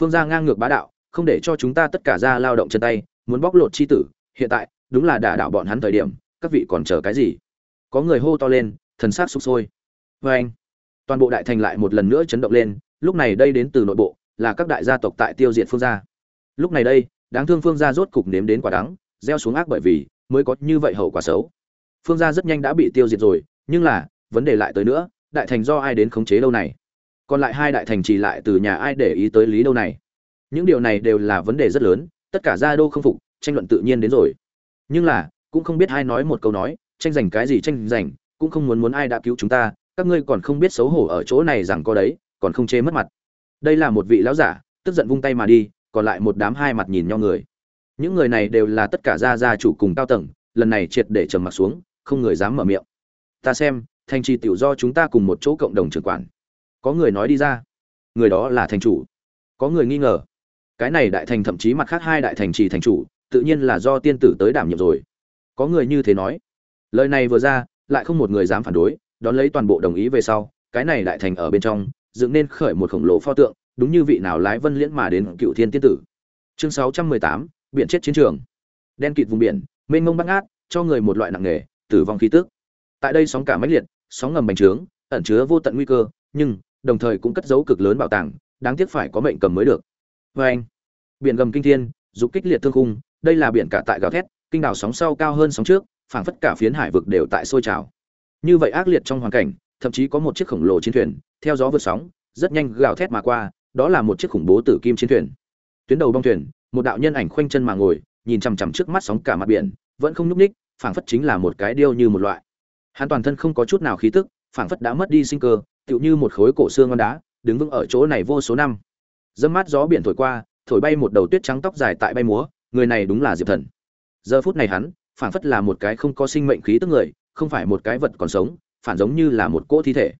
phương gia ngang ngược bá đạo, không để cho chúng ta tất cả ra lao động chân tay, muốn bóc lột chi tử, hiện tại, đúng là đả đạo bọn hắn thời điểm, các vị còn chờ cái gì? Có người hô to lên, thần sát sụp sôi. Vê anh, toàn bộ đại thành lại một lần nữa chấn động lên, lúc này đây đến từ nội bộ, là các đại gia tộc tại tiêu diệt phương gia. Lúc này đây, đáng thương phương gia rốt cục nếm đến quả đắng, gieo xuống ác bởi vì, mới có như vậy hậu quả xấu. Phương gia rất nhanh đã bị tiêu diệt rồi, nhưng là, vấn đề lại tới nữa, đại thành do ai đến khống chế lâu này? Còn lại hai đại thành trì lại từ nhà ai để ý tới lý đâu này? Những điều này đều là vấn đề rất lớn, tất cả gia đô không phục, tranh luận tự nhiên đến rồi. Nhưng là, cũng không biết ai nói một câu nói, tranh giành cái gì tranh giành, cũng không muốn muốn ai đã cứu chúng ta, các ngươi còn không biết xấu hổ ở chỗ này rằng có đấy, còn không chê mất mặt. Đây là một vị lão giả, tức giận vung tay mà đi, còn lại một đám hai mặt nhìn nhau người. Những người này đều là tất cả gia gia chủ cùng cao tầng, lần này triệt để trầm mặt xuống, không người dám mở miệng. Ta xem, thành trì tiểu do chúng ta cùng một chỗ cộng đồng trưởng quản có người nói đi ra. Người đó là thành chủ. Có người nghi ngờ. Cái này đại thành thậm chí mặt khác hai đại thành trì thành chủ, tự nhiên là do tiên tử tới đảm nhiệm rồi. Có người như thế nói. Lời này vừa ra, lại không một người dám phản đối, đón lấy toàn bộ đồng ý về sau, cái này đại thành ở bên trong, dựng nên khởi một khổng lồ pho tượng, đúng như vị nào lái vân liễn mà đến cựu thiên tiên tử. Chương sáu trăm mười tám biển chết chiến trường. Đen kịt vùng biển, mênh mông bắt ngát, cho người một loại nặng nề, tử vong khí tức. Tại đây sóng cả mãnh liệt, sóng ngầm bành trướng, ẩn chứa vô tận nguy cơ, nhưng đồng thời cũng cất giấu cực lớn bảo tàng, đáng tiếc phải có mệnh cầm mới được. Vê anh, biển gầm kinh thiên, dục kích liệt thương khung, đây là biển cả tại gào thét, kinh đảo sóng sau cao hơn sóng trước, phảng phất cả phiến hải vực đều tại sôi trào. Như vậy ác liệt trong hoàn cảnh, thậm chí có một chiếc khổng lồ chiến thuyền, theo gió vượt sóng, rất nhanh gào thét mà qua, đó là một chiếc khủng bố tử kim chiến thuyền. Tuyến đầu bong thuyền, một đạo nhân ảnh khoanh chân mà ngồi, nhìn chằm chằm trước mắt sóng cả mặt biển, vẫn không nhúc ních phảng phất chính là một cái điêu như một loại. Hắn toàn thân không có chút nào khí tức, phảng phất đã mất đi sinh cơ tựu như một khối cổ xương ngon đá, đứng vững ở chỗ này vô số năm. Dâm mát gió biển thổi qua, thổi bay một đầu tuyết trắng tóc dài tại bay múa, người này đúng là diệp thần. Giờ phút này hắn phản phất là một cái không có sinh mệnh khí tức người, không phải một cái vật còn sống, phản giống như là một cỗ thi thể.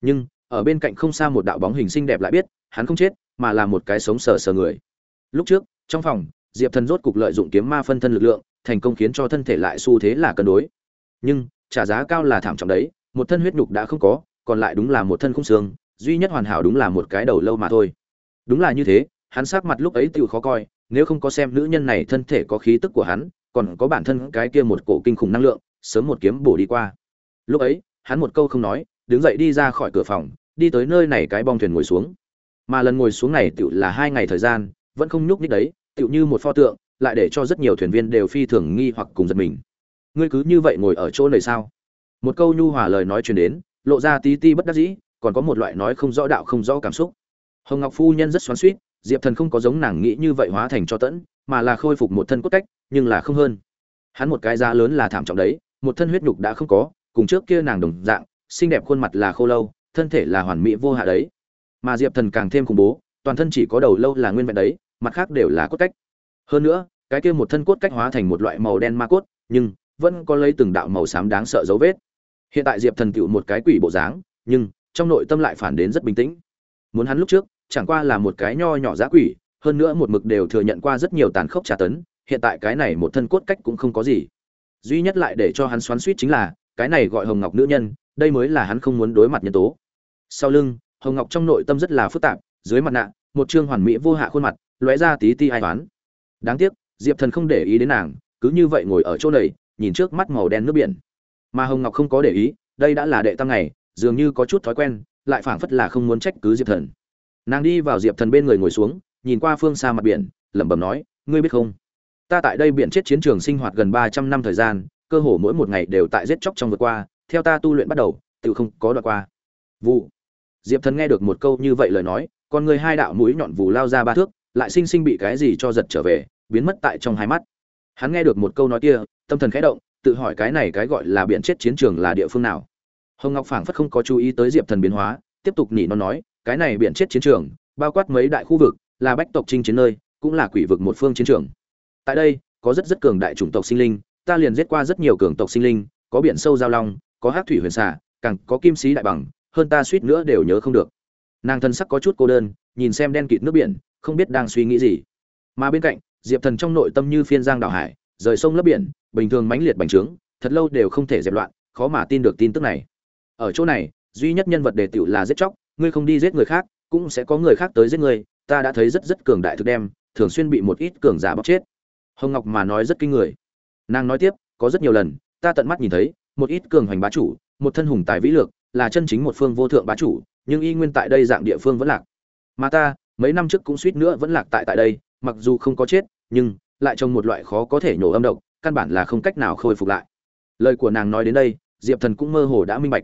Nhưng, ở bên cạnh không xa một đạo bóng hình xinh đẹp lại biết, hắn không chết, mà là một cái sống sờ sờ người. Lúc trước, trong phòng, diệp thần rốt cục lợi dụng kiếm ma phân thân lực lượng, thành công khiến cho thân thể lại xu thế là cân đối. Nhưng, trả giá cao là thảm trọng đấy, một thân huyết nhục đã không có còn lại đúng là một thân khung xương, duy nhất hoàn hảo đúng là một cái đầu lâu mà thôi. Đúng là như thế, hắn sắc mặt lúc ấy tựu khó coi, nếu không có xem nữ nhân này thân thể có khí tức của hắn, còn có bản thân cái kia một cổ kinh khủng năng lượng, sớm một kiếm bổ đi qua. Lúc ấy, hắn một câu không nói, đứng dậy đi ra khỏi cửa phòng, đi tới nơi này cái bong thuyền ngồi xuống. Mà lần ngồi xuống này tựu là hai ngày thời gian, vẫn không nhúc nhích đấy, tựu như một pho tượng, lại để cho rất nhiều thuyền viên đều phi thường nghi hoặc cùng giật mình. Ngươi cứ như vậy ngồi ở chỗ này sao? Một câu nhu hòa lời nói truyền đến lộ ra tí ti bất đắc dĩ, còn có một loại nói không rõ đạo không rõ cảm xúc. Hồng ngọc phu nhân rất xoắn suýt diệp thần không có giống nàng nghĩ như vậy hóa thành cho tẫn, mà là khôi phục một thân cốt cách, nhưng là không hơn. Hắn một cái giá lớn là thảm trọng đấy, một thân huyết nhục đã không có, cùng trước kia nàng đồng dạng, xinh đẹp khuôn mặt là khô lâu, thân thể là hoàn mỹ vô hạ đấy. Mà diệp thần càng thêm khủng bố, toàn thân chỉ có đầu lâu là nguyên vẹn đấy, mặt khác đều là cốt cách. Hơn nữa, cái kia một thân cốt cách hóa thành một loại màu đen ma cốt, nhưng vẫn có lấy từng đạo màu xám đáng sợ dấu vết hiện tại diệp thần tựu một cái quỷ bộ dáng, nhưng trong nội tâm lại phản đến rất bình tĩnh. Muốn hắn lúc trước, chẳng qua là một cái nho nhỏ giá quỷ, hơn nữa một mực đều thừa nhận qua rất nhiều tàn khốc tra tấn, hiện tại cái này một thân cốt cách cũng không có gì. Duy nhất lại để cho hắn xoắn suýt chính là, cái này gọi hồng ngọc nữ nhân, đây mới là hắn không muốn đối mặt nhân tố. Sau lưng, hồng ngọc trong nội tâm rất là phức tạp, dưới mặt nạ, một trương hoàn mỹ vô hạ khuôn mặt, lóe ra tí ti ai toán đáng tiếc, diệp thần không để ý đến nàng, cứ như vậy ngồi ở chỗ này, nhìn trước mắt màu đen nước biển mà hồng ngọc không có để ý, đây đã là đệ tăng ngày, dường như có chút thói quen, lại phảng phất là không muốn trách cứ diệp thần. Nàng đi vào diệp thần bên người ngồi xuống, nhìn qua phương xa mặt biển, lẩm bẩm nói, ngươi biết không? Ta tại đây biển chết chiến trường sinh hoạt gần ba trăm năm thời gian, cơ hồ mỗi một ngày đều tại giết chóc trong vượt qua, theo ta tu luyện bắt đầu, tự không có đoạn qua. Vụ. Diệp thần nghe được một câu như vậy lời nói còn người hai đạo mũi nhọn vù lao ra ba thước, lại sinh sinh bị cái gì cho giật trở về, biến mất tại trong hai mắt. Hắn nghe được một câu nói kia, tâm thần khẽ động tự hỏi cái này cái gọi là biển chết chiến trường là địa phương nào. Hồng ngọc phảng phất không có chú ý tới diệp thần biến hóa, tiếp tục nỉ nó nói, cái này biển chết chiến trường, bao quát mấy đại khu vực, là bách tộc chinh chiến nơi, cũng là quỷ vực một phương chiến trường. Tại đây, có rất rất cường đại chủng tộc sinh linh, ta liền giết qua rất nhiều cường tộc sinh linh, có biển sâu giao long, có hát thủy huyền xả càng có kim sĩ đại bằng, hơn ta suýt nữa đều nhớ không được. Nàng thân sắc có chút cô đơn, nhìn xem đen kịt nước biển, không biết đang suy nghĩ gì. Mà bên cạnh, diệp thần trong nội tâm như phiên giang đảo hải, rời sông lấp biển bình thường mãnh liệt bành trướng, thật lâu đều không thể dẹp loạn, khó mà tin được tin tức này. Ở chỗ này, duy nhất nhân vật đề tiểu là giết chóc, ngươi không đi giết người khác, cũng sẽ có người khác tới giết ngươi, ta đã thấy rất rất cường đại thực đem, thường xuyên bị một ít cường giả bóc chết. Hồng ngọc mà nói rất kinh người. Nàng nói tiếp, có rất nhiều lần, ta tận mắt nhìn thấy, một ít cường hoành bá chủ, một thân hùng tài vĩ lược, là chân chính một phương vô thượng bá chủ, nhưng y nguyên tại đây dạng địa phương vẫn lạc. Mà ta, mấy năm trước cũng suýt nữa vẫn lạc tại tại đây, mặc dù không có chết, nhưng, lại trong một loại khó có thể nhổ âm độc căn bản là không cách nào khôi phục lại. Lời của nàng nói đến đây, diệp thần cũng mơ hồ đã minh bạch.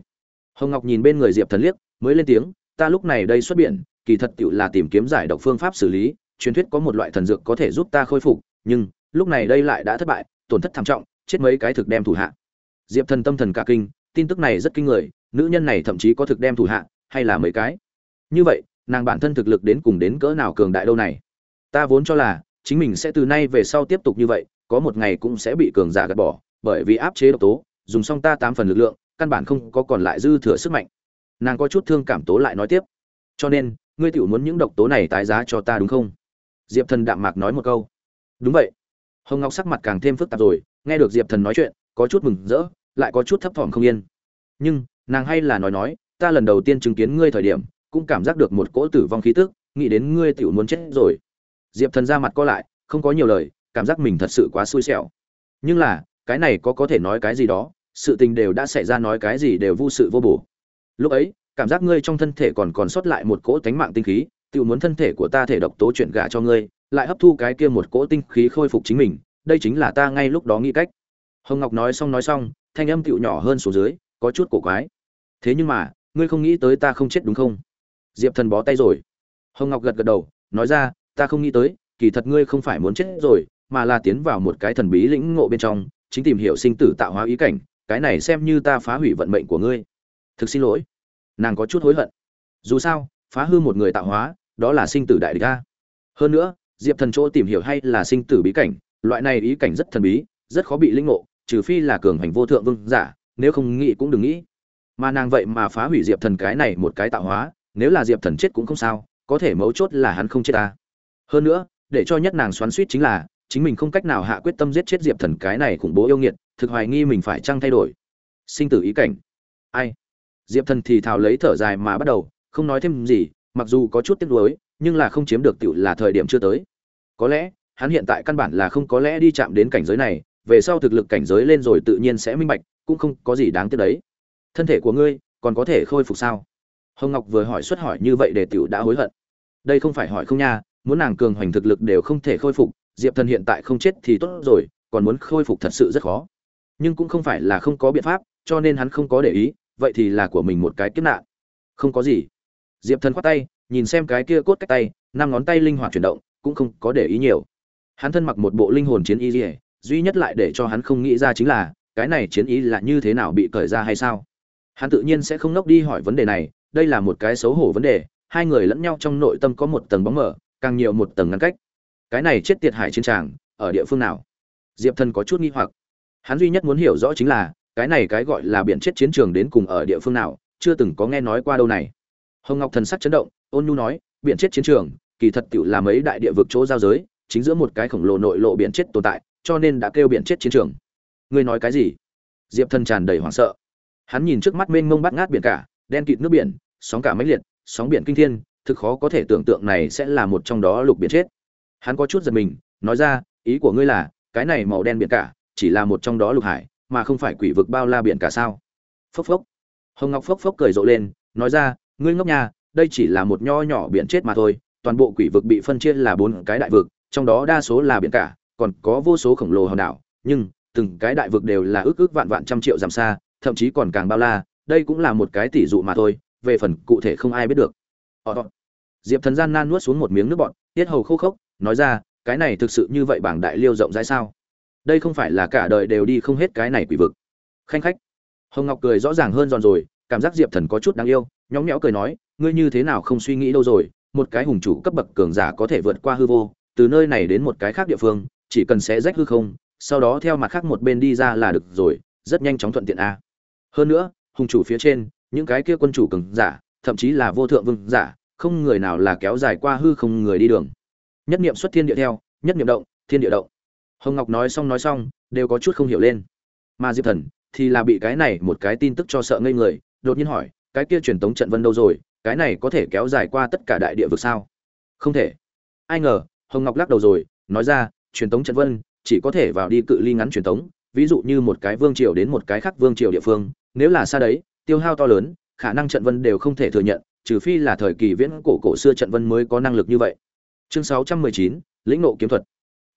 Hồng ngọc nhìn bên người diệp thần liếc, mới lên tiếng, ta lúc này đây xuất biển, kỳ thật tựu là tìm kiếm giải độc phương pháp xử lý, truyền thuyết có một loại thần dược có thể giúp ta khôi phục, nhưng lúc này đây lại đã thất bại, tổn thất thảm trọng, chết mấy cái thực đem thủ hạ. Diệp thần tâm thần cả kinh, tin tức này rất kinh người, nữ nhân này thậm chí có thực đem thủ hạ, hay là mấy cái? Như vậy, nàng bản thân thực lực đến cùng đến cỡ nào cường đại đâu này? Ta vốn cho là, chính mình sẽ từ nay về sau tiếp tục như vậy có một ngày cũng sẽ bị cường giả gạt bỏ, bởi vì áp chế độc tố, dùng xong ta tám phần lực lượng, căn bản không có còn lại dư thừa sức mạnh. Nàng có chút thương cảm tố lại nói tiếp. Cho nên, ngươi tiểu muốn những độc tố này tái giá cho ta đúng không? Diệp thần đạm mạc nói một câu. Đúng vậy. Hồng ngọc sắc mặt càng thêm phức tạp rồi, nghe được diệp thần nói chuyện, có chút mừng rỡ, lại có chút thấp thỏm không yên. Nhưng, nàng hay là nói nói, ta lần đầu tiên chứng kiến ngươi thời điểm, cũng cảm giác được một cỗ tử vong khí tức, nghĩ đến ngươi tiểu muốn chết rồi. Diệp thần ra mặt co lại, không có nhiều lời cảm giác mình thật sự quá xui xẻo. Nhưng là, cái này có có thể nói cái gì đó, sự tình đều đã xảy ra nói cái gì đều vô sự vô bổ. Lúc ấy, cảm giác ngươi trong thân thể còn còn sót lại một cỗ tánh mạng tinh khí tự muốn thân thể của ta thể độc tố chuyển gả cho ngươi, lại hấp thu cái kia một cỗ tinh khí khôi phục chính mình, đây chính là ta ngay lúc đó nghĩ cách. Hồng ngọc nói xong nói xong, thanh âm tựu nhỏ hơn xuống dưới, có chút cổ quái. Thế nhưng mà, ngươi không nghĩ tới ta không chết đúng không? Diệp thần bó tay rồi. Hồng ngọc gật gật đầu, nói ra, ta không nghĩ tới, kỳ thật ngươi không phải muốn chết rồi mà là tiến vào một cái thần bí lĩnh ngộ bên trong, chính tìm hiểu sinh tử tạo hóa ý cảnh, cái này xem như ta phá hủy vận mệnh của ngươi. Thực xin lỗi. Nàng có chút hối hận. Dù sao, phá hư một người tạo hóa, đó là sinh tử đại địch hơn nữa, diệp thần chỗ tìm hiểu hay là sinh tử bí cảnh, loại này ý cảnh rất thần bí, rất khó bị linh ngộ, trừ phi là cường hành vô thượng vương giả, nếu không nghĩ cũng đừng nghĩ. Mà nàng vậy mà phá hủy diệp thần cái này một cái tạo hóa, nếu là diệp thần chết cũng không sao, có thể mấu chốt là hắn không chết ta. Hơn nữa, để cho nhất nàng xoắn suýt chính là chính mình không cách nào hạ quyết tâm giết chết diệp thần cái này khủng bố yêu nghiệt, thực hoài nghi mình phải chăng thay đổi. Sinh tử ý cảnh. Ai? Diệp thần thì thào lấy thở dài mà bắt đầu, không nói thêm gì, mặc dù có chút tiếc nuối, nhưng là không chiếm được tựu là thời điểm chưa tới. Có lẽ, hắn hiện tại căn bản là không có lẽ đi chạm đến cảnh giới này, về sau thực lực cảnh giới lên rồi tự nhiên sẽ minh bạch, cũng không có gì đáng tiếc đấy. Thân thể của ngươi, còn có thể khôi phục sao? Hồng ngọc vừa hỏi xuất hỏi như vậy để tiểu đã hối hận. Đây không phải hỏi không nha, muốn nàng cường hoành thực lực đều không thể khôi phục diệp thần hiện tại không chết thì tốt rồi, còn muốn khôi phục thật sự rất khó. Nhưng cũng không phải là không có biện pháp, cho nên hắn không có để ý, vậy thì là của mình một cái kiếp nạn. Không có gì. Diệp thần khoát tay, nhìn xem cái kia cốt cách tay, năm ngón tay linh hoạt chuyển động, cũng không có để ý nhiều. Hắn thân mặc một bộ linh hồn chiến y dỉa duy nhất lại để cho hắn không nghĩ ra chính là, cái này chiến ý là như thế nào bị cởi ra hay sao? Hắn tự nhiên sẽ không ngốc đi hỏi vấn đề này, đây là một cái xấu hổ vấn đề, hai người lẫn nhau trong nội tâm có một tầng bóng mở càng nhiều một tầng ngăn cách cái này chết tiệt hải chiến tràng, ở địa phương nào? Diệp thần có chút nghi hoặc. Hắn duy nhất muốn hiểu rõ chính là, cái này cái gọi là biển chết chiến trường đến cùng ở địa phương nào, chưa từng có nghe nói qua đâu này. Hồng ngọc thần sắc chấn động, ôn nhu nói, biển chết chiến trường, kỳ thật tựu là mấy đại địa vực chỗ giao giới, chính giữa một cái khổng lồ nội lộ biển chết tồn tại, cho nên đã kêu biển chết chiến trường. Ngươi nói cái gì? Diệp thần tràn đầy hoảng sợ. Hắn nhìn trước mắt mênh mông bát ngát biển cả, đen kịt nước biển, sóng cả mấy liệt, sóng biển kinh thiên, thực khó có thể tưởng tượng này sẽ là một trong đó lục biển chết hắn có chút giật mình nói ra ý của ngươi là cái này màu đen biển cả chỉ là một trong đó lục hải mà không phải quỷ vực bao la biển cả sao? Phốc phốc. Hồng ngọc phốc phốc cười rộ lên nói ra ngươi ngốc nhà đây chỉ là một nho nhỏ biển chết mà thôi toàn bộ quỷ vực bị phân chia là bốn cái đại vực trong đó đa số là biển cả còn có vô số khổng lồ hòn đảo nhưng từng cái đại vực đều là ước ước vạn vạn trăm triệu dặm xa thậm chí còn càng bao la đây cũng là một cái tỷ dụ mà thôi về phần cụ thể không ai biết được. Ờ, diệp thần gian nan nuốt xuống một miếng nước bọt tiết hầu khô khốc nói ra, cái này thực sự như vậy bảng đại liêu rộng rãi sao? Đây không phải là cả đời đều đi không hết cái này quỷ vực. Khanh khách. Hồng ngọc cười rõ ràng hơn giòn rồi, cảm giác diệp thần có chút đáng yêu nhóng nhẽo cười nói, ngươi như thế nào không suy nghĩ đâu rồi, một cái hùng chủ cấp bậc cường giả có thể vượt qua hư vô, từ nơi này đến một cái khác địa phương, chỉ cần sẽ rách hư không, sau đó theo mặt khác một bên đi ra là được rồi, rất nhanh chóng thuận tiện a. Hơn nữa, hùng chủ phía trên, những cái kia quân chủ cường giả, thậm chí là vô thượng vương giả, không người nào là kéo dài qua hư không người đi đường nhất niệm xuất thiên địa theo, nhất niệm động, thiên địa động. Hồng ngọc nói xong nói xong, đều có chút không hiểu lên. Mà diệp thần thì là bị cái này một cái tin tức cho sợ ngây người, đột nhiên hỏi, cái kia truyền tống trận vân đâu rồi, cái này có thể kéo dài qua tất cả đại địa vực sao? Không thể. Ai ngờ, hồng ngọc lắc đầu rồi, nói ra, truyền tống trận vân, chỉ có thể vào đi cự ly ngắn truyền tống, ví dụ như một cái vương triều đến một cái khác vương triều địa phương, nếu là xa đấy, tiêu hao to lớn, khả năng trận vân đều không thể thừa nhận, trừ phi là thời kỳ viễn cổ cổ xưa trận vân mới có năng lực như vậy chương 619, lĩnh nộ kiếm thuật.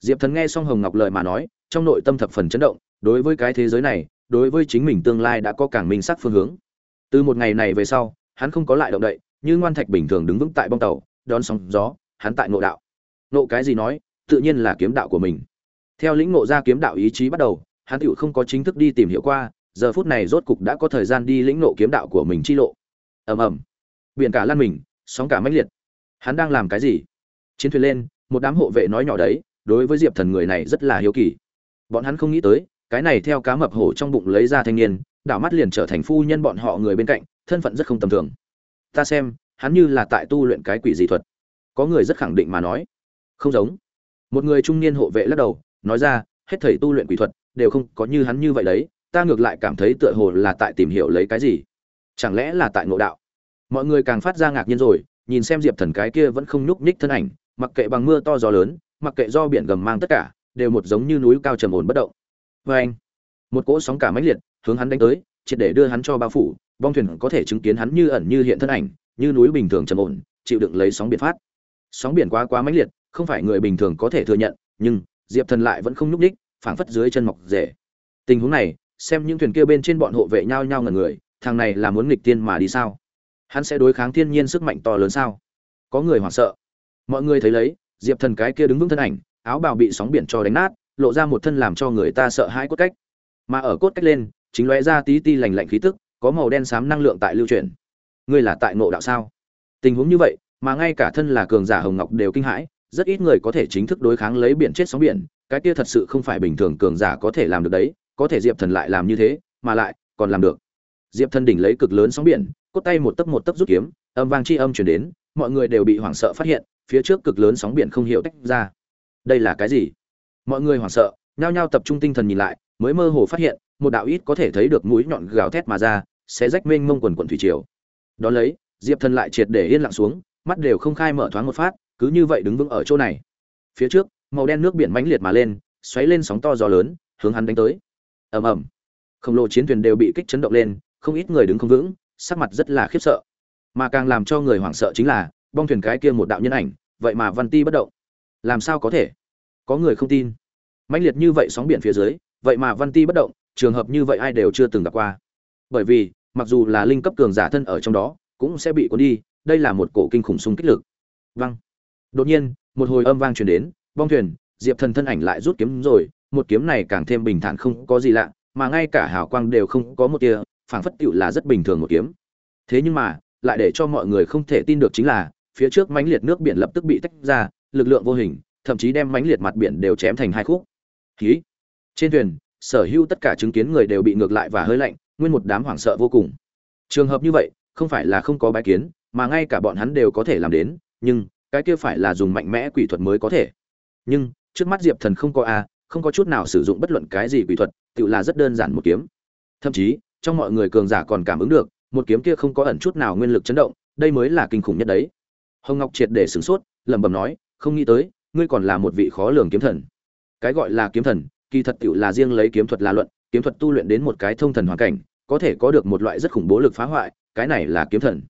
Diệp thần nghe xong hồng ngọc lời mà nói trong nội tâm thập phần chấn động đối với cái thế giới này đối với chính mình tương lai đã có càng minh sắc phương hướng. Từ một ngày này về sau hắn không có lại động đậy như ngoan thạch bình thường đứng vững tại bong tàu đón sóng gió hắn tại nội đạo. Nộ cái gì nói tự nhiên là kiếm đạo của mình. Theo lĩnh ngộ ra kiếm đạo ý chí bắt đầu hắn tựu không có chính thức đi tìm hiểu qua giờ phút này rốt cục đã có thời gian đi lĩnh ngộ kiếm đạo của mình chi lộ. Ầm ầm. Biển cả lăn mình sóng cả mãnh liệt. Hắn đang làm cái gì? Chiến thuyền lên, một đám hộ vệ nói nhỏ đấy, đối với diệp thần người này rất là hiếu kỳ. Bọn hắn không nghĩ tới, cái này theo cá mập hổ trong bụng lấy ra thanh niên, đảo mắt liền trở thành phu nhân bọn họ người bên cạnh, thân phận rất không tầm thường. Ta xem, hắn như là tại tu luyện cái quỷ dị thuật. Có người rất khẳng định mà nói. Không giống. Một người trung niên hộ vệ lắc đầu, nói ra, hết thầy tu luyện quỷ thuật, đều không có như hắn như vậy đấy, ta ngược lại cảm thấy tựa hồ là tại tìm hiểu lấy cái gì. Chẳng lẽ là tại ngộ đạo? Mọi người càng phát ra ngạc nhiên rồi, nhìn xem diệp thần cái kia vẫn không nhúc nhích thân ảnh mặc kệ bằng mưa to gió lớn mặc kệ do biển gầm mang tất cả đều một giống như núi cao trầm ổn bất động. Và anh một cỗ sóng cả mãnh liệt hướng hắn đánh tới triệt để đưa hắn cho bao phủ Vong thuyền có thể chứng kiến hắn như ẩn như hiện thân ảnh như núi bình thường trầm ổn chịu đựng lấy sóng biển phát. Sóng biển quá quá mãnh liệt không phải người bình thường có thể thừa nhận nhưng diệp thần lại vẫn không nhúc nhích, phảng phất dưới chân mọc rể tình huống này xem những thuyền kia bên trên bọn hộ vệ nhau nhau ngần người thằng này là muốn nghịch tiên mà đi sao? Hắn sẽ đối kháng thiên nhiên sức mạnh to lớn sao? Có người hoảng sợ mọi người thấy lấy, diệp thần cái kia đứng vững thân ảnh, áo bào bị sóng biển cho đánh nát, lộ ra một thân làm cho người ta sợ hãi cốt cách. Mà ở cốt cách lên, chính lóe ra tí ti lành lạnh khí tức, có màu đen xám năng lượng tại lưu truyền ngươi là tại ngộ đạo sao? Tình huống như vậy, mà ngay cả thân là cường giả hồng ngọc đều kinh hãi, rất ít người có thể chính thức đối kháng lấy biển chết sóng biển, cái kia thật sự không phải bình thường cường giả có thể làm được đấy, có thể diệp thần lại làm như thế, mà lại, còn làm được. Diệp thần đỉnh lấy cực lớn sóng biển, cốt tay một tấc một tấc rút kiếm, âm vang chi âm chuyển đến, mọi người đều bị hoảng sợ phát hiện phía trước cực lớn sóng biển không hiểu tách ra. Đây là cái gì? Mọi người hoảng sợ, nhao nhao tập trung tinh thần nhìn lại, mới mơ hồ phát hiện, một đạo ít có thể thấy được mũi nhọn gào thét mà ra sẽ rách mênh mông quần quần thủy triều. Đón lấy, diệp thần lại triệt để yên lặng xuống, mắt đều không khai mở thoáng một phát, cứ như vậy đứng vững ở chỗ này. Phía trước, màu đen nước biển mãnh liệt mà lên, xoáy lên sóng to gió lớn, hướng hắn đánh tới. Ầm ầm. Khổng lồ chiến thuyền đều bị kích chấn động lên, không ít người đứng không vững, sắc mặt rất là khiếp sợ. Mà càng làm cho người hoảng sợ chính là bong thuyền cái kia một đạo nhân ảnh, vậy mà văn ti bất động. Làm sao có thể? Có người không tin. Mãnh liệt như vậy sóng biển phía dưới, vậy mà văn ti bất động, trường hợp như vậy ai đều chưa từng gặp qua. Bởi vì, mặc dù là linh cấp cường giả thân ở trong đó, cũng sẽ bị cuốn đi, đây là một cổ kinh khủng sung kích lực. Văng đột nhiên, một hồi âm vang truyền đến, bong thuyền, diệp thần thân ảnh lại rút kiếm rồi, một kiếm này càng thêm bình thản không có gì lạ, mà ngay cả hào quang đều không có một tia, phảng phất tựu là rất bình thường một kiếm. Thế nhưng mà, lại để cho mọi người không thể tin được chính là phía trước mãnh liệt nước biển lập tức bị tách ra, lực lượng vô hình, thậm chí đem mãnh liệt mặt biển đều chém thành hai khúc. Khí trên thuyền, sở hữu tất cả chứng kiến người đều bị ngược lại và hơi lạnh, nguyên một đám hoảng sợ vô cùng. Trường hợp như vậy, không phải là không có bái kiến, mà ngay cả bọn hắn đều có thể làm đến, nhưng cái kia phải là dùng mạnh mẽ quỷ thuật mới có thể. Nhưng, trước mắt diệp thần không có a, không có chút nào sử dụng bất luận cái gì quỷ thuật, tựu là rất đơn giản một kiếm. Thậm chí, trong mọi người cường giả còn cảm ứng được, một kiếm kia không có ẩn chút nào nguyên lực chấn động, đây mới là kinh khủng nhất đấy hồng ngọc triệt để sửng sốt, lẩm bẩm nói, không nghĩ tới, ngươi còn là một vị khó lường kiếm thần. Cái gọi là kiếm thần, kỳ thật tựu là riêng lấy kiếm thuật là luận, kiếm thuật tu luyện đến một cái thông thần hoàn cảnh, có thể có được một loại rất khủng bố lực phá hoại, cái này là kiếm thần.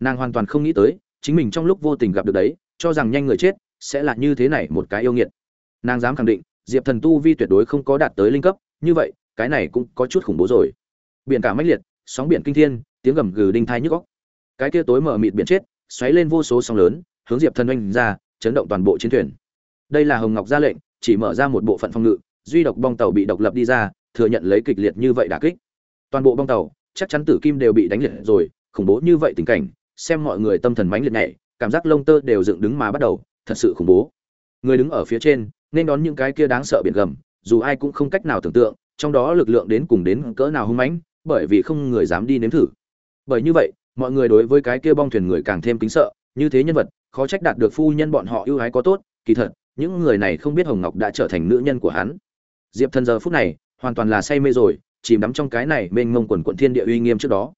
Nàng hoàn toàn không nghĩ tới, chính mình trong lúc vô tình gặp được đấy, cho rằng nhanh người chết, sẽ là như thế này một cái yêu nghiệt. Nàng dám khẳng định, diệp thần tu vi tuyệt đối không có đạt tới linh cấp, như vậy, cái này cũng có chút khủng bố rồi. Biển cả mãnh liệt, sóng biển kinh thiên, tiếng gầm gừ đinh thai nhức góc cái kia tối mở mịt biển chết xoáy lên vô số sóng lớn, hướng diệp thần oanh ra, chấn động toàn bộ chiến thuyền. Đây là hồng ngọc ra lệnh, chỉ mở ra một bộ phận phòng ngự, duy độc bong tàu bị độc lập đi ra, thừa nhận lấy kịch liệt như vậy đả kích. Toàn bộ bong tàu, chắc chắn tử kim đều bị đánh liệt rồi, khủng bố như vậy tình cảnh, xem mọi người tâm thần mãnh liệt nhảy, cảm giác lông tơ đều dựng đứng mà bắt đầu, thật sự khủng bố. Người đứng ở phía trên, nên đón những cái kia đáng sợ biển gầm, dù ai cũng không cách nào tưởng tượng, trong đó lực lượng đến cùng đến cỡ nào hung mãnh, bởi vì không người dám đi nếm thử. Bởi như vậy mọi người đối với cái kia bong thuyền người càng thêm kính sợ, như thế nhân vật, khó trách đạt được phu nhân bọn họ ưu ái có tốt, kỳ thật, những người này không biết hồng ngọc đã trở thành nữ nhân của hắn. Diệp thần giờ phút này, hoàn toàn là say mê rồi, chìm đắm trong cái này mênh mông quần quận thiên địa uy nghiêm trước đó.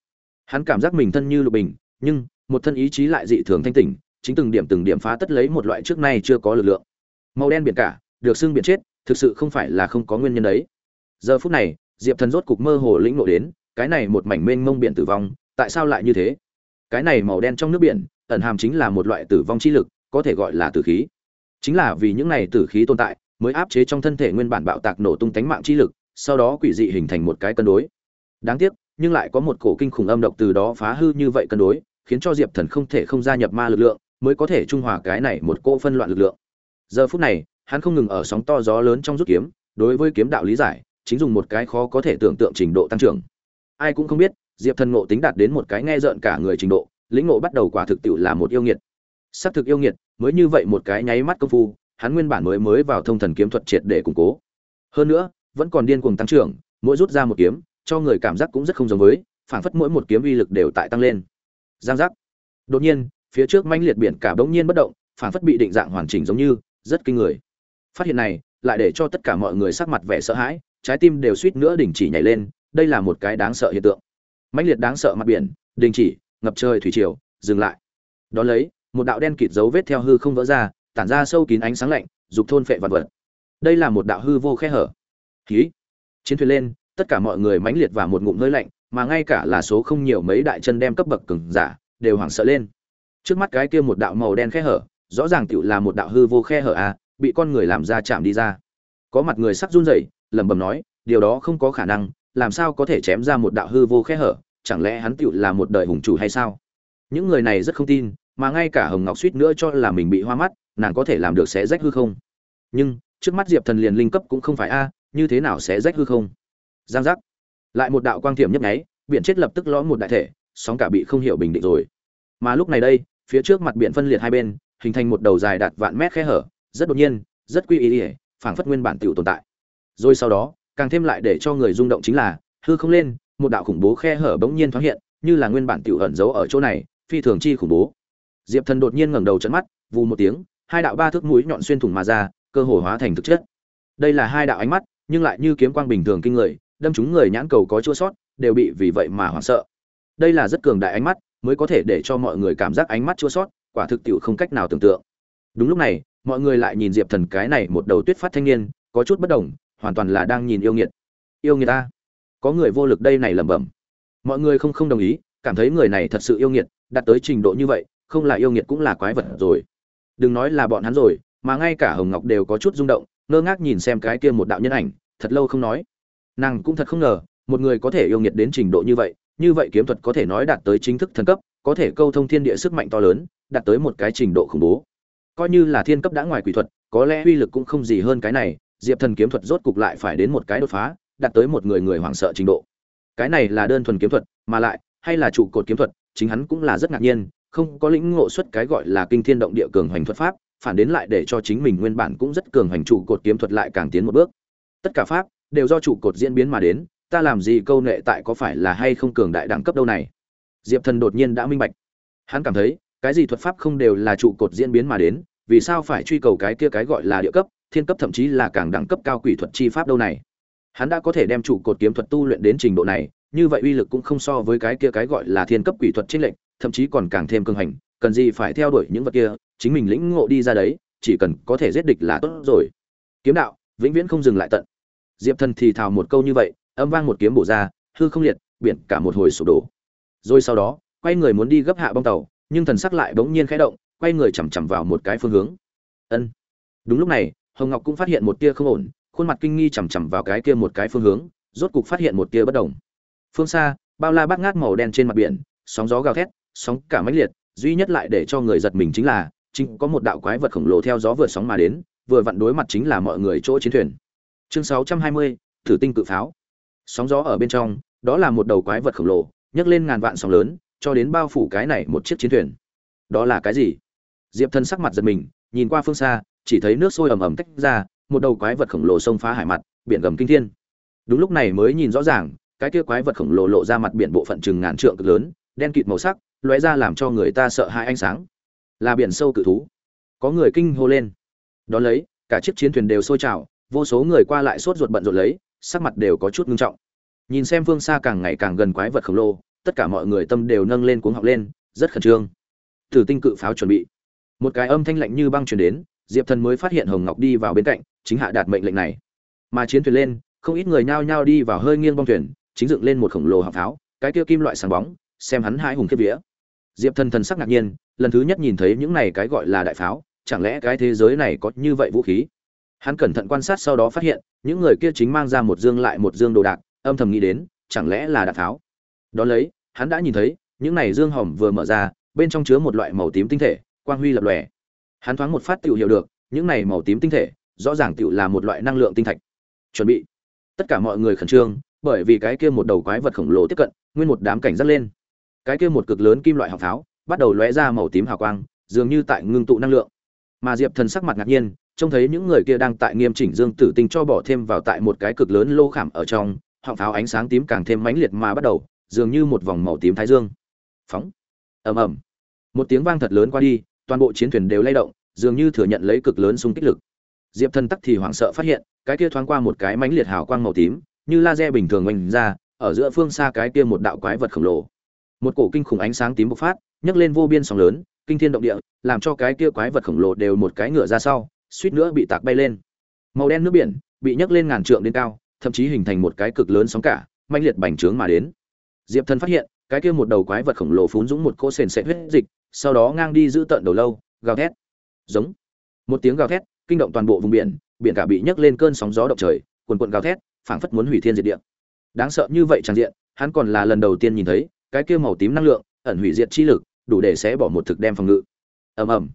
Hắn cảm giác mình thân như lục bình, nhưng, một thân ý chí lại dị thường thanh tỉnh, chính từng điểm từng điểm phá tất lấy một loại trước nay chưa có lực lượng. Màu đen biển cả, được xưng biển chết, thực sự không phải là không có nguyên nhân đấy. Giờ phút này, diệp thần rốt cục mơ hồ lĩnh nộ đến, cái này một mảnh mênh mông biển tử vong tại sao lại như thế? Cái này màu đen trong nước biển, ẩn hàm chính là một loại tử vong chi lực, có thể gọi là tử khí. Chính là vì những này tử khí tồn tại, mới áp chế trong thân thể nguyên bản bạo tạc nổ tung tánh mạng chi lực, sau đó quỷ dị hình thành một cái cân đối. Đáng tiếc, nhưng lại có một cổ kinh khủng âm độc từ đó phá hư như vậy cân đối, khiến cho diệp thần không thể không gia nhập ma lực lượng, mới có thể trung hòa cái này một cỗ phân loạn lực lượng. Giờ phút này, hắn không ngừng ở sóng to gió lớn trong rút kiếm, đối với kiếm đạo lý giải, chính dùng một cái khó có thể tưởng tượng trình độ tăng trưởng. Ai cũng không biết diệp thần ngộ tính đạt đến một cái nghe rợn cả người trình độ, lĩnh ngộ bắt đầu quả thực tiệu là một yêu nghiệt. Xác thực yêu nghiệt, mới như vậy một cái nháy mắt công phu, hắn nguyên bản mới mới vào thông thần kiếm thuật triệt để củng cố. Hơn nữa, vẫn còn điên cuồng tăng trưởng, mỗi rút ra một kiếm, cho người cảm giác cũng rất không giống với, phảng phất mỗi một kiếm uy lực đều tại tăng lên. Giang giác. Đột nhiên, phía trước manh liệt biển cả bỗng nhiên bất động, phảng phất bị định dạng hoàn chỉnh giống như, rất kinh người. Phát hiện này, lại để cho tất cả mọi người sắc mặt vẻ sợ hãi, trái tim đều suýt nữa đình chỉ nhảy lên, đây là một cái đáng sợ hiện tượng mãnh liệt đáng sợ mặt biển, đình chỉ, ngập trời thủy triều, dừng lại. Đón lấy, một đạo đen kịt dấu vết theo hư không vỡ ra, tản ra sâu kín ánh sáng lạnh, dục thôn phệ vật vật. Đây là một đạo hư vô khe hở. Khí chiến thuyền lên, tất cả mọi người mãnh liệt và một ngụm hơi lạnh, mà ngay cả là số không nhiều mấy đại chân đem cấp bậc cường giả, đều hoảng sợ lên. Trước mắt cái kia một đạo màu đen khe hở, rõ ràng tựu là một đạo hư vô khe hở à bị con người làm ra chạm đi ra. Có mặt người sắc run rẩy, lẩm bẩm nói, điều đó không có khả năng làm sao có thể chém ra một đạo hư vô khe hở, chẳng lẽ hắn tựu là một đời hùng chủ hay sao? Những người này rất không tin, mà ngay cả hồng ngọc suýt nữa cho là mình bị hoa mắt, nàng có thể làm được sẽ rách hư không? Nhưng, trước mắt diệp thần liền linh cấp cũng không phải a, như thế nào sẽ rách hư không? Giang giác. Lại một đạo quang thiểm nhấp nháy, biển chết lập tức lõm một đại thể, sóng cả bị không hiểu bình định rồi. Mà lúc này đây, phía trước mặt biển phân liệt hai bên, hình thành một đầu dài đạt vạn mét khe hở, rất đột nhiên, rất quy ý ỉa phảng phất nguyên bản tiểu tồn tại. Rồi sau đó càng thêm lại để cho người rung động chính là, hư không lên, một đạo khủng bố khe hở bỗng nhiên thoáng hiện, như là nguyên bản tiểu ẩn giấu ở chỗ này, phi thường chi khủng bố. Diệp thần đột nhiên ngẩng đầu trận mắt, vù một tiếng, hai đạo ba thước mũi nhọn xuyên thủng mà ra, cơ hồ hóa thành thực chất. Đây là hai đạo ánh mắt, nhưng lại như kiếm quang bình thường kinh người, đâm chúng người nhãn cầu có chua sót, đều bị vì vậy mà hoảng sợ. Đây là rất cường đại ánh mắt, mới có thể để cho mọi người cảm giác ánh mắt chua sót, quả thực tiệu không cách nào tưởng tượng. Đúng lúc này, mọi người lại nhìn diệp thần cái này một đầu tuyết phát thanh niên, có chút bất đồng hoàn toàn là đang nhìn yêu nghiệt. Yêu nghiệt ta. Có người vô lực đây này lẩm bẩm. Mọi người không không đồng ý, cảm thấy người này thật sự yêu nghiệt, đạt tới trình độ như vậy, không là yêu nghiệt cũng là quái vật rồi. Đừng nói là bọn hắn rồi, mà ngay cả hồng ngọc đều có chút rung động, ngơ ngác nhìn xem cái kia một đạo nhân ảnh, thật lâu không nói. Nàng cũng thật không ngờ, một người có thể yêu nghiệt đến trình độ như vậy như vậy kiếm thuật có thể nói đạt tới chính thức thần cấp, có thể câu thông thiên địa sức mạnh to lớn, đạt tới một cái trình độ khủng bố. Coi như là thiên cấp đã ngoài quỷ thuật, có lẽ uy lực cũng không gì hơn cái này diệp thần kiếm thuật rốt cục lại phải đến một cái đột phá, đạt tới một người người hoảng sợ trình độ. Cái này là đơn thuần kiếm thuật, mà lại, hay là trụ cột kiếm thuật, chính hắn cũng là rất ngạc nhiên, không có lĩnh ngộ xuất cái gọi là kinh thiên động địa cường hoành thuật pháp, phản đến lại để cho chính mình nguyên bản cũng rất cường hoành trụ cột kiếm thuật lại càng tiến một bước. Tất cả pháp, đều do trụ cột diễn biến mà đến, ta làm gì câu nệ tại có phải là hay không cường đại đẳng cấp đâu này? Diệp thần đột nhiên đã minh bạch. Hắn cảm thấy, cái gì thuật pháp không đều là trụ cột diễn biến mà đến, vì sao phải truy cầu cái kia cái gọi là địa cấp thiên cấp thậm chí là càng đẳng cấp cao quỷ thuật chi pháp đâu này. Hắn đã có thể đem trụ cột kiếm thuật tu luyện đến trình độ này, như vậy uy lực cũng không so với cái kia cái gọi là thiên cấp quỷ thuật trên lệnh thậm chí còn càng thêm cường hành, cần gì phải theo đuổi những vật kia, chính mình lĩnh ngộ đi ra đấy, chỉ cần có thể giết địch là tốt rồi. Kiếm đạo, vĩnh viễn không dừng lại tận. Diệp thần thì thào một câu như vậy, âm vang một kiếm bổ ra, hư không liệt, biển cả một hồi sụp đổ. Rồi sau đó, quay người muốn đi gấp hạ bong tàu, nhưng thần sắc lại bỗng nhiên khẽ động, quay người chằm chằm vào một cái phương hướng. Ân. Đúng lúc này hồng ngọc cũng phát hiện một tia không ổn khuôn mặt kinh nghi chằm chằm vào cái kia một cái phương hướng rốt cục phát hiện một tia bất đồng. Phương xa bao la bát ngát màu đen trên mặt biển sóng gió gào thét sóng cả mãnh liệt duy nhất lại để cho người giật mình chính là chính có một đạo quái vật khổng lồ theo gió vượt sóng mà đến vừa vặn đối mặt chính là mọi người chỗ chiến thuyền. Chương 620, thử tinh cự pháo. Sóng gió ở bên trong đó là một đầu quái vật khổng lồ nhấc lên ngàn vạn sóng lớn cho đến bao phủ cái này một chiếc chiến thuyền. Đó là cái gì? Diệp thân sắc mặt giật mình nhìn qua phương xa chỉ thấy nước sôi ầm ầm tách ra, một đầu quái vật khổng lồ xông phá hải mặt, biển gầm kinh thiên. Đúng lúc này mới nhìn rõ ràng, cái kia quái vật khổng lồ lộ ra mặt biển bộ phận chừng ngàn trượng cực lớn, đen kịt màu sắc, lóe ra làm cho người ta sợ hãi ánh sáng. Là biển sâu cự thú. Có người kinh hô lên. Đó lấy, cả chiếc chiến thuyền đều sôi trào, vô số người qua lại sốt ruột bận rộn lấy, sắc mặt đều có chút ngưng trọng. Nhìn xem phương xa càng ngày càng gần quái vật khổng lồ, tất cả mọi người tâm đều nâng lên cuống họng lên, rất khẩn trương. Tử tinh cự pháo chuẩn bị. Một cái âm thanh lạnh như băng truyền đến diệp thần mới phát hiện hồng ngọc đi vào bên cạnh, chính hạ đạt mệnh lệnh này. Mà chiến thuyền lên, không ít người nhao nhao đi vào hơi nghiêng bong thuyền, chính dựng lên một khổng lồ hạng pháo, cái kia kim loại sáng bóng, xem hắn hai hùng kiếp vía. Diệp thần thần sắc ngạc nhiên, lần thứ nhất nhìn thấy những này cái gọi là đại pháo, chẳng lẽ cái thế giới này có như vậy vũ khí? Hắn cẩn thận quan sát sau đó phát hiện, những người kia chính mang ra một dương lại một dương đồ đạc, âm thầm nghĩ đến, chẳng lẽ là đạn pháo? Đ ó lấy, hắn đã nhìn thấy, những này dương hòm vừa mở ra, bên trong chứa một loại màu tím tinh thể, quang huy lập lòe hắn thoáng một phát tự hiểu được, những này màu tím tinh thể, rõ ràng tự là một loại năng lượng tinh thạch. Chuẩn bị. Tất cả mọi người khẩn trương, bởi vì cái kia một đầu quái vật khổng lồ tiếp cận, nguyên một đám cảnh giác lên. Cái kia một cực lớn kim loại hạng pháo, bắt đầu lóe ra màu tím hào quang, dường như tại ngưng tụ năng lượng. Mà diệp thần sắc mặt ngạc nhiên, trông thấy những người kia đang tại nghiêm chỉnh dương tử tinh cho bỏ thêm vào tại một cái cực lớn lô khảm ở trong, họng pháo ánh sáng tím càng thêm mãnh liệt mà bắt đầu, dường như một vòng màu tím thái dương. Phóng. Ầm ầm. Một tiếng vang thật lớn qua đi toàn bộ chiến thuyền đều lay động, dường như thừa nhận lấy cực lớn xung kích lực. Diệp thần tắc thì hoảng sợ phát hiện, cái kia thoáng qua một cái mánh liệt hào quang màu tím, như laser bình thường oanh ra, ở giữa phương xa cái kia một đạo quái vật khổng lồ. Một cổ kinh khủng ánh sáng tím bộc phát, nhấc lên vô biên sóng lớn, kinh thiên động địa, làm cho cái kia quái vật khổng lồ đều một cái ngựa ra sau, suýt nữa bị tạc bay lên. Màu đen nước biển bị nhấc lên ngàn trượng đến cao, thậm chí hình thành một cái cực lớn sóng cả manh liệt bành trướng mà đến. Diệp thần phát hiện, cái kia một đầu quái vật khổng lồ phún dũng một cỗ sền sệt huyết dịch sau đó ngang đi giữ tận đầu lâu, gào thét. Giống. Một tiếng gào thét, kinh động toàn bộ vùng biển biển cả bị nhấc lên cơn sóng gió động trời, cuồn cuộn gào thét, phảng phất muốn hủy thiên diệt địa. Đáng sợ như vậy tràn diện, hắn còn là lần đầu tiên nhìn thấy, cái kia màu tím năng lượng, ẩn hủy diệt chi lực, đủ để xé bỏ một thực đem phòng ngự. Ầm ầm.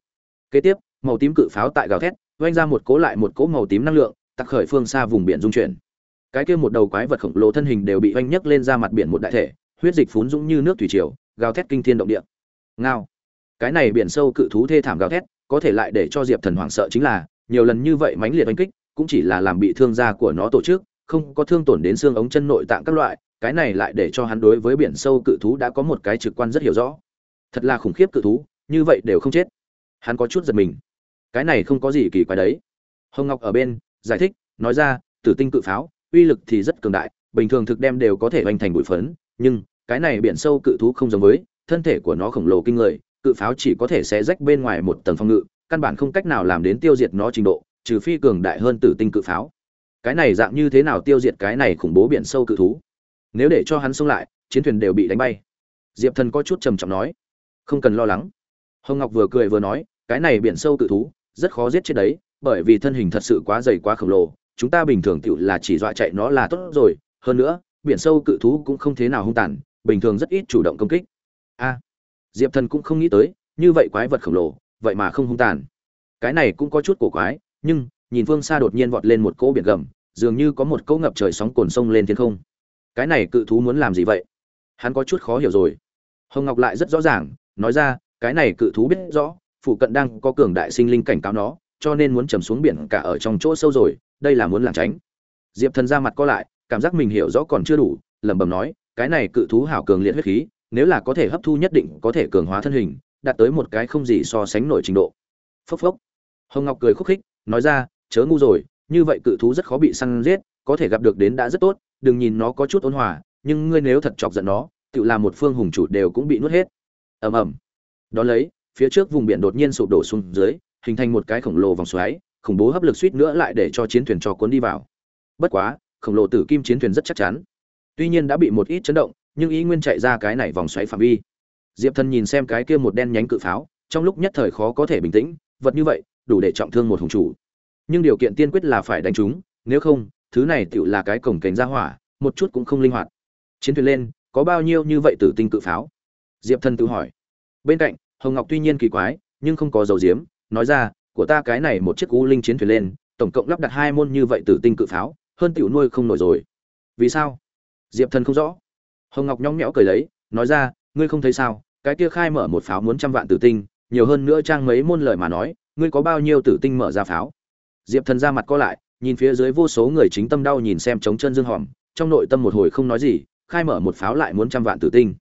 Kế tiếp, màu tím cự pháo tại gào thét, vang ra một cố lại một cố màu tím năng lượng tặc khởi phương xa vùng biển dung chuyển. Cái kia một đầu quái vật khổng lồ thân hình đều bị oanh nhấc lên ra mặt biển một đại thể, huyết dịch phún dũng như nước thủy triều, gào thét kinh thiên động địa. Ngao cái này biển sâu cự thú thê thảm gào thét, có thể lại để cho diệp thần hoảng sợ chính là, nhiều lần như vậy mãnh liệt oanh kích, cũng chỉ là làm bị thương da của nó tổ chức, không có thương tổn đến xương ống chân nội tạng các loại, cái này lại để cho hắn đối với biển sâu cự thú đã có một cái trực quan rất hiểu rõ. Thật là khủng khiếp cự thú, như vậy đều không chết. Hắn có chút giật mình. Cái này không có gì kỳ quái đấy. Hồng ngọc ở bên, giải thích, nói ra, tử tinh cự pháo, uy lực thì rất cường đại, bình thường thực đem đều có thể hoành thành bụi phấn, nhưng, cái này biển sâu cự thú không giống với, thân thể của nó khổng lồ kinh người cự pháo chỉ có thể xé rách bên ngoài một tầng phòng ngự, căn bản không cách nào làm đến tiêu diệt nó trình độ, trừ phi cường đại hơn tử tinh cự pháo. Cái này dạng như thế nào tiêu diệt cái này khủng bố biển sâu cự thú? Nếu để cho hắn xông lại, chiến thuyền đều bị đánh bay. Diệp thần có chút trầm trọng nói. Không cần lo lắng. Hồng ngọc vừa cười vừa nói, cái này biển sâu cự thú, rất khó giết chết đấy, bởi vì thân hình thật sự quá dày quá khổng lồ, chúng ta bình thường tựu là chỉ dọa chạy nó là tốt rồi, hơn nữa, biển sâu cự thú cũng không thế nào hung tàn, bình thường rất ít chủ động công kích. A diệp thần cũng không nghĩ tới, như vậy quái vật khổng lồ, vậy mà không hung tàn. Cái này cũng có chút cổ quái, nhưng, nhìn phương xa đột nhiên vọt lên một cỗ biển gầm, dường như có một cỗ ngập trời sóng cồn sông lên thiên không. Cái này cự thú muốn làm gì vậy? Hắn có chút khó hiểu rồi. Hồng ngọc lại rất rõ ràng, nói ra, cái này cự thú biết rõ, phụ cận đang có cường đại sinh linh cảnh cáo nó, cho nên muốn chầm xuống biển cả ở trong chỗ sâu rồi, đây là muốn lảng tránh. Diệp thần ra mặt co lại, cảm giác mình hiểu rõ còn chưa đủ, lẩm bẩm nói, cái này cự thú hảo cường liệt huyết khí nếu là có thể hấp thu nhất định có thể cường hóa thân hình, đạt tới một cái không gì so sánh nổi trình độ. Phốc phốc. Hồng ngọc cười khúc khích, nói ra, chớ ngu rồi, như vậy cự thú rất khó bị săn giết, có thể gặp được đến đã rất tốt, đừng nhìn nó có chút ôn hòa, nhưng ngươi nếu thật chọc giận nó, tự làm một phương hùng chủ đều cũng bị nuốt hết. Ầm ầm. Đó lấy, phía trước vùng biển đột nhiên sụp đổ xuống dưới, hình thành một cái khổng lồ vòng xoáy, khủng bố hấp lực suýt nữa lại để cho chiến thuyền cho cuốn đi vào. Bất quá, khổng lồ tử kim chiến thuyền rất chắc chắn. Tuy nhiên đã bị một ít chấn động nhưng ý nguyên chạy ra cái này vòng xoáy phạm vi. Diệp thần nhìn xem cái kia một đen nhánh cự pháo, trong lúc nhất thời khó có thể bình tĩnh, vật như vậy, đủ để trọng thương một hùng chủ. Nhưng điều kiện tiên quyết là phải đánh chúng, nếu không, thứ này tựu là cái cổng cánh ra hỏa, một chút cũng không linh hoạt. Chiến thuyền lên, có bao nhiêu như vậy tử tinh cự pháo? Diệp thần tự hỏi. Bên cạnh, hồng ngọc tuy nhiên kỳ quái, nhưng không có dầu diếm, nói ra, của ta cái này một chiếc cú linh chiến thuyền lên, tổng cộng lắp đặt hai môn như vậy tử tinh cự pháo, hơn tiểu nuôi không nổi rồi. Vì sao? Diệp thần không rõ hồng ngọc nhõng nhẽo cười lấy, nói ra, ngươi không thấy sao, cái kia khai mở một pháo muốn trăm vạn tử tinh, nhiều hơn nữa trang mấy môn lời mà nói, ngươi có bao nhiêu tử tinh mở ra pháo? Diệp thần ra mặt co lại, nhìn phía dưới vô số người chính tâm đau nhìn xem trống chân dương hòm, trong nội tâm một hồi không nói gì, khai mở một pháo lại muốn trăm vạn tử tinh.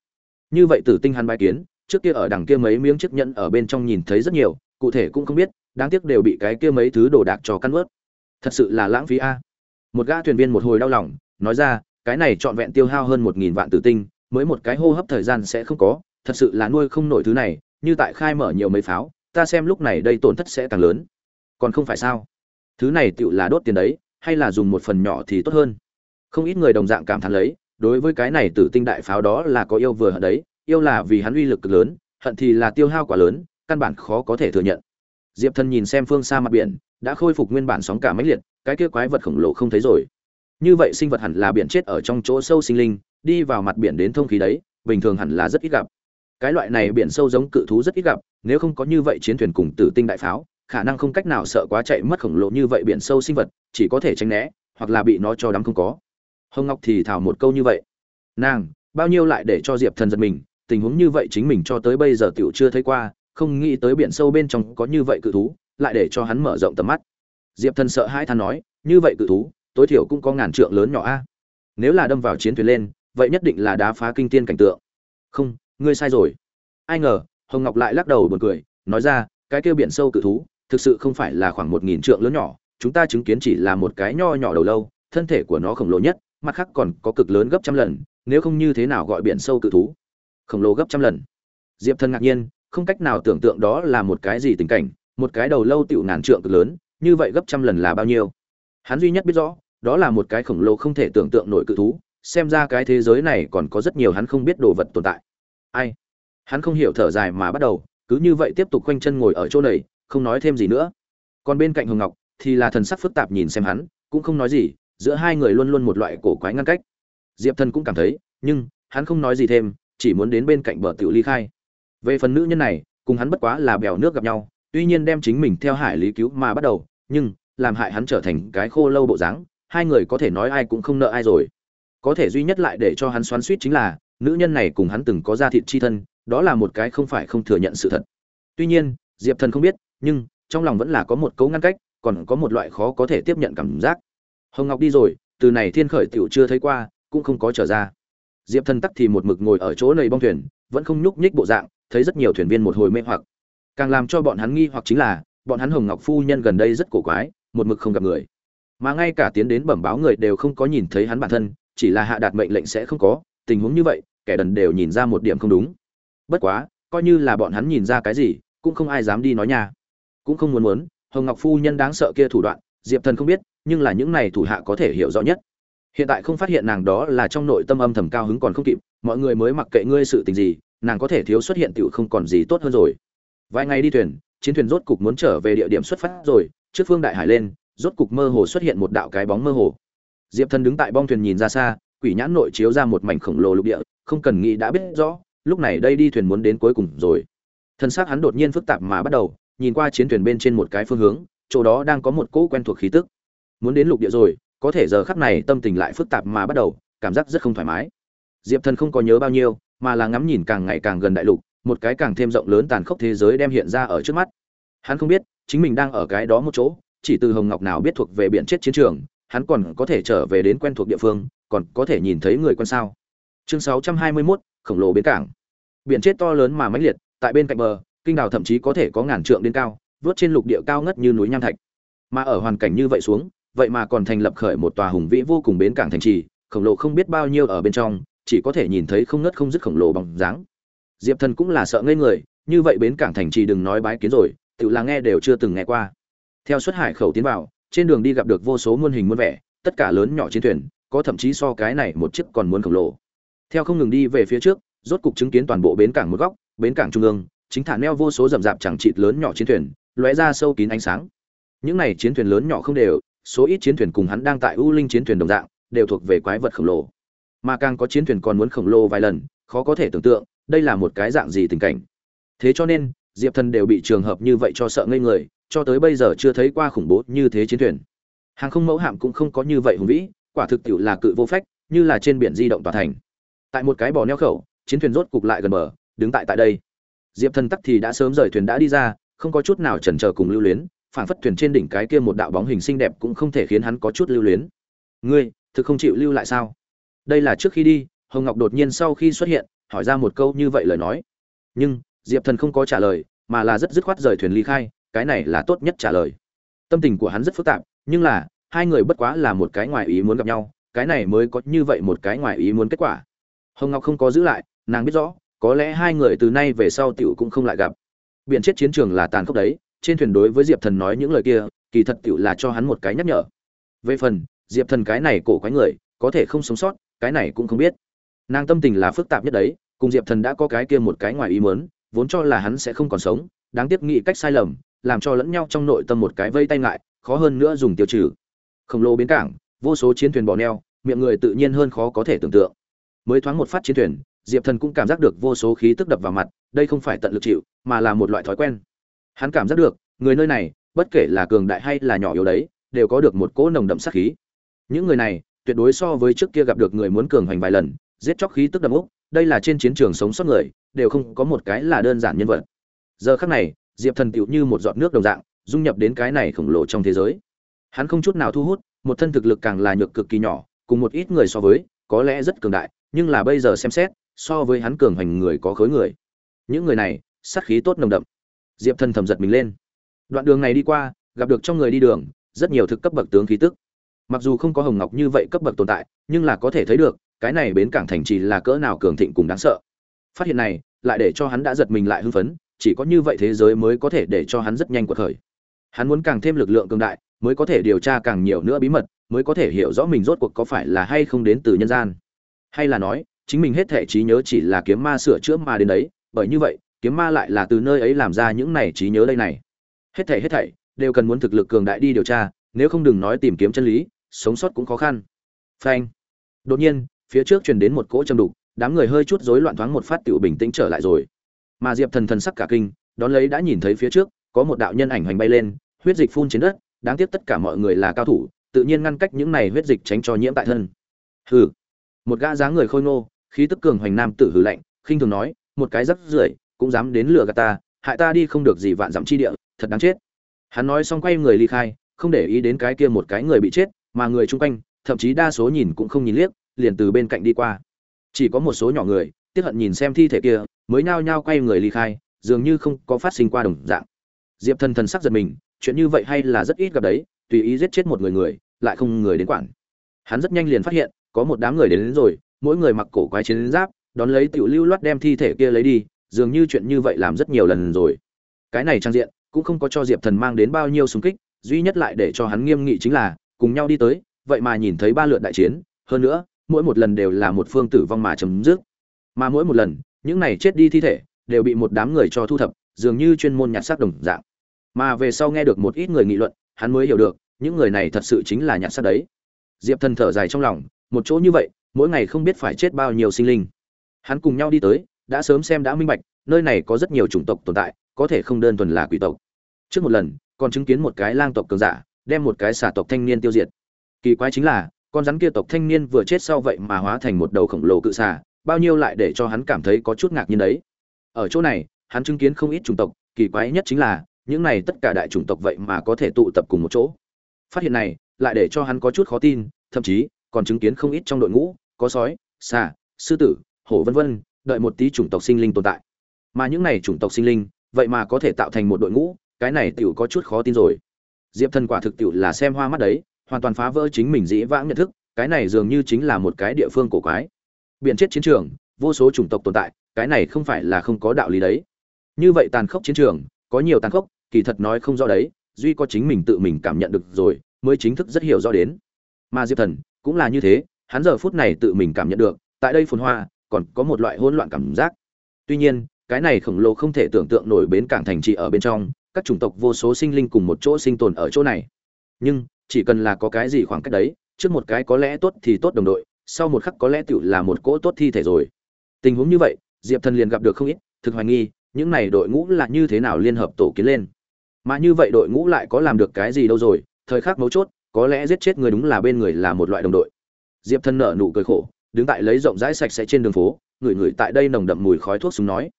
Như vậy tử tinh hắn bài kiến, trước kia ở đằng kia mấy miếng chiếc nhẫn ở bên trong nhìn thấy rất nhiều, cụ thể cũng không biết, đáng tiếc đều bị cái kia mấy thứ đồ đạc cho căn ướt thật sự là lãng phí a. Một gã thuyền viên một hồi đau lòng, nói ra cái này trọn vẹn tiêu hao hơn một nghìn vạn tử tinh, mới một cái hô hấp thời gian sẽ không có, thật sự là nuôi không nổi thứ này, như tại khai mở nhiều mấy pháo, ta xem lúc này đây tổn thất sẽ càng lớn. Còn không phải sao? Thứ này tựu là đốt tiền đấy, hay là dùng một phần nhỏ thì tốt hơn? Không ít người đồng dạng cảm thán lấy, đối với cái này tử tinh đại pháo đó là có yêu vừa hận đấy, yêu là vì hắn uy lực cực lớn, hận thì là tiêu hao quá lớn, căn bản khó có thể thừa nhận. Diệp thần nhìn xem phương xa mặt biển, đã khôi phục nguyên bản sóng cả mấy liệt, cái kia quái vật khổng lồ không thấy rồi như vậy sinh vật hẳn là biển chết ở trong chỗ sâu sinh linh, đi vào mặt biển đến thông khí đấy, bình thường hẳn là rất ít gặp. Cái loại này biển sâu giống cự thú rất ít gặp, nếu không có như vậy chiến thuyền cùng tử tinh đại pháo, khả năng không cách nào sợ quá chạy mất khổng lồ như vậy biển sâu sinh vật, chỉ có thể tránh né, hoặc là bị nó cho đắm không có. Hồng ngọc thì thảo một câu như vậy. Nàng, bao nhiêu lại để cho diệp thần giật mình, tình huống như vậy chính mình cho tới bây giờ tiểu chưa thấy qua, không nghĩ tới biển sâu bên trong có như vậy cự thú, lại để cho hắn mở rộng tầm mắt. Diệp thần sợ hai than nói, như vậy cự thú tối thiểu cũng có ngàn trượng lớn nhỏ a. Nếu là đâm vào chiến thuyền lên, vậy nhất định là đá phá kinh tiên cảnh tượng. Không, ngươi sai rồi. Ai ngờ, hồng ngọc lại lắc đầu buồn cười, nói ra, cái kêu biển sâu cự thú, thực sự không phải là khoảng một nghìn trượng lớn nhỏ, chúng ta chứng kiến chỉ là một cái nho nhỏ đầu lâu, thân thể của nó khổng lồ nhất, mặt khác còn có cực lớn gấp trăm lần, nếu không như thế nào gọi biển sâu cự thú? Khổng lồ gấp trăm lần. Diệp thần ngạc nhiên, không cách nào tưởng tượng đó là một cái gì tình cảnh, một cái đầu lâu tiểu ngàn trượng cực lớn, như vậy gấp trăm lần là bao nhiêu? Hắn duy nhất biết rõ đó là một cái khổng lồ không thể tưởng tượng nổi cự thú, xem ra cái thế giới này còn có rất nhiều hắn không biết đồ vật tồn tại. Ai? Hắn không hiểu thở dài mà bắt đầu, cứ như vậy tiếp tục quanh chân ngồi ở chỗ này, không nói thêm gì nữa. Còn bên cạnh hồng ngọc, thì là thần sắc phức tạp nhìn xem hắn, cũng không nói gì, giữa hai người luôn luôn một loại cổ quái ngăn cách. Diệp thần cũng cảm thấy, nhưng, hắn không nói gì thêm, chỉ muốn đến bên cạnh bờ tiểu ly khai. Về phần nữ nhân này, cùng hắn bất quá là bèo nước gặp nhau, tuy nhiên đem chính mình theo hải lý cứu mà bắt đầu, nhưng, làm hại hắn trở thành cái khô lâu bộ dáng hai người có thể nói ai cũng không nợ ai rồi. Có thể duy nhất lại để cho hắn xoắn suýt chính là, nữ nhân này cùng hắn từng có gia thịt chi thân, đó là một cái không phải không thừa nhận sự thật. Tuy nhiên, diệp thần không biết, nhưng, trong lòng vẫn là có một cấu ngăn cách, còn có một loại khó có thể tiếp nhận cảm giác. Hồng ngọc đi rồi, từ này thiên khởi tiểu chưa thấy qua, cũng không có trở ra. Diệp thần tắc thì một mực ngồi ở chỗ nầy bong thuyền, vẫn không nhúc nhích bộ dạng, thấy rất nhiều thuyền viên một hồi mê hoặc. Càng làm cho bọn hắn nghi hoặc chính là, bọn hắn hồng ngọc phu nhân gần đây rất cổ quái, một mực không gặp người mà ngay cả tiến đến bẩm báo người đều không có nhìn thấy hắn bản thân, chỉ là hạ đạt mệnh lệnh sẽ không có, tình huống như vậy, kẻ đần đều nhìn ra một điểm không đúng. Bất quá, coi như là bọn hắn nhìn ra cái gì, cũng không ai dám đi nói nha. Cũng không muốn muốn, hồng ngọc phu nhân đáng sợ kia thủ đoạn, diệp thần không biết, nhưng là những này thủ hạ có thể hiểu rõ nhất. Hiện tại không phát hiện nàng đó là trong nội tâm âm thầm cao hứng còn không kịp, mọi người mới mặc kệ ngươi sự tình gì, nàng có thể thiếu xuất hiện tựu không còn gì tốt hơn rồi. Vài ngày đi thuyền, chiến thuyền rốt cục muốn trở về địa điểm xuất phát rồi, trước phương đại hải lên rốt cục mơ hồ xuất hiện một đạo cái bóng mơ hồ. Diệp thần đứng tại bong thuyền nhìn ra xa, quỷ nhãn nội chiếu ra một mảnh khổng lồ lục địa, không cần nghĩ đã biết rõ, lúc này đây đi thuyền muốn đến cuối cùng rồi. Thân xác hắn đột nhiên phức tạp mà bắt đầu, nhìn qua chiến thuyền bên trên một cái phương hướng, chỗ đó đang có một cỗ quen thuộc khí tức. Muốn đến lục địa rồi, có thể giờ khắc này tâm tình lại phức tạp mà bắt đầu, cảm giác rất không thoải mái. Diệp thần không có nhớ bao nhiêu, mà là ngắm nhìn càng ngày càng gần đại lục, một cái càng thêm rộng lớn tàn khốc thế giới đem hiện ra ở trước mắt. Hắn không biết, chính mình đang ở cái đó một chỗ chỉ từ hồng ngọc nào biết thuộc về biển chết chiến trường hắn còn có thể trở về đến quen thuộc địa phương còn có thể nhìn thấy người quen sao? Chương 621, khổng lồ bến cảng. Biển chết to lớn mà mãnh liệt tại bên cạnh bờ kinh đảo thậm chí có thể có ngàn trượng đến cao vớt trên lục địa cao ngất như núi nham thạch. Mà ở hoàn cảnh như vậy xuống vậy mà còn thành lập khởi một tòa hùng vĩ vô cùng bến cảng thành trì khổng lồ không biết bao nhiêu ở bên trong chỉ có thể nhìn thấy không ngất không dứt khổng lồ bằng dáng. Diệp thần cũng là sợ ngây người như vậy bến cảng thành trì đừng nói bái kiến rồi tự là nghe đều chưa từng nghe qua theo xuất hải khẩu tiến vào, trên đường đi gặp được vô số muôn hình muôn vẻ, tất cả lớn nhỏ chiến thuyền, có thậm chí so cái này một chiếc còn muốn khổng lồ. Theo không ngừng đi về phía trước, rốt cục chứng kiến toàn bộ bến cảng một góc, bến cảng trung ương, chính thả neo vô số rậm rạp chẳng chịt lớn nhỏ chiến thuyền, lóe ra sâu kín ánh sáng. Những này chiến thuyền lớn nhỏ không đều, số ít chiến thuyền cùng hắn đang tại u linh chiến thuyền đồng dạng, đều thuộc về quái vật khổng lồ. Mà càng có chiến thuyền còn muốn khổng lồ vài lần, khó có thể tưởng tượng, đây là một cái dạng gì tình cảnh. Thế cho nên, diệp thần đều bị trường hợp như vậy cho sợ ngây người cho tới bây giờ chưa thấy qua khủng bố như thế chiến thuyền. Hàng không mẫu hạm cũng không có như vậy hùng vĩ, quả thực tiệu là cự vô phách, như là trên biển di động tòa thành. Tại một cái bò neo khẩu, chiến thuyền rốt cục lại gần bờ, đứng tại tại đây. Diệp thần tắc thì đã sớm rời thuyền đã đi ra, không có chút nào chần chờ cùng lưu luyến, phảng phất thuyền trên đỉnh cái kia một đạo bóng hình xinh đẹp cũng không thể khiến hắn có chút lưu luyến. Ngươi, thực không chịu lưu lại sao? Đây là trước khi đi, hồng ngọc đột nhiên sau khi xuất hiện, hỏi ra một câu như vậy lời nói. Nhưng, diệp thần không có trả lời, mà là rất dứt khoát rời thuyền ly khai cái này là tốt nhất trả lời. Tâm tình của hắn rất phức tạp nhưng là hai người bất quá là một cái ngoài ý muốn gặp nhau cái này mới có như vậy một cái ngoài ý muốn kết quả. Hồng ngọc không có giữ lại nàng biết rõ có lẽ hai người từ nay về sau tiểu cũng không lại gặp. Biện chết chiến trường là tàn khốc đấy trên thuyền đối với diệp thần nói những lời kia kỳ thật tựu là cho hắn một cái nhắc nhở. Về phần diệp thần cái này cổ quái người có thể không sống sót cái này cũng không biết. Nàng tâm tình là phức tạp nhất đấy cùng diệp thần đã có cái kia một cái ngoài ý muốn, vốn cho là hắn sẽ không còn sống đáng tiếc nghĩ cách sai lầm làm cho lẫn nhau trong nội tâm một cái vây tay ngại, khó hơn nữa dùng tiêu trừ. Khổng lồ bến cảng, vô số chiến thuyền bò neo, miệng người tự nhiên hơn khó có thể tưởng tượng. Mới thoáng một phát chiến thuyền, diệp thần cũng cảm giác được vô số khí tức đập vào mặt, đây không phải tận lực chịu, mà là một loại thói quen. Hắn cảm giác được, người nơi này, bất kể là cường đại hay là nhỏ yếu đấy, đều có được một cỗ nồng đậm sát khí. Những người này, tuyệt đối so với trước kia gặp được người muốn cường hành vài lần, giết chóc khí tức đậm úc, đây là trên chiến trường sống sót người, đều không có một cái là đơn giản nhân vật. Giờ khắc này diệp thần tựu như một giọt nước đồng dạng, dung nhập đến cái này khổng lồ trong thế giới. Hắn không chút nào thu hút, một thân thực lực càng là nhược cực kỳ nhỏ, cùng một ít người so với, có lẽ rất cường đại, nhưng là bây giờ xem xét, so với hắn cường hành người có khối người. Những người này, sát khí tốt nồng đậm. Diệp thần thầm giật mình lên. Đoạn đường này đi qua, gặp được trong người đi đường, rất nhiều thực cấp bậc tướng khí tức. Mặc dù không có hồng ngọc như vậy cấp bậc tồn tại, nhưng là có thể thấy được, cái này bến cảng thành trì là cỡ nào cường thịnh cùng đáng sợ. Phát hiện này, lại để cho hắn đã giật mình lại hưng phấn chỉ có như vậy thế giới mới có thể để cho hắn rất nhanh quật khởi. Hắn muốn càng thêm lực lượng cường đại, mới có thể điều tra càng nhiều nữa bí mật, mới có thể hiểu rõ mình rốt cuộc có phải là hay không đến từ nhân gian. Hay là nói, chính mình hết thể trí nhớ chỉ là kiếm ma sửa chữa mà đến đấy, bởi như vậy, kiếm ma lại là từ nơi ấy làm ra những này trí nhớ đây này. Hết thảy hết thảy, đều cần muốn thực lực cường đại đi điều tra, nếu không đừng nói tìm kiếm chân lý, sống sót cũng khó khăn. Phanh. Đột nhiên, phía trước truyền đến một cỗ châm đục, đám người hơi chút rối loạn thoáng một phát tiểu bình tĩnh trở lại rồi mà diệp thần thần sắc cả kinh, đón lấy đã nhìn thấy phía trước, có một đạo nhân ảnh hoành bay lên, huyết dịch phun trên đất, đáng tiếc tất cả mọi người là cao thủ, tự nhiên ngăn cách những này huyết dịch tránh cho nhiễm tại thân. Hừ. Một gã dáng người khôi ngô, khí tức cường hoành nam tử hừ lạnh, khinh thường nói, một cái rắc rưởi, cũng dám đến lừa gạt ta, hại ta đi không được gì vạn dặm chi địa, thật đáng chết. Hắn nói xong quay người ly khai, không để ý đến cái kia một cái người bị chết, mà người chung quanh, thậm chí đa số nhìn cũng không nhìn liếc, liền từ bên cạnh đi qua. Chỉ có một số nhỏ người tiếc hận nhìn xem thi thể kia mới nhao nhao quay người ly khai dường như không có phát sinh qua đồng dạng. Diệp thần thần sắc giật mình chuyện như vậy hay là rất ít gặp đấy tùy ý giết chết một người người lại không người đến quản. Hắn rất nhanh liền phát hiện có một đám người đến, đến rồi mỗi người mặc cổ quái chiến giáp đón lấy tiểu lưu loát đem thi thể kia lấy đi dường như chuyện như vậy làm rất nhiều lần rồi. Cái này trang diện cũng không có cho diệp thần mang đến bao nhiêu súng kích duy nhất lại để cho hắn nghiêm nghị chính là cùng nhau đi tới vậy mà nhìn thấy ba lượt đại chiến hơn nữa mỗi một lần đều là một phương tử vong mà chấm dứt mà mỗi một lần, những này chết đi thi thể đều bị một đám người cho thu thập, dường như chuyên môn nhặt xác đồng dạng. Mà về sau nghe được một ít người nghị luận, hắn mới hiểu được, những người này thật sự chính là nhặt xác đấy. Diệp thần thở dài trong lòng, một chỗ như vậy, mỗi ngày không biết phải chết bao nhiêu sinh linh. Hắn cùng nhau đi tới, đã sớm xem đã minh bạch, nơi này có rất nhiều chủng tộc tồn tại, có thể không đơn thuần là quỷ tộc. Trước một lần, còn chứng kiến một cái lang tộc cường giả, đem một cái xà tộc thanh niên tiêu diệt. Kỳ quái chính là, con rắn kia tộc thanh niên vừa chết sau vậy mà hóa thành một đầu khổng lồ cự xà bao nhiêu lại để cho hắn cảm thấy có chút ngạc nhiên đấy. Ở chỗ này, hắn chứng kiến không ít chủng tộc, kỳ quái nhất chính là, những này tất cả đại chủng tộc vậy mà có thể tụ tập cùng một chỗ. Phát hiện này, lại để cho hắn có chút khó tin, thậm chí, còn chứng kiến không ít trong đội ngũ, có sói, xà, sư tử, hổ vân vân, đợi một tí chủng tộc sinh linh tồn tại. Mà những này chủng tộc sinh linh, vậy mà có thể tạo thành một đội ngũ, cái này tiểu có chút khó tin rồi. Diệp thần quả thực tiểu là xem hoa mắt đấy, hoàn toàn phá vỡ chính mình dĩ vãng nhận thức, cái này dường như chính là một cái địa phương cổ quái biện chết chiến trường, vô số chủng tộc tồn tại, cái này không phải là không có đạo lý đấy. Như vậy tàn khốc chiến trường, có nhiều tàn khốc, kỳ thật nói không rõ đấy, duy có chính mình tự mình cảm nhận được rồi, mới chính thức rất hiểu rõ đến. Mà diệp thần, cũng là như thế, hắn giờ phút này tự mình cảm nhận được, tại đây phồn hoa, còn có một loại hỗn loạn cảm giác. Tuy nhiên, cái này khổng lồ không thể tưởng tượng nổi bến cảng thành trì ở bên trong, các chủng tộc vô số sinh linh cùng một chỗ sinh tồn ở chỗ này. Nhưng, chỉ cần là có cái gì khoảng cách đấy, trước một cái có lẽ tốt thì tốt đồng đội sau một khắc có lẽ tựu là một cỗ tốt thi thể rồi. Tình huống như vậy, diệp thần liền gặp được không ít, thực hoài nghi, những này đội ngũ là như thế nào liên hợp tổ kiến lên. Mà như vậy đội ngũ lại có làm được cái gì đâu rồi, thời khắc mấu chốt, có lẽ giết chết người đúng là bên người là một loại đồng đội. Diệp thần nở nụ cười khổ, đứng tại lấy rộng rãi sạch sẽ trên đường phố, người người tại đây nồng đậm mùi khói thuốc súng nói.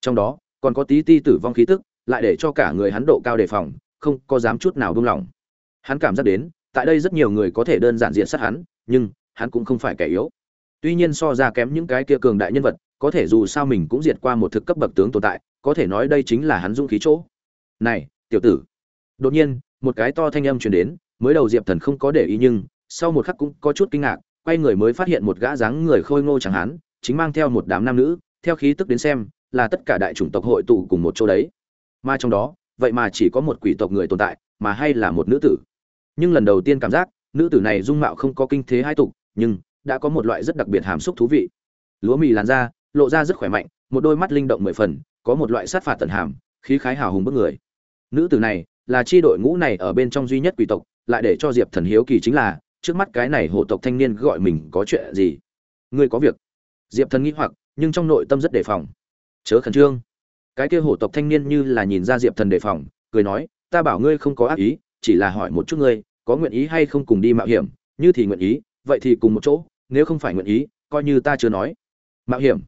Trong đó, còn có tí ti tử vong khí tức, lại để cho cả người hắn độ cao đề phòng, không có dám chút nào buông lỏng. Hắn cảm giác đến, tại đây rất nhiều người có thể đơn giản diện sát hắn, nhưng hắn cũng không phải kẻ yếu. Tuy nhiên so ra kém những cái kia cường đại nhân vật, có thể dù sao mình cũng diệt qua một thực cấp bậc tướng tồn tại, có thể nói đây chính là hắn dũng khí chỗ. Này, tiểu tử. Đột nhiên, một cái to thanh âm truyền đến, mới đầu diệp thần không có để ý nhưng, sau một khắc cũng có chút kinh ngạc, quay người mới phát hiện một gã dáng người khôi ngô chẳng hắn, chính mang theo một đám nam nữ, theo khí tức đến xem, là tất cả đại chủng tộc hội tụ cùng một chỗ đấy. Mà trong đó, vậy mà chỉ có một quỷ tộc người tồn tại, mà hay là một nữ tử. Nhưng lần đầu tiên cảm giác, nữ tử này dung mạo không có kinh thế hai tục nhưng đã có một loại rất đặc biệt hàm xúc thú vị. Lúa mì làn da lộ ra rất khỏe mạnh, một đôi mắt linh động mười phần, có một loại sát phạt tận hàm, khí khái hào hùng bức người. Nữ tử này là chi đội ngũ này ở bên trong duy nhất quỷ tộc, lại để cho diệp thần hiếu kỳ chính là, trước mắt cái này hộ tộc thanh niên gọi mình có chuyện gì? Ngươi có việc. Diệp thần nghĩ hoặc, nhưng trong nội tâm rất đề phòng. Chớ khẩn trương. Cái kia hổ tộc thanh niên như là nhìn ra diệp thần đề phòng, cười nói, ta bảo ngươi không có ác ý, chỉ là hỏi một chút ngươi, có nguyện ý hay không cùng đi mạo hiểm, như thì nguyện ý vậy thì cùng một chỗ, nếu không phải nguyện ý, coi như ta chưa nói. Mạo hiểm.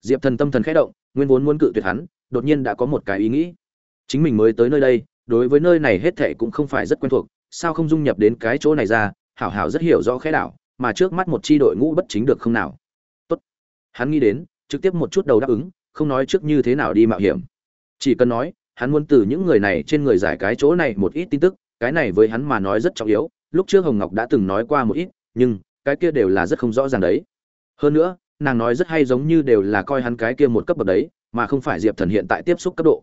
Diệp thần tâm thần khẽ động, nguyên vốn muốn cự tuyệt hắn, đột nhiên đã có một cái ý nghĩ. Chính mình mới tới nơi đây, đối với nơi này hết thệ cũng không phải rất quen thuộc, sao không dung nhập đến cái chỗ này ra, hảo hảo rất hiểu rõ khẽ đảo, mà trước mắt một chi đội ngũ bất chính được không nào. Tốt. Hắn nghĩ đến, trực tiếp một chút đầu đáp ứng, không nói trước như thế nào đi mạo hiểm. Chỉ cần nói, hắn muốn từ những người này trên người giải cái chỗ này một ít tin tức, cái này với hắn mà nói rất trọng yếu, lúc trước hồng ngọc đã từng nói qua một ít nhưng cái kia đều là rất không rõ ràng đấy. Hơn nữa, nàng nói rất hay giống như đều là coi hắn cái kia một cấp bậc đấy, mà không phải diệp thần hiện tại tiếp xúc cấp độ.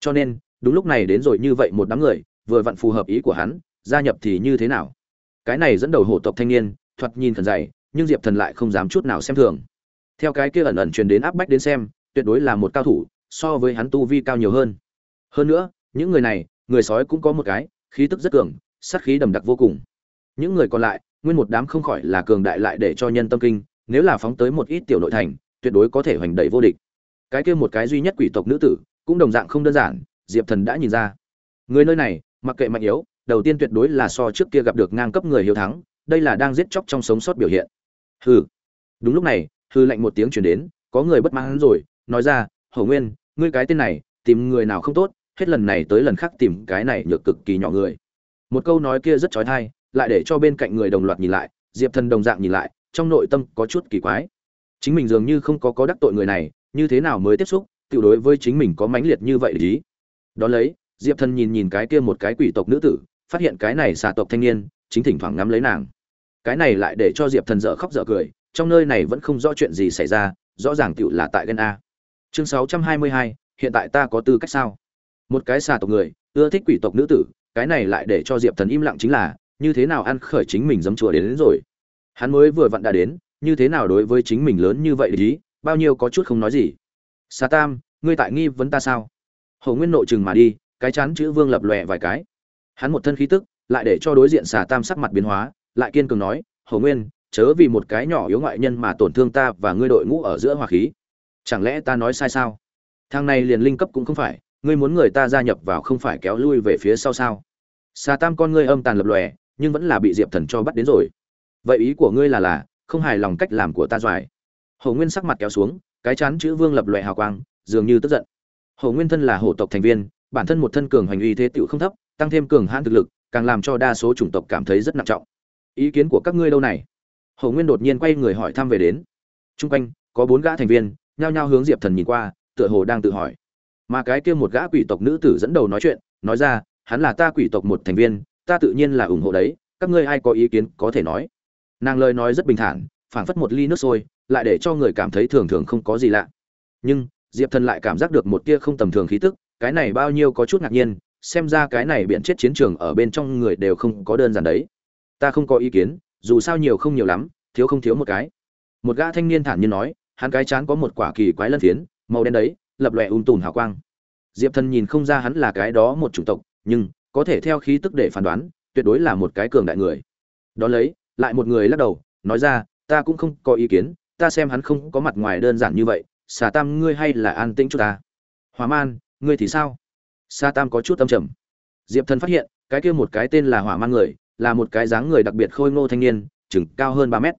Cho nên, đúng lúc này đến rồi như vậy một đám người, vừa vặn phù hợp ý của hắn, gia nhập thì như thế nào? Cái này dẫn đầu hổ tộc thanh niên, thoạt nhìn thần dày, nhưng diệp thần lại không dám chút nào xem thường. Theo cái kia ẩn ẩn truyền đến áp bách đến xem, tuyệt đối là một cao thủ, so với hắn tu vi cao nhiều hơn. Hơn nữa, những người này, người sói cũng có một cái, khí tức rất cường, sát khí đầm đặc vô cùng. Những người còn lại nguyên một đám không khỏi là cường đại lại để cho nhân tâm kinh, nếu là phóng tới một ít tiểu nội thành, tuyệt đối có thể hoành đẩy vô địch. Cái kia một cái duy nhất quỷ tộc nữ tử, cũng đồng dạng không đơn giản, diệp thần đã nhìn ra. Người nơi này, mặc kệ mạnh yếu, đầu tiên tuyệt đối là so trước kia gặp được ngang cấp người hiếu thắng, đây là đang giết chóc trong sống sót biểu hiện. Hừ. Đúng lúc này, hư lạnh một tiếng chuyển đến, có người bất mãn rồi, nói ra hầu nguyên, ngươi cái tên này, tìm người nào không tốt, hết lần này tới lần khác tìm cái này nhược cực kỳ nhỏ người. Một câu nói kia rất trói thai lại để cho bên cạnh người đồng loạt nhìn lại, diệp thần đồng dạng nhìn lại, trong nội tâm có chút kỳ quái. Chính mình dường như không có có đắc tội người này, như thế nào mới tiếp xúc tự đối với chính mình có mãnh liệt như vậy lý đó lấy, diệp thần nhìn nhìn cái kia một cái quỷ tộc nữ tử, phát hiện cái này xà tộc thanh niên, chính thỉnh thoảng ngắm lấy nàng. Cái này lại để cho diệp thần dở khóc dở cười, trong nơi này vẫn không rõ chuyện gì xảy ra, rõ ràng tựu là tại ghen a. Chương sáu trăm hai mươi hai, hiện tại ta có tư cách sao? Một cái xà tộc người, ưa thích quỷ tộc nữ tử, cái này lại để cho diệp thần im lặng chính là như thế nào ăn khởi chính mình dấm chùa đến, đến rồi? Hắn mới vừa vặn đã đến như thế nào đối với chính mình lớn như vậy ý bao nhiêu có chút không nói gì. Xà tam ngươi tại nghi vấn ta sao? Hầu nguyên nội chừng mà đi cái chán chữ vương lập lòe vài cái. Hắn một thân khí tức lại để cho đối diện xà tam sắc mặt biến hóa lại kiên cường nói hầu nguyên chớ vì một cái nhỏ yếu ngoại nhân mà tổn thương ta và ngươi đội ngũ ở giữa hòa khí. Chẳng lẽ ta nói sai sao? Thang này liền linh cấp cũng không phải ngươi muốn người ta gia nhập vào không phải kéo lui về phía sau sao? Xà tam con ngươi âm tàn lập lòe nhưng vẫn là bị diệp thần cho bắt đến rồi. Vậy ý của ngươi là là, không hài lòng cách làm của ta doài. Hầu nguyên sắc mặt kéo xuống, cái chán chữ vương lập loại hào quang, dường như tức giận. Hầu nguyên thân là hổ tộc thành viên, bản thân một thân cường hành uy thế tựu không thấp, tăng thêm cường hãn thực lực, càng làm cho đa số chủng tộc cảm thấy rất nặng trọng. Ý kiến của các ngươi đâu này? Hầu nguyên đột nhiên quay người hỏi thăm về đến. Chung quanh, có bốn gã thành viên, nhao nhao hướng diệp thần nhìn qua, tựa hồ đang tự hỏi. Mà cái kia một gã quỷ tộc nữ tử dẫn đầu nói chuyện, nói ra, hắn là ta quỷ tộc một thành viên ta tự nhiên là ủng hộ đấy, các ngươi ai có ý kiến có thể nói. Nàng lời nói rất bình thản, phảng phất một ly nước sôi, lại để cho người cảm thấy thường thường không có gì lạ. Nhưng, diệp thần lại cảm giác được một tia không tầm thường khí tức, cái này bao nhiêu có chút ngạc nhiên, xem ra cái này biện chết chiến trường ở bên trong người đều không có đơn giản đấy. Ta không có ý kiến, dù sao nhiều không nhiều lắm, thiếu không thiếu một cái. Một gã thanh niên thản nhiên nói, hắn cái chán có một quả kỳ quái lân phiến, màu đen đấy, lập lòe um ung tùn hào quang. Diệp thần nhìn không ra hắn là cái đó một chủng tộc, nhưng có thể theo khí tức để phán đoán, tuyệt đối là một cái cường đại người. Đó lấy, lại một người lắc đầu, nói ra, ta cũng không có ý kiến, ta xem hắn không có mặt ngoài đơn giản như vậy xà tam ngươi hay là an tĩnh chút ta. Hòa man, ngươi thì sao? Sa tam có chút tâm trầm. Diệp thần phát hiện, cái kia một cái tên là hỏa man người, là một cái dáng người đặc biệt khôi ngô thanh niên, chừng cao hơn ba mét.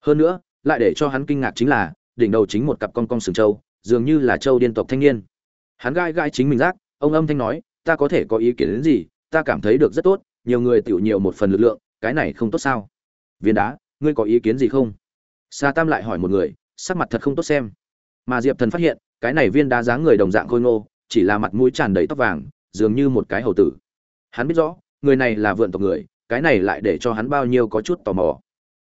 Hơn nữa, lại để cho hắn kinh ngạc chính là, đỉnh đầu chính một cặp con con sừng trâu, dường như là trâu điên tộc thanh niên. Hắn gai gai chính mình giác ông âm thanh nói ta có thể có ý kiến đến gì, ta cảm thấy được rất tốt, nhiều người tiểu nhiều một phần lực lượng, cái này không tốt sao? Viên đá, ngươi có ý kiến gì không? Sa tam lại hỏi một người, sắc mặt thật không tốt xem. Mà diệp thần phát hiện, cái này viên đá dáng người đồng dạng khôi ngô, chỉ là mặt mũi tràn đầy tóc vàng, dường như một cái hầu tử. Hắn biết rõ, người này là vượn tộc người, cái này lại để cho hắn bao nhiêu có chút tò mò.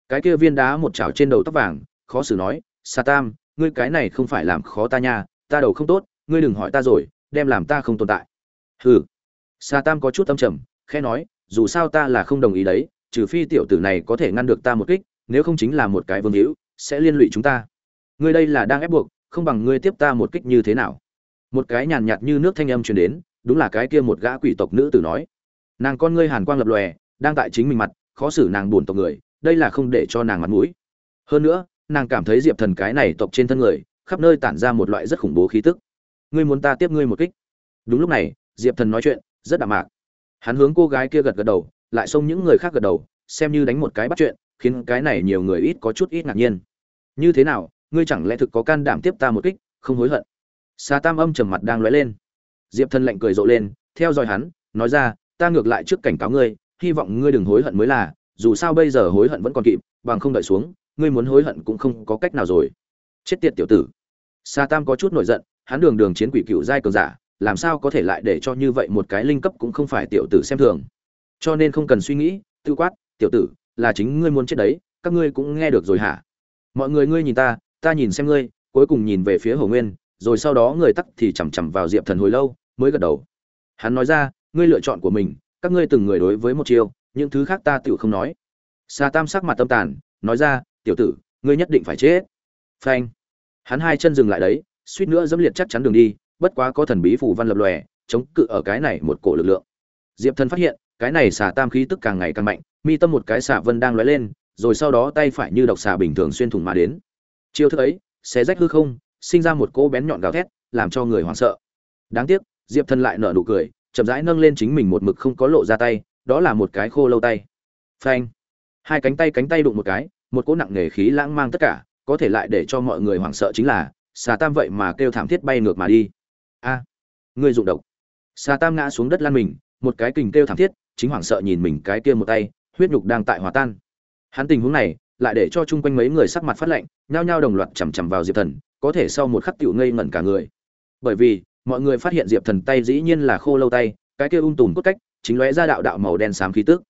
Cái kia viên đá một chảo trên đầu tóc vàng, khó xử nói, sa tam, ngươi cái này không phải làm khó ta nha, ta đầu không tốt, ngươi đừng hỏi ta rồi, đem làm ta không tồn tại hừ. Sa tam có chút tâm trầm, khẽ nói, dù sao ta là không đồng ý đấy, trừ phi tiểu tử này có thể ngăn được ta một kích, nếu không chính là một cái vương hữu, sẽ liên lụy chúng ta. Ngươi đây là đang ép buộc, không bằng ngươi tiếp ta một kích như thế nào? Một cái nhàn nhạt như nước thanh âm truyền đến, đúng là cái kia một gã quỷ tộc nữ tử nói. Nàng con ngươi hàn quang lập lòe, đang tại chính mình mặt, khó xử nàng buồn tộc người, đây là không để cho nàng mặt mũi. Hơn nữa, nàng cảm thấy diệp thần cái này tộc trên thân người, khắp nơi tản ra một loại rất khủng bố khí tức. Ngươi muốn ta tiếp ngươi một kích? Đúng lúc này diệp thần nói chuyện, rất đạm mạc. Hắn hướng cô gái kia gật gật đầu, lại xông những người khác gật đầu, xem như đánh một cái bắt chuyện, khiến cái này nhiều người ít có chút ít ngạc nhiên. Như thế nào, ngươi chẳng lẽ thực có can đảm tiếp ta một kích, không hối hận? Xà tam âm trầm mặt đang lóe lên. Diệp thần lạnh cười rộ lên, theo dõi hắn, nói ra, ta ngược lại trước cảnh cáo ngươi, hy vọng ngươi đừng hối hận mới là, dù sao bây giờ hối hận vẫn còn kịp, bằng không đợi xuống, ngươi muốn hối hận cũng không có cách nào rồi. Chết tiệt tiểu tử. Xà tam có chút nổi giận, hắn đường đường chiến quỷ cựu giai cường giả làm sao có thể lại để cho như vậy một cái linh cấp cũng không phải tiểu tử xem thường cho nên không cần suy nghĩ tư quát tiểu tử là chính ngươi muốn chết đấy các ngươi cũng nghe được rồi hả mọi người ngươi nhìn ta ta nhìn xem ngươi cuối cùng nhìn về phía hồ nguyên rồi sau đó người tắc thì chằm chằm vào diệp thần hồi lâu mới gật đầu hắn nói ra ngươi lựa chọn của mình các ngươi từng người đối với một chiêu những thứ khác ta tự không nói Sa Tam sắc mặt tâm tàn, nói ra, "Tiểu tử, ngươi nhất định phải chết." Phanh. Hắn hai chân dừng lại đấy, suýt nữa dẫm liệt chắc chắn đường đi, bất quá có thần bí phù văn lập lòe, chống cự ở cái này một cổ lực lượng. Diệp Thần phát hiện, cái này xà tam khí tức càng ngày càng mạnh, mi tâm một cái xà vân đang lóe lên, rồi sau đó tay phải như độc xà bình thường xuyên thủng mà đến. Chiêu thức ấy, xé rách hư không, sinh ra một cỗ bén nhọn gào thét, làm cho người hoảng sợ. Đáng tiếc, Diệp Thần lại nở nụ cười, chậm rãi nâng lên chính mình một mực không có lộ ra tay, đó là một cái khô lâu tay. Phanh hai cánh tay cánh tay đụng một cái một cỗ nặng nề khí lãng mang tất cả có thể lại để cho mọi người hoảng sợ chính là xà tam vậy mà kêu thảm thiết bay ngược mà đi a à, dụng độc. Xà tam ngã xuống đất lan mình một cái kình kêu thảm thiết chính hoảng sợ nhìn mình cái kia một tay huyết nhục đang tại hòa tan. Hắn tình huống này lại để cho chung quanh mấy người sắc mặt phát lạnh nhao nhao đồng loạt chằm chằm vào diệp thần có thể sau một khắc tiểu ngây ngẩn cả người. Bởi vì mọi người phát hiện diệp thần tay dĩ nhiên là khô lâu tay cái kia ung tùm cốt cách chính lóe ra đạo đạo màu đen xám khí tức.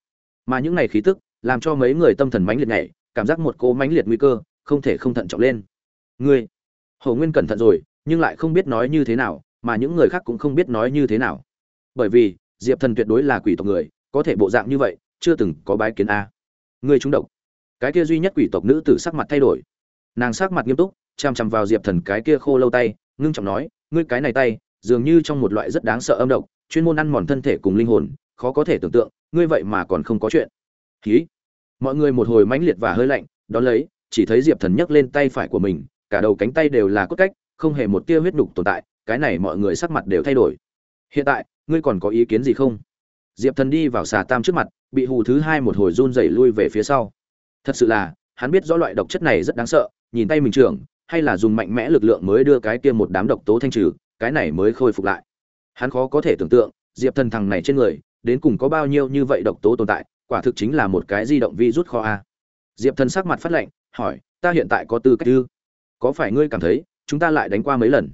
Mà những này khí tức làm cho mấy người tâm thần mãnh liệt nhảy cảm giác một cô mãnh liệt nguy cơ không thể không thận trọng lên. Ngươi hầu nguyên cẩn thận rồi nhưng lại không biết nói như thế nào mà những người khác cũng không biết nói như thế nào. Bởi vì diệp thần tuyệt đối là quỷ tộc người có thể bộ dạng như vậy chưa từng có bái kiến a. Ngươi trúng độc. Cái kia duy nhất quỷ tộc nữ tử sắc mặt thay đổi. Nàng sắc mặt nghiêm túc chằm chằm vào diệp thần cái kia khô lâu tay ngưng trọng nói ngươi cái này tay dường như trong một loại rất đáng sợ âm độc chuyên môn ăn mòn thân thể cùng linh hồn khó có thể tưởng tượng ngươi vậy mà còn không có chuyện. Hí. Mọi người một hồi mãnh liệt và hơi lạnh, đón lấy, chỉ thấy Diệp Thần nhấc lên tay phải của mình, cả đầu cánh tay đều là cốt cách, không hề một tia huyết nục tồn tại, cái này mọi người sắc mặt đều thay đổi. Hiện tại, ngươi còn có ý kiến gì không? Diệp Thần đi vào xà tam trước mặt, bị hù thứ hai một hồi run rẩy lui về phía sau. Thật sự là, hắn biết rõ loại độc chất này rất đáng sợ, nhìn tay mình trưởng, hay là dùng mạnh mẽ lực lượng mới đưa cái kia một đám độc tố thanh trừ, cái này mới khôi phục lại. Hắn khó có thể tưởng tượng, Diệp Thần thằng này trên người, đến cùng có bao nhiêu như vậy độc tố tồn tại, quả thực chính là một cái di động vi rút kho a diệp thần sắc mặt phát lệnh hỏi ta hiện tại có tư cách ư có phải ngươi cảm thấy chúng ta lại đánh qua mấy lần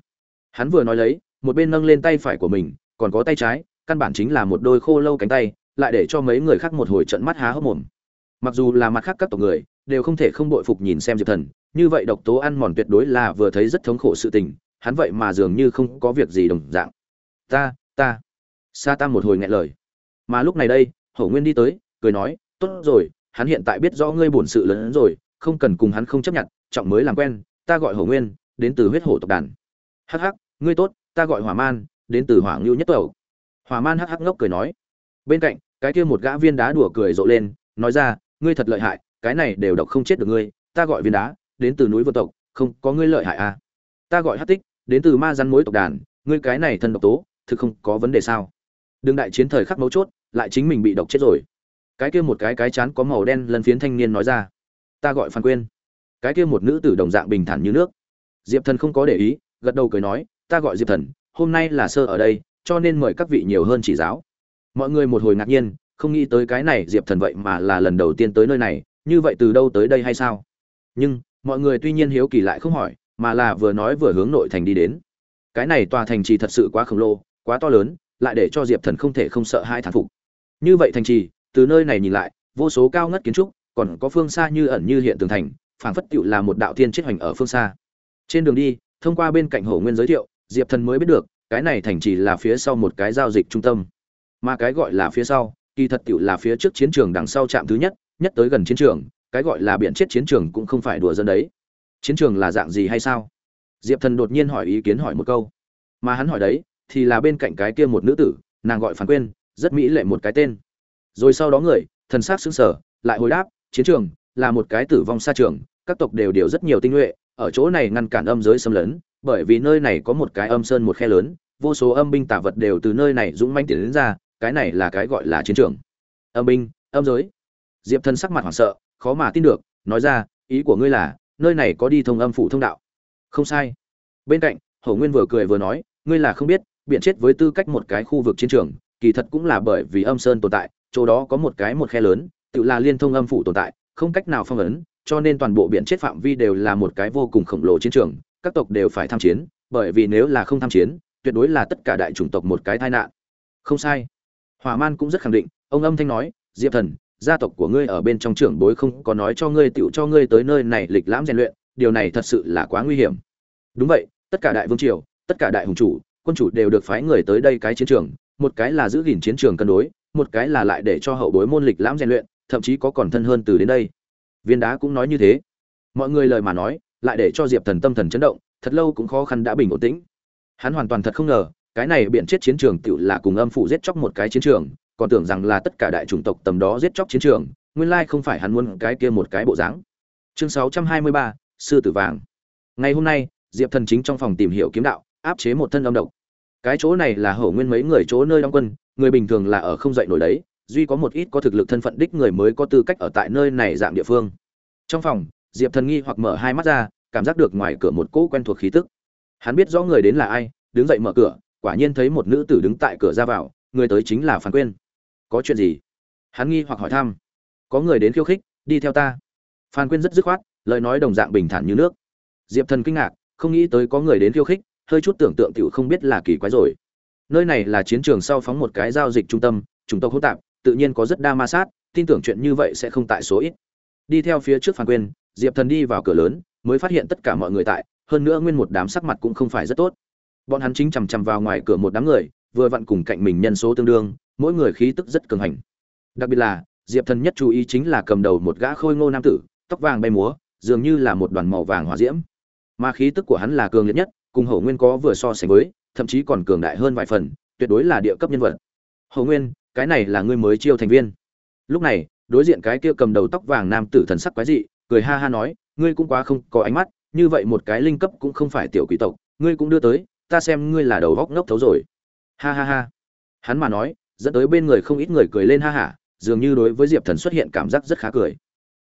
hắn vừa nói lấy, một bên nâng lên tay phải của mình, còn có tay trái, căn bản chính là một đôi khô lâu cánh tay, lại để cho mấy người khác một hồi trận mắt há hốc mồm. Mặc dù là mặt khác các tộc người, đều không thể không bội phục nhìn xem diệp thần, như vậy độc tố ăn mòn tuyệt đối là vừa thấy rất thống khổ sự tình, hắn vậy mà dường như không có việc gì đồng dạng. Ta ta. Sa tam một hồi nghẹn lời. Mà lúc này đây, hổ nguyên đi tới, cười nói, tốt rồi, hắn hiện tại biết rõ ngươi bổn sự lớn hơn rồi, không cần cùng hắn không chấp nhận, trọng mới làm quen, ta gọi hổ nguyên, đến từ huyết hổ tộc đàn. Hắc hắc ngươi tốt, ta gọi hỏa man, đến từ hỏa ngưu nhất tẩu. Hỏa man hắc hắc ngốc cười nói. Bên cạnh, cái kia một gã viên đá đùa cười rộ lên, nói ra, ngươi thật lợi hại, cái này đều độc không chết được ngươi, ta gọi viên đá, đến từ núi vô tộc, không có ngươi lợi hại à. Ta gọi hắc tích, đến từ ma rắn mối tộc đàn, ngươi cái này thân độc tố, thực không có vấn đề sao? Đương đại chiến thời khắc mấu chốt, lại chính mình bị độc chết rồi. Cái kia một cái cái chán có màu đen lần phiến thanh niên nói ra, ta gọi phan quyên. Cái kia một nữ tử đồng dạng bình thản như nước. Diệp thần không có để ý, gật đầu cười nói ta gọi diệp thần, hôm nay là sơ ở đây, cho nên mời các vị nhiều hơn chỉ giáo. Mọi người một hồi ngạc nhiên, không nghĩ tới cái này diệp thần vậy mà là lần đầu tiên tới nơi này, như vậy từ đâu tới đây hay sao? Nhưng, mọi người tuy nhiên hiếu kỳ lại không hỏi, mà là vừa nói vừa hướng nội thành đi đến. Cái này tòa thành trì thật sự quá khổng lồ, quá to lớn, lại để cho diệp thần không thể không sợ hai thán phục. Như vậy thành trì, từ nơi này nhìn lại, vô số cao ngất kiến trúc, còn có phương xa như ẩn như hiện tường thành, phảng phất tựu là một đạo thiên chết hoành ở phương xa. Trên đường đi, thông qua bên cạnh hồ nguyên giới thiệu diệp thần mới biết được, cái này thành trì là phía sau một cái giao dịch trung tâm. Mà cái gọi là phía sau, kỳ thật cựu là phía trước chiến trường đằng sau trạm thứ nhất nhất tới gần chiến trường, cái gọi là biển chết chiến trường cũng không phải đùa dân đấy. Chiến trường là dạng gì hay sao? Diệp thần đột nhiên hỏi ý kiến hỏi một câu. Mà hắn hỏi đấy, thì là bên cạnh cái kia một nữ tử, nàng gọi phản quên rất mỹ lệ một cái tên. Rồi sau đó người, thần s á c xứng sở lại hồi đáp, chiến trường là một cái tử vong xa trường, các tộc đều đều rất nhiều tinh nhuệ, ở chỗ này ngăn cản âm giới xâm lấn bởi vì nơi này có một cái âm sơn một khe lớn, vô số âm binh tà vật đều từ nơi này dũng mãnh tiến đến ra, cái này là cái gọi là chiến trường. Âm binh, âm giới. Diệp thân sắc mặt hoảng sợ, khó mà tin được, nói ra, ý của ngươi là, nơi này có đi thông âm phủ thông đạo. Không sai. Bên cạnh, hổ nguyên vừa cười vừa nói, ngươi là không biết biện chết với tư cách một cái khu vực chiến trường, kỳ thật cũng là bởi vì âm sơn tồn tại, chỗ đó có một cái một khe lớn, tự là liên thông âm phủ tồn tại, không cách nào phong ấn, cho nên toàn bộ biện chết phạm vi đều là một cái vô cùng khổng lồ chiến trường các tộc đều phải tham chiến, bởi vì nếu là không tham chiến, tuyệt đối là tất cả đại chủng tộc một cái tai nạn. Không sai. Hỏa man cũng rất khẳng định, ông âm thanh nói, diệp thần, gia tộc của ngươi ở bên trong trưởng bối không có nói cho ngươi tựu cho ngươi tới nơi này lịch lãm rèn luyện, điều này thật sự là quá nguy hiểm. Đúng vậy, tất cả đại vương triều, tất cả đại hùng chủ, quân chủ đều được phái người tới đây cái chiến trường, một cái là giữ gìn chiến trường cân đối, một cái là lại để cho hậu bối môn lịch lãm rèn luyện, thậm chí có còn thân hơn từ đến đây. Viên đá cũng nói như thế. Mọi người lời mà nói lại để cho diệp thần tâm thần chấn động, thật lâu cũng khó khăn đã bình ổn tĩnh. Hắn hoàn toàn thật không ngờ, cái này biện chết chiến trường tựu là cùng âm phủ giết chóc một cái chiến trường, còn tưởng rằng là tất cả đại chủng tộc tầm đó giết chóc chiến trường, nguyên lai không phải hắn muốn cái kia một cái bộ dáng. Chương sáu trăm hai mươi ba, sư tử vàng. Ngày hôm nay, diệp thần chính trong phòng tìm hiểu kiếm đạo, áp chế một thân âm độc. Cái chỗ này là Hổ nguyên mấy người chỗ nơi đóng quân, người bình thường là ở không dậy nổi đấy, duy có một ít có thực lực thân phận đích người mới có tư cách ở tại nơi này dạng địa phương. Trong phòng, diệp thần nghi hoặc mở hai mắt ra cảm giác được ngoài cửa một cỗ quen thuộc khí tức. Hắn biết rõ người đến là ai, đứng dậy mở cửa, quả nhiên thấy một nữ tử đứng tại cửa ra vào, người tới chính là Phan quyên. Có chuyện gì? Hắn nghi hoặc hỏi thăm. Có người đến khiêu khích, đi theo ta. Phan quyên rất dứt khoát, lời nói đồng dạng bình thản như nước. Diệp thần kinh ngạc, không nghĩ tới có người đến khiêu khích, hơi chút tưởng tượng t i ể u không biết là kỳ quái rồi. Nơi này là chiến trường sau phóng một cái giao dịch trung tâm chúng tộc hỗn tạp, tự nhiên có rất đa ma sát, tin tưởng chuyện như vậy sẽ không tại số ít. Đi theo phía trước phan quyên, diệp thần đi vào cửa lớn mới phát hiện tất cả mọi người tại, hơn nữa nguyên một đám sắc mặt cũng không phải rất tốt. Bọn hắn chính chằm chằm vào ngoài cửa một đám người, vừa vặn cùng cạnh mình nhân số tương đương, mỗi người khí tức rất cường hành. Đặc biệt là, diệp thần nhất chú ý chính là cầm đầu một gã khôi ngô nam tử, tóc vàng bay múa, dường như là một đoàn màu vàng hỏa diễm. Mà khí tức của hắn là cường liệt nhất, cùng hậu nguyên có vừa so sánh với, thậm chí còn cường đại hơn vài phần, tuyệt đối là địa cấp nhân vật. Hậu nguyên, cái này là ngươi mới chiêu thành viên. Lúc này, đối diện cái kia cầm đầu tóc vàng nam tử thần sắc quái dị, cười ha ha nói ngươi cũng quá không có ánh mắt, như vậy một cái linh cấp cũng không phải tiểu quỷ tộc, ngươi cũng đưa tới, ta xem ngươi là đầu góc ngốc thấu rồi. Ha ha ha. Hắn mà nói, dẫn tới bên người không ít người cười lên ha hả dường như đối với diệp thần xuất hiện cảm giác rất khá cười.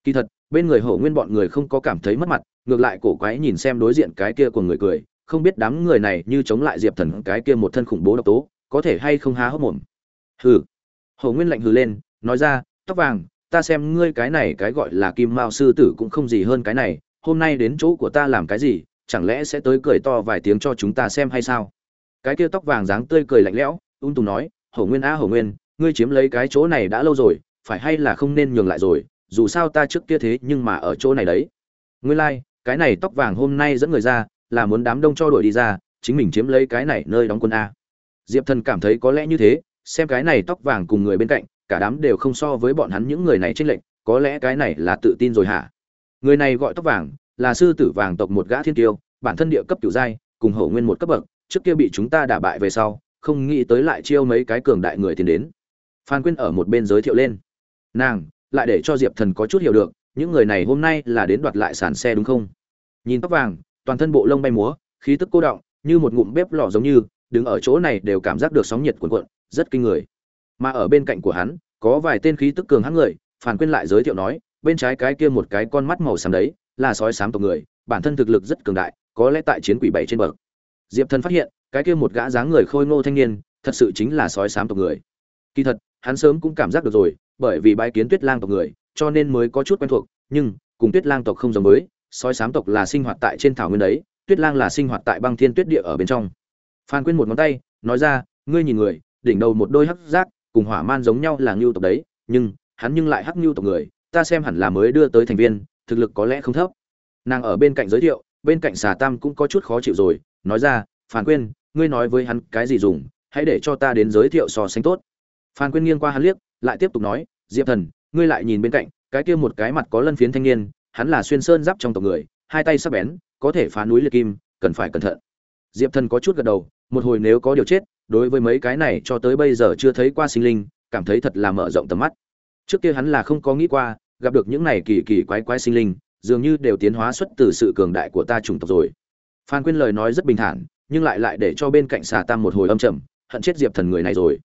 Kỳ thật, bên người hổ nguyên bọn người không có cảm thấy mất mặt, ngược lại cổ quái nhìn xem đối diện cái kia của người cười, không biết đám người này như chống lại diệp thần cái kia một thân khủng bố độc tố, có thể hay không há hốc mồm. Hừ. Hổ nguyên lạnh hừ lên, nói ra, tóc vàng ta xem ngươi cái này cái gọi là kim mao sư tử cũng không gì hơn cái này hôm nay đến chỗ của ta làm cái gì chẳng lẽ sẽ tới cười to vài tiếng cho chúng ta xem hay sao? Cái kia tóc vàng dáng tươi cười lạnh lẽo ung tùng nói hổ nguyên a hổ nguyên ngươi chiếm lấy cái chỗ này đã lâu rồi phải hay là không nên nhường lại rồi dù sao ta trước kia thế nhưng mà ở chỗ này đấy. Nguyên lai、like, cái này tóc vàng hôm nay dẫn người ra là muốn đám đông cho đội đi ra chính mình chiếm lấy cái này nơi đóng quân a. Diệp thần cảm thấy có lẽ như thế xem cái này tóc vàng cùng người bên cạnh cả đám đều không so với bọn hắn những người này trên lệch, có lẽ cái này là tự tin rồi hả? Người này gọi tóc vàng, là sư tử vàng tộc một gã thiên tiêu, bản thân địa cấp cửu giai, cùng hậu nguyên một cấp bậc, trước kia bị chúng ta đả bại về sau, không nghĩ tới lại chiêu mấy cái cường đại người tiến đến. Phan quyên ở một bên giới thiệu lên. Nàng, lại để cho diệp thần có chút hiểu được, những người này hôm nay là đến đoạt lại sàn xe đúng không? Nhìn tóc vàng, toàn thân bộ lông bay múa, khí tức cô động, như một ngụm bếp lò giống như, đứng ở chỗ này đều cảm giác được sóng nhiệt cuộn cuộn, rất kinh người mà ở bên cạnh của hắn có vài tên khí tức cường hãn người phản quyên lại giới thiệu nói bên trái cái kia một cái con mắt màu xám đấy là sói xám tộc người bản thân thực lực rất cường đại có lẽ tại chiến quỷ bảy trên bậc diệp thần phát hiện cái kia một gã dáng người khôi ngô thanh niên thật sự chính là sói xám tộc người. Kỳ thật hắn sớm cũng cảm giác được rồi bởi vì bái kiến tuyết lang tộc người cho nên mới có chút quen thuộc nhưng cùng tuyết lang tộc không giống mới, sói xám tộc là sinh hoạt tại trên thảo nguyên đấy tuyết lang là sinh hoạt tại băng thiên tuyết địa ở bên trong. Phan quyên một ngón tay nói ra ngươi nhìn người đỉnh đầu một đôi hắc giác cùng hỏa man giống nhau là ngưu tộc đấy, nhưng hắn nhưng lại hắc ngưu tộc người, ta xem hẳn là mới đưa tới thành viên, thực lực có lẽ không thấp. Nàng ở bên cạnh giới thiệu, bên cạnh xà tam cũng có chút khó chịu rồi, nói ra phản quyên, ngươi nói với hắn cái gì dùng, hãy để cho ta đến giới thiệu so sánh tốt. Phan quyên nghiêng qua hắn liếc, lại tiếp tục nói, diệp thần, ngươi lại nhìn bên cạnh, cái kia một cái mặt có lân phiến thanh niên, hắn là xuyên sơn giáp trong tộc người, hai tay sắp bén, có thể phá núi liệt kim, cần phải cẩn thận. Diệp thần có chút gật đầu, một hồi nếu có điều chết đối với mấy cái này cho tới bây giờ chưa thấy qua sinh linh, cảm thấy thật là mở rộng tầm mắt. Trước kia hắn là không có nghĩ qua, gặp được những này kỳ kỳ quái quái sinh linh, dường như đều tiến hóa xuất từ sự cường đại của ta chủng tộc rồi. Phan quyên lời nói rất bình thản, nhưng lại lại để cho bên cạnh xà tam một hồi âm trầm, hận chết diệp thần người này rồi.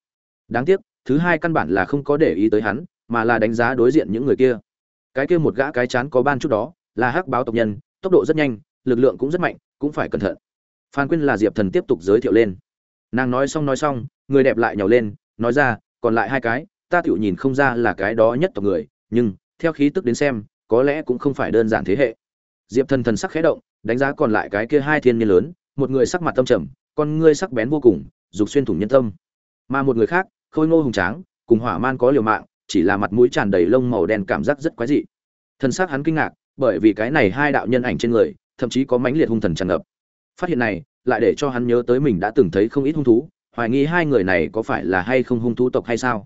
Đáng tiếc, thứ hai căn bản là không có để ý tới hắn, mà là đánh giá đối diện những người kia. Cái kia một gã cái chán có ban chút đó, là hắc báo tộc nhân, tốc độ rất nhanh, lực lượng cũng rất mạnh, cũng phải cẩn thận. Phan quyên là diệp thần tiếp tục giới thiệu lên nàng nói xong nói xong, người đẹp lại nhào lên, nói ra, còn lại hai cái, ta tựu nhìn không ra là cái đó nhất tộc người, nhưng, theo khí tức đến xem, có lẽ cũng không phải đơn giản thế hệ. Diệp thần thần sắc khẽ động, đánh giá còn lại cái kia hai thiên niên lớn, một người sắc mặt tâm trầm, con ngươi sắc bén vô cùng, dục xuyên thủng nhân tâm. Mà một người khác, khôi ngô hùng tráng, cùng hỏa man có liều mạng, chỉ là mặt mũi tràn đầy lông màu đen cảm giác rất quái dị. Thân xác hắn kinh ngạc, bởi vì cái này hai đạo nhân ảnh trên người, thậm chí có mãnh liệt hung thần tràn ngập phát hiện này, lại để cho hắn nhớ tới mình đã từng thấy không ít hung thú, hoài nghi hai người này có phải là hay không hung thú tộc hay sao?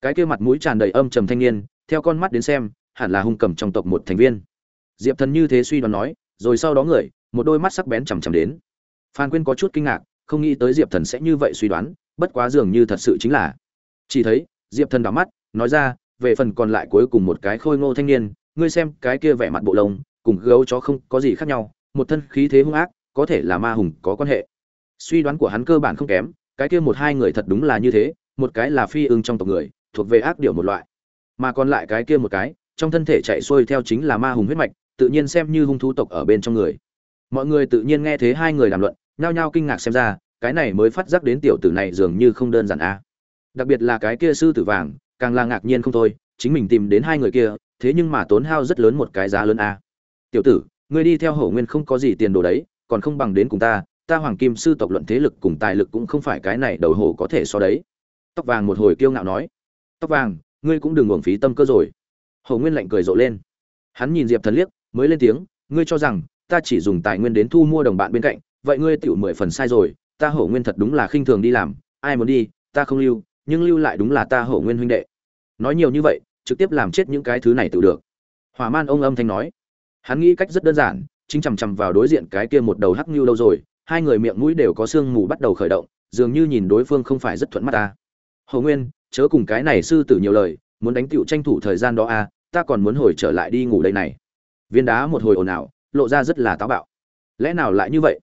Cái kia mặt mũi tràn đầy âm trầm thanh niên, theo con mắt đến xem, hẳn là hung cầm trong tộc một thành viên. Diệp thần như thế suy đoán nói, rồi sau đó người, một đôi mắt sắc bén chằm chằm đến. Phan quyên có chút kinh ngạc, không nghĩ tới diệp thần sẽ như vậy suy đoán, bất quá dường như thật sự chính là. Chỉ thấy, diệp thần đỏ mắt, nói ra, về phần còn lại cuối cùng một cái khôi ngô thanh niên, ngươi xem cái kia vẻ mặt bộ lông, cùng gấu chó không có gì khác nhau, một thân khí thế hung ác có thể là ma hùng có quan hệ. Suy đoán của hắn cơ bản không kém, cái kia một hai người thật đúng là như thế, một cái là phi ưng trong tộc người, thuộc về ác điều một loại. Mà còn lại cái kia một cái, trong thân thể chạy xuôi theo chính là ma hùng huyết mạch, tự nhiên xem như hung thú tộc ở bên trong người. Mọi người tự nhiên nghe thấy hai người đàm luận, nhao nhao kinh ngạc xem ra, cái này mới phát giác đến tiểu tử này dường như không đơn giản a. Đặc biệt là cái kia sư tử vàng, càng là ngạc nhiên không thôi, chính mình tìm đến hai người kia, thế nhưng mà tốn hao rất lớn một cái giá lớn a. Tiểu tử, ngươi đi theo hổ nguyên không có gì tiền đồ đấy còn không bằng đến cùng ta ta hoàng kim sư tộc luận thế lực cùng tài lực cũng không phải cái này đầu hổ có thể so đấy. Tóc vàng một hồi kiêu ngạo nói. Tóc vàng, ngươi cũng đừng uổng phí tâm cơ rồi. Hổ nguyên lạnh cười rộ lên. Hắn nhìn diệp thần liếc, mới lên tiếng, ngươi cho rằng, ta chỉ dùng tài nguyên đến thu mua đồng bạn bên cạnh, vậy ngươi tiểu mười phần sai rồi, ta hổ nguyên thật đúng là khinh thường đi làm, ai muốn đi, ta không lưu, nhưng lưu lại đúng là ta hổ nguyên huynh đệ. Nói nhiều như vậy, trực tiếp làm chết những cái thứ này tự được. Hỏa man ông âm thanh nói. Hắn nghĩ cách rất đơn giản chính chằm chằm vào đối diện cái kia một đầu hắc như lâu rồi hai người miệng mũi đều có sương mù bắt đầu khởi động dường như nhìn đối phương không phải rất thuận mắt ta. Hầu nguyên chớ cùng cái này sư tử nhiều lời muốn đánh tựu tranh thủ thời gian đó a à, ta còn muốn hồi trở lại đi ngủ đây này. Viên đá một hồi ồn ào lộ ra rất là táo bạo. Lẽ nào lại như vậy?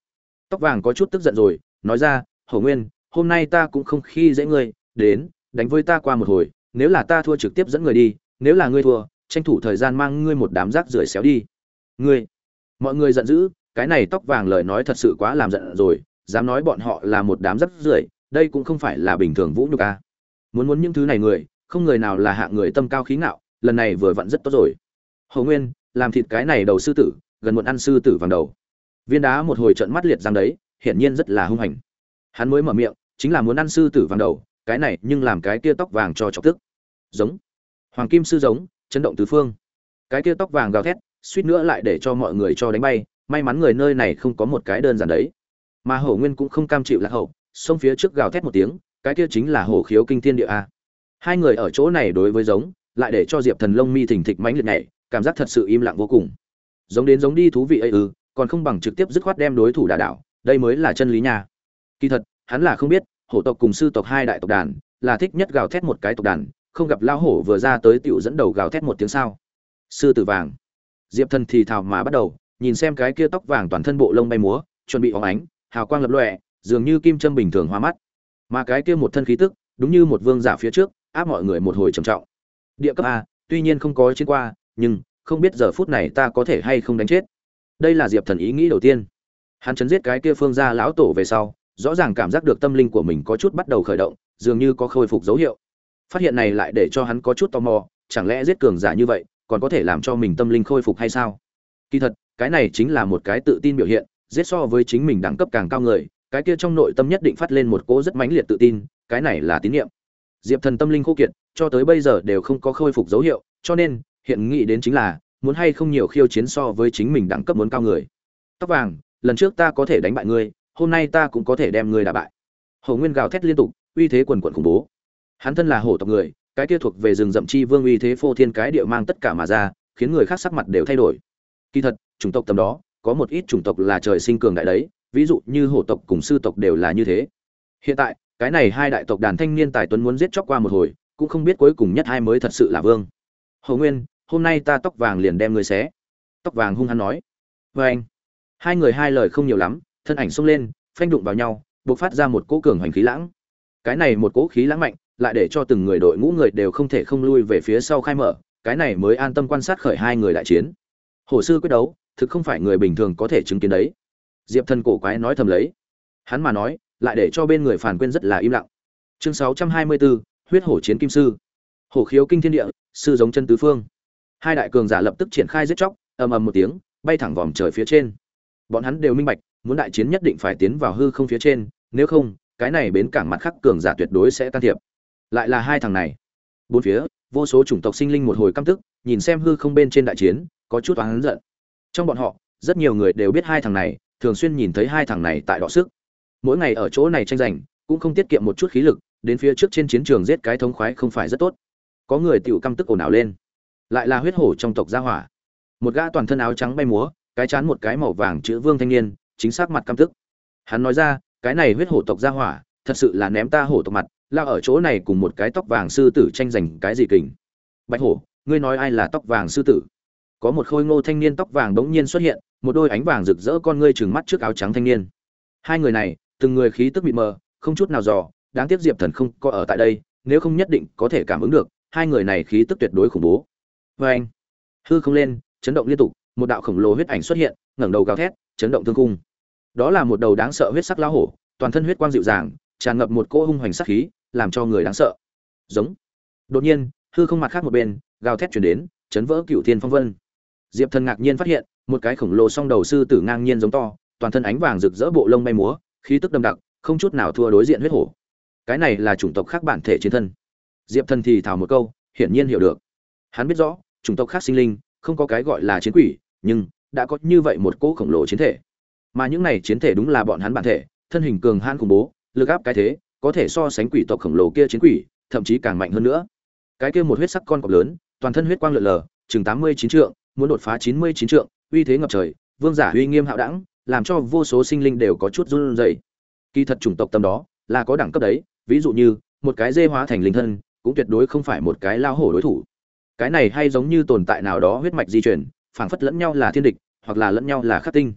Tóc vàng có chút tức giận rồi nói ra hầu nguyên hôm nay ta cũng không khi dễ ngươi đến đánh với ta qua một hồi nếu là ta thua trực tiếp dẫn người đi nếu là ngươi thua tranh thủ thời gian mang ngươi một đám rác rưởi xéo đi. Ngươi? Mọi người giận dữ, cái này tóc vàng lời nói thật sự quá làm giận rồi, dám nói bọn họ là một đám rắp rưởi, đây cũng không phải là bình thường vũ nhục a. Muốn muốn những thứ này người, không người nào là hạng người tâm cao khí ngạo, lần này vừa vặn rất tốt rồi. Hầu nguyên, làm thịt cái này đầu sư tử, gần muộn ăn sư tử vàng đầu. Viên đá một hồi trận mắt liệt răng đấy, hiển nhiên rất là hung hành. Hắn mới mở miệng, chính là muốn ăn sư tử vàng đầu, cái này nhưng làm cái kia tóc vàng cho chọc tức. Giống. Hoàng kim sư giống, chấn động tứ phương. Cái kia tóc vàng gào thét suýt nữa lại để cho mọi người cho đánh bay, may mắn người nơi này không có một cái đơn giản đấy. Mà hổ nguyên cũng không cam chịu lạc hậu, xông phía trước gào thét một tiếng, cái kia chính là hổ khiếu kinh thiên địa a. Hai người ở chỗ này đối với giống, lại để cho diệp thần lông mi thỉnh thịch mãnh liệt nhảy, cảm giác thật sự im lặng vô cùng. Giống đến giống đi thú vị ấy ư, còn không bằng trực tiếp dứt khoát đem đối thủ đả đảo, đây mới là chân lý nha. Kỳ thật, hắn là không biết, hổ tộc cùng sư tộc hai đại tộc đàn, là thích nhất gào thét một cái tộc đàn, không gặp lao hổ vừa ra tới tiểu dẫn đầu gào thét một tiếng sao. Sư tử vàng diệp thần thì thào mà bắt đầu, nhìn xem cái kia tóc vàng toàn thân bộ lông bay múa, chuẩn bị óng ánh, hào quang lập lọe dường như kim châm bình thường hoa mắt. Mà cái kia một thân khí tức, đúng như một vương giả phía trước, áp mọi người một hồi trầm trọng. Địa cấp a, tuy nhiên không có chiến qua, nhưng, không biết giờ phút này ta có thể hay không đánh chết. Đây là diệp thần ý nghĩ đầu tiên. Hắn chấn giết cái kia phương gia lão tổ về sau, rõ ràng cảm giác được tâm linh của mình có chút bắt đầu khởi động, dường như có khôi phục dấu hiệu. Phát hiện này lại để cho hắn có chút tò mò, chẳng lẽ giết cường giả như vậy còn có thể làm cho mình tâm linh khôi phục hay sao? Kỳ thật, cái này chính là một cái tự tin biểu hiện, giết so với chính mình đẳng cấp càng cao người, cái kia trong nội tâm nhất định phát lên một cỗ rất mãnh liệt tự tin, cái này là tín nhiệm diệp thần tâm linh khô kiệt, cho tới bây giờ đều không có khôi phục dấu hiệu, cho nên, hiện nghĩ đến chính là, muốn hay không nhiều khiêu chiến so với chính mình đẳng cấp muốn cao người. Tóc vàng, lần trước ta có thể đánh bại ngươi, hôm nay ta cũng có thể đem ngươi đả bại. Hổ nguyên gào thét liên tục, uy thế quần quận khủng bố. Hắn thân là hổ tộc người cái kia thuộc về rừng rậm chi vương uy thế phô thiên cái địa mang tất cả mà ra, khiến người khác sắc mặt đều thay đổi. Kỳ thật, chủng tộc tầm đó, có một ít chủng tộc là trời sinh cường đại đấy, ví dụ như hổ tộc cùng sư tộc đều là như thế. Hiện tại, cái này hai đại tộc đàn thanh niên tài tuấn muốn giết chóc qua một hồi, cũng không biết cuối cùng nhất hai mới thật sự là vương. Hồ nguyên, hôm nay ta tóc vàng liền đem ngươi xé. Tóc vàng hung hăng nói. Với anh. Hai người hai lời không nhiều lắm, thân ảnh xông lên, phanh đụng vào nhau bộc phát ra một cỗ cường hoành khí lãng. Cái này một cỗ khí lãng mạnh lại để cho từng người đội ngũ người đều không thể không lui về phía sau khai mở, cái này mới an tâm quan sát khởi hai người đại chiến. Hồ sư quyết đấu, thực không phải người bình thường có thể chứng kiến đấy. Diệp thần cổ quái nói thầm lấy. Hắn mà nói, lại để cho bên người phản quên rất là im lặng. Chương sáu trăm hai mươi bốn huyết hổ chiến kim sư. Hổ khiếu kinh thiên địa, sư giống chân tứ phương. Hai đại cường giả lập tức triển khai giết chóc, ầm ầm một tiếng, bay thẳng vòm trời phía trên. Bọn hắn đều minh bạch, muốn đại chiến nhất định phải tiến vào hư không phía trên, nếu không, cái này bến cảng mặt khắc cường giả tuyệt đối sẽ can thiệp lại là hai thằng này. Bốn phía, vô số chủng tộc sinh linh một hồi căm tức, nhìn xem hư không bên trên đại chiến, có chút oán giận. Trong bọn họ, rất nhiều người đều biết hai thằng này, thường xuyên nhìn thấy hai thằng này tại đọ sức. Mỗi ngày ở chỗ này tranh giành, cũng không tiết kiệm một chút khí lực, đến phía trước trên chiến trường giết cái thống khoái không phải rất tốt. Có người tiểu căm tức ồn ào lên. Lại là huyết hổ trong tộc gia hỏa. Một gã toàn thân áo trắng bay múa, cái chán một cái màu vàng chữ vương thanh niên, chính xác mặt căm tức. Hắn nói ra, cái này huyết hổ tộc gia hỏa, thật sự là ném ta hổ tộc mặt lao ở chỗ này cùng một cái tóc vàng sư tử tranh giành cái gì kình. Bạch hổ, ngươi nói ai là tóc vàng sư tử? Có một khôi ngô thanh niên tóc vàng bỗng nhiên xuất hiện, một đôi ánh vàng rực rỡ con ngươi trừng mắt trước áo trắng thanh niên. Hai người này, từng người khí tức bị mờ, không chút nào dò, đáng tiếc diệp thần không có ở tại đây, nếu không nhất định có thể cảm ứng được, hai người này khí tức tuyệt đối khủng bố. Vê anh, hư không lên, chấn động liên tục, một đạo khổng lồ huyết ảnh xuất hiện, ngẩng đầu gào thét, chấn động thương cung đó là một đầu đáng sợ huyết sắc lão hổ, toàn thân huyết quang dịu dàng, tràn ngập một cỗ hung hoành sắc khí làm cho người đáng sợ. Giống. Đột nhiên, hư không mặt khác một bên, gào thét chuyển đến, chấn vỡ cựu thiên phong vân. Diệp thần ngạc nhiên phát hiện, một cái khổng lồ song đầu sư tử ngang nhiên giống to, toàn thân ánh vàng rực rỡ bộ lông bay múa, khí tức đậm đặc, không chút nào thua đối diện huyết hổ. Cái này là chủng tộc khác bản thể chiến thân. Diệp thần thì thào một câu, hiển nhiên hiểu được. Hắn biết rõ, chủng tộc khác sinh linh, không có cái gọi là chiến quỷ, nhưng đã có như vậy một cỗ khổng lồ chiến thể. Mà những này chiến thể đúng là bọn hắn bản thể, thân hình cường hãn khủng bố, lực áp cái thế có thể so sánh quỷ tộc khổng lồ kia chiến quỷ, thậm chí càng mạnh hơn nữa. Cái kia một huyết sắc con cọp lớn, toàn thân huyết quang lượn lờ, chừng tám mươi chín trượng, muốn đột phá chín mươi chín trượng, uy thế ngập trời, vương giả uy nghiêm hạo đẳng, làm cho vô số sinh linh đều có chút run rẩy. Kỳ thật chủng tộc tâm đó là có đẳng cấp đấy, ví dụ như, một cái dê hóa thành linh thân, cũng tuyệt đối không phải một cái lao hổ đối thủ. Cái này hay giống như tồn tại nào đó huyết mạch di chuyển phảng phất lẫn nhau là thiên địch, hoặc là lẫn nhau là khắc tinh.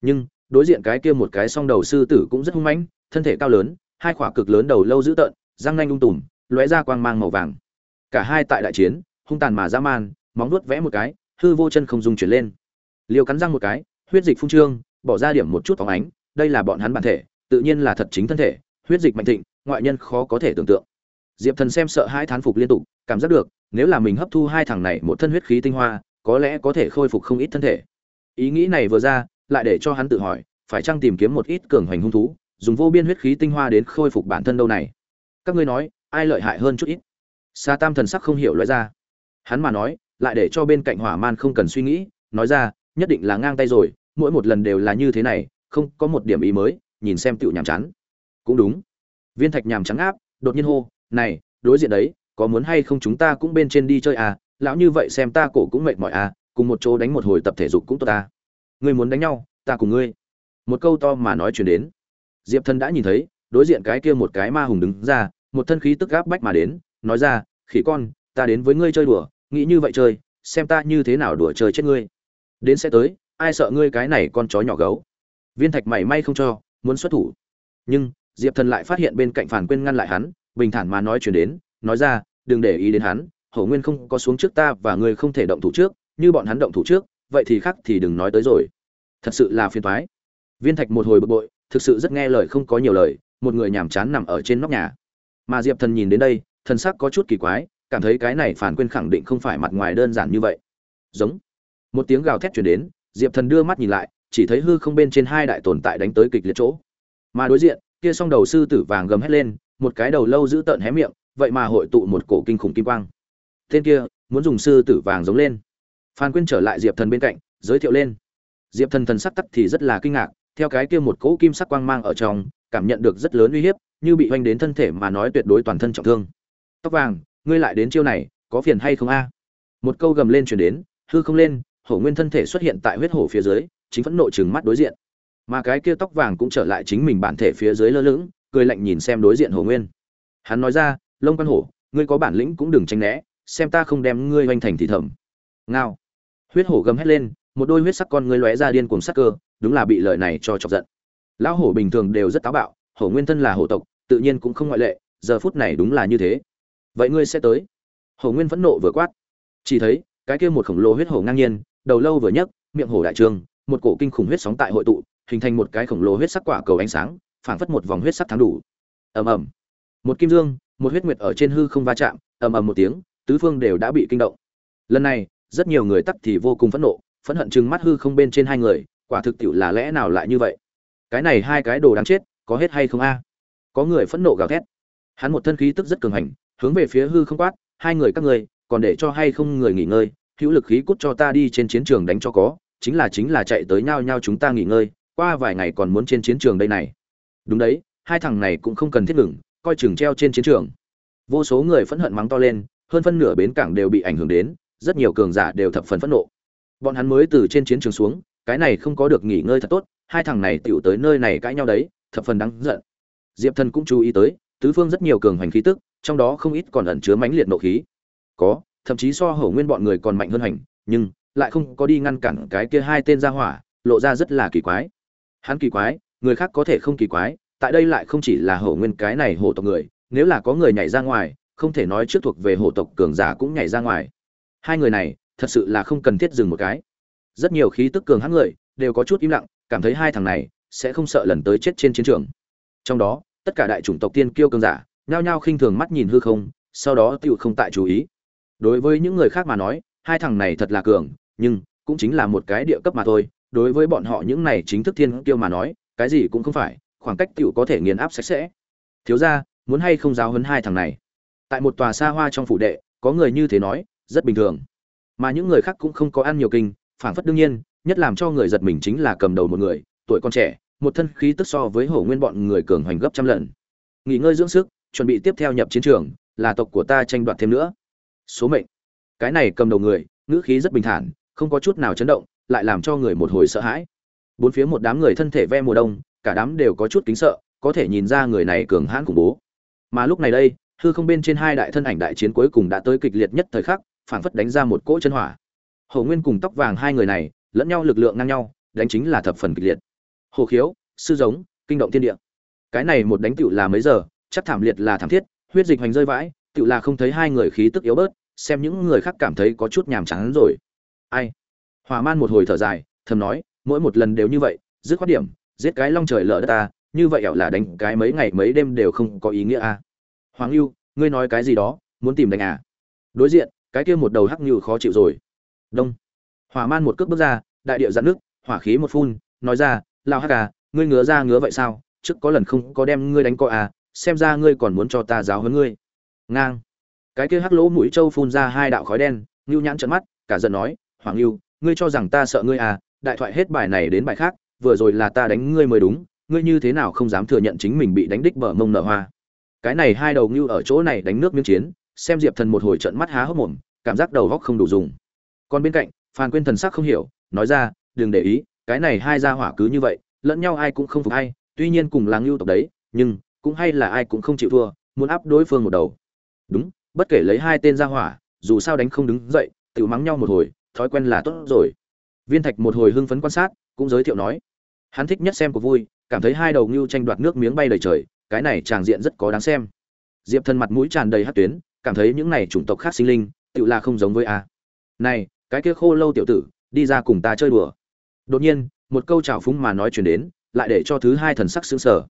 Nhưng, đối diện cái kia một cái song đầu sư tử cũng rất hung mãnh, thân thể cao lớn hai khỏa cực lớn đầu lâu dữ tợn, răng nanh ung tùm, lóe ra quang mang màu vàng. Cả hai tại đại chiến, hung tàn mà dã man, móng nuốt vẽ một cái, hư vô chân không dùng chuyển lên. Liều cắn răng một cái, huyết dịch phun trương, bỏ ra điểm một chút phóng ánh, đây là bọn hắn bản thể, tự nhiên là thật chính thân thể, huyết dịch mạnh thịnh, ngoại nhân khó có thể tưởng tượng. Diệp thần xem sợ hai thán phục liên tục, cảm giác được, nếu là mình hấp thu hai thằng này một thân huyết khí tinh hoa, có lẽ có thể khôi phục không ít thân thể. Ý nghĩ này vừa ra, lại để cho hắn tự hỏi, phải chăng tìm kiếm một ít cường hoành hung thú dùng vô biên huyết khí tinh hoa đến khôi phục bản thân đâu này. Các ngươi nói, ai lợi hại hơn chút ít? Sa tam thần sắc không hiểu loại ra. Hắn mà nói, lại để cho bên cạnh hỏa man không cần suy nghĩ, nói ra, nhất định là ngang tay rồi, mỗi một lần đều là như thế này, không có một điểm ý mới, nhìn xem tựu nhàm chán. Cũng đúng. Viên thạch nhàm trắng áp, đột nhiên hô, này, đối diện đấy, có muốn hay không chúng ta cũng bên trên đi chơi à? Lão như vậy xem ta cổ cũng mệt mỏi à cùng một chỗ đánh một hồi tập thể dục cũng tốt ta ngươi muốn đánh nhau, ta cùng ngươi. Một câu to mà nói chuyển đến diệp thần đã nhìn thấy, đối diện cái kia một cái ma hùng đứng ra, một thân khí tức gáp bách mà đến, nói ra, khỉ con, ta đến với ngươi chơi đùa, nghĩ như vậy chơi, xem ta như thế nào đùa chơi chết ngươi. Đến sẽ tới, ai sợ ngươi cái này con chó nhỏ gấu? Viên thạch mảy may không cho, muốn xuất thủ. Nhưng, diệp thần lại phát hiện bên cạnh phản quên ngăn lại hắn, bình thản mà nói chuyển đến, nói ra, đừng để ý đến hắn, hổ nguyên không có xuống trước ta và ngươi không thể động thủ trước, như bọn hắn động thủ trước, vậy thì khác thì đừng nói tới rồi. Thật sự là phiền thoái viên thạch một hồi bực bội thực sự rất nghe lời không có nhiều lời, một người nhàm chán nằm ở trên nóc nhà. Mà diệp thần nhìn đến đây, thần sắc có chút kỳ quái, cảm thấy cái này phản quên khẳng định không phải mặt ngoài đơn giản như vậy. Giống. Một tiếng gào thét chuyển đến, diệp thần đưa mắt nhìn lại, chỉ thấy hư không bên trên hai đại tồn tại đánh tới kịch liệt chỗ. Mà đối diện, kia song đầu sư tử vàng gầm hét lên, một cái đầu lâu giữ tợn hé miệng, vậy mà hội tụ một cổ kinh khủng kim quang. Tên kia, muốn dùng sư tử vàng giống lên. Phan quyên trở lại diệp thần bên cạnh, giới thiệu lên. Diệp thần thần sắc tắc thì rất là kinh ngạc theo cái kia một cỗ kim sắc quang mang ở trong, cảm nhận được rất lớn uy hiếp, như bị hoành đến thân thể mà nói tuyệt đối toàn thân trọng thương. Tóc vàng, ngươi lại đến chiêu này, có phiền hay không a? Một câu gầm lên truyền đến, hư không lên, hổ nguyên thân thể xuất hiện tại huyết hổ phía dưới, chính phẫn nộ chừng mắt đối diện. Mà cái kia tóc vàng cũng trở lại chính mình bản thể phía dưới lơ lửng, cười lạnh nhìn xem đối diện hổ nguyên. Hắn nói ra, lông quan hổ, ngươi có bản lĩnh cũng đừng tránh né, xem ta không đem ngươi hoành thành thì thầm. Ngao. Huyết hổ gầm hét lên, một đôi huyết sắc con ngươi lóe ra điên cuồng sắc cơ đúng là bị lời này cho chọc giận. Lão hổ bình thường đều rất táo bạo, hổ nguyên thân là hổ tộc, tự nhiên cũng không ngoại lệ, giờ phút này đúng là như thế. Vậy ngươi sẽ tới? Hổ nguyên phẫn nộ vừa quát. Chỉ thấy, cái kia một khổng lồ huyết hổ ngang nhiên, đầu lâu vừa nhấc, miệng hổ đại trường, một cổ kinh khủng huyết sóng tại hội tụ, hình thành một cái khổng lồ huyết sắc quả cầu ánh sáng, phảng phất một vòng huyết sắc thắng đủ. Ầm ầm. Một kim dương, một huyết nguyệt ở trên hư không va chạm, ầm ầm một tiếng, tứ phương đều đã bị kinh động. Lần này, rất nhiều người tắc thì vô cùng phẫn nộ, phẫn hận chừng mắt hư không bên trên hai người quả thực tiểu là lẽ nào lại như vậy? Cái này hai cái đồ đáng chết, có hết hay không a? Có người phẫn nộ gào thét. Hắn một thân khí tức rất cường hành, hướng về phía hư không quát, hai người các người còn để cho hay không người nghỉ ngơi, hữu lực khí cút cho ta đi trên chiến trường đánh cho có, chính là chính là chạy tới nhau nhau chúng ta nghỉ ngơi, qua vài ngày còn muốn trên chiến trường đây này. Đúng đấy, hai thằng này cũng không cần thiết ngừng, coi chừng treo trên chiến trường. Vô số người phẫn hận mắng to lên, hơn phân nửa bến cảng đều bị ảnh hưởng đến, rất nhiều cường giả đều thập phần phẫn nộ. Bọn hắn mới từ trên chiến trường xuống cái này không có được nghỉ ngơi thật tốt, hai thằng này tựu tới nơi này cãi nhau đấy, thập phần đáng giận. Diệp thần cũng chú ý tới, tứ phương rất nhiều cường hành khí tức, trong đó không ít còn ẩn chứa mãnh liệt nộ khí. Có, thậm chí so hổ nguyên bọn người còn mạnh hơn hành, nhưng lại không có đi ngăn cản cái kia hai tên ra hỏa, lộ ra rất là kỳ quái. Hắn kỳ quái, người khác có thể không kỳ quái, tại đây lại không chỉ là hổ nguyên cái này hổ tộc người, nếu là có người nhảy ra ngoài, không thể nói trước thuộc về hổ tộc cường giả cũng nhảy ra ngoài. Hai người này, thật sự là không cần thiết dừng một cái rất nhiều khí tức cường hãn người đều có chút im lặng, cảm thấy hai thằng này sẽ không sợ lần tới chết trên chiến trường. Trong đó, tất cả đại chủng tộc tiên kiêu cường giả nhao nhao khinh thường mắt nhìn hư không, sau đó tựu không tại chú ý. Đối với những người khác mà nói, hai thằng này thật là cường, nhưng cũng chính là một cái địa cấp mà thôi. Đối với bọn họ những này chính thức thiên kiêu mà nói, cái gì cũng không phải, khoảng cách tựu có thể nghiền áp sạch sẽ. Thiếu ra muốn hay không giáo hấn hai thằng này? Tại một tòa xa hoa trong phủ đệ, có người như thế nói, rất bình thường. Mà những người khác cũng không có ăn nhiều kinh phảng phất đương nhiên, nhất làm cho người giật mình chính là cầm đầu một người, tuổi còn trẻ, một thân khí tức so với hổ nguyên bọn người cường hoành gấp trăm lần. Nghỉ ngơi dưỡng sức, chuẩn bị tiếp theo nhập chiến trường, là tộc của ta tranh đoạt thêm nữa. Số mệnh. Cái này cầm đầu người, ngữ khí rất bình thản, không có chút nào chấn động, lại làm cho người một hồi sợ hãi. Bốn phía một đám người thân thể ve mùa đông, cả đám đều có chút kính sợ, có thể nhìn ra người này cường hãn khủng bố. Mà lúc này đây, hư không bên trên hai đại thân ảnh đại chiến cuối cùng đã tới kịch liệt nhất thời khắc, phảng phất đánh ra một cỗ chân hỏa hồ nguyên cùng tóc vàng hai người này, lẫn nhau lực lượng ngang nhau, đánh chính là thập phần kịch liệt. Hồ khiếu, sư giống, kinh động thiên địa. Cái này một đánh tiểu là mấy giờ, chắc thảm liệt là thảm thiết, huyết dịch hoành rơi vãi, tiểu là không thấy hai người khí tức yếu bớt, xem những người khác cảm thấy có chút nhàm chán rồi. Ai? Hòa man một hồi thở dài, thầm nói, mỗi một lần đều như vậy, dứt khoát điểm, giết cái long trời lở đất ta, như vậy ẻo là đánh cái mấy ngày mấy đêm đều không có ý nghĩa a à. hoàng lưu, ngươi nói cái gì đó, muốn tìm đánh à? Đối diện, cái kia một đầu hắc như khó chịu rồi đông. Hỏa man một cước bước ra, đại địa dạn nước, hỏa khí một phun, nói ra lao hắc à ngươi ngứa ra ngứa vậy sao? Trước có lần không có đem ngươi đánh coi à xem ra ngươi còn muốn cho ta giáo hơn ngươi. Ngang. Cái kia hắc lỗ mũi trâu phun ra hai đạo khói đen ngưu nhãn trận mắt, cả giận nói hoàng lưu ngươi cho rằng ta sợ ngươi à đại thoại hết bài này đến bài khác, vừa rồi là ta đánh ngươi mới đúng, ngươi như thế nào không dám thừa nhận chính mình bị đánh đích bờ mông nở hoa? Cái này hai đầu ngưu ở chỗ này đánh nước miếng chiến, xem diệp thần một hồi trận mắt há hốc mồm, cảm giác đầu góc không đủ dùng còn bên cạnh, phan quyên thần sắc không hiểu, nói ra, đừng để ý, cái này hai gia hỏa cứ như vậy, lẫn nhau ai cũng không phục ai, tuy nhiên cùng làng lưu tộc đấy, nhưng cũng hay là ai cũng không chịu thua, muốn áp đối phương một đầu. Đúng, bất kể lấy hai tên gia hỏa, dù sao đánh không đứng dậy tự mắng nhau một hồi, thói quen là tốt rồi. Viên thạch một hồi hưng phấn quan sát, cũng giới thiệu nói, hắn thích nhất xem cuộc vui, cảm thấy hai đầu ngưu tranh đoạt nước miếng bay đầy trời, cái này tràng diện rất có đáng xem. Diệp thần mặt mũi tràn đầy hát tuyến, cảm thấy những này chủng tộc khác sinh linh tự là không giống với a. Này cái kia khô lâu tiểu tử, đi ra cùng ta chơi đùa. Đột nhiên, một câu chào phúng mà nói chuyển đến, lại để cho thứ hai thần sắc sững sờ.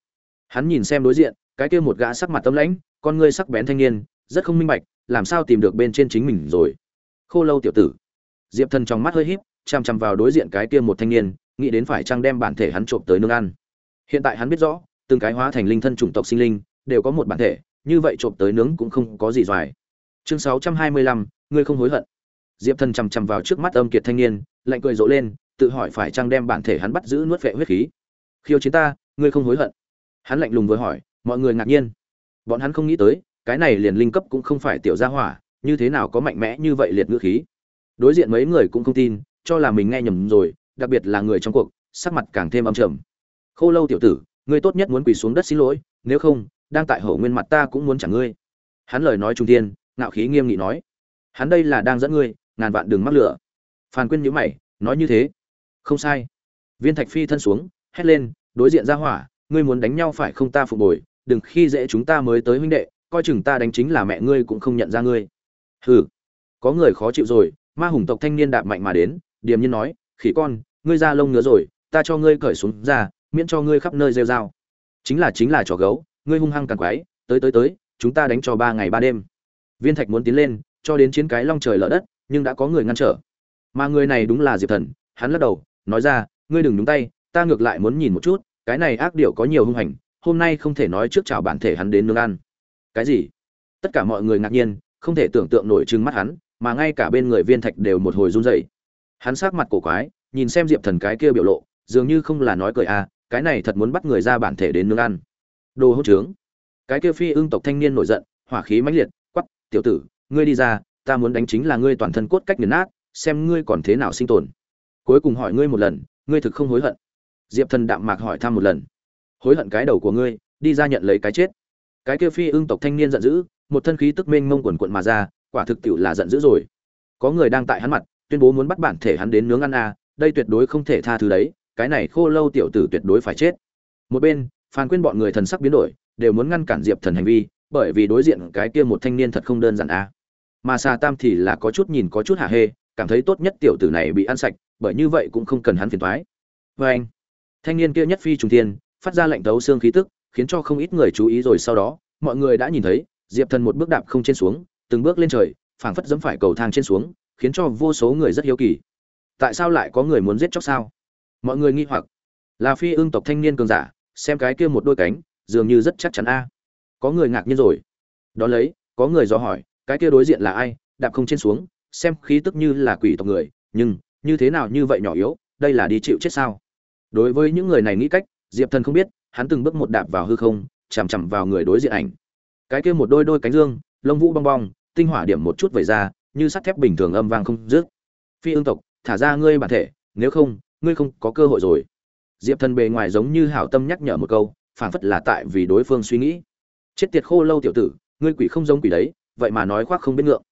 Hắn nhìn xem đối diện, cái kia một gã sắc mặt tâm lãnh, con ngươi sắc bén thanh niên, rất không minh bạch, làm sao tìm được bên trên chính mình rồi. Khô lâu tiểu tử. Diệp thần trong mắt hơi híp chằm chằm vào đối diện cái kia một thanh niên, nghĩ đến phải chăng đem bản thể hắn trộm tới nương ăn. Hiện tại hắn biết rõ, từng cái hóa thành linh thân chủng tộc sinh linh, đều có một bản thể, như vậy trộm tới nướng cũng không có gì doài. Chương sáu trăm hai mươi lăm, ngươi không hối hận diệp thần chằm chằm vào trước mắt âm kiệt thanh niên, lạnh cười rộ lên, tự hỏi phải chăng đem bản thể hắn bắt giữ nuốt vệ huyết khí. Khiêu chiến ta, ngươi không hối hận. Hắn lạnh lùng vừa hỏi, mọi người ngạc nhiên. Bọn hắn không nghĩ tới, cái này liền linh cấp cũng không phải tiểu gia hỏa, như thế nào có mạnh mẽ như vậy liệt ngữ khí. Đối diện mấy người cũng không tin, cho là mình nghe nhầm rồi, đặc biệt là người trong cuộc, sắc mặt càng thêm âm trầm. Khô lâu tiểu tử, ngươi tốt nhất muốn quỳ xuống đất xin lỗi, nếu không, đang tại hậu nguyên mặt ta cũng muốn chẳng ngươi. Hắn lời nói trung tiên, ngạo khí nghiêm nghị nói. Hắn đây là đang dẫn ngươi ngàn vạn đừng mắc lửa. Phan quyên nhíu mày, nói như thế. Không sai. Viên thạch phi thân xuống, hét lên, đối diện ra hỏa, ngươi muốn đánh nhau phải không ta phục bồi đừng khi dễ chúng ta mới tới huynh đệ, coi chừng ta đánh chính là mẹ ngươi cũng không nhận ra ngươi. Hừ. Có người khó chịu rồi, ma hùng tộc thanh niên đạp mạnh mà đến, điềm nhiên nói, khỉ con, ngươi ra lông ngứa rồi, ta cho ngươi cởi xuống ra, miễn cho ngươi khắp nơi rêu rao. Chính là chính là trò gấu, ngươi hung hăng càng quái, tới tới tới, chúng ta đánh cho ba ngày ba đêm. Viên thạch muốn tiến lên, cho đến chiến cái long trời lở đất nhưng đã có người ngăn trở. Mà người này đúng là diệp thần, hắn lắc đầu, nói ra, ngươi đừng nhúng tay, ta ngược lại muốn nhìn một chút, cái này ác điệu có nhiều hung hành, hôm nay không thể nói trước chào bản thể hắn đến nương ăn. Cái gì? Tất cả mọi người ngạc nhiên, không thể tưởng tượng nổi trừng mắt hắn, mà ngay cả bên người viên thạch đều một hồi run rẩy. Hắn sát mặt cổ quái, nhìn xem diệp thần cái kia biểu lộ, dường như không là nói cười à cái này thật muốn bắt người ra bản thể đến nương ăn. Đồ hỗn trướng. Cái kia phi ương tộc thanh niên nổi giận, hỏa khí mãnh liệt quắp tiểu tử, ngươi đi ra ta muốn đánh chính là ngươi toàn thân cốt cách nghiền nát xem ngươi còn thế nào sinh tồn. Cuối cùng hỏi ngươi một lần ngươi thực không hối hận? Diệp thần đạm mạc hỏi thăm một lần. Hối hận cái đầu của ngươi đi ra nhận lấy cái chết. Cái kia phi ương tộc thanh niên giận dữ một thân khí tức mênh mông quần quận mà ra quả thực tiệu là giận dữ rồi. Có người đang tại hắn mặt tuyên bố muốn bắt bản thể hắn đến nướng ăn à, đây tuyệt đối không thể tha thứ đấy cái này khô lâu tiểu tử tuyệt đối phải chết. Một bên phan quyên bọn người thần sắc biến đổi đều muốn ngăn cản diệp thần hành vi bởi vì đối diện cái kia một thanh niên thật không đơn giản à mà xà tam thì là có chút nhìn có chút hả hê, cảm thấy tốt nhất tiểu tử này bị ăn sạch, bởi như vậy cũng không cần hắn phiền thoái vê anh, thanh niên kia nhất phi trùng thiên, phát ra lệnh tấu xương khí tức, khiến cho không ít người chú ý rồi sau đó, mọi người đã nhìn thấy, diệp thần một bước đạp không trên xuống, từng bước lên trời, phảng phất dẫm phải cầu thang trên xuống, khiến cho vô số người rất hiếu kỳ. Tại sao lại có người muốn giết chóc sao? Mọi người nghi hoặc. Là phi ương tộc thanh niên cường giả, xem cái kia một đôi cánh, dường như rất chắc chắn a. Có người ngạc nhiên rồi. Đón lấy, có người dò hỏi cái kia đối diện là ai, đạp không trên xuống, xem khí tức như là quỷ tộc người, nhưng như thế nào như vậy nhỏ yếu, đây là đi chịu chết sao? Đối với những người này nghĩ cách, diệp thần không biết, hắn từng bước một đạp vào hư không, chằm chằm vào người đối diện ảnh. Cái kia một đôi đôi cánh dương, lông vũ bong bong, tinh hỏa điểm một chút vẩy ra, như sắt thép bình thường âm vang không dứt. Phi ương tộc, thả ra ngươi bản thể, nếu không, ngươi không có cơ hội rồi. Diệp thần bề ngoài giống như hảo tâm nhắc nhở một câu, phảng phất là tại vì đối phương suy nghĩ. Chết tiệt khô lâu tiểu tử, ngươi quỷ không giống quỷ đấy vậy mà nói khoác không biết ngượng.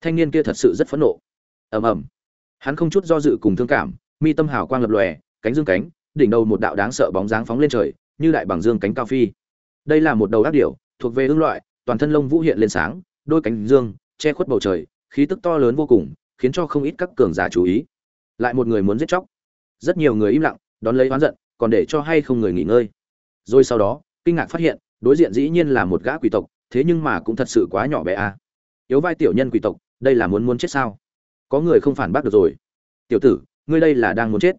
Thanh niên kia thật sự rất phẫn nộ. Ầm ầm. Hắn không chút do dự cùng thương cảm, mi tâm hào quang lập lòe, cánh dương cánh, đỉnh đầu một đạo đáng sợ bóng dáng phóng lên trời, như đại bảng dương cánh cao phi. Đây là một đầu ác điểu, thuộc về ương loại, toàn thân lông vũ hiện lên sáng, đôi cánh dương, che khuất bầu trời, khí tức to lớn vô cùng, khiến cho không ít các cường giả chú ý. Lại một người muốn giết chóc. Rất nhiều người im lặng, đón lấy oán giận, còn để cho hay không người nghỉ ngơi. Rồi sau đó, kinh ngạc phát hiện, đối diện dĩ nhiên là một gã quỷ tộc thế nhưng mà cũng thật sự quá nhỏ bé a. À. yếu vai tiểu nhân quỷ tộc, đây là muốn muốn chết sao? Có người không phản bác được rồi. Tiểu tử, ngươi đây là đang muốn chết.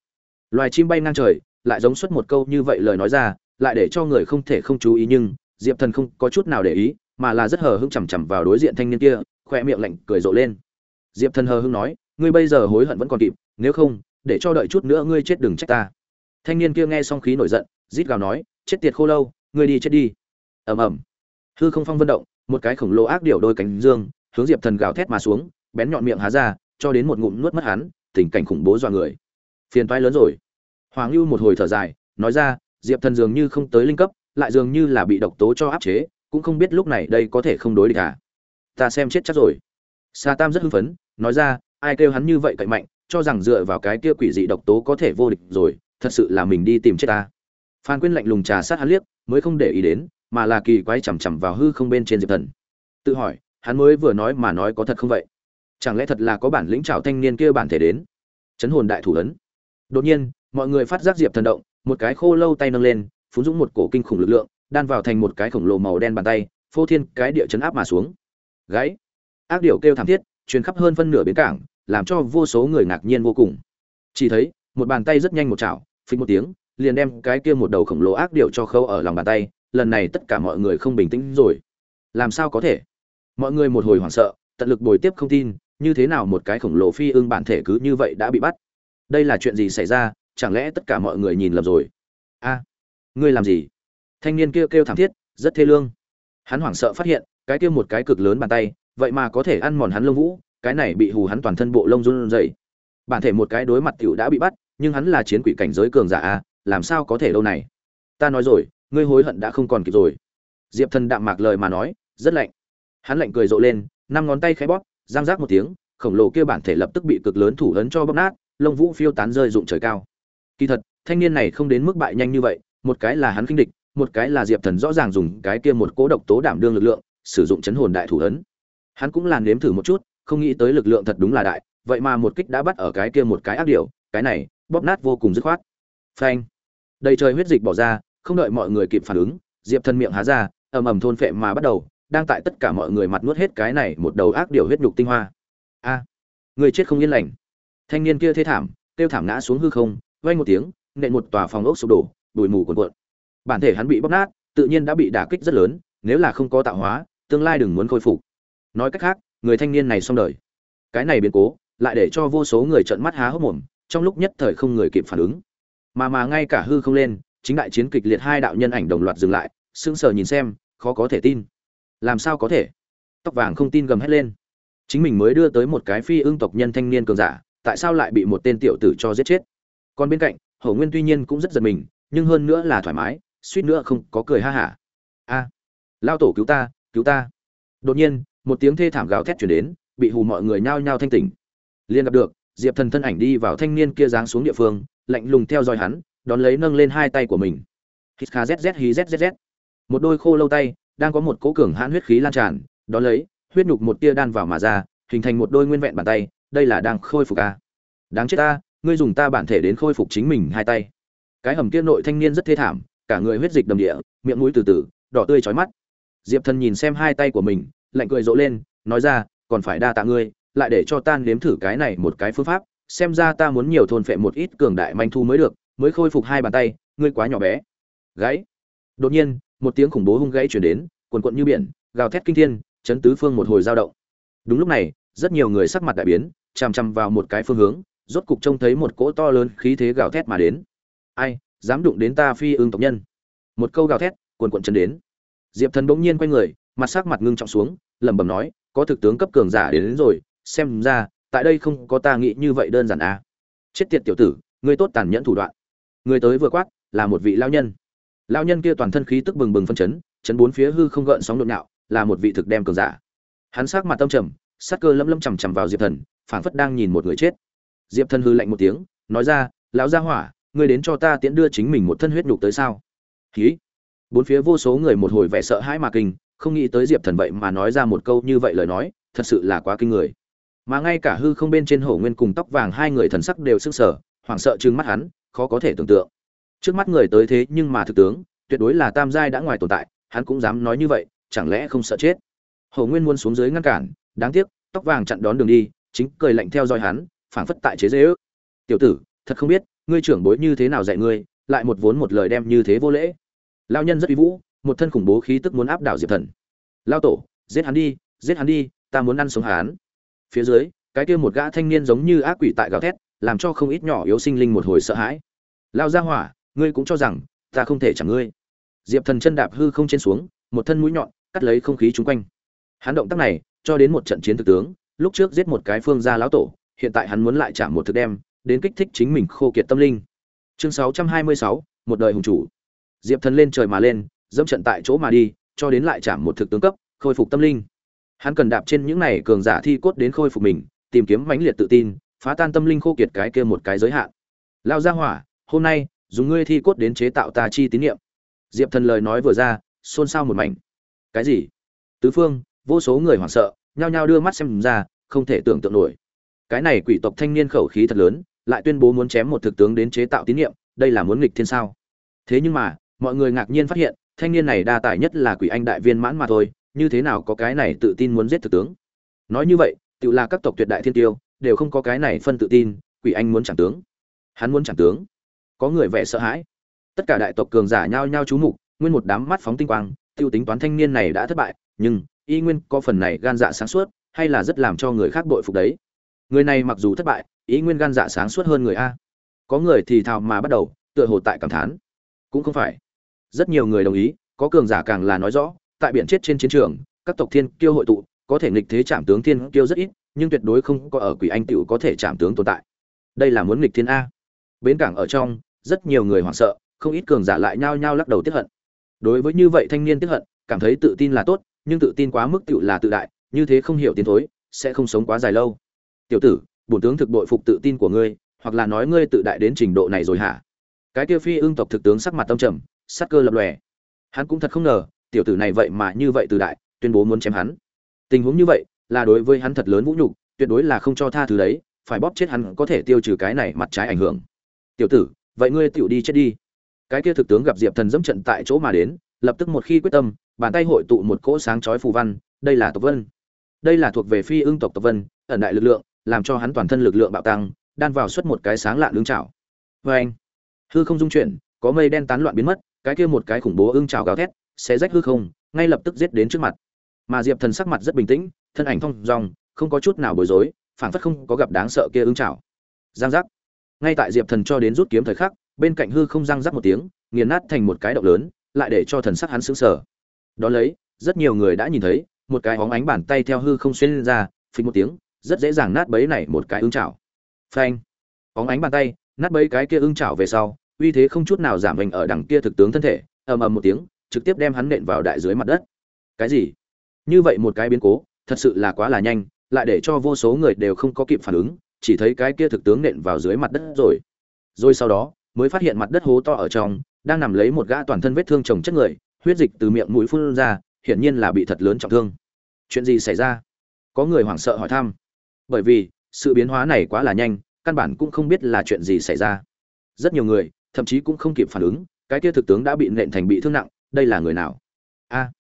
Loài chim bay ngang trời, lại giống xuất một câu như vậy lời nói ra, lại để cho người không thể không chú ý nhưng, diệp thần không có chút nào để ý, mà là rất hờ hững chằm chằm vào đối diện thanh niên kia khoe miệng lạnh cười rộ lên. Diệp thần hờ hững nói, ngươi bây giờ hối hận vẫn còn kịp, nếu không, để cho đợi chút nữa ngươi chết đừng trách ta. Thanh niên kia nghe xong khí nổi giận, rít gào nói, chết tiệt khô lâu, ngươi đi chết đi. Ầm ầm hư không phong vận động, một cái khổng lồ ác điểu đôi cánh dương, hướng diệp thần gào thét mà xuống, bén nhọn miệng há ra, cho đến một ngụm nuốt mất hắn, tình cảnh khủng bố dọa người. Phiền toái lớn rồi. Hoàng lưu một hồi thở dài, nói ra, diệp thần dường như không tới linh cấp, lại dường như là bị độc tố cho áp chế, cũng không biết lúc này đây có thể không đối địch à. Ta xem chết chắc rồi. Sa tam rất hưng phấn, nói ra, ai kêu hắn như vậy cậy mạnh, cho rằng dựa vào cái kia quỷ dị độc tố có thể vô địch rồi, thật sự là mình đi tìm chết ta. Phan quyên lạnh lùng trà sát hắn liếc, mới không để ý đến mà là kỳ quái chằm chằm vào hư không bên trên diệp thần. Tự hỏi, hắn mới vừa nói mà nói có thật không vậy? Chẳng lẽ thật là có bản lĩnh trào thanh niên kia bản thể đến? Chấn hồn đại thủ ấn. Đột nhiên, mọi người phát giác diệp thần động, một cái khô lâu tay nâng lên phú dũng một cổ kinh khủng lực lượng, đan vào thành một cái khổng lồ màu đen bàn tay, phô thiên cái địa chấn áp mà xuống. Gáy ác điệu kêu thảm thiết, truyền khắp hơn phân nửa bến cảng, làm cho vô số người ngạc nhiên vô cùng. Chỉ thấy, một bàn tay rất nhanh một chảo phình một tiếng, liền đem cái kia một đầu khổng lồ ác điệu cho khâu ở lòng bàn tay lần này tất cả mọi người không bình tĩnh rồi. Làm sao có thể? Mọi người một hồi hoảng sợ, tận lực bồi tiếp không tin, như thế nào một cái khổng lồ phi ưng bản thể cứ như vậy đã bị bắt? Đây là chuyện gì xảy ra? Chẳng lẽ tất cả mọi người nhìn lầm rồi? A, ngươi làm gì? Thanh niên kia kêu thảm thiết, rất thê lương. Hắn hoảng sợ phát hiện, cái kia một cái cực lớn bàn tay, vậy mà có thể ăn mòn hắn lông vũ, cái này bị hù hắn toàn thân bộ lông run rẩy. Bản thể một cái đối mặt tiểu đã bị bắt, nhưng hắn là chiến quỷ cảnh giới cường giả a, làm sao có thể đâu này? Ta nói rồi ngươi hối hận đã không còn kịp rồi. Diệp thần đạm mạc lời mà nói, rất lạnh. Hắn lạnh cười rộ lên, năm ngón tay khẽ bóp, giang rác một tiếng, khổng lồ kia bản thể lập tức bị cực lớn thủ ấn cho bóp nát, lông vũ phiêu tán rơi rụng trời cao. Kỳ thật, thanh niên này không đến mức bại nhanh như vậy, một cái là hắn kinh địch, một cái là diệp thần rõ ràng dùng cái kia một cố độc tố đảm đương lực lượng, sử dụng chấn hồn đại thủ ấn. Hắn cũng làn nếm thử một chút, không nghĩ tới lực lượng thật đúng là đại, vậy mà một kích đã bắt ở cái kia một cái ác điều cái này, bóp nát vô cùng dứt khoát. Phanh. Đầy trời huyết dịch bỏ ra không đợi mọi người kịp phản ứng, diệp thần miệng há ra, ầm ầm thôn phệ mà bắt đầu, đang tại tất cả mọi người mặt nuốt hết cái này một đầu ác điều huyết nhục tinh hoa. A, người chết không yên lành. Thanh niên kia thê thảm tiêu thảm ngã xuống hư không vay một tiếng, nện một tòa phòng ốc sụp đổ, bụi mù cuồn cuộn. Bản thể hắn bị bóp nát, tự nhiên đã bị đả kích rất lớn, nếu là không có tạo hóa, tương lai đừng muốn khôi phục. Nói cách khác, người thanh niên này xong đời. Cái này biến cố, lại để cho vô số người trợn mắt há hốc mồm, trong lúc nhất thời không người kịp phản ứng. Mà mà ngay cả hư không lên chính đại chiến kịch liệt hai đạo nhân ảnh đồng loạt dừng lại, sững sờ nhìn xem, khó có thể tin. Làm sao có thể? Tóc vàng không tin gầm hết lên. Chính mình mới đưa tới một cái phi ương tộc nhân thanh niên cường giả, tại sao lại bị một tên tiểu tử cho giết chết? Còn bên cạnh hổ nguyên tuy nhiên cũng rất giật mình, nhưng hơn nữa là thoải mái, suýt nữa không có cười ha hả. A, lao tổ cứu ta cứu ta. Đột nhiên, một tiếng thê thảm gào thét chuyển đến, bị hù mọi người nhao nhao thanh tỉnh. Liền gặp được, diệp thần thân ảnh đi vào thanh niên kia giáng xuống địa phương, lạnh lùng theo dõi hắn đón lấy nâng lên hai tay của mình. Hít kha zz hí zzz một đôi khô lâu tay, đang có một cố cường hãn huyết khí lan tràn, đón lấy, huyết nhục một tia đan vào mà ra, hình thành một đôi nguyên vẹn bàn tay, đây là đang khôi phục a đáng chết ta, ngươi dùng ta bản thể đến khôi phục chính mình hai tay. Cái hầm kia nội thanh niên rất thê thảm, cả người huyết dịch đầm địa, miệng mũi từ từ, đỏ tươi chói mắt. Diệp thần nhìn xem hai tay của mình, lạnh cười rộ lên, nói ra, còn phải đa tạ ngươi, lại để cho tan nếm thử cái này một cái phương pháp, xem ra ta muốn nhiều thôn phệ một ít cường đại manh thu mới được mới khôi phục hai bàn tay ngươi quá nhỏ bé. Gãy. Đột nhiên một tiếng khủng bố hung gãy chuyển đến quần quận như biển gào thét kinh thiên chấn tứ phương một hồi dao động. Đúng lúc này rất nhiều người sắc mặt đại biến chằm chằm vào một cái phương hướng rốt cục trông thấy một cỗ to lớn khí thế gào thét mà đến. Ai dám đụng đến ta phi ương tộc nhân. Một câu gào thét quần quận chân đến. Diệp thần bỗng nhiên quay người mặt sắc mặt ngưng trọng xuống lẩm bẩm nói có thực tướng cấp cường giả đến, đến rồi xem ra tại đây không có ta nghĩ như vậy đơn giản à. Chết tiệt tiểu tử ngươi tốt tàn nhẫn thủ đoạn người tới vừa quát, là một vị lao nhân. Lao nhân kia toàn thân khí tức bừng bừng phân chấn chấn bốn phía hư không gợn sóng nhộn nhạo, là một vị thực đem cường giả. Hắn sắc mặt tâm trầm sắc cơ lấm lấm chằm chằm vào diệp thần, phảng phất đang nhìn một người chết. Diệp thần hư lạnh một tiếng, nói ra, lão gia hỏa, ngươi đến cho ta tiễn đưa chính mình một thân huyết nhục tới sao? Khí bốn phía vô số người một hồi vẻ sợ hãi mà kinh, không nghĩ tới diệp thần vậy mà nói ra một câu như vậy lời nói, thật sự là quá kinh người. Mà ngay cả hư không bên trên hổ nguyên cùng tóc vàng hai người thần sắc đều sưng sở hoảng sợ trừng mắt hắn khó có thể tưởng tượng. Trước mắt người tới thế nhưng mà thực tướng, tuyệt đối là tam giai đã ngoài tồn tại, hắn cũng dám nói như vậy, chẳng lẽ không sợ chết? Hầu nguyên muốn xuống dưới ngăn cản, đáng tiếc, tóc vàng chặn đón đường đi, chính cười lạnh theo dõi hắn, phảng phất tại chế dễ ước. Tiểu tử, thật không biết, ngươi trưởng bối như thế nào dạy ngươi, lại một vốn một lời đem như thế vô lễ. Lao nhân rất uy vũ, một thân khủng bố khí tức muốn áp đảo diệp thần. Lao tổ, giết hắn đi, giết hắn đi, ta muốn ăn sống hắn. Phía dưới, cái kia một gã thanh niên giống như ác quỷ tại gào thét làm cho không ít nhỏ yếu sinh linh một hồi sợ hãi. Lao ra hỏa ngươi cũng cho rằng ta không thể chẳng ngươi. Diệp thần chân đạp hư không trên xuống một thân mũi nhọn cắt lấy không khí chung quanh. Hắn động tác này cho đến một trận chiến thực tướng lúc trước giết một cái phương gia lão tổ hiện tại hắn muốn lại chạm một thực đem đến kích thích chính mình khô kiệt tâm linh. Chương 626, một đời hùng chủ. Diệp thần lên trời mà lên dẫm trận tại chỗ mà đi cho đến lại chạm một thực tướng cấp khôi phục tâm linh. Hắn cần đạp trên những này cường giả thi cốt đến khôi phục mình tìm kiếm mãnh liệt tự tin phá tan tâm linh khô kiệt cái kia một cái giới hạn. Lao ra hỏa, hôm nay, dùng ngươi thi cốt đến chế tạo ta chi tín niệm. Diệp thần lời nói vừa ra, xôn xao một mảnh. Cái gì? Tứ phương, vô số người hoảng sợ, nhao nhao đưa mắt xem ra, không thể tưởng tượng nổi. Cái này quỷ tộc thanh niên khẩu khí thật lớn, lại tuyên bố muốn chém một thực tướng đến chế tạo tín niệm, đây là muốn nghịch thiên sao? Thế nhưng mà, mọi người ngạc nhiên phát hiện, thanh niên này đa tài nhất là quỷ anh đại viên mãn mà thôi, như thế nào có cái này tự tin muốn giết thực tướng? Nói như vậy, tự là các tộc tuyệt đại thiên tiêu đều không có cái này phân tự tin, quỷ anh muốn chẳng tướng. Hắn muốn chẳng tướng. Có người vẻ sợ hãi. Tất cả đại tộc cường giả nhao nhao chú mục, nguyên một đám mắt phóng tinh quang, tiêu tính toán thanh niên này đã thất bại, nhưng, y nguyên có phần này gan dạ sáng suốt, hay là rất làm cho người khác bội phục đấy. Người này mặc dù thất bại ý nguyên gan dạ sáng suốt hơn người a. Có người thì thào mà bắt đầu, tựa hồ tại cảm thán. Cũng không phải. Rất nhiều người đồng ý, có cường giả càng là nói rõ, tại biển chết trên chiến trường, các tộc thiên kiêu hội tụ, có thể nghịch thế chạm tướng thiên kiêu rất ít nhưng tuyệt đối không có ở quỷ anh tựu có thể chạm tướng tồn tại. Đây là muốn nghịch thiên a. Bến cảng ở trong, rất nhiều người hoảng sợ, không ít cường giả lại nhao nhao lắc đầu tiếp hận. Đối với như vậy thanh niên tiếp hận, cảm thấy tự tin là tốt, nhưng tự tin quá mức tựu là tự đại, như thế không hiểu tiến thối, sẽ không sống quá dài lâu. Tiểu tử, bổn tướng thực bội phục tự tin của ngươi, hoặc là nói ngươi tự đại đến trình độ này rồi hả? Cái kia phi ương tộc thực tướng sắc mặt tâm trầm, sắc cơ lập lòe. Hắn cũng thật không ngờ, tiểu tử này vậy mà như vậy tự đại, tuyên bố muốn chém hắn. Tình huống như vậy là đối với hắn thật lớn vũ nhục, tuyệt đối là không cho tha thứ đấy, phải bóp chết hắn có thể tiêu trừ cái này mặt trái ảnh hưởng. Tiểu tử, vậy ngươi tiểu đi chết đi. Cái kia thực tướng gặp diệp thần dẫm trận tại chỗ mà đến, lập tức một khi quyết tâm, bàn tay hội tụ một cỗ sáng chói phù văn, đây là tộc vân. Đây là thuộc về phi ưng tộc tộc vân, ẩn đại lực lượng, làm cho hắn toàn thân lực lượng bạo tăng, đan vào suốt một cái sáng lạ lưng chảo vê anh, hư không dung chuyển, có mây đen tán loạn biến mất, cái kia một cái khủng bố ưng chảo gào thét sẽ rách hư không, ngay lập tức giết đến trước mặt. Mà diệp thần sắc mặt rất bình tĩnh thân ảnh thong dong, không có chút nào bối rối phản phất không có gặp đáng sợ kia ứng chảo giang giác. Ngay tại diệp thần cho đến rút kiếm thời khắc, bên cạnh hư không giang rắc một tiếng, nghiền nát thành một cái động lớn, lại để cho thần sắc hắn sững sờ. Đó lấy, rất nhiều người đã nhìn thấy, một cái hóng ánh bàn tay theo hư không xuyên ra, phình một tiếng, rất dễ dàng nát bấy này một cái ưng chảo phanh. Hóng ánh bàn tay, nát bấy cái kia ưng chảo về sau, uy thế không chút nào giảm mình ở đằng kia thực tướng thân thể, ầm ầm một tiếng, trực tiếp đem hắn nện vào đại dưới mặt đất. Cái gì? Như vậy một cái biến cố thật sự là quá là nhanh, lại để cho vô số người đều không có kịp phản ứng, chỉ thấy cái kia thực tướng nện vào dưới mặt đất rồi. Rồi sau đó, mới phát hiện mặt đất hố to ở trong, đang nằm lấy một gã toàn thân vết thương chồng chất người, huyết dịch từ miệng mũi phun ra, hiển nhiên là bị thật lớn trọng thương. Chuyện gì xảy ra? Có người hoảng sợ hỏi thăm. Bởi vì, sự biến hóa này quá là nhanh, căn bản cũng không biết là chuyện gì xảy ra. Rất nhiều người, thậm chí cũng không kịp phản ứng, cái kia thực tướng đã bị nện thành bị thương nặng, đây là người nào? A,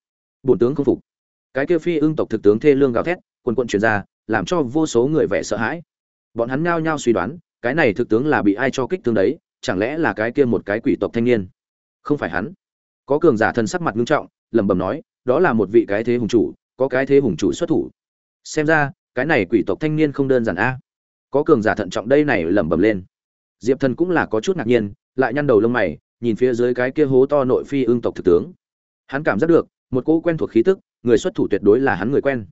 bổn tướng không phục cái kia phi ưng tộc thực tướng thê lương gào thét, quần quận truyền ra, làm cho vô số người vẻ sợ hãi. Bọn hắn nhao nhao suy đoán, cái này thực tướng là bị ai cho kích thương đấy, chẳng lẽ là cái kia một cái quỷ tộc thanh niên? Không phải hắn. Có cường giả thân sắc mặt nghiêm trọng, lẩm bẩm nói, đó là một vị cái thế hùng chủ, có cái thế hùng chủ xuất thủ. Xem ra, cái này quỷ tộc thanh niên không đơn giản a. Có cường giả thận trọng đây này lẩm bẩm lên. Diệp thần cũng là có chút ngạc nhiên, lại nhăn đầu lông mày, nhìn phía dưới cái kia hố to nội phi ương tộc thực tướng. Hắn cảm giác được, một cỗ quen thuộc khí tức người xuất thủ tuyệt đối là hắn người quen.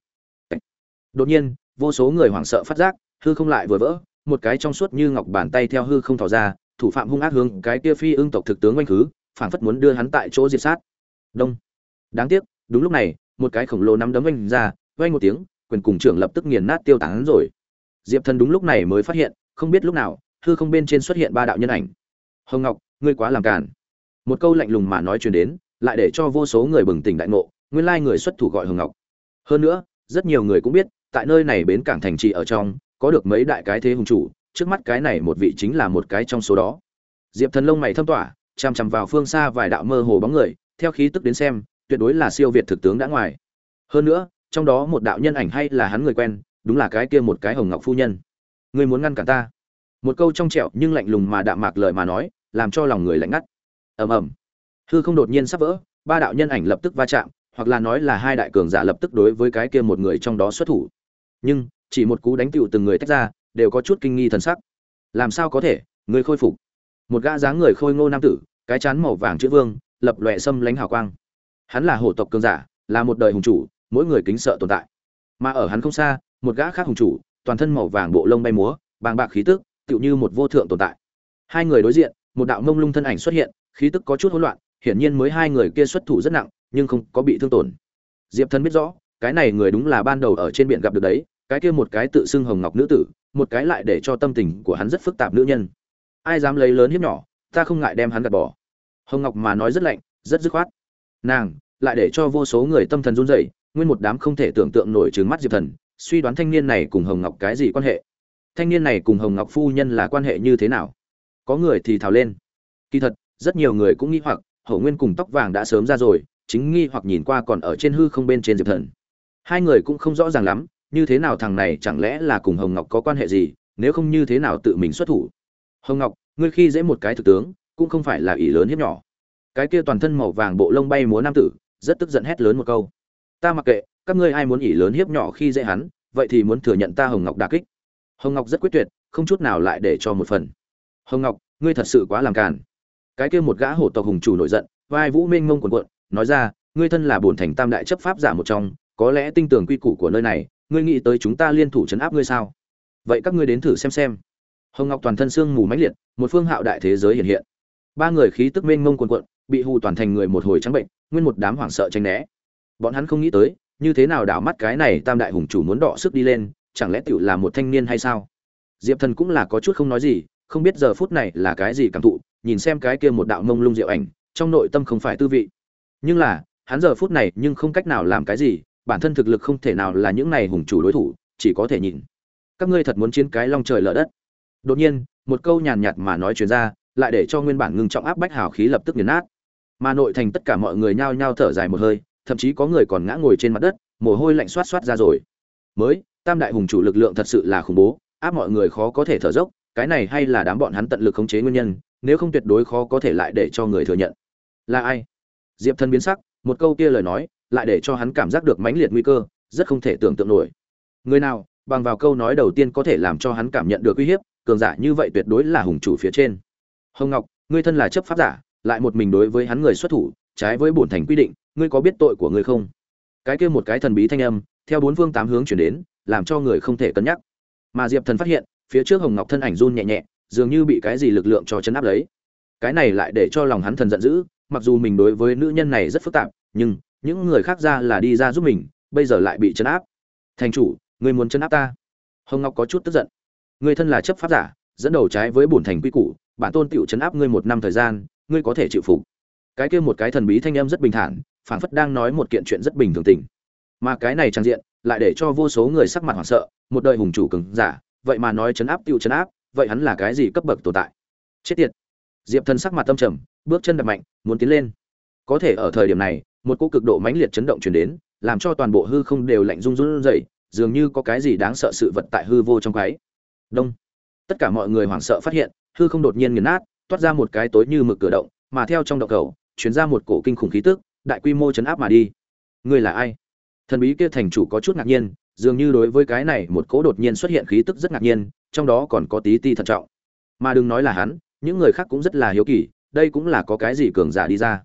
Đột nhiên, vô số người hoảng sợ phát giác, hư không lại vừa vỡ, một cái trong suốt như ngọc bàn tay theo hư không thò ra, thủ phạm hung ác hướng cái kia phi ương tộc thực tướng oanh khứ, phảng phất muốn đưa hắn tại chỗ diệt sát. Đông. Đáng tiếc, đúng lúc này, một cái khổng lồ nắm đấm oanh ra, oanh một tiếng, quyền cùng trưởng lập tức nghiền nát tiêu tán rồi. Diệp thần đúng lúc này mới phát hiện, không biết lúc nào, hư không bên trên xuất hiện ba đạo nhân ảnh. Hồng ngọc, ngươi quá làm cản một câu lạnh lùng mà nói truyền đến, lại để cho vô số người bừng tỉnh đại ngộ nguyên lai người xuất thủ gọi hồng ngọc. Hơn nữa, rất nhiều người cũng biết, tại nơi này bến cảng thành trì ở trong, có được mấy đại cái thế hùng chủ, trước mắt cái này một vị chính là một cái trong số đó. Diệp thần lông mày thâm tỏa chằm chằm vào phương xa vài đạo mơ hồ bóng người, theo khí tức đến xem, tuyệt đối là siêu việt thực tướng đã ngoài. Hơn nữa, trong đó một đạo nhân ảnh hay là hắn người quen, đúng là cái kia một cái hồng ngọc phu nhân. Người muốn ngăn cản ta? Một câu trong trẻo nhưng lạnh lùng mà đạm mạc lời mà nói, làm cho lòng người lạnh ngắt. Ầm ầm. Hư không đột nhiên sắp vỡ, ba đạo nhân ảnh lập tức va chạm hoặc là nói là hai đại cường giả lập tức đối với cái kia một người trong đó xuất thủ. Nhưng, chỉ một cú đánh tựu từng người tách ra, đều có chút kinh nghi thần sắc. Làm sao có thể, người khôi phục? Một gã dáng người khôi ngô nam tử, cái chán màu vàng chữ vương, lập lòe xâm lánh hào quang. Hắn là hổ tộc cường giả, là một đời hùng chủ, mỗi người kính sợ tồn tại. Mà ở hắn không xa, một gã khác hùng chủ, toàn thân màu vàng bộ lông bay múa, bàng bạc khí tức, tựu như một vô thượng tồn tại. Hai người đối diện, một đạo mông lung thân ảnh xuất hiện, khí tức có chút hỗn loạn, hiển nhiên mới hai người kia xuất thủ rất nặng nhưng không có bị thương tổn. Diệp Thần biết rõ, cái này người đúng là ban đầu ở trên biển gặp được đấy, cái kia một cái tự xưng hồng ngọc nữ tử, một cái lại để cho tâm tình của hắn rất phức tạp nữ nhân. Ai dám lấy lớn hiếp nhỏ, ta không ngại đem hắn gạt bỏ. Hồng ngọc mà nói rất lạnh, rất dứt khoát. Nàng lại để cho vô số người tâm thần run rẩy, nguyên một đám không thể tưởng tượng nổi trừng mắt diệp thần, suy đoán thanh niên này cùng hồng ngọc cái gì quan hệ. Thanh niên này cùng hồng ngọc phu nhân là quan hệ như thế nào? Có người thì thào lên. Kỳ thật, rất nhiều người cũng nghĩ hoặc, hậu nguyên cùng tóc vàng đã sớm ra rồi chính nghi hoặc nhìn qua còn ở trên hư không bên trên diệp thần. Hai người cũng không rõ ràng lắm, như thế nào thằng này chẳng lẽ là cùng hồng ngọc có quan hệ gì, nếu không như thế nào tự mình xuất thủ. Hồng ngọc, ngươi khi dễ một cái thực tướng, cũng không phải là ỷ lớn hiếp nhỏ. Cái kia toàn thân màu vàng bộ lông bay múa nam tử, rất tức giận hét lớn một câu. Ta mặc kệ, các ngươi ai muốn ỷ lớn hiếp nhỏ khi dễ hắn, vậy thì muốn thừa nhận ta hồng ngọc đà kích. Hồng ngọc rất quyết tuyệt, không chút nào lại để cho một phần. Hồng ngọc, ngươi thật sự quá làm càn. Cái kia một gã hổ tộc hùng chủ nổi giận, vai vũ minh ngông quần quận nói ra, ngươi thân là bổn thành tam đại chấp pháp giả một trong, có lẽ tinh tường quy củ của nơi này, ngươi nghĩ tới chúng ta liên thủ chấn áp ngươi sao? Vậy các ngươi đến thử xem xem. Hồng ngọc toàn thân xương mù mãnh liệt, một phương hạo đại thế giới hiện hiện. Ba người khí tức mênh mông quần quận bị hù toàn thành người một hồi trắng bệnh, nguyên một đám hoảng sợ tranh né. Bọn hắn không nghĩ tới, như thế nào đảo mắt cái này tam đại hùng chủ muốn đọ sức đi lên, chẳng lẽ tựu là một thanh niên hay sao? Diệp thần cũng là có chút không nói gì, không biết giờ phút này là cái gì cảm thụ, nhìn xem cái kia một đạo mông lung diệu ảnh, trong nội tâm không phải tư vị nhưng là, hắn giờ phút này nhưng không cách nào làm cái gì, bản thân thực lực không thể nào là những này hùng chủ đối thủ, chỉ có thể nhìn. Các ngươi thật muốn chiến cái long trời lở đất. Đột nhiên, một câu nhàn nhạt mà nói chuyện ra, lại để cho nguyên bản ngưng trọng áp bách hào khí lập tức nghiền nát. Mà nội thành tất cả mọi người nhao nhao thở dài một hơi, thậm chí có người còn ngã ngồi trên mặt đất, mồ hôi lạnh xoát xoát ra rồi. Mới, tam đại hùng chủ lực lượng thật sự là khủng bố, áp mọi người khó có thể thở dốc, cái này hay là đám bọn hắn tận lực khống chế nguyên nhân, nếu không tuyệt đối khó có thể lại để cho người thừa nhận. Là ai? Diệp Thần biến sắc, một câu kia lời nói, lại để cho hắn cảm giác được mãnh liệt nguy cơ, rất không thể tưởng tượng nổi. Người nào, bằng vào câu nói đầu tiên có thể làm cho hắn cảm nhận được uy hiếp, cường giả như vậy tuyệt đối là hùng chủ phía trên. Hồng ngọc, ngươi thân là chấp pháp giả, lại một mình đối với hắn người xuất thủ, trái với bổn thành quy định, ngươi có biết tội của ngươi không? Cái kia một cái thần bí thanh âm, theo bốn phương tám hướng chuyển đến, làm cho người không thể cân nhắc. Mà diệp thần phát hiện, phía trước hồng ngọc thân ảnh run nhẹ nhẹ, dường như bị cái gì lực lượng cho chấn áp lấy. Cái này lại để cho lòng hắn thần giận dữ mặc dù mình đối với nữ nhân này rất phức tạp, nhưng những người khác ra là đi ra giúp mình, bây giờ lại bị chấn áp. Thành chủ, ngươi muốn chấn áp ta? Hồng ngọc có chút tức giận. Ngươi thân là chấp pháp giả, dẫn đầu trái với bổn thành quy củ, bản tôn tựu chấn áp ngươi một năm thời gian, ngươi có thể chịu phục. Cái kia một cái thần bí thanh âm rất bình thản, phảng phất đang nói một kiện chuyện rất bình thường tình. Mà cái này trang diện, lại để cho vô số người sắc mặt hoảng sợ, một đời hùng chủ cứng giả, vậy mà nói chấn áp tựu chấn áp, vậy hắn là cái gì cấp bậc tồn tại? Chết tiệt. Diệp thần sắc mặt tâm trầm bước chân đập mạnh, muốn tiến lên. Có thể ở thời điểm này, một cú cực độ mãnh liệt chấn động truyền đến, làm cho toàn bộ hư không đều lạnh run run rẩy, dường như có cái gì đáng sợ sự vật tại hư vô trong cái đông. Tất cả mọi người hoảng sợ phát hiện, hư không đột nhiên nghiền nát, toát ra một cái tối như mực cửa động, mà theo trong động cầu chuyển ra một cổ kinh khủng khí tức, đại quy mô chấn áp mà đi. Người là ai? Thần bí kia thành chủ có chút ngạc nhiên, dường như đối với cái này một cỗ đột nhiên xuất hiện khí tức rất ngạc nhiên, trong đó còn có tí ti thận trọng. Mà đừng nói là hắn, những người khác cũng rất là hiếu kỳ đây cũng là có cái gì cường giả đi ra.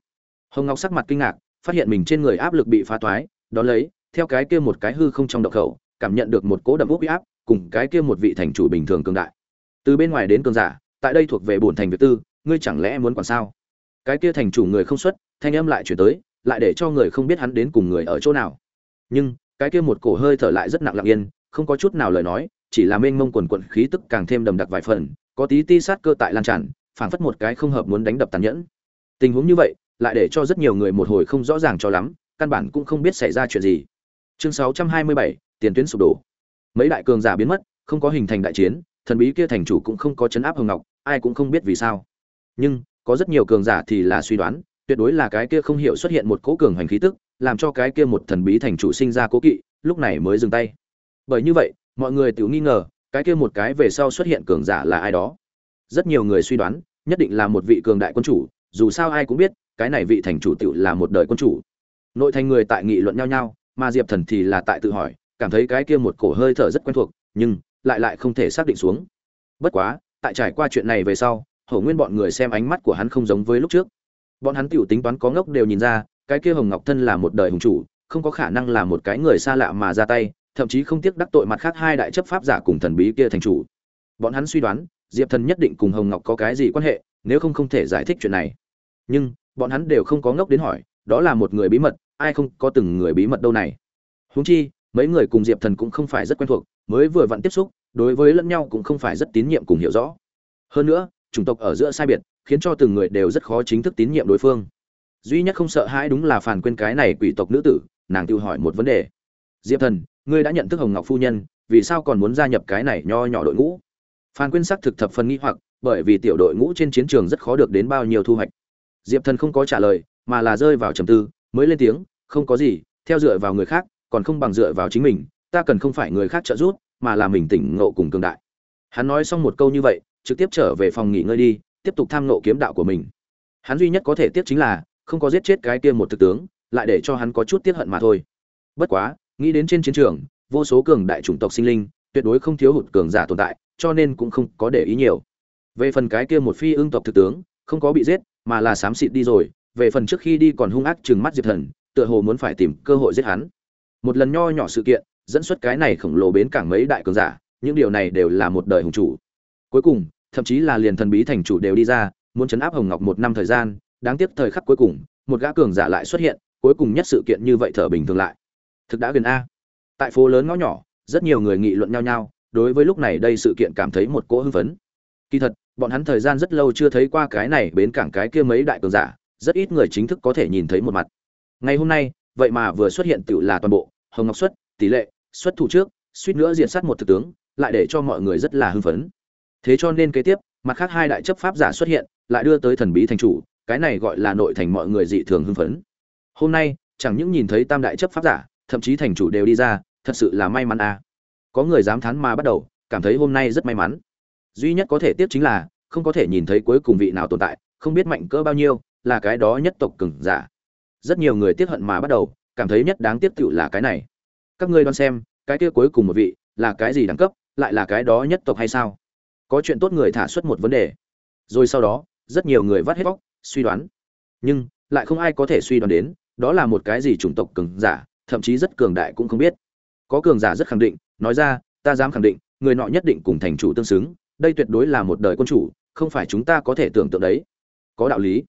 Hồng ngọc sắc mặt kinh ngạc, phát hiện mình trên người áp lực bị phá toái đón lấy, theo cái kia một cái hư không trong động khẩu, cảm nhận được một cỗ đậm úp áp, cùng cái kia một vị thành chủ bình thường cường đại. Từ bên ngoài đến cường giả, tại đây thuộc về bổn thành việt tư, ngươi chẳng lẽ muốn quản sao? Cái kia thành chủ người không xuất, thanh âm lại chuyển tới, lại để cho người không biết hắn đến cùng người ở chỗ nào. Nhưng, cái kia một cổ hơi thở lại rất nặng lặng yên, không có chút nào lời nói, chỉ là mênh mông quần quận khí tức càng thêm đầm đặc vài phần, có tí ti sát cơ tại lan tràn phảng phất một cái không hợp muốn đánh đập tàn nhẫn. Tình huống như vậy lại để cho rất nhiều người một hồi không rõ ràng cho lắm căn bản cũng không biết xảy ra chuyện gì. Chương 627, tiền tuyến sụp đổ. Mấy đại cường giả biến mất không có hình thành đại chiến thần bí kia thành chủ cũng không có chấn áp hồng ngọc ai cũng không biết vì sao. Nhưng có rất nhiều cường giả thì là suy đoán tuyệt đối là cái kia không hiểu xuất hiện một cố cường hành khí tức làm cho cái kia một thần bí thành chủ sinh ra cố kỵ lúc này mới dừng tay. Bởi như vậy mọi người tự nghi ngờ cái kia một cái về sau xuất hiện cường giả là ai đó? Rất nhiều người suy đoán, nhất định là một vị cường đại quân chủ, dù sao ai cũng biết, cái này vị thành chủ tự là một đời quân chủ. Nội thành người tại nghị luận nhau nhau, mà diệp thần thì là tại tự hỏi, cảm thấy cái kia một cổ hơi thở rất quen thuộc, nhưng lại lại không thể xác định xuống. Bất quá, tại trải qua chuyện này về sau hầu nguyên bọn người xem ánh mắt của hắn không giống với lúc trước. Bọn hắn tiểu tính toán có ngốc đều nhìn ra, cái kia hồng ngọc thân là một đời hùng chủ, không có khả năng là một cái người xa lạ mà ra tay, thậm chí không tiếc đắc tội mặt khác hai đại chấp pháp giả cùng thần bí kia thành chủ. Bọn hắn suy đoán diệp thần nhất định cùng hồng ngọc có cái gì quan hệ, nếu không không thể giải thích chuyện này. Nhưng, bọn hắn đều không có ngốc đến hỏi, đó là một người bí mật, ai không có từng người bí mật đâu này. Huống chi, mấy người cùng diệp thần cũng không phải rất quen thuộc, mới vừa vặn tiếp xúc, đối với lẫn nhau cũng không phải rất tín nhiệm cùng hiểu rõ. Hơn nữa, chủng tộc ở giữa sai biệt, khiến cho từng người đều rất khó chính thức tín nhiệm đối phương. Duy nhất không sợ hãi đúng là phản quên cái này quỷ tộc nữ tử, nàng tự hỏi một vấn đề. Diệp thần, ngươi đã nhận thức hồng ngọc phu nhân, vì sao còn muốn gia nhập cái này nho nhỏ đội ngũ? Phan quyên sắc thực thập phần nghi hoặc, bởi vì tiểu đội ngũ trên chiến trường rất khó được đến bao nhiêu thu hoạch. Diệp thần không có trả lời, mà là rơi vào trầm tư, mới lên tiếng, không có gì, theo dựa vào người khác, còn không bằng dựa vào chính mình, ta cần không phải người khác trợ giúp, mà là mình tỉnh ngộ cùng cường đại. Hắn nói xong một câu như vậy, trực tiếp trở về phòng nghỉ ngơi đi, tiếp tục tham ngộ kiếm đạo của mình. Hắn duy nhất có thể tiếp chính là, không có giết chết cái kia một thực tướng, lại để cho hắn có chút tiếc hận mà thôi. Bất quá, nghĩ đến trên chiến trường, vô số cường đại chủng tộc sinh linh, tuyệt đối không thiếu hụt cường giả tồn tại cho nên cũng không có để ý nhiều. Về phần cái kia một phi ương tộc thực tướng, không có bị giết, mà là xám xịt đi rồi. Về phần trước khi đi còn hung ác trừng mắt diệp thần, tựa hồ muốn phải tìm cơ hội giết hắn. Một lần nho nhỏ sự kiện, dẫn xuất cái này khổng lồ bến cảng mấy đại cường giả, những điều này đều là một đời hùng chủ. Cuối cùng, thậm chí là liền thần bí thành chủ đều đi ra, muốn chấn áp hồng ngọc một năm thời gian, đáng tiếc thời khắc cuối cùng, một gã cường giả lại xuất hiện, cuối cùng nhất sự kiện như vậy thở bình thường lại. Thực đã gần a. Tại phố lớn ngõ nhỏ, rất nhiều người nghị luận nhau nhau đối với lúc này đây sự kiện cảm thấy một cỗ hưng phấn. Kỳ thật, bọn hắn thời gian rất lâu chưa thấy qua cái này bến cảng cái kia mấy đại cường giả, rất ít người chính thức có thể nhìn thấy một mặt. Ngày hôm nay, vậy mà vừa xuất hiện tựu là toàn bộ, hồng ngọc xuất, tỷ lệ, xuất thủ trước, suýt nữa diện sát một thực tướng, lại để cho mọi người rất là hưng phấn. Thế cho nên kế tiếp, mặt khác hai đại chấp pháp giả xuất hiện, lại đưa tới thần bí thành chủ, cái này gọi là nội thành mọi người dị thường hưng phấn. Hôm nay, chẳng những nhìn thấy tam đại chấp pháp giả, thậm chí thành chủ đều đi ra, thật sự là may mắn à có người dám thán mà bắt đầu, cảm thấy hôm nay rất may mắn. Duy nhất có thể tiếp chính là, không có thể nhìn thấy cuối cùng vị nào tồn tại, không biết mạnh cỡ bao nhiêu, là cái đó nhất tộc cừng giả. Rất nhiều người tiếc hận mà bắt đầu, cảm thấy nhất đáng tiếc tựu là cái này. Các ngươi đoán xem, cái kia cuối cùng một vị, là cái gì đẳng cấp, lại là cái đó nhất tộc hay sao? Có chuyện tốt người thả xuất một vấn đề. Rồi sau đó, rất nhiều người vắt hết vóc suy đoán. Nhưng, lại không ai có thể suy đoán đến, đó là một cái gì chủng tộc cường giả, thậm chí rất cường đại cũng không biết. Có cường giả rất khẳng định nói ra, ta dám khẳng định, người nọ nhất định cùng thành chủ tương xứng, đây tuyệt đối là một đời quân chủ, không phải chúng ta có thể tưởng tượng đấy. Có đạo lý.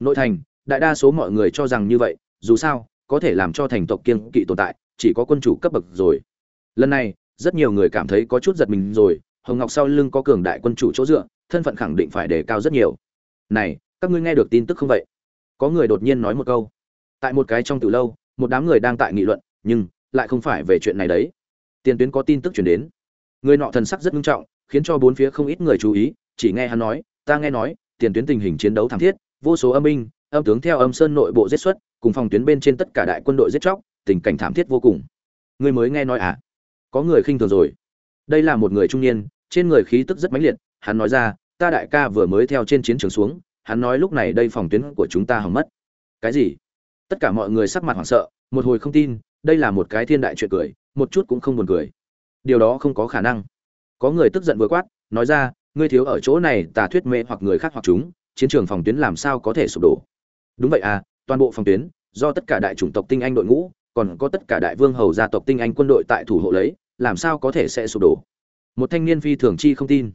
Nội thành, đại đa số mọi người cho rằng như vậy, dù sao, có thể làm cho thành tộc kiên kỵ tồn tại, chỉ có quân chủ cấp bậc rồi. Lần này, rất nhiều người cảm thấy có chút giật mình rồi, hồng ngọc sau lưng có cường đại quân chủ chỗ dựa, thân phận khẳng định phải đề cao rất nhiều. Này, các ngươi nghe được tin tức không vậy? Có người đột nhiên nói một câu. Tại một cái trong từ lâu, một đám người đang tại nghị luận, nhưng lại không phải về chuyện này đấy tiền tuyến có tin tức chuyển đến. Người nọ thần sắc rất nghiêm trọng, khiến cho bốn phía không ít người chú ý, chỉ nghe hắn nói, ta nghe nói, tiền tuyến tình hình chiến đấu thảm thiết, vô số âm binh, âm tướng theo âm sơn nội bộ giết xuất, cùng phòng tuyến bên trên tất cả đại quân đội giết chóc, tình cảnh thảm thiết vô cùng. Người mới nghe nói à? Có người khinh thường rồi. Đây là một người trung niên, trên người khí tức rất mãnh liệt, hắn nói ra, ta đại ca vừa mới theo trên chiến trường xuống, hắn nói lúc này đây phòng tuyến của chúng ta hỏng mất. Cái gì? Tất cả mọi người sắc mặt hoảng sợ, một hồi không tin, đây là một cái thiên đại chuyện cười một chút cũng không buồn cười. Điều đó không có khả năng. Có người tức giận vừa quát, nói ra, ngươi thiếu ở chỗ này, tà thuyết mê hoặc người khác hoặc chúng, chiến trường phòng tuyến làm sao có thể sụp đổ? Đúng vậy à toàn bộ phòng tuyến, do tất cả đại chủng tộc tinh anh đội ngũ, còn có tất cả đại vương hầu gia tộc tinh anh quân đội tại thủ hộ lấy, làm sao có thể sẽ sụp đổ? Một thanh niên phi thường chi không tin.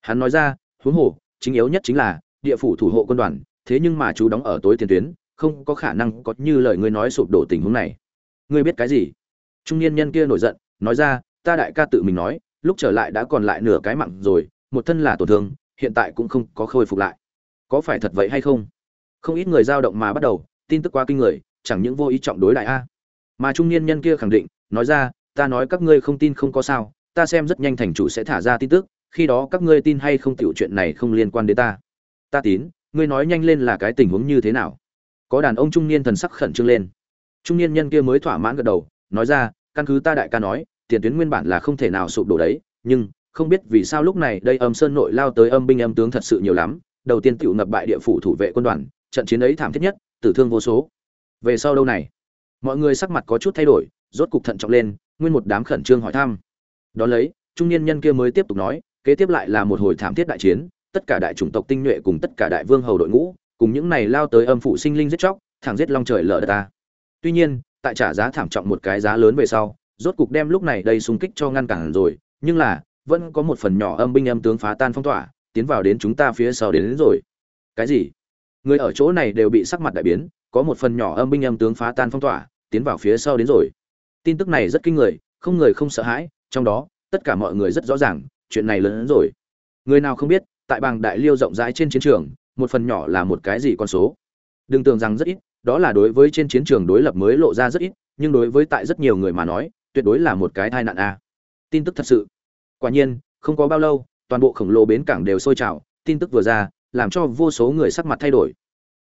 Hắn nói ra, huống hồ, chính yếu nhất chính là, địa phủ thủ hộ quân đoàn, thế nhưng mà chú đóng ở tối tiền tuyến, không có khả năng có như lời ngươi nói sụp đổ tình huống này. Ngươi biết cái gì? Trung niên nhân kia nổi giận, nói ra, ta đại ca tự mình nói, lúc trở lại đã còn lại nửa cái mạng rồi, một thân là tổn thương, hiện tại cũng không có khôi phục lại. Có phải thật vậy hay không? Không ít người dao động mà bắt đầu, tin tức quá kinh người, chẳng những vô ý trọng đối đại a. Mà trung niên nhân kia khẳng định, nói ra, ta nói các ngươi không tin không có sao, ta xem rất nhanh thành chủ sẽ thả ra tin tức, khi đó các ngươi tin hay không tiểu chuyện này không liên quan đến ta. Ta tín, ngươi nói nhanh lên là cái tình huống như thế nào? Có đàn ông trung niên thần sắc khẩn trương lên. Trung niên nhân kia mới thỏa mãn gật đầu, nói ra căn cứ ta đại ca nói, tiền tuyến nguyên bản là không thể nào sụp đổ đấy, nhưng không biết vì sao lúc này đây âm sơn nội lao tới âm binh âm tướng thật sự nhiều lắm, đầu tiên tiểu ngập bại địa phủ thủ vệ quân đoàn, trận chiến ấy thảm thiết nhất, tử thương vô số. Về sau đâu này? Mọi người sắc mặt có chút thay đổi, rốt cục thận trọng lên, nguyên một đám khẩn trương hỏi thăm. Đó lấy, trung niên nhân kia mới tiếp tục nói, kế tiếp lại là một hồi thảm thiết đại chiến, tất cả đại chủng tộc tinh nhuệ cùng tất cả đại vương hầu đội ngũ, cùng những này lao tới âm phụ sinh linh giết chóc, thẳng giết long trời lở đất ta. Tuy nhiên tại trả giá thảm trọng một cái giá lớn về sau rốt cục đem lúc này đây xung kích cho ngăn cản rồi nhưng là vẫn có một phần nhỏ âm binh âm tướng phá tan phong tỏa tiến vào đến chúng ta phía sau đến, đến rồi. Cái gì? Người ở chỗ này đều bị sắc mặt đại biến có một phần nhỏ âm binh âm tướng phá tan phong tỏa tiến vào phía sau đến rồi. Tin tức này rất kinh người không người không sợ hãi trong đó tất cả mọi người rất rõ ràng chuyện này lớn hơn rồi. Người nào không biết tại bàng đại liêu rộng rãi trên chiến trường một phần nhỏ là một cái gì con số? Đừng tưởng rằng rất ít đó là đối với trên chiến trường đối lập mới lộ ra rất ít, nhưng đối với tại rất nhiều người mà nói, tuyệt đối là một cái tai nạn a. Tin tức thật sự. Quả nhiên, không có bao lâu, toàn bộ khổng lồ bến cảng đều sôi trào, tin tức vừa ra, làm cho vô số người sắc mặt thay đổi.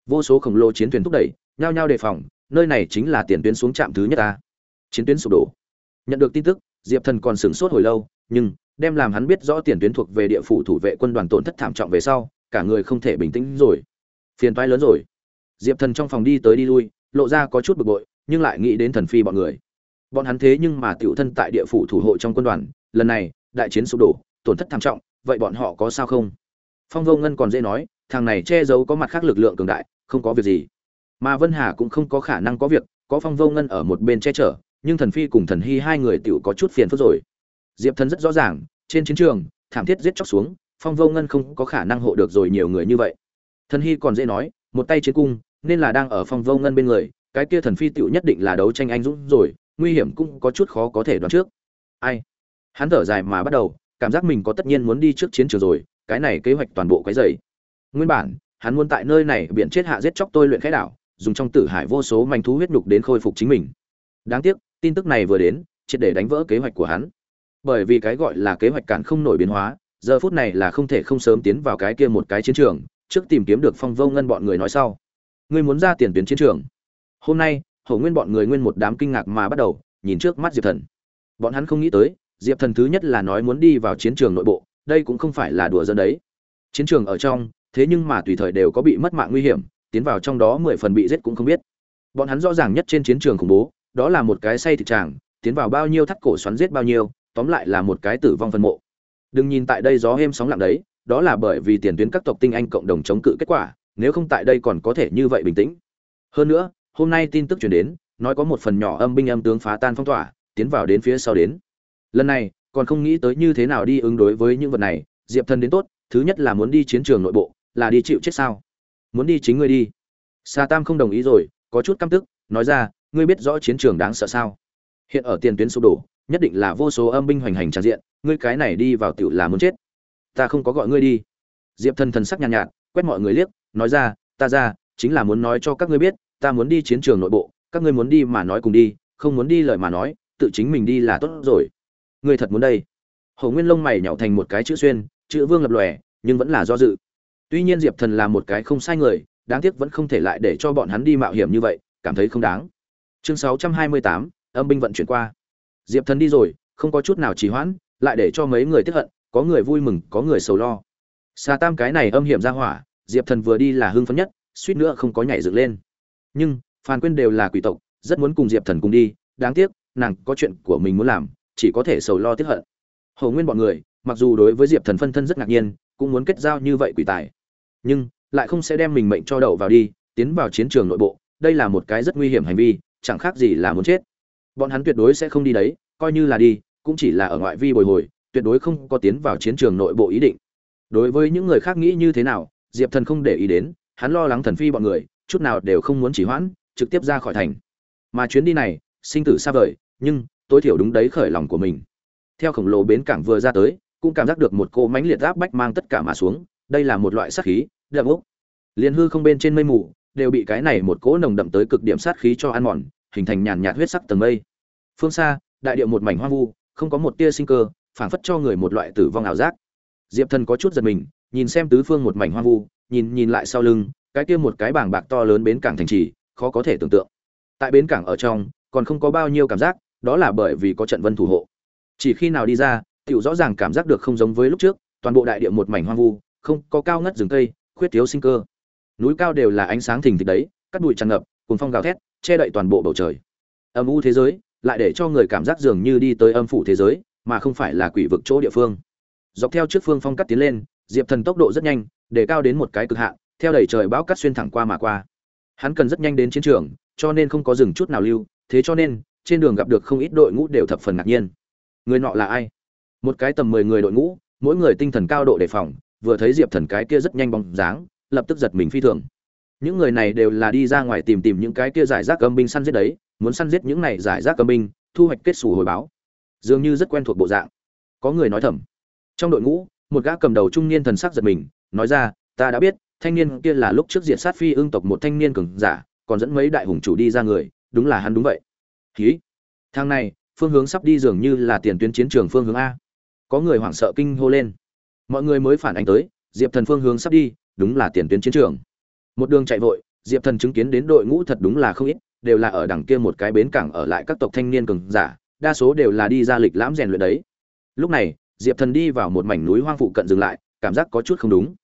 Vô số khổng lồ chiến thuyền thúc đẩy, nhao nhao đề phòng, nơi này chính là tiền tuyến xuống trạm thứ nhất ta chiến tuyến sụp đổ. Nhận được tin tức, diệp thần còn sửng sốt hồi lâu, nhưng đem làm hắn biết rõ tiền tuyến thuộc về địa phủ thủ vệ quân đoàn tổn thất thảm trọng về sau, cả người không thể bình tĩnh rồi. Phiền toái lớn rồi diệp thần trong phòng đi tới đi lui, lộ ra có chút bực bội, nhưng lại nghĩ đến thần phi bọn người. Bọn hắn thế nhưng mà tiểu thân tại địa phủ thủ hộ trong quân đoàn, lần này, đại chiến sụp đổ, tổn thất tham trọng, vậy bọn họ có sao không? Phong vô ngân còn dễ nói, thằng này che giấu có mặt khác lực lượng cường đại, không có việc gì. Mà vân hà cũng không có khả năng có việc, có phong vô ngân ở một bên che chở, nhưng thần phi cùng thần hy hai người tựu có chút phiền phức rồi. Diệp thần rất rõ ràng, trên chiến trường, thảm thiết giết chóc xuống, phong vô ngân không có khả năng hộ được rồi nhiều người như vậy. Thần hy còn dễ nói, một tay chiến cung nên là đang ở phong vô ngân bên người, cái kia thần phi tựu nhất định là đấu tranh anh dũng rồi, nguy hiểm cũng có chút khó có thể đoán trước. Ai? Hắn thở dài mà bắt đầu, cảm giác mình có tất nhiên muốn đi trước chiến trường rồi, cái này kế hoạch toàn bộ cái dày nguyên bản, hắn muốn tại nơi này biển chết hạ giết chóc tôi luyện khái đảo, dùng trong tử hải vô số manh thú huyết nhục đến khôi phục chính mình. Đáng tiếc, tin tức này vừa đến, triệt để đánh vỡ kế hoạch của hắn. Bởi vì cái gọi là kế hoạch cản không nổi biến hóa, giờ phút này là không thể không sớm tiến vào cái kia một cái chiến trường, trước tìm kiếm được phong vô ngân bọn người nói sau ngươi muốn ra tiền tuyến chiến trường. Hôm nay hầu nguyên bọn người nguyên một đám kinh ngạc mà bắt đầu, nhìn trước mắt diệp thần. Bọn hắn không nghĩ tới, diệp thần thứ nhất là nói muốn đi vào chiến trường nội bộ, đây cũng không phải là đùa dân đấy. Chiến trường ở trong, thế nhưng mà tùy thời đều có bị mất mạng nguy hiểm, tiến vào trong đó mười phần bị giết cũng không biết. Bọn hắn rõ ràng nhất trên chiến trường khủng bố, đó là một cái say thịt tràng, tiến vào bao nhiêu thắt cổ xoắn giết bao nhiêu, tóm lại là một cái tử vong phân mộ. Đừng nhìn tại đây gió êm sóng lặng đấy, đó là bởi vì tiền tuyến các tộc tinh anh cộng đồng chống cự kết quả nếu không tại đây còn có thể như vậy bình tĩnh. Hơn nữa hôm nay tin tức chuyển đến nói có một phần nhỏ âm binh âm tướng phá tan phong tỏa tiến vào đến phía sau đến. Lần này còn không nghĩ tới như thế nào đi ứng đối với những vật này diệp thần đến tốt thứ nhất là muốn đi chiến trường nội bộ là đi chịu chết sao? Muốn đi chính ngươi đi. Sa tam không đồng ý rồi có chút căm tức nói ra ngươi biết rõ chiến trường đáng sợ sao? Hiện ở tiền tuyến sụp đổ nhất định là vô số âm binh hoành hành tràn diện ngươi cái này đi vào tiểu là muốn chết. Ta không có gọi ngươi đi. Diệp thần thần sắc nhàn nhạt, nhạt quét mọi người liếc nói ra, ta ra, chính là muốn nói cho các ngươi biết, ta muốn đi chiến trường nội bộ, các ngươi muốn đi mà nói cùng đi, không muốn đi lời mà nói, tự chính mình đi là tốt rồi. Ngươi thật muốn đây? Hồ nguyên lông mày nhạo thành một cái chữ xuyên, chữ vương lập lòe, nhưng vẫn là do dự. Tuy nhiên diệp thần là một cái không sai người, đáng tiếc vẫn không thể lại để cho bọn hắn đi mạo hiểm như vậy, cảm thấy không đáng. Chương sáu trăm hai mươi tám, âm binh vận chuyển qua. Diệp thần đi rồi, không có chút nào trì hoãn, lại để cho mấy người tiếp hận, có người vui mừng, có người sầu lo. Xà tam cái này âm hiểm ra hỏa diệp thần vừa đi là hưng phấn nhất, suýt nữa không có nhảy dựng lên. Nhưng, phan quyên đều là quỷ tộc, rất muốn cùng diệp thần cùng đi, đáng tiếc, nàng có chuyện của mình muốn làm, chỉ có thể sầu lo tiếp hận. Hầu nguyên bọn người, mặc dù đối với diệp thần phân thân rất ngạc nhiên, cũng muốn kết giao như vậy quỷ tài. Nhưng, lại không sẽ đem mình mệnh cho đậu vào đi, tiến vào chiến trường nội bộ, đây là một cái rất nguy hiểm hành vi, chẳng khác gì là muốn chết. Bọn hắn tuyệt đối sẽ không đi đấy, coi như là đi, cũng chỉ là ở ngoại vi bồi hồi, tuyệt đối không có tiến vào chiến trường nội bộ ý định. Đối với những người khác nghĩ như thế nào diệp thần không để ý đến, hắn lo lắng thần phi bọn người, chút nào đều không muốn chỉ hoãn, trực tiếp ra khỏi thành. Mà chuyến đi này, sinh tử xa vời, nhưng, tối thiểu đúng đấy khởi lòng của mình. Theo khổng lồ bến cảng vừa ra tới, cũng cảm giác được một cô mánh liệt áp bách mang tất cả mà xuống, đây là một loại sát khí, đậm úc. Liền hư không bên trên mây mù, đều bị cái này một cỗ nồng đậm tới cực điểm sát khí cho ăn mòn, hình thành nhàn nhạt huyết sắc tầng mây. Phương xa, đại điệu một mảnh hoang vu, không có một tia sinh cơ, phảng phất cho người một loại tử vong ảo giác. Diệp thần có chút giật mình nhìn xem tứ phương một mảnh hoang vu, nhìn nhìn lại sau lưng, cái kia một cái bảng bạc to lớn bến cảng thành trì, khó có thể tưởng tượng. Tại bến cảng ở trong, còn không có bao nhiêu cảm giác, đó là bởi vì có trận vân thủ hộ. Chỉ khi nào đi ra, tiểu rõ ràng cảm giác được không giống với lúc trước, toàn bộ đại địa một mảnh hoang vu, không có cao ngất rừng cây, khuyết thiếu sinh cơ. Núi cao đều là ánh sáng thình thịch đấy cắt bụi tràn ngập, cuồng phong gào thét, che đậy toàn bộ bầu trời. Âm u thế giới, lại để cho người cảm giác dường như đi tới âm phủ thế giới, mà không phải là quỷ vực chỗ địa phương. Dọc theo trước phương phong cắt tiến lên diệp thần tốc độ rất nhanh, để cao đến một cái cực hạn, theo đẩy trời bão cắt xuyên thẳng qua mà qua. Hắn cần rất nhanh đến chiến trường, cho nên không có dừng chút nào lưu, thế cho nên, trên đường gặp được không ít đội ngũ đều thập phần ngạc nhiên. Người nọ là ai? Một cái tầm mười người đội ngũ, mỗi người tinh thần cao độ đề phòng, vừa thấy diệp thần cái kia rất nhanh bóng dáng, lập tức giật mình phi thường. Những người này đều là đi ra ngoài tìm tìm những cái kia giải rác âm binh săn giết đấy, muốn săn giết những này giải rác âm binh, thu hoạch kết xù hồi báo. Dường như rất quen thuộc bộ dạng. Có người nói thầm. Trong đội ngũ một gã cầm đầu trung niên thần sắc giật mình, nói ra, ta đã biết, thanh niên kia là lúc trước diện sát phi ương tộc một thanh niên cường giả, còn dẫn mấy đại hùng chủ đi ra người, đúng là hắn đúng vậy. Khí thang này, phương hướng sắp đi dường như là tiền tuyến chiến trường phương hướng a. Có người hoảng sợ kinh hô lên. Mọi người mới phản ánh tới, diệp thần phương hướng sắp đi, đúng là tiền tuyến chiến trường. Một đường chạy vội, diệp thần chứng kiến đến đội ngũ thật đúng là không ít, đều là ở đằng kia một cái bến cảng ở lại các tộc thanh niên cường giả, đa số đều là đi ra lịch lãm rèn luyện đấy. Lúc này diệp thần đi vào một mảnh núi hoang phụ cận dừng lại, cảm giác có chút không đúng.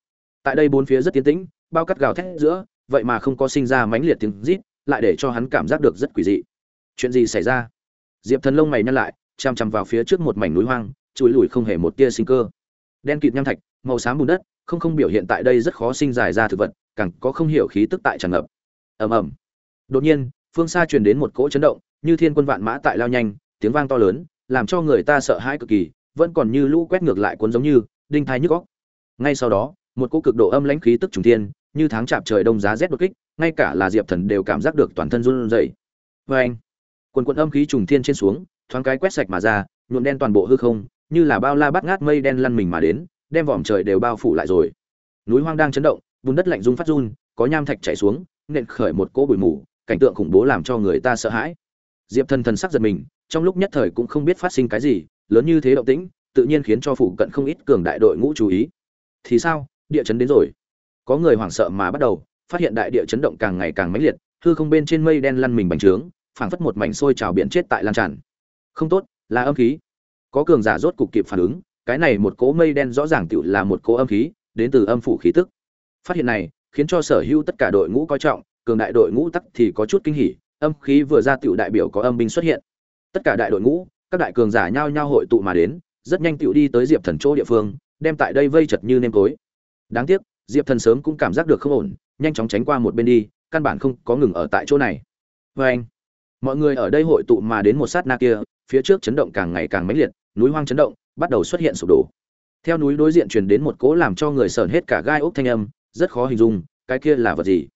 Tại đây bốn phía rất tiến tĩnh, bao cắt gào thét giữa, vậy mà không có sinh ra mãnh liệt tiếng rít, lại để cho hắn cảm giác được rất quỷ dị. Chuyện gì xảy ra? Diệp thần lông mày nhăn lại chằm chằm vào phía trước một mảnh núi hoang, chùi lùi không hề một tia sinh cơ. Đen kịt nham thạch, màu xám bùn đất, không không biểu hiện tại đây rất khó sinh dài ra thực vật, càng có không hiểu khí tức tại tràn ngập. Ầm ầm. Đột nhiên, phương xa truyền đến một cỗ chấn động, như thiên quân vạn mã tại lao nhanh, tiếng vang to lớn, làm cho người ta sợ hãi cực kỳ vẫn còn như lũ quét ngược lại cuốn giống như đinh thai nhức góc. Ngay sau đó, một cỗ cực độ âm lãnh khí tức trùng thiên, như tháng chạm trời đông giá rét đột kích, ngay cả là diệp thần đều cảm giác được toàn thân run rẩy. Vê anh, quần quần âm khí trùng thiên trên xuống, thoáng cái quét sạch mà ra, nhuộm đen toàn bộ hư không, như là bao la bắt ngát mây đen lăn mình mà đến, đem vòm trời đều bao phủ lại rồi. Núi hoang đang chấn động, bùn đất lạnh rung phát run, có nham thạch chảy xuống, nện khởi một cỗ bụi mù, cảnh tượng khủng bố làm cho người ta sợ hãi. Diệp thần thần sắc giật mình, trong lúc nhất thời cũng không biết phát sinh cái gì lớn như thế động tĩnh, tự nhiên khiến cho phụ cận không ít cường đại đội ngũ chú ý. Thì sao? Địa chấn đến rồi. Có người hoảng sợ mà bắt đầu, phát hiện đại địa chấn động càng ngày càng mãnh liệt, hư không bên trên mây đen lăn mình bành trướng, phảng phất một mảnh sôi trào biển chết tại lan tràn. Không tốt, là âm khí. Có cường giả rốt cục kịp phản ứng, cái này một cỗ mây đen rõ ràng tựu là một cỗ âm khí, đến từ âm phủ khí tức. Phát hiện này, khiến cho sở hữu tất cả đội ngũ coi trọng, cường đại đội ngũ tắc thì có chút kinh hỉ, âm khí vừa ra tựu đại biểu có âm binh xuất hiện. Tất cả đại đội ngũ các đại cường giả nhao nhao hội tụ mà đến, rất nhanh tựu đi tới diệp thần chỗ địa phương, đem tại đây vây chật như nêm tối. Đáng tiếc, diệp thần sớm cũng cảm giác được không ổn, nhanh chóng tránh qua một bên đi, căn bản không có ngừng ở tại chỗ này. Vê anh, mọi người ở đây hội tụ mà đến một sát na kia, phía trước chấn động càng ngày càng mãnh liệt, núi hoang chấn động, bắt đầu xuất hiện sụp đổ. Theo núi đối diện truyền đến một cỗ làm cho người sởn hết cả gai ốc thanh âm, rất khó hình dung, cái kia là vật gì?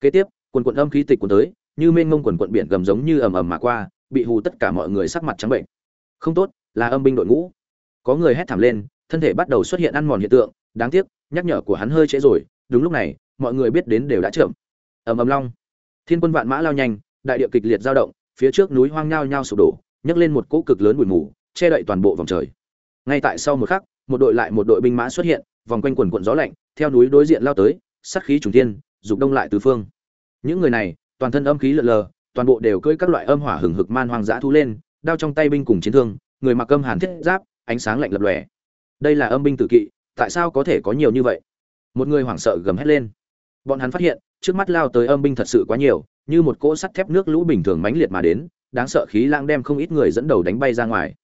Kế tiếp, quần quận âm khí tịch cuốn tới, như mênh mông quần quận biển gầm giống như ầm ầm mà qua, bị hù tất cả mọi người sắc mặt trắng bệnh không tốt, là âm binh đội ngũ. Có người hét thảm lên, thân thể bắt đầu xuất hiện ăn mòn hiện tượng, đáng tiếc, nhắc nhở của hắn hơi trễ rồi, đúng lúc này, mọi người biết đến đều đã chậm. Ầm ầm long. Thiên quân vạn mã lao nhanh, đại địa kịch liệt dao động, phía trước núi hoang nhao nhao sụp đổ, nhấc lên một cỗ cực lớn bụi mù, che đậy toàn bộ vòng trời. Ngay tại sau một khắc, một đội lại một đội binh mã xuất hiện, vòng quanh quần quận gió lạnh, theo núi đối diện lao tới, sát khí trùng thiên, dục đông lại tứ phương. Những người này, toàn thân âm khí lợn lờ, toàn bộ đều cưỡi các loại âm hỏa hừng hực man hoang dã thu lên đao trong tay binh cùng chiến thương, người mặc âm hàn thiết giáp, ánh sáng lạnh lập lòe. Đây là âm binh tử kỵ, tại sao có thể có nhiều như vậy? Một người hoảng sợ gầm hét lên. Bọn hắn phát hiện, trước mắt lao tới âm binh thật sự quá nhiều, như một cỗ sắt thép nước lũ bình thường mãnh liệt mà đến, đáng sợ khí lãng đem không ít người dẫn đầu đánh bay ra ngoài.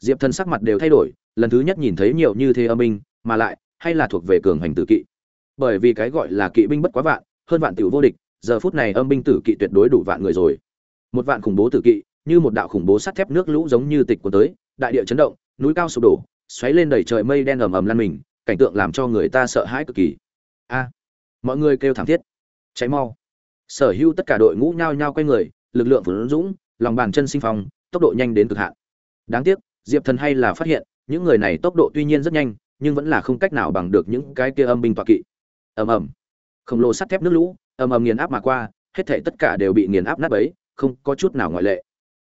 Diệp thần sắc mặt đều thay đổi, lần thứ nhất nhìn thấy nhiều như thế âm binh, mà lại, hay là thuộc về cường hành tử kỵ. Bởi vì cái gọi là kỵ binh bất quá vạn, hơn vạn tiểu vô địch, giờ phút này âm binh tử kỵ tuyệt đối đủ vạn người rồi. Một vạn khủng bố tử kỵ như một đạo khủng bố sắt thép nước lũ giống như tịch của tới, đại địa chấn động, núi cao sụp đổ, xoáy lên đầy trời mây đen ầm ầm lăn mình, cảnh tượng làm cho người ta sợ hãi cực kỳ. A! Mọi người kêu thảm thiết. Cháy mau. Sở hữu tất cả đội ngũ nhao nhao quay người, lực lượng vốn dũng, lòng bàn chân sinh phong, tốc độ nhanh đến cực hạn. Đáng tiếc, diệp thần hay là phát hiện, những người này tốc độ tuy nhiên rất nhanh, nhưng vẫn là không cách nào bằng được những cái kia âm binh tọa kỵ. Ầm ầm. Khổng lồ sắt thép nước lũ, ầm ầm nghiền áp mà qua, hết thảy tất cả đều bị nghiền áp nát bấy, không có chút nào ngoại lệ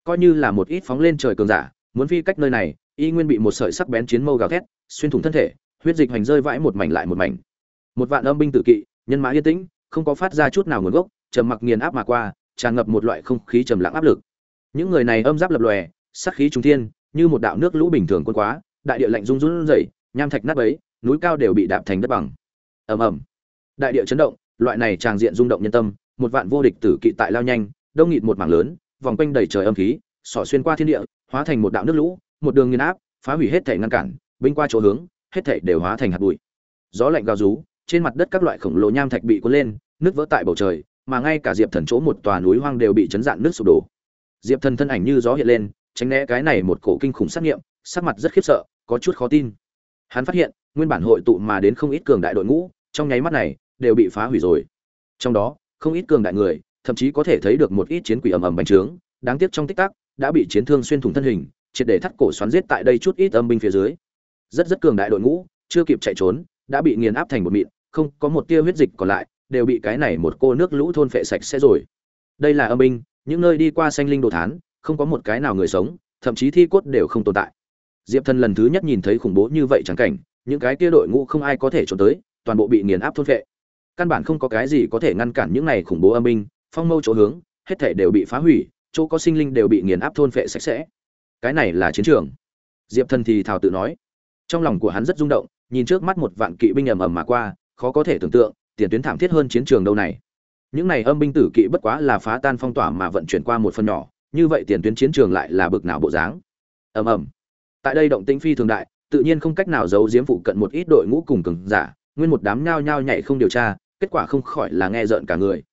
coi như là một ít phóng lên trời cường giả, muốn phi cách nơi này, y nguyên bị một sợi sắc bén chiến mâu gào thét, xuyên thủng thân thể, huyết dịch hoành rơi vãi một mảnh lại một mảnh. Một vạn âm binh tự kỵ, nhân mã yên tĩnh, không có phát ra chút nào nguồn gốc, trầm mặc nghiền áp mà qua, tràn ngập một loại không khí trầm lặng áp lực. Những người này âm giáp lập lòe sắc khí trung thiên, như một đạo nước lũ bình thường quân quá, đại địa lạnh rung run rẩy, nham thạch nát bấy, núi cao đều bị đạp thành đất bằng. Ầm ầm. Đại địa chấn động, loại này tràng diện rung động nhân tâm, một vạn vô địch tử kỵ tại lao nhanh, đông nghịt một mảng lớn vòng quanh đầy trời âm khí, xỏ xuyên qua thiên địa, hóa thành một đạo nước lũ, một đường nghiền áp, phá hủy hết thể ngăn cản, binh qua chỗ hướng, hết thể đều hóa thành hạt bụi. Gió lạnh gào rú, trên mặt đất các loại khổng lồ nham thạch bị cuốn lên, nước vỡ tại bầu trời, mà ngay cả diệp thần chỗ một tòa núi hoang đều bị chấn dạn nước sụp đổ. Diệp thần thân ảnh như gió hiện lên, tránh né cái này một cổ kinh khủng sát nghiệm, sắc mặt rất khiếp sợ, có chút khó tin. Hắn phát hiện, nguyên bản hội tụ mà đến không ít cường đại đội ngũ, trong nháy mắt này, đều bị phá hủy rồi. Trong đó, không ít cường đại người thậm chí có thể thấy được một ít chiến quỷ ầm ầm bành trướng, đáng tiếc trong tích tắc, đã bị chiến thương xuyên thủng thân hình, triệt để thắt cổ xoắn giết tại đây chút ít âm binh phía dưới. Rất rất cường đại đội ngũ, chưa kịp chạy trốn, đã bị nghiền áp thành một mịn, không có một tia huyết dịch còn lại, đều bị cái này một cô nước lũ thôn phệ sạch sẽ rồi. Đây là âm binh, những nơi đi qua xanh linh đồ thán, không có một cái nào người sống, thậm chí thi cốt đều không tồn tại. Diệp thần lần thứ nhất nhìn thấy khủng bố như vậy chẳng cảnh, những cái kia đội ngũ không ai có thể trốn tới, toàn bộ bị nghiền áp thôn phệ. Căn bản không có cái gì có thể ngăn cản những này khủng bố âm binh phong mâu chỗ hướng, hết thể đều bị phá hủy, chỗ có sinh linh đều bị nghiền áp thôn phệ sạch sẽ. Cái này là chiến trường. Diệp thần thì thào tự nói. Trong lòng của hắn rất rung động, nhìn trước mắt một vạn kỵ binh ầm ầm mà qua, khó có thể tưởng tượng, tiền tuyến thảm thiết hơn chiến trường đâu này. Những này âm binh tử kỵ bất quá là phá tan phong tỏa mà vận chuyển qua một phần nhỏ, như vậy tiền tuyến chiến trường lại là bực nào bộ dáng. Ầm ầm. Tại đây động tĩnh phi thường đại, tự nhiên không cách nào giấu giếm phụ cận một ít đội ngũ cùng cường giả, nguyên một đám nhao nhao nhảy không điều tra, kết quả không khỏi là nghe rợn cả người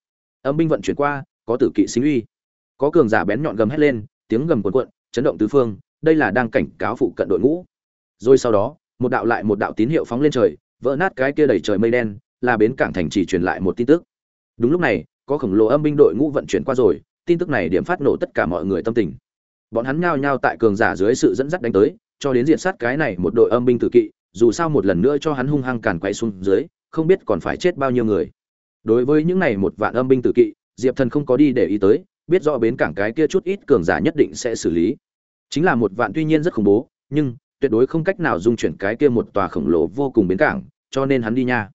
âm binh vận chuyển qua, có tử kỵ sinh uy. Có cường giả bén nhọn gầm hét lên, tiếng gầm cuồn cuộn, chấn động tứ phương, đây là đang cảnh cáo phụ cận đội ngũ. Rồi sau đó, một đạo lại một đạo tín hiệu phóng lên trời, vỡ nát cái kia đầy trời mây đen, là bến cảng thành chỉ truyền lại một tin tức. Đúng lúc này, có khổng lồ âm binh đội ngũ vận chuyển qua rồi, tin tức này điểm phát nổ tất cả mọi người tâm tình. Bọn hắn nhao nhao tại cường giả dưới sự dẫn dắt đánh tới, cho đến diện sát cái này một đội âm binh tử kỵ, dù sao một lần nữa cho hắn hung hăng càn quay xuống dưới, không biết còn phải chết bao nhiêu người đối với những này một vạn âm binh tử kỵ, diệp thần không có đi để ý tới, biết rõ bến cảng cái kia chút ít cường giả nhất định sẽ xử lý. Chính là một vạn tuy nhiên rất khủng bố, nhưng tuyệt đối không cách nào dung chuyển cái kia một tòa khổng lồ vô cùng bến cảng, cho nên hắn đi nha.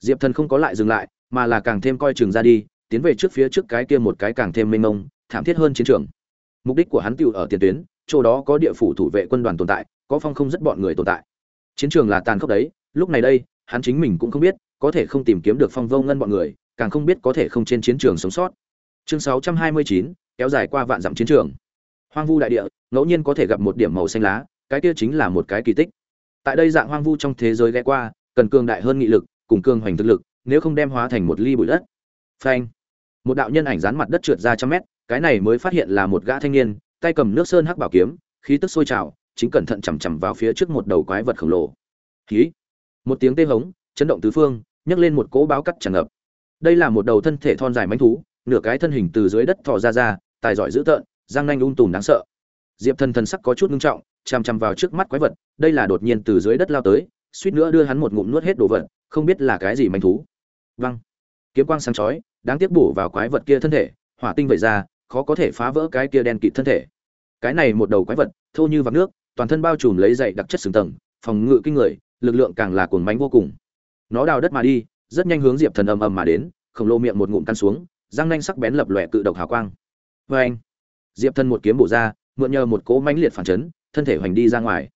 Diệp thần không có lại dừng lại, mà là càng thêm coi chừng ra đi, tiến về trước phía trước cái kia một cái càng thêm mênh mông, thảm thiết hơn chiến trường. Mục đích của hắn tiêu ở tiền tuyến, chỗ đó có địa phủ thủ vệ quân đoàn tồn tại, có phong không rất bọn người tồn tại. Chiến trường là tàn khốc đấy, lúc này đây, hắn chính mình cũng không biết có thể không tìm kiếm được phong vô ngân bọn người càng không biết có thể không trên chiến trường sống sót. Chương 629, kéo dài qua vạn dặm chiến trường. Hoang vu đại địa ngẫu nhiên có thể gặp một điểm màu xanh lá cái kia chính là một cái kỳ tích. Tại đây dạng hoang vu trong thế giới ghé qua cần cường đại hơn nghị lực cùng cường hoành thực lực nếu không đem hóa thành một ly bụi đất. Phanh. Một đạo nhân ảnh dán mặt đất trượt ra trăm mét cái này mới phát hiện là một gã thanh niên tay cầm nước sơn hắc bảo kiếm khí tức sôi trào chính cẩn thận chằm chằm vào phía trước một đầu quái vật khổng lồ. Khí một tiếng tê hống chấn động tứ phương nhấc lên một cỗ báo cắt tràn ngập. Đây là một đầu thân thể thon dài manh thú, nửa cái thân hình từ dưới đất thò ra ra, tài giỏi dữ tợn, răng nanh ung tùm đáng sợ. Diệp thần thần sắc có chút ngưng trọng, chằm chằm vào trước mắt quái vật, đây là đột nhiên từ dưới đất lao tới, suýt nữa đưa hắn một ngụm nuốt hết đồ vật, không biết là cái gì manh thú. Văng kiếm quang sáng chói, đáng tiếc bổ vào quái vật kia thân thể, hỏa tinh vẩy ra, khó có thể phá vỡ cái kia đen kịt thân thể. Cái này một đầu quái vật, thô như vạc nước, toàn thân bao trùm lấy dày đặc chất sừng tầng, phòng ngự kinh người, lực lượng càng là cuồng mánh vô cùng nó đào đất mà đi, rất nhanh hướng diệp thần ầm ầm mà đến, khổng lồ miệng một ngụm căn xuống, răng nanh sắc bén lập lòe cự độc hào quang. Vê anh diệp thần một kiếm bổ ra, mượn nhờ một cỗ mãnh liệt phản chấn, thân thể hoành đi ra ngoài.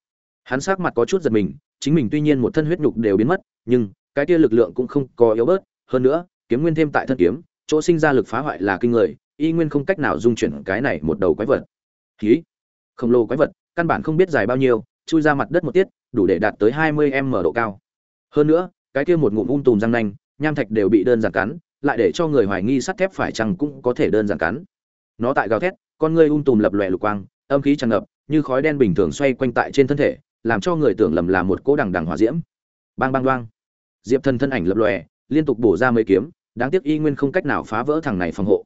Hắn sắc mặt có chút giật mình, chính mình tuy nhiên một thân huyết nhục đều biến mất, nhưng cái kia lực lượng cũng không có yếu bớt. Hơn nữa, kiếm nguyên thêm tại thân kiếm, chỗ sinh ra lực phá hoại là kinh người, y nguyên không cách nào dung chuyển cái này một đầu quái vật. Khí khổng lồ quái vật, căn bản không biết dài bao nhiêu, chui ra mặt đất một tiết, đủ để đạt tới hai mươi m độ cao. Hơn nữa cái kia một ngụm ung tùm răng nanh, nham thạch đều bị đơn giản cắn, lại để cho người hoài nghi sắt thép phải chăng cũng có thể đơn giản cắn. Nó tại gào thét, con ngươi ung tùm lập lòe lục quang, âm khí tràn ngập, như khói đen bình thường xoay quanh tại trên thân thể, làm cho người tưởng lầm là một cỗ đằng đằng hỏa diễm. Bang bang đoang. Diệp thần thân ảnh lập lòe, liên tục bổ ra mấy kiếm, đáng tiếc y nguyên không cách nào phá vỡ thằng này phòng hộ.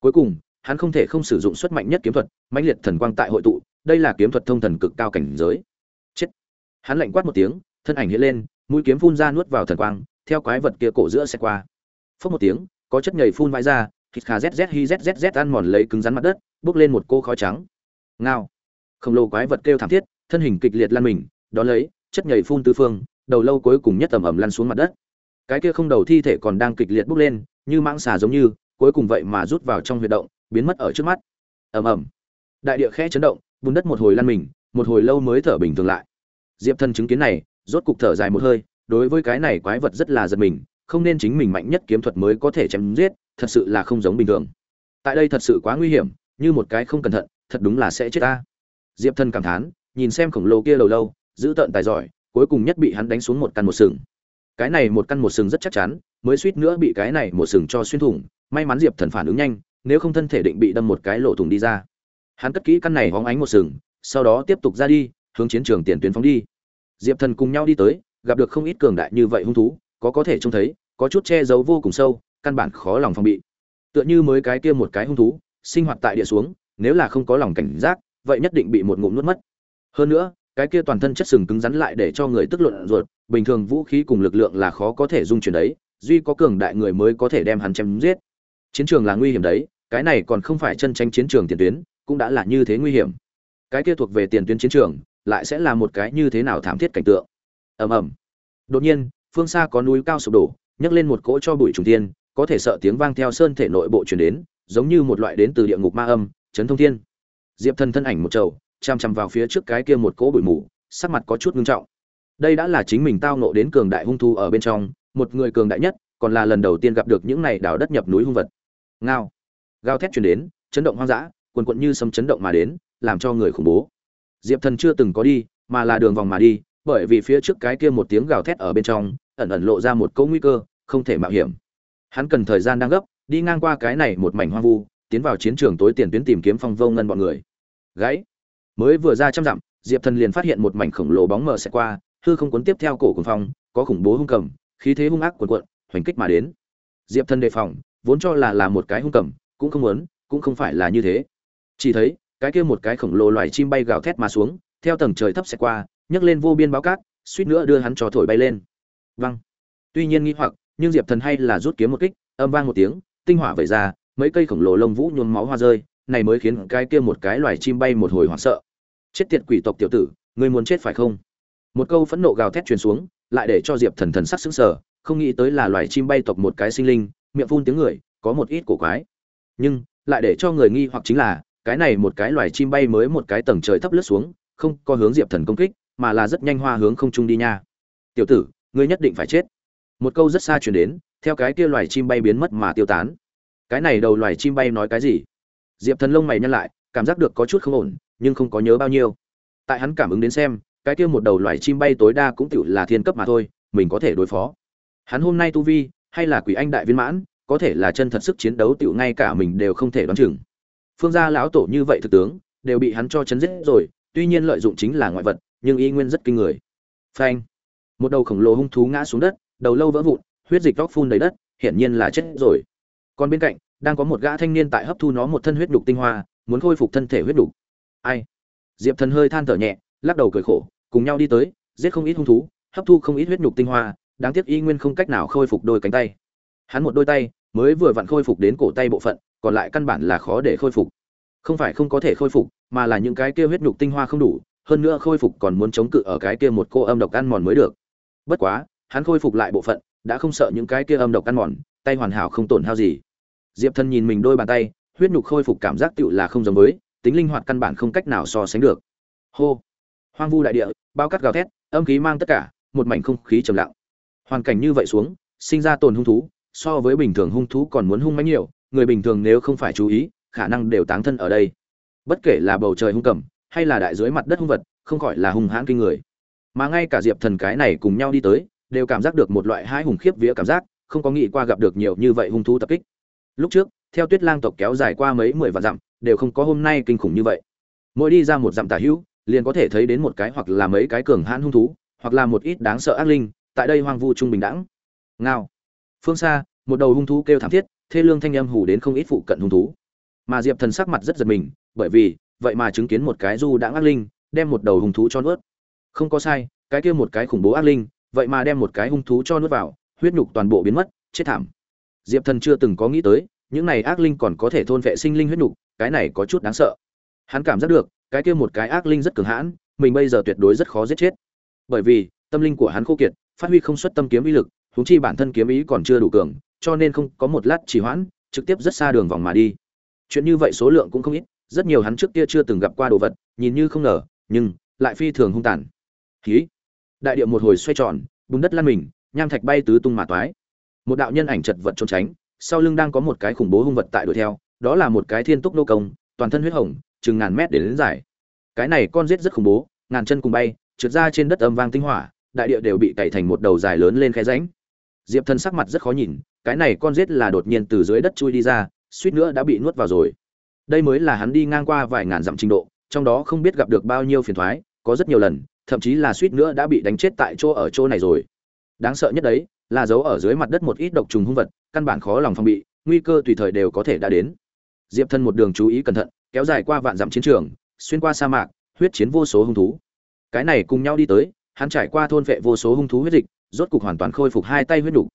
Cuối cùng, hắn không thể không sử dụng xuất mạnh nhất kiếm thuật, mãnh liệt thần quang tại hội tụ, đây là kiếm thuật thông thần cực cao cảnh giới. Chết. Hắn lạnh quát một tiếng, thân ảnh hiện lên mũi kiếm phun ra nuốt vào thần quang, theo quái vật kia cổ giữa xe qua. Phốc một tiếng, có chất nhầy phun vãi ra, thịt khà zz hi zzz ăn mòn lấy cứng rắn mặt đất bước lên một cô khói trắng. Ngao. Khổng lồ quái vật kêu thảm thiết, thân hình kịch liệt lan mình đó lấy, chất nhầy phun tứ phương, đầu lâu cuối cùng nhất tầm ẩm lăn xuống mặt đất. Cái kia không đầu thi thể còn đang kịch liệt bốc lên, như mãng xà giống như, cuối cùng vậy mà rút vào trong huyệt động, biến mất ở trước mắt. Ầm ầm. Đại địa khẽ chấn động, bùn đất một hồi lăn mình, một hồi lâu mới thở bình thường lại. Diệp thần chứng kiến này rốt cục thở dài một hơi, đối với cái này quái vật rất là giật mình, không nên chính mình mạnh nhất kiếm thuật mới có thể chém giết, thật sự là không giống bình thường. Tại đây thật sự quá nguy hiểm, như một cái không cẩn thận, thật đúng là sẽ chết ta. Diệp thần cảm thán, nhìn xem khổng lồ kia lâu lâu, giữ tận tài giỏi, cuối cùng nhất bị hắn đánh xuống một căn một sừng. Cái này một căn một sừng rất chắc chắn, mới suýt nữa bị cái này một sừng cho xuyên thủng, may mắn diệp thần phản ứng nhanh, nếu không thân thể định bị đâm một cái lỗ thủng đi ra. Hắn cất kỹ căn này hóng ánh một sừng, sau đó tiếp tục ra đi, hướng chiến trường tiền tuyến phóng đi diệp thần cùng nhau đi tới, gặp được không ít cường đại như vậy hung thú, có có thể trông thấy, có chút che giấu vô cùng sâu, căn bản khó lòng phòng bị. Tựa như mới cái kia một cái hung thú, sinh hoạt tại địa xuống, nếu là không có lòng cảnh giác, vậy nhất định bị một ngụm nuốt mất. Hơn nữa, cái kia toàn thân chất sừng cứng rắn lại để cho người tức luận ruột, bình thường vũ khí cùng lực lượng là khó có thể dung chuyển đấy, duy có cường đại người mới có thể đem hắn chém giết. Chiến trường là nguy hiểm đấy, cái này còn không phải chân tranh chiến trường tiền tuyến, cũng đã là như thế nguy hiểm. Cái kia thuộc về tiền tuyến chiến trường lại sẽ là một cái như thế nào thảm thiết cảnh tượng. Ầm ầm. Đột nhiên, phương xa có núi cao sụp đổ, nhấc lên một cỗ cho bụi trùng thiên, có thể sợ tiếng vang theo sơn thể nội bộ truyền đến, giống như một loại đến từ địa ngục ma âm, chấn thông thiên. Diệp thần thân ảnh một trầu, chăm chăm vào phía trước cái kia một cỗ bụi mù, sắc mặt có chút ngưng trọng. Đây đã là chính mình tao nộ đến cường đại hung thu ở bên trong, một người cường đại nhất, còn là lần đầu tiên gặp được những này đào đất nhập núi hung vật. Ngao. Gào thét truyền đến, chấn động hoang dã, quần quận như sấm chấn động mà đến, làm cho người khủng bố diệp thần chưa từng có đi, mà là đường vòng mà đi, bởi vì phía trước cái kia một tiếng gào thét ở bên trong, ẩn ẩn lộ ra một câu nguy cơ, không thể mạo hiểm. Hắn cần thời gian đang gấp, đi ngang qua cái này một mảnh hoang vu, tiến vào chiến trường tối tiền tuyến tìm kiếm phong vô ngân bọn người. Gãy. Mới vừa ra trăm dặm, diệp thần liền phát hiện một mảnh khổng lồ bóng mờ xẹt qua, hư không cuốn tiếp theo cổ cuồng phong, có khủng bố hung cầm, khí thế hung ác cuộn cuộn, hoành kích mà đến. Diệp thần đề phòng, vốn cho là là một cái hung cầm, cũng không muốn, cũng không phải là như thế. Chỉ thấy cái kia một cái khổng lồ loài chim bay gào thét mà xuống, theo tầng trời thấp sẽ qua, nhấc lên vô biên báo cát, suýt nữa đưa hắn cho thổi bay lên. Văng tuy nhiên nghi hoặc, nhưng diệp thần hay là rút kiếm một kích, âm vang một tiếng, tinh hỏa vẩy ra, mấy cây khổng lồ lông vũ nhuốm máu hoa rơi, này mới khiến cái kia một cái loài chim bay một hồi hoảng sợ. Chết tiệt quỷ tộc tiểu tử, ngươi muốn chết phải không? Một câu phẫn nộ gào thét truyền xuống, lại để cho diệp thần thần sắc sững sờ, không nghĩ tới là loài chim bay tộc một cái sinh linh, miệng phun tiếng người, có một ít cổ quái. Nhưng, lại để cho người nghi hoặc chính là cái này một cái loài chim bay mới một cái tầng trời thấp lướt xuống, không có hướng diệp thần công kích, mà là rất nhanh hoa hướng không trung đi nha. Tiểu tử, ngươi nhất định phải chết. Một câu rất xa truyền đến, theo cái kia loài chim bay biến mất mà tiêu tán. Cái này đầu loài chim bay nói cái gì? Diệp thần lông mày nhăn lại, cảm giác được có chút không ổn, nhưng không có nhớ bao nhiêu. Tại hắn cảm ứng đến xem, cái kia một đầu loài chim bay tối đa cũng tựu là thiên cấp mà thôi, mình có thể đối phó. Hắn hôm nay tu vi, hay là quỷ anh đại viên mãn, có thể là chân thật sức chiến đấu tựu ngay cả mình đều không thể đoán chừng phương gia lão tổ như vậy thực tướng, đều bị hắn cho chấn giết rồi, tuy nhiên lợi dụng chính là ngoại vật, nhưng y nguyên rất kinh người. Phanh. Một đầu khổng lồ hung thú ngã xuống đất, đầu lâu vỡ vụn, huyết dịch róc phun đầy đất, hiển nhiên là chết rồi. Còn bên cạnh, đang có một gã thanh niên tại hấp thu nó một thân huyết đục tinh hoa, muốn khôi phục thân thể huyết đục. Ai? Diệp thần hơi than thở nhẹ, lắc đầu cười khổ, cùng nhau đi tới, giết không ít hung thú, hấp thu không ít huyết nhục tinh hoa, đáng tiếc y nguyên không cách nào khôi phục đôi cánh tay. Hắn một đôi tay, mới vừa vặn khôi phục đến cổ tay bộ phận còn lại căn bản là khó để khôi phục. Không phải không có thể khôi phục, mà là những cái kia huyết nhục tinh hoa không đủ, hơn nữa khôi phục còn muốn chống cự ở cái kia một cô âm độc ăn mòn mới được. Bất quá, hắn khôi phục lại bộ phận, đã không sợ những cái kia âm độc ăn mòn, tay hoàn hảo không tổn hao gì. Diệp thân nhìn mình đôi bàn tay, huyết nhục khôi phục cảm giác tựu là không giống với, tính linh hoạt căn bản không cách nào so sánh được. Hô! Hoang vu đại địa, bao cắt gào thét, âm khí mang tất cả, một mảnh không khí trầm lặng. Hoàn cảnh như vậy xuống, sinh ra tồn hung thú, so với bình thường hung thú còn muốn hung mãnh nhiều người bình thường nếu không phải chú ý, khả năng đều táng thân ở đây. Bất kể là bầu trời hung cầm, hay là đại dưới mặt đất hung vật, không khỏi là hung hãn kinh người. Mà ngay cả diệp thần cái này cùng nhau đi tới, đều cảm giác được một loại hai hùng khiếp vía cảm giác, không có nghĩ qua gặp được nhiều như vậy hung thú tập kích. Lúc trước, theo tuyết lang tộc kéo dài qua mấy mười vạn dặm, đều không có hôm nay kinh khủng như vậy. Mỗi đi ra một dặm tả hữu, liền có thể thấy đến một cái hoặc là mấy cái cường hãn hung thú, hoặc là một ít đáng sợ ác linh, tại đây hoang vu trung bình đẳng. Ngao. Phương xa, một đầu hung thú kêu thảm thiết thê lương thanh âm hù đến không ít phụ cận hung thú. Mà diệp thần sắc mặt rất giật mình, bởi vì, vậy mà chứng kiến một cái du đã ác linh, đem một đầu hung thú cho nuốt. Không có sai, cái kia một cái khủng bố ác linh, vậy mà đem một cái hung thú cho nuốt vào, huyết nhục toàn bộ biến mất, chết thảm. Diệp thần chưa từng có nghĩ tới, những này ác linh còn có thể thôn vệ sinh linh huyết nhục, cái này có chút đáng sợ. Hắn cảm giác được, cái kia một cái ác linh rất cường hãn, mình bây giờ tuyệt đối rất khó giết chết. Bởi vì, tâm linh của hắn khô kiệt, phát huy không xuất tâm kiếm ý lực, huống chi bản thân kiếm ý còn chưa đủ cường cho nên không có một lát trì hoãn, trực tiếp rất xa đường vòng mà đi. Chuyện như vậy số lượng cũng không ít, rất nhiều hắn trước kia chưa từng gặp qua đồ vật, nhìn như không ngờ, nhưng lại phi thường hung tàn. Khí đại địa một hồi xoay tròn, bùn đất lăn mình, nham thạch bay tứ tung mà toái. Một đạo nhân ảnh chật vật trốn tránh, sau lưng đang có một cái khủng bố hung vật tại đuổi theo, đó là một cái thiên túc nô công, toàn thân huyết hồng, chừng ngàn mét để đến dài. Cái này con giết rất khủng bố, ngàn chân cùng bay, trượt ra trên đất âm vang tinh hỏa, đại địa đều bị tẩy thành một đầu dài lớn lên khe rãnh diệp thần sắc mặt rất khó nhìn, cái này con rết là đột nhiên từ dưới đất chui đi ra, suýt nữa đã bị nuốt vào rồi. Đây mới là hắn đi ngang qua vài ngàn dặm trình độ, trong đó không biết gặp được bao nhiêu phiền thoái, có rất nhiều lần, thậm chí là suýt nữa đã bị đánh chết tại chỗ ở chỗ này rồi. Đáng sợ nhất đấy, là giấu ở dưới mặt đất một ít độc trùng hung vật, căn bản khó lòng phòng bị, nguy cơ tùy thời đều có thể đã đến. Diệp thân một đường chú ý cẩn thận, kéo dài qua vạn dặm chiến trường, xuyên qua sa mạc, huyết chiến vô số hung thú. Cái này cùng nhau đi tới, hắn trải qua thôn vệ vô số hung thú huyết dịch rốt cục hoàn toàn khôi phục hai tay huyết đủ.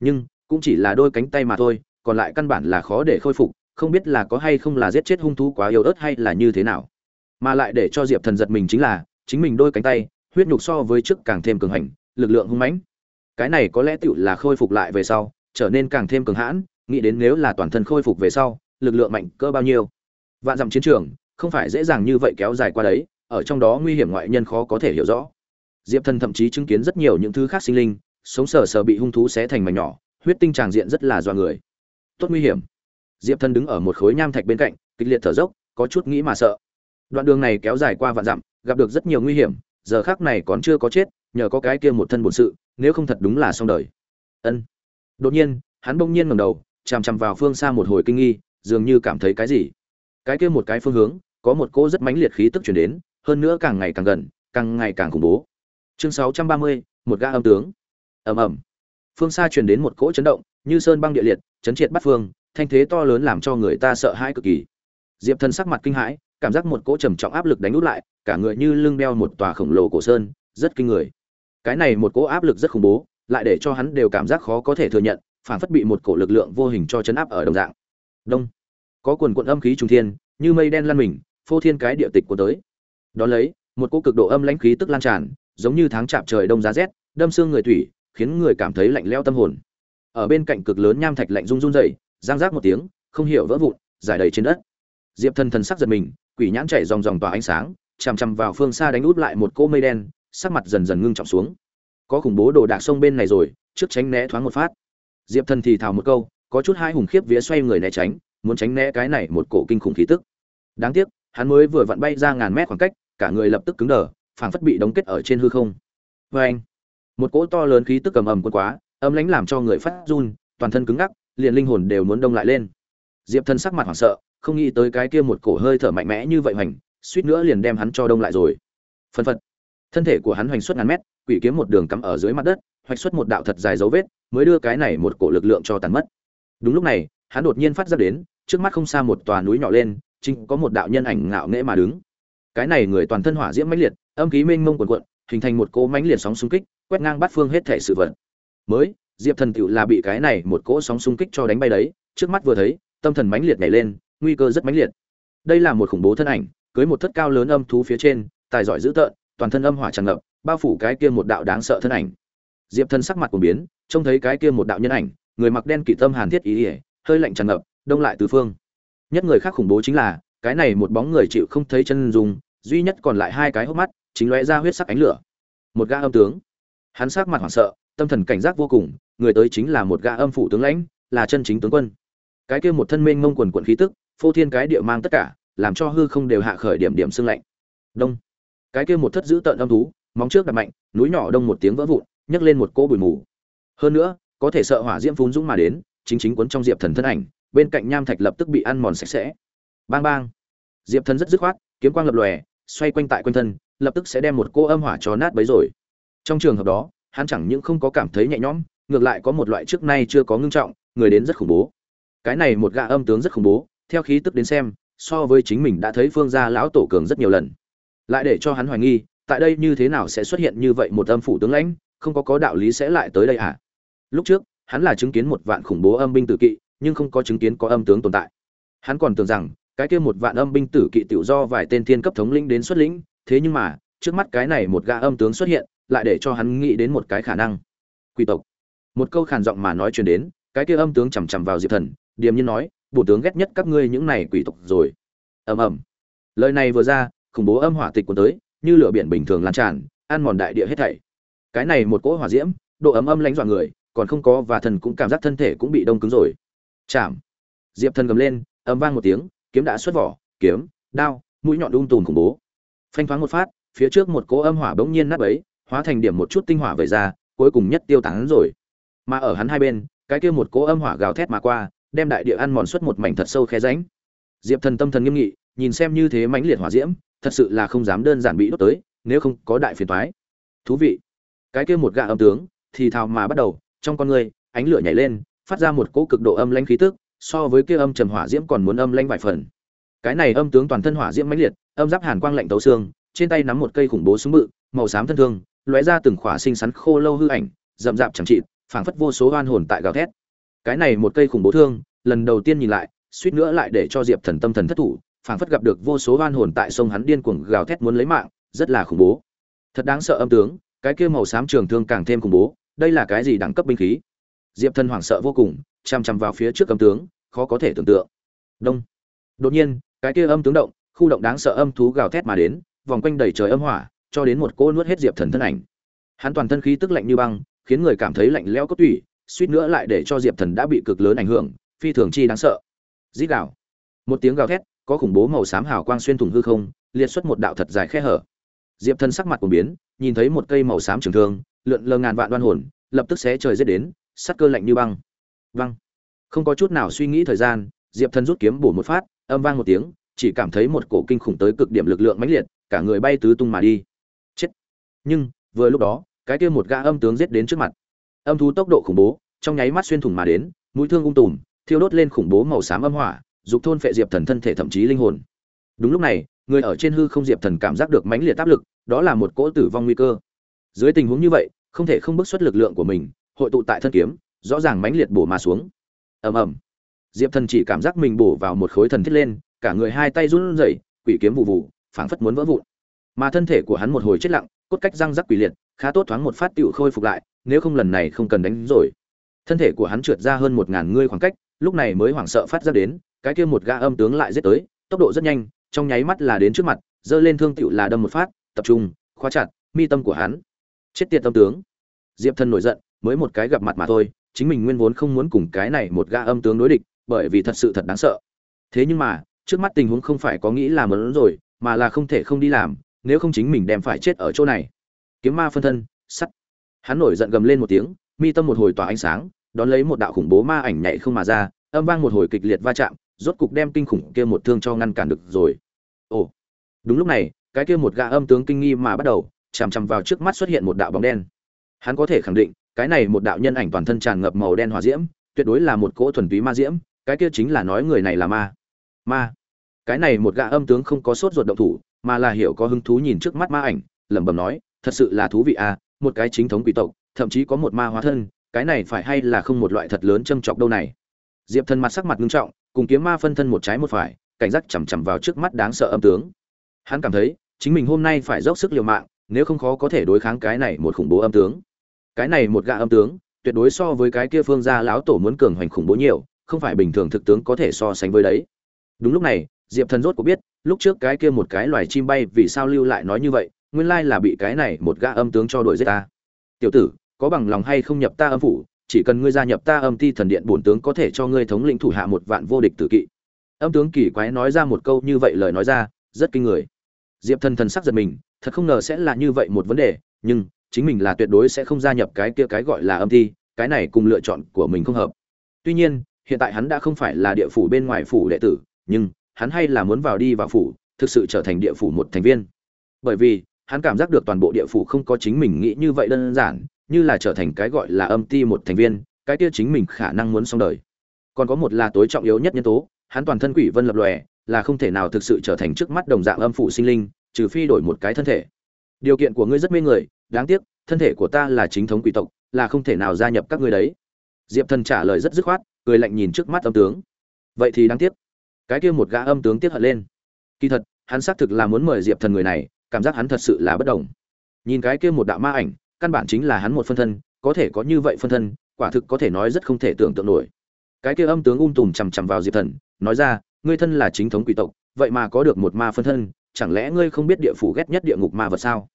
nhưng, cũng chỉ là đôi cánh tay mà thôi, còn lại căn bản là khó để khôi phục, không biết là có hay không là giết chết hung thú quá yếu ớt hay là như thế nào. Mà lại để cho diệp thần giật mình chính là, chính mình đôi cánh tay, huyết nhục so với trước càng thêm cường hành, lực lượng hung mãnh. Cái này có lẽ tựu là khôi phục lại về sau, trở nên càng thêm cường hãn, nghĩ đến nếu là toàn thân khôi phục về sau, lực lượng mạnh cỡ bao nhiêu. Vạn dặm chiến trường, không phải dễ dàng như vậy kéo dài qua đấy, ở trong đó nguy hiểm ngoại nhân khó có thể hiểu rõ diệp thần thậm chí chứng kiến rất nhiều những thứ khác sinh linh, sống sờ sờ bị hung thú xé thành mảnh nhỏ, huyết tinh tràng diện rất là do người. Tốt nguy hiểm. Diệp thần đứng ở một khối nham thạch bên cạnh, kịch liệt thở dốc, có chút nghĩ mà sợ. Đoạn đường này kéo dài qua vạn dặm, gặp được rất nhiều nguy hiểm, giờ khác này còn chưa có chết, nhờ có cái kia một thân bổn sự, nếu không thật đúng là xong đời. Ân. Đột nhiên, hắn bỗng nhiên ngẩng đầu, chằm chằm vào phương xa một hồi kinh nghi, dường như cảm thấy cái gì. Cái kia một cái phương hướng, có một cỗ rất mãnh liệt khí tức chuyển đến, hơn nữa càng ngày càng gần, càng ngày càng khủng bố chương 630, một gã âm tướng. Ầm ầm. Phương xa truyền đến một cỗ chấn động như sơn băng địa liệt chấn triệt bắt phương thanh thế to lớn làm cho người ta sợ hãi cực kỳ. Diệp thần sắc mặt kinh hãi cảm giác một cỗ trầm trọng áp lực đánh út lại cả người như lưng đeo một tòa khổng lồ cổ sơn rất kinh người. Cái này một cỗ áp lực rất khủng bố lại để cho hắn đều cảm giác khó có thể thừa nhận phản phất bị một cổ lực lượng vô hình cho chấn áp ở đồng dạng. Đông. Có quần quận âm khí trung thiên như mây đen lan mình phô thiên cái địa tịch của tới. Đó lấy một cỗ cực độ âm lãnh khí tức lan tràn giống như tháng chạm trời đông giá rét, đâm xương người thủy khiến người cảm thấy lạnh lẽo tâm hồn. Ở bên cạnh cực lớn nham thạch lạnh rung run dậy giang rác một tiếng, không hiểu vỡ vụn giải đầy trên đất. Diệp thần thần sắc giật mình, quỷ nhãn chảy dòng dòng tỏa ánh sáng, chằm chằm vào phương xa đánh út lại một cỗ mây đen, sắc mặt dần dần ngưng trọng xuống. Có khủng bố đồ đạc sông bên này rồi, trước tránh né thoáng một phát. Diệp thần thì thào một câu, có chút hai hùng khiếp vía xoay người né tránh, muốn tránh né cái này một cổ kinh khủng khí tức. Đáng tiếc, hắn mới vừa vặn bay ra ngàn mét khoảng cách, cả người lập tức cứng đờ phảng phất bị đóng kết ở trên hư không. Vê anh, một cỗ to lớn khí tức cầm ầm quân quá, âm lãnh làm cho người phát run, toàn thân cứng ngắc, liền linh hồn đều muốn đông lại lên. Diệp thân sắc mặt hoảng sợ, không nghĩ tới cái kia một cổ hơi thở mạnh mẽ như vậy hoành, suýt nữa liền đem hắn cho đông lại rồi. Phân phật, thân thể của hắn hoành suốt ngàn mét, quỷ kiếm một đường cắm ở dưới mặt đất, hoạch xuất một đạo thật dài dấu vết, mới đưa cái này một cổ lực lượng cho tàn mất. Đúng lúc này, hắn đột nhiên phát ra đến, trước mắt không xa một tòa núi nhỏ lên, chính có một đạo nhân ảnh ngạo nghễ mà đứng cái này người toàn thân hỏa diễm mãnh liệt, âm khí mênh mông quần quận hình thành một cỗ mãnh liệt sóng xung kích, quét ngang bát phương hết thể sự vật. Mới, diệp thần tựu là bị cái này một cỗ sóng xung kích cho đánh bay đấy, trước mắt vừa thấy, tâm thần mãnh liệt nhảy lên, nguy cơ rất mãnh liệt. Đây là một khủng bố thân ảnh, cưới một thất cao lớn âm thú phía trên, tài giỏi dữ tợn, toàn thân âm hỏa tràn ngập, bao phủ cái kia một đạo đáng sợ thân ảnh. Diệp thần sắc mặt của biến, trông thấy cái kia một đạo nhân ảnh, người mặc đen kỵ tâm hàn thiết ý ỉa hơi lạnh tràn ngập, đông lại tứ phương. Nhất người khác khủng bố chính là, cái này một bóng người chịu không thấy chân dùng duy nhất còn lại hai cái hốc mắt, chính lóe ra huyết sắc ánh lửa. Một gã âm tướng. Hắn sắc mặt hoảng sợ, tâm thần cảnh giác vô cùng, người tới chính là một gã âm phủ tướng lãnh, là chân chính tướng quân. Cái kia một thân mênh mông quần quần khí tức, phô thiên cái địa mang tất cả, làm cho hư không đều hạ khởi điểm điểm sương lạnh. Đông. Cái kia một thất giữ tợn âm thú, móng trước đặt mạnh, núi nhỏ đông một tiếng vỡ vụn, nhấc lên một cỗ bụi mù. Hơn nữa, có thể sợ hỏa diễm phun dũng mà đến, chính chính cuốn trong diệp thần thân ảnh, bên cạnh nham thạch lập tức bị ăn mòn sạch sẽ. Bang bang. Diệp thần rất dứt khoát, kiếm quang lập lòe xoay quanh tại quanh thân, lập tức sẽ đem một cô âm hỏa cho nát bấy rồi. Trong trường hợp đó, hắn chẳng những không có cảm thấy nhẹ nhõm, ngược lại có một loại trước nay chưa có ngưng trọng, người đến rất khủng bố. Cái này một gã âm tướng rất khủng bố, theo khí tức đến xem, so với chính mình đã thấy phương gia lão tổ cường rất nhiều lần. Lại để cho hắn hoài nghi, tại đây như thế nào sẽ xuất hiện như vậy một âm phủ tướng lãnh, không có có đạo lý sẽ lại tới đây à lúc trước, hắn là chứng kiến một vạn khủng bố âm binh tử kỵ, nhưng không có chứng kiến có âm tướng tồn tại. Hắn còn tưởng rằng cái kia một vạn âm binh tử kỵ tiểu do vài tên thiên cấp thống lĩnh đến xuất lĩnh, thế nhưng mà, trước mắt cái này một gã âm tướng xuất hiện, lại để cho hắn nghĩ đến một cái khả năng. Quỷ tộc. Một câu khàn giọng mà nói truyền đến, cái kia âm tướng chầm chậm vào diệp thần, điềm nhiên nói, bổ tướng ghét nhất các ngươi những này quỷ tộc rồi. Ầm ầm. Lời này vừa ra, khủng bố âm hỏa tịch cuốn tới, như lửa biển bình thường lan tràn, ăn mòn đại địa hết thảy. Cái này một cỗ hỏa diễm, độ ấm âm lãnh dọa người, còn không có và thần cũng cảm giác thân thể cũng bị đông cứng rồi. Chạm. Diệp thần gầm lên âm vang một tiếng kiếm đã xuất vỏ, kiếm, đao, mũi nhọn đung tùm khủng bố. Phanh thoáng một phát, phía trước một cỗ âm hỏa bỗng nhiên nát bấy, hóa thành điểm một chút tinh hỏa về ra, cuối cùng nhất tiêu tán rồi. Mà ở hắn hai bên, cái kia một cỗ âm hỏa gào thét mà qua, đem đại địa ăn mòn xuất một mảnh thật sâu khe rãnh. Diệp thần tâm thần nghiêm nghị, nhìn xem như thế mãnh liệt hỏa diễm, thật sự là không dám đơn giản bị đốt tới, nếu không có đại phiền toái. Thú vị. Cái kia một gã âm tướng, thì thào mà bắt đầu, trong con người, ánh lửa nhảy lên, phát ra một cỗ cực độ âm lãnh khí tức so với kia âm trầm hỏa diễm còn muốn âm lanh vài phần. Cái này âm tướng toàn thân hỏa diễm mãnh liệt, âm giáp hàn quang lạnh tấu xương, trên tay nắm một cây khủng bố súng bự, màu xám thân thương, lóe ra từng khỏa sinh sắn khô lâu hư ảnh, rậm rạp chẳng trị phảng phất vô số oan hồn tại gào thét. Cái này một cây khủng bố thương, lần đầu tiên nhìn lại, suýt nữa lại để cho diệp thần tâm thần thất thủ, phảng phất gặp được vô số oan hồn tại sông hắn điên cuồng gào thét muốn lấy mạng, rất là khủng bố. Thật đáng sợ âm tướng, cái kia màu xám trường thương càng thêm khủng bố, đây là cái gì đẳng cấp binh khí? Diệp thần hoảng sợ vô cùng chằm chằm vào phía trước âm tướng khó có thể tưởng tượng. Đông. Đột nhiên, cái kia âm tướng động, khu động đáng sợ âm thú gào thét mà đến, vòng quanh đầy trời âm hỏa, cho đến một cô nuốt hết diệp thần thân ảnh. Hắn toàn thân khí tức lạnh như băng, khiến người cảm thấy lạnh lẽo cốt tủy, suýt nữa lại để cho diệp thần đã bị cực lớn ảnh hưởng, phi thường chi đáng sợ. Rít gào. Một tiếng gào thét, có khủng bố màu xám hào quang xuyên thủng hư không, liệt xuất một đạo thật dài khe hở. Diệp thần sắc mặt của biến, nhìn thấy một cây màu xám trường thương, lượn lờ ngàn vạn đoan hồn, lập tức xé trời giết đến sắt cơ lạnh như băng. Băng không có chút nào suy nghĩ thời gian, diệp thần rút kiếm bổ một phát, âm vang một tiếng, chỉ cảm thấy một cổ kinh khủng tới cực điểm lực lượng mãnh liệt, cả người bay tứ tung mà đi. Chết! Nhưng, vừa lúc đó, cái kia một gã âm tướng giết đến trước mặt. Âm thú tốc độ khủng bố, trong nháy mắt xuyên thủng mà đến, mũi thương ung tùm, thiêu đốt lên khủng bố màu xám âm hỏa, dục thôn phệ diệp thần thân thể thậm chí linh hồn. Đúng lúc này, người ở trên hư không diệp thần cảm giác được mãnh liệt áp lực, đó là một cỗ tử vong nguy cơ. Dưới tình huống như vậy, không thể không bước xuất lực lượng của mình, hội tụ tại thân kiếm, rõ ràng mãnh liệt bổ mà xuống ầm ầm. Diệp thần chỉ cảm giác mình bổ vào một khối thần thiết lên, cả người hai tay run rẩy, quỷ kiếm vụ vụ, phảng phất muốn vỡ vụn. Mà thân thể của hắn một hồi chết lặng, cốt cách răng rắc quỷ liệt, khá tốt thoáng một phát tựu khôi phục lại, nếu không lần này không cần đánh rồi. Thân thể của hắn trượt ra hơn một ngàn ngươi khoảng cách, lúc này mới hoảng sợ phát ra đến, cái kia một gã âm tướng lại giết tới, tốc độ rất nhanh, trong nháy mắt là đến trước mặt, giơ lên thương tựu là đâm một phát, tập trung, khóa chặt mi tâm của hắn. Chết tiệt tâm tướng. Diệp thần nổi giận, mới một cái gặp mặt mà thôi chính mình nguyên vốn không muốn cùng cái này một gã âm tướng đối địch, bởi vì thật sự thật đáng sợ. Thế nhưng mà, trước mắt tình huống không phải có nghĩ làm lớn rồi, mà là không thể không đi làm, nếu không chính mình đem phải chết ở chỗ này. Kiếm ma phân thân, sắt. Hắn nổi giận gầm lên một tiếng, mi tâm một hồi tỏa ánh sáng, đón lấy một đạo khủng bố ma ảnh nhảy không mà ra, âm vang một hồi kịch liệt va chạm, rốt cục đem kinh khủng kia một thương cho ngăn cản được rồi. Ồ. Đúng lúc này, cái kia một gã âm tướng kinh nghi mà bắt đầu, chằm chằm vào trước mắt xuất hiện một đạo bóng đen. Hắn có thể khẳng định cái này một đạo nhân ảnh toàn thân tràn ngập màu đen hỏa diễm, tuyệt đối là một cỗ thuần túy ma diễm, cái kia chính là nói người này là ma. Ma. Cái này một gã âm tướng không có sốt ruột động thủ, mà là hiểu có hứng thú nhìn trước mắt ma ảnh, lẩm bẩm nói, thật sự là thú vị à một cái chính thống quỷ tộc, thậm chí có một ma hóa thân, cái này phải hay là không một loại thật lớn châm chọc đâu này? Diệp thần mặt sắc mặt nghiêm trọng, cùng kiếm ma phân thân một trái một phải, cảnh giác chằm chằm vào trước mắt đáng sợ âm tướng. Hắn cảm thấy, chính mình hôm nay phải dốc sức liều mạng, nếu không khó có thể đối kháng cái này một khủng bố âm tướng cái này một gã âm tướng, tuyệt đối so với cái kia phương gia lão tổ muốn cường hoành khủng bố nhiều, không phải bình thường thực tướng có thể so sánh với đấy. Đúng lúc này, diệp thần rốt cũng biết, lúc trước cái kia một cái loài chim bay vì sao lưu lại nói như vậy, nguyên lai là bị cái này một gã âm tướng cho đuổi giết ta. Tiểu tử, có bằng lòng hay không nhập ta âm phủ, chỉ cần ngươi gia nhập ta âm ti thần điện bổn tướng có thể cho ngươi thống lĩnh thủ hạ một vạn vô địch tử kỵ. Âm tướng kỳ quái nói ra một câu như vậy lời nói ra, rất kinh người. Diệp thần thần sắc giật mình, thật không ngờ sẽ là như vậy một vấn đề, nhưng chính mình là tuyệt đối sẽ không gia nhập cái kia cái gọi là âm thi, cái này cùng lựa chọn của mình không hợp. Tuy nhiên hiện tại hắn đã không phải là địa phủ bên ngoài phủ đệ tử nhưng hắn hay là muốn vào đi vào phủ thực sự trở thành địa phủ một thành viên. Bởi vì hắn cảm giác được toàn bộ địa phủ không có chính mình nghĩ như vậy đơn giản như là trở thành cái gọi là âm ti một thành viên cái kia chính mình khả năng muốn xong đời. Còn có một là tối trọng yếu nhất nhân tố hắn toàn thân quỷ vân lập lòe là không thể nào thực sự trở thành trước mắt đồng dạng âm phủ sinh linh trừ phi đổi một cái thân thể điều kiện của ngươi rất mê người, đáng tiếc, thân thể của ta là chính thống quỷ tộc, là không thể nào gia nhập các ngươi đấy. Diệp thần trả lời rất dứt khoát, cười lạnh nhìn trước mắt âm tướng. Vậy thì đáng tiếc. Cái kia một gã âm tướng tiếc hận lên. Kỳ thật, hắn xác thực là muốn mời diệp thần người này, cảm giác hắn thật sự là bất đồng. Nhìn cái kia một đạo ma ảnh, căn bản chính là hắn một phân thân, có thể có như vậy phân thân, quả thực có thể nói rất không thể tưởng tượng nổi. Cái kia âm tướng ung tùm chằm chằm vào diệp thần, nói ra, ngươi thân là chính thống quỷ tộc, vậy mà có được một ma phân thân chẳng lẽ ngươi không biết địa phủ ghét nhất địa ngục ma vật sao?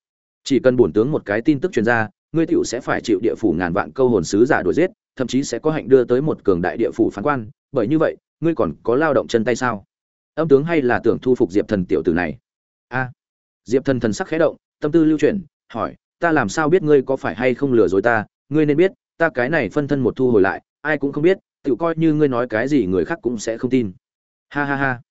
Chỉ cần bổn tướng một cái tin tức truyền ra, ngươi tựu sẽ phải chịu địa phủ ngàn vạn câu hồn sứ giả đuổi giết, thậm chí sẽ có hạnh đưa tới một cường đại địa phủ phán quan. Bởi như vậy, ngươi còn có lao động chân tay sao? Âm tướng hay là tưởng thu phục diệp thần tiểu tử này? A. Diệp thần thần sắc khẽ động, tâm tư lưu chuyển, hỏi, ta làm sao biết ngươi có phải hay không lừa dối ta? Ngươi nên biết, ta cái này phân thân một thu hồi lại, ai cũng không biết, tự coi như ngươi nói cái gì người khác cũng sẽ không tin. Ha ha ha.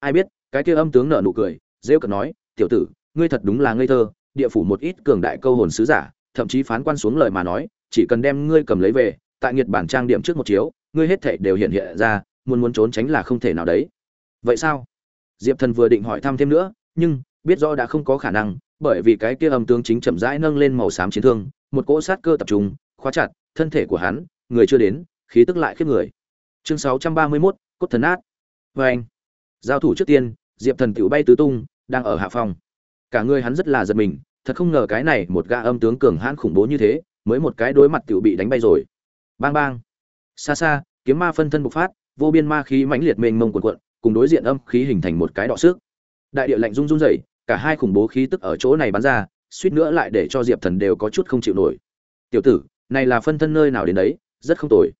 Ai biết, cái kia âm tướng nở nụ cười rêu cợt nói tiểu tử ngươi thật đúng là ngây thơ địa phủ một ít cường đại câu hồn sứ giả thậm chí phán quan xuống lời mà nói chỉ cần đem ngươi cầm lấy về tại nghiệt bản trang điểm trước một chiếu ngươi hết thảy đều hiện hiện ra muốn muốn trốn tránh là không thể nào đấy. Vậy sao? Diệp thần vừa định hỏi thăm thêm nữa nhưng biết rõ đã không có khả năng bởi vì cái kia âm tướng chính chậm rãi nâng lên màu xám chiến thương một cỗ sát cơ tập trung khóa chặt thân thể của hắn người chưa đến khí tức lại khiếp người. Chương 631, cốt thần át vê vâng. anh giao thủ trước tiên diệp thần tựu bay tứ tung, đang ở hạ phòng. Cả người hắn rất là giật mình, thật không ngờ cái này một gã âm tướng cường hãn khủng bố như thế, mới một cái đối mặt tựu bị đánh bay rồi. Bang bang. Xa xa, kiếm ma phân thân bộc phát, vô biên ma khí mãnh liệt mênh mông cuộn cuộn, cùng đối diện âm khí hình thành một cái đọ sức đại địa lạnh rung rung rẩy, cả hai khủng bố khí tức ở chỗ này bắn ra, suýt nữa lại để cho diệp thần đều có chút không chịu nổi. Tiểu tử, này là phân thân nơi nào đến đấy, rất không tồi.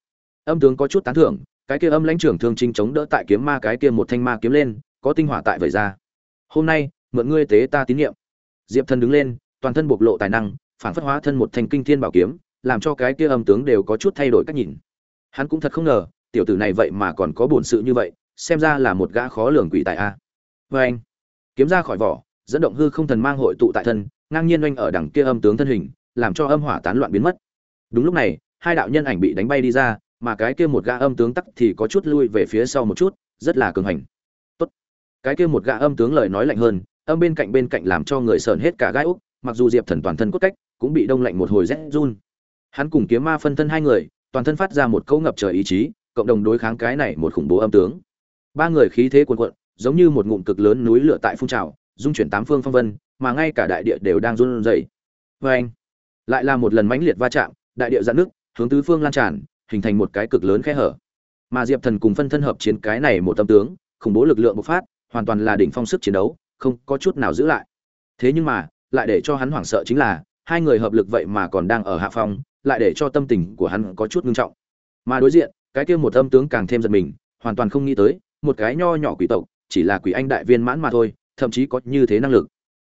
Âm tướng có chút tán thưởng, cái kia âm lãnh trưởng thương trinh chống đỡ tại kiếm ma cái kia một thanh ma kiếm lên có tinh hỏa tại vẩy ra. Hôm nay, mượn ngươi tế ta tín nhiệm diệp thần đứng lên, toàn thân bộc lộ tài năng, phản phất hóa thân một thành kinh thiên bảo kiếm, làm cho cái kia âm tướng đều có chút thay đổi cách nhìn. Hắn cũng thật không ngờ, tiểu tử này vậy mà còn có bổn sự như vậy, xem ra là một gã khó lường quỷ tài a. Vê anh. Kiếm ra khỏi vỏ, dẫn động hư không thần mang hội tụ tại thân, ngang nhiên oanh ở đằng kia âm tướng thân hình, làm cho âm hỏa tán loạn biến mất. Đúng lúc này, hai đạo nhân ảnh bị đánh bay đi ra, mà cái kia một gã âm tướng tắc thì có chút lui về phía sau một chút, rất là cường hành cái kia một gã âm tướng lời nói lạnh hơn, âm bên cạnh bên cạnh làm cho người sờn hết cả gai úc, mặc dù diệp thần toàn thân cốt cách cũng bị đông lạnh một hồi rét run. Hắn cùng kiếm ma phân thân hai người, toàn thân phát ra một câu ngập trời ý chí, cộng đồng đối kháng cái này một khủng bố âm tướng. Ba người khí thế cuồn cuộn, giống như một ngụm cực lớn núi lửa tại phun trào, dung chuyển tám phương phong vân, mà ngay cả đại địa đều đang run rẩy. Vê anh, lại là một lần mãnh liệt va chạm, đại địa dạn nước hướng tứ phương lan tràn, hình thành một cái cực lớn khe hở. Mà diệp thần cùng phân thân hợp chiến cái này một tâm tướng, khủng bố lực lượng bộc phát hoàn toàn là đỉnh phong sức chiến đấu, không có chút nào giữ lại. Thế nhưng mà, lại để cho hắn hoảng sợ chính là, hai người hợp lực vậy mà còn đang ở hạ phong, lại để cho tâm tình của hắn có chút ngưng trọng. Mà đối diện, cái kia một âm tướng càng thêm giật mình, hoàn toàn không nghĩ tới, một cái nho nhỏ quỷ tộc, chỉ là quỷ anh đại viên mãn mà thôi, thậm chí có như thế năng lực.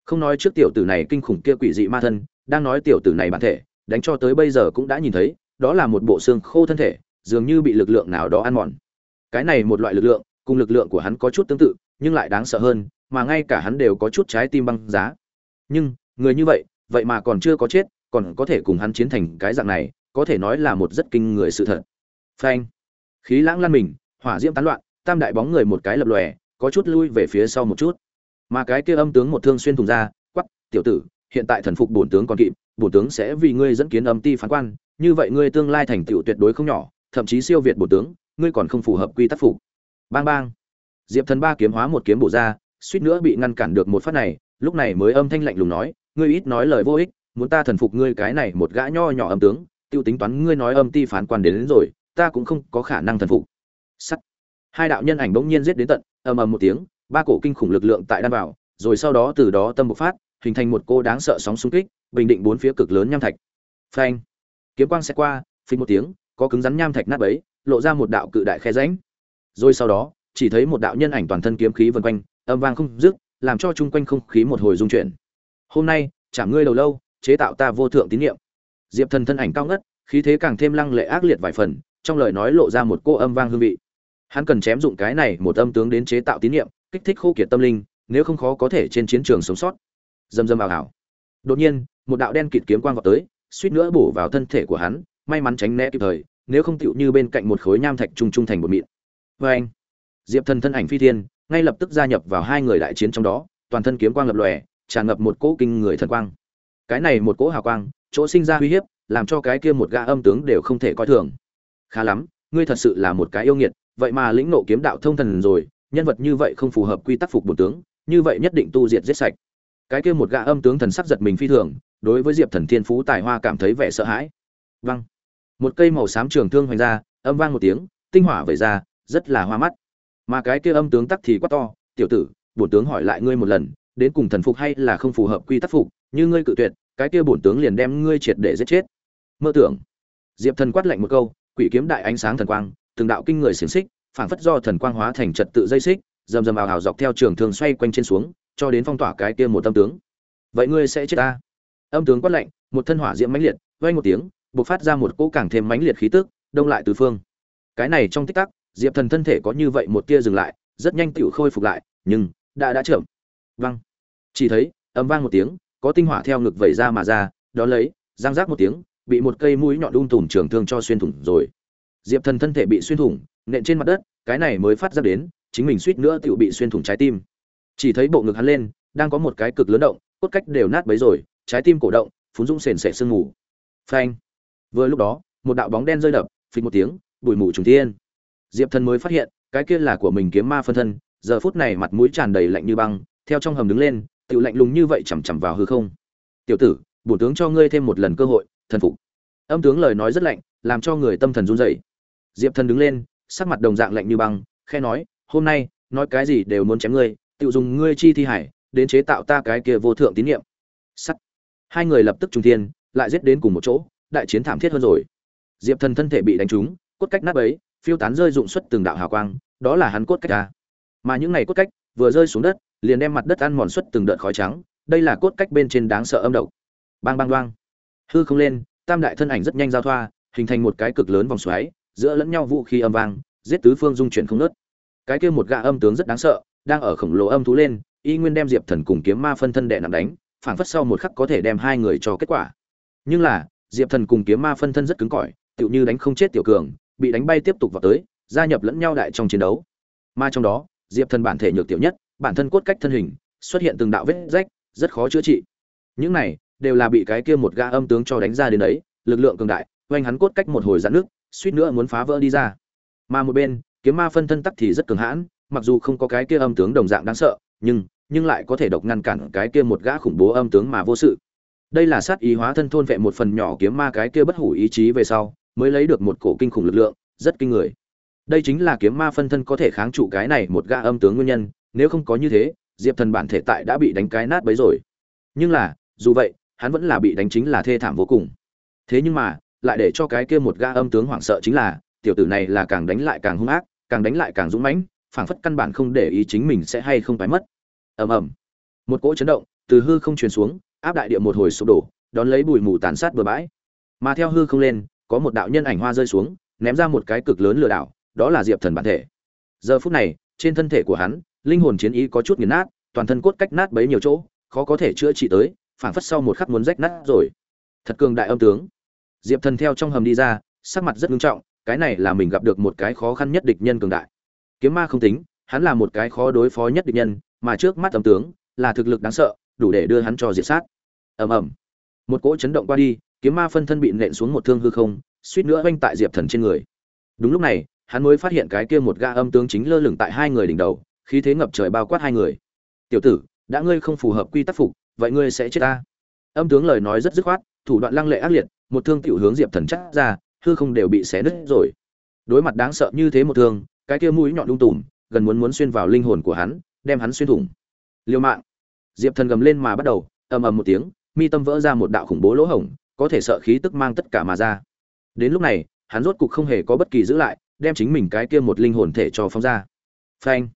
Không nói trước tiểu tử này kinh khủng kia quỷ dị ma thân, đang nói tiểu tử này bản thể, đánh cho tới bây giờ cũng đã nhìn thấy, đó là một bộ xương khô thân thể, dường như bị lực lượng nào đó ăn mòn. Cái này một loại lực lượng, cùng lực lượng của hắn có chút tương tự nhưng lại đáng sợ hơn, mà ngay cả hắn đều có chút trái tim băng giá. Nhưng, người như vậy vậy mà còn chưa có chết, còn có thể cùng hắn chiến thành cái dạng này, có thể nói là một rất kinh người sự thật. Phanh. Khí lãng lan mình, hỏa diễm tán loạn, tam đại bóng người một cái lập lòe, có chút lui về phía sau một chút. Mà cái kia âm tướng một thương xuyên thùng ra quắp tiểu tử, hiện tại thần phục bổn tướng còn kịp, bổn tướng sẽ vì ngươi dẫn kiến âm ti phán quan, như vậy ngươi tương lai thành tựu tuyệt đối không nhỏ, thậm chí siêu việt bổn tướng, ngươi còn không phù hợp quy tắc phục. Bang bang diệp thần ba kiếm hóa một kiếm bổ ra suýt nữa bị ngăn cản được một phát này lúc này mới âm thanh lạnh lùng nói ngươi ít nói lời vô ích muốn ta thần phục ngươi cái này một gã nho nhỏ âm tướng tiêu tính toán ngươi nói âm ti phán quan đến, đến rồi ta cũng không có khả năng thần phục. Sắt. Hai đạo nhân ảnh bỗng nhiên giết đến tận ầm ầm một tiếng ba cổ kinh khủng lực lượng tại đan vào rồi sau đó từ đó tâm bộc phát hình thành một cô đáng sợ sóng xung kích bình định bốn phía cực lớn nham thạch. Phanh. Kiếm quang sẽ qua phình một tiếng có cứng rắn nham thạch nát bấy lộ ra một đạo cự đại khe rãnh. Rồi sau đó chỉ thấy một đạo nhân ảnh toàn thân kiếm khí vần quanh, âm vang không dứt, làm cho chung quanh không khí một hồi rung chuyển. Hôm nay, chả ngươi lâu lâu, chế tạo ta vô thượng tín nhiệm diệp thần thân ảnh cao ngất, khí thế càng thêm lăng lệ ác liệt vài phần, trong lời nói lộ ra một cô âm vang hương vị. Hắn cần chém dụng cái này một âm tướng đến chế tạo tín nhiệm kích thích khô kiệt tâm linh, nếu không khó có thể trên chiến trường sống sót. Dầm dầm ảo ảo đột nhiên, một đạo đen kịt kiếm quang vọt tới, suýt nữa bổ vào thân thể của hắn, may mắn tránh né kịp thời, nếu không tựu như bên cạnh một khối nham thạch trung trung thành một mịn. Vê anh diệp thần thân ảnh phi thiên, ngay lập tức gia nhập vào hai người đại chiến trong đó, toàn thân kiếm quang lập lòe, tràn ngập một cỗ kinh người thần quang. Cái này một cỗ hào quang, chỗ sinh ra uy hiếp, làm cho cái kia một gã âm tướng đều không thể coi thường. Khá lắm, ngươi thật sự là một cái yêu nghiệt, vậy mà lĩnh nộ kiếm đạo thông thần rồi, nhân vật như vậy không phù hợp quy tắc phục bổn tướng, như vậy nhất định tu diệt giết sạch. Cái kia một gã âm tướng thần sắc giật mình phi thường, đối với diệp thần thiên phú tài hoa cảm thấy vẻ sợ hãi. Văng một cây màu xám trường thương hoành ra, âm vang một tiếng, tinh hỏa vẩy ra, rất là hoa mắt mà cái kia âm tướng tắc thì quá to, tiểu tử, bổn tướng hỏi lại ngươi một lần, đến cùng thần phục hay là không phù hợp quy tắc phục, như ngươi cự tuyệt, cái kia bổn tướng liền đem ngươi triệt để giết chết. Mơ tưởng. Diệp thần quát lạnh một câu, quỷ kiếm đại ánh sáng thần quang, từng đạo kinh người xiềng xích, phảng phất do thần quang hóa thành trật tự dây xích, rầm rầm ào ào dọc theo trường thường xoay quanh trên xuống, cho đến phong tỏa cái kia một tâm tướng. Vậy ngươi sẽ chết ta? Âm tướng quát lạnh, một thân hỏa diễm mãnh liệt vây một tiếng, bộc phát ra một cỗ càng thêm mãnh liệt khí tức, đông lại tứ phương. Cái này trong tích tắc diệp thần thân thể có như vậy một tia dừng lại, rất nhanh tựu khôi phục lại, nhưng, đã đã chậm. Văng chỉ thấy âm vang một tiếng, có tinh hỏa theo ngực vẩy ra mà ra, đó lấy giang rác một tiếng, bị một cây mũi nhọn đun thủng trường thương cho xuyên thủng rồi. Diệp thần thân thể bị xuyên thủng, nện trên mặt đất, cái này mới phát ra đến, chính mình suýt nữa tựu bị xuyên thủng trái tim. Chỉ thấy bộ ngực hắn lên, đang có một cái cực lớn động, cốt cách đều nát bấy rồi, trái tim cổ động, phún rung sền sệ sương mù. Phanh. Vừa lúc đó, một đạo bóng đen rơi đập, phịch một tiếng, bụi mù trùng thiên diệp thần mới phát hiện, cái kia là của mình kiếm ma phân thân, giờ phút này mặt mũi tràn đầy lạnh như băng, theo trong hầm đứng lên tự lạnh lùng như vậy chằm chằm vào hư không. Tiểu tử bổ tướng cho ngươi thêm một lần cơ hội, thần phục. Âm tướng lời nói rất lạnh, làm cho người tâm thần run rẩy. Diệp thần đứng lên, sắc mặt đồng dạng lạnh như băng khe nói, hôm nay, nói cái gì đều muốn chém ngươi tự dùng ngươi chi thi hải, đến chế tạo ta cái kia vô thượng tín nhiệm sắt. Hai người lập tức trung thiên, lại giết đến cùng một chỗ, đại chiến thảm thiết hơn rồi. Diệp thần thân thể bị đánh trúng, cốt cách nát ấy phiêu tán rơi dụng xuất từng đạo hào quang, đó là hắn cốt cách ra. mà những này cốt cách vừa rơi xuống đất, liền đem mặt đất ăn mòn xuất từng đợt khói trắng, đây là cốt cách bên trên đáng sợ âm độc bang bang đoang hư không lên, tam đại thân ảnh rất nhanh giao thoa, hình thành một cái cực lớn vòng xoáy, giữa lẫn nhau vũ khí âm vang, giết tứ phương dung chuyển không ngớt. cái kia một gã âm tướng rất đáng sợ, đang ở khổng lồ âm thú lên, y nguyên đem diệp thần cùng kiếm ma phân thân đệ nặng đánh, phảng phất sau một khắc có thể đem hai người cho kết quả nhưng là, diệp thần cùng kiếm ma phân thân rất cứng cỏi, tựu như đánh không chết tiểu cường bị đánh bay tiếp tục vào tới, gia nhập lẫn nhau đại trong chiến đấu. Mà trong đó, diệp thần bản thể nhược tiểu nhất, bản thân cốt cách thân hình, xuất hiện từng đạo vết rách, rất khó chữa trị. Những này đều là bị cái kia một gã âm tướng cho đánh ra đến đấy, lực lượng cường đại, oanh hắn cốt cách một hồi giãn nước, suýt nữa muốn phá vỡ đi ra. Mà một bên, kiếm ma phân thân tắc thì rất cường hãn, mặc dù không có cái kia âm tướng đồng dạng đáng sợ, nhưng nhưng lại có thể độc ngăn cản cái kia một gã khủng bố âm tướng mà vô sự. Đây là sát ý hóa thân thôn vệ một phần nhỏ kiếm ma cái kia bất hủ ý chí về sau mới lấy được một cổ kinh khủng lực lượng, rất kinh người. Đây chính là kiếm ma phân thân có thể kháng trụ cái này một gã âm tướng nguyên nhân, nếu không có như thế, diệp thần bản thể tại đã bị đánh cái nát bấy rồi. Nhưng là, dù vậy, hắn vẫn là bị đánh chính là thê thảm vô cùng. Thế nhưng mà, lại để cho cái kia một gã âm tướng hoảng sợ chính là, tiểu tử này là càng đánh lại càng hung ác, càng đánh lại càng dũng mãnh, phảng phất căn bản không để ý chính mình sẽ hay không phải mất. Ầm ầm. Một cỗ chấn động từ hư không truyền xuống, áp đại địa một hồi sụp đổ, đón lấy bụi mù tàn sát bừa bãi. Mà theo hư không lên có một đạo nhân ảnh hoa rơi xuống, ném ra một cái cực lớn lừa đảo, đó là diệp thần bản thể. Giờ phút này, trên thân thể của hắn, linh hồn chiến ý có chút nghiền nát, toàn thân cốt cách nát bấy nhiều chỗ, khó có thể chữa trị tới, phảng phất sau một khắc muốn rách nát rồi. Thật cường đại âm tướng. Diệp thần theo trong hầm đi ra, sắc mặt rất nghiêm trọng, cái này là mình gặp được một cái khó khăn nhất địch nhân cường đại. Kiếm ma không tính, hắn là một cái khó đối phó nhất địch nhân, mà trước mắt âm tướng, là thực lực đáng sợ, đủ để đưa hắn cho diệt sát. Ầm ầm. Một cỗ chấn động qua đi kiếm ma phân thân bị nện xuống một thương hư không, suýt nữa oanh tại diệp thần trên người. Đúng lúc này, hắn mới phát hiện cái kia một ga âm tướng chính lơ lửng tại hai người đỉnh đầu, khí thế ngập trời bao quát hai người. Tiểu tử, đã ngươi không phù hợp quy tắc phục, vậy ngươi sẽ chết ta. Âm tướng lời nói rất dứt khoát, thủ đoạn lăng lệ ác liệt, một thương tiểu hướng diệp thần chắc ra, hư không đều bị xé nứt rồi. Đối mặt đáng sợ như thế một thương, cái kia mũi nhọn lung tùm, gần muốn muốn xuyên vào linh hồn của hắn, đem hắn xuyên thủng. Liêu mạng. Diệp thần gầm lên mà bắt đầu, ầm ầm một tiếng, mi tâm vỡ ra một đạo khủng bố lỗ hổng có thể sợ khí tức mang tất cả mà ra. Đến lúc này, hắn rốt cục không hề có bất kỳ giữ lại, đem chính mình cái kia một linh hồn thể cho phóng ra. Phanh!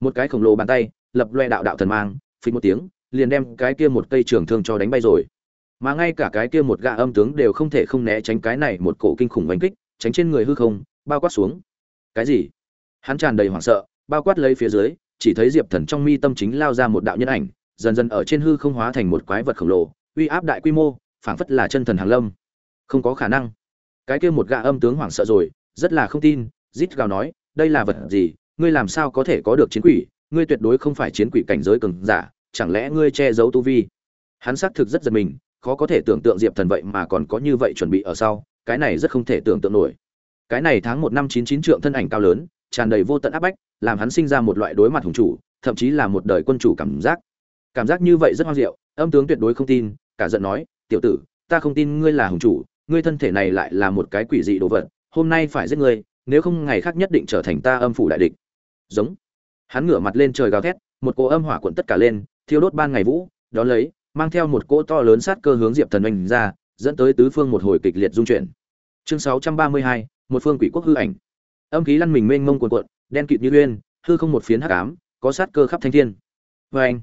Một cái khổng lồ bàn tay, lập loe đạo đạo thần mang, phình một tiếng, liền đem cái kia một cây trường thương cho đánh bay rồi. Mà ngay cả cái kia một gã âm tướng đều không thể không né tránh cái này một cổ kinh khủng đánh kích, tránh trên người hư không, bao quát xuống. Cái gì? Hắn tràn đầy hoảng sợ, bao quát lấy phía dưới, chỉ thấy diệp thần trong mi tâm chính lao ra một đạo nhân ảnh, dần dần ở trên hư không hóa thành một quái vật khổng lồ, uy áp đại quy mô phảng phất là chân thần hàng lâm. Không có khả năng. Cái kia một gã âm tướng hoảng sợ rồi, rất là không tin, rít gào nói, đây là vật gì? Ngươi làm sao có thể có được chiến quỷ? Ngươi tuyệt đối không phải chiến quỷ cảnh giới cường giả, chẳng lẽ ngươi che giấu tu vi? Hắn xác thực rất giật mình, khó có thể tưởng tượng diệp thần vậy mà còn có như vậy chuẩn bị ở sau, cái này rất không thể tưởng tượng nổi. Cái này tháng một năm chín chín trượng thân ảnh cao lớn, tràn đầy vô tận áp bách, làm hắn sinh ra một loại đối mặt hùng chủ, thậm chí là một đời quân chủ cảm giác. Cảm giác như vậy rất hoang diệu âm tướng tuyệt đối không tin, cả giận nói tiểu tử, ta không tin ngươi là hùng chủ, ngươi thân thể này lại là một cái quỷ dị đồ vật, hôm nay phải giết ngươi, nếu không ngày khác nhất định trở thành ta âm phủ đại địch. Giống. Hắn ngửa mặt lên trời gào thét, một cỗ âm hỏa cuộn tất cả lên, thiêu đốt ban ngày vũ, đón lấy, mang theo một cỗ to lớn sát cơ hướng diệp thần oanh ra, dẫn tới tứ phương một hồi kịch liệt dung chuyển. Chương sáu trăm ba mươi hai, một phương quỷ quốc hư ảnh. Âm khí lăn mình mênh mông cuồn cuộn, đen kịt như uyên, hư không một phiến hắc ám, có sát cơ khắp thanh thiên. Vê anh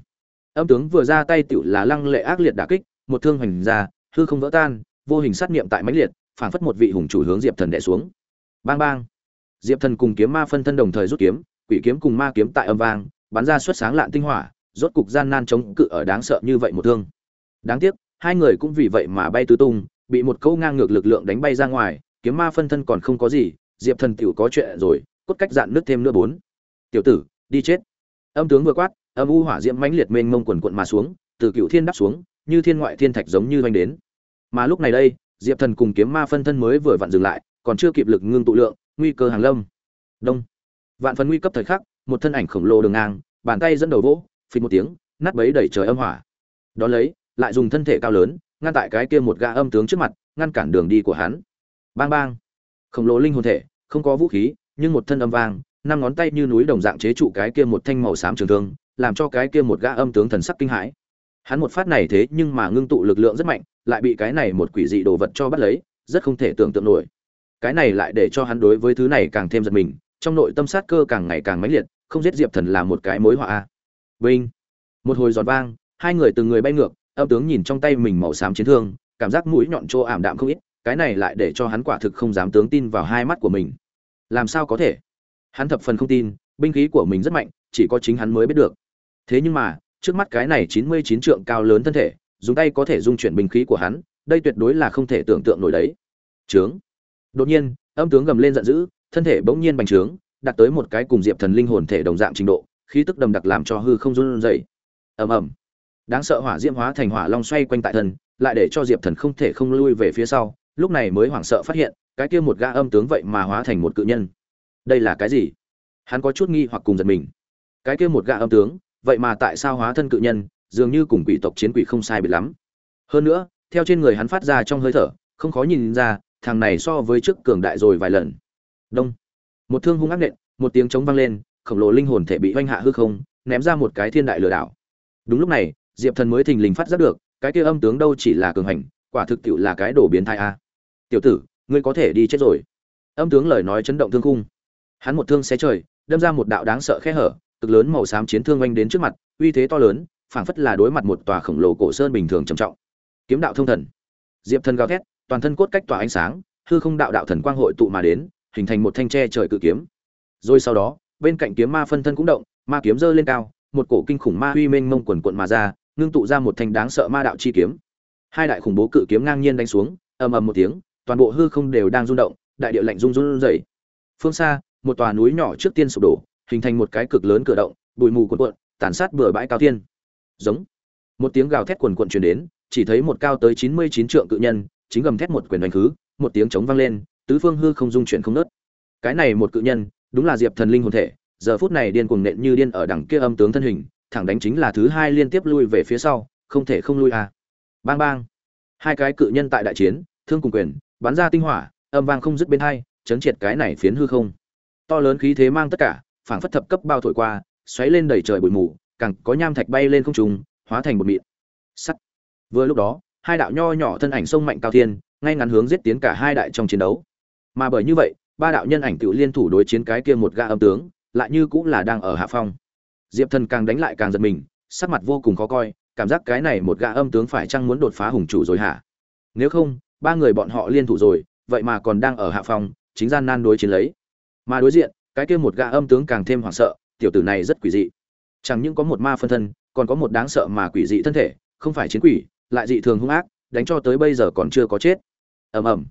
âm tướng vừa ra tay tựu là lăng lệ ác liệt đả kích một thương hoành ra, hư không vỡ tan, vô hình sát niệm tại mãnh liệt, phảng phất một vị hùng chủ hướng diệp thần đè xuống. Bang bang. Diệp thần cùng kiếm ma phân thân đồng thời rút kiếm, quỷ kiếm cùng ma kiếm tại âm vang, bắn ra xuất sáng lạn tinh hỏa, rốt cục gian nan chống cự ở đáng sợ như vậy một thương. Đáng tiếc, hai người cũng vì vậy mà bay tứ tung, bị một câu ngang ngược lực lượng đánh bay ra ngoài, kiếm ma phân thân còn không có gì, diệp thần tiểu có chuyện rồi, cốt cách dạn nước thêm nữa bốn. Tiểu tử, đi chết. Âm tướng vừa quát, âm u hỏa diễm mãnh liệt mênh mông quần quần mà xuống, từ cựu thiên đắp xuống như thiên ngoại thiên thạch giống như doanh đến. Mà lúc này đây, diệp thần cùng kiếm ma phân thân mới vừa vặn dừng lại, còn chưa kịp lực ngưng tụ lượng, nguy cơ hàng lâm. Đông. Vạn phần nguy cấp thời khắc, một thân ảnh khổng lồ đường ngang, bàn tay dẫn đầu vỗ, phình một tiếng, nát bấy đẩy trời âm hỏa. Đó lấy, lại dùng thân thể cao lớn, ngăn tại cái kia một gã âm tướng trước mặt, ngăn cản đường đi của hắn. Bang bang. Khổng lồ linh hồn thể, không có vũ khí, nhưng một thân âm vang, năm ngón tay như núi đồng dạng chế trụ cái kia một thanh màu xám trường thương, làm cho cái kia một gã âm tướng thần sắc kinh hãi hắn một phát này thế nhưng mà ngưng tụ lực lượng rất mạnh, lại bị cái này một quỷ dị đồ vật cho bắt lấy, rất không thể tưởng tượng nổi. Cái này lại để cho hắn đối với thứ này càng thêm giật mình, trong nội tâm sát cơ càng ngày càng mãnh liệt, không giết diệp thần là một cái mối họa a. Vinh. Một hồi giọt vang, hai người từng người bay ngược, âm tướng nhìn trong tay mình màu xám chiến thương, cảm giác mũi nhọn chỗ ảm đạm không ít, cái này lại để cho hắn quả thực không dám tướng tin vào hai mắt của mình. Làm sao có thể? Hắn thập phần không tin, binh khí của mình rất mạnh, chỉ có chính hắn mới biết được. Thế nhưng mà trước mắt cái này chín mươi chín trượng cao lớn thân thể, dùng tay có thể dung chuyển binh khí của hắn, đây tuyệt đối là không thể tưởng tượng nổi đấy. Trướng. Đột nhiên, âm tướng gầm lên giận dữ, thân thể bỗng nhiên bành trướng, đạt tới một cái cùng diệp thần linh hồn thể đồng dạng trình độ, khí tức đầm đặc làm cho hư không run rẩy. Ầm ầm. Đáng sợ hỏa diễm hóa thành hỏa long xoay quanh tại thân, lại để cho diệp thần không thể không lui về phía sau, lúc này mới hoảng sợ phát hiện, cái kia một gã âm tướng vậy mà hóa thành một cự nhân. Đây là cái gì? Hắn có chút nghi hoặc cùng giật mình. Cái kia một gã âm tướng vậy mà tại sao hóa thân cự nhân, dường như cùng quỷ tộc chiến quỷ không sai biệt lắm. Hơn nữa, theo trên người hắn phát ra trong hơi thở, không khó nhìn ra, thằng này so với trước cường đại rồi vài lần. Đông. Một thương hung ác nện, một tiếng trống vang lên, khổng lồ linh hồn thể bị oanh hạ hư không, ném ra một cái thiên đại lừa đảo. Đúng lúc này, diệp thần mới thình lình phát giác được, cái kia âm tướng đâu chỉ là cường hành, quả thực tiệu là cái đồ biến thai a. Tiểu tử, ngươi có thể đi chết rồi. Âm tướng lời nói chấn động thương khung. Hắn một thương xé trời, đâm ra một đạo đáng sợ khe hở cực lớn màu xám chiến thương oanh đến trước mặt, uy thế to lớn, phảng phất là đối mặt một tòa khổng lồ cổ sơn bình thường trầm trọng. Kiếm đạo thông thần. Diệp thần gào thét, toàn thân cốt cách tỏa ánh sáng, hư không đạo đạo thần quang hội tụ mà đến, hình thành một thanh tre trời cự kiếm. Rồi sau đó, bên cạnh kiếm ma phân thân cũng động, ma kiếm giơ lên cao, một cổ kinh khủng ma uy mênh mông quần quần mà ra, ngưng tụ ra một thanh đáng sợ ma đạo chi kiếm. Hai đại khủng bố cự kiếm ngang nhiên đánh xuống, ầm ầm một tiếng, toàn bộ hư không đều đang rung động, đại địa lạnh rung rung rẩy. Phương xa, một tòa núi nhỏ trước tiên sụp đổ hình thành một cái cực lớn cửa động, bụi mù cuộn cuộn, tàn sát bừa bãi cao thiên. Giống. Một tiếng gào thét quần cuộn truyền đến, chỉ thấy một cao tới chín mươi chín trượng cự nhân, chính gầm thét một quyền đánh khứ, một tiếng trống vang lên, tứ phương hư không dung chuyển không nớt cái này một cự nhân, đúng là diệp thần linh hồn thể, giờ phút này điên cuồng nện như điên ở đằng kia âm tướng thân hình, thẳng đánh chính là thứ hai liên tiếp lui về phía sau, không thể không lui à. Bang bang. Hai cái cự nhân tại đại chiến, thương cùng quyền, bắn ra tinh hỏa, âm vang không dứt bên hai, chấn triệt cái này phiến hư không. To lớn khí thế mang tất cả phảng phất thập cấp bao thổi qua, xoáy lên đầy trời bụi mù, càng có nham thạch bay lên không trung, hóa thành một mịn. Sắt. Vừa lúc đó, hai đạo nho nhỏ thân ảnh sông mạnh cao thiên, ngay ngắn hướng giết tiến cả hai đại trong chiến đấu. Mà bởi như vậy, ba đạo nhân ảnh tự liên thủ đối chiến cái kia một gã âm tướng, lại như cũng là đang ở hạ phong. Diệp thần càng đánh lại càng giật mình, sắc mặt vô cùng khó coi, cảm giác cái này một gã âm tướng phải chăng muốn đột phá hùng chủ rồi hả? Nếu không, ba người bọn họ liên thủ rồi, vậy mà còn đang ở hạ phong, chính gian nan đối chiến lấy. Mà đối diện cái kia một gã âm tướng càng thêm hoảng sợ, tiểu tử này rất quỷ dị. Chẳng những có một ma phân thân, còn có một đáng sợ mà quỷ dị thân thể, không phải chiến quỷ, lại dị thường hung ác, đánh cho tới bây giờ còn chưa có chết. Ầm ầm.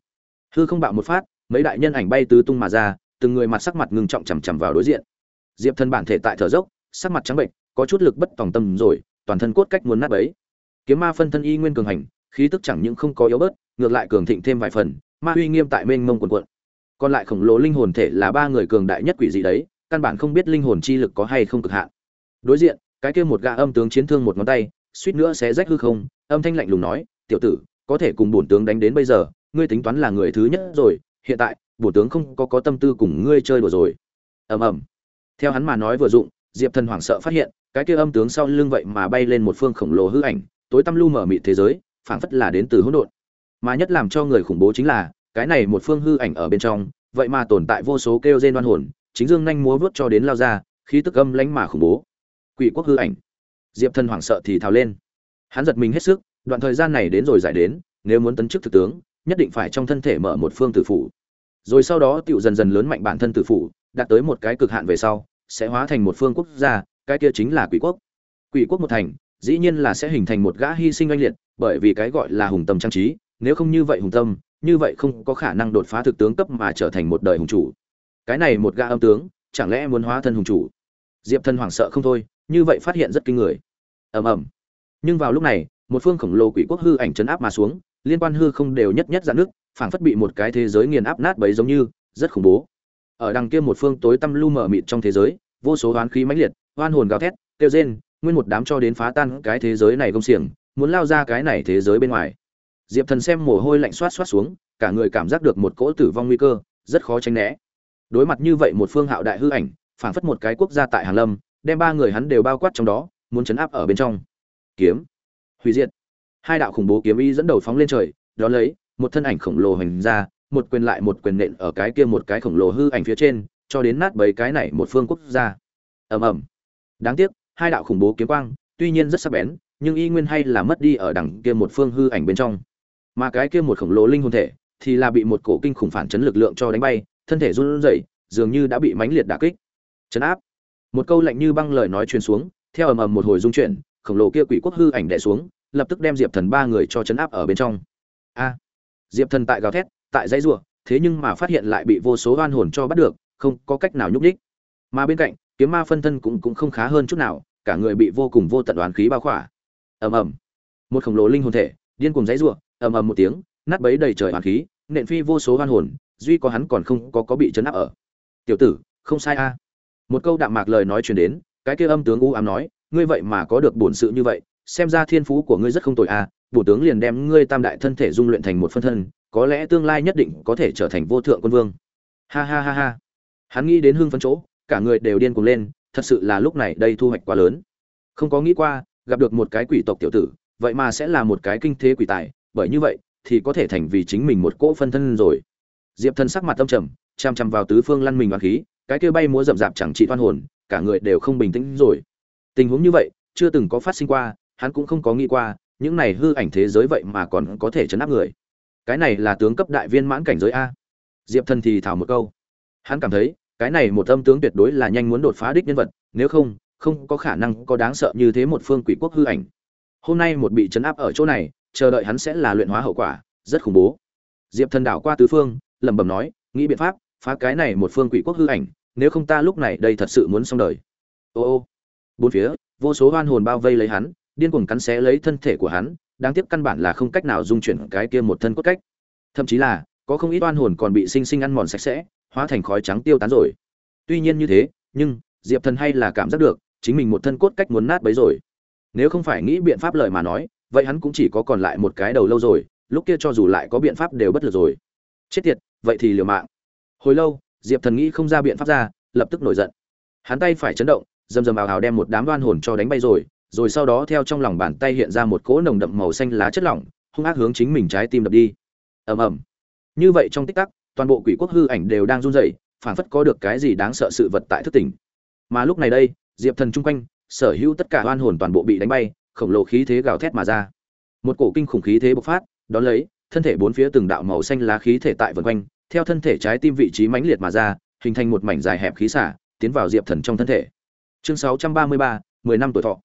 Hư không bạo một phát, mấy đại nhân ảnh bay tứ tung mà ra, từng người mặt sắc mặt ngưng trọng chằm chằm vào đối diện. Diệp thân bản thể tại thở dốc, sắc mặt trắng bệnh, có chút lực bất tòng tâm rồi, toàn thân cốt cách muốn nát bấy. Kiếm ma phân thân y nguyên cường hành, khí tức chẳng những không có yếu bớt, ngược lại cường thịnh thêm vài phần, ma uy nghiêm tại mênh mông quần quận còn lại khổng lồ linh hồn thể là ba người cường đại nhất quỷ gì đấy, căn bản không biết linh hồn chi lực có hay không cực hạn. Đối diện, cái kia một gã âm tướng chiến thương một ngón tay, suýt nữa sẽ rách hư không, âm thanh lạnh lùng nói, tiểu tử, có thể cùng bổn tướng đánh đến bây giờ, ngươi tính toán là người thứ nhất rồi, hiện tại, bổn tướng không có có tâm tư cùng ngươi chơi đùa rồi. Ầm ầm. Theo hắn mà nói vừa dụng, diệp thần hoảng sợ phát hiện, cái kia âm tướng sau lưng vậy mà bay lên một phương khổng lồ hư ảnh, tối tăm lu mở mịt thế giới, phảng phất là đến từ hỗn độn. Mà nhất làm cho người khủng bố chính là cái này một phương hư ảnh ở bên trong, vậy mà tồn tại vô số kêu rên đoan hồn, chính dương nhanh múa vớt cho đến lao ra, khí tức âm lánh mà khủng bố. Quỷ quốc hư ảnh. Diệp thần hoảng sợ thì thào lên. Hắn giật mình hết sức, đoạn thời gian này đến rồi giải đến, nếu muốn tấn chức thực tướng, nhất định phải trong thân thể mở một phương tử phủ. Rồi sau đó tựu dần dần lớn mạnh bản thân tử phủ, đạt tới một cái cực hạn về sau, sẽ hóa thành một phương quốc gia, cái kia chính là quỷ quốc. Quỷ quốc một thành, dĩ nhiên là sẽ hình thành một gã hy sinh oanh liệt, bởi vì cái gọi là hùng tâm trang trí, nếu không như vậy hùng tâm như vậy không có khả năng đột phá thực tướng cấp mà trở thành một đời hùng chủ. Cái này một gã âm tướng, chẳng lẽ muốn hóa thân hùng chủ? Diệp thân hoảng sợ không thôi, như vậy phát hiện rất kinh người. Ầm ầm. Nhưng vào lúc này, một phương khổng lồ quỷ quốc hư ảnh chấn áp mà xuống, liên quan hư không đều nhất nhất ra nước phảng phất bị một cái thế giới nghiền áp nát bấy giống như, rất khủng bố. Ở đằng kia một phương tối tăm lu mờ mịt trong thế giới, vô số oán khí mãnh liệt, oan hồn gào thét, kêu rên, nguyên một đám cho đến phá tan cái thế giới này công xiềng, muốn lao ra cái này thế giới bên ngoài diệp thần xem mồ hôi lạnh xoát xoát xuống, cả người cảm giác được một cỗ tử vong nguy cơ, rất khó tránh né. Đối mặt như vậy một phương hạo đại hư ảnh, phảng phất một cái quốc gia tại hàn lâm, đem ba người hắn đều bao quát trong đó, muốn chấn áp ở bên trong. Kiếm. Hủy diệt. Hai đạo khủng bố kiếm y dẫn đầu phóng lên trời đó lấy, một thân ảnh khổng lồ hành ra, một quyền lại một quyền nện ở cái kia một cái khổng lồ hư ảnh phía trên, cho đến nát bấy cái này một phương quốc gia. Ầm ầm. Đáng tiếc, hai đạo khủng bố kiếm quang, tuy nhiên rất sắc bén, nhưng y nguyên hay là mất đi ở đằng kia một phương hư ảnh bên trong mà cái kia một khổng lồ linh hồn thể thì là bị một cổ kinh khủng phản chấn lực lượng cho đánh bay, thân thể run rẩy, dường như đã bị mãnh liệt đả kích. Chấn áp. Một câu lạnh như băng lời nói truyền xuống, theo ầm ầm một hồi dung chuyển, khổng lồ kia quỷ quốc hư ảnh đè xuống, lập tức đem diệp thần ba người cho chấn áp ở bên trong. A. Diệp thần tại gào thét, tại dãy ruộng thế nhưng mà phát hiện lại bị vô số oan hồn cho bắt được, không có cách nào nhúc nhích. Mà bên cạnh, kiếm ma phân thân cũng cũng không khá hơn chút nào, cả người bị vô cùng vô tận đoán khí bao khỏa. Ầm ầm. Một khổng lồ linh hồn thể điên cuồng dãy rủa, ầm ầm một tiếng nát bấy đầy trời hoàn khí nện phi vô số oan hồn duy có hắn còn không có có bị chấn áp ở. Tiểu tử không sai a. Một câu đạm mạc lời nói truyền đến cái kia âm tướng u ám nói ngươi vậy mà có được bổn sự như vậy xem ra thiên phú của ngươi rất không tồi a bổ tướng liền đem ngươi tam đại thân thể dung luyện thành một phân thân có lẽ tương lai nhất định có thể trở thành vô thượng quân vương. Ha ha ha ha. Hắn nghĩ đến hưng phấn chỗ cả người đều điên cuồng lên thật sự là lúc này đây thu hoạch quá lớn. Không có nghĩ qua gặp được một cái quỷ tộc tiểu tử vậy mà sẽ là một cái kinh thế quỷ tài, bởi như vậy thì có thể thành vì chính mình một cỗ phân thân rồi. Diệp thần sắc mặt tâm trầm chằm chằm vào tứ phương lăn mình vào khí, cái kia bay múa rậm rạp chẳng trị toan hồn, cả người đều không bình tĩnh rồi. Tình huống như vậy, chưa từng có phát sinh qua, hắn cũng không có nghĩ qua, những này hư ảnh thế giới vậy mà còn có thể chấn áp người. Cái này là tướng cấp đại viên mãn cảnh giới a. Diệp thần thì thảo một câu. Hắn cảm thấy, cái này một âm tướng tuyệt đối là nhanh muốn đột phá đích nhân vật, nếu không không có khả năng có đáng sợ như thế một phương quỷ quốc hư ảnh hôm nay một bị chấn áp ở chỗ này, chờ đợi hắn sẽ là luyện hóa hậu quả, rất khủng bố. Diệp thần đảo qua tứ phương, lẩm bẩm nói, nghĩ biện pháp, phá cái này một phương quỷ quốc hư ảnh, nếu không ta lúc này đây thật sự muốn xong đời. Ô ô. Bốn phía, vô số oan hồn bao vây lấy hắn, điên cuồng cắn xé lấy thân thể của hắn, đáng tiếc căn bản là không cách nào dung chuyển cái kia một thân cốt cách. Thậm chí là, có không ít oan hồn còn bị sinh sinh ăn mòn sạch sẽ, hóa thành khói trắng tiêu tán rồi. Tuy nhiên như thế, nhưng, diệp thần hay là cảm giác được, chính mình một thân cốt cách muốn nát bấy rồi nếu không phải nghĩ biện pháp lời mà nói, vậy hắn cũng chỉ có còn lại một cái đầu lâu rồi, lúc kia cho dù lại có biện pháp đều bất lực rồi. Chết tiệt, vậy thì liều mạng. Hồi lâu, diệp thần nghĩ không ra biện pháp ra, lập tức nổi giận. Hắn tay phải chấn động, rầm rầm ào ào đem một đám đoan hồn cho đánh bay rồi rồi sau đó theo trong lòng bàn tay hiện ra một cỗ nồng đậm màu xanh lá chất lỏng, hung ác hướng chính mình trái tim đập đi. Ầm ầm. Như vậy trong tích tắc, toàn bộ quỷ quốc hư ảnh đều đang run rẩy, phảng phất có được cái gì đáng sợ sự vật tại thức tỉnh. Mà lúc này đây, diệp thần chung quanh sở hữu tất cả oan hồn toàn bộ bị đánh bay khổng lồ khí thế gào thét mà ra. Một cổ kinh khủng khí thế bộc phát đón lấy thân thể bốn phía từng đạo màu xanh lá khí thể tại vần quanh theo thân thể trái tim vị trí mãnh liệt mà ra hình thành một mảnh dài hẹp khí xả tiến vào diệp thần trong thân thể. Chương 633, 10 năm tuổi thọ.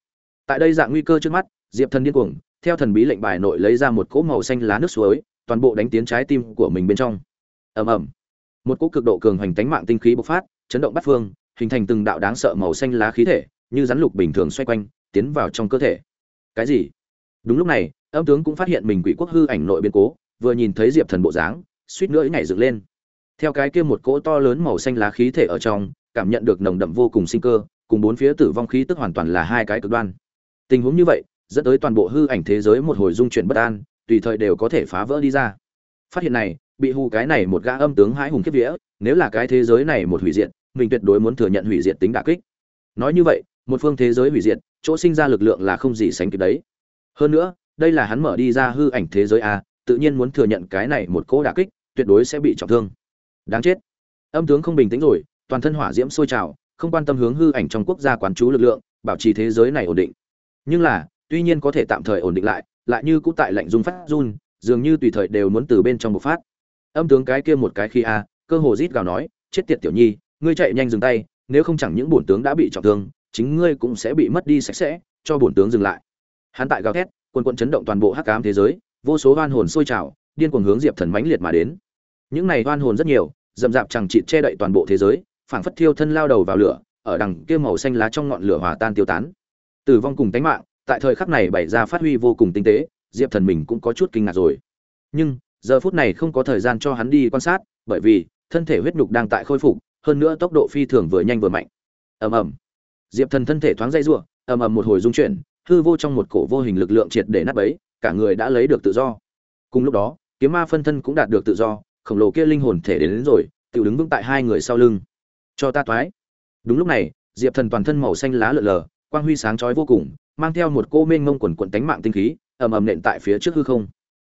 Tại đây dạng nguy cơ trước mắt diệp thần điên cuồng theo thần bí lệnh bài nội lấy ra một cỗ màu xanh lá nước suối toàn bộ đánh tiến trái tim của mình bên trong. Ầm ầm. Một cỗ cực độ cường hoành tánh mạng tinh khí bộc phát chấn động bát phương hình thành từng đạo đáng sợ màu xanh lá khí thể như rắn lục bình thường xoay quanh, tiến vào trong cơ thể. Cái gì? Đúng lúc này, âm tướng cũng phát hiện mình quỷ quốc hư ảnh nội biến cố, vừa nhìn thấy diệp thần bộ dáng, suýt nữa nhảy dựng lên. Theo cái kia một cỗ to lớn màu xanh lá khí thể ở trong, cảm nhận được nồng đậm vô cùng sinh cơ, cùng bốn phía tử vong khí tức hoàn toàn là hai cái cực đoan. Tình huống như vậy, dẫn tới toàn bộ hư ảnh thế giới một hồi dung chuyển bất an, tùy thời đều có thể phá vỡ đi ra. Phát hiện này, bị hù cái này một gã âm tướng hãi hùng kiếp vía, nếu là cái thế giới này một hủy diệt, mình tuyệt đối muốn thừa nhận hủy diệt tính đả kích. Nói như vậy một phương thế giới hủy diệt, chỗ sinh ra lực lượng là không gì sánh kịp đấy. Hơn nữa, đây là hắn mở đi ra hư ảnh thế giới a, tự nhiên muốn thừa nhận cái này một cỗ đả kích, tuyệt đối sẽ bị trọng thương. Đáng chết. Âm tướng không bình tĩnh rồi, toàn thân hỏa diễm sôi trào, không quan tâm hướng hư ảnh trong quốc gia quán chú lực lượng, bảo trì thế giới này ổn định. Nhưng là, tuy nhiên có thể tạm thời ổn định lại lại như cũ tại lạnh run phát run, dường như tùy thời đều muốn từ bên trong bộc phát. Âm tướng cái kia một cái khi a, cơ hồ rít gào nói, chết tiệt tiểu nhi, ngươi chạy nhanh dừng tay, nếu không chẳng những bổn tướng đã bị trọng thương chính ngươi cũng sẽ bị mất đi sạch sẽ, cho bổn tướng dừng lại. Hắn tại gào thét quân quân chấn động toàn bộ hắc ám thế giới, vô số oan hồn sôi trào, điên cuồng hướng diệp thần mãnh liệt mà đến. Những này oan hồn rất nhiều dầm dạp chẳng chịt che đậy toàn bộ thế giới, phảng phất thiêu thân lao đầu vào lửa, ở đằng kia màu xanh lá trong ngọn lửa hòa tan tiêu tán. Tử vong cùng tánh mạng, tại thời khắc này bày ra phát huy vô cùng tinh tế, diệp thần mình cũng có chút kinh ngạc rồi. Nhưng, giờ phút này không có thời gian cho hắn đi quan sát, bởi vì thân thể huyết nhục đang tại khôi phục, hơn nữa tốc độ phi thường vừa nhanh vừa mạnh. Ầm ầm diệp thần thân thể thoáng dây rủa ầm ầm một hồi rung chuyển hư vô trong một cổ vô hình lực lượng triệt để nát bấy cả người đã lấy được tự do. Cùng lúc đó kiếm ma phân thân cũng đạt được tự do khổng lồ kia linh hồn thể đến, đến rồi tự đứng vững tại hai người sau lưng. Cho ta toái. Đúng lúc này diệp thần toàn thân màu xanh lá lợn lờ quang huy sáng chói vô cùng mang theo một cô mênh mông quần quần tánh mạng tinh khí ầm ầm nện tại phía trước hư không.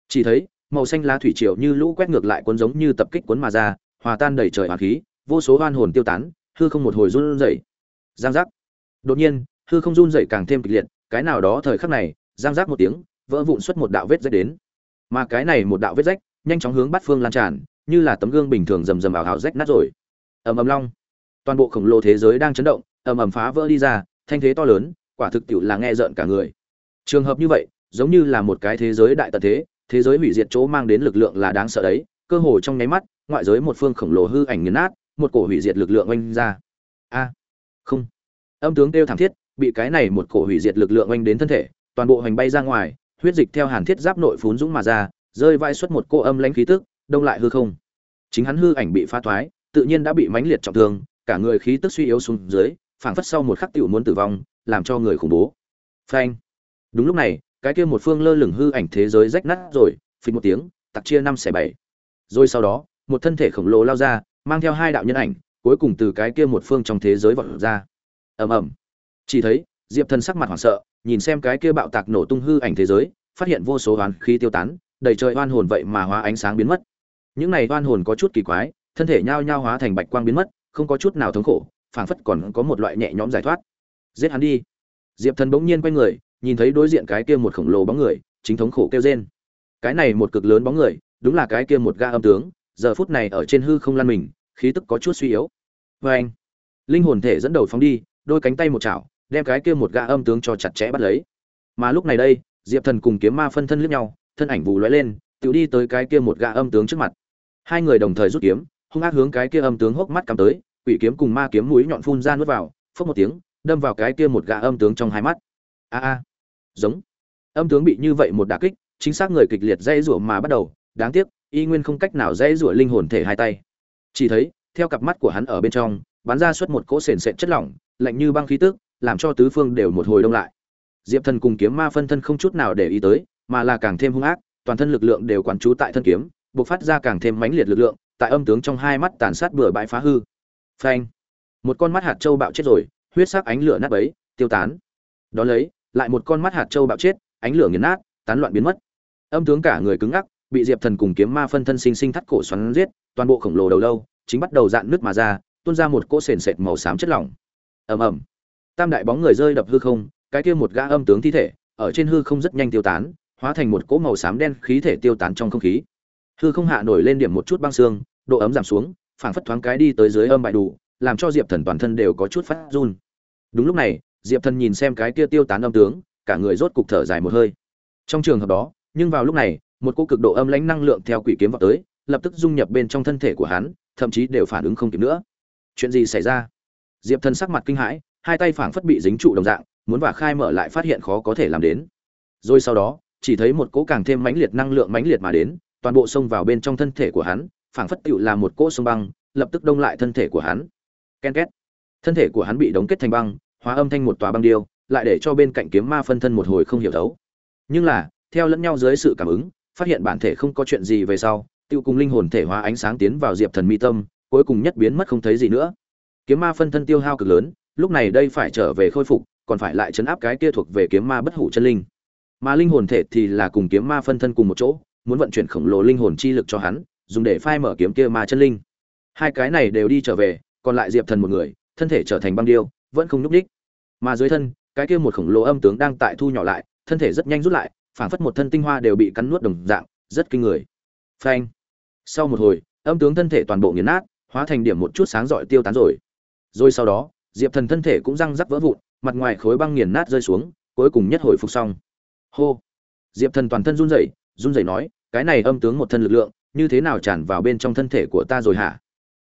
Chỉ thấy màu xanh lá thủy triều như lũ quét ngược lại cuốn giống như tập kích cuốn mà ra hòa tan đầy trời hoàn khí vô số oan hồn tiêu tán hư không một hồi run rẩy. Giang giác đột nhiên, hư không run rẩy càng thêm kịch liệt, cái nào đó thời khắc này, giang giác một tiếng, vỡ vụn xuất một đạo vết rách đến. Mà cái này một đạo vết rách, nhanh chóng hướng bắt phương lan tràn, như là tấm gương bình thường rầm rầm ảo hào rách nát rồi. Ầm ầm long. Toàn bộ khổng lồ thế giới đang chấn động, ầm ầm phá vỡ đi ra, thanh thế to lớn, quả thực tiệu là nghe rợn cả người. Trường hợp như vậy, giống như là một cái thế giới đại tận thế thế giới hủy diệt chỗ mang đến lực lượng là đáng sợ đấy, cơ hồ trong nháy mắt, ngoại giới một phương khổng lồ hư ảnh nghiền nát, một cổ hủy diệt lực lượng oanh ra. A. Không âm tướng kêu thảm thiết, bị cái này một cổ hủy diệt lực lượng oanh đến thân thể, toàn bộ hành bay ra ngoài, huyết dịch theo hàn thiết giáp nội phún dũng mà ra, rơi vai xuất một cô âm lãnh khí tức, đông lại hư không. Chính hắn hư ảnh bị phá thoái, tự nhiên đã bị mãnh liệt trọng thương, cả người khí tức suy yếu xuống dưới, phảng phất sau một khắc tiểu muốn tử vong, làm cho người khủng bố. Phanh. Đúng lúc này, cái kia một phương lơ lửng hư ảnh thế giới rách nát rồi phình một tiếng, tặc chia năm xẻ bảy. Rồi sau đó, một thân thể khổng lồ lao ra, mang theo hai đạo nhân ảnh, cuối cùng từ cái kia một phương trong thế giới vọt ra ầm ầm. Chỉ thấy, diệp thần sắc mặt hoảng sợ, nhìn xem cái kia bạo tạc nổ tung hư ảnh thế giới, phát hiện vô số oán khí tiêu tán, đầy trời oan hồn vậy mà hóa ánh sáng biến mất. Những này oan hồn có chút kỳ quái, thân thể nhao nhao hóa thành bạch quang biến mất, không có chút nào thống khổ, phảng phất còn có một loại nhẹ nhõm giải thoát. Giết hắn đi. Diệp thần bỗng nhiên quay người, nhìn thấy đối diện cái kia một khổng lồ bóng người, chính thống khổ kêu rên. Cái này một cực lớn bóng người, đúng là cái kia một ga âm tướng, giờ phút này ở trên hư không lan mình, khí tức có chút suy yếu. Vê anh linh hồn thể dẫn đầu phóng đi đôi cánh tay một chảo, đem cái kia một gã âm tướng cho chặt chẽ bắt lấy. Mà lúc này đây, diệp thần cùng kiếm ma phân thân lướt nhau, thân ảnh vù lóe lên tự đi tới cái kia một gã âm tướng trước mặt. Hai người đồng thời rút kiếm, hung ác hướng cái kia âm tướng hốc mắt cắm tới, quỷ kiếm cùng ma kiếm mũi nhọn phun ra nuốt vào, phốc một tiếng, đâm vào cái kia một gã âm tướng trong hai mắt. A a, giống. Âm tướng bị như vậy một đả kích, chính xác người kịch liệt dây rủa mà bắt đầu, đáng tiếc, y nguyên không cách nào dây rủa linh hồn thể hai tay. Chỉ thấy, theo cặp mắt của hắn ở bên trong, bắn ra suốt một cỗ sền sệt chất lỏng lạnh như băng khí tức, làm cho tứ phương đều một hồi đông lại. Diệp thần cùng kiếm ma phân thân không chút nào để ý tới, mà là càng thêm hung ác, toàn thân lực lượng đều quản trú tại thân kiếm, bộc phát ra càng thêm mãnh liệt lực lượng, tại âm tướng trong hai mắt tàn sát bừa bãi phá hư. Phanh! Một con mắt hạt châu bạo chết rồi, huyết sắc ánh lửa nát bấy, tiêu tán. Đó lấy, lại một con mắt hạt châu bạo chết, ánh lửa nghiền nát, tán loạn biến mất. Âm tướng cả người cứng ngắc, bị diệp thần cùng kiếm ma phân thân sinh sinh thắt cổ xoắn giết, toàn bộ khổng lồ đầu lâu, chính bắt đầu dạn nước mà ra, tuôn ra một cỗ sền sệt màu xám chất lỏng ầm ầm. Tam đại bóng người rơi đập hư không, cái kia một gã âm tướng thi thể, ở trên hư không rất nhanh tiêu tán, hóa thành một cỗ màu xám đen khí thể tiêu tán trong không khí. Hư không hạ nổi lên điểm một chút băng xương, độ ấm giảm xuống, phảng phất thoáng cái đi tới dưới âm bại đủ, làm cho diệp thần toàn thân đều có chút phát run. Đúng lúc này, diệp thần nhìn xem cái kia tiêu tán âm tướng, cả người rốt cục thở dài một hơi. Trong trường hợp đó, nhưng vào lúc này, một cỗ cực độ âm lãnh năng lượng theo quỷ kiếm vào tới, lập tức dung nhập bên trong thân thể của hắn, thậm chí đều phản ứng không kịp nữa. Chuyện gì xảy ra? Diệp thần sắc mặt kinh hãi, hai tay phảng phất bị dính trụ đồng dạng, muốn và khai mở lại phát hiện khó có thể làm đến. Rồi sau đó, chỉ thấy một cỗ càng thêm mãnh liệt năng lượng mãnh liệt mà đến, toàn bộ xông vào bên trong thân thể của hắn, phảng phất tựu là một cỗ sông băng, lập tức đông lại thân thể của hắn. Ken két. Thân thể của hắn bị đóng kết thành băng, hóa âm thanh một tòa băng điêu, lại để cho bên cạnh kiếm ma phân thân một hồi không hiểu thấu. Nhưng là, theo lẫn nhau dưới sự cảm ứng, phát hiện bản thể không có chuyện gì về sau tiêu cùng linh hồn thể hóa ánh sáng tiến vào diệp thần mi tâm, cuối cùng nhất biến mất không thấy gì nữa kiếm ma phân thân tiêu hao cực lớn, lúc này đây phải trở về khôi phục, còn phải lại chấn áp cái kia thuộc về kiếm ma bất hủ chân linh. Mà linh hồn thể thì là cùng kiếm ma phân thân cùng một chỗ, muốn vận chuyển khổng lồ linh hồn chi lực cho hắn, dùng để phai mở kiếm kia ma chân linh. Hai cái này đều đi trở về, còn lại diệp thần một người, thân thể trở thành băng điêu, vẫn không nhúc ních mà dưới thân, cái kia một khổng lồ âm tướng đang tại thu nhỏ lại, thân thể rất nhanh rút lại, phảng phất một thân tinh hoa đều bị cắn nuốt đồng dạng, rất kinh người. Phanh. Sau một hồi, âm tướng thân thể toàn bộ nghiền nát, hóa thành điểm một chút sáng rọi tiêu tán rồi rồi sau đó, diệp thần thân thể cũng răng rắc vỡ vụn, mặt ngoài khối băng nghiền nát rơi xuống, cuối cùng nhất hồi phục xong. Hô! Diệp thần toàn thân run rẩy run rẩy nói, cái này âm tướng một thân lực lượng, như thế nào tràn vào bên trong thân thể của ta rồi hả?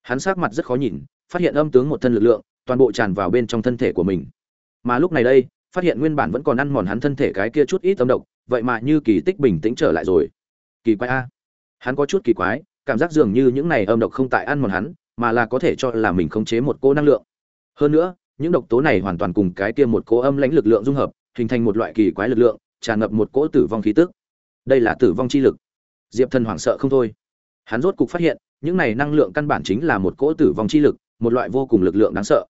Hắn sắc mặt rất khó nhìn, phát hiện âm tướng một thân lực lượng, toàn bộ tràn vào bên trong thân thể của mình. Mà lúc này đây, phát hiện nguyên bản vẫn còn ăn mòn hắn thân thể cái kia chút ít âm độc, vậy mà như kỳ tích bình tĩnh trở lại rồi. Kỳ quái a. Hắn có chút kỳ quái, cảm giác dường như những này âm độc không tại ăn mòn hắn mà là có thể cho là mình khống chế một cô năng lượng. Hơn nữa, những độc tố này hoàn toàn cùng cái kia một cỗ âm lãnh lực lượng dung hợp, hình thành một loại kỳ quái lực lượng, tràn ngập một cỗ tử vong khí tức. Đây là tử vong chi lực. Diệp thần hoảng sợ không thôi. Hắn rốt cục phát hiện, những này năng lượng căn bản chính là một cỗ tử vong chi lực, một loại vô cùng lực lượng đáng sợ.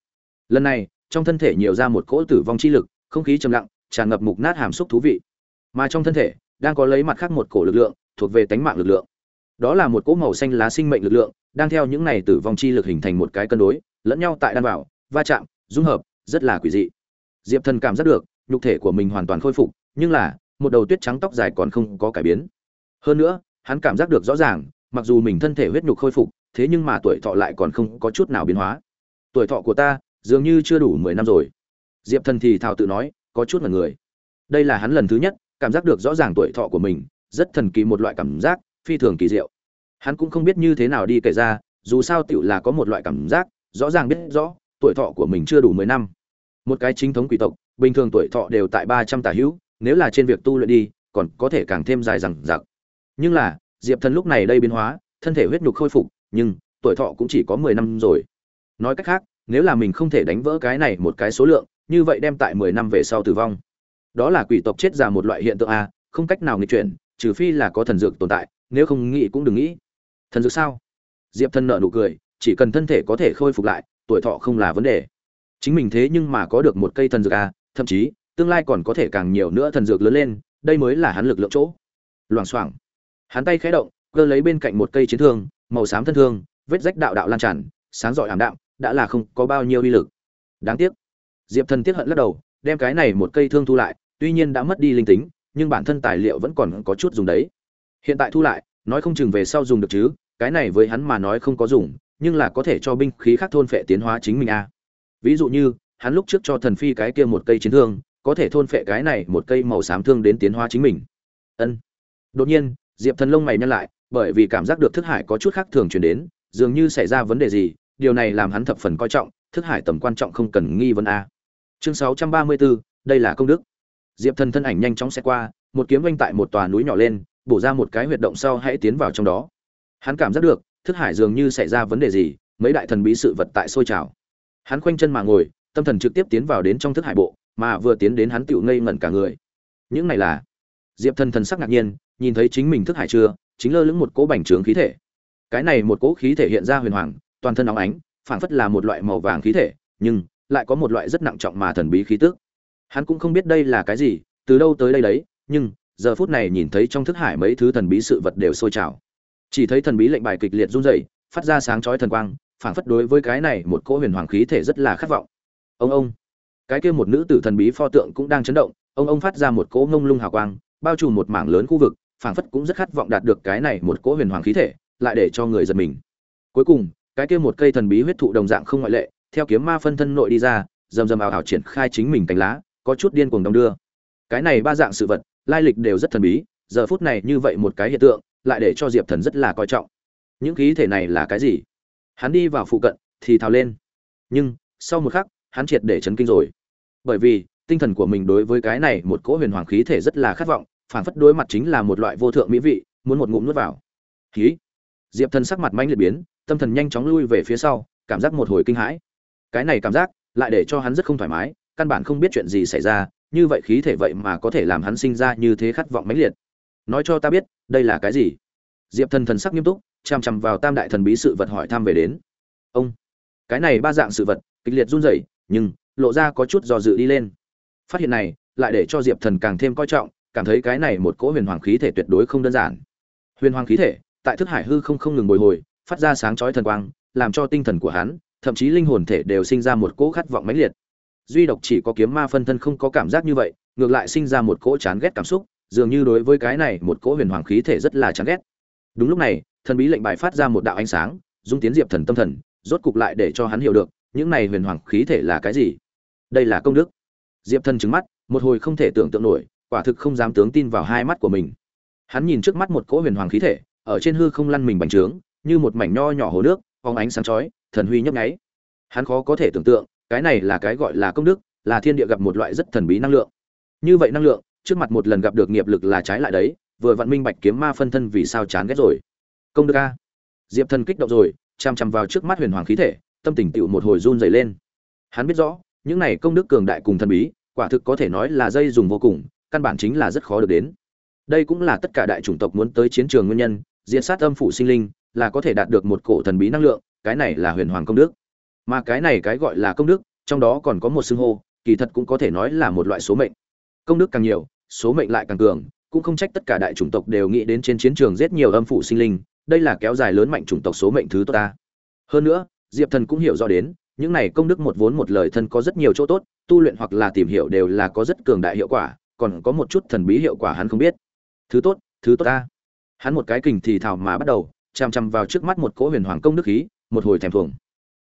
Lần này, trong thân thể nhiều ra một cỗ tử vong chi lực, không khí trầm lặng, tràn ngập mục nát hàm xúc thú vị. Mà trong thân thể, đang có lấy mặt khác một cổ lực lượng, thuộc về tánh mạng lực lượng đó là một cỗ màu xanh lá sinh mệnh lực lượng, đang theo những này tử vong chi lực hình thành một cái cân đối, lẫn nhau tại đan bảo va chạm, dung hợp, rất là quỷ dị. Diệp thần cảm giác được, nhục thể của mình hoàn toàn khôi phục, nhưng là, một đầu tuyết trắng tóc dài còn không có cải biến. Hơn nữa, hắn cảm giác được rõ ràng, mặc dù mình thân thể huyết nhục khôi phục, thế nhưng mà tuổi thọ lại còn không có chút nào biến hóa. Tuổi thọ của ta, dường như chưa đủ mười năm rồi. Diệp thần thì thào tự nói, có chút mật người. Đây là hắn lần thứ nhất, cảm giác được rõ ràng tuổi thọ của mình, rất thần kỳ một loại cảm giác phi thường kỳ diệu. Hắn cũng không biết như thế nào đi kể ra, dù sao tựu là có một loại cảm giác, rõ ràng biết rõ, tuổi thọ của mình chưa đủ mười năm. Một cái chính thống quỷ tộc, bình thường tuổi thọ đều tại ba trăm tả hữu, nếu là trên việc tu luyện đi, còn có thể càng thêm dài rằng dặc. Nhưng là, diệp thần lúc này đây biến hóa, thân thể huyết nhục khôi phục, nhưng tuổi thọ cũng chỉ có mười năm rồi. Nói cách khác, nếu là mình không thể đánh vỡ cái này một cái số lượng, như vậy đem tại mười năm về sau tử vong. Đó là quỷ tộc chết già một loại hiện tượng a, không cách nào nghịch chuyển, trừ phi là có thần dược tồn tại nếu không nghĩ cũng đừng nghĩ. Thần dược sao? Diệp thần nợ nụ cười, chỉ cần thân thể có thể khôi phục lại, tuổi thọ không là vấn đề. Chính mình thế nhưng mà có được một cây thần dược à? thậm chí, tương lai còn có thể càng nhiều nữa thần dược lớn lên, đây mới là hắn lực lượng chỗ. Loảng xoảng. Hắn tay khẽ động, cơ lấy bên cạnh một cây chiến thương, màu xám thân thương, vết rách đạo đạo lan tràn, sáng rọi ảm đạm, đã là không có bao nhiêu uy lực. Đáng tiếc. Diệp thần tiếc hận lắc đầu, đem cái này một cây thương thu lại, tuy nhiên đã mất đi linh tính, nhưng bản thân tài liệu vẫn còn có chút dùng đấy hiện tại thu lại nói không chừng về sau dùng được chứ cái này với hắn mà nói không có dùng nhưng là có thể cho binh khí khác thôn phệ tiến hóa chính mình a. À. ví dụ như hắn lúc trước cho thần phi cái kia một cây chiến thương có thể thôn phệ cái này một cây màu xám thương đến tiến hóa chính mình. Ân. Đột nhiên diệp thần lông mày nhăn lại bởi vì cảm giác được thức hải có chút khác thường chuyển đến dường như xảy ra vấn đề gì điều này làm hắn thập phần coi trọng thức hải tầm quan trọng không cần nghi vấn a. Chương 634, đây là công đức. Diệp thần thân ảnh nhanh chóng xe qua một kiếm oanh tại một tòa núi nhỏ lên bổ ra một cái huyệt động sau hãy tiến vào trong đó. Hắn cảm giác được, thức hải dường như xảy ra vấn đề gì, mấy đại thần bí sự vật tại sôi trào. Hắn khoanh chân mà ngồi, tâm thần trực tiếp tiến vào đến trong thức hải bộ, mà vừa tiến đến hắn tựu ngây ngẩn cả người. Những này là? Diệp thần thần sắc ngạc nhiên, nhìn thấy chính mình thức hải chưa, chính lơ lửng một cỗ bành trướng khí thể. Cái này một cỗ khí thể hiện ra huyền hoàng, toàn thân óng ánh, phảng phất là một loại màu vàng khí thể, nhưng lại có một loại rất nặng trọng mà thần bí khí tức. Hắn cũng không biết đây là cái gì, từ đâu tới đây đấy, nhưng giờ phút này nhìn thấy trong thức hải mấy thứ thần bí sự vật đều sôi trào. Chỉ thấy thần bí lệnh bài kịch liệt run rẩy, phát ra sáng chói thần quang, phảng phất đối với cái này một cỗ huyền hoàng khí thể rất là khát vọng. Ông ông! Cái kia một nữ tử thần bí pho tượng cũng đang chấn động, ông ông phát ra một cỗ ngông lung hào quang, bao trùm một mảng lớn khu vực, phảng phất cũng rất khát vọng đạt được cái này một cỗ huyền hoàng khí thể, lại để cho người giật mình. Cuối cùng, cái kia một cây thần bí huyết thụ đồng dạng không ngoại lệ, theo kiếm ma phân thân nội đi ra, rầm rầm ảo ảo triển khai chính mình cánh lá, có chút điên cuồng đông đưa. Cái này ba dạng sự vật lai lịch đều rất thần bí, giờ phút này như vậy một cái hiện tượng, lại để cho diệp thần rất là coi trọng. Những khí thể này là cái gì? Hắn đi vào phụ cận, thì thào lên. Nhưng, sau một khắc, hắn triệt để chấn kinh rồi. Bởi vì, tinh thần của mình đối với cái này một cỗ huyền hoàng khí thể rất là khát vọng, phản phất đối mặt chính là một loại vô thượng mỹ vị, muốn một ngụm nuốt vào. Khí. Diệp thần sắc mặt manh liệt biến, tâm thần nhanh chóng lui về phía sau, cảm giác một hồi kinh hãi. Cái này cảm giác, lại để cho hắn rất không thoải mái, căn bản không biết chuyện gì xảy ra như vậy khí thể vậy mà có thể làm hắn sinh ra như thế khát vọng mãnh liệt. Nói cho ta biết, đây là cái gì? Diệp thần thần sắc nghiêm túc, chằm chằm vào tam đại thần bí sự vật hỏi thăm về đến. Ông, cái này ba dạng sự vật, kịch liệt run rẩy, nhưng lộ ra có chút do dự đi lên. Phát hiện này, lại để cho diệp thần càng thêm coi trọng, cảm thấy cái này một cỗ huyền hoàng khí thể tuyệt đối không đơn giản. Huyền hoàng khí thể, tại thức hải hư không không ngừng bồi hồi, phát ra sáng chói thần quang, làm cho tinh thần của hắn, thậm chí linh hồn thể đều sinh ra một cỗ khát vọng mãnh liệt duy độc chỉ có kiếm ma phân thân không có cảm giác như vậy, ngược lại sinh ra một cỗ chán ghét cảm xúc, dường như đối với cái này một cỗ huyền hoàng khí thể rất là chán ghét. Đúng lúc này, thần bí lệnh bài phát ra một đạo ánh sáng, dung tiến diệp thần tâm thần, rốt cục lại để cho hắn hiểu được, những này huyền hoàng khí thể là cái gì? Đây là công đức. Diệp thần trứng mắt, một hồi không thể tưởng tượng nổi, quả thực không dám tướng tin vào hai mắt của mình. Hắn nhìn trước mắt một cỗ huyền hoàng khí thể, ở trên hư không lăn mình bành trướng, như một mảnh nho nhỏ hồ nước, phóng ánh sáng chói, thần huy nhấp nháy. Hắn khó có thể tưởng tượng cái này là cái gọi là công đức, là thiên địa gặp một loại rất thần bí năng lượng. Như vậy năng lượng, trước mặt một lần gặp được nghiệp lực là trái lại đấy, vừa vạn minh bạch kiếm ma phân thân vì sao chán ghét rồi. Công đức a. Diệp thần kích động rồi chằm chằm vào trước mắt huyền hoàng khí thể, tâm tình tựu một hồi run dày lên. Hắn biết rõ, những này công đức cường đại cùng thần bí, quả thực có thể nói là dây dùng vô cùng, căn bản chính là rất khó được đến. Đây cũng là tất cả đại chủng tộc muốn tới chiến trường nguyên nhân diện sát âm phủ sinh linh, là có thể đạt được một cổ thần bí năng lượng, cái này là huyền hoàng công đức mà cái này cái gọi là công đức, trong đó còn có một xưng hô, kỳ thật cũng có thể nói là một loại số mệnh. Công đức càng nhiều, số mệnh lại càng cường, cũng không trách tất cả đại chủng tộc đều nghĩ đến trên chiến trường giết nhiều âm phủ sinh linh, đây là kéo dài lớn mạnh chủng tộc số mệnh thứ tốt ta. Hơn nữa, diệp thần cũng hiểu rõ đến, những này công đức một vốn một lời thân có rất nhiều chỗ tốt, tu luyện hoặc là tìm hiểu đều là có rất cường đại hiệu quả, còn có một chút thần bí hiệu quả hắn không biết. Thứ tốt thứ tốt ta. Hắn một cái kình thì thảo mà bắt đầu chằm chằm vào trước mắt một cỗ huyền hoàng công đức khí, một hồi thèm thuồng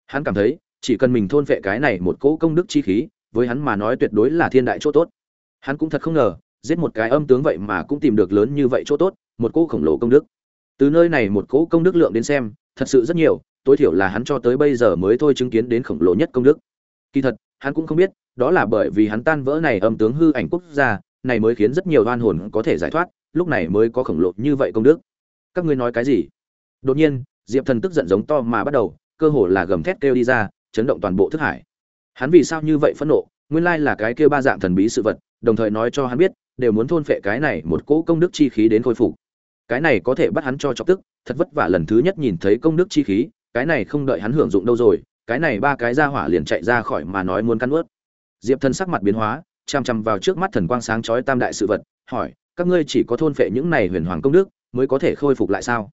hắn cảm thấy, chỉ cần mình thôn vệ cái này một cỗ công đức chi khí, với hắn mà nói tuyệt đối là thiên đại chỗ tốt. Hắn cũng thật không ngờ, giết một cái âm tướng vậy mà cũng tìm được lớn như vậy chỗ tốt, một cỗ khổng lồ công đức. Từ nơi này một cỗ công đức lượng đến xem, thật sự rất nhiều, tối thiểu là hắn cho tới bây giờ mới thôi chứng kiến đến khổng lồ nhất công đức. Kỳ thật, hắn cũng không biết, đó là bởi vì hắn tan vỡ này âm tướng hư ảnh quốc gia, này mới khiến rất nhiều oan hồn có thể giải thoát, lúc này mới có khổng lồ như vậy công đức. Các ngươi nói cái gì? Đột nhiên, diệp thần tức giận giống to mà bắt đầu cơ hồ là gầm thét kêu đi ra, chấn động toàn bộ thức hải. Hắn vì sao như vậy phẫn nộ? Nguyên lai là cái kia ba dạng thần bí sự vật, đồng thời nói cho hắn biết, đều muốn thôn phệ cái này một cỗ công đức chi khí đến khôi phục. Cái này có thể bắt hắn cho chọc tức, thật vất vả lần thứ nhất nhìn thấy công đức chi khí, cái này không đợi hắn hưởng dụng đâu rồi, cái này ba cái ra hỏa liền chạy ra khỏi mà nói muốn cắn ướt. Diệp thần sắc mặt biến hóa chằm chằm vào trước mắt thần quang sáng chói tam đại sự vật, hỏi, các ngươi chỉ có thôn phệ những này huyền hoàng công đức mới có thể khôi phục lại sao?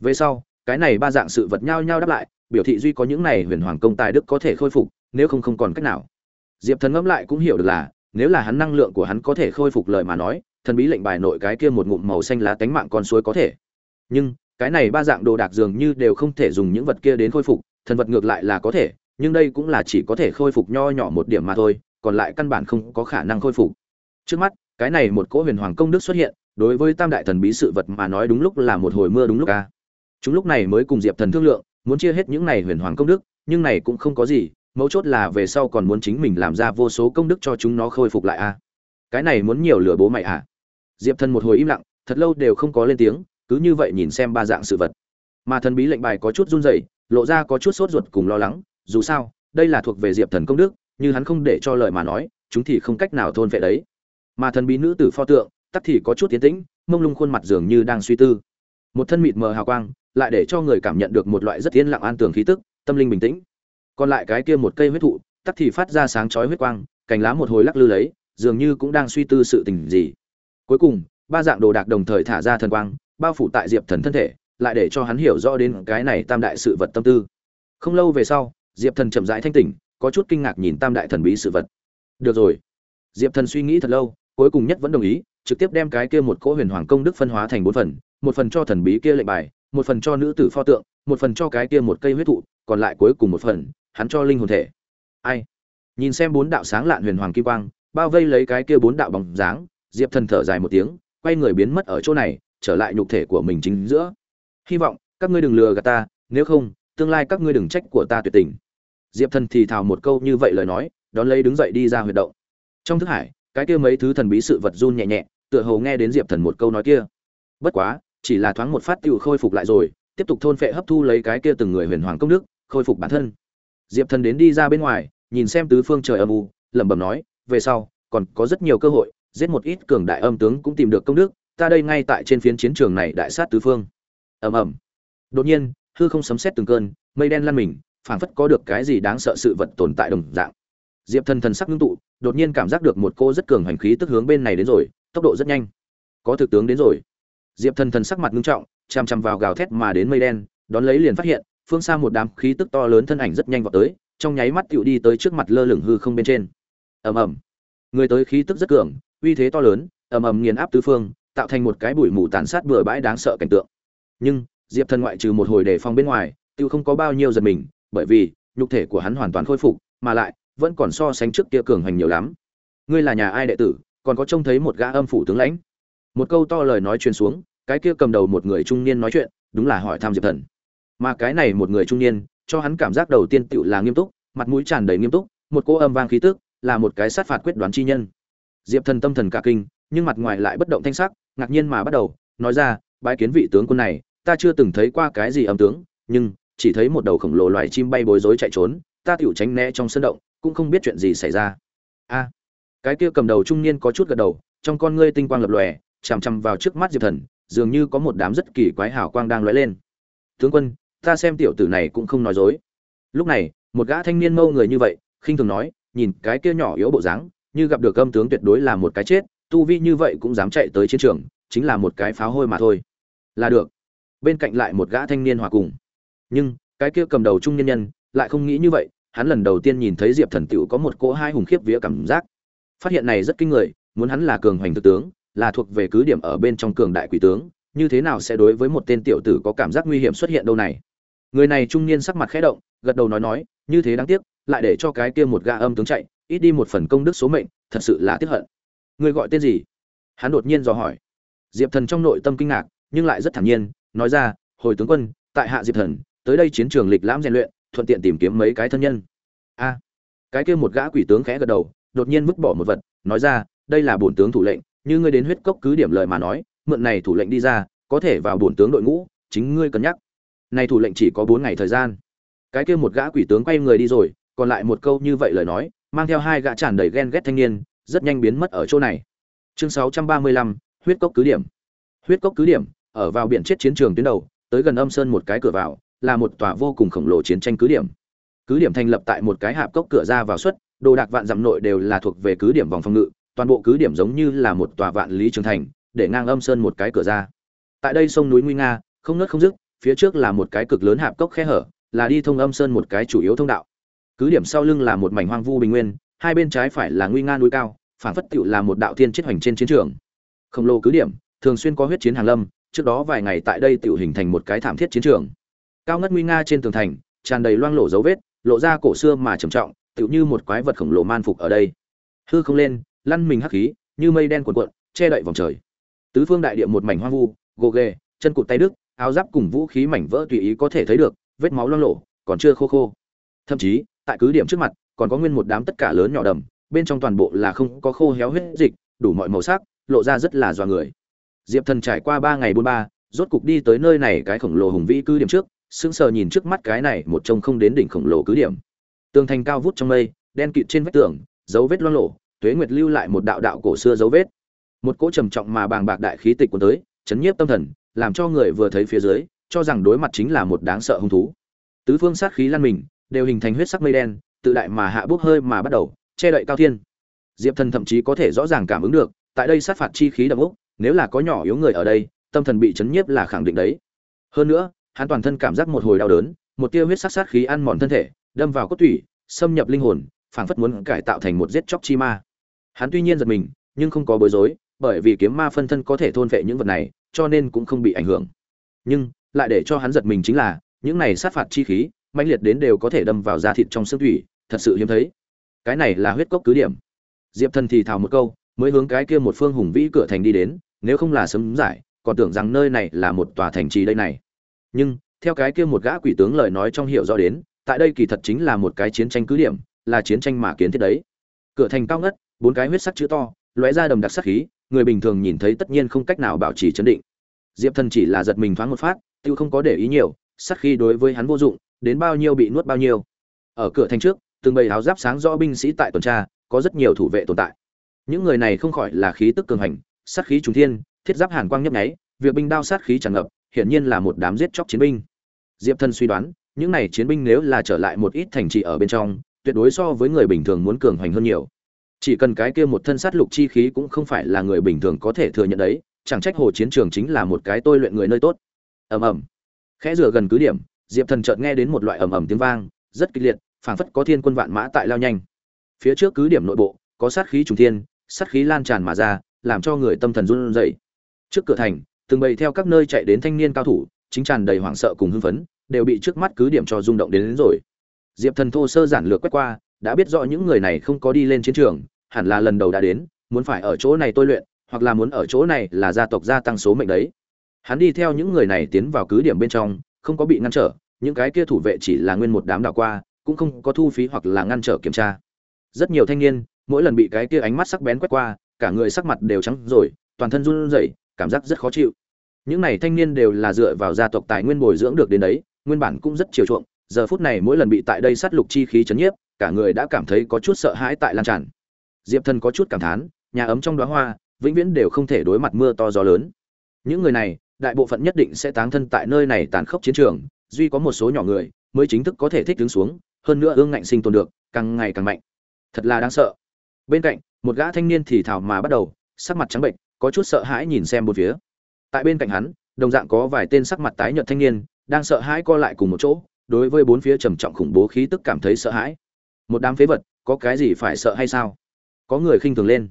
Về sau, cái này ba dạng sự vật nhau nhau đáp lại biểu thị duy có những này huyền hoàng công tài đức có thể khôi phục, nếu không không còn cách nào. Diệp thần ngẫm lại cũng hiểu được là, nếu là hắn năng lượng của hắn có thể khôi phục lời mà nói, thần bí lệnh bài nội cái kia một ngụm màu xanh lá tánh mạng con suối có thể. Nhưng, cái này ba dạng đồ đạc dường như đều không thể dùng những vật kia đến khôi phục, thần vật ngược lại là có thể, nhưng đây cũng là chỉ có thể khôi phục nho nhỏ một điểm mà thôi, còn lại căn bản không có khả năng khôi phục. Trước mắt, cái này một cỗ huyền hoàng công đức xuất hiện, đối với tam đại thần bí sự vật mà nói đúng lúc là một hồi mưa đúng lúc a. Chúng lúc này mới cùng diệp thần thương lượng muốn chia hết những này huyền hoàng công đức, nhưng này cũng không có gì, mấu chốt là về sau còn muốn chính mình làm ra vô số công đức cho chúng nó khôi phục lại a cái này muốn nhiều lửa bố mày à. Diệp thần một hồi im lặng, thật lâu đều không có lên tiếng, cứ như vậy nhìn xem ba dạng sự vật. Mà thần bí lệnh bài có chút run rẩy, lộ ra có chút sốt ruột cùng lo lắng, dù sao, đây là thuộc về diệp thần công đức, như hắn không để cho lời mà nói, chúng thì không cách nào thôn phệ đấy. Mà thần bí nữ tử pho tượng, tắc thì có chút tiến tĩnh, mông lung khuôn mặt dường như đang suy tư một thân mịt mờ hào quang, lại để cho người cảm nhận được một loại rất yên lặng an tường khí tức, tâm linh bình tĩnh. Còn lại cái kia một cây huyết thụ, tắc thì phát ra sáng chói huyết quang, cành lá một hồi lắc lư lấy, dường như cũng đang suy tư sự tình gì. Cuối cùng, ba dạng đồ đạc đồng thời thả ra thần quang, bao phủ tại diệp thần thân thể, lại để cho hắn hiểu rõ đến cái này tam đại sự vật tâm tư. Không lâu về sau, diệp thần chậm rãi thanh tỉnh, có chút kinh ngạc nhìn tam đại thần bí sự vật. Được rồi. Diệp thần suy nghĩ thật lâu, cuối cùng nhất vẫn đồng ý, trực tiếp đem cái kia một cỗ huyền hoàng công đức phân hóa thành bốn phần một phần cho thần bí kia lệnh bài, một phần cho nữ tử pho tượng, một phần cho cái kia một cây huyết thụ, còn lại cuối cùng một phần, hắn cho linh hồn thể. Ai? Nhìn xem bốn đạo sáng lạn huyền hoàng kim quang, bao vây lấy cái kia bốn đạo bóng dáng, diệp thần thở dài một tiếng, quay người biến mất ở chỗ này, trở lại nhục thể của mình chính giữa. Hy vọng, các ngươi đừng lừa gạt ta, nếu không, tương lai các ngươi đừng trách của ta tuyệt tình. Diệp thần thì thào một câu như vậy lời nói, đón lấy đứng dậy đi ra huyệt động. Trong thức hải, cái kia mấy thứ thần bí sự vật run nhẹ nhẹ, tựa hồ nghe đến diệp thần một câu nói kia. Bất quá chỉ là thoáng một phát tựu khôi phục lại rồi, tiếp tục thôn phệ hấp thu lấy cái kia từng người huyền hoàng công đức, khôi phục bản thân. Diệp thần đến đi ra bên ngoài, nhìn xem tứ phương trời âm u, lẩm bẩm nói, về sau, còn có rất nhiều cơ hội, giết một ít cường đại âm tướng cũng tìm được công đức, ta đây ngay tại trên phiến chiến trường này đại sát tứ phương. Ầm ầm. Đột nhiên, hư không sấm xét từng cơn, mây đen lăn mình, phảng phất có được cái gì đáng sợ sự vật tồn tại đồng dạng. Diệp thần thần sắc ngưng tụ, đột nhiên cảm giác được một cô rất cường hành khí tức hướng bên này đến rồi, tốc độ rất nhanh. Có thực tướng đến rồi diệp thần thần sắc mặt ngưng trọng, chằm chằm vào gào thét mà đến mây đen, đón lấy liền phát hiện, phương xa một đám khí tức to lớn thân ảnh rất nhanh vọt tới, trong nháy mắt tựu đi tới trước mặt lơ lửng hư không bên trên. Ầm ầm. Người tới khí tức rất cường, uy thế to lớn, ầm ầm nghiền áp tứ phương, tạo thành một cái bụi mù tàn sát bừa bãi đáng sợ cảnh tượng. Nhưng, diệp thần ngoại trừ một hồi đề phòng bên ngoài tựu không có bao nhiêu giật mình, bởi vì, nhục thể của hắn hoàn toàn khôi phục, mà lại, vẫn còn so sánh trước kia cường hành nhiều lắm. Ngươi là nhà ai đệ tử, còn có trông thấy một gã âm phủ tướng lãnh? Một câu to lời nói truyền xuống, cái kia cầm đầu một người trung niên nói chuyện, đúng là hỏi thăm diệp thần. Mà cái này một người trung niên, cho hắn cảm giác đầu tiên tựu là nghiêm túc, mặt mũi tràn đầy nghiêm túc, một cô âm vang khí tức, là một cái sát phạt quyết đoán chi nhân. Diệp thần tâm thần cả kinh, nhưng mặt ngoài lại bất động thanh sắc, ngạc nhiên mà bắt đầu, nói ra, bái kiến vị tướng quân này, ta chưa từng thấy qua cái gì âm tướng, nhưng chỉ thấy một đầu khổng lồ loài chim bay bối rối chạy trốn, ta tựu tránh né trong sân động, cũng không biết chuyện gì xảy ra. A, cái kia cầm đầu trung niên có chút gật đầu, trong con ngươi tinh quang lập lòe chằm chằm vào trước mắt diệp thần, dường như có một đám rất kỳ quái hào quang đang lóe lên. Tướng quân, ta xem tiểu tử này cũng không nói dối. Lúc này, một gã thanh niên mâu người như vậy, khinh thường nói, nhìn cái kia nhỏ yếu bộ dáng, như gặp được âm tướng tuyệt đối là một cái chết, tu vi như vậy cũng dám chạy tới chiến trường, chính là một cái pháo hôi mà thôi. Là được. Bên cạnh lại một gã thanh niên hòa cùng. Nhưng, cái kia cầm đầu trung nhân nhân, lại không nghĩ như vậy, hắn lần đầu tiên nhìn thấy diệp thần tựu có một cỗ hai hùng khiếp vía cảm giác. Phát hiện này rất kinh người, muốn hắn là cường hoành thực tướng là thuộc về cứ điểm ở bên trong cường đại quỷ tướng, như thế nào sẽ đối với một tên tiểu tử có cảm giác nguy hiểm xuất hiện đâu này? Người này trung niên sắc mặt khẽ động, gật đầu nói nói, như thế đáng tiếc, lại để cho cái kia một gã âm tướng chạy, ít đi một phần công đức số mệnh, thật sự là tiếc hận. Người gọi tên gì? Hắn đột nhiên dò hỏi. Diệp thần trong nội tâm kinh ngạc, nhưng lại rất thản nhiên, nói ra, hồi tướng quân, tại hạ diệp thần, tới đây chiến trường lịch lãm rèn luyện, thuận tiện tìm kiếm mấy cái thân nhân. A. Cái kia một gã quỷ tướng khẽ gật đầu, đột nhiên vứt bỏ một vật, nói ra, đây là bổn tướng thủ lệnh như ngươi đến huyết cốc cứ điểm lời mà nói mượn này thủ lệnh đi ra có thể vào bổn tướng đội ngũ chính ngươi cân nhắc. Này thủ lệnh chỉ có bốn ngày thời gian. Cái kia một gã quỷ tướng quay người đi rồi còn lại một câu như vậy lời nói mang theo hai gã tràn đầy ghen ghét thanh niên rất nhanh biến mất ở chỗ này. Chương 635, huyết cốc cứ điểm. Huyết cốc cứ điểm ở vào biển chết chiến trường tuyến đầu tới gần âm sơn một cái cửa vào là một tòa vô cùng khổng lồ chiến tranh cứ điểm. Cứ điểm thành lập tại một cái hạp cốc cửa ra vào xuất đồ đạc vạn dặm nội đều là thuộc về cứ điểm vòng phòng ngự toàn bộ cứ điểm giống như là một tòa vạn lý trường thành, để ngang âm sơn một cái cửa ra. Tại đây sông núi nguy nga, không ngớt không dứt, phía trước là một cái cực lớn hạp cốc khe hở, là đi thông âm sơn một cái chủ yếu thông đạo. Cứ điểm sau lưng là một mảnh hoang vu bình nguyên, hai bên trái phải là nguy nga núi cao phản phất tựu là một đạo thiên chết hoành trên chiến trường. Không lâu cứ điểm, thường xuyên có huyết chiến hàng lâm, trước đó vài ngày tại đây tựu hình thành một cái thảm thiết chiến trường. Cao ngất nguy nga trên tường thành, tràn đầy loang lổ dấu vết, lộ ra cổ xưa mà trầm trọng, tựu như một quái vật khổng lồ man phục ở đây. Hư không lên lăn mình hắc khí, như mây đen cuộn cuộn, che đậy vòng trời. Tứ phương đại địa một mảnh hoang vu, gồ ghề, chân cụt tay đức áo giáp cùng vũ khí mảnh vỡ tùy ý có thể thấy được, vết máu loang lổ, còn chưa khô khô. Thậm chí, tại cứ điểm trước mặt, còn có nguyên một đám tất cả lớn nhỏ đầm, bên trong toàn bộ là không có khô héo huyết dịch, đủ mọi màu sắc, lộ ra rất là dọa người. Diệp thần trải qua ba ngày buôn ba, rốt cục đi tới nơi này cái khổng lồ hùng vĩ cứ điểm trước, sững sờ nhìn trước mắt cái này một trông không đến đỉnh khổng lồ cứ điểm. Tường thành cao vút trong mây, đen kịt trên vách tường, dấu vết loang lổ tuế nguyệt lưu lại một đạo đạo cổ xưa dấu vết. Một cỗ trầm trọng mà bàng bạc đại khí tịch cuốn tới, chấn nhiếp tâm thần, làm cho người vừa thấy phía dưới, cho rằng đối mặt chính là một đáng sợ hung thú. Tứ phương sát khí lan mình, đều hình thành huyết sắc mây đen, tự đại mà hạ bốc hơi mà bắt đầu, che đậy cao thiên. Diệp thần thậm chí có thể rõ ràng cảm ứng được, tại đây sát phạt chi khí đậm úc, nếu là có nhỏ yếu người ở đây, tâm thần bị chấn nhiếp là khẳng định đấy. Hơn nữa, hắn toàn thân cảm giác một hồi đau đớn, một tia huyết sắc sát khí ăn mòn thân thể, đâm vào cốt tủy, xâm nhập linh hồn, phảng phất muốn cải tạo thành một giết chóc chi ma hắn tuy nhiên giật mình, nhưng không có bối rối, bởi vì kiếm ma phân thân có thể thôn vệ những vật này, cho nên cũng không bị ảnh hưởng. Nhưng, lại để cho hắn giật mình chính là, những này sát phạt chi khí, mãnh liệt đến đều có thể đâm vào da thịt trong xương thủy, thật sự hiếm thấy. Cái này là huyết cốc cứ điểm. Diệp thần thì thào một câu, mới hướng cái kia một phương hùng vĩ cửa thành đi đến, nếu không là sớm giải, còn tưởng rằng nơi này là một tòa thành trì đây này. Nhưng, theo cái kia một gã quỷ tướng lời nói trong hiểu rõ đến, tại đây kỳ thật chính là một cái chiến tranh cứ điểm, là chiến tranh mà kiến thiết đấy. Cửa thành cao ngất bốn cái huyết sắc chữ to, lóe ra đầm đặc sắc khí, người bình thường nhìn thấy tất nhiên không cách nào bảo trì chấn định. Diệp thần chỉ là giật mình thoáng một phát, tiêu không có để ý nhiều, sắc khí đối với hắn vô dụng, đến bao nhiêu bị nuốt bao nhiêu. Ở cửa thành trước, từng bầy áo giáp sáng rõ binh sĩ tại tuần tra, có rất nhiều thủ vệ tồn tại. Những người này không khỏi là khí tức cường hành, sát khí trùng thiên, thiết giáp hàn quang nhấp nháy, việc binh đao sát khí tràn ngập, hiển nhiên là một đám giết chóc chiến binh. Diệp thần suy đoán, những này chiến binh nếu là trở lại một ít thành trì ở bên trong, tuyệt đối so với người bình thường muốn cường hành hơn nhiều chỉ cần cái kia một thân sát lục chi khí cũng không phải là người bình thường có thể thừa nhận đấy chẳng trách hồ chiến trường chính là một cái tôi luyện người nơi tốt. Ầm ầm. Khẽ rửa gần cứ điểm diệp thần chợt nghe đến một loại ầm ầm tiếng vang rất kịch liệt phảng phất có thiên quân vạn mã tại lao nhanh. Phía trước cứ điểm nội bộ có sát khí trùng thiên sát khí lan tràn mà ra làm cho người tâm thần run rẩy. Trước cửa thành từng bầy theo các nơi chạy đến thanh niên cao thủ chính tràn đầy hoảng sợ cùng hưng phấn đều bị trước mắt cứ điểm cho rung động đến, đến rồi. Diệp thần thô sơ giản lược quét qua đã biết rõ những người này không có đi lên chiến trường hẳn là lần đầu đã đến, muốn phải ở chỗ này tôi luyện, hoặc là muốn ở chỗ này là gia tộc gia tăng số mệnh đấy. Hắn đi theo những người này tiến vào cứ điểm bên trong, không có bị ngăn trở, những cái kia thủ vệ chỉ là nguyên một đám đảo qua, cũng không có thu phí hoặc là ngăn trở kiểm tra. Rất nhiều thanh niên, mỗi lần bị cái kia ánh mắt sắc bén quét qua, cả người sắc mặt đều trắng rồi, toàn thân run rẩy, cảm giác rất khó chịu. Những này thanh niên đều là dựa vào gia tộc tài nguyên bồi dưỡng được đến đấy, nguyên bản cũng rất chiều chuộng, giờ phút này mỗi lần bị tại đây sát lục chi khí chấn nhiếp, cả người đã cảm thấy có chút sợ hãi tại lan tràn diệp thần có chút cảm thán, nhà ấm trong đóa hoa, vĩnh viễn đều không thể đối mặt mưa to gió lớn. Những người này, đại bộ phận nhất định sẽ táng thân tại nơi này tàn khốc chiến trường, duy có một số nhỏ người mới chính thức có thể thích đứng xuống, hơn nữa ương ngạnh sinh tồn được, càng ngày càng mạnh. Thật là đáng sợ. Bên cạnh, một gã thanh niên thì thào mà bắt đầu, sắc mặt trắng bệnh, có chút sợ hãi nhìn xem một phía. Tại bên cạnh hắn, đồng dạng có vài tên sắc mặt tái nhợt thanh niên, đang sợ hãi co lại cùng một chỗ, đối với bốn phía trầm trọng khủng bố khí tức cảm thấy sợ hãi. Một đám phế vật, có cái gì phải sợ hay sao? Có người khinh thường lên.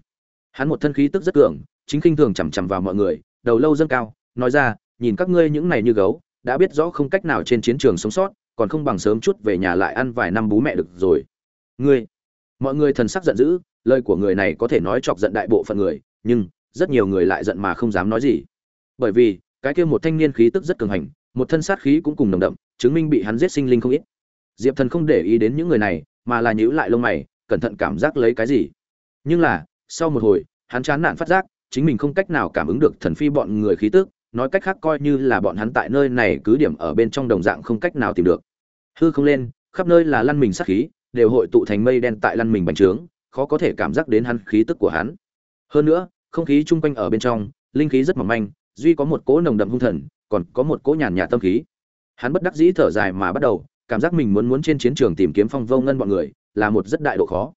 Hắn một thân khí tức rất cường, chính khinh thường chằm chằm vào mọi người, đầu lâu dâng cao, nói ra, nhìn các ngươi những này như gấu, đã biết rõ không cách nào trên chiến trường sống sót, còn không bằng sớm chút về nhà lại ăn vài năm bú mẹ được rồi. Ngươi, mọi người thần sắc giận dữ, lời của người này có thể nói chọc giận đại bộ phận người, nhưng rất nhiều người lại giận mà không dám nói gì. Bởi vì, cái kia một thanh niên khí tức rất cường hành, một thân sát khí cũng cùng nồng đậm, chứng minh bị hắn giết sinh linh không ít. Diệp thần không để ý đến những người này, mà là nhíu lại lông mày, cẩn thận cảm giác lấy cái gì? Nhưng là, sau một hồi, hắn chán nản phát giác, chính mình không cách nào cảm ứng được thần phi bọn người khí tức, nói cách khác coi như là bọn hắn tại nơi này cứ điểm ở bên trong đồng dạng không cách nào tìm được. Hư không lên, khắp nơi là lăn mình sát khí, đều hội tụ thành mây đen tại lăn mình bành trướng, khó có thể cảm giác đến hắn khí tức của hắn. Hơn nữa, không khí chung quanh ở bên trong, linh khí rất mỏng manh, duy có một cỗ nồng đậm hung thần, còn có một cỗ nhàn nhạt tâm khí. Hắn bất đắc dĩ thở dài mà bắt đầu, cảm giác mình muốn muốn trên chiến trường tìm kiếm phong vô ngân bọn người, là một rất đại độ khó.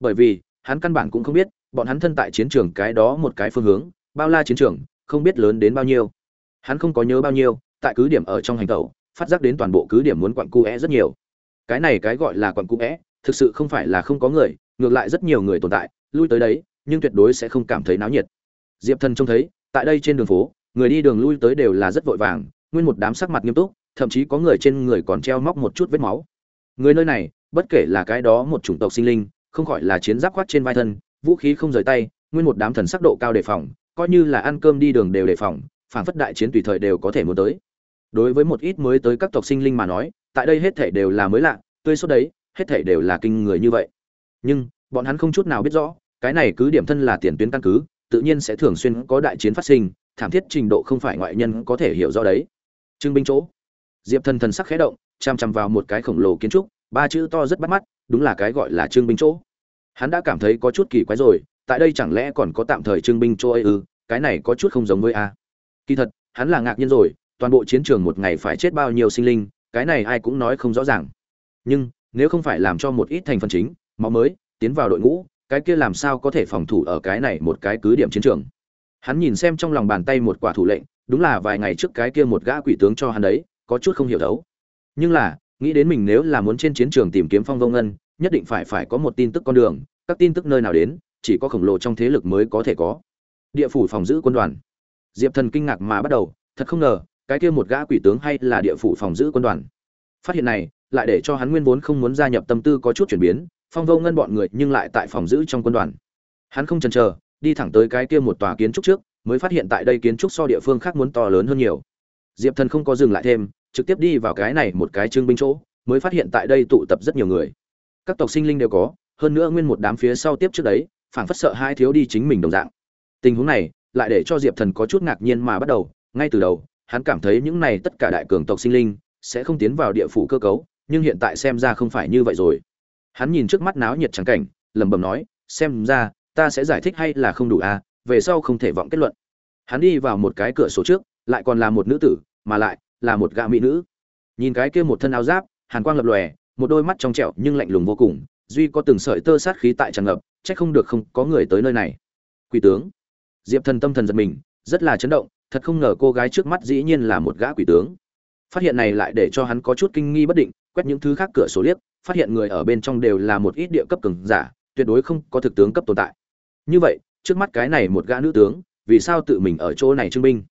Bởi vì hắn căn bản cũng không biết, bọn hắn thân tại chiến trường cái đó một cái phương hướng, bao la chiến trường, không biết lớn đến bao nhiêu. Hắn không có nhớ bao nhiêu, tại cứ điểm ở trong hành tẩu, phát giác đến toàn bộ cứ điểm muốn quặn cu é rất nhiều. Cái này cái gọi là quặn cu é thực sự không phải là không có người, ngược lại rất nhiều người tồn tại, lui tới đấy, nhưng tuyệt đối sẽ không cảm thấy náo nhiệt. Diệp thần trông thấy, tại đây trên đường phố, người đi đường lui tới đều là rất vội vàng, nguyên một đám sắc mặt nghiêm túc, thậm chí có người trên người còn treo móc một chút vết máu. Người nơi này, bất kể là cái đó một chủng tộc sinh linh không gọi là chiến giáp khoác trên vai thân, vũ khí không rời tay, nguyên một đám thần sắc độ cao đề phòng, coi như là ăn cơm đi đường đều đề phòng, phản phất đại chiến tùy thời đều có thể muốn tới. Đối với một ít mới tới các tộc sinh linh mà nói, tại đây hết thể đều là mới lạ, tươi sốt đấy, hết thể đều là kinh người như vậy. Nhưng, bọn hắn không chút nào biết rõ, cái này cứ điểm thân là tiền tuyến căn cứ, tự nhiên sẽ thường xuyên có đại chiến phát sinh, thảm thiết trình độ không phải ngoại nhân có thể hiểu rõ đấy. Trưng binh chỗ, diệp thần thần sắc khẽ động, chăm chăm vào một cái khổng lồ kiến trúc ba chữ to rất bắt mắt, đúng là cái gọi là trương binh chỗ. Hắn đã cảm thấy có chút kỳ quái rồi, tại đây chẳng lẽ còn có tạm thời trương binh chỗ ấy ư? Cái này có chút không giống với a. Kỳ thật, hắn là ngạc nhiên rồi, toàn bộ chiến trường một ngày phải chết bao nhiêu sinh linh, cái này ai cũng nói không rõ ràng. Nhưng, nếu không phải làm cho một ít thành phần chính, máu mới, tiến vào đội ngũ, cái kia làm sao có thể phòng thủ ở cái này một cái cứ điểm chiến trường? Hắn nhìn xem trong lòng bàn tay một quả thủ lệnh, đúng là vài ngày trước cái kia một gã quỷ tướng cho hắn đấy, có chút không hiểu đấu. Nhưng là nghĩ đến mình nếu là muốn trên chiến trường tìm kiếm phong vông ngân, nhất định phải phải có một tin tức con đường, các tin tức nơi nào đến, chỉ có khổng lồ trong thế lực mới có thể có. Địa phủ phòng giữ quân đoàn. Diệp thần kinh ngạc mà bắt đầu, thật không ngờ, cái kia một gã quỷ tướng hay là địa phủ phòng giữ quân đoàn. Phát hiện này, lại để cho hắn nguyên vốn không muốn gia nhập tâm tư có chút chuyển biến, phong vô ngân bọn người nhưng lại tại phòng giữ trong quân đoàn. Hắn không chần chờ, đi thẳng tới cái kia một tòa kiến trúc trước, mới phát hiện tại đây kiến trúc so địa phương khác muốn to lớn hơn nhiều. Diệp thần không có dừng lại thêm trực tiếp đi vào cái này một cái trưng binh chỗ, mới phát hiện tại đây tụ tập rất nhiều người. Các tộc sinh linh đều có, hơn nữa nguyên một đám phía sau tiếp trước đấy, phảng phất sợ hai thiếu đi chính mình đồng dạng. Tình huống này, lại để cho diệp thần có chút ngạc nhiên mà bắt đầu. Ngay từ đầu, hắn cảm thấy những này tất cả đại cường tộc sinh linh sẽ không tiến vào địa phủ cơ cấu, nhưng hiện tại xem ra không phải như vậy rồi. Hắn nhìn trước mắt náo nhiệt trắng cảnh, lẩm bẩm nói, xem ra, ta sẽ giải thích hay là không đủ à về sau không thể vọng kết luận. Hắn đi vào một cái cửa sổ trước, lại còn là một nữ tử, mà lại là một gã mỹ nữ. Nhìn cái kia một thân áo giáp, hàn quang lập lòe, một đôi mắt trong trẻo nhưng lạnh lùng vô cùng, duy có từng sợi tơ sát khí tại tràn ngập, chắc không được không có người tới nơi này. Quỷ tướng. Diệp thần tâm thần giật mình, rất là chấn động, thật không ngờ cô gái trước mắt dĩ nhiên là một gã quỷ tướng. Phát hiện này lại để cho hắn có chút kinh nghi bất định, quét những thứ khác cửa sổ liếc, phát hiện người ở bên trong đều là một ít địa cấp cường giả, tuyệt đối không có thực tướng cấp tồn tại. Như vậy, trước mắt cái này một gã nữ tướng, vì sao tự mình ở chỗ này trưng binh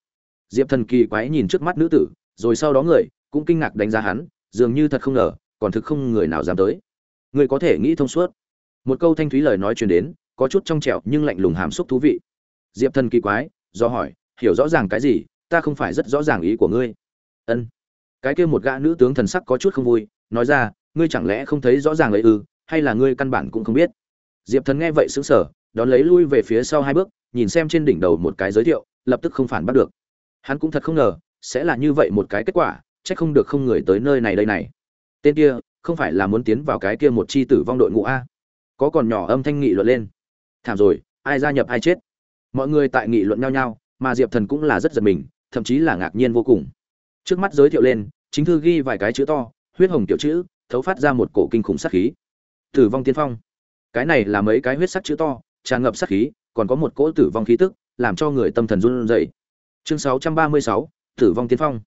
diệp thần kỳ quái nhìn trước mắt nữ tử rồi sau đó người cũng kinh ngạc đánh giá hắn, dường như thật không ngờ, còn thực không người nào dám tới. Người có thể nghĩ thông suốt. Một câu thanh thúy lời nói truyền đến, có chút trong trẻo nhưng lạnh lùng hàm xúc thú vị. Diệp thần kỳ quái, do hỏi, hiểu rõ ràng cái gì? Ta không phải rất rõ ràng ý của ngươi. Ân. Cái kia một gã nữ tướng thần sắc có chút không vui, nói ra, ngươi chẳng lẽ không thấy rõ ràng ấy ư, hay là ngươi căn bản cũng không biết? Diệp thần nghe vậy sững sờ, đón lấy lui về phía sau hai bước, nhìn xem trên đỉnh đầu một cái giới thiệu, lập tức không phản bắt được. Hắn cũng thật không ngờ sẽ là như vậy một cái kết quả chắc không được không người tới nơi này đây này. Tên kia không phải là muốn tiến vào cái kia một chi tử vong đội ngũ a. Có còn nhỏ âm thanh nghị luận lên. Thảm rồi ai gia nhập ai chết? Mọi người tại nghị luận nhau nhau mà diệp thần cũng là rất giật mình thậm chí là ngạc nhiên vô cùng. Trước mắt giới thiệu lên chính thư ghi vài cái chữ to huyết hồng tiểu chữ thấu phát ra một cổ kinh khủng sát khí. Tử vong tiên phong. Cái này là mấy cái huyết sắc chữ to tràn ngập sát khí còn có một cỗ tử vong khí tức làm cho người tâm thần run rẩy. Chương 636, tử vong tiên phong.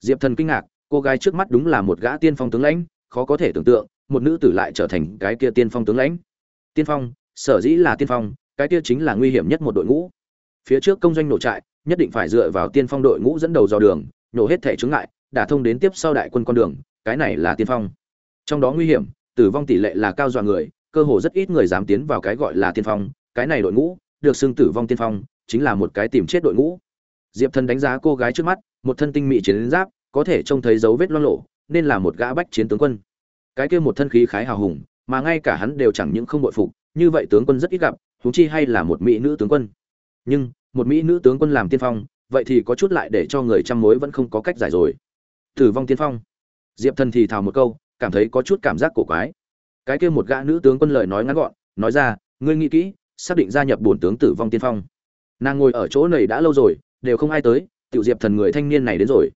Diệp thần kinh ngạc, cô gái trước mắt đúng là một gã tiên phong tướng lãnh, khó có thể tưởng tượng, một nữ tử lại trở thành cái kia tiên phong tướng lãnh. Tiên phong, sở dĩ là tiên phong, cái kia chính là nguy hiểm nhất một đội ngũ. Phía trước công doanh nổ trại, nhất định phải dựa vào tiên phong đội ngũ dẫn đầu dò đường, nổ hết thể chướng ngại, đả thông đến tiếp sau đại quân con đường, cái này là tiên phong. Trong đó nguy hiểm, tử vong tỷ lệ là cao dọa người, cơ hồ rất ít người dám tiến vào cái gọi là tiên phong, cái này đội ngũ, được xưng tử vong tiên phong, chính là một cái tìm chết đội ngũ. Diệp thần đánh giá cô gái trước mắt một thân tinh mỹ chiến giáp, có thể trông thấy dấu vết loang lộ nên là một gã bách chiến tướng quân. Cái kia một thân khí khái hào hùng, mà ngay cả hắn đều chẳng những không bội phục, như vậy tướng quân rất ít gặp, huống chi hay là một mỹ nữ tướng quân. Nhưng, một mỹ nữ tướng quân làm tiên phong, vậy thì có chút lại để cho người chăm mối vẫn không có cách giải rồi. Tử vong tiên phong. Diệp thần thì thào một câu, cảm thấy có chút cảm giác cổ quái. Cái kia một gã nữ tướng quân lời nói ngắn gọn, nói ra, ngươi nghĩ kỹ, xác định gia nhập bổn tướng tử vong tiên phong. Nàng ngồi ở chỗ này đã lâu rồi, đều không ai tới tiểu diệp thần người thanh niên này đến rồi.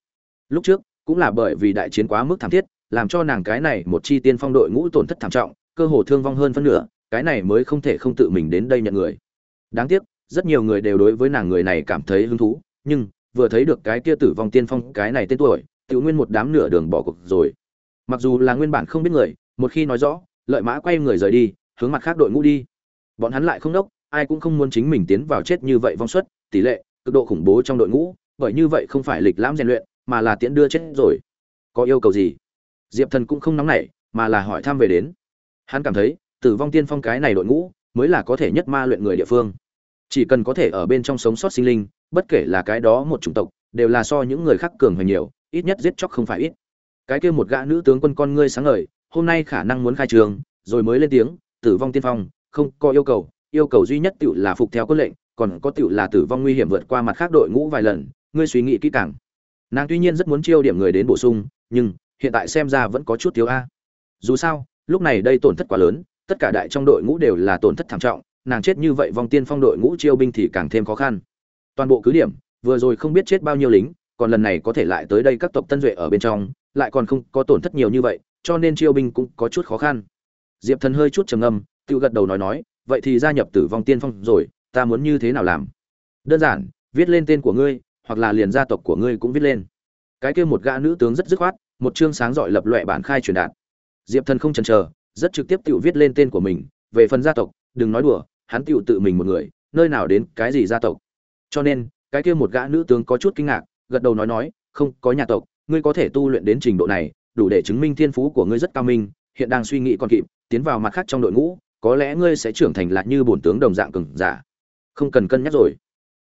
Lúc trước, cũng là bởi vì đại chiến quá mức thảm thiết, làm cho nàng cái này một chi tiên phong đội ngũ tổn thất thảm trọng, cơ hồ thương vong hơn phân nửa, cái này mới không thể không tự mình đến đây nhận người. Đáng tiếc, rất nhiều người đều đối với nàng người này cảm thấy hứng thú, nhưng, vừa thấy được cái kia tử vong tiên phong, cái này tên tuổi tự nguyên một đám nửa đường bỏ cuộc rồi. Mặc dù là nguyên bản không biết người, một khi nói rõ, lợi mã quay người rời đi, hướng mặt khác đội ngũ đi. Bọn hắn lại không đốc, ai cũng không muốn chính mình tiến vào chết như vậy vong suất, tỷ lệ, cực độ khủng bố trong đội ngũ bởi như vậy không phải lịch lãm rèn luyện, mà là tiễn đưa chết rồi. Có yêu cầu gì? Diệp thần cũng không nóng nảy, mà là hỏi thăm về đến. Hắn cảm thấy, tử vong tiên phong cái này đội ngũ, mới là có thể nhất ma luyện người địa phương. Chỉ cần có thể ở bên trong sống sót sinh linh, bất kể là cái đó một chủng tộc, đều là so những người khác cường hơn nhiều, ít nhất giết chóc không phải ít. Cái kia một gã nữ tướng quân con ngươi sáng ngời, hôm nay khả năng muốn khai trường, rồi mới lên tiếng, tử vong tiên phong, không có yêu cầu yêu cầu duy nhất tựu là phục theo quân lệnh, còn có tựu là tử vong nguy hiểm vượt qua mặt khác đội ngũ vài lần ngươi suy nghĩ kỹ càng. Nàng tuy nhiên rất muốn chiêu điểm người đến bổ sung, nhưng hiện tại xem ra vẫn có chút thiếu a. Dù sao, lúc này đây tổn thất quá lớn, tất cả đại trong đội ngũ đều là tổn thất thảm trọng, nàng chết như vậy vong tiên phong đội ngũ chiêu binh thì càng thêm khó khăn. Toàn bộ cứ điểm, vừa rồi không biết chết bao nhiêu lính, còn lần này có thể lại tới đây các tộc tân duệ ở bên trong, lại còn không có tổn thất nhiều như vậy, cho nên chiêu binh cũng có chút khó khăn. Diệp thần hơi chút trầm ngâm, tự gật đầu nói nói, vậy thì gia nhập tử vong tiên phong rồi, ta muốn như thế nào làm? Đơn giản, viết lên tên của ngươi hoặc là liền gia tộc của ngươi cũng viết lên. Cái kia một gã nữ tướng rất dứt khoát, một chương sáng rọi lập loè bản khai truyền đạt. Diệp thần không chần chờ, rất trực tiếp tự viết lên tên của mình, về phần gia tộc, đừng nói đùa, hắn tự tự mình một người, nơi nào đến cái gì gia tộc. Cho nên, cái kia một gã nữ tướng có chút kinh ngạc, gật đầu nói nói, không, có nhà tộc, ngươi có thể tu luyện đến trình độ này, đủ để chứng minh thiên phú của ngươi rất cao minh, hiện đang suy nghĩ còn kịp, tiến vào mặt khác trong đội ngũ, có lẽ ngươi sẽ trưởng thành lại như bổn tướng đồng dạng cường giả. Không cần cân nhắc rồi.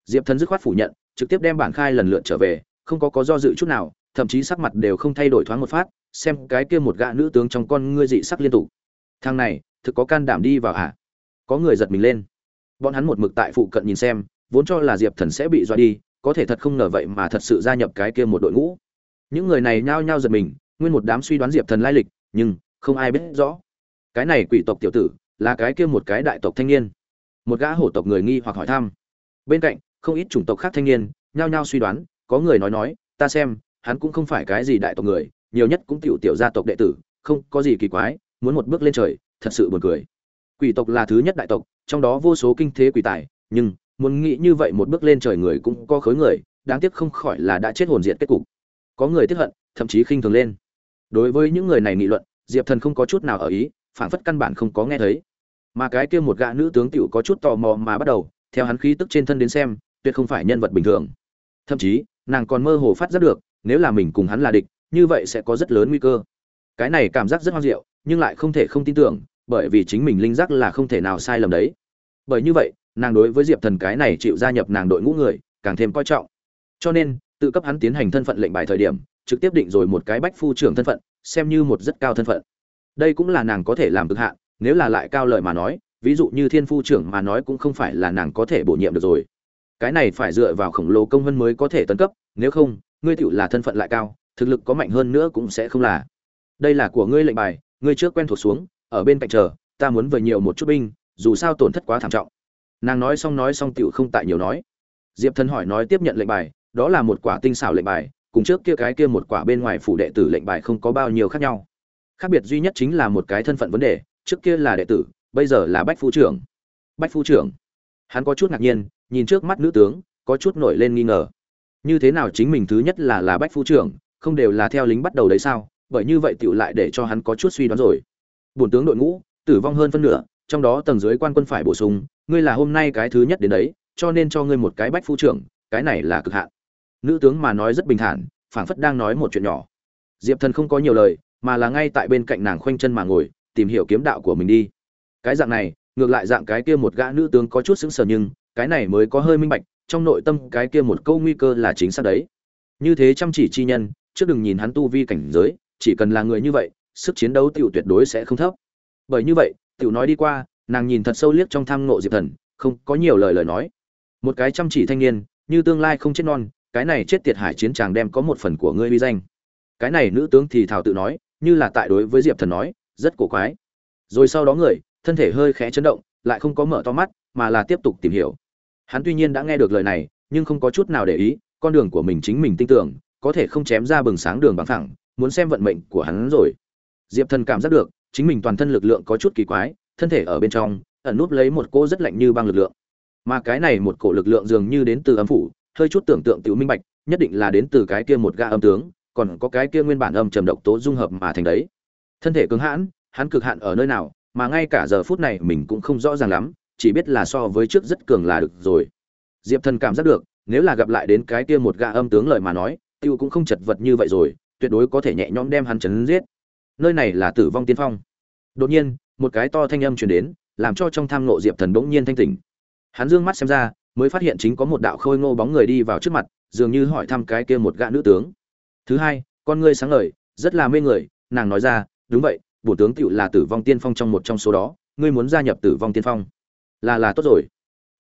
Diệp thần dứt khoát phủ nhận trực tiếp đem bản khai lần lượt trở về, không có có do dự chút nào, thậm chí sắc mặt đều không thay đổi thoáng một phát, xem cái kia một gã nữ tướng trong con ngươi dị sắc liên tục. Thằng này, thực có can đảm đi vào hả? Có người giật mình lên. Bọn hắn một mực tại phụ cận nhìn xem, vốn cho là diệp thần sẽ bị dọa đi, có thể thật không ngờ vậy mà thật sự gia nhập cái kia một đội ngũ. Những người này nhao nhao giật mình, nguyên một đám suy đoán diệp thần lai lịch, nhưng không ai biết rõ. Cái này quỷ tộc tiểu tử, là cái kia một cái đại tộc thanh niên. Một gã hổ tộc người nghi hoặc hỏi thăm. Bên cạnh không ít chủng tộc khác thanh niên, nhao nhao suy đoán, có người nói nói, ta xem, hắn cũng không phải cái gì đại tộc người, nhiều nhất cũng tiểu tiểu gia tộc đệ tử, không có gì kỳ quái, muốn một bước lên trời, thật sự buồn cười. Quỷ tộc là thứ nhất đại tộc, trong đó vô số kinh thế quỷ tài, nhưng, muốn nghĩ như vậy một bước lên trời người cũng có khối người, đáng tiếc không khỏi là đã chết hồn diện kết cục. Có người tức hận, thậm chí khinh thường lên. Đối với những người này nghị luận, diệp thần không có chút nào ở ý phản phất căn bản không có nghe thấy. Mà cái kia một gã nữ tướng tiểu có chút tò mò mà bắt đầu, theo hắn khí tức trên thân đến xem tuyệt không phải nhân vật bình thường. Thậm chí, nàng còn mơ hồ phát giác được, nếu là mình cùng hắn là địch, như vậy sẽ có rất lớn nguy cơ. Cái này cảm giác rất hoang diệu nhưng lại không thể không tin tưởng, bởi vì chính mình linh giác là không thể nào sai lầm đấy. Bởi như vậy, nàng đối với diệp thần cái này chịu gia nhập nàng đội ngũ người, càng thêm coi trọng. Cho nên, tự cấp hắn tiến hành thân phận lệnh bài thời điểm, trực tiếp định rồi một cái bách phu trưởng thân phận, xem như một rất cao thân phận. Đây cũng là nàng có thể làm cực hạn, nếu là lại cao lợi mà nói, ví dụ như thiên phu trưởng mà nói cũng không phải là nàng có thể bổ nhiệm được rồi cái này phải dựa vào khổng lồ công hơn mới có thể tấn cấp, nếu không, ngươi tựu là thân phận lại cao, thực lực có mạnh hơn nữa cũng sẽ không là. Đây là của ngươi lệnh bài, ngươi trước quen thuộc xuống, ở bên cạnh chờ, ta muốn về nhiều một chút binh, dù sao tổn thất quá thảm trọng. Nàng nói xong nói xong tựu không tại nhiều nói. Diệp thần hỏi nói tiếp nhận lệnh bài, đó là một quả tinh xảo lệnh bài, cùng trước kia cái kia một quả bên ngoài phủ đệ tử lệnh bài không có bao nhiêu khác nhau. Khác biệt duy nhất chính là một cái thân phận vấn đề, trước kia là đệ tử, bây giờ là bách phu trưởng. Bách phu trưởng hắn có chút ngạc nhiên, nhìn trước mắt nữ tướng, có chút nổi lên nghi ngờ. Như thế nào chính mình thứ nhất là là bách phu trưởng, không đều là theo lính bắt đầu đấy sao? Bởi như vậy tựu lại để cho hắn có chút suy đoán rồi. Bổn tướng đội ngũ, tử vong hơn phân nửa, trong đó tầng dưới quan quân phải bổ sung, ngươi là hôm nay cái thứ nhất đến đấy, cho nên cho ngươi một cái bách phu trưởng, cái này là cực hạn. Nữ tướng mà nói rất bình thản, phảng phất đang nói một chuyện nhỏ. Diệp thần không có nhiều lời, mà là ngay tại bên cạnh nàng khoanh chân mà ngồi, tìm hiểu kiếm đạo của mình đi. Cái dạng này ngược lại dạng cái kia một gã nữ tướng có chút sững sờ nhưng, cái này mới có hơi minh bạch, trong nội tâm cái kia một câu nguy cơ là chính xác đấy. Như thế chăm chỉ chi nhân, trước đừng nhìn hắn tu vi cảnh giới, chỉ cần là người như vậy, sức chiến đấu tiểu tuyệt đối sẽ không thấp. Bởi như vậy, tiểu nói đi qua, nàng nhìn thật sâu liếc trong tham ngộ diệp thần, không có nhiều lời lời nói. Một cái chăm chỉ thanh niên, như tương lai không chết non, cái này chết tiệt hải chiến chàng đem có một phần của ngươi uy danh. Cái này nữ tướng thì thảo tự nói, như là tại đối với diệp thần nói, rất cổ quái. Rồi sau đó người thân thể hơi khẽ chấn động, lại không có mở to mắt, mà là tiếp tục tìm hiểu. Hắn tuy nhiên đã nghe được lời này, nhưng không có chút nào để ý, con đường của mình chính mình tin tưởng, có thể không chém ra bừng sáng đường bằng thẳng muốn xem vận mệnh của hắn rồi. Diệp thần cảm giác được, chính mình toàn thân lực lượng có chút kỳ quái, thân thể ở bên trong, ẩn núp lấy một cô rất lạnh như băng lực lượng. Mà cái này một cổ lực lượng dường như đến từ âm phủ, hơi chút tưởng tượng tiểu minh bạch, nhất định là đến từ cái kia một ga âm tướng, còn có cái kia nguyên bản âm trầm độc tố dung hợp mà thành đấy. Thân thể cứng hãn, hắn cực hạn ở nơi nào mà ngay cả giờ phút này mình cũng không rõ ràng lắm, chỉ biết là so với trước rất cường là được rồi. Diệp thần cảm giác được, nếu là gặp lại đến cái kia một gã âm tướng lời mà nói, tiêu cũng không chật vật như vậy rồi, tuyệt đối có thể nhẹ nhõm đem hắn chấn giết. Nơi này là tử vong tiên phong. Đột nhiên, một cái to thanh âm truyền đến, làm cho trong tham nộ diệp thần bỗng nhiên thanh tỉnh. Hắn dương mắt xem ra, mới phát hiện chính có một đạo khôi ngô bóng người đi vào trước mặt, dường như hỏi thăm cái kia một gã nữ tướng. Thứ hai, con ngươi sáng ngời, rất là mê người, nàng nói ra, đúng vậy bổ tướng tựu là tử vong tiên phong trong một trong số đó, ngươi muốn gia nhập tử vong tiên phong. Là là tốt rồi.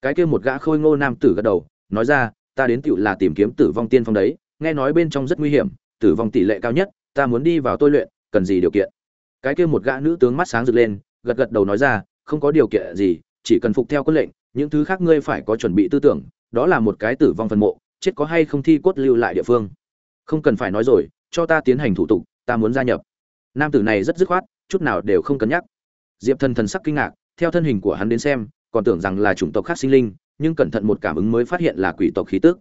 Cái kia một gã khôi ngô nam tử gật đầu, nói ra, ta đến tựu là tìm kiếm tử vong tiên phong đấy, nghe nói bên trong rất nguy hiểm, tử vong tỷ lệ cao nhất, ta muốn đi vào tôi luyện, cần gì điều kiện? Cái kia một gã nữ tướng mắt sáng rực lên, gật gật đầu nói ra, không có điều kiện gì, chỉ cần phục theo quân lệnh, những thứ khác ngươi phải có chuẩn bị tư tưởng, đó là một cái tử vong phần mộ, chết có hay không thi cốt lưu lại địa phương. Không cần phải nói rồi, cho ta tiến hành thủ tục, ta muốn gia nhập nam tử này rất dứt khoát, chút nào đều không cân nhắc. Diệp thần thần sắc kinh ngạc, theo thân hình của hắn đến xem, còn tưởng rằng là chủng tộc khác sinh linh, nhưng cẩn thận một cảm ứng mới phát hiện là quỷ tộc khí tức.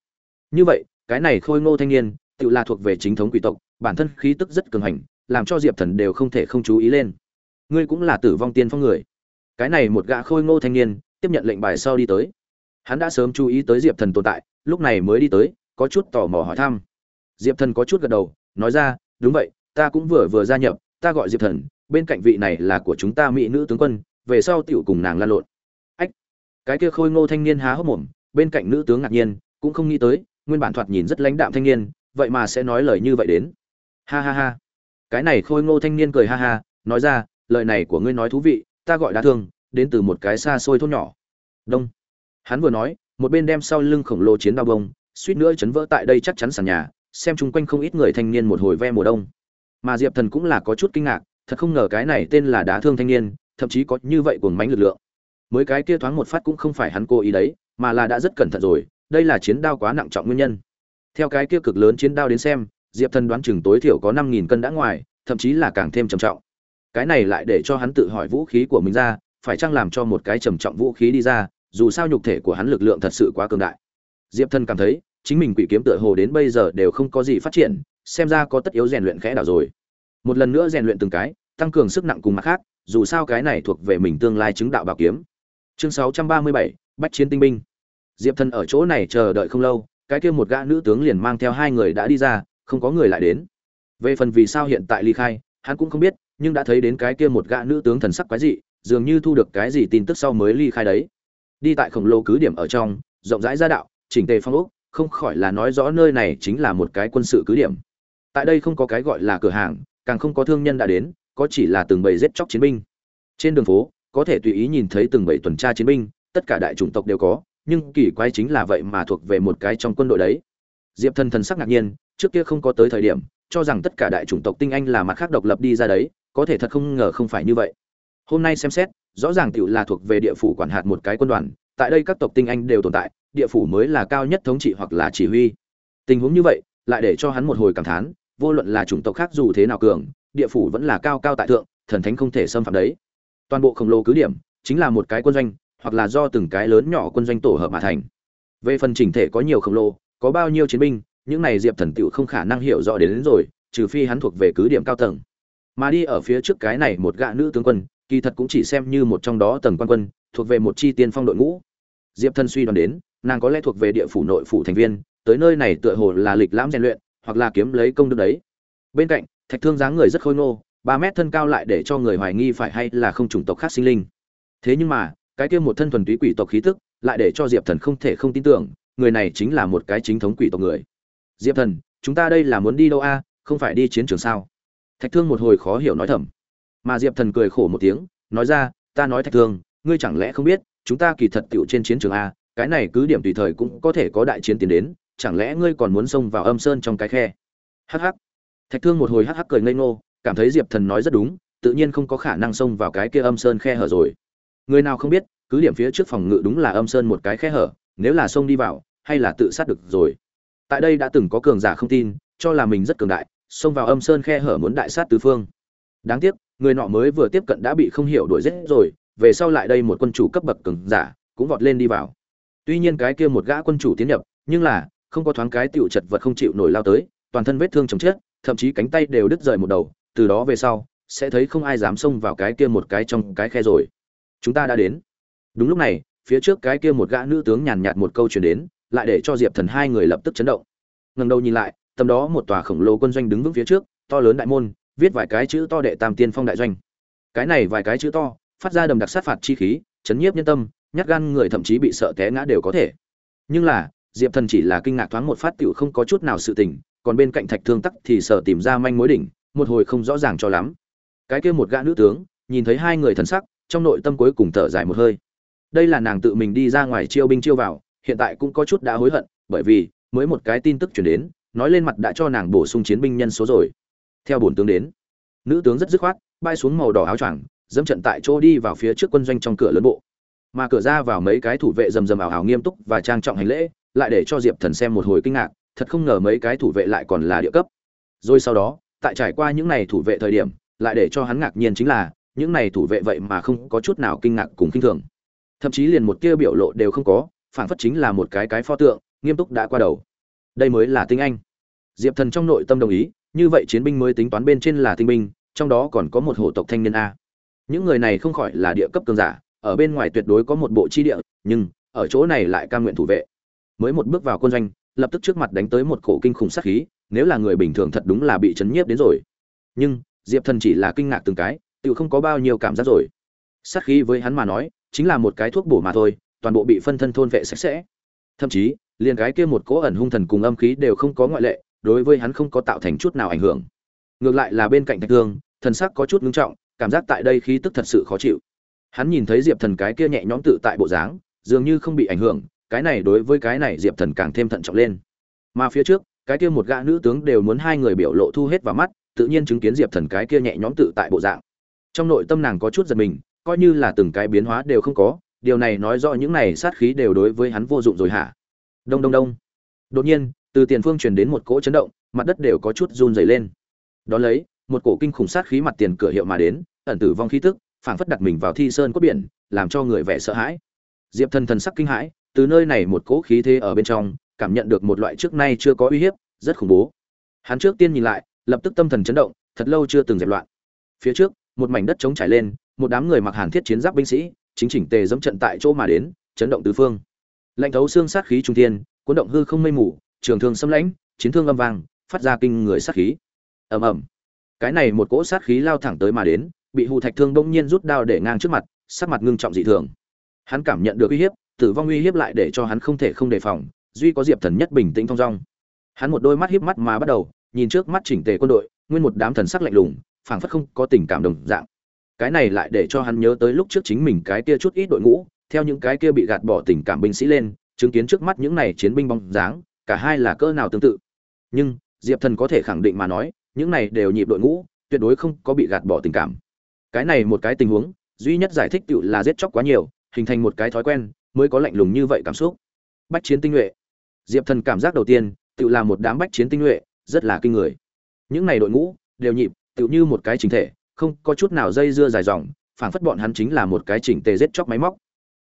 Như vậy, cái này khôi ngô thanh niên, tự là thuộc về chính thống quỷ tộc, bản thân khí tức rất cường hành, làm cho diệp thần đều không thể không chú ý lên. Ngươi cũng là tử vong tiên phong người. Cái này một gã khôi ngô thanh niên, tiếp nhận lệnh bài sau đi tới. Hắn đã sớm chú ý tới diệp thần tồn tại, lúc này mới đi tới, có chút tò mò hỏi thăm. Diệp thần có chút gật đầu, nói ra, đúng vậy ta cũng vừa vừa gia nhập, ta gọi diệp thần, bên cạnh vị này là của chúng ta mỹ nữ tướng quân, về sau tiểu cùng nàng lan lộn. Ách, cái kia khôi ngô thanh niên há hốc mồm, bên cạnh nữ tướng ngạc nhiên, cũng không nghĩ tới, nguyên bản thoạt nhìn rất lãnh đạm thanh niên, vậy mà sẽ nói lời như vậy đến. Ha ha ha. Cái này khôi ngô thanh niên cười ha ha, nói ra, lời này của ngươi nói thú vị, ta gọi đá thương, đến từ một cái xa xôi thôn nhỏ. Đông. Hắn vừa nói, một bên đem sau lưng khổng lồ chiến đao bông, suýt nữa chấn vỡ tại đây chắc chắn sàn nhà, xem chung quanh không ít người thanh niên một hồi ve mùa đông mà diệp thần cũng là có chút kinh ngạc, thật không ngờ cái này tên là đá thương thanh niên, thậm chí có như vậy cuồng mánh lực lượng. Mới cái kia thoáng một phát cũng không phải hắn cố ý đấy, mà là đã rất cẩn thận rồi, đây là chiến đao quá nặng trọng nguyên nhân. Theo cái kia cực lớn chiến đao đến xem, diệp thần đoán chừng tối thiểu có năm nghìn cân đã ngoài, thậm chí là càng thêm trầm trọng. Cái này lại để cho hắn tự hỏi vũ khí của mình ra, phải chăng làm cho một cái trầm trọng vũ khí đi ra, dù sao nhục thể của hắn lực lượng thật sự quá cường đại. Diệp thần cảm thấy, chính mình quỷ kiếm tựa hồ đến bây giờ đều không có gì phát triển xem ra có tất yếu rèn luyện khẽ đảo rồi. Một lần nữa rèn luyện từng cái tăng cường sức nặng cùng mặt khác dù sao cái này thuộc về mình tương lai chứng đạo bảo kiếm. Chương 637, bách chiến tinh binh. Diệp thần ở chỗ này chờ đợi không lâu cái kia một gã nữ tướng liền mang theo hai người đã đi ra không có người lại đến. Về phần vì sao hiện tại ly khai hắn cũng không biết nhưng đã thấy đến cái kia một gã nữ tướng thần sắc quái dị dường như thu được cái gì tin tức sau mới ly khai đấy. Đi tại khổng lồ cứ điểm ở trong rộng rãi gia đạo chỉnh tề phong ốc không khỏi là nói rõ nơi này chính là một cái quân sự cứ điểm tại đây không có cái gọi là cửa hàng, càng không có thương nhân đã đến, có chỉ là từng bầy giết chóc chiến binh. Trên đường phố, có thể tùy ý nhìn thấy từng bầy tuần tra chiến binh, tất cả đại chủng tộc đều có, nhưng kỳ quái chính là vậy mà thuộc về một cái trong quân đội đấy. Diệp thần thần sắc ngạc nhiên, trước kia không có tới thời điểm, cho rằng tất cả đại chủng tộc tinh anh là mặt khác độc lập đi ra đấy, có thể thật không ngờ không phải như vậy. Hôm nay xem xét, rõ ràng tiểu là thuộc về địa phủ quản hạt một cái quân đoàn, tại đây các tộc tinh anh đều tồn tại, địa phủ mới là cao nhất thống trị hoặc là chỉ huy. Tình huống như vậy lại để cho hắn một hồi cảm thán vô luận là chủng tộc khác dù thế nào cường địa phủ vẫn là cao cao tại thượng thần thánh không thể xâm phạm đấy. Toàn bộ khổng lồ cứ điểm chính là một cái quân doanh hoặc là do từng cái lớn nhỏ quân doanh tổ hợp mà thành. Về phần chỉnh thể có nhiều khổng lồ có bao nhiêu chiến binh những này diệp thần tựu không khả năng hiểu rõ đến, đến rồi trừ phi hắn thuộc về cứ điểm cao tầng. Mà đi ở phía trước cái này một gã nữ tướng quân kỳ thật cũng chỉ xem như một trong đó tầng quan quân thuộc về một chi tiên phong đội ngũ. Diệp thần suy đoán đến nàng có lẽ thuộc về địa phủ nội phủ thành viên tới nơi này tựa hồ là lịch lãm rèn luyện, hoặc là kiếm lấy công đức đấy. Bên cạnh, thạch thương dáng người rất khôi ngô, ba mét thân cao lại để cho người hoài nghi phải hay là không chủng tộc khác sinh linh. Thế nhưng mà, cái kia một thân thuần túy quỷ tộc khí tức, lại để cho diệp thần không thể không tin tưởng, người này chính là một cái chính thống quỷ tộc người. Diệp thần, chúng ta đây là muốn đi đâu a? Không phải đi chiến trường sao? Thạch thương một hồi khó hiểu nói thầm. Mà diệp thần cười khổ một tiếng, nói ra, ta nói thạch thương, ngươi chẳng lẽ không biết, chúng ta kỳ thật tựu trên chiến trường a, cái này cứ điểm tùy thời cũng có thể có đại chiến tiến đến chẳng lẽ ngươi còn muốn xông vào âm sơn trong cái khe? Hh thạch thương một hồi hh cười ngây ngô, cảm thấy diệp thần nói rất đúng, tự nhiên không có khả năng xông vào cái kia âm sơn khe hở rồi. Người nào không biết, cứ điểm phía trước phòng ngự đúng là âm sơn một cái khe hở, nếu là xông đi vào, hay là tự sát được rồi. Tại đây đã từng có cường giả không tin, cho là mình rất cường đại, xông vào âm sơn khe hở muốn đại sát tứ phương. Đáng tiếc, người nọ mới vừa tiếp cận đã bị không hiểu đuổi giết rồi, về sau lại đây một quân chủ cấp bậc cường giả, cũng vọt lên đi vào. Tuy nhiên cái kia một gã quân chủ tiến nhập, nhưng là không có thoáng cái tiểu chật vật không chịu nổi lao tới, toàn thân vết thương chồng chết, thậm chí cánh tay đều đứt rời một đầu, từ đó về sau, sẽ thấy không ai dám xông vào cái kia một cái trong cái khe rồi. Chúng ta đã đến. Đúng lúc này, phía trước cái kia một gã nữ tướng nhàn nhạt một câu truyền đến, lại để cho diệp thần hai người lập tức chấn động. Ngẩng đầu nhìn lại, tầm đó một tòa khổng lồ quân doanh đứng vững phía trước, to lớn đại môn, viết vài cái chữ to đệ tam tiên phong đại doanh. Cái này vài cái chữ to, phát ra đầm đặc sát phạt chi khí, chấn nhiếp nhân tâm, nhát gan người thậm chí bị sợ té ngã đều có thể. Nhưng là diệp thần chỉ là kinh ngạc thoáng một phát tựu không có chút nào sự tình, còn bên cạnh thạch thương tắc thì sợ tìm ra manh mối đỉnh, một hồi không rõ ràng cho lắm. Cái kia một gã nữ tướng, nhìn thấy hai người thần sắc, trong nội tâm cuối cùng thở dài một hơi. Đây là nàng tự mình đi ra ngoài chiêu binh chiêu vào, hiện tại cũng có chút đã hối hận, bởi vì mới một cái tin tức chuyển đến, nói lên mặt đã cho nàng bổ sung chiến binh nhân số rồi. Theo bổn tướng đến, nữ tướng rất dứt khoát, bay xuống màu đỏ áo choàng, dẫm trận tại chỗ đi vào phía trước quân doanh trong cửa lớn bộ. Mà cửa ra vào mấy cái thủ vệ rầm rầm ảo hào nghiêm túc và trang trọng hành lễ lại để cho diệp thần xem một hồi kinh ngạc, thật không ngờ mấy cái thủ vệ lại còn là địa cấp. Rồi sau đó, tại trải qua những này thủ vệ thời điểm, lại để cho hắn ngạc nhiên chính là, những này thủ vệ vậy mà không có chút nào kinh ngạc cùng kinh thường. Thậm chí liền một tia biểu lộ đều không có phản phất chính là một cái cái pho tượng, nghiêm túc đã qua đầu. Đây mới là tinh anh. Diệp thần trong nội tâm đồng ý, như vậy chiến binh mới tính toán bên trên là tinh binh, trong đó còn có một hổ tộc thanh niên a. Những người này không khỏi là địa cấp cường giả, ở bên ngoài tuyệt đối có một bộ chi địa, nhưng, ở chỗ này lại cam nguyện thủ vệ mới một bước vào quân doanh, lập tức trước mặt đánh tới một cổ kinh khủng sát khí, nếu là người bình thường thật đúng là bị chấn nhiếp đến rồi. Nhưng, diệp thần chỉ là kinh ngạc từng cái tự không có bao nhiêu cảm giác rồi. Sát khí với hắn mà nói, chính là một cái thuốc bổ mà thôi, toàn bộ bị phân thân thôn vệ sạch sẽ. Thậm chí, liền cái kia một cỗ ẩn hung thần cùng âm khí đều không có ngoại lệ, đối với hắn không có tạo thành chút nào ảnh hưởng. Ngược lại là bên cạnh thạch thương, thần sắc có chút ngưng trọng, cảm giác tại đây khí tức thật sự khó chịu. Hắn nhìn thấy diệp thần cái kia nhẹ nhõm tự tại bộ dáng, dường như không bị ảnh hưởng cái này đối với cái này diệp thần càng thêm thận trọng lên. Mà phía trước, cái kia một gã nữ tướng đều muốn hai người biểu lộ thu hết vào mắt, tự nhiên chứng kiến diệp thần cái kia nhẹ nhõm tự tại bộ dạng. Trong nội tâm nàng có chút giật mình, coi như là từng cái biến hóa đều không có, điều này nói rõ những này sát khí đều đối với hắn vô dụng rồi hả? Đông đông đông. Đột nhiên, từ tiền phương truyền đến một cỗ chấn động, mặt đất đều có chút run rẩy lên. Đón lấy, một cổ kinh khủng sát khí mặt tiền cửa hiệu mà đến, ẩn tử vong khí tức, phảng phất đặt mình vào thi sơn cốt biển, làm cho người vẻ sợ hãi. Diệp thần thần sắc kinh hãi từ nơi này một cỗ khí thế ở bên trong, cảm nhận được một loại trước nay chưa có uy hiếp, rất khủng bố. Hắn trước tiên nhìn lại, lập tức tâm thần chấn động, thật lâu chưa từng dẹp loạn. Phía trước, một mảnh đất trống trải lên, một đám người mặc hàn thiết chiến giáp binh sĩ, chính chỉnh tề dẫm trận tại chỗ mà đến, chấn động tứ phương. Lạnh thấu xương sát khí trung thiên, cuốn động hư không mây mù, trường thương xâm lãnh, chiến thương âm vang, phát ra kinh người sát khí. Ầm ầm. Cái này một cỗ sát khí lao thẳng tới mà đến, bị hù thạch thương bỗng nhiên rút đao để ngang trước mặt, sắc mặt ngưng trọng dị thường. Hắn cảm nhận được uy hiếp tử vong uy hiếp lại để cho hắn không thể không đề phòng, duy có diệp thần nhất bình tĩnh thong dong. Hắn một đôi mắt hiếp mắt mà bắt đầu, nhìn trước mắt chỉnh tề quân đội, nguyên một đám thần sắc lạnh lùng, phảng phất không có tình cảm đồng dạng. Cái này lại để cho hắn nhớ tới lúc trước chính mình cái kia chút ít đội ngũ, theo những cái kia bị gạt bỏ tình cảm binh sĩ lên, chứng kiến trước mắt những này chiến binh bóng dáng, cả hai là cỡ nào tương tự. Nhưng, diệp thần có thể khẳng định mà nói, những này đều nhịp đội ngũ, tuyệt đối không có bị gạt bỏ tình cảm. Cái này một cái tình huống, duy nhất giải thích tựu là giết chóc quá nhiều, hình thành một cái thói quen mới có lạnh lùng như vậy cảm xúc. Bách chiến tinh nhuệ. Diệp thần cảm giác đầu tiên, tự là một đám bách chiến tinh nhuệ, rất là kinh người. Những này đội ngũ, đều nhịp, tự như một cái chính thể, không có chút nào dây dưa dài dòng, phảng phất bọn hắn chính là một cái chỉnh tề giết chóc máy móc.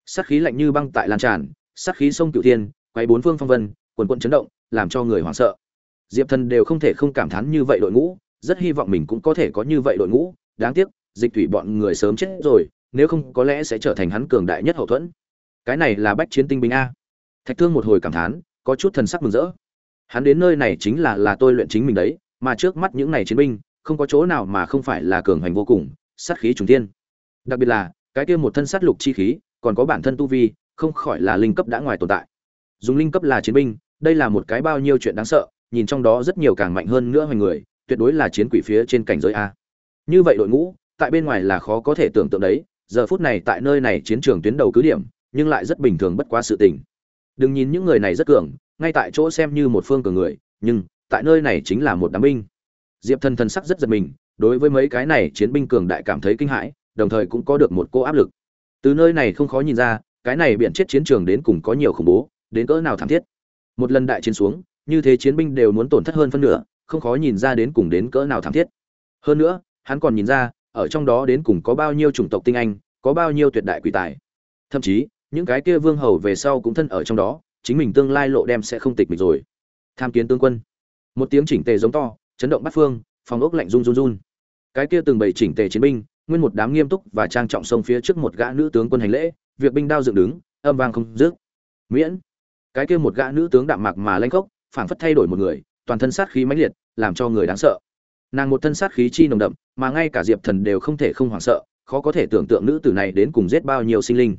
Sát khí lạnh như băng tại lan tràn, sát khí sông cửu thiên, quay bốn phương phong vân, quần quận chấn động, làm cho người hoảng sợ. Diệp thần đều không thể không cảm thán như vậy đội ngũ, rất hy vọng mình cũng có thể có như vậy đội ngũ. Đáng tiếc, dịch thủy bọn người sớm chết rồi, nếu không có lẽ sẽ trở thành hắn cường đại nhất hậu thuẫn cái này là bách chiến tinh binh a. Thạch thương một hồi cảm thán, có chút thần sắc mừng rỡ. Hắn đến nơi này chính là là tôi luyện chính mình đấy, mà trước mắt những này chiến binh, không có chỗ nào mà không phải là cường hành vô cùng, sát khí trùng tiên đặc biệt là, cái kia một thân sát lục chi khí, còn có bản thân tu vi, không khỏi là linh cấp đã ngoài tồn tại. Dùng linh cấp là chiến binh, đây là một cái bao nhiêu chuyện đáng sợ, nhìn trong đó rất nhiều càng mạnh hơn nữa hoành người, tuyệt đối là chiến quỷ phía trên cảnh giới a. Như vậy đội ngũ, tại bên ngoài là khó có thể tưởng tượng đấy, giờ phút này tại nơi này chiến trường tuyến đầu cứ điểm nhưng lại rất bình thường bất quá sự tình. Đừng nhìn những người này rất cường, ngay tại chỗ xem như một phương cường người, nhưng tại nơi này chính là một đám binh. Diệp thần thần sắc rất giật mình, đối với mấy cái này chiến binh cường đại cảm thấy kinh hãi, đồng thời cũng có được một cô áp lực. Từ nơi này không khó nhìn ra, cái này biện chết chiến trường đến cùng có nhiều khủng bố, đến cỡ nào thảm thiết. Một lần đại chiến xuống, như thế chiến binh đều muốn tổn thất hơn phân nửa, không khó nhìn ra đến cùng đến cỡ nào thảm thiết. Hơn nữa, hắn còn nhìn ra, ở trong đó đến cùng có bao nhiêu chủng tộc tinh anh, có bao nhiêu tuyệt đại quỷ tài. Thậm chí những cái kia vương hầu về sau cũng thân ở trong đó, chính mình tương lai lộ đem sẽ không tịch mịch rồi. Tham kiến tướng quân. Một tiếng chỉnh tề giống to, chấn động bát phương, phòng ốc lạnh run run run. Cái kia từng bầy chỉnh tề chiến binh, nguyên một đám nghiêm túc và trang trọng sông phía trước một gã nữ tướng quân hành lễ, việc binh đao dựng đứng, âm vang không dứt. Miễn. Cái kia một gã nữ tướng đạm mạc mà lanh khốc, phảng phất thay đổi một người, toàn thân sát khí mãnh liệt, làm cho người đáng sợ. Nàng một thân sát khí chi nồng đậm, mà ngay cả diệp thần đều không thể không hoảng sợ, khó có thể tưởng tượng nữ tử này đến cùng giết bao nhiêu sinh linh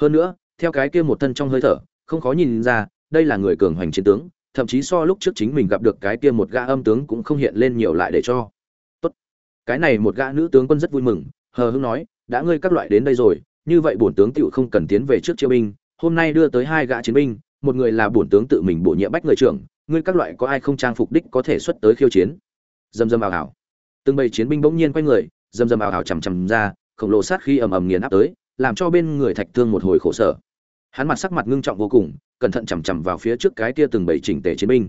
hơn nữa, theo cái kia một thân trong hơi thở, không khó nhìn ra, đây là người cường hoành chiến tướng, thậm chí so lúc trước chính mình gặp được cái kia một gã âm tướng cũng không hiện lên nhiều lại để cho. Tốt. Cái này một gã nữ tướng quân rất vui mừng, hờ hững nói, đã ngươi các loại đến đây rồi, như vậy bổn tướng tựu không cần tiến về trước chiêu binh, hôm nay đưa tới hai gã chiến binh, một người là bổn tướng tự mình bổ nhiệm bách người trưởng, ngươi các loại có ai không trang phục đích có thể xuất tới khiêu chiến? Dầm dầm ảo ảo từng bầy chiến binh bỗng nhiên quay người, dầm dầm ảo ảo chằm chằm ra, khổng lồ sát khi ầm ầm nghiền áp tới làm cho bên người thạch thương một hồi khổ sở. Hắn mặt sắc mặt ngưng trọng vô cùng, cẩn thận chằm chằm vào phía trước cái kia từng bảy chỉnh tề chiến binh.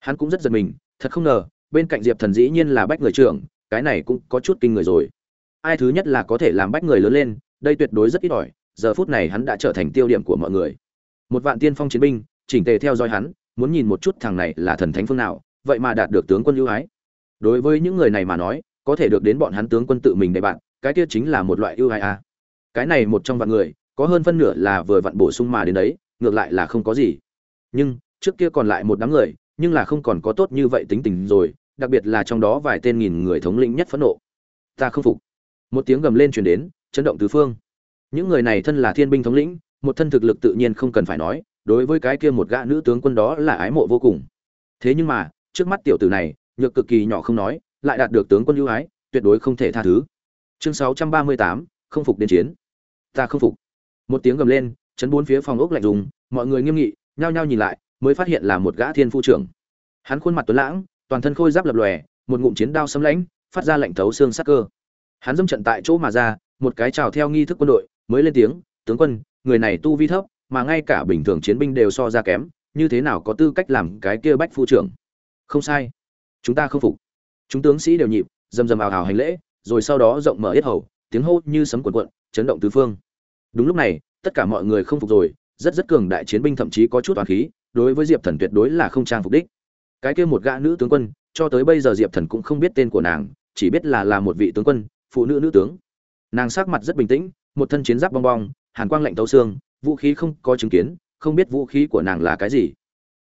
Hắn cũng rất giật mình, thật không ngờ, bên cạnh diệp thần dĩ nhiên là bách người trưởng, cái này cũng có chút kinh người rồi. Ai thứ nhất là có thể làm bách người lớn lên, đây tuyệt đối rất ít ỏi, giờ phút này hắn đã trở thành tiêu điểm của mọi người. Một vạn tiên phong chiến binh, chỉnh tề theo dõi hắn, muốn nhìn một chút thằng này là thần thánh phương nào, vậy mà đạt được tướng quân ưu ái. Đối với những người này mà nói, có thể được đến bọn hắn tướng quân tự mình để bạn, cái kia chính là một loại ưu ái a cái này một trong vạn người có hơn phân nửa là vừa vặn bổ sung mà đến đấy ngược lại là không có gì. Nhưng trước kia còn lại một đám người nhưng là không còn có tốt như vậy tính tình rồi đặc biệt là trong đó vài tên nghìn người thống lĩnh nhất phẫn nộ. Ta không phục. Một tiếng gầm lên truyền đến chấn động tứ phương. Những người này thân là thiên binh thống lĩnh một thân thực lực tự nhiên không cần phải nói đối với cái kia một gã nữ tướng quân đó là ái mộ vô cùng. Thế nhưng mà trước mắt tiểu tử này nhược cực kỳ nhỏ không nói lại đạt được tướng quân ưu ái tuyệt đối không thể tha thứ. Chương 638, không phục đến chiến ta không phục. Một tiếng gầm lên, chấn bốn phía phòng ốc lạnh dùng mọi người nghiêm nghị, nhao nhao nhìn lại, mới phát hiện là một gã thiên phu trưởng. Hắn khuôn mặt tuấn lãng, toàn thân khôi giáp lập lòe, một ngụm chiến đao sấm lãnh, phát ra lệnh thấu xương sắc cơ. Hắn dâm trận tại chỗ mà ra, một cái chào theo nghi thức quân đội, mới lên tiếng, tướng quân, người này tu vi thấp, mà ngay cả bình thường chiến binh đều so ra kém, như thế nào có tư cách làm cái kia bách phu trưởng? Không sai. Chúng ta không phục. Chúng tướng sĩ đều nhịp dầm dầm ào ào hành lễ, rồi sau đó rộng mở yết hầu, tiếng hô như sấm cuộn cuộn chấn động tứ phương. Đúng lúc này, tất cả mọi người không phục rồi, rất rất cường đại chiến binh thậm chí có chút toàn khí, đối với diệp thần tuyệt đối là không trang phục đích. Cái kia một gã nữ tướng quân, cho tới bây giờ diệp thần cũng không biết tên của nàng, chỉ biết là là một vị tướng quân, phụ nữ nữ tướng. Nàng sắc mặt rất bình tĩnh, một thân chiến giáp bong bong, hàn quang lạnh tấu xương, vũ khí không có chứng kiến, không biết vũ khí của nàng là cái gì.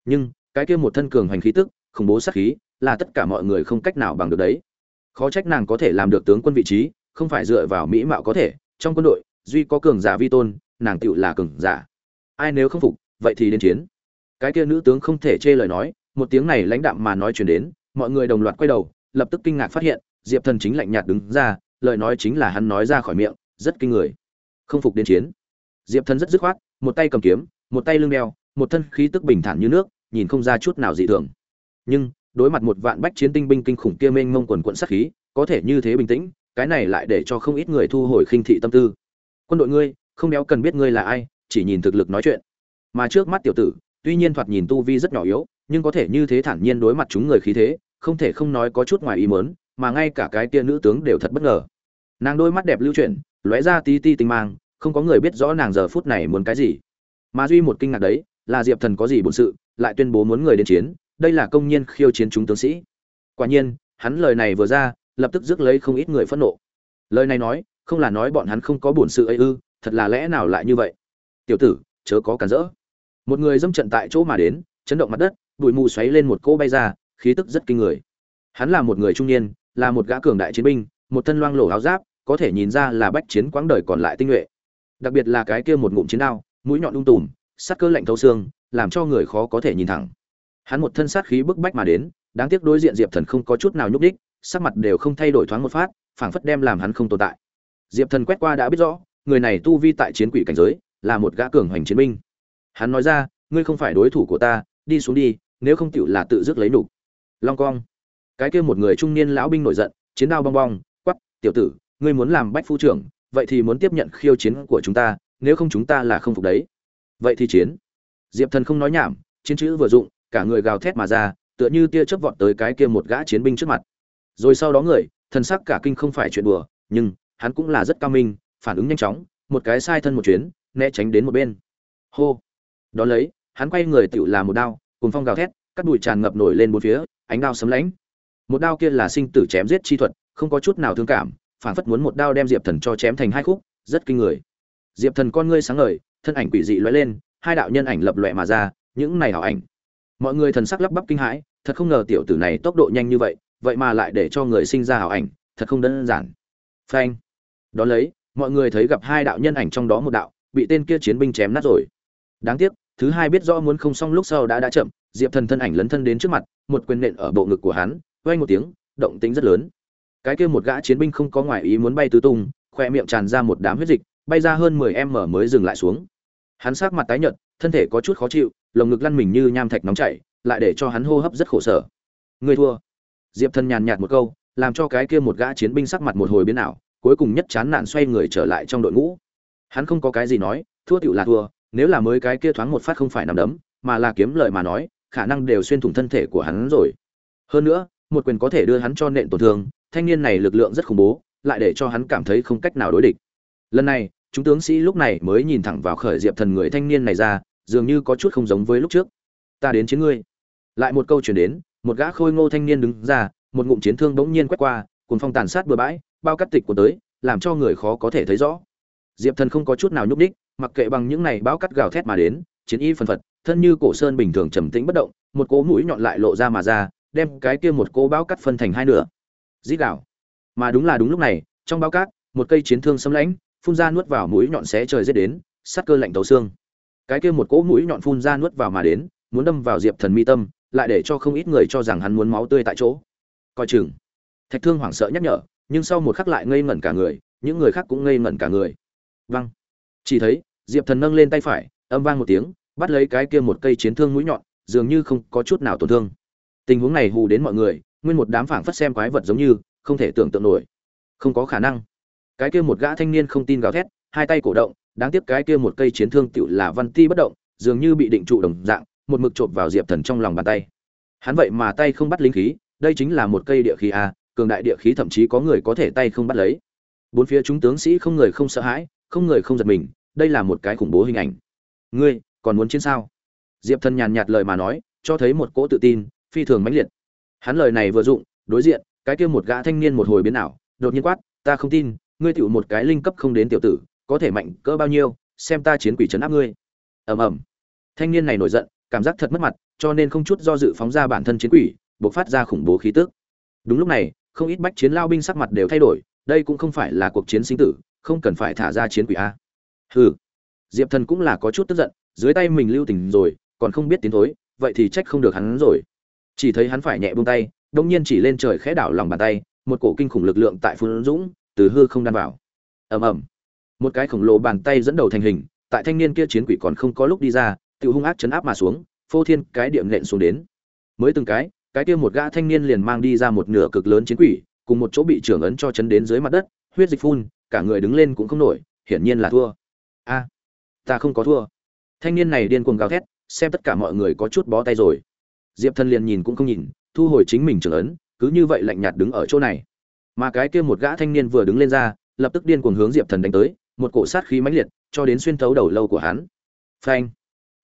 Nhưng, cái kia một thân cường hành khí tức, khủng bố sát khí, là tất cả mọi người không cách nào bằng được đấy. Khó trách nàng có thể làm được tướng quân vị trí, không phải dựa vào mỹ mạo có thể trong quân đội, duy có cường giả vi tôn, nàng tựu là cường giả. Ai nếu không phục, vậy thì đến chiến. Cái kia nữ tướng không thể chê lời nói, một tiếng này lãnh đạm mà nói chuyển đến, mọi người đồng loạt quay đầu, lập tức kinh ngạc phát hiện, diệp thần chính lạnh nhạt đứng ra, lời nói chính là hắn nói ra khỏi miệng, rất kinh người. Không phục đến chiến. Diệp thần rất dứt khoát, một tay cầm kiếm, một tay lưng đeo, một thân khí tức bình thản như nước, nhìn không ra chút nào dị thường. Nhưng, đối mặt một vạn bách chiến tinh binh kinh khủng kia mênh mông quần quận sát khí, có thể như thế bình tĩnh cái này lại để cho không ít người thu hồi khinh thị tâm tư. Quân đội ngươi, không đéo cần biết ngươi là ai, chỉ nhìn thực lực nói chuyện. Mà trước mắt tiểu tử, tuy nhiên thoạt nhìn tu vi rất nhỏ yếu, nhưng có thể như thế thản nhiên đối mặt chúng người khí thế, không thể không nói có chút ngoài ý mớn mà ngay cả cái kia nữ tướng đều thật bất ngờ. Nàng đôi mắt đẹp lưu chuyển, lóe ra tí ti tinh mang, không có người biết rõ nàng giờ phút này muốn cái gì. Mà duy một kinh ngạc đấy, là diệp thần có gì bổn sự, lại tuyên bố muốn người đến chiến, đây là công nhân khiêu chiến chúng tướng sĩ. Quả nhiên, hắn lời này vừa ra lập tức rước lấy không ít người phẫn nộ. Lời này nói, không là nói bọn hắn không có bổn sự ấy ư, thật là lẽ nào lại như vậy? Tiểu tử, chớ có cản rỡ. Một người dâm trận tại chỗ mà đến, chấn động mặt đất, bụi mù xoáy lên một cỗ bay ra, khí tức rất kinh người. Hắn là một người trung niên, là một gã cường đại chiến binh, một thân loang lổ áo giáp, có thể nhìn ra là bách chiến quãng đời còn lại tinh nhuệ. Đặc biệt là cái kia một ngụm chiến đao, mũi nhọn lung tùm sát cơ lạnh thấu xương, làm cho người khó có thể nhìn thẳng. Hắn một thân sát khí bức bách mà đến, đáng tiếc đối diện diệp thần không có chút nào nhúc đích sắc mặt đều không thay đổi thoáng một phát, phảng phất đem làm hắn không tồn tại. Diệp thần quét qua đã biết rõ, người này tu vi tại chiến quỷ cảnh giới, là một gã cường hoành chiến binh. Hắn nói ra, ngươi không phải đối thủ của ta, đi xuống đi, nếu không tựu là tự dứt lấy nục. Long cong. Cái kia một người trung niên lão binh nổi giận, chiến đao bong bong quắp tiểu tử, ngươi muốn làm bách phu trưởng, vậy thì muốn tiếp nhận khiêu chiến của chúng ta, nếu không chúng ta là không phục đấy. Vậy thì chiến. Diệp thần không nói nhảm, chiến chữ vừa dụng, cả người gào thét mà ra, tựa như tia chớp vọt tới cái kia một gã chiến binh trước mặt rồi sau đó người, thần sắc cả kinh không phải chuyện đùa, nhưng, hắn cũng là rất cao minh, phản ứng nhanh chóng, một cái sai thân một chuyến, né tránh đến một bên. Hô. Đó lấy, hắn quay người tựu là một đao cùng phong gào thét các đùi tràn ngập nổi lên bốn phía, ánh đao sấm lãnh một đao kia là sinh tử chém giết chi thuật, không có chút nào thương cảm, phản phất muốn một đao đem diệp thần cho chém thành hai khúc, rất kinh người. Diệp thần con ngươi sáng ngời, thân ảnh quỷ dị lóe lên, hai đạo nhân ảnh lập lòe mà ra, những này hảo ảnh. Mọi người thần sắc lắp bắp kinh hãi, thật không ngờ tiểu tử này tốc độ nhanh như vậy vậy mà lại để cho người sinh ra hảo ảnh, thật không đơn giản. Phanh. Đón lấy, mọi người thấy gặp hai đạo nhân ảnh trong đó một đạo, bị tên kia chiến binh chém nát rồi. Đáng tiếc, thứ hai biết rõ muốn không xong lúc sau đã đã chậm, diệp thần thân ảnh lấn thân đến trước mặt, một quyền nện ở bộ ngực của hắn, vang một tiếng, động tính rất lớn. Cái kia một gã chiến binh không có ngoại ý muốn bay tứ tung, khoe miệng tràn ra một đám huyết dịch, bay ra hơn mười em mở mới dừng lại xuống. Hắn sát mặt tái nhợt, thân thể có chút khó chịu, lồng ngực lăn mình như nham thạch nóng chảy, lại để cho hắn hô hấp rất khổ sở. Người thua diệp thần nhàn nhạt một câu, làm cho cái kia một gã chiến binh sắc mặt một hồi biến ảo, cuối cùng nhất chán nản xoay người trở lại trong đội ngũ. Hắn không có cái gì nói, thua tựu là thua, nếu là mới cái kia thoáng một phát không phải nằm đấm, mà là kiếm lời mà nói, khả năng đều xuyên thủng thân thể của hắn rồi. Hơn nữa, một quyền có thể đưa hắn cho nện tổn thương, thanh niên này lực lượng rất khủng bố, lại để cho hắn cảm thấy không cách nào đối địch. Lần này, chúng tướng sĩ lúc này mới nhìn thẳng vào khởi diệp thần người thanh niên này ra, dường như có chút không giống với lúc trước. Ta đến chiến ngươi. Lại một câu chuyển đến một gã khôi ngô thanh niên đứng ra, một ngụm chiến thương bỗng nhiên quét qua cùng phong tàn sát bừa bãi, bao cắt tịch của tới, làm cho người khó có thể thấy rõ. Diệp thần không có chút nào nhúc đích mặc kệ bằng những này bao cắt gào thét mà đến, chiến y phần phật, thân như cổ sơn bình thường trầm tĩnh bất động, một cỗ mũi nhọn lại lộ ra mà ra, đem cái kia một cỗ bao cắt phân thành hai nửa. Dít đảo mà đúng là đúng lúc này, trong bao cát, một cây chiến thương sấm lãnh, phun ra nuốt vào mũi nhọn xé trời giết đến, sát cơ lạnh tấu xương. Cái kia một cỗ mũi nhọn phun ra nuốt vào mà đến, muốn đâm vào diệp thần mi tâm lại để cho không ít người cho rằng hắn muốn máu tươi tại chỗ. Coi chừng. Thạch thương hoảng sợ nhắc nhở, nhưng sau một khắc lại ngây ngẩn cả người, những người khác cũng ngây ngẩn cả người. Văng chỉ thấy, diệp thần nâng lên tay phải, âm vang một tiếng, bắt lấy cái kia một cây chiến thương mũi nhọn, dường như không có chút nào tổn thương. Tình huống này hù đến mọi người, nguyên một đám phảng phất xem quái vật giống như, không thể tưởng tượng nổi. Không có khả năng. Cái kia một gã thanh niên không tin gào thét, hai tay cổ động, đáng tiếc cái kia một cây chiến thương tựu là văn ti bất động, dường như bị định trụ đồng dạng một mực chộp vào diệp thần trong lòng bàn tay. Hắn vậy mà tay không bắt linh khí, đây chính là một cây địa khí a cường đại địa khí thậm chí có người có thể tay không bắt lấy. Bốn phía chúng tướng sĩ không người không sợ hãi, không người không giật mình, đây là một cái khủng bố hình ảnh. Ngươi, còn muốn chiến sao? Diệp thần nhàn nhạt lời mà nói, cho thấy một cỗ tự tin, phi thường mãnh liệt. Hắn lời này vừa dụng, đối diện, cái kia một gã thanh niên một hồi biến ảo, đột nhiên quát, ta không tin, ngươi tiểu một cái linh cấp không đến tiểu tử, có thể mạnh cỡ bao nhiêu, xem ta chiến quỷ trấn áp ngươi. Ầm ầm. Thanh niên này nổi giận cảm giác thật mất mặt, cho nên không chút do dự phóng ra bản thân chiến quỷ, bộc phát ra khủng bố khí tức. Đúng lúc này, không ít bách chiến lao binh sắc mặt đều thay đổi, đây cũng không phải là cuộc chiến sinh tử, không cần phải thả ra chiến quỷ a. Hừ. Diệp thần cũng là có chút tức giận, dưới tay mình lưu tình rồi, còn không biết tiến thối, vậy thì trách không được hắn rồi. Chỉ thấy hắn phải nhẹ buông tay đông nhiên chỉ lên trời khẽ đảo lòng bàn tay, một cổ kinh khủng lực lượng tại phun dũng, từ hư không đan vào. Ầm ầm. Một cái khổng lồ bàn tay dẫn đầu thành hình, tại thanh niên kia chiến quỷ còn không có lúc đi ra tự hung ác chấn áp mà xuống, phô thiên cái điểm nện xuống đến. Mới từng cái cái kia một gã thanh niên liền mang đi ra một nửa cực lớn chiến quỷ, cùng một chỗ bị trưởng ấn cho chấn đến dưới mặt đất, huyết dịch phun, cả người đứng lên cũng không nổi, hiển nhiên là thua. A, ta không có thua. Thanh niên này điên cuồng gào thét, xem tất cả mọi người có chút bó tay rồi. Diệp thần liền nhìn cũng không nhìn, thu hồi chính mình trưởng ấn, cứ như vậy lạnh nhạt đứng ở chỗ này. Mà cái kia một gã thanh niên vừa đứng lên ra, lập tức điên cuồng hướng diệp thần đánh tới, một cổ sát khí mãnh liệt, cho đến xuyên thấu đầu lâu của hắn. Phanh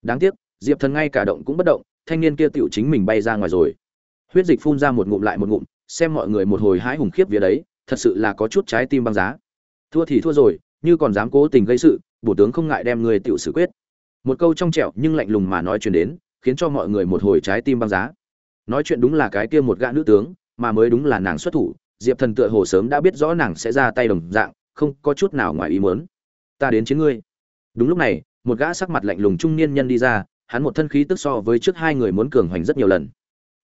đáng tiếc, diệp thần ngay cả động cũng bất động, thanh niên kia tựu chính mình bay ra ngoài rồi. Huyết dịch phun ra một ngụm lại một ngụm, xem mọi người một hồi hái hùng khiếp vía đấy, thật sự là có chút trái tim băng giá. Thua thì thua rồi, như còn dám cố tình gây sự, bổ tướng không ngại đem người tựu xử quyết. Một câu trong trẻo nhưng lạnh lùng mà nói chuyện đến, khiến cho mọi người một hồi trái tim băng giá. Nói chuyện đúng là cái kia một gã nữ tướng, mà mới đúng là nàng xuất thủ, diệp thần tựa hồ sớm đã biết rõ nàng sẽ ra tay đồng dạng, không có chút nào ngoài ý muốn. Ta đến chiến ngươi. Đúng lúc này một gã sắc mặt lạnh lùng trung niên nhân đi ra, hắn một thân khí tức so với trước hai người muốn cường hoành rất nhiều lần.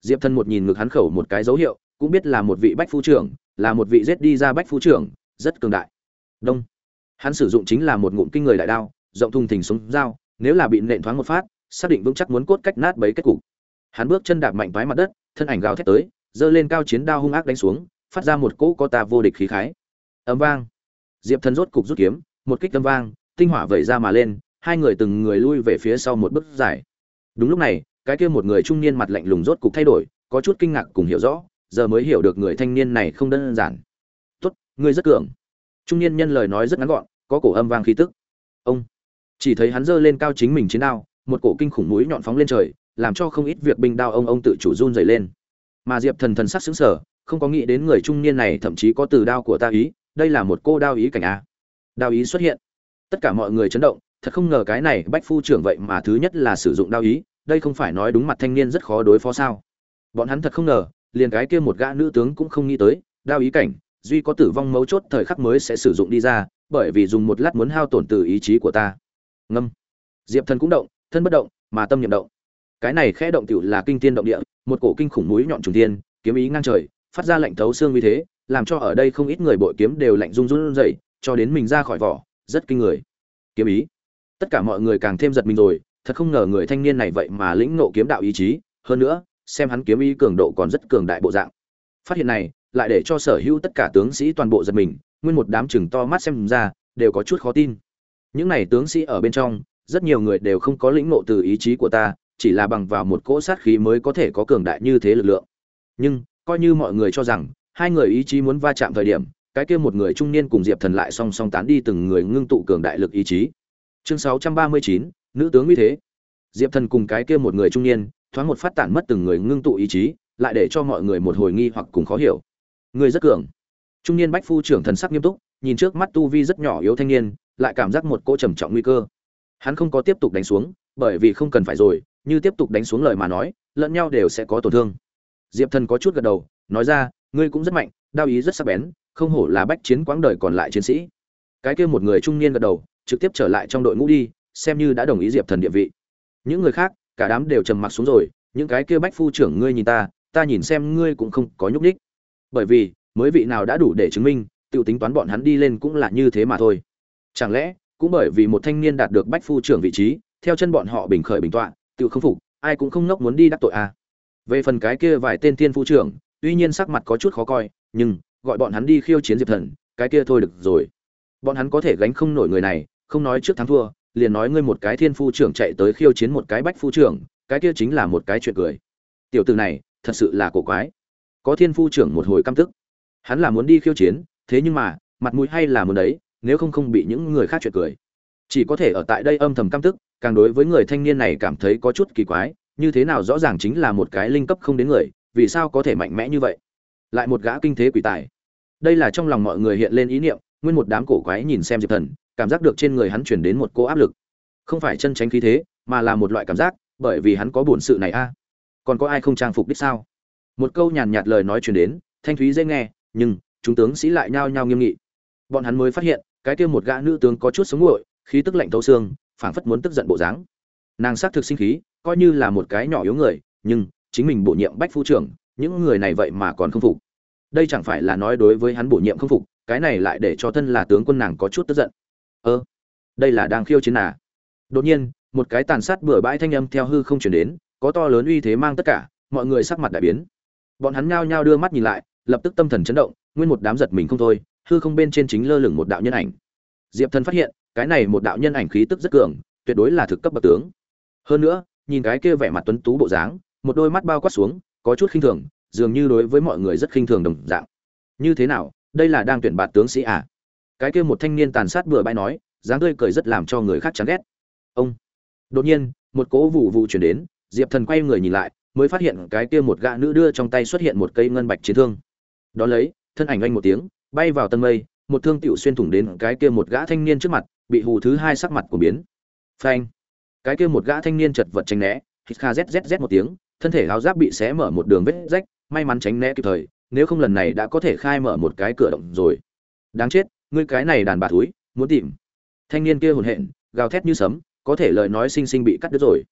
Diệp thân một nhìn ngực hắn khẩu một cái dấu hiệu, cũng biết là một vị bách phu trưởng, là một vị giết đi ra bách phu trưởng, rất cường đại. Đông. Hắn sử dụng chính là một ngụm kinh người đại đao, rộng thùng thình xuống dao, nếu là bị nện thoáng một phát, xác định vững chắc muốn cốt cách nát bấy kết cục. Hắn bước chân đạp mạnh vái mặt đất, thân ảnh gào thét tới, giơ lên cao chiến đao hung ác đánh xuống, phát ra một cỗ có ta vô địch khí khái. Ấm vang. Diệp thần rốt cục rút kiếm, một kích âm vang, tinh hỏa vẩy ra mà lên hai người từng người lui về phía sau một bước dài. Đúng lúc này, cái kia một người trung niên mặt lạnh lùng rốt cục thay đổi, có chút kinh ngạc cùng hiểu rõ, giờ mới hiểu được người thanh niên này không đơn giản. Tốt, ngươi rất cường. Trung niên nhân lời nói rất ngắn gọn, có cổ âm vang khí tức. Ông. Chỉ thấy hắn giơ lên cao chính mình chiến đao, một cổ kinh khủng mũi nhọn phóng lên trời, làm cho không ít việc binh đao ông ông tự chủ run dày lên. Mà diệp thần thần sắc xứng sở không có nghĩ đến người trung niên này thậm chí có từ đao của ta ý, đây là một cô đao ý cảnh a. Đao ý xuất hiện. Tất cả mọi người chấn động thật không ngờ cái này bách phu trưởng vậy mà thứ nhất là sử dụng đao ý, đây không phải nói đúng mặt thanh niên rất khó đối phó sao? Bọn hắn thật không ngờ, liền cái kia một gã nữ tướng cũng không nghĩ tới, đao ý cảnh, duy có tử vong mấu chốt thời khắc mới sẽ sử dụng đi ra, bởi vì dùng một lát muốn hao tổn từ ý chí của ta. Ngâm. Diệp thần cũng động, thân bất động, mà tâm nhiệm động. Cái này khẽ động tiểu là kinh thiên động địa, một cổ kinh khủng núi nhọn trùng thiên, kiếm ý ngang trời, phát ra lạnh thấu xương như thế, làm cho ở đây không ít người bội kiếm đều lạnh run run dậy cho đến mình ra khỏi vỏ, rất kinh người. Kiếm ý tất cả mọi người càng thêm giật mình rồi, thật không ngờ người thanh niên này vậy mà lĩnh ngộ kiếm đạo ý chí, hơn nữa, xem hắn kiếm ý cường độ còn rất cường đại bộ dạng. Phát hiện này, lại để cho sở hữu tất cả tướng sĩ toàn bộ giật mình, nguyên một đám chừng to mắt xem ra, đều có chút khó tin. Những này tướng sĩ ở bên trong, rất nhiều người đều không có lĩnh ngộ từ ý chí của ta, chỉ là bằng vào một cỗ sát khí mới có thể có cường đại như thế lực lượng. Nhưng, coi như mọi người cho rằng, hai người ý chí muốn va chạm thời điểm, cái kia một người trung niên cùng diệp thần lại song song tán đi từng người ngưng tụ cường đại lực ý chí chương sáu trăm ba mươi chín, nữ tướng như thế. Diệp thần cùng cái kia một người trung niên, thoáng một phát tản mất từng người ngưng tụ ý chí, lại để cho mọi người một hồi nghi hoặc cùng khó hiểu. Người rất cường. Trung niên bách phu trưởng thần sắc nghiêm túc, nhìn trước mắt tu vi rất nhỏ yếu thanh niên, lại cảm giác một cỗ trầm trọng nguy cơ. Hắn không có tiếp tục đánh xuống, bởi vì không cần phải rồi, như tiếp tục đánh xuống lời mà nói, lẫn nhau đều sẽ có tổn thương. Diệp thần có chút gật đầu, nói ra, ngươi cũng rất mạnh, đao ý rất sắc bén, không hổ là bách chiến quãng đời còn lại chiến sĩ. Cái kia một người trung niên gật đầu trực tiếp trở lại trong đội ngũ đi, xem như đã đồng ý diệp thần địa vị. Những người khác, cả đám đều trầm mặc xuống rồi, những cái kia bách phu trưởng ngươi nhìn ta ta nhìn xem ngươi cũng không có nhúc nhích. Bởi vì, mới vị nào đã đủ để chứng minh tự tính toán bọn hắn đi lên cũng là như thế mà thôi. Chẳng lẽ, cũng bởi vì một thanh niên đạt được bách phu trưởng vị trí, theo chân bọn họ bình khởi bình tọa tự không phục, ai cũng không nốc muốn đi đắc tội à. về phần cái kia vài tên thiên phu trưởng, tuy nhiên sắc mặt có chút khó coi, nhưng, gọi bọn hắn đi khiêu chiến diệp thần, cái kia thôi được rồi. Bọn hắn có thể gánh không nổi người này không nói trước thắng thua, liền nói ngươi một cái thiên phu trưởng chạy tới khiêu chiến một cái bách phu trưởng, cái kia chính là một cái chuyện cười. Tiểu từ này, thật sự là cổ quái. Có thiên phu trưởng một hồi căm tức. Hắn là muốn đi khiêu chiến, thế nhưng mà, mặt mũi hay là muốn đấy, nếu không không bị những người khác chuyện cười. Chỉ có thể ở tại đây âm thầm căm tức, càng đối với người thanh niên này cảm thấy có chút kỳ quái, như thế nào rõ ràng chính là một cái linh cấp không đến người, vì sao có thể mạnh mẽ như vậy? Lại một gã kinh thế quỷ tài. Đây là trong lòng mọi người hiện lên ý niệm, nguyên một đám cổ quái nhìn xem diệp thần cảm giác được trên người hắn chuyển đến một cô áp lực. Không phải chân tránh khí thế, mà là một loại cảm giác, bởi vì hắn có bổn sự này a. À. Còn có ai không trang phục đích sao? Một câu nhàn nhạt lời nói chuyển đến, thanh thúy dễ nghe, nhưng chúng tướng sĩ lại nhao nhao nghiêm nghị. Bọn hắn mới phát hiện, cái kia một gã nữ tướng có chút sống nguội, khí tức lạnh thấu xương, phảng phất muốn tức giận bộ dáng. Nàng xác thực sinh khí, coi như là một cái nhỏ yếu người, nhưng chính mình bổ nhiệm bách phu trưởng, những người này vậy mà còn không phục. Đây chẳng phải là nói đối với hắn bổ nhiệm không phục, cái này lại để cho thân là tướng quân nàng có chút tức giận ơ, đây là đang khiêu chiến à? Đột nhiên, một cái tàn sát bừa bãi thanh âm theo hư không chuyển đến, có to lớn uy thế mang tất cả, mọi người sắc mặt đại biến. Bọn hắn nhao nhao đưa mắt nhìn lại, lập tức tâm thần chấn động, nguyên một đám giật mình không thôi, hư không bên trên chính lơ lửng một đạo nhân ảnh. Diệp thần phát hiện, cái này một đạo nhân ảnh khí tức rất cường, tuyệt đối là thực cấp bậc tướng. Hơn nữa, nhìn cái kia vẻ mặt tuấn tú bộ dáng, một đôi mắt bao quát xuống, có chút khinh thường, dường như đối với mọi người rất khinh thường đồng dạng. Như thế nào, đây là đang tuyển bạt tướng sĩ à? Cái kia một thanh niên tàn sát bừa bãi nói, dáng tươi cười rất làm cho người khác chán ghét. Ông. Đột nhiên, một cỗ vụ vụ chuyển đến, diệp thần quay người nhìn lại, mới phát hiện cái kia một gã nữ đưa trong tay xuất hiện một cây ngân bạch chiến thương. Đón lấy, thân ảnh anh một tiếng, bay vào tân mây, một thương tiểu xuyên thủng đến cái kia một gã thanh niên trước mặt, bị hù thứ hai sắc mặt của biến. Phanh. Cái kia một gã thanh niên chật vật tránh né, hít kha zzz một tiếng, thân thể áo giáp bị xé mở một đường vết rách, may mắn tránh né kịp thời, nếu không lần này đã có thể khai mở một cái cửa động rồi. Đáng chết ngươi cái này đàn bà thúi, muốn tìm. Thanh niên kia hồn hện gào thét như sấm có thể lời nói xinh xinh bị cắt đứt rồi.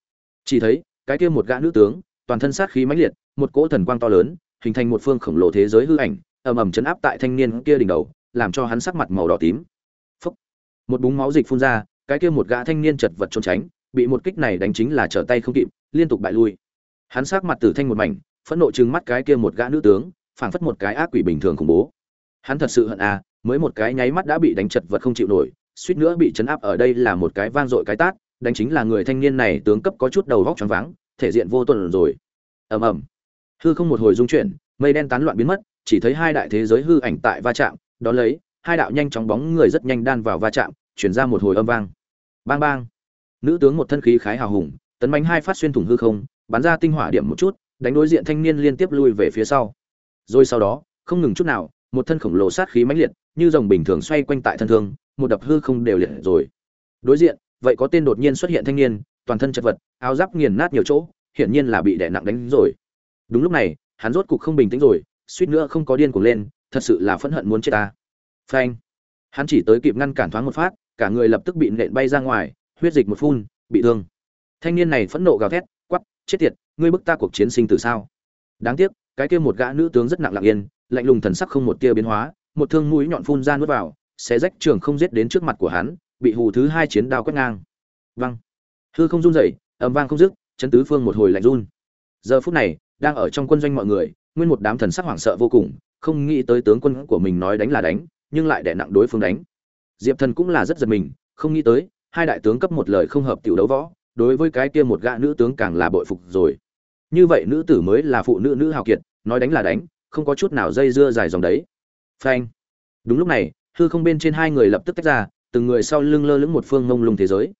Chỉ thấy cái kia một gã nữ tướng toàn thân sát khí mãnh liệt một cỗ thần quang to lớn hình thành một phương khổng lồ thế giới hư ảnh ầm ầm chấn áp tại thanh niên kia đỉnh đầu làm cho hắn sắc mặt màu đỏ tím. Phúc. một búng máu dịch phun ra cái kia một gã thanh niên chật vật trốn tránh bị một kích này đánh chính là trở tay không kịp liên tục bại lui. Hắn sắc mặt tử thanh một mảnh phẫn nộ trừng mắt cái kia một gã nữ tướng phảng phất một cái ác quỷ bình thường khủng bố. Hắn thật sự hận à mới một cái nháy mắt đã bị đánh chật vật không chịu nổi, suýt nữa bị chấn áp ở đây là một cái vang dội cái tát, đánh chính là người thanh niên này tướng cấp có chút đầu vóc choáng váng, thể diện vô tuần rồi. Ầm ầm. Hư không một hồi dung chuyển, mây đen tán loạn biến mất, chỉ thấy hai đại thế giới hư ảnh tại va chạm, đó lấy, hai đạo nhanh chóng bóng người rất nhanh đan vào va chạm, chuyển ra một hồi âm vang. Bang bang. Nữ tướng một thân khí khái hào hùng, tấn bánh hai phát xuyên thủng hư không, bắn ra tinh hỏa điểm một chút, đánh đối diện thanh niên liên tiếp lui về phía sau. Rồi sau đó, không ngừng chút nào, một thân khổng lồ sát khí mãnh liệt như rồng bình thường xoay quanh tại thân thương, một đập hư không đều liệt rồi. Đối diện, vậy có tên đột nhiên xuất hiện thanh niên, toàn thân chật vật, áo giáp nghiền nát nhiều chỗ, hiển nhiên là bị đè nặng đánh rồi. Đúng lúc này, hắn rốt cục không bình tĩnh rồi, suýt nữa không có điên cuồng lên, thật sự là phẫn hận muốn chết ta. Phanh. Hắn chỉ tới kịp ngăn cản thoáng một phát, cả người lập tức bị nện bay ra ngoài, huyết dịch một phun, bị thương. Thanh niên này phẫn nộ gào thét quắp chết tiệt, ngươi bức ta cuộc chiến sinh từ sao? Đáng tiếc, cái kia một gã nữ tướng rất nặng lặng yên, lạnh lùng thần sắc không một tia biến hóa một thương mũi nhọn phun ra nuốt vào, xé rách trường không giết đến trước mặt của hắn, bị hù thứ hai chiến đao quét ngang. Văng hư không run rẩy, âm vang không dứt, chấn tứ phương một hồi lạnh run. Giờ phút này, đang ở trong quân doanh mọi người, nguyên một đám thần sắc hoảng sợ vô cùng, không nghĩ tới tướng quân của mình nói đánh là đánh, nhưng lại đè nặng đối phương đánh. Diệp thần cũng là rất giật mình, không nghĩ tới, hai đại tướng cấp một lời không hợp tiểu đấu võ, đối với cái kia một gã nữ tướng càng là bội phục rồi. Như vậy nữ tử mới là phụ nữ nữ hào kiệt, nói đánh là đánh, không có chút nào dây dưa dài dòng đấy phanh. Đúng lúc này, hư không bên trên hai người lập tức tách ra, từng người sau lưng lơ lửng một phương mông lung thế giới.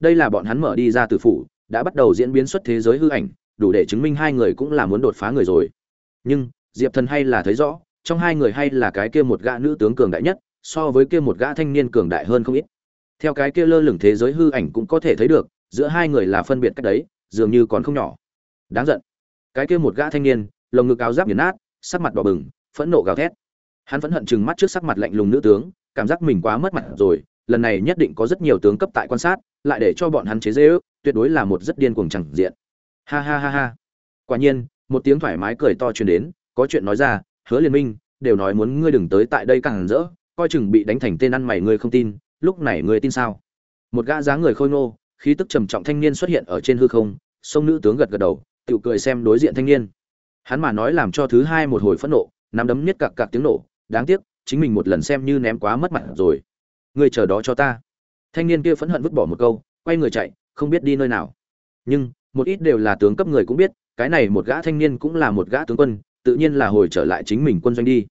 Đây là bọn hắn mở đi ra từ phủ, đã bắt đầu diễn biến xuất thế giới hư ảnh, đủ để chứng minh hai người cũng là muốn đột phá người rồi. Nhưng, diệp thần hay là thấy rõ, trong hai người hay là cái kia một gã nữ tướng cường đại nhất, so với kia một gã thanh niên cường đại hơn không ít. Theo cái kia lơ lửng thế giới hư ảnh cũng có thể thấy được, giữa hai người là phân biệt cách đấy, dường như còn không nhỏ. Đáng giận. Cái kia một gã thanh niên, lồng ngực áo giáp nghiền nát, sắc mặt đỏ bừng, phẫn nộ gào thét hắn vẫn hận chừng mắt trước sắc mặt lạnh lùng nữ tướng, cảm giác mình quá mất mặt rồi, lần này nhất định có rất nhiều tướng cấp tại quan sát, lại để cho bọn hắn chế dễ ước tuyệt đối là một rất điên cuồng chẳng diện. Ha ha ha ha. Quả nhiên, một tiếng thoải mái cười to truyền đến, có chuyện nói ra, hứa liên minh, đều nói muốn ngươi đừng tới tại đây càng rỡ, coi chừng bị đánh thành tên ăn mày ngươi không tin, lúc này ngươi tin sao? Một gã dáng người khôi ngô, khí tức trầm trọng thanh niên xuất hiện ở trên hư không, sông nữ tướng gật gật đầu, tự cười xem đối diện thanh niên. Hắn mà nói làm cho thứ hai một hồi phẫn nộ, nắm đấm nhất cặc cặc tiếng nổ đáng tiếc chính mình một lần xem như ném quá mất mặt rồi. Người chờ đó cho ta. Thanh niên kia phẫn hận vứt bỏ một câu quay người chạy không biết đi nơi nào. Nhưng một ít đều là tướng cấp người cũng biết cái này một gã thanh niên cũng là một gã tướng quân tự nhiên là hồi trở lại chính mình quân doanh đi.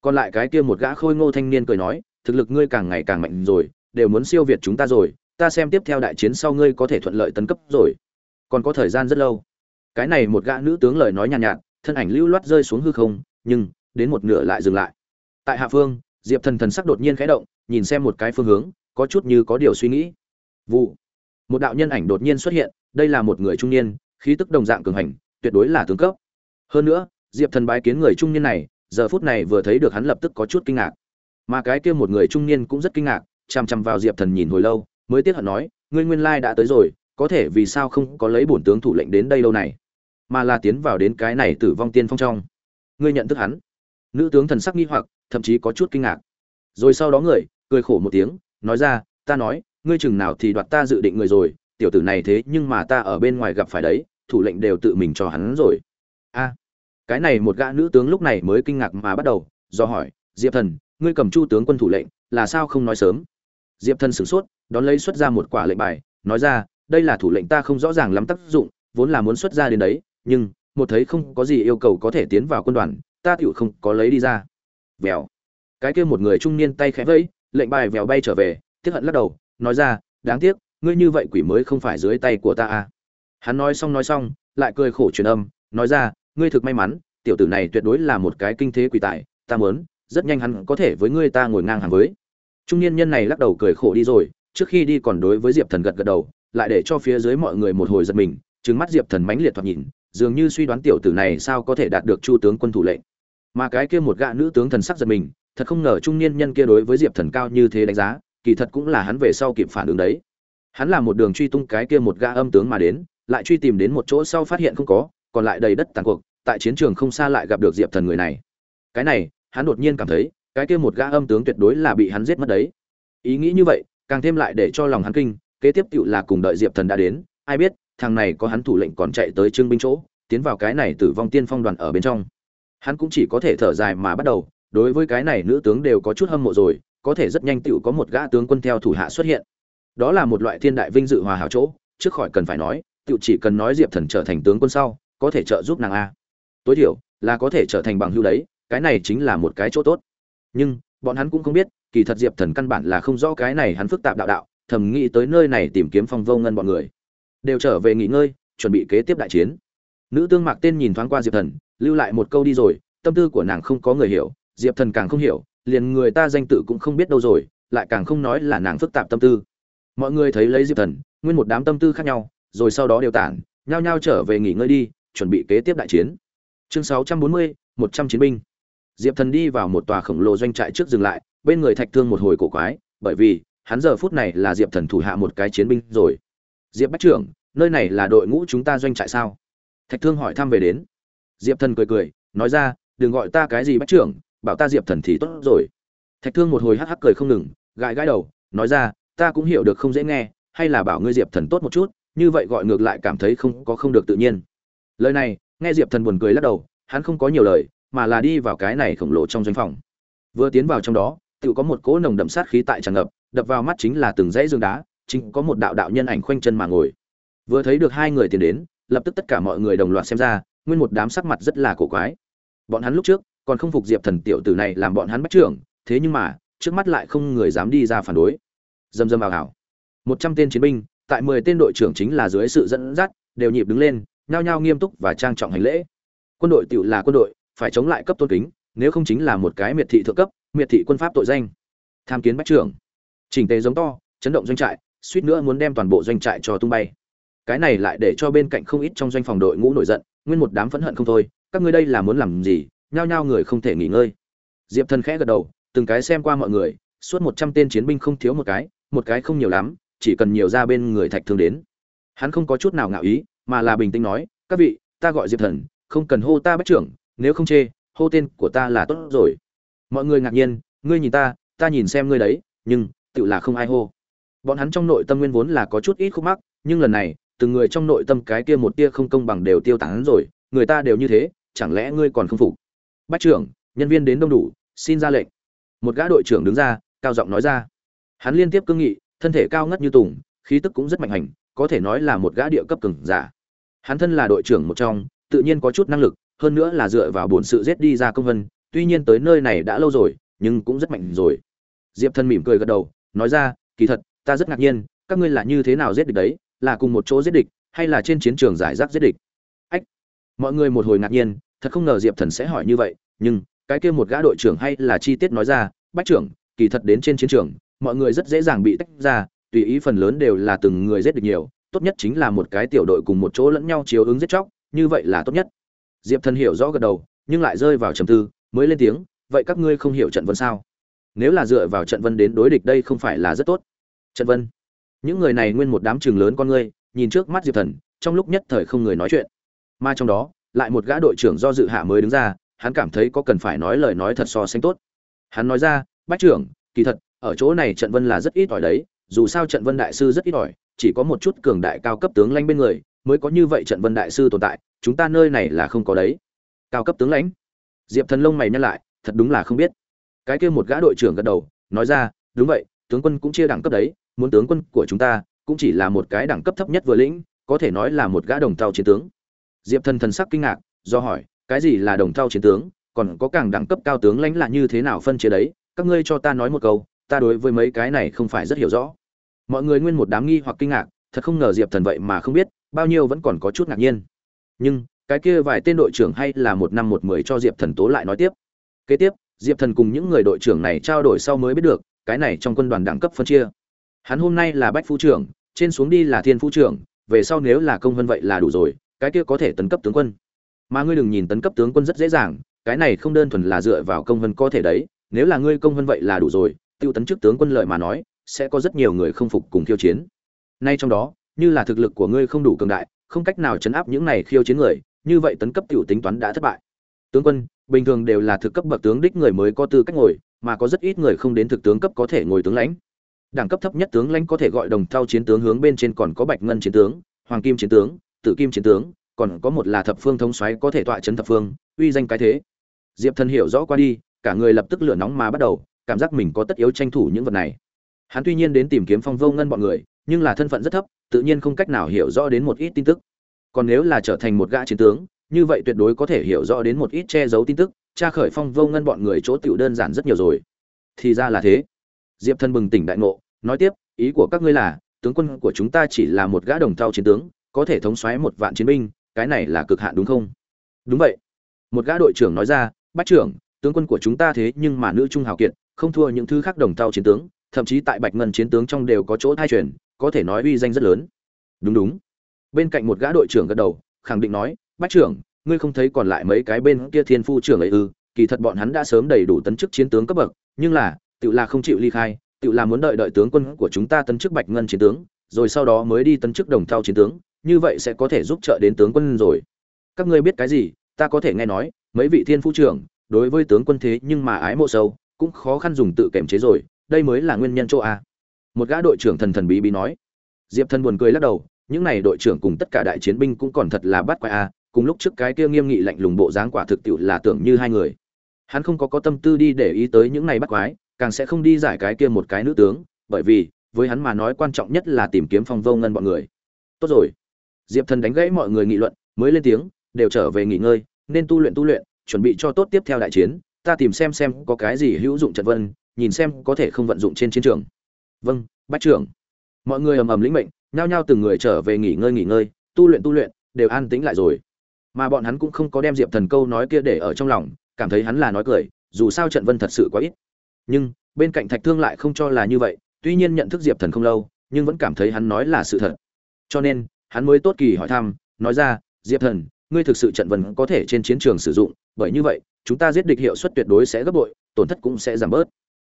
Còn lại cái kia một gã khôi ngô thanh niên cười nói thực lực ngươi càng ngày càng mạnh rồi đều muốn siêu việt chúng ta rồi ta xem tiếp theo đại chiến sau ngươi có thể thuận lợi tấn cấp rồi. Còn có thời gian rất lâu. Cái này một gã nữ tướng lời nói nhàn nhạt, nhạt thân ảnh lưu loát rơi xuống hư không nhưng đến một nửa lại dừng lại tại hạ phương, diệp thần thần sắc đột nhiên khẽ động, nhìn xem một cái phương hướng, có chút như có điều suy nghĩ. Vụ. Một đạo nhân ảnh đột nhiên xuất hiện, đây là một người trung niên, khí tức đồng dạng cường hành, tuyệt đối là tướng cấp. Hơn nữa, diệp thần bái kiến người trung niên này, giờ phút này vừa thấy được hắn lập tức có chút kinh ngạc. Mà cái kia một người trung niên cũng rất kinh ngạc, chằm chằm vào diệp thần nhìn hồi lâu, mới tiếc hận nói, ngươi nguyên lai đã tới rồi, có thể vì sao không có lấy bổn tướng thủ lệnh đến đây lâu này? Mà là tiến vào đến cái này tử vong tiên phong trong. Ngươi nhận thức hắn nữ tướng thần sắc nghi hoặc, thậm chí có chút kinh ngạc. Rồi sau đó người, cười khổ một tiếng, nói ra, ta nói, ngươi chừng nào thì đoạt ta dự định người rồi, tiểu tử này thế nhưng mà ta ở bên ngoài gặp phải đấy, thủ lệnh đều tự mình cho hắn rồi. A, cái này một gã nữ tướng lúc này mới kinh ngạc mà bắt đầu, do hỏi, diệp thần, ngươi cầm chu tướng quân thủ lệnh, là sao không nói sớm? Diệp thần sửng sốt, đón lấy xuất ra một quả lệnh bài, nói ra, đây là thủ lệnh ta không rõ ràng lắm tác dụng, vốn là muốn xuất ra đến đấy, nhưng, một thấy không có gì yêu cầu có thể tiến vào quân đoàn ta tựu không có lấy đi ra. Vèo. Cái kia một người trung niên tay khẽ vẫy, lệnh bài vèo bay trở về, tiếc hận lắc đầu, nói ra, đáng tiếc, ngươi như vậy quỷ mới không phải dưới tay của ta à? Hắn nói xong nói xong, lại cười khổ truyền âm, nói ra, ngươi thực may mắn, tiểu tử này tuyệt đối là một cái kinh thế quỷ tài, ta muốn, rất nhanh hắn có thể với ngươi ta ngồi ngang hàng với. Trung niên nhân này lắc đầu cười khổ đi rồi, trước khi đi còn đối với diệp thần gật gật đầu, lại để cho phía dưới mọi người một hồi giật mình, trừng mắt diệp thần mãnh liệt thoạt nhìn, dường như suy đoán tiểu tử này sao có thể đạt được chu tướng quân thủ lệnh mà cái kia một gã nữ tướng thần sắc giật mình, thật không ngờ trung niên nhân kia đối với diệp thần cao như thế đánh giá, kỳ thật cũng là hắn về sau kịp phản ứng đấy. Hắn là một đường truy tung cái kia một gã âm tướng mà đến, lại truy tìm đến một chỗ sau phát hiện không có, còn lại đầy đất tàn cuộc, tại chiến trường không xa lại gặp được diệp thần người này. Cái này, hắn đột nhiên cảm thấy, cái kia một gã âm tướng tuyệt đối là bị hắn giết mất đấy. Ý nghĩ như vậy, càng thêm lại để cho lòng hắn kinh, kế tiếp tựu là cùng đợi diệp thần đã đến, ai biết, thằng này có hắn thủ lệnh còn chạy tới trương binh chỗ, tiến vào cái này tử vong tiên phong đoàn ở bên trong hắn cũng chỉ có thể thở dài mà bắt đầu, đối với cái này nữ tướng đều có chút hâm mộ rồi, có thể rất nhanh tựu có một gã tướng quân theo thủ hạ xuất hiện. Đó là một loại thiên đại vinh dự hòa hảo chỗ, trước khỏi cần phải nói, tựu chỉ cần nói diệp thần trở thành tướng quân sau, có thể trợ giúp nàng a. Tối thiểu, là có thể trở thành bằng hưu đấy, cái này chính là một cái chỗ tốt. Nhưng, bọn hắn cũng không biết, kỳ thật diệp thần căn bản là không rõ cái này hắn phức tạp đạo đạo, thầm nghĩ tới nơi này tìm kiếm phong vô ngân bọn người. Đều trở về nghỉ ngơi, chuẩn bị kế tiếp đại chiến. Nữ tương mạc tên nhìn thoáng qua diệp thần lưu lại một câu đi rồi, tâm tư của nàng không có người hiểu, diệp thần càng không hiểu, liền người ta danh tự cũng không biết đâu rồi, lại càng không nói là nàng phức tạp tâm tư. Mọi người thấy lấy diệp thần, nguyên một đám tâm tư khác nhau, rồi sau đó đều tản, nhao nhao trở về nghỉ ngơi đi, chuẩn bị kế tiếp đại chiến. Chương sáu trăm bốn mươi, một trăm chiến binh. Diệp thần đi vào một tòa khổng lồ doanh trại trước dừng lại, bên người thạch thương một hồi cổ quái, bởi vì, hắn giờ phút này là diệp thần thủ hạ một cái chiến binh rồi. Diệp bách trưởng, nơi này là đội ngũ chúng ta doanh trại sao? Thạch thương hỏi thăm về đến diệp thần cười cười, nói ra, đừng gọi ta cái gì bách trưởng, bảo ta diệp thần thì tốt rồi. Thạch thương một hồi hắc hắc cười không ngừng, gãi gãi đầu, nói ra, ta cũng hiểu được không dễ nghe, hay là bảo ngươi diệp thần tốt một chút, như vậy gọi ngược lại cảm thấy không, có không được tự nhiên. Lời này, nghe diệp thần buồn cười lắc đầu, hắn không có nhiều lời, mà là đi vào cái này khổng lồ trong doanh phòng. Vừa tiến vào trong đó tự có một cỗ nồng đậm sát khí tại tràn ngập, đập vào mắt chính là từng dãy dương đá, chính có một đạo đạo nhân ảnh khoanh chân mà ngồi. Vừa thấy được hai người tiến đến, lập tức tất cả mọi người đồng loạt xem ra nguyên một đám sắc mặt rất là cổ quái. Bọn hắn lúc trước, còn không phục diệp thần tiểu tử này làm bọn hắn bắt trưởng, thế nhưng mà, trước mắt lại không người dám đi ra phản đối. Dầm dầm vào hảo một trăm tên chiến binh, tại mười tên đội trưởng chính là dưới sự dẫn dắt, đều nhịp đứng lên, nhao nhao nghiêm túc và trang trọng hành lễ. Quân đội tiểu là quân đội, phải chống lại cấp tôn kính, nếu không chính là một cái miệt thị thượng cấp, miệt thị quân pháp tội danh. Tham kiến bách trưởng. Chỉnh tề giống to, chấn động doanh trại, suýt nữa muốn đem toàn bộ doanh trại cho tung bay cái này lại để cho bên cạnh không ít trong doanh phòng đội ngũ nổi giận, nguyên một đám phẫn hận không thôi, các ngươi đây là muốn làm gì, nhao nhao người không thể nghỉ ngơi. Diệp thần khẽ gật đầu, từng cái xem qua mọi người, suốt một trăm tên chiến binh không thiếu một cái một cái không nhiều lắm, chỉ cần nhiều ra bên người thạch thương đến. Hắn không có chút nào ngạo ý, mà là bình tĩnh nói, các vị, ta gọi diệp thần, không cần hô ta bách trưởng, nếu không chê, hô tên của ta là tốt rồi. Mọi người ngạc nhiên, ngươi nhìn ta ta nhìn xem ngươi đấy, nhưng tự là không ai hô. Bọn hắn trong nội tâm nguyên vốn là có chút ít khúc mắc, nhưng lần này từng người trong nội tâm cái kia một tia không công bằng đều tiêu tán rồi, người ta đều như thế, chẳng lẽ ngươi còn không phục? Bách trưởng, nhân viên đến đông đủ, xin ra lệnh. Một gã đội trưởng đứng ra, cao giọng nói ra. Hắn liên tiếp cương nghị, thân thể cao ngất như tùng, khí tức cũng rất mạnh hành, có thể nói là một gã địa cấp cường giả. Hắn thân là đội trưởng một trong, tự nhiên có chút năng lực, hơn nữa là dựa vào bổn sự giết đi ra công vân, tuy nhiên tới nơi này đã lâu rồi, nhưng cũng rất mạnh rồi. Diệp thân mỉm cười gật đầu, nói ra, kỳ thật, ta rất ngạc nhiên, các ngươi là như thế nào giết được đấy? Là cùng một chỗ giết địch, hay là trên chiến trường giải rác giết địch? Ách, mọi người một hồi ngạc nhiên, thật không ngờ diệp thần sẽ hỏi như vậy, nhưng cái kia một gã đội trưởng hay là chi tiết nói ra, bách trưởng, kỳ thật đến trên chiến trường, mọi người rất dễ dàng bị tách ra, tùy ý phần lớn đều là từng người giết địch nhiều, tốt nhất chính là một cái tiểu đội cùng một chỗ lẫn nhau chiếu ứng giết chóc, như vậy là tốt nhất. Diệp thần hiểu rõ gật đầu, nhưng lại rơi vào trầm tư, mới lên tiếng, vậy các ngươi không hiểu trận vân sao? Nếu là dựa vào trận vân đến đối địch đây không phải là rất tốt. Trận vân? Những người này nguyên một đám trường lớn con ngươi, nhìn trước mắt diệp thần, trong lúc nhất thời không người nói chuyện. Mà trong đó, lại một gã đội trưởng do dự hạ mới đứng ra, hắn cảm thấy có cần phải nói lời nói thật so sánh tốt. Hắn nói ra, bách trưởng, kỳ thật, ở chỗ này trận vân là rất ít ỏi đấy, dù sao trận vân đại sư rất ít ỏi, chỉ có một chút cường đại cao cấp tướng lãnh bên người mới có như vậy trận vân đại sư tồn tại, chúng ta nơi này là không có đấy. Cao cấp tướng lãnh? Diệp thần lông mày nhăn lại, thật đúng là không biết. Cái kia một gã đội trưởng gật đầu, nói ra, đúng vậy, tướng quân cũng chia đẳng cấp đấy muốn tướng quân của chúng ta cũng chỉ là một cái đẳng cấp thấp nhất vừa lĩnh, có thể nói là một gã đồng thau chiến tướng. Diệp thần thần sắc kinh ngạc, do hỏi, cái gì là đồng thau chiến tướng, còn có càng đẳng cấp cao tướng lãnh là như thế nào phân chia đấy? Các ngươi cho ta nói một câu, ta đối với mấy cái này không phải rất hiểu rõ. Mọi người nguyên một đám nghi hoặc kinh ngạc, thật không ngờ diệp thần vậy mà không biết, bao nhiêu vẫn còn có chút ngạc nhiên. Nhưng, cái kia vài tên đội trưởng hay là một năm một mười cho diệp thần tố lại nói tiếp. Kế tiếp, diệp thần cùng những người đội trưởng này trao đổi sau mới biết được, cái này trong quân đoàn đẳng cấp phân chia hắn hôm nay là bách phu trưởng, trên xuống đi là thiên phu trưởng, về sau nếu là công vân vậy là đủ rồi, cái kia có thể tấn cấp tướng quân. Mà ngươi đừng nhìn tấn cấp tướng quân rất dễ dàng, cái này không đơn thuần là dựa vào công vân có thể đấy, nếu là ngươi công vân vậy là đủ rồi, tiêu tấn chức tướng quân lợi mà nói, sẽ có rất nhiều người không phục cùng khiêu chiến. Nay trong đó, như là thực lực của ngươi không đủ cường đại, không cách nào chấn áp những này khiêu chiến người, như vậy tấn cấp tiểu tính toán đã thất bại. Tướng quân, bình thường đều là thực cấp bậc tướng đích người mới có tư cách ngồi, mà có rất ít người không đến thực tướng cấp có thể ngồi tướng lãnh đẳng cấp thấp nhất tướng lãnh có thể gọi đồng thao chiến tướng hướng bên trên còn có bạch ngân chiến tướng, hoàng kim chiến tướng, tử kim chiến tướng, còn có một là thập phương thống xoáy có thể tọa chấn thập phương, uy danh cái thế. Diệp thần hiểu rõ qua đi, cả người lập tức lửa nóng mà bắt đầu, cảm giác mình có tất yếu tranh thủ những vật này. Hắn tuy nhiên đến tìm kiếm phong vô ngân bọn người, nhưng là thân phận rất thấp, tự nhiên không cách nào hiểu rõ đến một ít tin tức. Còn nếu là trở thành một gã chiến tướng, như vậy tuyệt đối có thể hiểu rõ đến một ít che giấu tin tức, tra khởi phong vô ngân bọn người chỗ tiểu đơn giản rất nhiều rồi. Thì ra là thế. Diệp thân bừng tỉnh đại ngộ nói tiếp, ý của các ngươi là, tướng quân của chúng ta chỉ là một gã đồng thau chiến tướng, có thể thống soái một vạn chiến binh, cái này là cực hạn đúng không? Đúng vậy. Một gã đội trưởng nói ra, bách trưởng, tướng quân của chúng ta thế nhưng mà nữ trung hào kiệt, không thua những thứ khác đồng thau chiến tướng, thậm chí tại bạch ngân chiến tướng trong đều có chỗ thai truyền, có thể nói uy danh rất lớn. Đúng đúng. Bên cạnh một gã đội trưởng gật đầu, khẳng định nói, bách trưởng, ngươi không thấy còn lại mấy cái bên kia thiên phu trưởng ấy ư? Kỳ thật bọn hắn đã sớm đầy đủ tấn chức chiến tướng cấp bậc, nhưng là, tự là không chịu ly khai tự là muốn đợi đợi tướng quân của chúng ta tấn chức bạch ngân chiến tướng, rồi sau đó mới đi tấn chức đồng thao chiến tướng, như vậy sẽ có thể giúp trợ đến tướng quân rồi. Các ngươi biết cái gì, ta có thể nghe nói, mấy vị thiên phú trưởng, đối với tướng quân thế nhưng mà ái mộ sâu, cũng khó khăn dùng tự kiểm chế rồi, đây mới là nguyên nhân chỗ a. Một gã đội trưởng thần thần bí bí nói. Diệp thần buồn cười lắc đầu, những này đội trưởng cùng tất cả đại chiến binh cũng còn thật là bắt quái a, cùng lúc trước cái kia nghiêm nghị lạnh lùng bộ dáng quả thực tiệu là tưởng như hai người. Hắn không có có tâm tư đi để ý tới những này bắt quái càng sẽ không đi giải cái kia một cái nữ tướng, bởi vì, với hắn mà nói quan trọng nhất là tìm kiếm phong vô ngân bọn người. Tốt rồi. Diệp thần đánh gãy mọi người nghị luận, mới lên tiếng, đều trở về nghỉ ngơi, nên tu luyện tu luyện, chuẩn bị cho tốt tiếp theo đại chiến, ta tìm xem xem có cái gì hữu dụng trận vân, nhìn xem có thể không vận dụng trên chiến trường. Vâng bách trưởng. Mọi người ầm ầm lĩnh mệnh, nhao nhao từng người trở về nghỉ ngơi nghỉ ngơi, tu luyện tu luyện, đều an tĩnh lại rồi. Mà bọn hắn cũng không có đem diệp thần câu nói kia để ở trong lòng, cảm thấy hắn là nói cười, dù sao trận vân thật sự quá ít nhưng, bên cạnh thạch thương lại không cho là như vậy, tuy nhiên nhận thức diệp thần không lâu, nhưng vẫn cảm thấy hắn nói là sự thật. Cho nên, hắn mới tốt kỳ hỏi thăm, nói ra, diệp thần, ngươi thực sự trận vân có thể trên chiến trường sử dụng, bởi như vậy, chúng ta giết địch hiệu suất tuyệt đối sẽ gấp bội, tổn thất cũng sẽ giảm bớt.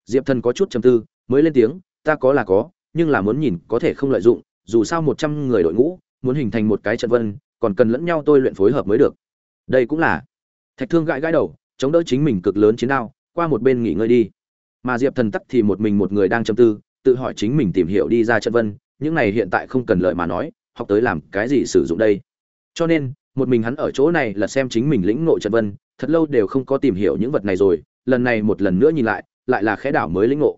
Diệp thần có chút chầm tư, mới lên tiếng, ta có là có, nhưng là muốn nhìn có thể không lợi dụng, dù sao một trăm người đội ngũ, muốn hình thành một cái trận vân, còn cần lẫn nhau tôi luyện phối hợp mới được. Đây cũng là, thạch thương gãi gãi đầu, chống đỡ chính mình cực lớn chiến đao, qua một bên nghỉ ngơi đi mà diệp thần tắc thì một mình một người đang châm tư, tự hỏi chính mình tìm hiểu đi ra trận vân, những này hiện tại không cần lợi mà nói, học tới làm cái gì sử dụng đây. Cho nên, một mình hắn ở chỗ này là xem chính mình lĩnh ngộ trận vân, thật lâu đều không có tìm hiểu những vật này rồi, lần này một lần nữa nhìn lại lại là khẽ đảo mới lĩnh ngộ.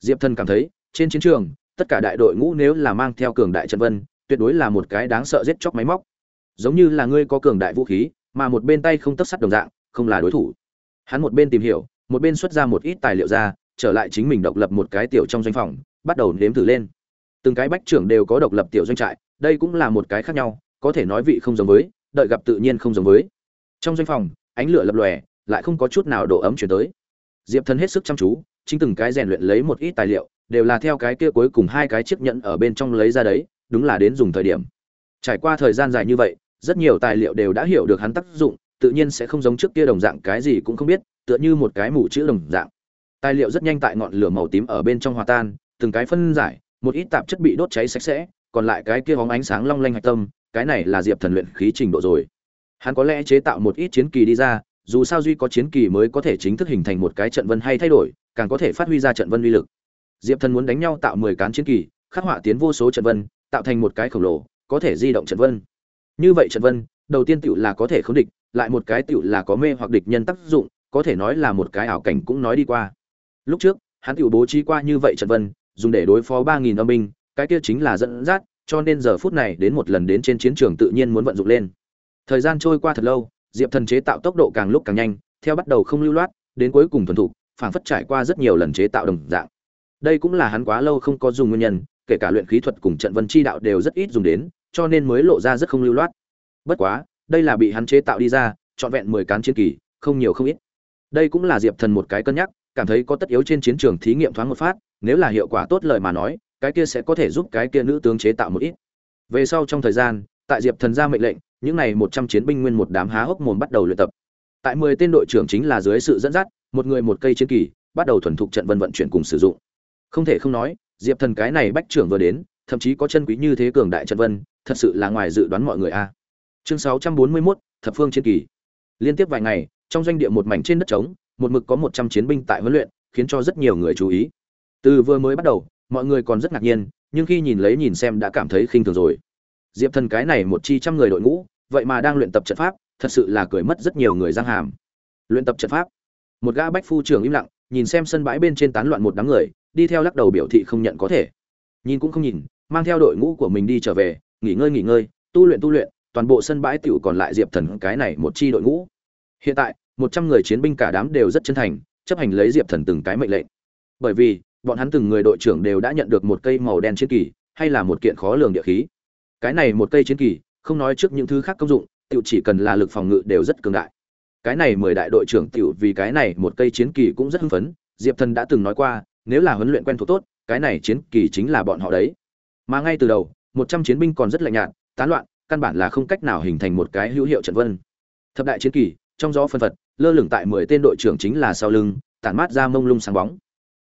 Diệp thần cảm thấy, trên chiến trường, tất cả đại đội ngũ nếu là mang theo cường đại trận vân, tuyệt đối là một cái đáng sợ giết chóc máy móc. Giống như là ngươi có cường đại vũ khí, mà một bên tay không tất sắt đồng dạng, không là đối thủ. Hắn một bên tìm hiểu một bên xuất ra một ít tài liệu ra, trở lại chính mình độc lập một cái tiểu trong doanh phòng, bắt đầu nếm thử lên. Từng cái bách trưởng đều có độc lập tiểu doanh trại, đây cũng là một cái khác nhau, có thể nói vị không giống với, đợi gặp tự nhiên không giống với. Trong doanh phòng, ánh lửa lập lòe, lại không có chút nào độ ấm chuyển tới. Diệp thần hết sức chăm chú, chính từng cái rèn luyện lấy một ít tài liệu, đều là theo cái kia cuối cùng hai cái chiếc nhẫn ở bên trong lấy ra đấy, đúng là đến dùng thời điểm. Trải qua thời gian dài như vậy, rất nhiều tài liệu đều đã hiểu được hắn tác dụng, tự nhiên sẽ không giống trước kia đồng dạng cái gì cũng không biết tựa như một cái mũ chữ đồng dạng. Tài liệu rất nhanh tại ngọn lửa màu tím ở bên trong hòa tan, từng cái phân giải, một ít tạp chất bị đốt cháy sạch sẽ, còn lại cái kia bóng ánh sáng long lanh hạch tâm, cái này là diệp thần luyện khí trình độ rồi. Hắn có lẽ chế tạo một ít chiến kỳ đi ra, dù sao duy có chiến kỳ mới có thể chính thức hình thành một cái trận vân hay thay đổi, càng có thể phát huy ra trận vân uy lực. Diệp thần muốn đánh nhau tạo mười cán chiến kỳ, khắc họa tiến vô số trận vân, tạo thành một cái khổng lồ, có thể di động trận vân. Như vậy trận vân, đầu tiên tựu là có thể không địch, lại một cái tựu là có mê hoặc địch nhân tác dụng có thể nói là một cái ảo cảnh cũng nói đi qua. Lúc trước, hắn tiểu bố trí qua như vậy trận vân, dùng để đối phó ba nghìn âm binh, cái kia chính là dẫn dắt, cho nên giờ phút này đến một lần đến trên chiến trường tự nhiên muốn vận dụng lên. Thời gian trôi qua thật lâu, diệp thần chế tạo tốc độ càng lúc càng nhanh, theo bắt đầu không lưu loát, đến cuối cùng thuần thục phảng phất trải qua rất nhiều lần chế tạo đồng dạng. Đây cũng là hắn quá lâu không có dùng nguyên nhân, kể cả luyện khí thuật cùng trận vân chi đạo đều rất ít dùng đến, cho nên mới lộ ra rất không lưu loát. Bất quá, đây là bị hắn chế tạo đi ra, trọn vẹn mười cán chiến kỳ, không nhiều không ít đây cũng là diệp thần một cái cân nhắc, cảm thấy có tất yếu trên chiến trường thí nghiệm thoáng một phát, nếu là hiệu quả tốt lời mà nói, cái kia sẽ có thể giúp cái kia nữ tướng chế tạo một ít. Về sau trong thời gian, tại diệp thần ra mệnh lệnh, những n à y một trăm chiến binh nguyên một đám há hốc mồm bắt đầu luyện tập. Tại mười tên đội trưởng chính là dưới sự dẫn dắt, một người một cây chiến kỳ, bắt đầu thuần thục trận vân vận chuyển cùng sử dụng. Không thể không nói, diệp thần cái này bách trưởng vừa đến, thậm chí có chân quý như thế cường đại trận vân, thật sự là ngoài dự đoán mọi người a. Chương sáu trăm bốn mươi mốt, thập phương chiến kỳ. Liên tiếp vài ngày trong doanh địa một mảnh trên đất trống, một mực có một trăm chiến binh tại huấn luyện, khiến cho rất nhiều người chú ý. Từ vừa mới bắt đầu, mọi người còn rất ngạc nhiên, nhưng khi nhìn lấy nhìn xem đã cảm thấy khinh thường rồi. Diệp thần cái này một chi trăm người đội ngũ, vậy mà đang luyện tập trận pháp, thật sự là cười mất rất nhiều người giang hàm. Luyện tập trận pháp. Một gã bách phu trưởng im lặng, nhìn xem sân bãi bên trên tán loạn một đám người, đi theo lắc đầu biểu thị không nhận có thể. Nhìn cũng không nhìn, mang theo đội ngũ của mình đi trở về, nghỉ ngơi nghỉ ngơi, tu luyện tu luyện, toàn bộ sân bãi tiểu còn lại diệp thần cái này một chi đội ngũ hiện tại, một trăm người chiến binh cả đám đều rất chân thành, chấp hành lấy diệp thần từng cái mệnh lệnh. Bởi vì, bọn hắn từng người đội trưởng đều đã nhận được một cây màu đen chiến kỳ, hay là một kiện khó lường địa khí. Cái này một cây chiến kỳ, không nói trước những thứ khác công dụng, tiểu chỉ cần là lực phòng ngự đều rất cường đại. Cái này mười đại đội trưởng tiểu vì cái này một cây chiến kỳ cũng rất hưng phấn, diệp thần đã từng nói qua, nếu là huấn luyện quen thuộc tốt, cái này chiến kỳ chính là bọn họ đấy. Mà ngay từ đầu, một trăm chiến binh còn rất lạnh nhạt, tán loạn, căn bản là không cách nào hình thành một cái hữu hiệu trận vân. Thập đại chiến kỳ trong gió phân phật, lơ lửng tại mười tên đội trưởng chính là sau lưng, tản mát ra mông lung sáng bóng.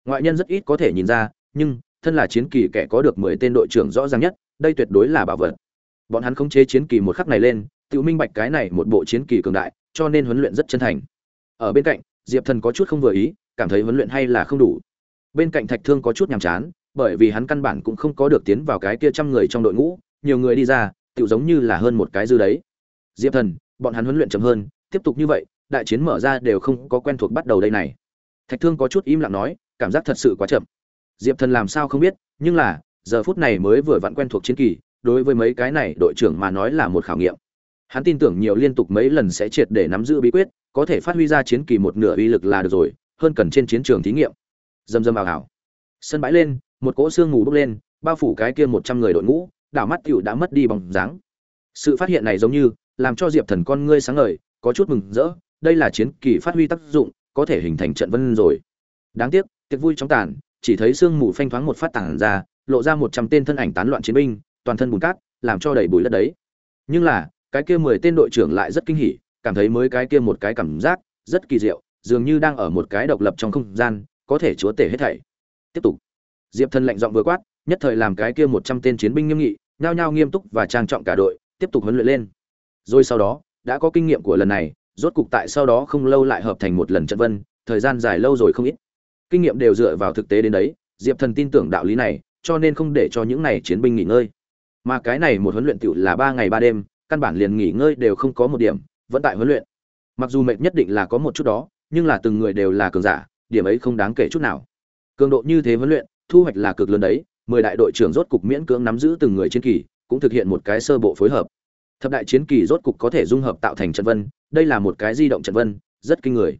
Ngoại nhân rất ít có thể nhìn ra, nhưng thân là chiến kỳ kẻ có được mười tên đội trưởng rõ ràng nhất, đây tuyệt đối là bảo vật. Bọn hắn khống chế chiến kỳ một khắc này lên, tự minh bạch cái này một bộ chiến kỳ cường đại, cho nên huấn luyện rất chân thành. Ở bên cạnh, diệp thần có chút không vừa ý, cảm thấy huấn luyện hay là không đủ. Bên cạnh thạch thương có chút nhàm chán, bởi vì hắn căn bản cũng không có được tiến vào cái kia trăm người trong đội ngũ, nhiều người đi ra tự giống như là hơn một cái dư đấy. Diệp thần, bọn hắn huấn luyện chậm hơn tiếp tục như vậy, đại chiến mở ra đều không có quen thuộc bắt đầu đây này. Thạch thương có chút im lặng nói, cảm giác thật sự quá chậm. Diệp thần làm sao không biết, nhưng là, giờ phút này mới vừa vặn quen thuộc chiến kỳ, đối với mấy cái này đội trưởng mà nói là một khảo nghiệm. Hắn tin tưởng nhiều liên tục mấy lần sẽ triệt để nắm giữ bí quyết, có thể phát huy ra chiến kỳ một nửa uy lực là được rồi, hơn cần trên chiến trường thí nghiệm. Dầm dầm ảo ảo sân bãi lên, một cỗ xương ngủ bốc lên, bao phủ cái kia một trăm người đội ngũ, đảo mắt tiểu đã mất đi bóng dáng. Sự phát hiện này giống như, làm cho diệp thần con ngươi sáng ngời có chút mừng rỡ, đây là chiến kỳ phát huy tác dụng, có thể hình thành trận vân rồi. Đáng tiếc, tiệc vui trong tàn, chỉ thấy sương mù phanh thoáng một phát tản ra, lộ ra một trăm tên thân ảnh tán loạn chiến binh, toàn thân bùn cát, làm cho đầy bụi đất đấy. Nhưng là, cái kia mười tên đội trưởng lại rất kinh hỉ, cảm thấy mới cái kia một cái cảm giác rất kỳ diệu, dường như đang ở một cái độc lập trong không gian, có thể chúa tể hết thảy. Tiếp tục. Diệp thần lạnh giọng vừa quát, nhất thời làm cái kia một trăm tên chiến binh nghiêm nghị, nhao nhao nghiêm túc và trang trọng cả đội, tiếp tục huấn luyện lên. Rồi sau đó đã có kinh nghiệm của lần này, rốt cục tại sau đó không lâu lại hợp thành một lần trận vân, thời gian dài lâu rồi không ít. Kinh nghiệm đều dựa vào thực tế đến đấy, diệp thần tin tưởng đạo lý này, cho nên không để cho những này chiến binh nghỉ ngơi. Mà cái này một huấn luyện tựu là ba ngày ba đêm, căn bản liền nghỉ ngơi đều không có một điểm, vẫn tại huấn luyện. Mặc dù mệt nhất định là có một chút đó, nhưng là từng người đều là cường giả, điểm ấy không đáng kể chút nào. Cường độ như thế huấn luyện, thu hoạch là cực lớn đấy, mười đại đội trưởng rốt cục miễn cưỡng nắm giữ từng người chiến kỳ, cũng thực hiện một cái sơ bộ phối hợp thập đại chiến kỳ rốt cục có thể dung hợp tạo thành trận vân, đây là một cái di động trận vân, rất kinh người.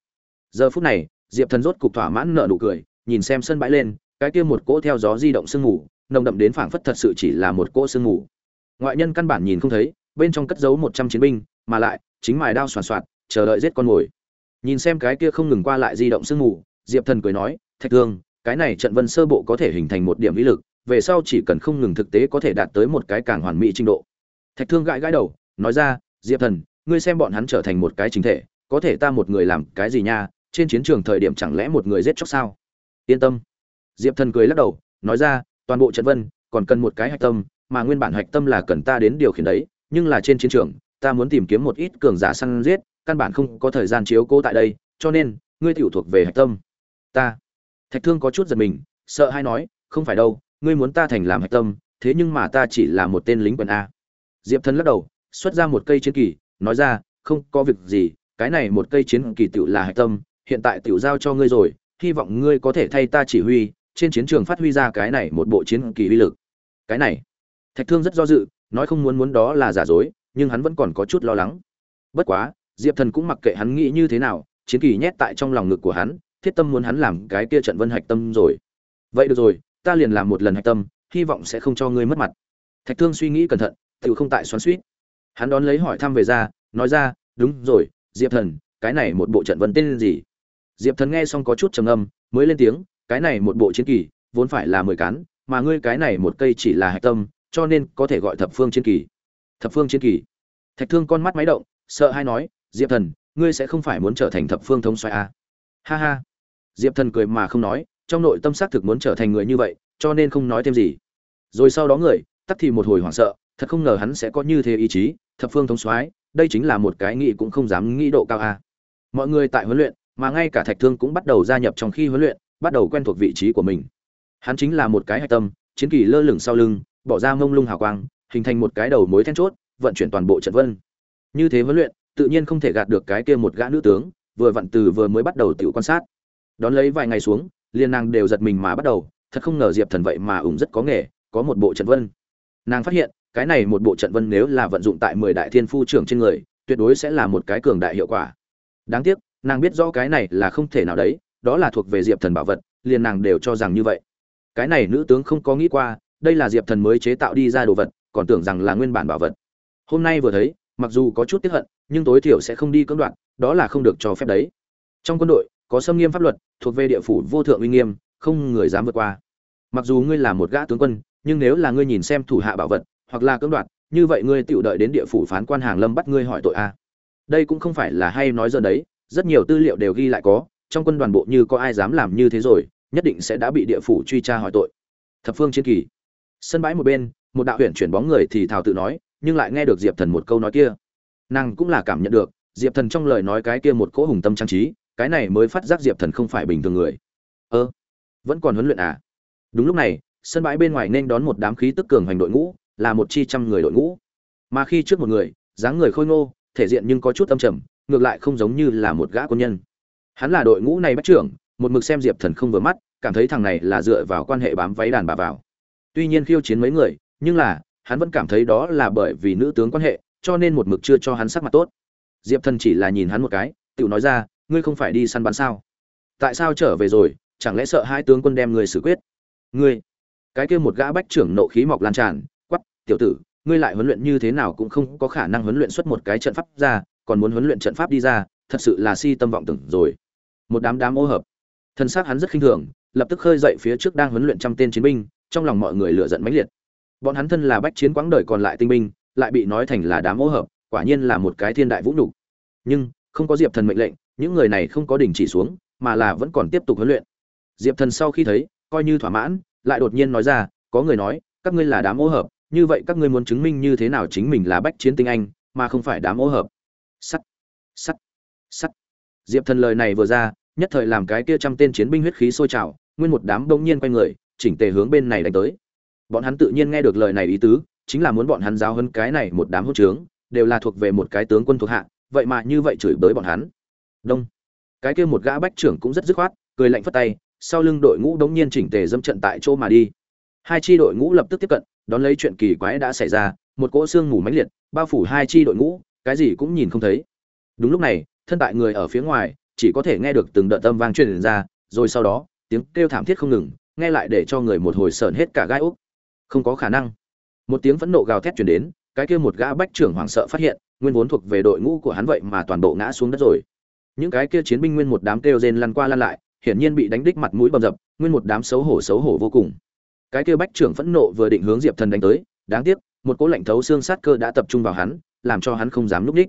Giờ phút này, diệp thần rốt cục thỏa mãn nợ nụ cười, nhìn xem sân bãi lên, cái kia một cỗ theo gió di động sương mù, nồng đậm đến phảng phất thật sự chỉ là một cỗ sương mù. Ngoại nhân căn bản nhìn không thấy, bên trong cất giấu một trăm chiến binh, mà lại, chính mài đao soàn soạt, chờ đợi giết con mồi. Nhìn xem cái kia không ngừng qua lại di động sương mù, diệp thần cười nói, thạch thương cái này trận vân sơ bộ có thể hình thành một điểm vĩ lực, về sau chỉ cần không ngừng thực tế có thể đạt tới một cái càng hoàn mỹ trình độ thạch thương gãi gãi đầu, nói ra, diệp thần, ngươi xem bọn hắn trở thành một cái chính thể, có thể ta một người làm cái gì nha? Trên chiến trường thời điểm chẳng lẽ một người giết chóc sao? Yên tâm. Diệp thần cười lắc đầu, nói ra, toàn bộ trận vân, còn cần một cái hạch tâm, mà nguyên bản hạch tâm là cần ta đến điều khiển đấy, nhưng là trên chiến trường, ta muốn tìm kiếm một ít cường giả săn giết, căn bản không có thời gian chiếu cố tại đây, cho nên, ngươi tiểu thuộc về hạch tâm. Ta. Thạch thương có chút giật mình, sợ hay nói, không phải đâu, ngươi muốn ta thành làm hạch tâm, thế nhưng mà ta chỉ là một tên lính quần a diệp thần lắc đầu, xuất ra một cây chiến kỳ, nói ra, không có việc gì, cái này một cây chiến kỳ tựu là hạch tâm, hiện tại tiểu giao cho ngươi rồi, hy vọng ngươi có thể thay ta chỉ huy, trên chiến trường phát huy ra cái này một bộ chiến kỳ uy lực. Cái này, thạch thương rất do dự, nói không muốn muốn đó là giả dối, nhưng hắn vẫn còn có chút lo lắng. Bất quá, diệp thần cũng mặc kệ hắn nghĩ như thế nào, chiến kỳ nhét tại trong lòng ngực của hắn, thiết tâm muốn hắn làm cái kia trận vân hạch tâm rồi. Vậy được rồi, ta liền làm một lần hạch tâm, hy vọng sẽ không cho ngươi mất mặt. Thạch thương suy nghĩ cẩn thận tự không tại xoắn suýt. Hắn đón lấy hỏi thăm về ra, nói ra, đúng rồi, diệp thần, cái này một bộ trận vân tên gì? Diệp thần nghe xong có chút trầm âm mới lên tiếng, cái này một bộ chiến kỳ, vốn phải là mười cán, mà ngươi cái này một cây chỉ là hạch tâm, cho nên có thể gọi thập phương chiến kỳ. Thập phương chiến kỳ. Thạch thương con mắt máy động, sợ hay nói, diệp thần, ngươi sẽ không phải muốn trở thành thập phương thống xoay à? ha ha. Diệp thần cười mà không nói, trong nội tâm xác thực muốn trở thành người như vậy, cho nên không nói thêm gì. Rồi sau đó người tắt thì một hồi hoảng sợ thật không ngờ hắn sẽ có như thế ý chí, thập phương thống soái, đây chính là một cái nghĩ cũng không dám nghĩ độ cao a. Mọi người tại huấn luyện, mà ngay cả thạch thương cũng bắt đầu gia nhập trong khi huấn luyện, bắt đầu quen thuộc vị trí của mình. Hắn chính là một cái hạch tâm, chiến kỳ lơ lửng sau lưng, bỏ ra mông lung hào quang, hình thành một cái đầu mối then chốt, vận chuyển toàn bộ trận vân. Như thế huấn luyện, tự nhiên không thể gạt được cái kia một gã nữ tướng, vừa vặn từ vừa mới bắt đầu tự quan sát. Đón lấy vài ngày xuống liên nàng đều giật mình mà bắt đầu, thật không ngờ diệp thần vậy mà ủng rất có nghề, có một bộ trận vân. Nàng phát hiện cái này một bộ trận vân nếu là vận dụng tại mười đại thiên phu trưởng trên người, tuyệt đối sẽ là một cái cường đại hiệu quả. Đáng tiếc, nàng biết rõ cái này là không thể nào đấy, đó là thuộc về diệp thần bảo vật, liền nàng đều cho rằng như vậy. Cái này nữ tướng không có nghĩ qua, đây là diệp thần mới chế tạo đi ra đồ vật, còn tưởng rằng là nguyên bản bảo vật. Hôm nay vừa thấy, mặc dù có chút tiếc hận, nhưng tối thiểu sẽ không đi cưỡng đoạt, đó là không được cho phép đấy. Trong quân đội, có xâm nghiêm pháp luật, thuộc về địa phủ vô thượng uy nghiêm, không người dám vượt qua. Mặc dù ngươi là một gã tướng quân, nhưng nếu là ngươi nhìn xem thủ hạ bảo vật hoặc là cưỡng đoạt, như vậy ngươi tự đợi đến địa phủ phán quan hàng lâm bắt ngươi hỏi tội a đây cũng không phải là hay nói giờ đấy, rất nhiều tư liệu đều ghi lại có, trong quân đoàn bộ như có ai dám làm như thế rồi, nhất định sẽ đã bị địa phủ truy tra hỏi tội. Thập phương chiến kỳ. Sân bãi một bên, một đạo huyện chuyển bóng người thì thào tự nói, nhưng lại nghe được diệp thần một câu nói kia. Nàng cũng là cảm nhận được, diệp thần trong lời nói cái kia một cỗ hùng tâm trang trí, cái này mới phát giác diệp thần không phải bình thường người. Ơ, vẫn còn huấn luyện à? Đúng lúc này, sân bãi bên ngoài nên đón một đám khí tức cường hành đội ngũ là một chi trăm người đội ngũ. Mà khi trước một người, dáng người khôi ngô, thể diện nhưng có chút âm trầm, ngược lại không giống như là một gã quân nhân. Hắn là đội ngũ này bắt trưởng, một mực xem diệp thần không vừa mắt, cảm thấy thằng này là dựa vào quan hệ bám váy đàn bà vào. Tuy nhiên khiêu chiến mấy người, nhưng là, hắn vẫn cảm thấy đó là bởi vì nữ tướng quan hệ, cho nên một mực chưa cho hắn sắc mặt tốt. Diệp thần chỉ là nhìn hắn một cái tự nói ra, ngươi không phải đi săn bắn sao? Tại sao trở về rồi, chẳng lẽ sợ hai tướng quân đem người xử quyết? Ngươi? Cái kia một gã bách trưởng nộ khí mọc lan tràn tiểu tử, ngươi lại huấn luyện như thế nào cũng không có khả năng huấn luyện xuất một cái trận pháp ra, còn muốn huấn luyện trận pháp đi ra, thật sự là si tâm vọng tưởng rồi. Một đám đám ô hợp. Thân xác hắn rất khinh thường, lập tức khơi dậy phía trước đang huấn luyện trăm tên chiến binh, trong lòng mọi người lựa giận mãnh liệt. Bọn hắn thân là bách chiến quãng đời còn lại tinh binh, lại bị nói thành là đám ô hợp, quả nhiên là một cái thiên đại vũ nhục. Nhưng, không có diệp thần mệnh lệnh, những người này không có đình chỉ xuống, mà là vẫn còn tiếp tục huấn luyện. Diệp thần sau khi thấy, coi như thỏa mãn, lại đột nhiên nói ra, có người nói, các ngươi là đám ô hợp như vậy các ngươi muốn chứng minh như thế nào chính mình là bách chiến tinh anh, mà không phải đám ô hợp? Sắt sắt sắt. Diệp thần lời này vừa ra, nhất thời làm cái kia trăm tên chiến binh huyết khí sôi trào, nguyên một đám đông nhiên quay người, chỉnh tề hướng bên này đánh tới. Bọn hắn tự nhiên nghe được lời này ý tứ, chính là muốn bọn hắn giáo hơn cái này một đám hốt trướng, đều là thuộc về một cái tướng quân thuộc hạ, vậy mà như vậy chửi bới bọn hắn. Đông. Cái kia một gã bách trưởng cũng rất dứt khoát, cười lạnh phất tay, sau lưng đội ngũ đống nhiên chỉnh tề dâm trận tại chỗ mà đi. Hai chi đội ngũ lập tức tiếp cận đón lấy chuyện kỳ quái đã xảy ra, một cỗ xương mù mãnh liệt bao phủ hai chi đội ngũ, cái gì cũng nhìn không thấy. Đúng lúc này, thân tại người ở phía ngoài, chỉ có thể nghe được từng đợt tâm vang truyền ra, rồi sau đó, tiếng kêu thảm thiết không ngừng, nghe lại để cho người một hồi sờn hết cả gai úc không có khả năng. Một tiếng phẫn nộ gào thét truyền đến, cái kia một gã bách trưởng hoảng sợ phát hiện, nguyên vốn thuộc về đội ngũ của hắn vậy mà toàn bộ ngã xuống đất rồi. Những cái kia chiến binh nguyên một đám kêu rên lăn qua lăn lại, hiển nhiên bị đánh đích mặt mũi bầm dập, nguyên một đám xấu hổ xấu hổ vô cùng cái kia bách trưởng phẫn nộ vừa định hướng diệp thần đánh tới, đáng tiếc, một cỗ lạnh thấu xương sát cơ đã tập trung vào hắn, làm cho hắn không dám núp đích.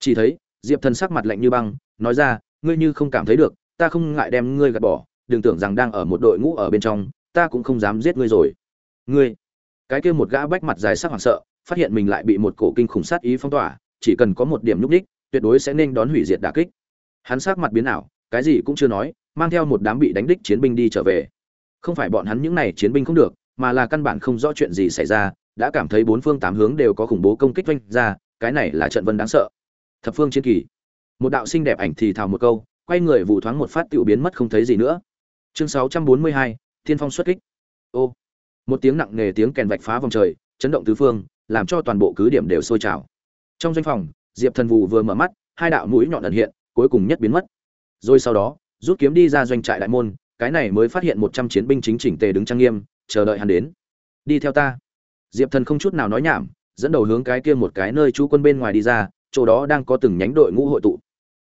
Chỉ thấy, diệp thần sắc mặt lạnh như băng, nói ra, ngươi như không cảm thấy được, ta không ngại đem ngươi gạt bỏ, đừng tưởng rằng đang ở một đội ngũ ở bên trong, ta cũng không dám giết ngươi rồi. Ngươi? Cái kia một gã bách mặt dài sắc hoảng sợ, phát hiện mình lại bị một cổ kinh khủng sát ý phong tỏa, chỉ cần có một điểm nhúc đích, tuyệt đối sẽ nên đón hủy diệt đả kích. Hắn sắc mặt biến ảo, cái gì cũng chưa nói, mang theo một đám bị đánh đích chiến binh đi trở về không phải bọn hắn những này chiến binh không được mà là căn bản không rõ chuyện gì xảy ra đã cảm thấy bốn phương tám hướng đều có khủng bố công kích doanh ra cái này là trận vân đáng sợ. Thập phương chiến kỳ. Một đạo sinh đẹp ảnh thì thào một câu quay người vụ thoáng một phát tiểu biến mất không thấy gì nữa. Chương 642, thiên phong xuất kích. Ô. Một tiếng nặng nề tiếng kèn vạch phá vòng trời chấn động tứ phương làm cho toàn bộ cứ điểm đều sôi trào. Trong doanh phòng diệp thần vụ vừa mở mắt hai đạo mũi nhọn ẩn hiện cuối cùng nhất biến mất. Rồi sau đó rút kiếm đi ra doanh trại đại môn cái này mới phát hiện một trăm chiến binh chính chỉnh tề đứng trang nghiêm, chờ đợi hắn đến. Đi theo ta. Diệp thần không chút nào nói nhảm, dẫn đầu hướng cái kia một cái nơi chú quân bên ngoài đi ra, chỗ đó đang có từng nhánh đội ngũ hội tụ.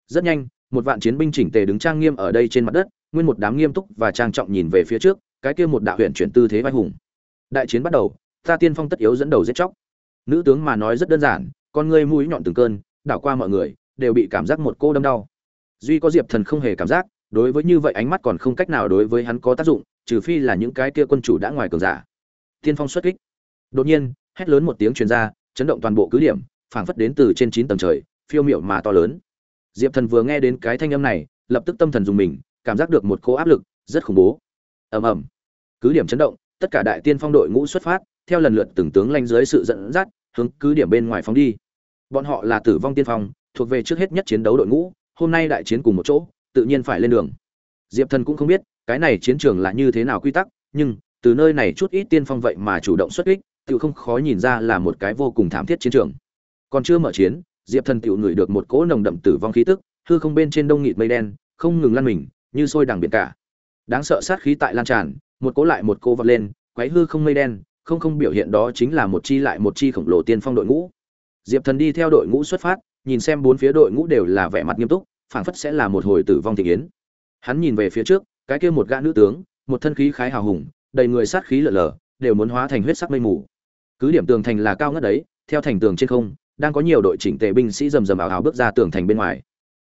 Rất nhanh, một vạn chiến binh chỉnh tề đứng trang nghiêm ở đây trên mặt đất, nguyên một đám nghiêm túc và trang trọng nhìn về phía trước, cái kia một đạo huyện chuyển tư thế vai hùng. Đại chiến bắt đầu, ta tiên phong tất yếu dẫn đầu giết chóc. Nữ tướng mà nói rất đơn giản, con ngươi mũi nhọn từng cơn, đảo qua mọi người, đều bị cảm giác một cô đâm đau. Duy có diệp thần không hề cảm giác đối với như vậy ánh mắt còn không cách nào đối với hắn có tác dụng, trừ phi là những cái kia quân chủ đã ngoài cường giả. Tiên phong xuất kích. Đột nhiên, hét lớn một tiếng truyền ra, chấn động toàn bộ cứ điểm, phảng phất đến từ trên chín tầng trời, phiêu miểu mà to lớn. Diệp thần vừa nghe đến cái thanh âm này, lập tức tâm thần dùng mình, cảm giác được một cô áp lực rất khủng bố. Ầm ầm. Cứ điểm chấn động, tất cả đại tiên phong đội ngũ xuất phát, theo lần lượt từng tướng lanh dưới sự dẫn dắt, hướng cứ điểm bên ngoài phóng đi. Bọn họ là tử vong tiên phong, thuộc về trước hết nhất chiến đấu đội ngũ, hôm nay đại chiến cùng một chỗ tự nhiên phải lên đường. Diệp thần cũng không biết, cái này chiến trường là như thế nào quy tắc, nhưng, từ nơi này chút ít tiên phong vậy mà chủ động xuất kích tự không khó nhìn ra là một cái vô cùng thảm thiết chiến trường. Còn chưa mở chiến, diệp thần tự ngửi được một cỗ nồng đậm tử vong khí tức, hư không bên trên đông nghịt mây đen, không ngừng lăn mình, như sôi đằng biển cả. Đáng sợ sát khí tại lan tràn, một cỗ lại một cỗ vọt lên, quấy hư không mây đen, không không biểu hiện đó chính là một chi lại một chi khổng lồ tiên phong đội ngũ. Diệp thần đi theo đội ngũ xuất phát, nhìn xem bốn phía đội ngũ đều là vẻ mặt nghiêm túc phảng phất sẽ là một hồi tử vong thị yến hắn nhìn về phía trước, cái kia một gã nữ tướng, một thân khí khái hào hùng, đầy người sát khí lở lở đều muốn hóa thành huyết sắc mây mù. Cứ điểm tường thành là cao ngất đấy, theo thành tường trên không, đang có nhiều đội chỉnh tề binh sĩ rầm rầm ảo ảo bước ra tường thành bên ngoài.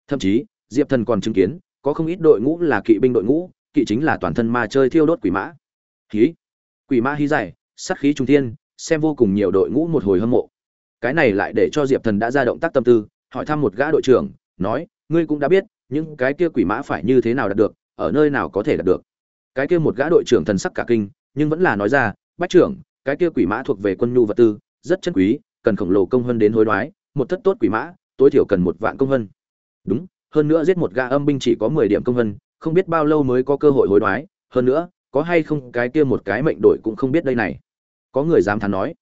Thậm chí, diệp thần còn chứng kiến, có không ít đội ngũ là kỵ binh đội ngũ, kỵ chính là toàn thân ma chơi thiêu đốt quỷ mã. Khí quỷ mã hí dài, sát khí trung thiên, xem vô cùng nhiều đội ngũ một hồi hâm mộ. Cái này lại để cho diệp thần đã ra động tác tâm tư, hỏi thăm một gã đội trưởng, nói ngươi cũng đã biết, những cái kia quỷ mã phải như thế nào đạt được, ở nơi nào có thể đạt được. Cái kia một gã đội trưởng thần sắc cả kinh, nhưng vẫn là nói ra, bách trưởng, cái kia quỷ mã thuộc về quân nhu vật tư, rất chân quý, cần khổng lồ công hơn đến hối đoái, một thất tốt quỷ mã, tối thiểu cần một vạn công hơn. Đúng, hơn nữa giết một gã âm binh chỉ có mười điểm công hơn, không biết bao lâu mới có cơ hội hối đoái, hơn nữa, có hay không cái kia một cái mệnh đổi cũng không biết đây này. Có người dám thắn nói.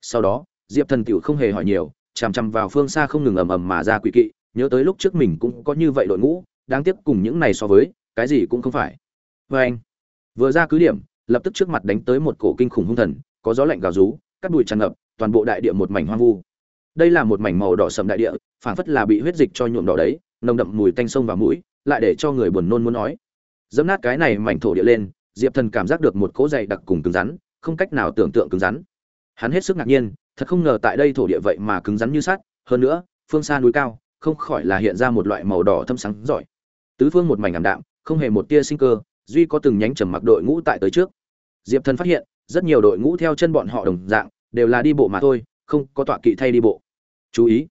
Sau đó, diệp thần tiểu không hề hỏi nhiều, chằm chằm vào phương xa không ngừng ầm ầm mà ra quỷ kỵ nhớ tới lúc trước mình cũng có như vậy đội ngũ, đáng tiếc cùng những này so với, cái gì cũng không phải. Vê anh, vừa ra cứ điểm, lập tức trước mặt đánh tới một cổ kinh khủng hung thần, có gió lạnh gào rú cắt bụi tràn ngập, toàn bộ đại địa một mảnh hoang vu. Đây là một mảnh màu đỏ sầm đại địa, phảng phất là bị huyết dịch cho nhuộm đỏ đấy, nồng đậm mùi tanh sông và mũi, lại để cho người buồn nôn muốn nói. Dẫm nát cái này mảnh thổ địa lên, diệp thần cảm giác được một cỗ dày đặc cùng cứng rắn, không cách nào tưởng tượng cứng rắn. Hắn hết sức ngạc nhiên, thật không ngờ tại đây thổ địa vậy mà cứng rắn như sắt, hơn nữa, phương xa núi cao không khỏi là hiện ra một loại màu đỏ thâm sáng giỏi. Tứ phương một mảnh ảm đạm, không hề một tia sinh cơ, duy có từng nhánh trầm mặc đội ngũ tại tới trước. Diệp thần phát hiện, rất nhiều đội ngũ theo chân bọn họ đồng dạng, đều là đi bộ mà thôi, không có tọa kỵ thay đi bộ. Chú ý,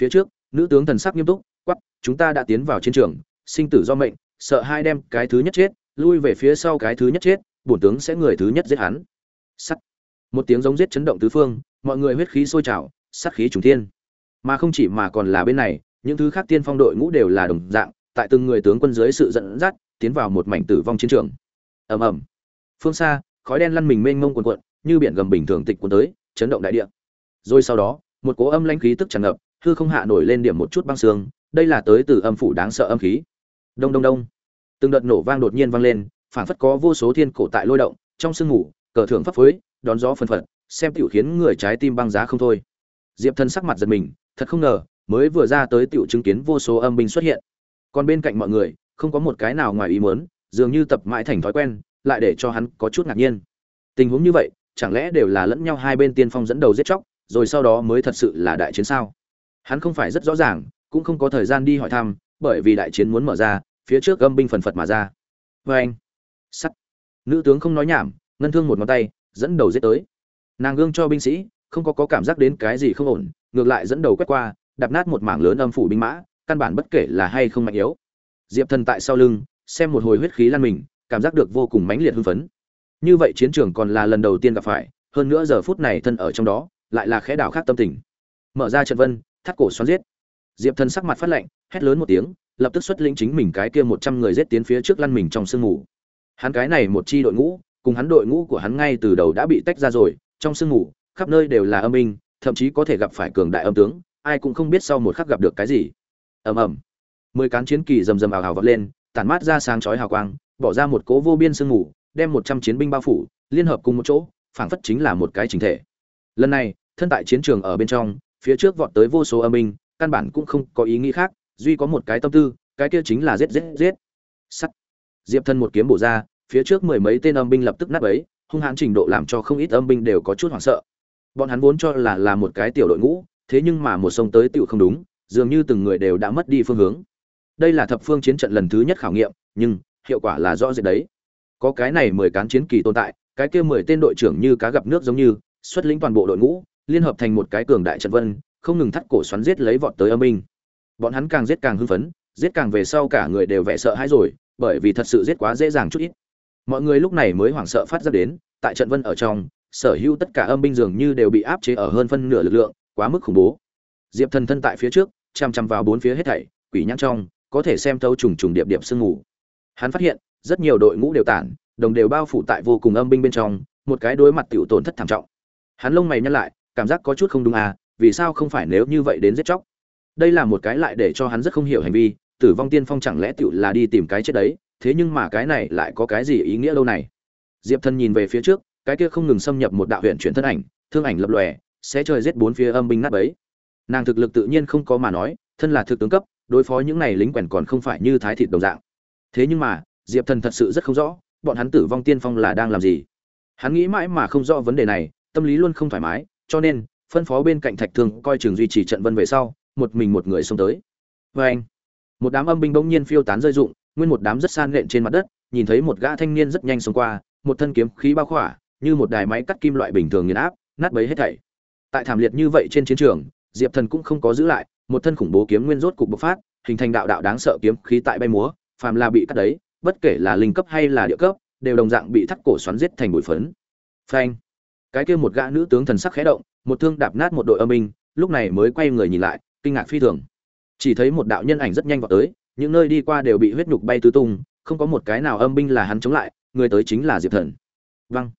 phía trước, nữ tướng thần sắc nghiêm túc quắp chúng ta đã tiến vào chiến trường, sinh tử do mệnh, sợ hai đem cái thứ nhất chết, lui về phía sau cái thứ nhất chết, bổn tướng sẽ người thứ nhất giết hắn. Sắt. Một tiếng giống giết chấn động tứ phương, mọi người huyết khí sôi trào, sát khí trùng thiên mà không chỉ mà còn là bên này, những thứ khác tiên phong đội ngũ đều là đồng dạng, tại từng người tướng quân dưới sự dẫn dắt, tiến vào một mảnh tử vong chiến trường. Ầm ầm. Phương xa, khói đen lăn mình mênh mông quần quận như biển gầm bình thường tịch cuốn tới, chấn động đại địa. Rồi sau đó, một cỗ âm lãnh khí tức tràn ngập, hư không hạ nổi lên điểm một chút băng xương đây là tới từ âm phủ đáng sợ âm khí. Đông đông đông. Từng đợt nổ vang đột nhiên vang lên, phảng phất có vô số thiên cổ tại lôi động, trong sương ngủ, cờ thưởng phấp phới, đón gió phân phật, xem tiểu khiến người trái tim băng giá không thôi. Diệp thân sắc mặt giật mình thật không ngờ mới vừa ra tới tiểu chứng kiến vô số âm binh xuất hiện. Còn bên cạnh mọi người không có một cái nào ngoài ý muốn dường như tập mãi thành thói quen lại để cho hắn có chút ngạc nhiên. Tình huống như vậy chẳng lẽ đều là lẫn nhau hai bên tiên phong dẫn đầu giết chóc rồi sau đó mới thật sự là đại chiến sao? Hắn không phải rất rõ ràng cũng không có thời gian đi hỏi thăm bởi vì đại chiến muốn mở ra phía trước âm binh phần phật mà ra. Vê anh sắt. Nữ tướng không nói nhảm ngân thương một ngón tay dẫn đầu giết tới. Nàng gương cho binh sĩ không có, có cảm giác đến cái gì không ổn ngược lại dẫn đầu quét qua, đạp nát một mảng lớn âm phủ binh mã, căn bản bất kể là hay không mạnh yếu. Diệp thần tại sau lưng, xem một hồi huyết khí lan mình, cảm giác được vô cùng mãnh liệt hưng phấn. Như vậy chiến trường còn là lần đầu tiên gặp phải, hơn nữa giờ phút này thân ở trong đó, lại là khẽ đảo khác tâm tình. Mở ra trận vân, thắt cổ xoắn giết. Diệp thần sắc mặt phát lạnh, hét lớn một tiếng, lập tức xuất lĩnh chính mình cái kia một trăm người giết tiến phía trước lăn mình trong sương mù. Hắn cái này một chi đội ngũ, cùng hắn đội ngũ của hắn ngay từ đầu đã bị tách ra rồi, trong sương mù, khắp nơi đều là âm minh thậm chí có thể gặp phải cường đại âm tướng, ai cũng không biết sau một khắc gặp được cái gì. Ầm ầm. Mười cán chiến kỳ rầm rầm ào ào vọt lên, tản mát ra sáng chói hào quang, bỏ ra một cố vô biên sương mù, đem một trăm chiến binh bao phủ, liên hợp cùng một chỗ, phảng phất chính là một cái chính thể. Lần này, thân tại chiến trường ở bên trong, phía trước vọt tới vô số âm binh, căn bản cũng không có ý nghĩ khác, duy có một cái tâm tư, cái kia chính là giết giết giết. Sắt. Diệp thân một kiếm bổ ra, phía trước mười mấy tên âm binh lập tức nát ấy hung hãn trình độ làm cho không ít âm binh đều có chút hoảng sợ bọn hắn vốn cho là là một cái tiểu đội ngũ, thế nhưng mà một sông tới tiểu không đúng, dường như từng người đều đã mất đi phương hướng. Đây là thập phương chiến trận lần thứ nhất khảo nghiệm, nhưng, hiệu quả là rõ rệt đấy. Có cái này mười cán chiến kỳ tồn tại, cái kia mười tên đội trưởng như cá gặp nước giống như, xuất lĩnh toàn bộ đội ngũ, liên hợp thành một cái cường đại trận vân, không ngừng thắt cổ xoắn giết lấy vọt tới âm binh. Bọn hắn càng giết càng hưng phấn, giết càng về sau cả người đều vẻ sợ hãi rồi, bởi vì thật sự giết quá dễ dàng chút ít. Mọi người lúc này mới hoảng sợ phát ra đến, tại trận vân ở trong sở hữu tất cả âm binh dường như đều bị áp chế ở hơn phân nửa lực lượng, quá mức khủng bố. Diệp thần thân tại phía trước chằm chằm vào bốn phía hết thảy, quỷ nhãn trong, có thể xem thấu trùng trùng điệp điệp sương mù. Hắn phát hiện, rất nhiều đội ngũ đều tản, đồng đều bao phủ tại vô cùng âm binh bên trong, một cái đối mặt tiểu tổn thất thảm trọng. Hắn lông mày nhăn lại, cảm giác có chút không đúng à vì sao không phải nếu như vậy đến giết chóc? Đây là một cái lại để cho hắn rất không hiểu hành vi, tử vong tiên phong chẳng lẽ tiểu là đi tìm cái chết đấy, thế nhưng mà cái này lại có cái gì ý nghĩa đâu này? Diệp thần nhìn về phía trước cái kia không ngừng xâm nhập một đạo huyện chuyển thân ảnh, thương ảnh lập lòe sẽ trời giết bốn phía âm binh nát bấy. Nàng thực lực tự nhiên không có mà nói, thân là thực tướng cấp, đối phó những này lính quèn còn không phải như thái thịt đồng dạng. Thế nhưng mà, diệp thần thật sự rất không rõ, bọn hắn tử vong tiên phong là đang làm gì. Hắn nghĩ mãi mà không rõ vấn đề này, tâm lý luôn không thoải mái, cho nên, phân phó bên cạnh thạch thương coi trường duy trì trận vân về sau, một mình một người xông tới. Vê anh, một đám âm binh bỗng nhiên phiêu tán rơi rụng, nguyên một đám rất san lện trên mặt đất, nhìn thấy một gã thanh niên rất nhanh xông qua, một thân kiếm khí bao khỏa như một đài máy cắt kim loại bình thường nghiền áp, nát bấy hết thảy. Tại thảm liệt như vậy trên chiến trường, diệp thần cũng không có giữ lại, một thân khủng bố kiếm nguyên rốt cục bộc phát, hình thành đạo đạo đáng sợ kiếm khí tại bay múa, phàm là bị cắt đấy, bất kể là linh cấp hay là địa cấp, đều đồng dạng bị thắt cổ xoắn giết thành bụi phấn. Phanh! Cái kia một gã nữ tướng thần sắc khẽ động, một thương đạp nát một đội âm binh, lúc này mới quay người nhìn lại, kinh ngạc phi thường. Chỉ thấy một đạo nhân ảnh rất nhanh vào tới, những nơi đi qua đều bị huyết nhục bay tứ tung, không có một cái nào âm binh là hắn chống lại, người tới chính là diệp thần. Văng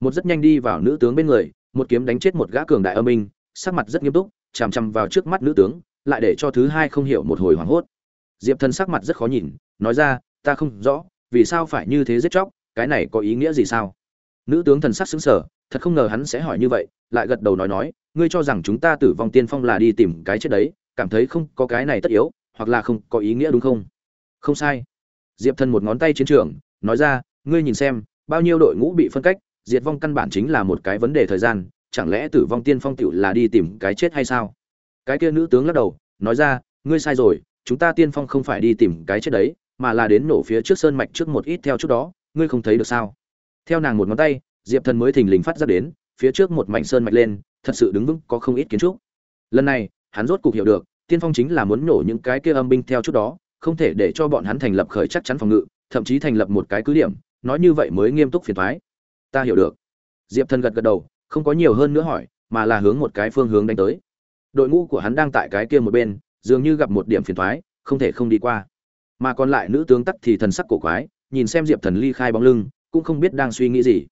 một rất nhanh đi vào nữ tướng bên người, một kiếm đánh chết một gã cường đại âm minh sắc mặt rất nghiêm túc, chằm chằm vào trước mắt nữ tướng, lại để cho thứ hai không hiểu một hồi hoảng hốt. Diệp thần sắc mặt rất khó nhìn, nói ra, ta không rõ, vì sao phải như thế giết chóc, cái này có ý nghĩa gì sao? Nữ tướng thần sắc xứng sở thật không ngờ hắn sẽ hỏi như vậy, lại gật đầu nói nói, ngươi cho rằng chúng ta tử vong tiên phong là đi tìm cái chết đấy, cảm thấy không có cái này tất yếu, hoặc là không có ý nghĩa đúng không? Không sai. Diệp thần một ngón tay chiến trường, nói ra, ngươi nhìn xem, bao nhiêu đội ngũ bị phân cách diệt vong căn bản chính là một cái vấn đề thời gian, chẳng lẽ tử vong tiên phong tựu là đi tìm cái chết hay sao? Cái kia nữ tướng lắc đầu, nói ra, ngươi sai rồi, chúng ta tiên phong không phải đi tìm cái chết đấy, mà là đến nổ phía trước sơn mạch trước một ít theo chút đó, ngươi không thấy được sao? Theo nàng một ngón tay, diệp thần mới thình lình phát ra đến, phía trước một mảnh sơn mạch lên, thật sự đứng vững, có không ít kiến trúc. Lần này, hắn rốt cục hiểu được, tiên phong chính là muốn nổ những cái kia âm binh theo chút đó, không thể để cho bọn hắn thành lập khởi chắc chắn phòng ngự, thậm chí thành lập một cái cứ điểm, nói như vậy mới nghiêm túc phiền thoái ta hiểu được. Diệp thần gật gật đầu, không có nhiều hơn nữa hỏi, mà là hướng một cái phương hướng đánh tới. Đội ngũ của hắn đang tại cái kia một bên, dường như gặp một điểm phiền thoái không thể không đi qua. Mà còn lại nữ tướng tắc thì thần sắc cổ quái, nhìn xem diệp thần ly khai bóng lưng, cũng không biết đang suy nghĩ gì.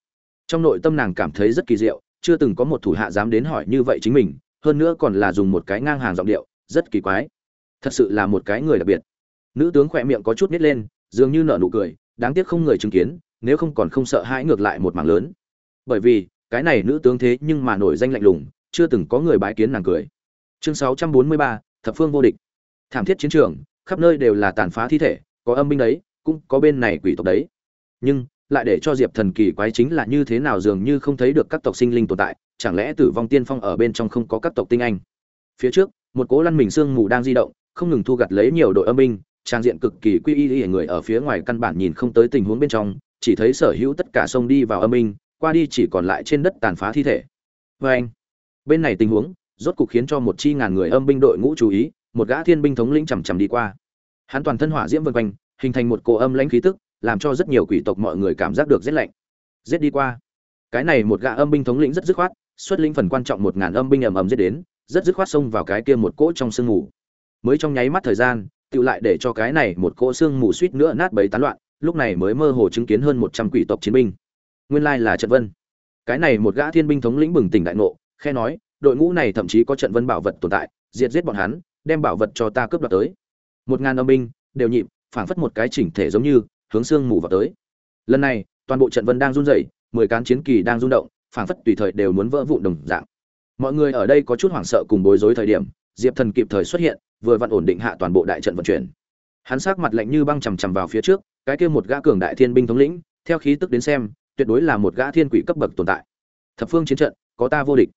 Trong nội tâm nàng cảm thấy rất kỳ diệu, chưa từng có một thủ hạ dám đến hỏi như vậy chính mình, hơn nữa còn là dùng một cái ngang hàng giọng điệu, rất kỳ quái. Thật sự là một cái người đặc biệt. Nữ tướng khỏe miệng có chút nít lên, dường như nở nụ cười, đáng tiếc không người chứng kiến nếu không còn không sợ hãi ngược lại một mảng lớn. Bởi vì cái này nữ tướng thế nhưng mà nổi danh lạnh lùng chưa từng có người bái kiến nàng cười. Chương 643, thập phương vô địch. Thảm thiết chiến trường khắp nơi đều là tàn phá thi thể có âm binh đấy cũng có bên này quỷ tộc đấy. Nhưng lại để cho diệp thần kỳ quái chính là như thế nào dường như không thấy được các tộc sinh linh tồn tại chẳng lẽ tử vong tiên phong ở bên trong không có các tộc tinh anh? Phía trước một cố lăn mình sương mù đang di động không ngừng thu gặt lấy nhiều đội âm binh trang diện cực kỳ quy y y người ở phía ngoài căn bản nhìn không tới tình huống bên trong chỉ thấy sở hữu tất cả sông đi vào âm binh qua đi chỉ còn lại trên đất tàn phá thi thể. Vê anh, bên này tình huống, rốt cục khiến cho một chi ngàn người âm binh đội ngũ chú ý, một gã thiên binh thống lĩnh chằm chằm đi qua. Hắn toàn thân hỏa diễm vân quanh, hình thành một cổ âm lãnh khí tức, làm cho rất nhiều quỷ tộc mọi người cảm giác được rét lạnh. Giết đi qua. Cái này một gã âm binh thống lĩnh rất dứt khoát, xuất lĩnh phần quan trọng một ngàn âm binh ầm ầm giết đến, rất dứt khoát xông vào cái kia một cỗ trong sương mù. Mới trong nháy mắt thời gian tự lại để cho cái này một cỗ sương mù suýt nữa nát bấy tán loạn lúc này mới mơ hồ chứng kiến hơn một trăm quỷ tộc chiến binh. Nguyên lai là trận vân. Cái này một gã thiên binh thống lĩnh bừng tỉnh đại ngộ, khe nói, đội ngũ này thậm chí có trận vân bảo vật tồn tại, diệt giết bọn hắn, đem bảo vật cho ta cướp đoạt tới. Một ngàn âm binh, đều nhịp, phảng phất một cái chỉnh thể giống như, hướng xương mù vào tới. Lần này, toàn bộ trận vân đang run rẩy, mười cán chiến kỳ đang rung động, phảng phất tùy thời đều muốn vỡ vụn đồng dạng. Mọi người ở đây có chút hoảng sợ cùng bối rối thời điểm, diệp thần kịp thời xuất hiện, vừa vặn ổn định hạ toàn bộ đại trận vận chuyển. Hắn sắc mặt lạnh như băng chằm chằm vào phía trước cái kia một gã cường đại thiên binh thống lĩnh, theo khí tức đến xem, tuyệt đối là một gã thiên quỷ cấp bậc tồn tại. Thập phương chiến trận, có ta vô địch.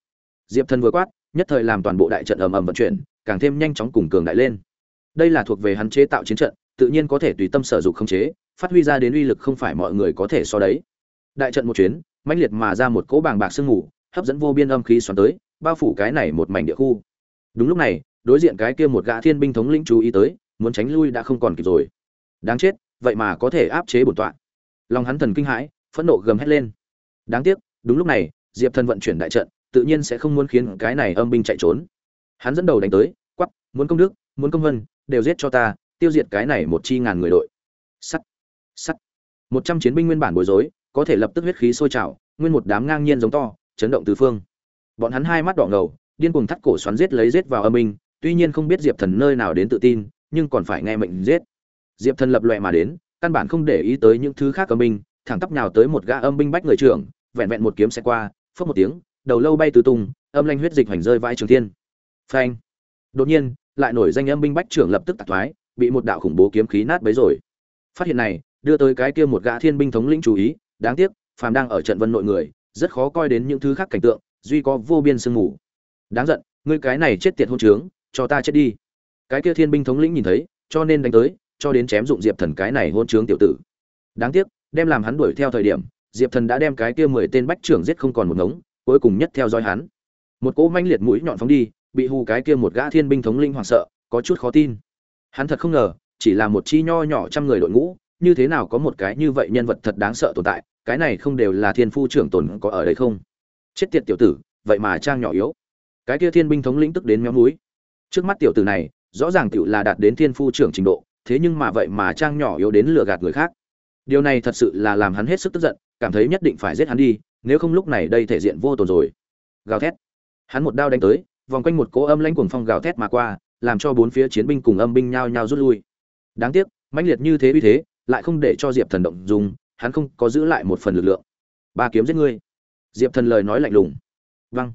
Diệp thần vừa quát, nhất thời làm toàn bộ đại trận ầm ầm vận chuyển, càng thêm nhanh chóng cùng cường đại lên. Đây là thuộc về hắn chế tạo chiến trận, tự nhiên có thể tùy tâm sở dụng khống chế, phát huy ra đến uy lực không phải mọi người có thể so đấy. Đại trận một chuyến, mãnh liệt mà ra một cỗ bàng bạc sương mù, hấp dẫn vô biên âm khí xoắn tới, bao phủ cái này một mảnh địa khu. Đúng lúc này, đối diện cái kia một gã thiên binh thống lĩnh chú ý tới, muốn tránh lui đã không còn kịp rồi. Đáng chết vậy mà có thể áp chế bổn tọa. Lòng hắn thần kinh hãi, phẫn nộ gầm hét lên. Đáng tiếc, đúng lúc này, diệp thần vận chuyển đại trận, tự nhiên sẽ không muốn khiến cái này âm binh chạy trốn. Hắn dẫn đầu đánh tới quắp muốn công đức, muốn công vân, đều giết cho ta, tiêu diệt cái này một chi ngàn người đội. Sắt sắt. Một trăm chiến binh nguyên bản bối rối, có thể lập tức huyết khí sôi trào, nguyên một đám ngang nhiên giống to, chấn động tứ phương. Bọn hắn hai mắt đỏ ngầu, điên cuồng thắt cổ xoắn giết lấy giết vào âm binh, tuy nhiên không biết diệp thần nơi nào đến tự tin, nhưng còn phải nghe mệnh giết diệp thần lập loè mà đến, căn bản không để ý tới những thứ khác âm binh, thẳng tắp nhào tới một gã âm binh bách người trưởng, vẹn vẹn một kiếm xe qua phất một tiếng, đầu lâu bay tứ tung, âm lanh huyết dịch hoành rơi vãi trường thiên. Phanh! Đột nhiên, lại nổi danh âm binh bách trưởng lập tức tạc thoái, bị một đạo khủng bố kiếm khí nát bấy rồi. Phát hiện này, đưa tới cái kia một gã thiên binh thống lĩnh chú ý, đáng tiếc, phàm đang ở trận vân nội người, rất khó coi đến những thứ khác cảnh tượng, duy có vô biên sương mù. Đáng giận, ngươi cái này chết tiệt hôn trướng, cho ta chết đi. Cái kia thiên binh thống lĩnh nhìn thấy, cho nên đánh tới cho đến chém dụng diệp thần cái này hôn trướng tiểu tử. Đáng tiếc, đem làm hắn đuổi theo thời điểm, diệp thần đã đem cái kia mười tên bách trưởng giết không còn một ngống, cuối cùng nhất theo dõi hắn. Một cỗ manh liệt mũi nhọn phóng đi, bị hù cái kia một gã thiên binh thống linh hoảng sợ, có chút khó tin. Hắn thật không ngờ, chỉ là một chi nho nhỏ trăm người đội ngũ, như thế nào có một cái như vậy nhân vật thật đáng sợ tồn tại, cái này không đều là thiên phu trưởng tồn có ở đây không? Chết tiệt tiểu tử, vậy mà trang nhỏ yếu. Cái kia thiên binh thống lĩnh tức đến méo núi trước mắt tiểu tử này, rõ ràng tiểu là đạt đến thiên phu trưởng trình độ thế nhưng mà vậy mà trang nhỏ yếu đến lừa gạt người khác. Điều này thật sự là làm hắn hết sức tức giận, cảm thấy nhất định phải giết hắn đi, nếu không lúc này đây thể diện vô tồn rồi. Gào thét. Hắn một đao đánh tới, vòng quanh một cỗ âm lãnh cuồng phong gào thét mà qua, làm cho bốn phía chiến binh cùng âm binh nhao nhao rút lui. Đáng tiếc, mãnh liệt như thế uy thế, lại không để cho diệp thần động dùng hắn không có giữ lại một phần lực lượng. Ba kiếm giết ngươi. Diệp thần lời nói lạnh lùng. Văng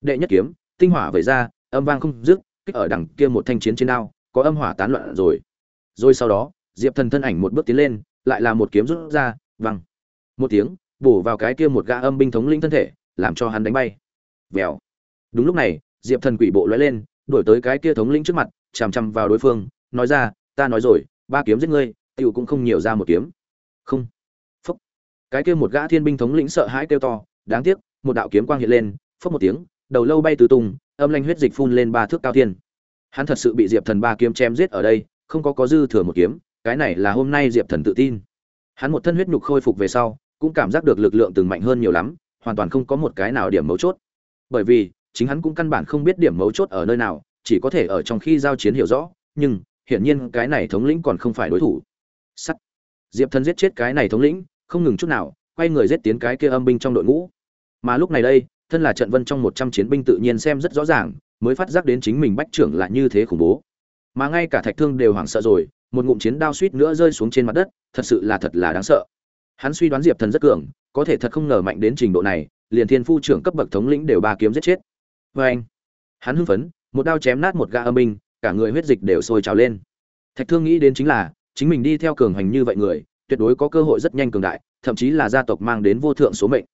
đệ nhất kiếm, tinh hỏa vẩy ra, âm vang không dứt, kích ở đằng kia một thanh chiến trên đao, có âm hỏa tán loạn rồi rồi sau đó, diệp thần thân ảnh một bước tiến lên, lại là một kiếm rút ra, văng. Một tiếng, bổ vào cái kia một gã âm binh thống lĩnh thân thể, làm cho hắn đánh bay. Vèo. Đúng lúc này, diệp thần quỷ bộ lóe lên, đuổi tới cái kia thống lĩnh trước mặt, chằm chằm vào đối phương, nói ra, ta nói rồi, ba kiếm giết ngươi, tiểu cũng không nhiều ra một kiếm. Không. Phúc cái kia một gã thiên binh thống lĩnh sợ hãi kêu to, đáng tiếc, một đạo kiếm quang hiện lên phúc một tiếng, đầu lâu bay tứ tung, âm lanh huyết dịch phun lên ba thước cao thiên. Hắn thật sự bị diệp thần ba kiếm chém giết ở đây không có có dư thừa một kiếm, cái này là hôm nay diệp thần tự tin. Hắn một thân huyết nhục khôi phục về sau, cũng cảm giác được lực lượng từng mạnh hơn nhiều lắm, hoàn toàn không có một cái nào điểm mấu chốt. Bởi vì, chính hắn cũng căn bản không biết điểm mấu chốt ở nơi nào, chỉ có thể ở trong khi giao chiến hiểu rõ, nhưng, hiển nhiên cái này thống lĩnh còn không phải đối thủ. Sắt. Diệp thần giết chết cái này thống lĩnh, không ngừng chút nào, quay người giết tiến cái kia âm binh trong đội ngũ. Mà lúc này đây, thân là trận vân trong một trăm chiến binh tự nhiên xem rất rõ ràng, mới phát giác đến chính mình bách trưởng là như thế khủng bố mà ngay cả thạch thương đều hoảng sợ rồi, một ngụm chiến đao suýt nữa rơi xuống trên mặt đất, thật sự là thật là đáng sợ. Hắn suy đoán diệp thần rất cường, có thể thật không ngờ mạnh đến trình độ này, liền thiên phu trưởng cấp bậc thống lĩnh đều ba kiếm giết chết. Vê anh, hắn hưng phấn, một đao chém nát một gã âm binh, cả người huyết dịch đều sôi trào lên. Thạch thương nghĩ đến chính là, chính mình đi theo cường hành như vậy người, tuyệt đối có cơ hội rất nhanh cường đại, thậm chí là gia tộc mang đến vô thượng số mệnh.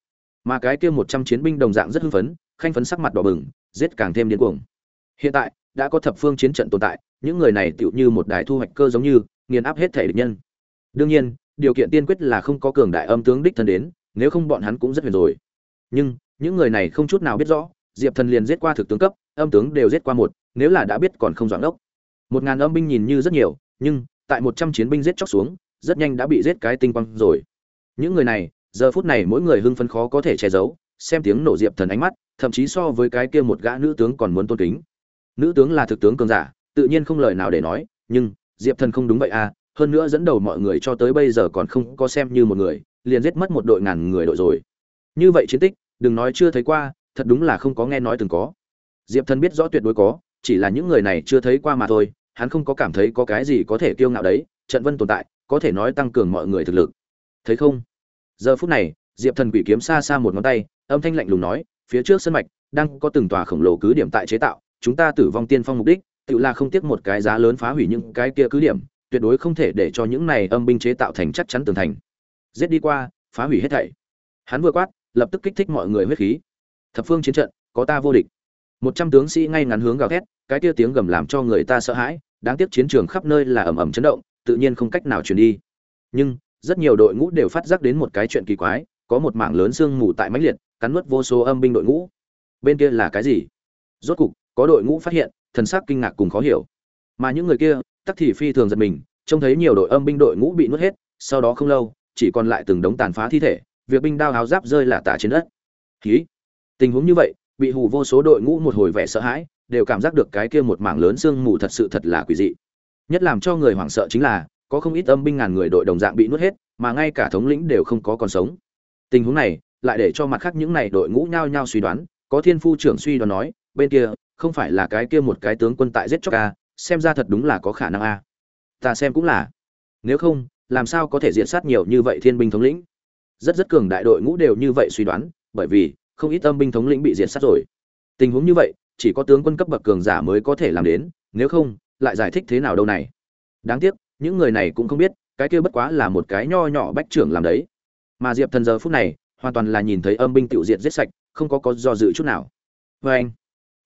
Mà cái kia một trăm chiến binh đồng dạng rất hưng phấn, khanh phấn sắc mặt đỏ bừng, giết càng thêm điên cuồng. Hiện tại đã có thập phương chiến trận tồn tại, những người này tựu như một đài thu hoạch cơ giống như, nghiền áp hết thể địch nhân. Đương nhiên, điều kiện tiên quyết là không có cường đại âm tướng đích thân đến, nếu không bọn hắn cũng rất huyền rồi. Nhưng, những người này không chút nào biết rõ, diệp thần liền giết qua thực tướng cấp, âm tướng đều giết qua một, nếu là đã biết còn không doãn đốc một ngàn âm binh nhìn như rất nhiều, nhưng, tại một trăm chiến binh giết chóc xuống, rất nhanh đã bị giết cái tinh quang rồi. Những người này, giờ phút này mỗi người hưng phấn khó có thể che giấu, xem tiếng nổ diệp thần ánh mắt, thậm chí so với cái kia một gã nữ tướng còn muốn tôn kính nữ tướng là thực tướng cường giả, tự nhiên không lời nào để nói, nhưng, diệp thần không đúng vậy à hơn nữa dẫn đầu mọi người cho tới bây giờ còn không có xem như một người, liền giết mất một đội ngàn người đội rồi. Như vậy chiến tích, đừng nói chưa thấy qua, thật đúng là không có nghe nói từng có. Diệp thần biết rõ tuyệt đối có, chỉ là những người này chưa thấy qua mà thôi, hắn không có cảm thấy có cái gì có thể kiêu ngạo đấy, trận vân tồn tại, có thể nói tăng cường mọi người thực lực. Thấy không? Giờ phút này, diệp thần quỷ kiếm xa xa một ngón tay, âm thanh lạnh lùng nói, phía trước sân mạch, đang có từng tòa khổng lồ cứ điểm tại chế tạo chúng ta tử vong tiên phong mục đích, tự là không tiếc một cái giá lớn phá hủy những cái kia cứ điểm, tuyệt đối không thể để cho những này âm binh chế tạo thành chắc chắn tường thành. Giết đi qua, phá hủy hết thảy. Hắn vừa quát, lập tức kích thích mọi người huyết khí. Thập phương chiến trận, có ta vô địch. Một trăm tướng sĩ ngay ngắn hướng gào thét, cái kia tiếng gầm làm cho người ta sợ hãi, đáng tiếc chiến trường khắp nơi là ầm ầm chấn động, tự nhiên không cách nào truyền đi. Nhưng, rất nhiều đội ngũ đều phát giác đến một cái chuyện kỳ quái, có một mảng lớn sương mù tại mãnh liệt, cắn nuốt vô số âm binh đội ngũ. Bên kia là cái gì? Rốt cục có đội ngũ phát hiện, thần sắc kinh ngạc cùng khó hiểu. Mà những người kia, tắc thì phi thường giật mình, trông thấy nhiều đội âm binh đội ngũ bị nuốt hết, sau đó không lâu, chỉ còn lại từng đống tàn phá thi thể, việc binh đao háo giáp rơi là tả trên đất. Khí tình huống như vậy, bị hù vô số đội ngũ một hồi vẻ sợ hãi, đều cảm giác được cái kia một mảng lớn sương mù thật sự thật là quỷ dị. Nhất làm cho người hoảng sợ chính là, có không ít âm binh ngàn người đội đồng dạng bị nuốt hết, mà ngay cả thống lĩnh đều không có còn sống. Tình huống này, lại để cho mặt khác những này đội ngũ nhao nhao suy đoán, có thiên phu trưởng suy đoán nói, bên kia không phải là cái kia một cái tướng quân tại giết chóc a, xem ra thật đúng là có khả năng a. Ta xem cũng là. Nếu không, làm sao có thể diện sát nhiều như vậy thiên binh thống lĩnh? Rất rất cường đại đội ngũ đều như vậy suy đoán, bởi vì, không ít âm binh thống lĩnh bị diệt sát rồi. Tình huống như vậy, chỉ có tướng quân cấp bậc cường giả mới có thể làm đến, nếu không, lại giải thích thế nào đâu này? Đáng tiếc, những người này cũng không biết, cái kia bất quá là một cái nho nhỏ bách trưởng làm đấy. Mà diệp thần giờ phút này, hoàn toàn là nhìn thấy âm binh tiểu diệt giết sạch, không có có do dự chút nào. Vê anh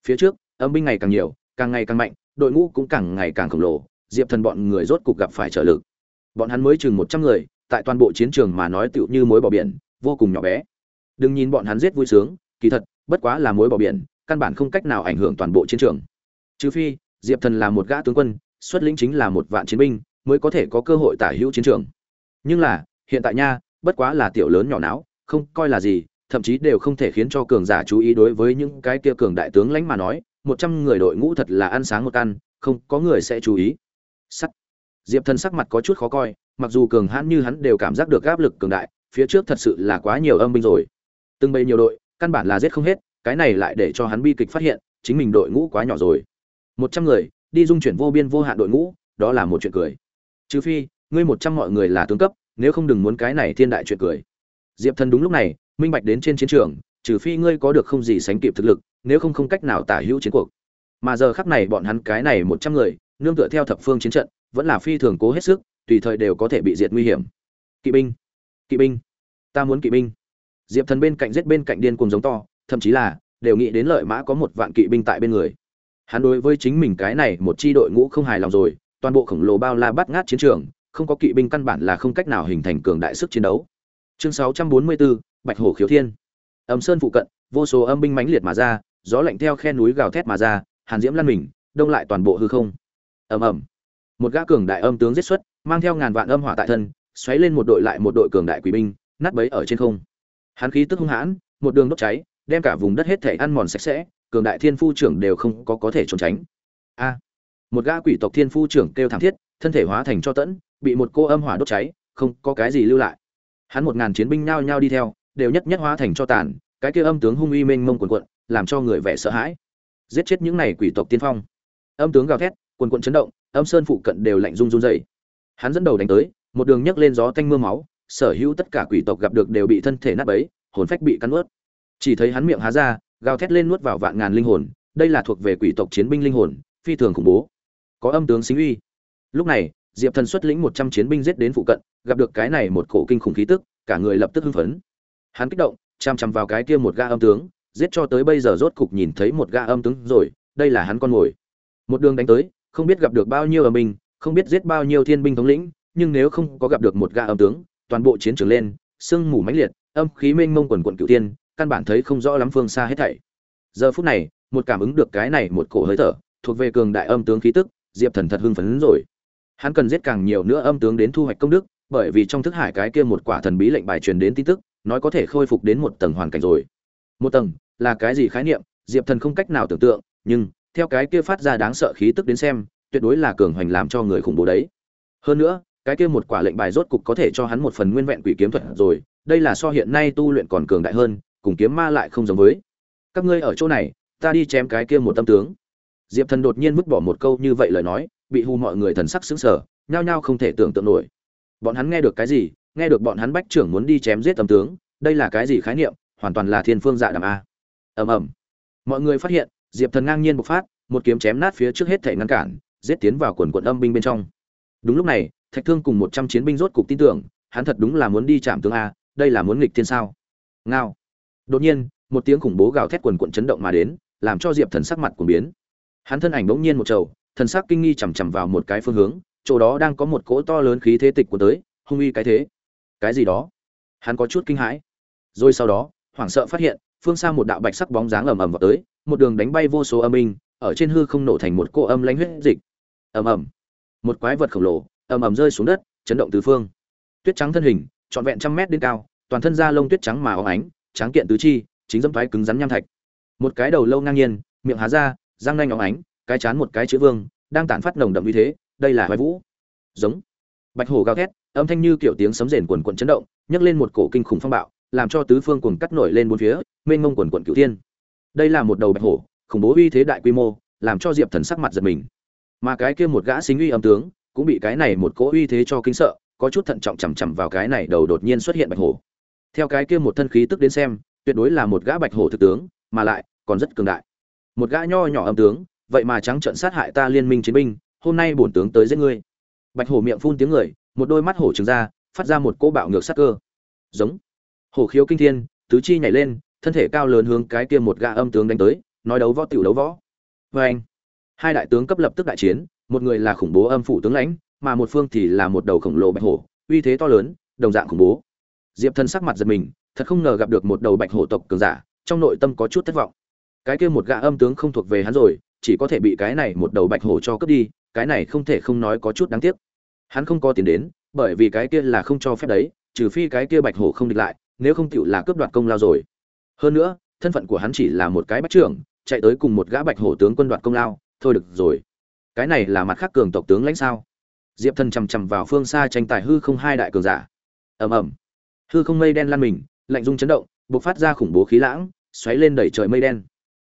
phía trước, âm binh ngày càng nhiều, càng ngày càng mạnh, đội ngũ cũng càng ngày càng khổng lồ, diệp thần bọn người rốt cục gặp phải trở lực. Bọn hắn mới chừng một trăm người, tại toàn bộ chiến trường mà nói tựu như mối bỏ biển, vô cùng nhỏ bé. Đừng nhìn bọn hắn giết vui sướng, kỳ thật, bất quá là mối bỏ biển, căn bản không cách nào ảnh hưởng toàn bộ chiến trường. Trừ phi, diệp thần là một gã tướng quân, xuất lĩnh chính là một vạn chiến binh, mới có thể có cơ hội tả hữu chiến trường. Nhưng là, hiện tại nha, bất quá là tiểu lớn nhỏ não, không coi là gì thậm chí đều không thể khiến cho cường giả chú ý đối với những cái kia cường đại tướng lãnh mà nói, một trăm người đội ngũ thật là ăn sáng một ăn không có người sẽ chú ý. Sắt. Diệp thần sắc mặt có chút khó coi, mặc dù cường hãn như hắn đều cảm giác được áp lực cường đại, phía trước thật sự là quá nhiều âm binh rồi. Từng bầy nhiều đội, căn bản là giết không hết, cái này lại để cho hắn bi kịch phát hiện, chính mình đội ngũ quá nhỏ rồi. Một trăm người, đi dung chuyển vô biên vô hạn đội ngũ, đó là một chuyện cười. Trừ phi, ngươi một trăm mọi người là tướng cấp, nếu không đừng muốn cái này thiên đại chuyện cười diệp thần đúng lúc này, minh bạch đến trên chiến trường, trừ phi ngươi có được không gì sánh kịp thực lực, nếu không không cách nào tả hữu chiến cuộc. Mà giờ khắc này bọn hắn cái này một trăm người, nương tựa theo thập phương chiến trận, vẫn là phi thường cố hết sức, tùy thời đều có thể bị diệt nguy hiểm. Kỵ binh! Kỵ binh! Ta muốn kỵ binh! Diệp thần bên cạnh giết bên cạnh điên cuồng giống to, thậm chí là, đều nghĩ đến lợi mã có một vạn kỵ binh tại bên người. Hắn đối với chính mình cái này một chi đội ngũ không hài lòng rồi, toàn bộ khổng lồ bao la bắt ngát chiến trường, không có kỵ binh căn bản là không cách nào hình thành cường đại sức chiến đấu chương 644, bạch hổ khiếu thiên. Âm sơn phụ cận vô số âm binh mãnh liệt mà ra gió lạnh theo khe núi gào thét mà ra hàn diễm lăn mình đông lại toàn bộ hư không. Ầm ầm. Một gã cường đại âm tướng giết xuất mang theo ngàn vạn âm hỏa tại thân xoáy lên một đội lại một đội cường đại quỷ binh nát bấy ở trên không. Hắn khí tức hung hãn một đường đốt cháy đem cả vùng đất hết thể ăn mòn sạch sẽ cường đại thiên phu trưởng đều không có có thể trốn tránh. A. Một gã quỷ tộc thiên phu trưởng kêu thảm thiết thân thể hóa thành cho tẫn bị một cô âm hỏa đốt cháy không có cái gì lưu lại hắn một ngàn chiến binh nhao nhao đi theo, đều nhất nhất hóa thành cho tàn, cái kia âm tướng hung uy mênh mông quần quận, làm cho người vẻ sợ hãi. Giết chết những này quỷ tộc tiên phong. Âm tướng gào thét, quần quận chấn động, âm sơn phụ cận đều lạnh run run dày hắn dẫn đầu đánh tới, một đường nhấc lên gió thanh mưa máu, sở hữu tất cả quỷ tộc gặp được đều bị thân thể nát bấy, hồn phách bị cắn nuốt. Chỉ thấy hắn miệng há ra, gào thét lên nuốt vào vạn ngàn linh hồn, đây là thuộc về quỷ tộc chiến binh linh hồn, phi thường khủng bố. Có âm tướng xính uy. Lúc này diệp thần xuất lĩnh một trăm chiến binh giết đến phụ cận, gặp được cái này một cổ kinh khủng khí tức, cả người lập tức hưng phấn. Hắn kích động chằm chằm vào cái kia một ga âm tướng, giết cho tới bây giờ rốt cục nhìn thấy một ga âm tướng rồi, đây là hắn con mồi. Một đường đánh tới, không biết gặp được bao nhiêu âm binh, không biết giết bao nhiêu thiên binh thống lĩnh, nhưng nếu không có gặp được một ga âm tướng, toàn bộ chiến trường lên, sương mù mãnh liệt, âm khí mênh mông quần quận cựu tiên căn bản thấy không rõ lắm phương xa hết thảy. Giờ phút này, một cảm ứng được cái này một cổ hơi thở, thuộc về cường đại âm tướng khí tức, diệp thần thật hưng phấn rồi hắn cần giết càng nhiều nữa âm tướng đến thu hoạch công đức, bởi vì trong thức hải cái kia một quả thần bí lệnh bài truyền đến tin tức, nói có thể khôi phục đến một tầng hoàn cảnh rồi. Một tầng, là cái gì khái niệm? Diệp thần không cách nào tưởng tượng, nhưng, theo cái kia phát ra đáng sợ khí tức đến xem, tuyệt đối là cường hoành làm cho người khủng bố đấy. Hơn nữa, cái kia một quả lệnh bài rốt cục có thể cho hắn một phần nguyên vẹn quỷ kiếm thuật rồi, đây là so hiện nay tu luyện còn cường đại hơn, cùng kiếm ma lại không giống với. Các ngươi ở chỗ này, ta đi chém cái kia một tâm tướng. Diệp thần đột nhiên vứt bỏ một câu như vậy lời nói bị hù mọi người thần sắc sững sờ, nhao nhao không thể tưởng tượng nổi. Bọn hắn nghe được cái gì? Nghe được bọn hắn bách trưởng muốn đi chém giết tầm tướng, đây là cái gì khái niệm? Hoàn toàn là thiên phương dạ đàm a. Ầm ầm. Mọi người phát hiện, diệp thần ngang nhiên bộc phát, một kiếm chém nát phía trước hết thảy ngăn cản, giết tiến vào quần quần âm binh bên trong. Đúng lúc này, thạch thương cùng một trăm chiến binh rốt cục tin tưởng, hắn thật đúng là muốn đi chạm tướng a, đây là muốn nghịch thiên sao? Ngao. Đột nhiên, một tiếng khủng bố gào thét quần quần chấn động mà đến, làm cho diệp thần sắc mặt cuồng biến. Hắn thân ảnh bỗng nhiên một trầu thần sắc kinh nghi chằm chằm vào một cái phương hướng, chỗ đó đang có một cỗ to lớn khí thế tịch của tới, hung uy cái thế. Cái gì đó? Hắn có chút kinh hãi. Rồi sau đó, hoảng sợ phát hiện, phương xa một đạo bạch sắc bóng dáng ầm ầm vào tới, một đường đánh bay vô số âm minh ở trên hư không nổ thành một cô âm lãnh huyết dịch. Ầm ầm. Một quái vật khổng lồ, ầm ầm rơi xuống đất, chấn động tứ phương. Tuyết trắng thân hình, trọn vẹn trăm mét đến cao, toàn thân da lông tuyết trắng mà óng ánh, tráng kiện tứ chi, chính dẫm thoái cứng rắn nham thạch. Một cái đầu lâu ngang nhiên, miệng há ra, răng nanh óng ánh cái chán một cái chữ vương, đang tản phát nồng đậm như thế, đây là hoài vũ. Giống. Bạch hổ gào thét, âm thanh như kiểu tiếng sấm rền quần quần chấn động, nhấc lên một cổ kinh khủng phong bạo, làm cho tứ phương cuồng cắt nổi lên bốn phía, mênh mông quần quần cửu thiên. Đây là một đầu bạch hổ, khủng bố uy thế đại quy mô, làm cho diệp thần sắc mặt giật mình. Mà cái kia một gã xính uy âm tướng, cũng bị cái này một cỗ uy thế cho kinh sợ, có chút thận trọng chằm chằm vào cái này đầu đột nhiên xuất hiện bạch hổ. Theo cái kia một thân khí tức đến xem, tuyệt đối là một gã bạch hổ thực tướng, mà lại còn rất cường đại. Một gã nho nhỏ âm tướng vậy mà trắng trợn sát hại ta liên minh chiến binh, hôm nay bổn tướng tới giết ngươi. Bạch hổ miệng phun tiếng người, một đôi mắt hổ trừng ra, phát ra một cỗ bạo ngược sát cơ. Giống. Hổ khiếu kinh thiên, tứ chi nhảy lên, thân thể cao lớn hướng cái kia một gã âm tướng đánh tới, nói đấu võ tiểu đấu võ. Vê anh. Hai đại tướng cấp lập tức đại chiến, một người là khủng bố âm phủ tướng lãnh, mà một phương thì là một đầu khổng lồ bạch hổ, uy thế to lớn, đồng dạng khủng bố. Diệp thân sắc mặt giật mình, thật không ngờ gặp được một đầu bạch hổ tộc cường giả, trong nội tâm có chút thất vọng. Cái kia một gã âm tướng không thuộc về hắn rồi chỉ có thể bị cái này một đầu bạch hổ cho cướp đi, cái này không thể không nói có chút đáng tiếc. Hắn không có tiền đến, bởi vì cái kia là không cho phép đấy, trừ phi cái kia bạch hổ không địch lại, nếu không tiểu là cướp đoạt công lao rồi. Hơn nữa, thân phận của hắn chỉ là một cái bách trưởng, chạy tới cùng một gã bạch hổ tướng quân đoạt công lao, thôi được rồi. Cái này là mặt khác cường tộc tướng lãnh sao? Diệp thần chầm chằm vào phương xa tranh tài hư không hai đại cường giả. Ầm ầm. Hư không mây đen lan mình, lạnh dung chấn động, bộc phát ra khủng bố khí lãng, xoáy lên đẩy trời mây đen.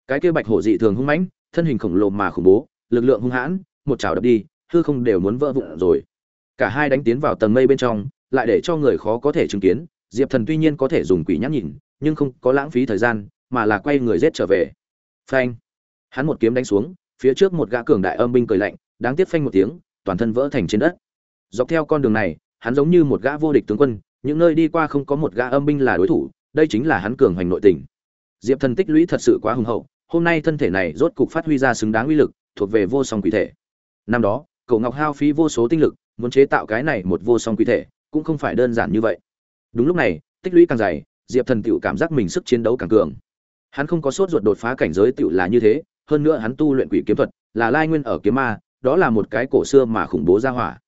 Cái kia bạch hổ dị thường hung mãnh thân hình khổng lồ mà khủng bố, lực lượng hung hãn, một chảo đập đi, hư không đều muốn vỡ vụn rồi. Cả hai đánh tiến vào tầng mây bên trong, lại để cho người khó có thể chứng kiến, diệp thần tuy nhiên có thể dùng quỷ nhãn nhìn, nhưng không có lãng phí thời gian, mà là quay người giết trở về. Phanh! Hắn một kiếm đánh xuống, phía trước một gã cường đại âm binh cười lạnh, đáng tiếc phanh một tiếng, toàn thân vỡ thành trên đất. Dọc theo con đường này, hắn giống như một gã vô địch tướng quân, những nơi đi qua không có một gã âm binh là đối thủ, đây chính là hắn cường hoành nội tình. Diệp thần tích lũy thật sự quá hùng hậu hôm nay thân thể này rốt cục phát huy ra xứng đáng uy lực, thuộc về vô song quỷ thể. Năm đó, Cổ ngọc hao phí vô số tinh lực, muốn chế tạo cái này một vô song quỷ thể, cũng không phải đơn giản như vậy. Đúng lúc này, tích lũy càng dày diệp thần tiểu cảm giác mình sức chiến đấu càng cường. Hắn không có sốt ruột đột phá cảnh giới tiểu là như thế, hơn nữa hắn tu luyện quỷ kiếm thuật, là lai nguyên ở kiếm ma, đó là một cái cổ xưa mà khủng bố ra hỏa.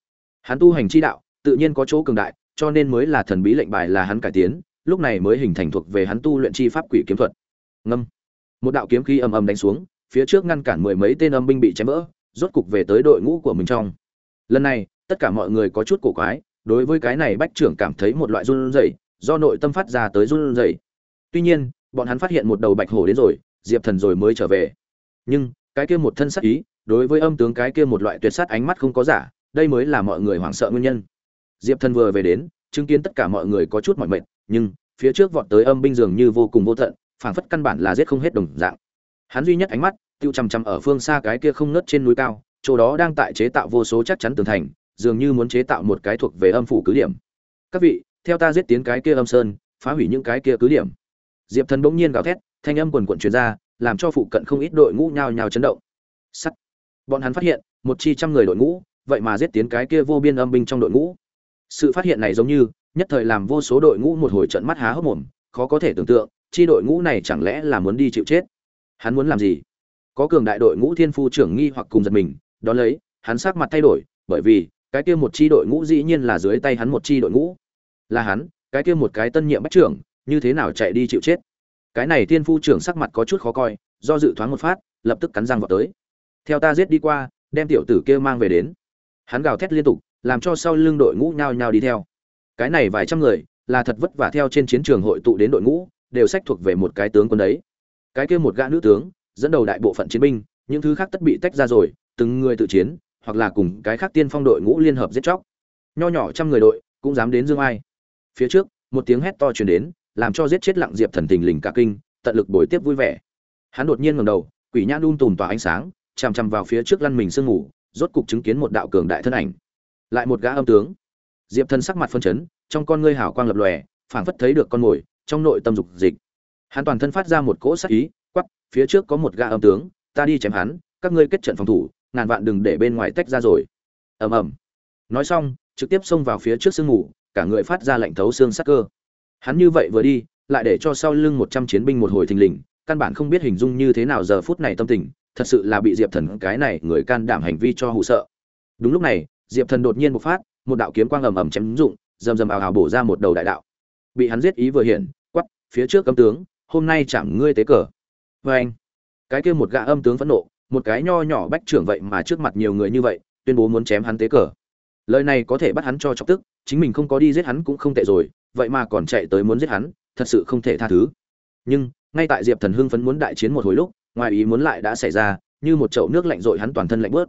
Hắn tu hành chi đạo, tự nhiên có chỗ cường đại, cho nên mới là thần bí lệnh bài là hắn cải tiến, lúc này mới hình thành thuộc về hắn tu luyện chi pháp quỷ kiếm thuật. Ngâm một đạo kiếm khí ầm ầm đánh xuống, phía trước ngăn cản mười mấy tên âm binh bị chém vỡ, rốt cục về tới đội ngũ của mình trong. Lần này, tất cả mọi người có chút cổ quái, đối với cái này bách trưởng cảm thấy một loại run rẩy, do nội tâm phát ra tới run rẩy. Tuy nhiên, bọn hắn phát hiện một đầu bạch hổ đến rồi, diệp thần rồi mới trở về. Nhưng, cái kia một thân sắc ý, đối với âm tướng cái kia một loại tuyệt sát ánh mắt không có giả, đây mới là mọi người hoảng sợ nguyên nhân. Diệp thần vừa về đến, chứng kiến tất cả mọi người có chút mỏi mệt, nhưng, phía trước vọt tới âm binh dường như vô cùng vô tận phảng phất căn bản là giết không hết đồng dạng. Hắn duy nhất ánh mắt, tiêu chằm chằm ở phương xa cái kia không nớt trên núi cao, chỗ đó đang tại chế tạo vô số chắc chắn tường thành, dường như muốn chế tạo một cái thuộc về âm phủ cứ điểm. Các vị, theo ta giết tiến cái kia âm sơn, phá hủy những cái kia cứ điểm. Diệp thần bỗng nhiên gào thét, thanh âm quần quận truyền ra, làm cho phụ cận không ít đội ngũ nhao nhao chấn động. Sắt. Bọn hắn phát hiện, một chi trăm người đội ngũ, vậy mà giết tiến cái kia vô biên âm binh trong đội ngũ. Sự phát hiện này giống như, nhất thời làm vô số đội ngũ một hồi trận mắt há hốc mồm, khó có thể tưởng tượng chi đội ngũ này chẳng lẽ là muốn đi chịu chết? Hắn muốn làm gì? Có cường đại đội ngũ thiên phu trưởng nghi hoặc cùng giật mình, đón lấy, hắn sắc mặt thay đổi, bởi vì, cái kia một chi đội ngũ dĩ nhiên là dưới tay hắn một chi đội ngũ. Là hắn, cái kia một cái tân nhiệm bách trưởng, như thế nào chạy đi chịu chết? Cái này thiên phu trưởng sắc mặt có chút khó coi, do dự thoáng một phát, lập tức cắn răng vào tới. Theo ta giết đi qua, đem tiểu tử kia mang về đến. Hắn gào thét liên tục, làm cho sau lưng đội ngũ nhao nhao đi theo. Cái này vài trăm người, là thật vất vả theo trên chiến trường hội tụ đến đội ngũ đều sách thuộc về một cái tướng quân đấy. Cái kia một gã nữ tướng, dẫn đầu đại bộ phận chiến binh, những thứ khác tất bị tách ra rồi, từng người tự chiến, hoặc là cùng cái khác tiên phong đội ngũ liên hợp giết chóc. Nho nhỏ trăm người đội, cũng dám đến dương ai. Phía trước, một tiếng hét to truyền đến, làm cho giết chết lặng diệp thần tình lình cả kinh, tận lực bồi tiếp vui vẻ. Hắn đột nhiên ngẩng đầu, quỷ nhãn đun tùm tỏa ánh sáng, chằm chằm vào phía trước lăn mình sương ngủ, rốt cục chứng kiến một đạo cường đại thân ảnh. Lại một gã âm tướng. Diệp thần sắc mặt phân chấn, trong con ngươi hào quang lập lòe, phảng phất thấy được con mồi trong nội tâm dục dịch. Hắn toàn thân phát ra một cỗ sát ý quắp phía trước có một gã âm tướng ta đi chém hắn các ngươi kết trận phòng thủ ngàn vạn đừng để bên ngoài tách ra rồi. Ầm ầm. Nói xong trực tiếp xông vào phía trước sương ngủ cả người phát ra lệnh thấu xương sắc cơ. Hắn như vậy vừa đi lại để cho sau lưng một trăm chiến binh một hồi thình lình căn bản không biết hình dung như thế nào giờ phút này tâm tình thật sự là bị diệp thần cái này người can đảm hành vi cho hù sợ. Đúng lúc này diệp thần đột nhiên một phát một đạo kiếm quang ầm ầm chém dụng, rầm rầm ào ào bổ ra một đầu đại đạo. Bị hắn giết ý vừa hiện phía trước âm tướng, hôm nay chẳng ngươi tế cờ. Vê anh, cái kia một gã âm tướng phẫn nộ, một cái nho nhỏ bách trưởng vậy mà trước mặt nhiều người như vậy, tuyên bố muốn chém hắn tế cờ. Lời này có thể bắt hắn cho chọc tức, chính mình không có đi giết hắn cũng không tệ rồi, vậy mà còn chạy tới muốn giết hắn, thật sự không thể tha thứ. Nhưng, ngay tại diệp thần hưng phấn muốn đại chiến một hồi lúc, ngoài ý muốn lại đã xảy ra, như một chậu nước lạnh rội hắn toàn thân lạnh bớt.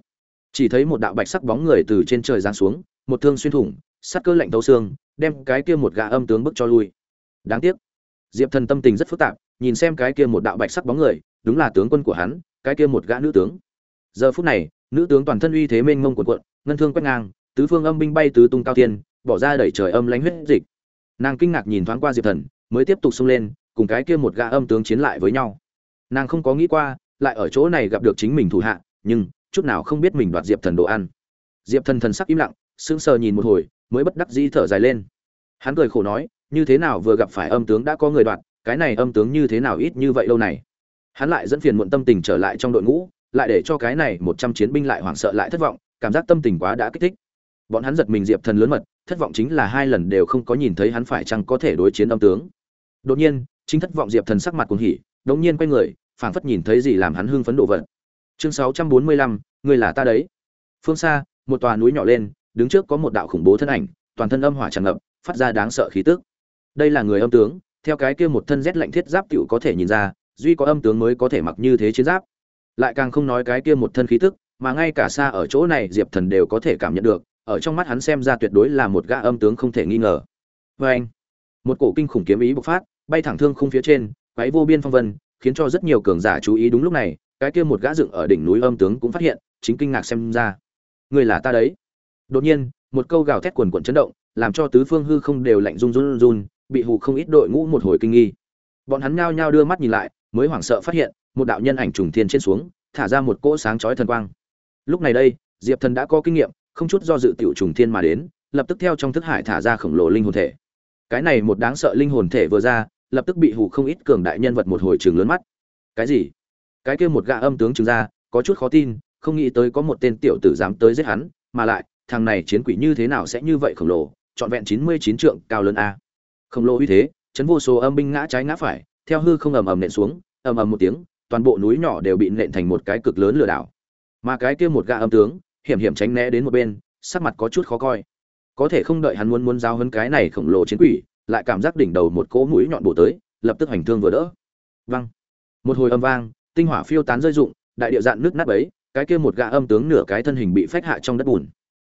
Chỉ thấy một đạo bạch sắc bóng người từ trên trời giáng xuống, một thương xuyên thủng sắt cơ lạnh thấu xương, đem cái kia một gã âm tướng bức cho lui. Đáng tiếc diệp thần tâm tình rất phức tạp, nhìn xem cái kia một đạo bạch sắc bóng người, đúng là tướng quân của hắn, cái kia một gã nữ tướng. Giờ phút này, nữ tướng toàn thân uy thế mênh mông cuộn cuộn, ngân thương quét ngang, tứ phương âm binh bay tứ tung cao thiên, bỏ ra đẩy trời âm lánh huyết dịch. Nàng kinh ngạc nhìn thoáng qua diệp thần, mới tiếp tục xông lên, cùng cái kia một gã âm tướng chiến lại với nhau. Nàng không có nghĩ qua, lại ở chỗ này gặp được chính mình thủ hạ, nhưng, chút nào không biết mình đoạt diệp thần đồ ăn. Diệp thần thần sắc im lặng, sững sờ nhìn một hồi, mới bất đắc dĩ thở dài lên. Hắn cười khổ nói như thế nào vừa gặp phải âm tướng đã có người đoạt, cái này âm tướng như thế nào ít như vậy lâu này. Hắn lại dẫn phiền muộn tâm tình trở lại trong đội ngũ, lại để cho cái này một trăm chiến binh lại hoảng sợ lại thất vọng, cảm giác tâm tình quá đã kích thích. Bọn hắn giật mình diệp thần lớn mật, thất vọng chính là hai lần đều không có nhìn thấy hắn phải chăng có thể đối chiến âm tướng. Đột nhiên, chính thất vọng diệp thần sắc mặt cuồng hỉ, đống nhiên quay người, phảng phất nhìn thấy gì làm hắn hưng phấn độ vật. Chương sáu trăm bốn mươi lăm, người là ta đấy. Phương xa, một tòa núi nhỏ lên, đứng trước có một đạo khủng bố thân ảnh, toàn thân âm hỏa tràn ngập, phát ra đáng sợ khí tức đây là người âm tướng, theo cái kia một thân rét lạnh thiết giáp cựu có thể nhìn ra, duy có âm tướng mới có thể mặc như thế chiến giáp. Lại càng không nói cái kia một thân khí tức, mà ngay cả xa ở chỗ này diệp thần đều có thể cảm nhận được, ở trong mắt hắn xem ra tuyệt đối là một gã âm tướng không thể nghi ngờ. Vê anh, một cổ kinh khủng kiếm ý bộc phát, bay thẳng thương khung phía trên quáy vô biên phong vân, khiến cho rất nhiều cường giả chú ý đúng lúc này, cái kia một gã dựng ở đỉnh núi âm tướng cũng phát hiện, chính kinh ngạc xem ra. Người là ta đấy. Đột nhiên, một câu gào thét quần quần chấn động, làm cho tứ phương hư không đều lạnh run run run bị hù không ít đội ngũ một hồi kinh nghi. Bọn hắn nhao nhao đưa mắt nhìn lại, mới hoảng sợ phát hiện, một đạo nhân ảnh trùng thiên trên xuống, thả ra một cỗ sáng chói thần quang. Lúc này đây, diệp thần đã có kinh nghiệm, không chút do dự tiểu trùng thiên mà đến, lập tức theo trong thức hải thả ra khổng lồ linh hồn thể. Cái này một đáng sợ linh hồn thể vừa ra, lập tức bị hù không ít cường đại nhân vật một hồi trường lớn mắt. Cái gì? Cái kia một gã âm tướng trừng ra, có chút khó tin, không nghĩ tới có một tên tiểu tử dám tới giết hắn, mà lại, thằng này chiến quỷ như thế nào sẽ như vậy khổng lồ, trọn vẹn chín mươi chín trượng, cao lớn a khổng lồ uy thế, chấn vô số âm binh ngã trái ngã phải, theo hư không ầm ầm nện xuống, ầm ầm một tiếng, toàn bộ núi nhỏ đều bị nện thành một cái cực lớn lừa đảo. Mà cái kia một gã âm tướng, hiểm hiểm tránh né đến một bên, sắc mặt có chút khó coi. Có thể không đợi hắn muốn muốn giao hơn cái này khổng lồ chiến quỷ, lại cảm giác đỉnh đầu một cỗ mũi nhọn bổ tới, lập tức hành thương vừa đỡ. Văng một hồi âm vang, tinh hỏa phiêu tán rơi rụng, đại địa dạn nước nát ấy cái kia một gã âm tướng nửa cái thân hình bị phách hạ trong đất bùn.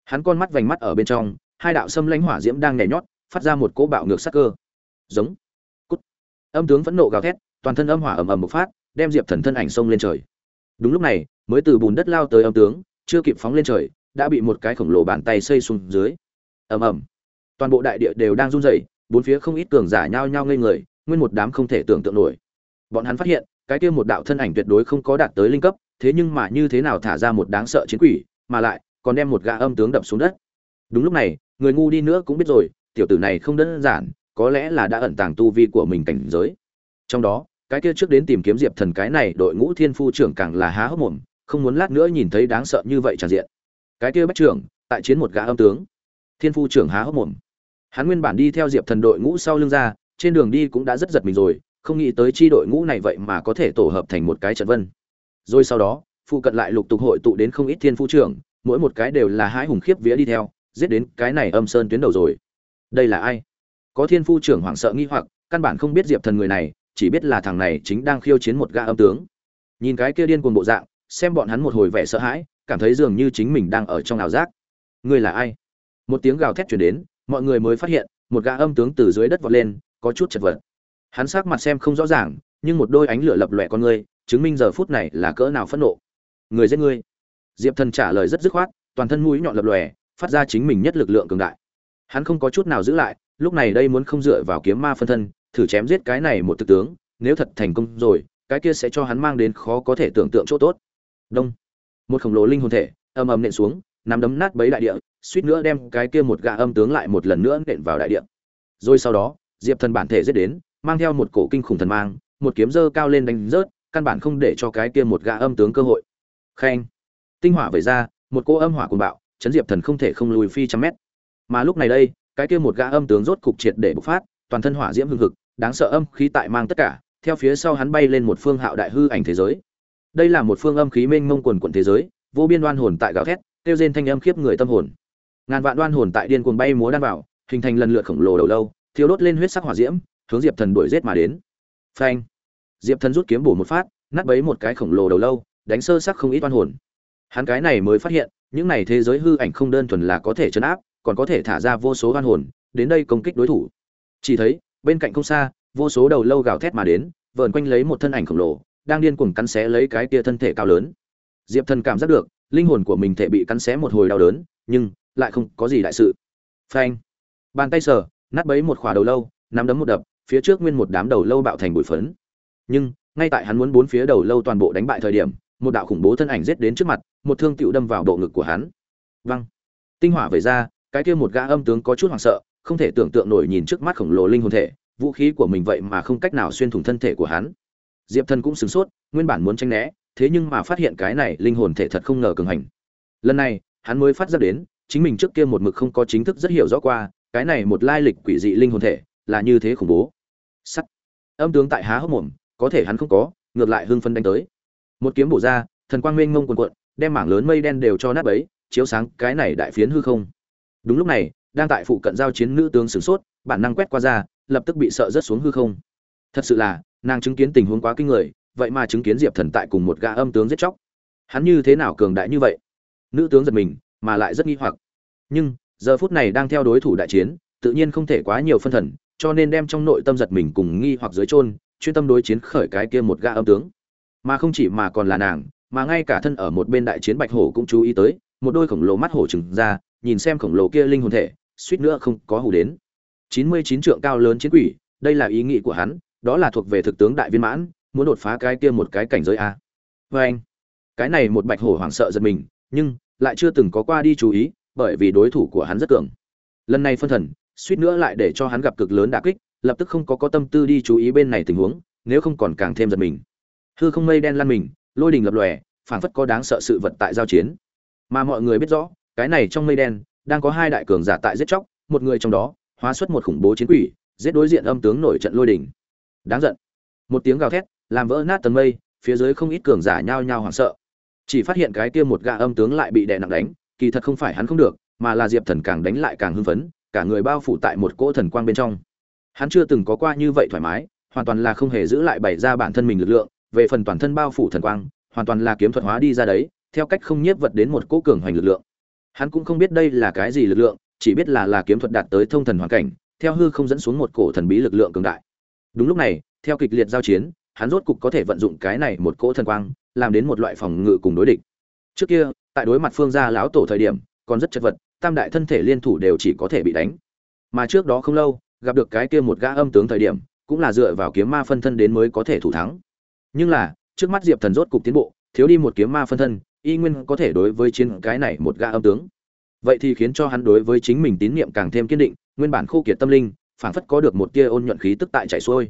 Hắn con mắt vành mắt ở bên trong, hai đạo xâm lãnh hỏa diễm đang nhảy nhót phát ra một cỗ bạo ngược sắc cơ. Giống. Cút. Âm tướng phẫn nộ gào thét, toàn thân âm hỏa ầm ầm bộc phát, đem diệp thần thân ảnh xông lên trời. Đúng lúc này, mới từ bùn đất lao tới âm tướng, chưa kịp phóng lên trời, đã bị một cái khổng lồ bàn tay xây xuống dưới. Ầm ầm. Toàn bộ đại địa đều đang run rẩy, bốn phía không ít cường giả nhao nhao ngây người, nguyên một đám không thể tưởng tượng nổi. Bọn hắn phát hiện, cái kia một đạo thân ảnh tuyệt đối không có đạt tới linh cấp, thế nhưng mà như thế nào thả ra một đáng sợ chiến quỷ, mà lại còn đem một gã âm tướng đập xuống đất. Đúng lúc này, người ngu đi nữa cũng biết rồi tiểu tử này không đơn giản, có lẽ là đã ẩn tàng tu vi của mình cảnh giới. Trong đó, cái kia trước đến tìm kiếm diệp thần cái này đội ngũ thiên phu trưởng càng là há hốc mồm, không muốn lát nữa nhìn thấy đáng sợ như vậy tràn diện. Cái kia bách trưởng, tại chiến một gã âm tướng. Thiên phu trưởng há hốc mồm. Hắn nguyên bản đi theo diệp thần đội ngũ sau lưng ra, trên đường đi cũng đã rất giật mình rồi, không nghĩ tới chi đội ngũ này vậy mà có thể tổ hợp thành một cái trận vân. Rồi sau đó, phụ cận lại lục tục hội tụ đến không ít thiên phu trưởng, mỗi một cái đều là hai hùng khiếp vía đi theo, giết đến cái này âm sơn tuyến đầu rồi đây là ai? Có thiên phu trưởng hoảng sợ nghi hoặc, căn bản không biết diệp thần người này, chỉ biết là thằng này chính đang khiêu chiến một gã âm tướng. Nhìn cái kia điên cuồng bộ dạng, xem bọn hắn một hồi vẻ sợ hãi, cảm thấy dường như chính mình đang ở trong ảo giác. Ngươi là ai? Một tiếng gào thét chuyển đến, mọi người mới phát hiện, một gã âm tướng từ dưới đất vọt lên, có chút chật vật. Hắn sắc mặt xem không rõ ràng, nhưng một đôi ánh lửa lập lòe con ngươi, chứng minh giờ phút này là cỡ nào phẫn nộ. Người giết ngươi. Diệp thần trả lời rất dứt khoát, toàn thân mũi nhọn lập lòe, phát ra chính mình nhất lực lượng cường đại hắn không có chút nào giữ lại, lúc này đây muốn không dựa vào kiếm ma phân thân, thử chém giết cái này một thực tướng, nếu thật thành công rồi, cái kia sẽ cho hắn mang đến khó có thể tưởng tượng chỗ tốt. Đông. Một khổng lồ linh hồn thể, ầm ầm nện xuống, nắm đấm nát bấy đại địa, suýt nữa đem cái kia một gã âm tướng lại một lần nữa nện vào đại địa. Rồi sau đó, diệp thần bản thể giết đến, mang theo một cổ kinh khủng thần mang, một kiếm dơ cao lên đánh rớt, căn bản không để cho cái kia một gã âm tướng cơ hội. Khen. Tinh hỏa vẩy ra, một cô âm hỏa cuồng bạo, chấn diệp thần không thể không lùi phi trăm mét mà lúc này đây, cái kia một gã âm tướng rốt cục triệt để bộc phát, toàn thân hỏa diễm hưng hực, đáng sợ âm khí tại mang tất cả, theo phía sau hắn bay lên một phương hạo đại hư ảnh thế giới. Đây là một phương âm khí mênh mông quần quận thế giới, vô biên đoan hồn tại gào thét tiêu rên thanh âm khiếp người tâm hồn. Ngàn vạn đoan hồn tại điên cuồng bay múa đan vào, hình thành lần lượt khổng lồ đầu lâu thiếu đốt lên huyết sắc hỏa diễm, hướng diệp thần đuổi giết mà đến. Phanh! Diệp thần rút kiếm bổ một phát, nát bấy một cái khổng lồ đầu lâu, đánh sơ sắc không ít đoan hồn. Hắn cái này mới phát hiện, những này thế giới hư ảnh không đơn thuần là có thể chấn áp còn có thể thả ra vô số oan hồn, đến đây công kích đối thủ. Chỉ thấy, bên cạnh không xa, vô số đầu lâu gào thét mà đến, vờn quanh lấy một thân ảnh khổng lồ, đang điên cuồng cắn xé lấy cái kia thân thể cao lớn. Diệp thần cảm giác được, linh hồn của mình thể bị cắn xé một hồi đau đớn, nhưng lại không có gì đại sự. Phanh! Bàn tay sờ, nát bấy một khỏa đầu lâu, nắm đấm một đập, phía trước nguyên một đám đầu lâu bạo thành bụi phấn. Nhưng, ngay tại hắn muốn bốn phía đầu lâu toàn bộ đánh bại thời điểm, một đạo khủng bố thân ảnh giết đến trước mặt, một thương tựu đâm vào bộ ngực của hắn. Văng tinh hỏa về ra cái kia một gã âm tướng có chút hoảng sợ, không thể tưởng tượng nổi nhìn trước mắt khổng lồ linh hồn thể, vũ khí của mình vậy mà không cách nào xuyên thủng thân thể của hắn. Diệp thần cũng sửng sốt, nguyên bản muốn tranh né, thế nhưng mà phát hiện cái này linh hồn thể thật không ngờ cường hành. Lần này, hắn mới phát ra đến, chính mình trước kia một mực không có chính thức rất hiểu rõ qua, cái này một lai lịch quỷ dị linh hồn thể, là như thế khủng bố. Sắt. Âm tướng tại há hốc mồm, có thể hắn không có, ngược lại hưng phân đánh tới. Một kiếm bổ ra, thần quang mênh ngông quần quận đem mảng lớn mây đen đều cho nát bấy, chiếu sáng cái này đại phiến hư không đúng lúc này đang tại phụ cận giao chiến nữ tướng sửng sốt bản năng quét qua ra lập tức bị sợ rớt xuống hư không. Thật sự là nàng chứng kiến tình huống quá kinh người vậy mà chứng kiến diệp thần tại cùng một gã âm tướng giết chóc. Hắn như thế nào cường đại như vậy? Nữ tướng giật mình mà lại rất nghi hoặc. Nhưng giờ phút này đang theo đối thủ đại chiến tự nhiên không thể quá nhiều phân thần cho nên đem trong nội tâm giật mình cùng nghi hoặc dưới trôn, chuyên tâm đối chiến khởi cái kia một gã âm tướng. Mà không chỉ mà còn là nàng mà ngay cả thân ở một bên đại chiến bạch hổ cũng chú ý tới một đôi khổng lồ mắt hổ trừng ra nhìn xem khổng lồ kia linh hồn thể, suýt nữa không có hù đến. Chín mươi chín trượng cao lớn chiến quỷ, đây là ý nghĩ của hắn, đó là thuộc về thực tướng đại viên mãn, muốn đột phá cái kia một cái cảnh giới a. Vê anh cái này một bạch hổ hoảng sợ giật mình, nhưng lại chưa từng có qua đi chú ý, bởi vì đối thủ của hắn rất cường. Lần này phân thần, suýt nữa lại để cho hắn gặp cực lớn đả kích, lập tức không có có tâm tư đi chú ý bên này tình huống, nếu không còn càng thêm giật mình. Hư không mây đen lăn mình, lôi đình lập lòe, phảng phất có đáng sợ sự vật tại giao chiến. Mà mọi người biết rõ cái này trong mây đen, đang có hai đại cường giả tại giết chóc, một người trong đó, hóa xuất một khủng bố chiến quỷ, giết đối diện âm tướng nổi trận lôi đỉnh. đáng giận. Một tiếng gào thét, làm vỡ nát tầng mây, phía dưới không ít cường giả nhao nhao hoảng sợ. Chỉ phát hiện cái kia một gã âm tướng lại bị đè nặng đánh, kỳ thật không phải hắn không được, mà là diệp thần càng đánh lại càng hưng phấn, cả người bao phủ tại một cỗ thần quang bên trong. Hắn chưa từng có qua như vậy thoải mái, hoàn toàn là không hề giữ lại bày ra bản thân mình lực lượng, về phần toàn thân bao phủ thần quang, hoàn toàn là kiếm thuật hóa đi ra đấy, theo cách không nhiếp vật đến một cỗ cường hoành lực lượng hắn cũng không biết đây là cái gì lực lượng, chỉ biết là là kiếm thuật đạt tới thông thần hoàn cảnh, theo hư không dẫn xuống một cổ thần bí lực lượng cường đại. Đúng lúc này, theo kịch liệt giao chiến, hắn rốt cục có thể vận dụng cái này một cỗ thần quang, làm đến một loại phòng ngự cùng đối địch. Trước kia, tại đối mặt phương gia lão tổ thời điểm, còn rất chật vật, tam đại thân thể liên thủ đều chỉ có thể bị đánh. Mà trước đó không lâu, gặp được cái kia một gã âm tướng thời điểm, cũng là dựa vào kiếm ma phân thân đến mới có thể thủ thắng. Nhưng là, trước mắt diệp thần rốt cục tiến bộ, thiếu đi một kiếm ma phân thân y nguyên có thể đối với chiến cái này một gã âm tướng. Vậy thì khiến cho hắn đối với chính mình tín niệm càng thêm kiên định, nguyên bản khô kiệt tâm linh, phảng phất có được một tia ôn nhuận khí tức tại chảy xuôi.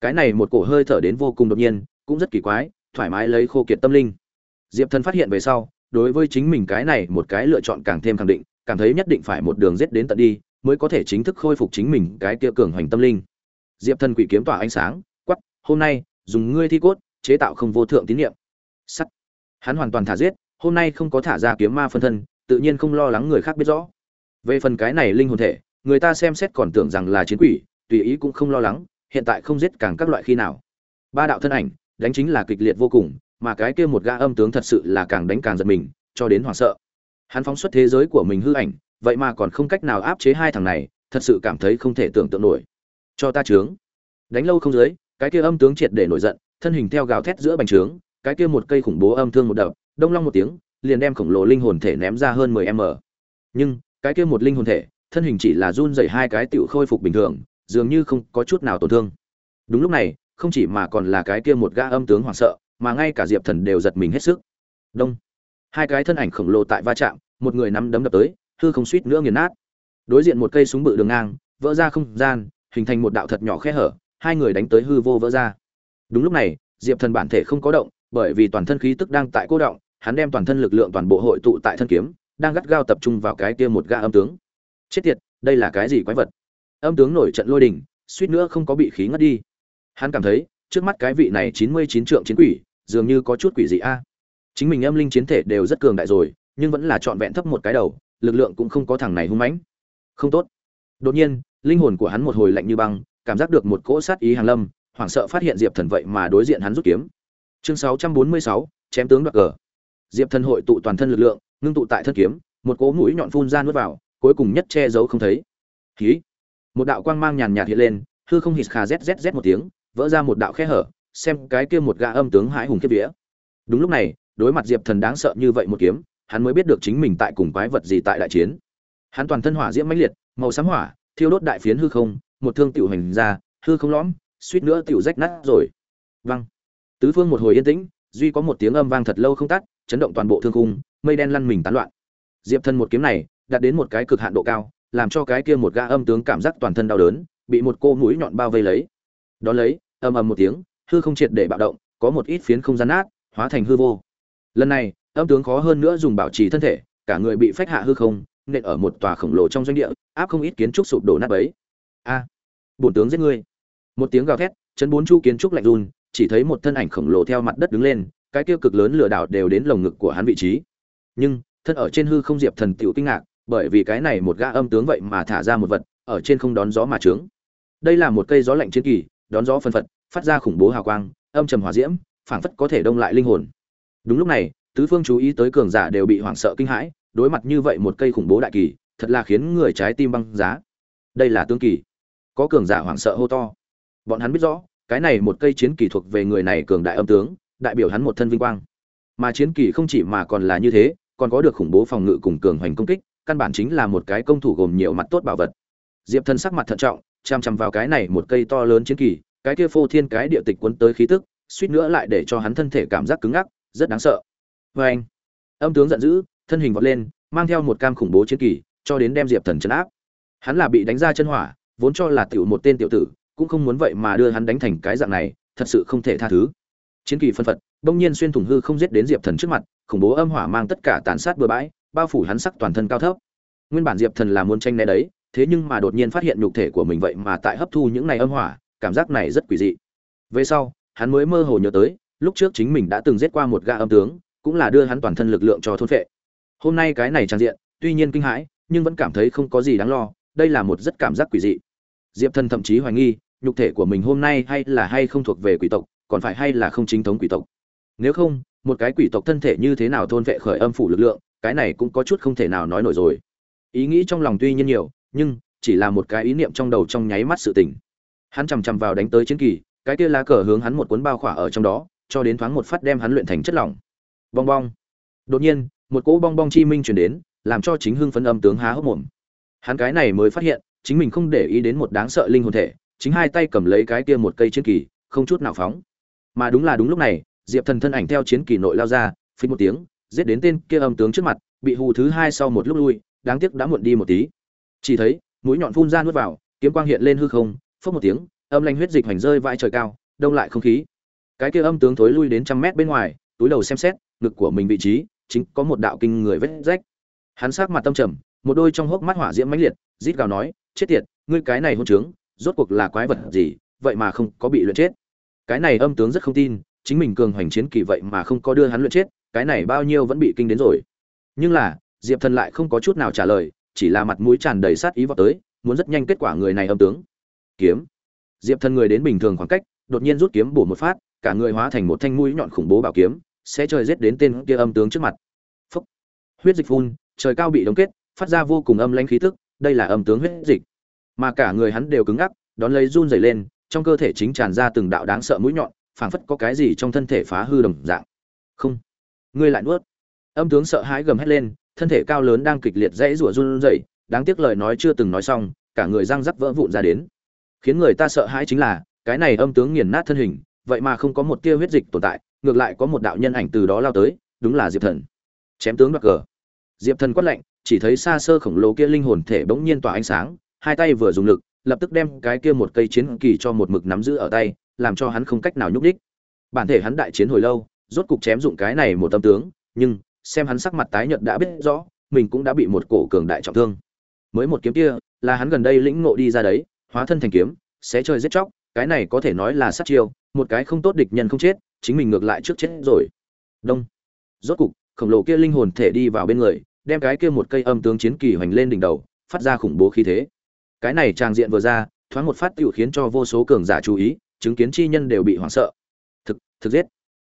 Cái này một cổ hơi thở đến vô cùng đột nhiên, cũng rất kỳ quái, thoải mái lấy khô kiệt tâm linh. Diệp thần phát hiện về sau, đối với chính mình cái này một cái lựa chọn càng thêm khẳng định, cảm thấy nhất định phải một đường giết đến tận đi, mới có thể chính thức khôi phục chính mình cái kia cường hoành tâm linh. Diệp thần quỷ kiếm tỏa ánh sáng quắp hôm nay, dùng ngươi thi cốt, chế tạo không vô thượng tín niệm. Sắt hắn hoàn toàn thả giết, hôm nay không có thả ra kiếm ma phân thân, tự nhiên không lo lắng người khác biết rõ. Về phần cái này linh hồn thể, người ta xem xét còn tưởng rằng là chiến quỷ, tùy ý cũng không lo lắng, hiện tại không giết càng các loại khi nào. Ba đạo thân ảnh, đánh chính là kịch liệt vô cùng, mà cái kia một gã âm tướng thật sự là càng đánh càng giật mình, cho đến hoảng sợ. Hắn phóng xuất thế giới của mình hư ảnh, vậy mà còn không cách nào áp chế hai thằng này, thật sự cảm thấy không thể tưởng tượng nổi. Cho ta trướng đánh lâu không dưới, cái kia âm tướng triệt để nổi giận, thân hình theo gào thét giữa bành trướng cái kia một cây khủng bố âm thương một đập, đông long một tiếng, liền đem khổng lồ linh hồn thể ném ra hơn 10 m. Nhưng, cái kia một linh hồn thể, thân hình chỉ là run rẩy hai cái tiểu khôi phục bình thường, dường như không có chút nào tổn thương. Đúng lúc này, không chỉ mà còn là cái kia một gã âm tướng hoảng sợ, mà ngay cả diệp thần đều giật mình hết sức. Đông. Hai cái thân ảnh khổng lồ tại va chạm, một người nắm đấm đập tới, hư không suýt nữa nghiền nát. Đối diện một cây súng bự đường ngang, vỡ ra không gian, hình thành một đạo thật nhỏ khe hở, hai người đánh tới hư vô vỡ ra. Đúng lúc này, diệp thần bản thể không có động bởi vì toàn thân khí tức đang tại cô động, hắn đem toàn thân lực lượng toàn bộ hội tụ tại thân kiếm, đang gắt gao tập trung vào cái kia một gã âm tướng. Chết tiệt, đây là cái gì quái vật? Âm tướng nổi trận lôi đình, suýt nữa không có bị khí ngất đi. Hắn cảm thấy, trước mắt cái vị này chín mươi chín trượng chiến quỷ, dường như có chút quỷ dị a. Chính mình âm linh chiến thể đều rất cường đại rồi, nhưng vẫn là trọn vẹn thấp một cái đầu, lực lượng cũng không có thằng này hung mãnh. Không tốt. Đột nhiên, linh hồn của hắn một hồi lạnh như băng, cảm giác được một cỗ sát ý hàng lâm, hoảng sợ phát hiện diệp thần vậy mà đối diện hắn rút kiếm chương sáu trăm bốn mươi sáu, chém tướng đoạt cờ. Diệp thần hội tụ toàn thân lực lượng, ngưng tụ tại thân kiếm, một cỗ mũi nhọn phun ra nuốt vào, cuối cùng nhất che giấu không thấy. Khí một đạo quang mang nhàn nhạt hiện lên, hư không hít khà zzz một tiếng, vỡ ra một đạo khe hở, xem cái kia một gã âm tướng hãi hùng kiếp vía. Đúng lúc này, đối mặt diệp thần đáng sợ như vậy một kiếm, hắn mới biết được chính mình tại cùng quái vật gì tại đại chiến. Hắn toàn thân hỏa diễm mãnh liệt, màu xám hỏa, thiêu đốt đại phiến hư không, một thương tiểu hành ra, hư không lõm, suýt nữa tiểu rách nát rồi. Văng tứ phương một hồi yên tĩnh, duy có một tiếng âm vang thật lâu không tắt, chấn động toàn bộ thương khung, mây đen lăn mình tán loạn. Diệp thần một kiếm này, đạt đến một cái cực hạn độ cao, làm cho cái kia một gã âm tướng cảm giác toàn thân đau đớn, bị một cô mũi nhọn bao vây lấy. Đón lấy, ầm ầm một tiếng, hư không triệt để bạo động, có một ít phiến không gian nát, hóa thành hư vô. Lần này, âm tướng khó hơn nữa dùng bảo trì thân thể, cả người bị phách hạ hư không, nện ở một tòa khổng lồ trong doanh địa, áp không ít kiến trúc sụp đổ nát bấy. A, bổn tướng giết ngươi. Một tiếng gào thét, chấn bốn chu kiến trúc lạnh run chỉ thấy một thân ảnh khổng lồ theo mặt đất đứng lên, cái kia cực lớn lửa đảo đều đến lồng ngực của hắn vị trí. Nhưng, thân ở trên hư không diệp thần tiểu kinh ngạc, bởi vì cái này một gã âm tướng vậy mà thả ra một vật, ở trên không đón gió mà trướng. Đây là một cây gió lạnh chiến kỳ, đón gió phân phật, phát ra khủng bố hào quang, âm trầm hỏa diễm, phảng phất có thể đông lại linh hồn. Đúng lúc này, tứ phương chú ý tới cường giả đều bị hoảng sợ kinh hãi, đối mặt như vậy một cây khủng bố đại kỳ, thật là khiến người trái tim băng giá. Đây là tương kỳ. Có cường giả hoảng sợ hô to. Bọn hắn biết rõ cái này một cây chiến kỳ thuộc về người này cường đại âm tướng, đại biểu hắn một thân vinh quang. Mà chiến kỳ không chỉ mà còn là như thế, còn có được khủng bố phòng ngự cùng cường hoành công kích, căn bản chính là một cái công thủ gồm nhiều mặt tốt bảo vật. Diệp thân sắc mặt thận trọng, chăm chăm vào cái này một cây to lớn chiến kỳ, cái kia phô thiên cái địa tịch cuốn tới khí tức, suýt nữa lại để cho hắn thân thể cảm giác cứng ngắc, rất đáng sợ. Vê anh, âm tướng giận dữ, thân hình vọt lên, mang theo một cam khủng bố chiến kỳ, cho đến đem diệp thần chấn áp. Hắn là bị đánh ra chân hỏa, vốn cho là tiểu một tên tiểu tử cũng không muốn vậy mà đưa hắn đánh thành cái dạng này, thật sự không thể tha thứ. Chiến kỳ phân phật bỗng nhiên xuyên thủng hư không giết đến diệp thần trước mặt, khủng bố âm hỏa mang tất cả tàn sát bừa bãi, bao phủ hắn sắc toàn thân cao thấp. Nguyên bản diệp thần là muốn tranh né đấy, thế nhưng mà đột nhiên phát hiện nhục thể của mình vậy mà tại hấp thu những này âm hỏa, cảm giác này rất quỷ dị. Về sau, hắn mới mơ hồ nhớ tới, lúc trước chính mình đã từng giết qua một gã âm tướng, cũng là đưa hắn toàn thân lực lượng cho thôn phệ. Hôm nay cái này trang diện, tuy nhiên kinh hãi, nhưng vẫn cảm thấy không có gì đáng lo, đây là một rất cảm giác quỷ dị. Diệp thần thậm chí hoài nghi nhục thể của mình hôm nay hay là hay không thuộc về quỷ tộc, còn phải hay là không chính thống quỷ tộc. Nếu không, một cái quỷ tộc thân thể như thế nào thôn vệ khởi âm phủ lực lượng, cái này cũng có chút không thể nào nói nổi rồi. Ý nghĩ trong lòng tuy nhiên nhiều, nhưng chỉ là một cái ý niệm trong đầu trong nháy mắt sự tỉnh. hắn chằm chằm vào đánh tới chiến kỳ, cái kia lá cờ hướng hắn một cuốn bao khỏa ở trong đó, cho đến thoáng một phát đem hắn luyện thành chất lỏng. Bong bong. Đột nhiên, một cỗ bong bong chi minh chuyển đến, làm cho chính hưng phấn âm tướng há hốc mồm. Hắn cái này mới phát hiện, chính mình không để ý đến một đáng sợ linh hồn thể chính hai tay cầm lấy cái kia một cây chiến kỳ, không chút nào phóng. Mà đúng là đúng lúc này, diệp thần thân ảnh theo chiến kỳ nội lao ra phình một tiếng, giết đến tên kia âm tướng trước mặt, bị hù thứ hai sau một lúc lui, đáng tiếc đã muộn đi một tí. Chỉ thấy, mũi nhọn phun ra nuốt vào, kiếm quang hiện lên hư không, phốc một tiếng, âm lanh huyết dịch hoành rơi vãi trời cao, đông lại không khí. Cái kia âm tướng thối lui đến trăm mét bên ngoài, túi đầu xem xét, ngực của mình vị trí, chính có một đạo kinh người vết rách. Hắn sắc mặt tâm trầm, một đôi trong hốc mắt hỏa diễm mãnh liệt, rít gào nói, chết tiệt, ngươi cái này hôn trướng rốt cuộc là quái vật gì, vậy mà không có bị luyện chết. Cái này âm tướng rất không tin, chính mình cường hoành chiến kỳ vậy mà không có đưa hắn luyện chết, cái này bao nhiêu vẫn bị kinh đến rồi. Nhưng là, diệp thần lại không có chút nào trả lời, chỉ là mặt mũi tràn đầy sát ý vọt tới, muốn rất nhanh kết quả người này âm tướng. Kiếm. Diệp thần người đến bình thường khoảng cách, đột nhiên rút kiếm bổ một phát, cả người hóa thành một thanh mũi nhọn khủng bố bảo kiếm, sẽ trời giết đến tên kia âm tướng trước mặt. Phúc. Huyết dịch phun, trời cao bị đóng kết, phát ra vô cùng âm lãnh khí tức, đây là âm tướng huyết dịch mà cả người hắn đều cứng ngắc, đón lấy run rẩy lên, trong cơ thể chính tràn ra từng đạo đáng sợ mũi nhọn, phảng phất có cái gì trong thân thể phá hư đồng dạng. Không, ngươi lại nuốt. Âm tướng sợ hãi gầm hét lên, thân thể cao lớn đang kịch liệt dãy rủa run rẩy, đáng tiếc lời nói chưa từng nói xong, cả người răng rắc vỡ vụn ra đến. Khiến người ta sợ hãi chính là, cái này âm tướng nghiền nát thân hình, vậy mà không có một tia huyết dịch tồn tại, ngược lại có một đạo nhân ảnh từ đó lao tới, đúng là diệp thần. Chém tướng đoạt cờ. Diệp thần quát lạnh, chỉ thấy xa sơ khổng lồ kia linh hồn thể bỗng nhiên tỏa ánh sáng hai tay vừa dùng lực, lập tức đem cái kia một cây chiến kỳ cho một mực nắm giữ ở tay, làm cho hắn không cách nào nhúc đích bản thể hắn đại chiến hồi lâu, rốt cục chém dụng cái này một tâm tướng, nhưng, xem hắn sắc mặt tái nhợt đã biết rõ, mình cũng đã bị một cổ cường đại trọng thương. Mới một kiếm kia, là hắn gần đây lĩnh ngộ đi ra đấy, hóa thân thành kiếm, sẽ chơi giết chóc, cái này có thể nói là sát chiêu, một cái không tốt địch nhân không chết, chính mình ngược lại trước chết rồi. Đông. Rốt cục, khổng lồ kia linh hồn thể đi vào bên người, đem cái kia một cây âm tướng chiến kỳ hoành lên đỉnh đầu, phát ra khủng bố khí thế cái này trang diện vừa ra, thoáng một phát tựu khiến cho vô số cường giả chú ý, chứng kiến chi nhân đều bị hoảng sợ. Thực thực giết.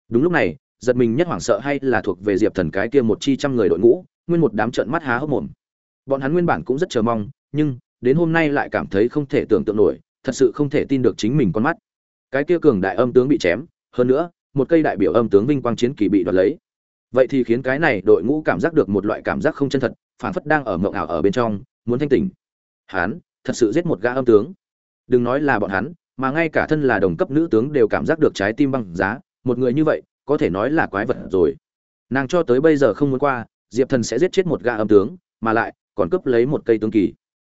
Đúng lúc này, giật mình nhất hoảng sợ hay là thuộc về diệp thần cái kia một chi trăm người đội ngũ, nguyên một đám trận mắt há hốc mồm. Bọn hắn nguyên bản cũng rất chờ mong, nhưng, đến hôm nay lại cảm thấy không thể tưởng tượng nổi, thật sự không thể tin được chính mình con mắt. Cái kia cường đại âm tướng bị chém, hơn nữa, một cây đại biểu âm tướng vinh quang chiến kỳ bị đoạt lấy. Vậy thì khiến cái này đội ngũ cảm giác được một loại cảm giác không chân thật phản phất đang ở mộng ảo ở bên trong, muốn thanh tỉnh. Hắn thật sự giết một gã âm tướng. Đừng nói là bọn hắn, mà ngay cả thân là đồng cấp nữ tướng đều cảm giác được trái tim băng giá. Một người như vậy, có thể nói là quái vật rồi. Nàng cho tới bây giờ không muốn qua, diệp thần sẽ giết chết một gã âm tướng, mà lại còn cướp lấy một cây tướng kỳ.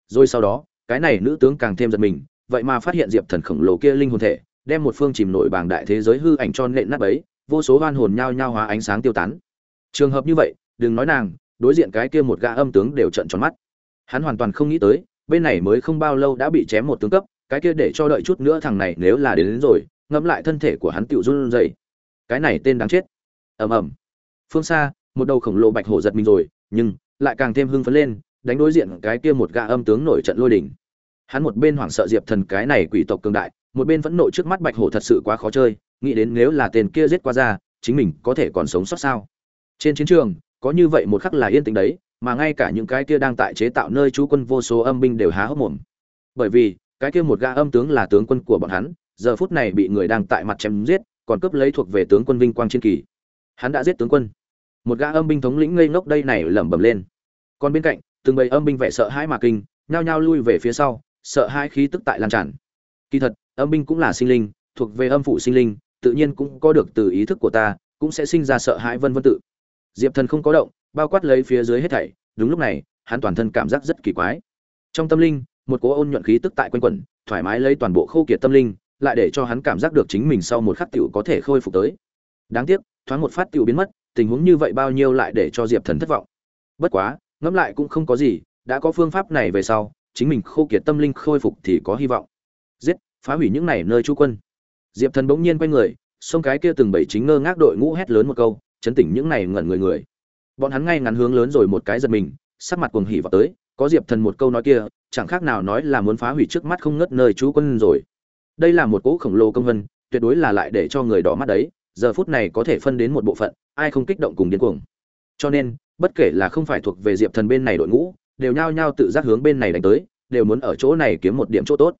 Rồi sau đó, cái này nữ tướng càng thêm giật mình, vậy mà phát hiện diệp thần khổng lồ kia linh hồn thể, đem một phương chìm nổi bảng đại thế giới hư ảnh cho nện nát bấy, vô số hoan hồn nhao nhao hóa ánh sáng tiêu tán. Trường hợp như vậy, đừng nói nàng, đối diện cái kia một gã âm tướng đều trận tròn mắt. Hắn hoàn toàn không nghĩ tới bên này mới không bao lâu đã bị chém một tướng cấp cái kia để cho đợi chút nữa thằng này nếu là đến, đến rồi ngẫm lại thân thể của hắn tựu run rẩy. Cái này tên đáng chết. Ầm ầm. Phương xa một đầu khổng lồ bạch hổ giật mình rồi nhưng lại càng thêm hưng phấn lên đánh đối diện cái kia một gã âm tướng nổi trận lôi đỉnh. Hắn một bên hoảng sợ diệp thần cái này quỷ tộc cường đại một bên vẫn nộ trước mắt bạch hổ thật sự quá khó chơi nghĩ đến nếu là tên kia giết qua ra chính mình có thể còn sống sót sao? Trên chiến trường có như vậy một khắc là yên tĩnh đấy mà ngay cả những cái kia đang tại chế tạo nơi trú quân vô số âm binh đều há hốc mồm. Bởi vì, cái kia một gã âm tướng là tướng quân của bọn hắn, giờ phút này bị người đang tại mặt chém giết, còn cướp lấy thuộc về tướng quân vinh quang chiến kỳ. Hắn đã giết tướng quân. Một gã âm binh thống lĩnh ngây ngốc đây này lẩm bẩm lên. Còn bên cạnh, từng bầy âm binh vẻ sợ hãi mà kinh, nhao nhao lui về phía sau, sợ hãi khí tức tại lan tràn. Kỳ thật, âm binh cũng là sinh linh, thuộc về âm phụ sinh linh, tự nhiên cũng có được từ ý thức của ta, cũng sẽ sinh ra sợ hãi vân vân tự. Diệp thần không có động bao quát lấy phía dưới hết thảy, đúng lúc này, hắn toàn thân cảm giác rất kỳ quái. Trong tâm linh, một cỗ ôn nhuận khí tức tại quanh quẩn, thoải mái lấy toàn bộ khâu kiệt tâm linh, lại để cho hắn cảm giác được chính mình sau một khắc tiểu có thể khôi phục tới. Đáng tiếc, thoáng một phát tiểu biến mất, tình huống như vậy bao nhiêu lại để cho diệp thần thất vọng. Bất quá, ngẫm lại cũng không có gì, đã có phương pháp này về sau, chính mình khô kiệt tâm linh khôi phục thì có hy vọng. Giết, phá hủy những này nơi trú quân. Diệp thần bỗng nhiên quay người, xông cái kia từng bảy chính ngơ ngác đội ngũ hét lớn một câu, chấn tỉnh những này ngẩn người người bọn hắn ngay ngắn hướng lớn rồi một cái giật mình, sắc mặt cuồng hỉ vào tới, có diệp thần một câu nói kia, chẳng khác nào nói là muốn phá hủy trước mắt không ngất nơi chú quân rồi. Đây là một cỗ khổng lồ công vân, tuyệt đối là lại để cho người đỏ mắt đấy, giờ phút này có thể phân đến một bộ phận, ai không kích động cùng điên cuồng. Cho nên, bất kể là không phải thuộc về diệp thần bên này đội ngũ, đều nhao nhao tự giác hướng bên này đánh tới, đều muốn ở chỗ này kiếm một điểm chỗ tốt.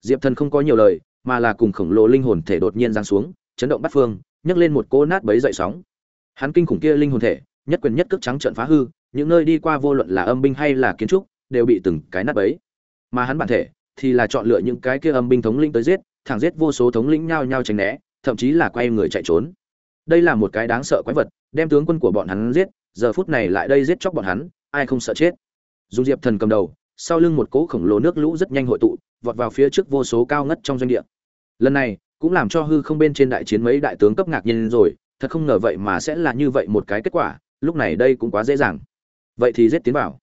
Diệp thần không có nhiều lời, mà là cùng khổng lồ linh hồn thể đột nhiên giáng xuống, chấn động bắt phương, nhấc lên một cỗ nát bấy dậy sóng. Hắn kinh khủng kia linh hồn thể nhất quyền nhất cước trắng trận phá hư, những nơi đi qua vô luận là âm binh hay là kiến trúc, đều bị từng cái nát bấy. Mà hắn bản thể thì là chọn lựa những cái kia âm binh thống lĩnh tới giết, thẳng giết vô số thống lĩnh nhao nhao tránh né, thậm chí là quay người chạy trốn. Đây là một cái đáng sợ quái vật, đem tướng quân của bọn hắn giết, giờ phút này lại đây giết chóc bọn hắn, ai không sợ chết. Dung diệp thần cầm đầu, sau lưng một cỗ khổng lồ nước lũ rất nhanh hội tụ, vọt vào phía trước vô số cao ngất trong doanh địa. Lần này cũng làm cho hư không bên trên đại chiến mấy đại tướng cấp ngạc nhiên rồi, thật không ngờ vậy mà sẽ là như vậy một cái kết quả lúc này đây cũng quá dễ dàng. Vậy thì giết tiến vào.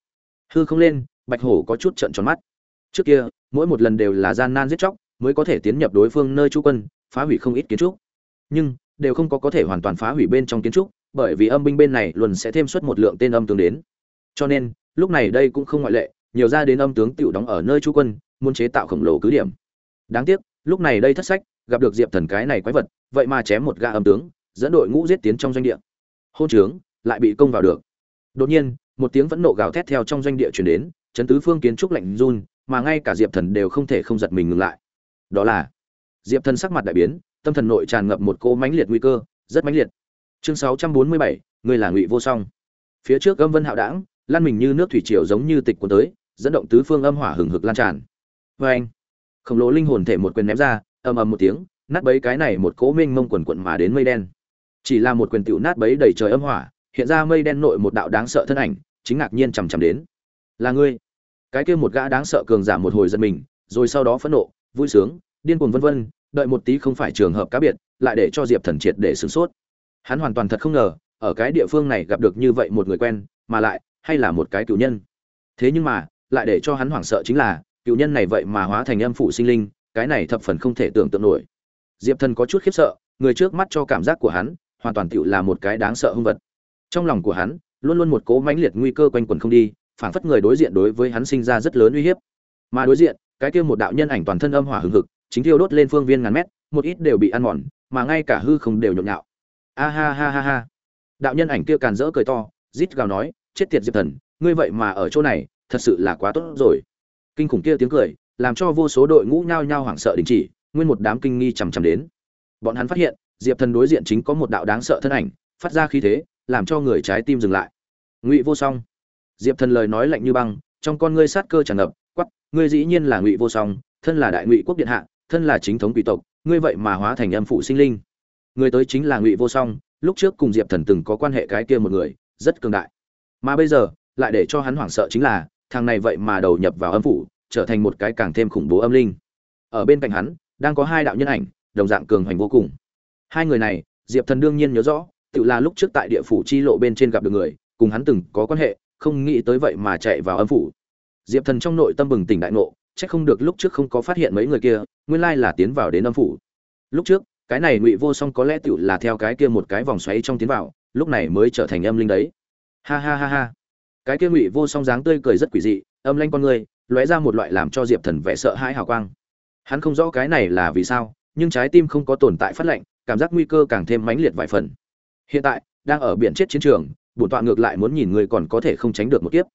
Hư không lên, bạch hổ có chút trận tròn mắt. Trước kia, mỗi một lần đều là gian nan giết chóc, mới có thể tiến nhập đối phương nơi trú quân, phá hủy không ít kiến trúc. Nhưng, đều không có có thể hoàn toàn phá hủy bên trong kiến trúc, bởi vì âm binh bên này luôn sẽ thêm suất một lượng tên âm tướng đến. Cho nên, lúc này đây cũng không ngoại lệ, nhiều ra đến âm tướng tựu đóng ở nơi trú quân, muốn chế tạo khổng lồ cứ điểm. Đáng tiếc, lúc này đây thất sách, gặp được diệp thần cái này quái vật, vậy mà chém một gã âm tướng, dẫn đội ngũ giết tiến trong doanh địa. Hôn trướng lại bị công vào được. Đột nhiên, một tiếng vẫn nộ gào thét theo trong doanh địa chuyển đến, chấn tứ phương kiến trúc lạnh run, mà ngay cả diệp thần đều không thể không giật mình ngừng lại. Đó là, diệp thần sắc mặt đại biến, tâm thần nội tràn ngập một cô mãnh liệt nguy cơ, rất mãnh liệt. Chương sáu trăm bốn mươi bảy, người là ngụy vô song. Phía trước âm vân hạo đảng, lan mình như nước thủy triều giống như tịch cuốn tới, dẫn động tứ phương âm hỏa hừng hực lan tràn. Vê anh, khổng lồ linh hồn thể một quyền ném ra, ầm ầm một tiếng, nát bấy cái này một cỗ minh mông quần quận mà đến mây đen. Chỉ là một quyền tiểu nát bấy đầy trời âm hỏa hiện ra mây đen nội một đạo đáng sợ thân ảnh, chính ngạc nhiên chằm chằm đến. Là ngươi? Cái kia một gã đáng sợ cường giả một hồi giật mình, rồi sau đó phẫn nộ, vui sướng, điên cuồng vân vân, đợi một tí không phải trường hợp cá biệt, lại để cho diệp thần triệt để sửng sốt. Hắn hoàn toàn thật không ngờ, ở cái địa phương này gặp được như vậy một người quen, mà lại, hay là một cái cựu nhân. Thế nhưng mà, lại để cho hắn hoảng sợ chính là, cựu nhân này vậy mà hóa thành âm phụ sinh linh, cái này thập phần không thể tưởng tượng nổi. Diệp thần có chút khiếp sợ, người trước mắt cho cảm giác của hắn, hoàn toàn tựu là một cái đáng sợ hung vật trong lòng của hắn, luôn luôn một cố mãnh liệt nguy cơ quanh quẩn không đi, phảng phất người đối diện đối với hắn sinh ra rất lớn uy hiếp. Mà đối diện, cái kia một đạo nhân ảnh toàn thân âm hỏa hừng hực, chính thiêu đốt lên phương viên ngàn mét, một ít đều bị ăn mòn, mà ngay cả hư không đều nhộn nhạo. A ha ha ha ha. Đạo nhân ảnh kia càn rỡ cười to, rít gào nói, chết tiệt diệp thần, ngươi vậy mà ở chỗ này, thật sự là quá tốt rồi. Kinh khủng kia tiếng cười, làm cho vô số đội ngũ nhao nhao hoảng sợ đình chỉ, nguyên một đám kinh nghi chằm chằm đến. Bọn hắn phát hiện, diệp thần đối diện chính có một đạo đáng sợ thân ảnh, phát ra khí thế làm cho người trái tim dừng lại. Ngụy vô song. Diệp thần lời nói lạnh như băng, trong con ngươi sát cơ tràn ngập quắp ngươi dĩ nhiên là ngụy vô song, thân là đại ngụy quốc điện hạ, thân là chính thống quỷ tộc, ngươi vậy mà hóa thành âm phụ sinh linh. Người tới chính là ngụy vô song, lúc trước cùng diệp thần từng có quan hệ cái kia một người, rất cường đại. Mà bây giờ, lại để cho hắn hoảng sợ chính là, thằng này vậy mà đầu nhập vào âm phủ, trở thành một cái càng thêm khủng bố âm linh. Ở bên cạnh hắn, đang có hai đạo nhân ảnh, đồng dạng cường hoành vô cùng. Hai người này, diệp thần đương nhiên nhớ rõ tự là lúc trước tại địa phủ chi lộ bên trên gặp được người, cùng hắn từng có quan hệ, không nghĩ tới vậy mà chạy vào âm phủ. Diệp thần trong nội tâm bừng tỉnh đại ngộ, chắc không được lúc trước không có phát hiện mấy người kia, nguyên lai là tiến vào đến âm phủ. Lúc trước, cái này ngụy vô song có lẽ tiểu là theo cái kia một cái vòng xoáy trong tiến vào, lúc này mới trở thành âm linh đấy. Ha ha ha ha. Cái kia ngụy vô song dáng tươi cười rất quỷ dị, âm lanh con người, lóe ra một loại làm cho diệp thần vẻ sợ hãi hào quang. Hắn không rõ cái này là vì sao, nhưng trái tim không có tồn tại phát lệnh, cảm giác nguy cơ càng thêm mãnh liệt vài phần hiện tại, đang ở biển chết chiến trường, bổn tọa ngược lại muốn nhìn người còn có thể không tránh được một kiếp.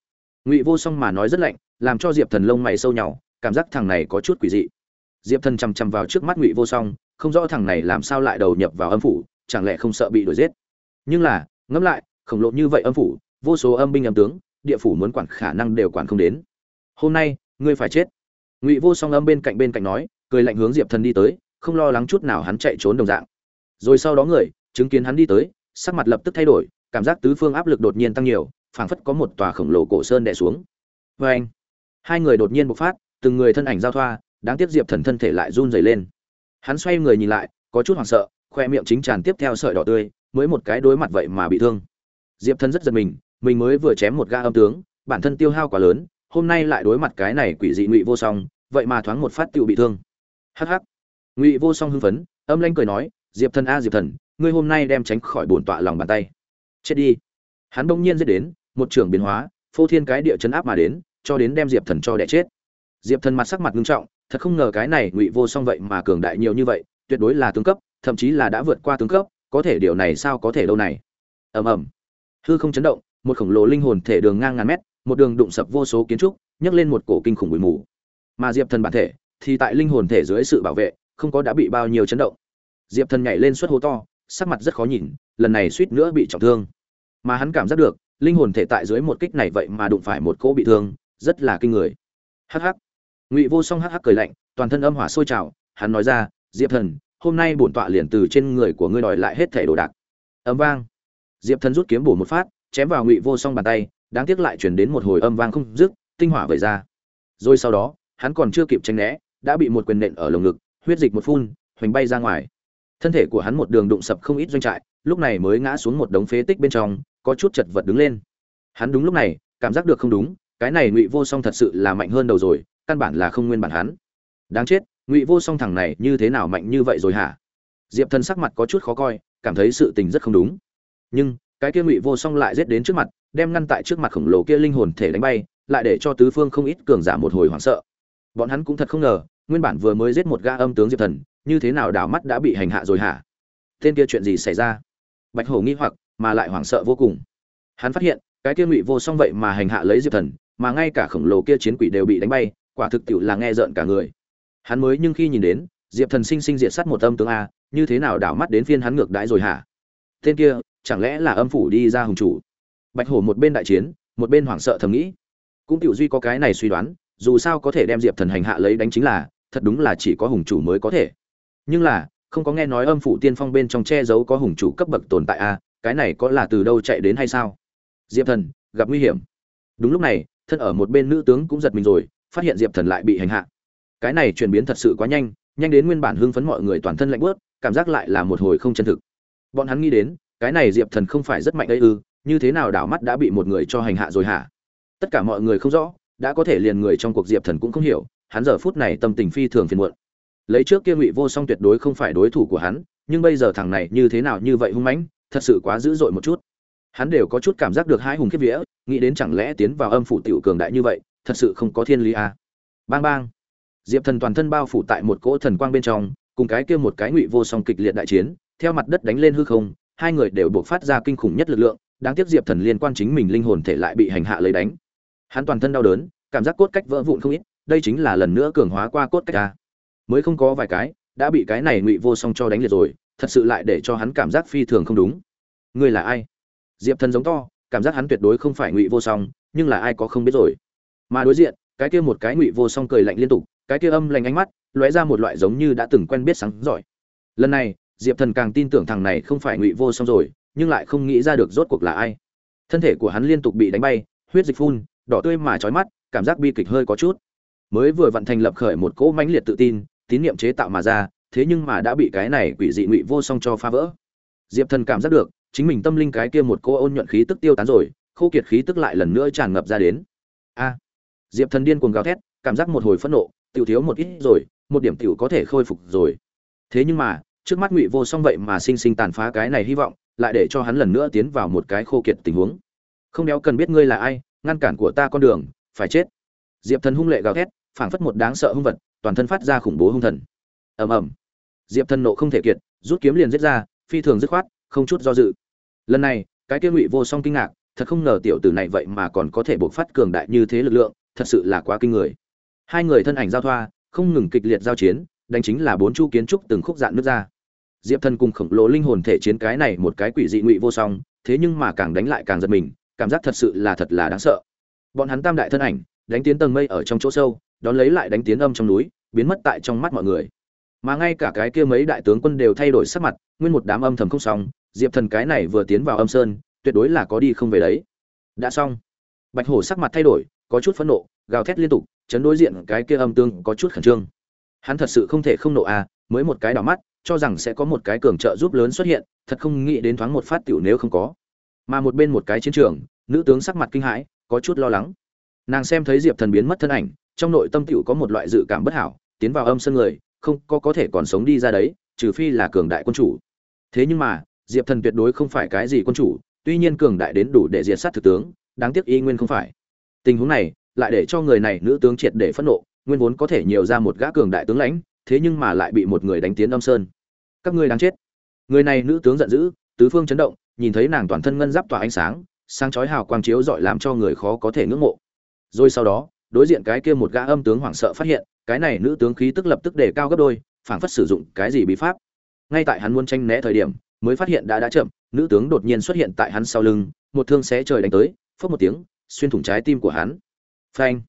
Ngụy vô song mà nói rất lạnh, làm cho diệp thần lông mày sâu nhau cảm giác thằng này có chút quỷ dị. Diệp thần chằm chằm vào trước mắt ngụy vô song, không rõ thằng này làm sao lại đầu nhập vào âm phủ, chẳng lẽ không sợ bị đuổi giết. Nhưng là, ngẫm lại, khổng lồ như vậy âm phủ, vô số âm binh âm tướng, địa phủ muốn quản khả năng đều quản không đến. Hôm nay, ngươi phải chết. Ngụy vô song âm bên cạnh bên cạnh nói, cười lạnh hướng diệp thần đi tới, không lo lắng chút nào hắn chạy trốn đồng dạng. Rồi sau đó người, chứng kiến hắn đi tới sắc mặt lập tức thay đổi, cảm giác tứ phương áp lực đột nhiên tăng nhiều, phảng phất có một tòa khổng lồ cổ sơn đè xuống. Vê anh, hai người đột nhiên bộc phát, từng người thân ảnh giao thoa, đáng tiếc diệp thần thân thể lại run rẩy lên. Hắn xoay người nhìn lại, có chút hoảng sợ, khoe miệng chính tràn tiếp theo sợi đỏ tươi, mới một cái đối mặt vậy mà bị thương. Diệp thần rất giật mình mình mới vừa chém một ga âm tướng, bản thân tiêu hao quá lớn, hôm nay lại đối mặt cái này quỷ dị ngụy vô song, vậy mà thoáng một phát tựu bị thương. Hắc hắc. Ngụy vô song hưng phấn, âm lanh cười nói, diệp thần a, diệp thần ngươi hôm nay đem tránh khỏi bổn tọa lòng bàn tay. Chết đi. Hắn bỗng nhiên giết đến, một trưởng biến hóa, phô thiên cái địa chấn áp mà đến, cho đến đem diệp thần cho đẻ chết. Diệp thần mặt sắc mặt ngưng trọng, thật không ngờ cái này ngụy vô song vậy mà cường đại nhiều như vậy, tuyệt đối là tướng cấp, thậm chí là đã vượt qua tướng cấp, có thể điều này sao có thể đâu này. Ầm ầm. Hư không chấn động, một khổng lồ linh hồn thể đường ngang ngàn mét, một đường đụng sập vô số kiến trúc, nhấc lên một cổ kinh khủng bụi mù. Mà diệp thần bản thể thì tại linh hồn thể dưới sự bảo vệ, không có đã bị bao nhiêu chấn động. Diệp thần nhảy lên suất hố to sắc mặt rất khó nhìn, lần này suýt nữa bị trọng thương. Mà hắn cảm giác được, linh hồn thể tại dưới một kích này vậy mà đụng phải một cỗ bị thương, rất là kinh người. Hắc hắc. Ngụy vô song hắc hắc cười lạnh, toàn thân âm hỏa sôi trào, hắn nói ra, diệp thần, hôm nay bổn tọa liền từ trên người của ngươi đòi lại hết thể đồ đạc. Âm vang. Diệp thần rút kiếm bổ một phát, chém vào ngụy vô song bàn tay, đáng tiếc lại truyền đến một hồi âm vang không dứt, tinh hỏa vẩy ra. Rồi sau đó, hắn còn chưa kịp tránh né, đã bị một quyền nện ở lồng ngực, huyết dịch một phun, hoành bay ra ngoài thân thể của hắn một đường đụng sập không ít doanh trại, lúc này mới ngã xuống một đống phế tích bên trong, có chút chật vật đứng lên. Hắn đúng lúc này, cảm giác được không đúng, cái này ngụy vô song thật sự là mạnh hơn đầu rồi, căn bản là không nguyên bản hắn. Đáng chết, ngụy vô song thằng này như thế nào mạnh như vậy rồi hả? Diệp thần sắc mặt có chút khó coi, cảm thấy sự tình rất không đúng. Nhưng, cái kia ngụy vô song lại giết đến trước mặt, đem ngăn tại trước mặt khổng lồ kia linh hồn thể đánh bay, lại để cho tứ phương không ít cường giả một hồi hoảng sợ. Bọn hắn cũng thật không ngờ, nguyên bản vừa mới giết một gã âm tướng diệp thần như thế nào đảo mắt đã bị hành hạ rồi hả? Tên kia chuyện gì xảy ra? Bạch hổ nghi hoặc, mà lại hoảng sợ vô cùng. Hắn phát hiện, cái kia ngụy vô song vậy mà hành hạ lấy diệp thần, mà ngay cả khổng lồ kia chiến quỷ đều bị đánh bay, quả thực tiệu là nghe rợn cả người. Hắn mới nhưng khi nhìn đến, diệp thần sinh sinh diệt sát một âm tướng a, như thế nào đảo mắt đến phiên hắn ngược đãi rồi hả? Tên kia, chẳng lẽ là âm phủ đi ra hùng chủ? Bạch hổ một bên đại chiến, một bên hoảng sợ thầm nghĩ. Cũng tiểu duy có cái này suy đoán, dù sao có thể đem diệp thần hành hạ lấy đánh chính là, thật đúng là chỉ có hùng chủ mới có thể nhưng là không có nghe nói âm phủ tiên phong bên trong che giấu có hùng chủ cấp bậc tồn tại a à, cái này có là từ đâu chạy đến hay sao? Diệp thần gặp nguy hiểm. Đúng lúc này thân ở một bên nữ tướng cũng giật mình rồi phát hiện diệp thần lại bị hành hạ. Cái này chuyển biến thật sự quá nhanh nhanh đến nguyên bản hưng phấn mọi người toàn thân lạnh bớt cảm giác lại là một hồi không chân thực. Bọn hắn nghĩ đến cái này diệp thần không phải rất mạnh ấy ư như thế nào đảo mắt đã bị một người cho hành hạ rồi hả? Tất cả mọi người không rõ đã có thể liền người trong cuộc diệp thần cũng không hiểu hắn giờ phút này tâm tình phi thường phiền muộn lấy trước kia ngụy vô song tuyệt đối không phải đối thủ của hắn, nhưng bây giờ thằng này như thế nào như vậy hung mãnh, thật sự quá dữ dội một chút. Hắn đều có chút cảm giác được hai hùng kiếp vía, nghĩ đến chẳng lẽ tiến vào âm phủ tiểu cường đại như vậy, thật sự không có thiên lý à. bang bang. Diệp thần toàn thân bao phủ tại một cỗ thần quang bên trong, cùng cái kia một cái ngụy vô song kịch liệt đại chiến, theo mặt đất đánh lên hư không, hai người đều buộc phát ra kinh khủng nhất lực lượng, đáng tiếc diệp thần liên quan chính mình linh hồn thể lại bị hành hạ lấy đánh. Hắn toàn thân đau đớn, cảm giác cốt cách vỡ vụn không ít, đây chính là lần nữa cường hóa qua cốt cách ta mới không có vài cái, đã bị cái này ngụy vô song cho đánh liệt rồi, thật sự lại để cho hắn cảm giác phi thường không đúng. Ngươi là ai? Diệp thần giống to, cảm giác hắn tuyệt đối không phải ngụy vô song, nhưng là ai có không biết rồi. Mà đối diện, cái kia một cái ngụy vô song cười lạnh liên tục, cái kia âm lạnh ánh mắt, lóe ra một loại giống như đã từng quen biết sáng giỏi. Lần này, diệp thần càng tin tưởng thằng này không phải ngụy vô song rồi, nhưng lại không nghĩ ra được rốt cuộc là ai. Thân thể của hắn liên tục bị đánh bay, huyết dịch phun, đỏ tươi mà trói mắt, cảm giác bi kịch hơi có chút. Mới vừa vận thành lập khởi một cỗ mãnh liệt tự tin tín niệm chế tạo mà ra, thế nhưng mà đã bị cái này quỷ dị ngụy vô song cho phá vỡ. Diệp thần cảm giác được, chính mình tâm linh cái kia một cô ôn nhuận khí tức tiêu tán rồi, khô kiệt khí tức lại lần nữa tràn ngập ra đến. A! Diệp thần điên cuồng gào thét, cảm giác một hồi phẫn nộ, tiểu thiếu một ít rồi, một điểm tiểu có thể khôi phục rồi. Thế nhưng mà, trước mắt ngụy vô song vậy mà sinh sinh tàn phá cái này hy vọng, lại để cho hắn lần nữa tiến vào một cái khô kiệt tình huống. Không đéo cần biết ngươi là ai, ngăn cản của ta con đường, phải chết. Diệp thần hung lệ gào thét, phảng phất một đáng sợ hung vật toàn thân phát ra khủng bố hung thần. Ầm ầm. Diệp thần nộ không thể kiệt, rút kiếm liền giết ra, phi thường dứt khoát, không chút do dự. Lần này, cái kia ngụy vô song kinh ngạc, thật không ngờ tiểu tử này vậy mà còn có thể bộc phát cường đại như thế lực lượng, thật sự là quá kinh người. Hai người thân ảnh giao thoa, không ngừng kịch liệt giao chiến, đánh chính là bốn chu kiến trúc từng khúc dạn nước ra. Diệp thần cùng khổng lồ linh hồn thể chiến cái này một cái quỷ dị ngụy vô song, thế nhưng mà càng đánh lại càng giật mình, cảm giác thật sự là thật là đáng sợ. Bọn hắn tam đại thân ảnh, đánh tiến tầng mây ở trong chỗ sâu đón lấy lại đánh tiến âm trong núi, biến mất tại trong mắt mọi người. Mà ngay cả cái kia mấy đại tướng quân đều thay đổi sắc mặt, nguyên một đám âm thầm không xong, diệp thần cái này vừa tiến vào âm sơn, tuyệt đối là có đi không về đấy. Đã xong. Bạch hổ sắc mặt thay đổi, có chút phẫn nộ, gào thét liên tục, chấn đối diện cái kia âm tương có chút khẩn trương. Hắn thật sự không thể không nộ à mới một cái đỏ mắt, cho rằng sẽ có một cái cường trợ giúp lớn xuất hiện, thật không nghĩ đến thoáng một phát tiểu nếu không có. Mà một bên một cái chiến trường, nữ tướng sắc mặt kinh hãi, có chút lo lắng. Nàng xem thấy diệp thần biến mất thân ảnh trong nội tâm tiểu có một loại dự cảm bất hảo, tiến vào âm sân người, không có có thể còn sống đi ra đấy, trừ phi là cường đại quân chủ. Thế nhưng mà, diệp thần tuyệt đối không phải cái gì quân chủ, tuy nhiên cường đại đến đủ để diệt sát thực tướng, đáng tiếc y nguyên không phải. Tình huống này, lại để cho người này nữ tướng triệt để phẫn nộ, nguyên vốn có thể nhiều ra một gã cường đại tướng lãnh, thế nhưng mà lại bị một người đánh tiến âm sơn. Các ngươi đáng chết. Người này nữ tướng giận dữ, tứ phương chấn động, nhìn thấy nàng toàn thân ngân giáp tỏa ánh sáng sáng chói hào quang chiếu rọi làm cho người khó có thể ngưỡng mộ. Rồi sau đó đối diện cái kia một gã âm tướng hoảng sợ phát hiện, cái này nữ tướng khí tức lập tức đề cao gấp đôi, phảng phất sử dụng cái gì bí pháp. Ngay tại hắn muốn tranh né thời điểm, mới phát hiện đã đã chậm, nữ tướng đột nhiên xuất hiện tại hắn sau lưng, một thương xé trời đánh tới phất một tiếng, xuyên thủng trái tim của hắn. Phanh!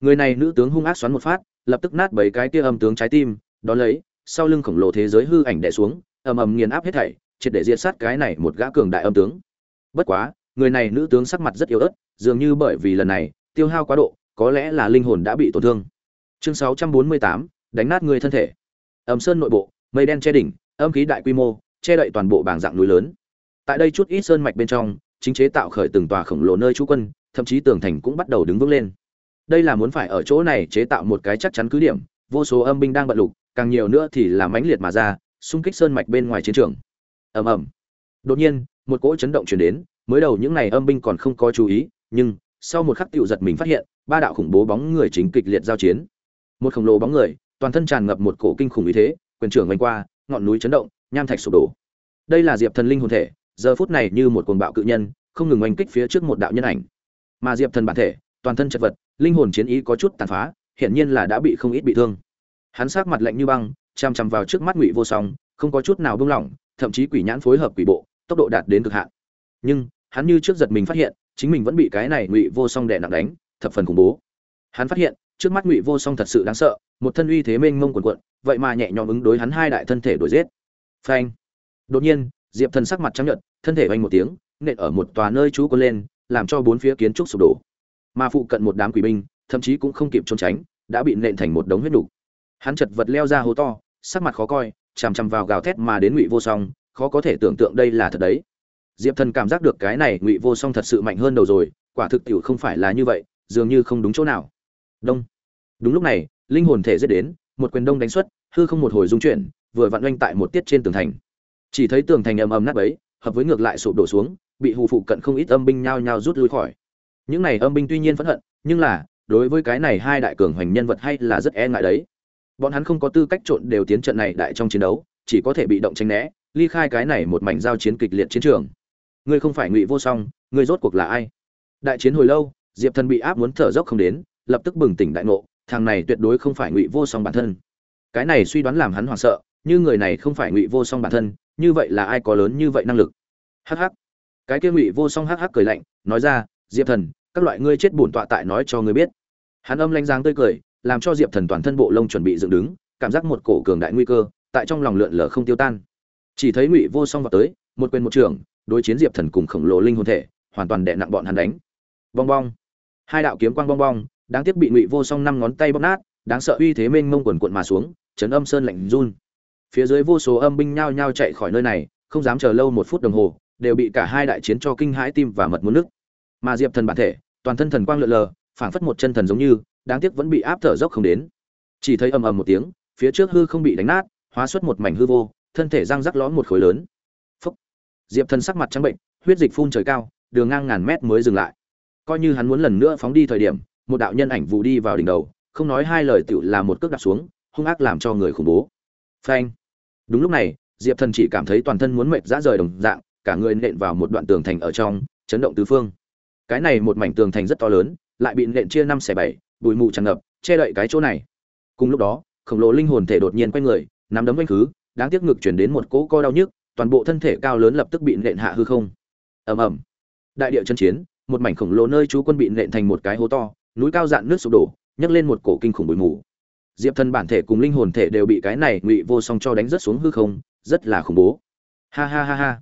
Người này nữ tướng hung ác xoắn một phát, lập tức nát bảy cái kia âm tướng trái tim, đó lấy, sau lưng khổng lồ thế giới hư ảnh đè xuống, ầm ầm nghiền áp hết thảy, triệt để diệt sát cái này một gã cường đại âm tướng. Bất quá, người này nữ tướng sắc mặt rất yếu ớt, dường như bởi vì lần này, tiêu hao quá độ có lẽ là linh hồn đã bị tổn thương. Chương 648, đánh nát người thân thể. Ẩm sơn nội bộ mây đen che đỉnh âm khí đại quy mô che đậy toàn bộ bảng dạng núi lớn. Tại đây chút ít sơn mạch bên trong chính chế tạo khởi từng tòa khổng lồ nơi trú quân thậm chí tường thành cũng bắt đầu đứng vững lên. Đây là muốn phải ở chỗ này chế tạo một cái chắc chắn cứ điểm vô số âm binh đang bận lục càng nhiều nữa thì là mãnh liệt mà ra xung kích sơn mạch bên ngoài chiến trường. Ầm ầm. Đột nhiên một cỗ chấn động truyền đến mới đầu những này âm binh còn không có chú ý nhưng sau một khắc tiểu giật mình phát hiện, ba đạo khủng bố bóng người chính kịch liệt giao chiến. Một khổng lồ bóng người, toàn thân tràn ngập một cổ kinh khủng ý thế, quyền trưởng vành qua, ngọn núi chấn động, nham thạch sụp đổ. Đây là diệp thần linh hồn thể, giờ phút này như một cuồng bạo cự nhân, không ngừng oanh kích phía trước một đạo nhân ảnh. Mà diệp thần bản thể, toàn thân chật vật, linh hồn chiến ý có chút tàn phá, hiển nhiên là đã bị không ít bị thương. Hắn sắc mặt lạnh như băng chằm chằm vào trước mắt ngụy vô song, không có chút nào buông lỏng, thậm chí quỷ nhãn phối hợp quỷ bộ, tốc độ đạt đến cực hạn. Nhưng, hắn như trước giật mình phát hiện chính mình vẫn bị cái này ngụy vô song đè nặng đánh, thập phần khủng bố. Hắn phát hiện, trước mắt ngụy vô song thật sự đáng sợ, một thân uy thế mênh mông quần quận vậy mà nhẹ nhõm ứng đối hắn hai đại thân thể đuổi giết. Phanh. Đột nhiên, diệp thần sắc mặt trắng nhợt, thân thể vang một tiếng, nện ở một tòa nơi trú quân lên, làm cho bốn phía kiến trúc sụp đổ. Mà phụ cận một đám quỷ binh, thậm chí cũng không kịp trốn tránh, đã bị nện thành một đống huyết đủ. hắn chật vật leo ra hố to, sắc mặt khó coi, chằm chằm vào gào thét mà đến ngụy vô song, khó có thể tưởng tượng đây là thật đấy diệp thần cảm giác được cái này ngụy vô song thật sự mạnh hơn đầu rồi, quả thực tiểu không phải là như vậy, dường như không đúng chỗ nào. Đông. Đúng lúc này, linh hồn thể dết đến, một quyền đông đánh xuất, hư không một hồi dung chuyển, vừa vặn oanh tại một tiết trên tường thành. Chỉ thấy tường thành ầm ầm nát ấy hợp với ngược lại sụp đổ xuống, bị hù phụ cận không ít âm binh nhao nhao rút lui khỏi. Những này âm binh tuy nhiên phẫn hận, nhưng là, đối với cái này hai đại cường hoành nhân vật hay là rất e ngại đấy. Bọn hắn không có tư cách trộn đều tiến trận này đại trong chiến đấu, chỉ có thể bị động tranh né, ly khai cái này một mảnh giao chiến kịch liệt chiến trường ngươi không phải ngụy vô song, ngươi rốt cuộc là ai? Đại chiến hồi lâu, diệp thần bị áp muốn thở dốc không đến, lập tức bừng tỉnh đại ngộ, thằng này tuyệt đối không phải ngụy vô song bản thân. Cái này suy đoán làm hắn hoảng sợ, như người này không phải ngụy vô song bản thân, như vậy là ai có lớn như vậy năng lực? Hh cái kia ngụy vô song hh cười lạnh, nói ra, diệp thần, các loại ngươi chết bổn tọa tại nói cho ngươi biết. Hắn âm lanh dáng tươi cười, làm cho diệp thần toàn thân bộ lông chuẩn bị dựng đứng, cảm giác một cổ cường đại nguy cơ, tại trong lòng lượn lờ không tiêu tan. Chỉ thấy ngụy vô song vào tới, một quyền một trường đối chiến diệp thần cùng khổng lồ linh hồn thể, hoàn toàn đè nặng bọn hắn đánh. Bong bong. Hai đạo kiếm quang bong bong, đáng tiếc bị ngụy vô song năm ngón tay bóp nát, đáng sợ uy thế mênh mông quần quận mà xuống, chấn âm sơn lạnh run. Phía dưới vô số âm binh nhao nhao chạy khỏi nơi này, không dám chờ lâu một phút đồng hồ, đều bị cả hai đại chiến cho kinh hãi tim và mật muốn nước. Mà diệp thần bản thể, toàn thân thần quang lượn lờ, phảng phất một chân thần giống như, đáng tiếc vẫn bị áp thở dốc không đến. Chỉ thấy ầm ầm một tiếng, phía trước hư không bị đánh nát, hóa xuất một mảnh hư vô, thân thể răng rắc lõm một khối lớn diệp thần sắc mặt trắng bệnh, huyết dịch phun trời cao, đường ngang ngàn mét mới dừng lại. Coi như hắn muốn lần nữa phóng đi thời điểm, một đạo nhân ảnh vụ đi vào đỉnh đầu, không nói hai lời tựu là một cước đặt xuống, hung ác làm cho người khủng bố. Phanh. Đúng lúc này, diệp thần chỉ cảm thấy toàn thân muốn mệt dã rời đồng dạng, cả người nện vào một đoạn tường thành ở trong, chấn động tứ phương. Cái này một mảnh tường thành rất to lớn, lại bị nện chia năm xẻ bảy, bụi mù tràn ngập, che đậy cái chỗ này. Cùng lúc đó, khổng lồ linh hồn thể đột nhiên quay người, nắm đấm quanh khứ, đáng tiếc ngực chuyển đến một cỗ co đau nhức toàn bộ thân thể cao lớn lập tức bị nện hạ hư không. Ầm ầm. Đại địa chân chiến, một mảnh khổng lồ nơi chú quân bị nện thành một cái hố to, núi cao dạn nước sụp đổ, nhấc lên một cổ kinh khủng bụi mù. Diệp thần bản thể cùng linh hồn thể đều bị cái này ngụy vô song cho đánh rất xuống hư không, rất là khủng bố. Ha ha ha ha.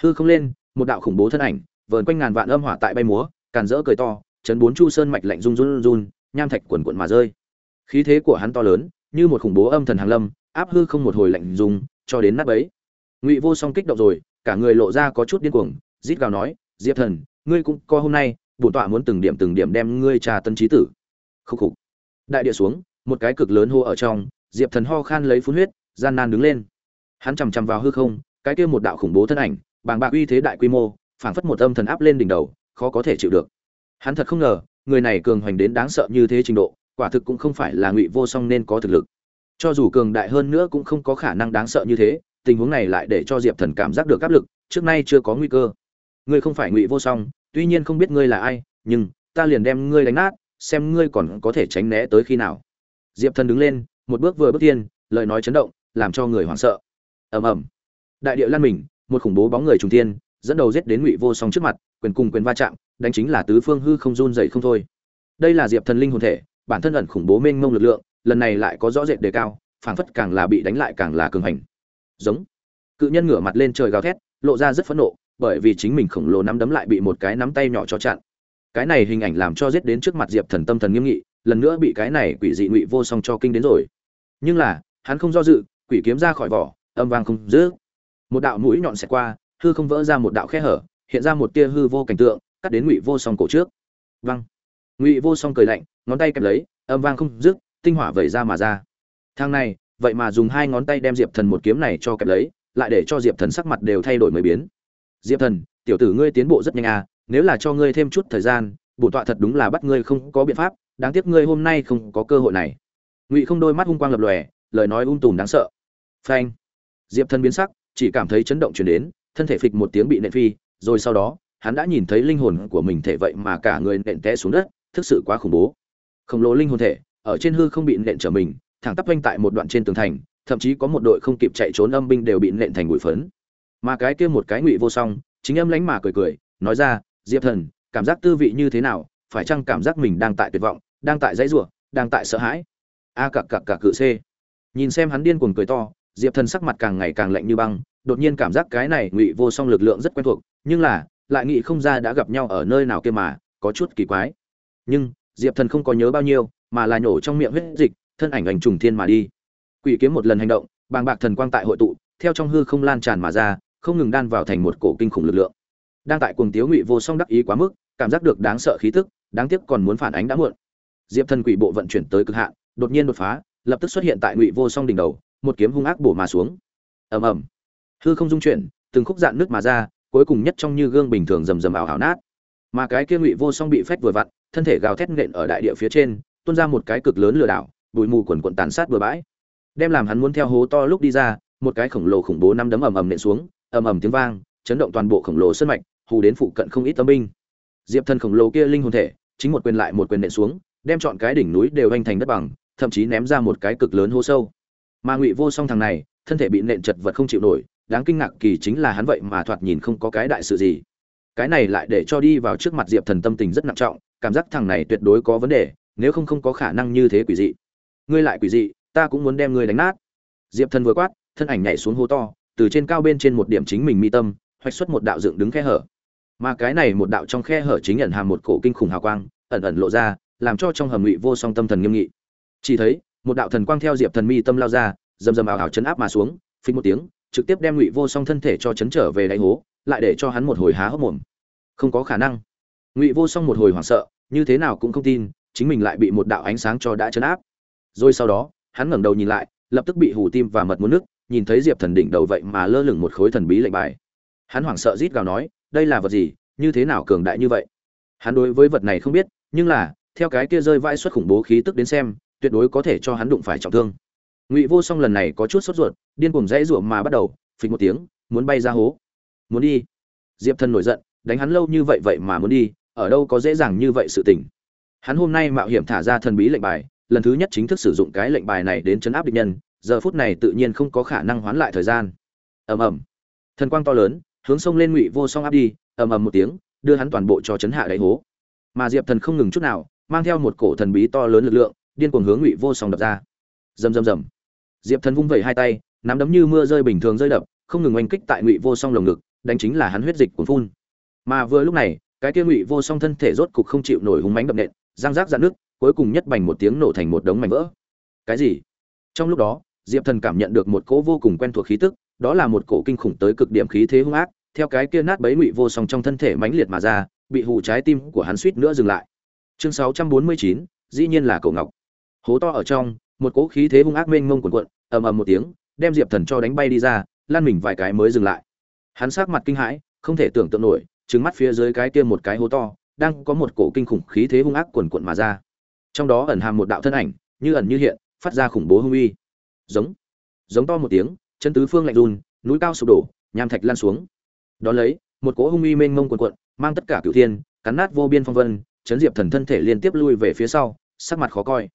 Hư không lên, một đạo khủng bố thân ảnh, vờn quanh ngàn vạn âm hỏa tại bay múa, càn rỡ cười to, chấn bốn chu sơn mạch lạnh run run run nham thạch quần quận mà rơi. Khí thế của hắn to lớn, như một khủng bố âm thần hàng lâm, áp hư không một hồi lạnh rung, cho đến nát bấy ngụy vô song kích động rồi, cả người lộ ra có chút điên cuồng, rít gào nói, diệp thần, ngươi cũng co hôm nay bổn tọa muốn từng điểm từng điểm đem ngươi trà tân trí tử. Khúc khục. Đại địa xuống, một cái cực lớn hô ở trong, diệp thần ho khan lấy phun huyết, gian nan đứng lên. Hắn chằm chằm vào hư không, cái kia một đạo khủng bố thân ảnh, bàng bạc uy thế đại quy mô, phảng phất một âm thần áp lên đỉnh đầu, khó có thể chịu được. Hắn thật không ngờ, người này cường hoành đến đáng sợ như thế trình độ, quả thực cũng không phải là ngụy vô song nên có thực lực. Cho dù cường đại hơn nữa cũng không có khả năng đáng sợ như thế tình huống này lại để cho diệp thần cảm giác được áp lực, trước nay chưa có nguy cơ. Ngươi không phải ngụy vô song, tuy nhiên không biết ngươi là ai, nhưng ta liền đem ngươi đánh nát, xem ngươi còn có thể tránh né tới khi nào. Diệp thần đứng lên, một bước vừa bước tiên, lời nói chấn động, làm cho người hoảng sợ. Ầm ầm. Đại địa lan mình, một khủng bố bóng người trùng tiên dẫn đầu giết đến ngụy vô song trước mặt, quyền cùng quyền va chạm, đánh chính là tứ phương hư không run dậy không thôi. Đây là diệp thần linh hồn thể, bản thân ẩn khủng bố mênh mông lực lượng, lần này lại có rõ rệt đề cao, phảng phất càng là bị đánh lại càng là cường hành giống. Cự nhân ngửa mặt lên trời gào thét, lộ ra rất phẫn nộ, bởi vì chính mình khổng lồ nắm đấm lại bị một cái nắm tay nhỏ cho chặn. Cái này hình ảnh làm cho giết đến trước mặt diệp thần tâm thần nghiêm nghị, lần nữa bị cái này quỷ dị ngụy vô song cho kinh đến rồi. Nhưng là, hắn không do dự, quỷ kiếm ra khỏi vỏ, âm vang không dữ một đạo mũi nhọn xẹt qua, hư không vỡ ra một đạo khe hở, hiện ra một tia hư vô cảnh tượng, cắt đến ngụy vô song cổ trước. Văng ngụy vô song cười lạnh, ngón tay kẹp lấy, âm vang không dứt, tinh hỏa vẩy ra mà ra. Thang này vậy mà dùng hai ngón tay đem diệp thần một kiếm này cho kẹp lấy, lại để cho diệp thần sắc mặt đều thay đổi mới biến. Diệp thần, tiểu tử ngươi tiến bộ rất nhanh à nếu là cho ngươi thêm chút thời gian bổn tọa thật đúng là bắt ngươi không có biện pháp, đáng tiếc ngươi hôm nay không có cơ hội này. Ngụy không đôi mắt hung quang lập lòe, lời nói ung tùm đáng sợ. Phanh! Diệp thần biến sắc, chỉ cảm thấy chấn động chuyển đến, thân thể phịch một tiếng bị nện phi, rồi sau đó, hắn đã nhìn thấy linh hồn của mình thể vậy mà cả người nện té xuống đất, thực sự quá khủng bố. Khổng lồ linh hồn thể, ở trên hư không bị nện trở mình thẳng tắp vênh tại một đoạn trên tường thành, thậm chí có một đội không kịp chạy trốn âm binh đều bị nện thành bụi phấn. Mà cái kia một cái ngụy vô song, chính âm lánh mà cười cười, nói ra, diệp thần, cảm giác tư vị như thế nào? Phải chăng cảm giác mình đang tại tuyệt vọng, đang tại dãy rủa, đang tại sợ hãi? A cặc cặc cặc cự c nhìn xem hắn điên cuồng cười to, diệp thần sắc mặt càng ngày càng lạnh như băng, đột nhiên cảm giác cái này ngụy vô song lực lượng rất quen thuộc, nhưng là, lại nghĩ không ra đã gặp nhau ở nơi nào kia mà, có chút kỳ quái. Nhưng, diệp thần không có nhớ bao nhiêu, mà là nhổ trong miệng huyết dịch thân ảnh ảnh trùng thiên mà đi. Quỷ kiếm một lần hành động, bàng bạc thần quang tại hội tụ, theo trong hư không lan tràn mà ra, không ngừng đan vào thành một cổ kinh khủng lực lượng. Đang tại cuồng tiếu ngụy vô song đắc ý quá mức, cảm giác được đáng sợ khí tức, đáng tiếc còn muốn phản ánh đã muộn. Diệp thần quỷ bộ vận chuyển tới cực hạn, đột nhiên đột phá, lập tức xuất hiện tại ngụy vô song đỉnh đầu, một kiếm hung ác bổ mà xuống. Ầm ầm. Hư không dung chuyển, từng khúc dạn nước mà ra, cuối cùng nhất trong như gương bình thường rầm rầm ảo hảo nát. Mà cái kia ngụy vô song bị phách vừa vặn, thân thể gào thét nện ở đại địa phía trên, tuôn ra một cái cực lớn lừa đảo bụi mù quần quần tàn sát bừa bãi. Đem làm hắn muốn theo hố to lúc đi ra, một cái khổng lồ khủng bố năm đấm ầm ầm nện xuống, ầm ầm tiếng vang, chấn động toàn bộ khổng lồ sân mạch, hù đến phụ cận không ít tâm binh. Diệp thần khổng lồ kia linh hồn thể, chính một quyền lại một quyền nện xuống, đem chọn cái đỉnh núi đều anh thành đất bằng, thậm chí ném ra một cái cực lớn hố sâu. Mà ngụy vô song thằng này, thân thể bị nện chật vật không chịu nổi, đáng kinh ngạc kỳ chính là hắn vậy mà thoạt nhìn không có cái đại sự gì. Cái này lại để cho đi vào trước mặt diệp thần tâm tình rất nặng trọng, cảm giác thằng này tuyệt đối có vấn đề, nếu không không có khả năng như thế quỷ dị ngươi lại quỷ dị, ta cũng muốn đem ngươi đánh nát. Diệp thần vừa quát, thân ảnh nhảy xuống hố to, từ trên cao bên trên một điểm chính mình mi tâm, hoạch xuất một đạo dựng đứng khe hở. Mà cái này một đạo trong khe hở chính ẩn hàm một cổ kinh khủng hào quang, ẩn ẩn lộ ra, làm cho trong hầm ngụy vô song tâm thần nghiêm nghị. Chỉ thấy, một đạo thần quang theo diệp thần mi tâm lao ra, rầm rầm ảo ảo chấn áp mà xuống, phình một tiếng, trực tiếp đem ngụy vô song thân thể cho chấn trở về đáy hố, lại để cho hắn một hồi há hốc mồm. Không có khả năng. Ngụy vô song một hồi hoảng sợ, như thế nào cũng không tin, chính mình lại bị một đạo ánh sáng cho đã chấn áp rồi sau đó, hắn ngẩng đầu nhìn lại, lập tức bị hù tim và mật muốn nước, nhìn thấy diệp thần đỉnh đầu vậy mà lơ lửng một khối thần bí lệnh bài. Hắn hoảng sợ rít gào nói, đây là vật gì? Như thế nào cường đại như vậy? Hắn đối với vật này không biết, nhưng là, theo cái kia rơi vãi xuất khủng bố khí tức đến xem, tuyệt đối có thể cho hắn đụng phải trọng thương. Ngụy vô song lần này có chút sốt ruột, điên cuồng dãy ruộng mà bắt đầu, phịch một tiếng, muốn bay ra hố. Muốn đi. Diệp thần nổi giận, đánh hắn lâu như vậy vậy mà muốn đi, ở đâu có dễ dàng như vậy sự tình. Hắn hôm nay mạo hiểm thả ra thần bí lệnh bài lần thứ nhất chính thức sử dụng cái lệnh bài này đến chấn áp địch nhân, giờ phút này tự nhiên không có khả năng hoán lại thời gian. Ầm ầm. Thần quang to lớn, hướng sông lên ngụy vô song áp đi, ầm ầm một tiếng, đưa hắn toàn bộ cho chấn hạ đáy hố. Mà diệp thần không ngừng chút nào, mang theo một cổ thần bí to lớn lực lượng, điên cuồng hướng ngụy vô song đập ra. Rầm rầm rầm. Diệp thần vung vẩy hai tay, nắm đấm như mưa rơi bình thường rơi đập, không ngừng oanh kích tại ngụy vô song lồng ngực, đánh chính là hắn huyết dịch cuốn phun. Mà vừa lúc này, cái kia ngụy vô song thân thể rốt cục không chịu nổi hùng mánh đập nện, răng rác dạn nước cuối cùng nhất bành một tiếng nổ thành một đống mảnh vỡ. Cái gì? Trong lúc đó diệp thần cảm nhận được một cỗ vô cùng quen thuộc khí tức đó là một cổ kinh khủng tới cực điểm khí thế hung ác theo cái kia nát bấy ngụy vô song trong thân thể mãnh liệt mà ra bị hù trái tim của hắn suýt nữa dừng lại. Chương 649, dĩ nhiên là cậu ngọc. Hố to ở trong một cỗ khí thế hung ác mênh mông cuộn cuộn ầm ầm một tiếng đem diệp thần cho đánh bay đi ra lan mình vài cái mới dừng lại. Hắn sát mặt kinh hãi không thể tưởng tượng nổi trứng mắt phía dưới cái kia một cái hố to đang có một cổ kinh khủng khí thế hung ác cuồn cuộn mà ra trong đó ẩn hàm một đạo thân ảnh, như ẩn như hiện, phát ra khủng bố hung uy. Giống giống to một tiếng, chân tứ phương lạnh run, núi cao sụp đổ, nham thạch lan xuống. Đón lấy, một cỗ hung uy mênh mông quần cuộn, mang tất cả cửu thiên, cắn nát vô biên phong vân, chấn diệp thần thân thể liên tiếp lui về phía sau, sắc mặt khó coi.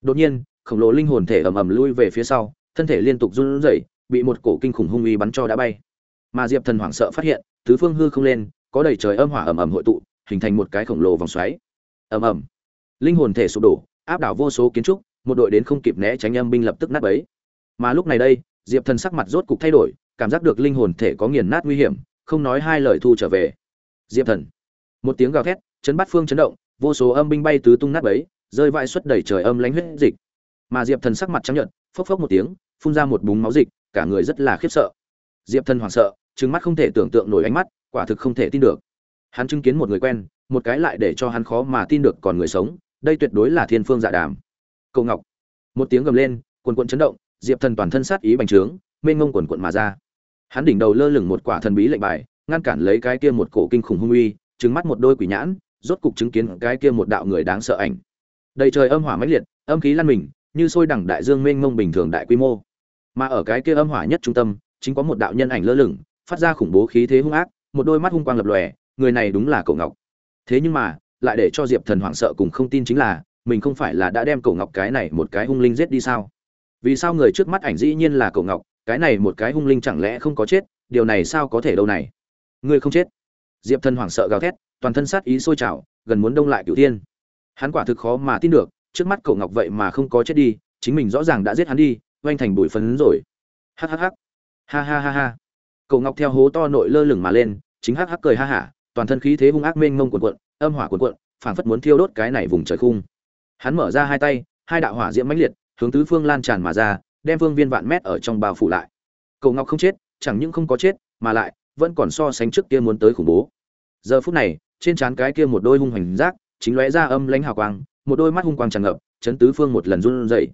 Đột nhiên, khổng lồ linh hồn thể ầm ầm lui về phía sau, thân thể liên tục run rẩy, bị một cổ kinh khủng hung uy bắn cho đã bay. Mà diệp thần hoảng sợ phát hiện, tứ phương hư không lên, có đầy trời âm hỏa ầm ầm hội tụ, hình thành một cái khổng lồ vòng xoáy. Ầm ầm linh hồn thể sụp đổ, áp đảo vô số kiến trúc, một đội đến không kịp né tránh âm binh lập tức nát bấy. Mà lúc này đây, diệp thần sắc mặt rốt cục thay đổi, cảm giác được linh hồn thể có nghiền nát nguy hiểm, không nói hai lời thu trở về. Diệp thần, một tiếng gào thét, chấn bát phương chấn động, vô số âm binh bay tứ tung nát bấy, rơi vãi xuất đầy trời âm lánh huyết dịch. Mà diệp thần sắc mặt trắng nhợt, phốc phốc một tiếng, phun ra một búng máu dịch, cả người rất là khiếp sợ. Diệp thần hoảng sợ, trừng mắt không thể tưởng tượng nổi ánh mắt, quả thực không thể tin được. Hắn chứng kiến một người quen, một cái lại để cho hắn khó mà tin được còn người sống đây tuyệt đối là thiên phương dạ đàm. Cậu ngọc. Một tiếng gầm lên, quần quận chấn động, diệp thần toàn thân sát ý bành trướng, mênh ngông quần quận mà ra. Hắn đỉnh đầu lơ lửng một quả thần bí lệnh bài, ngăn cản lấy cái kia một cổ kinh khủng hung uy trứng mắt một đôi quỷ nhãn, rốt cục chứng kiến cái kia một đạo người đáng sợ ảnh. Đầy trời âm hỏa mãnh liệt, âm khí lan mình, như sôi đẳng đại dương mênh mông bình thường đại quy mô. Mà ở cái kia âm hỏa nhất trung tâm, chính có một đạo nhân ảnh lơ lửng, phát ra khủng bố khí thế hung ác, một đôi mắt hung quang lập lòe, người này đúng là cậu ngọc. Thế nhưng mà lại để cho diệp thần hoảng sợ cùng không tin chính là mình không phải là đã đem Cổ ngọc cái này một cái hung linh giết đi sao? Vì sao người trước mắt ảnh dĩ nhiên là Cổ ngọc cái này một cái hung linh chẳng lẽ không có chết điều này sao có thể đâu này? Ngươi không chết. Diệp thần hoảng sợ gào thét toàn thân sát ý sôi trào gần muốn đông lại cửu thiên. Hắn quả thực khó mà tin được trước mắt cậu ngọc vậy mà không có chết đi chính mình rõ ràng đã giết hắn đi oanh thành bụi phấn rồi. Hắc hắc hắc, ha ha ha ha. Cậu ngọc theo hố to nội lơ lửng mà lên chính hắc hắc cười ha hả toàn thân khí thế hung ác mênh mông cuộn cuộn âm hỏa cuồn cuộn, phảng phất muốn thiêu đốt cái này vùng trời khung. Hắn mở ra hai tay, hai đạo hỏa diễm mãnh liệt, hướng tứ phương lan tràn mà ra, đem phương viên vạn mét ở trong bao phủ lại. Cầu ngọc không chết, chẳng những không có chết, mà lại vẫn còn so sánh trước kia muốn tới khủng bố. Giờ phút này, trên trán cái kia một đôi hung hoành rác, chính lóe ra âm lãnh hào quang, một đôi mắt hung quang tràn ngập, chấn tứ phương một lần run rẩy.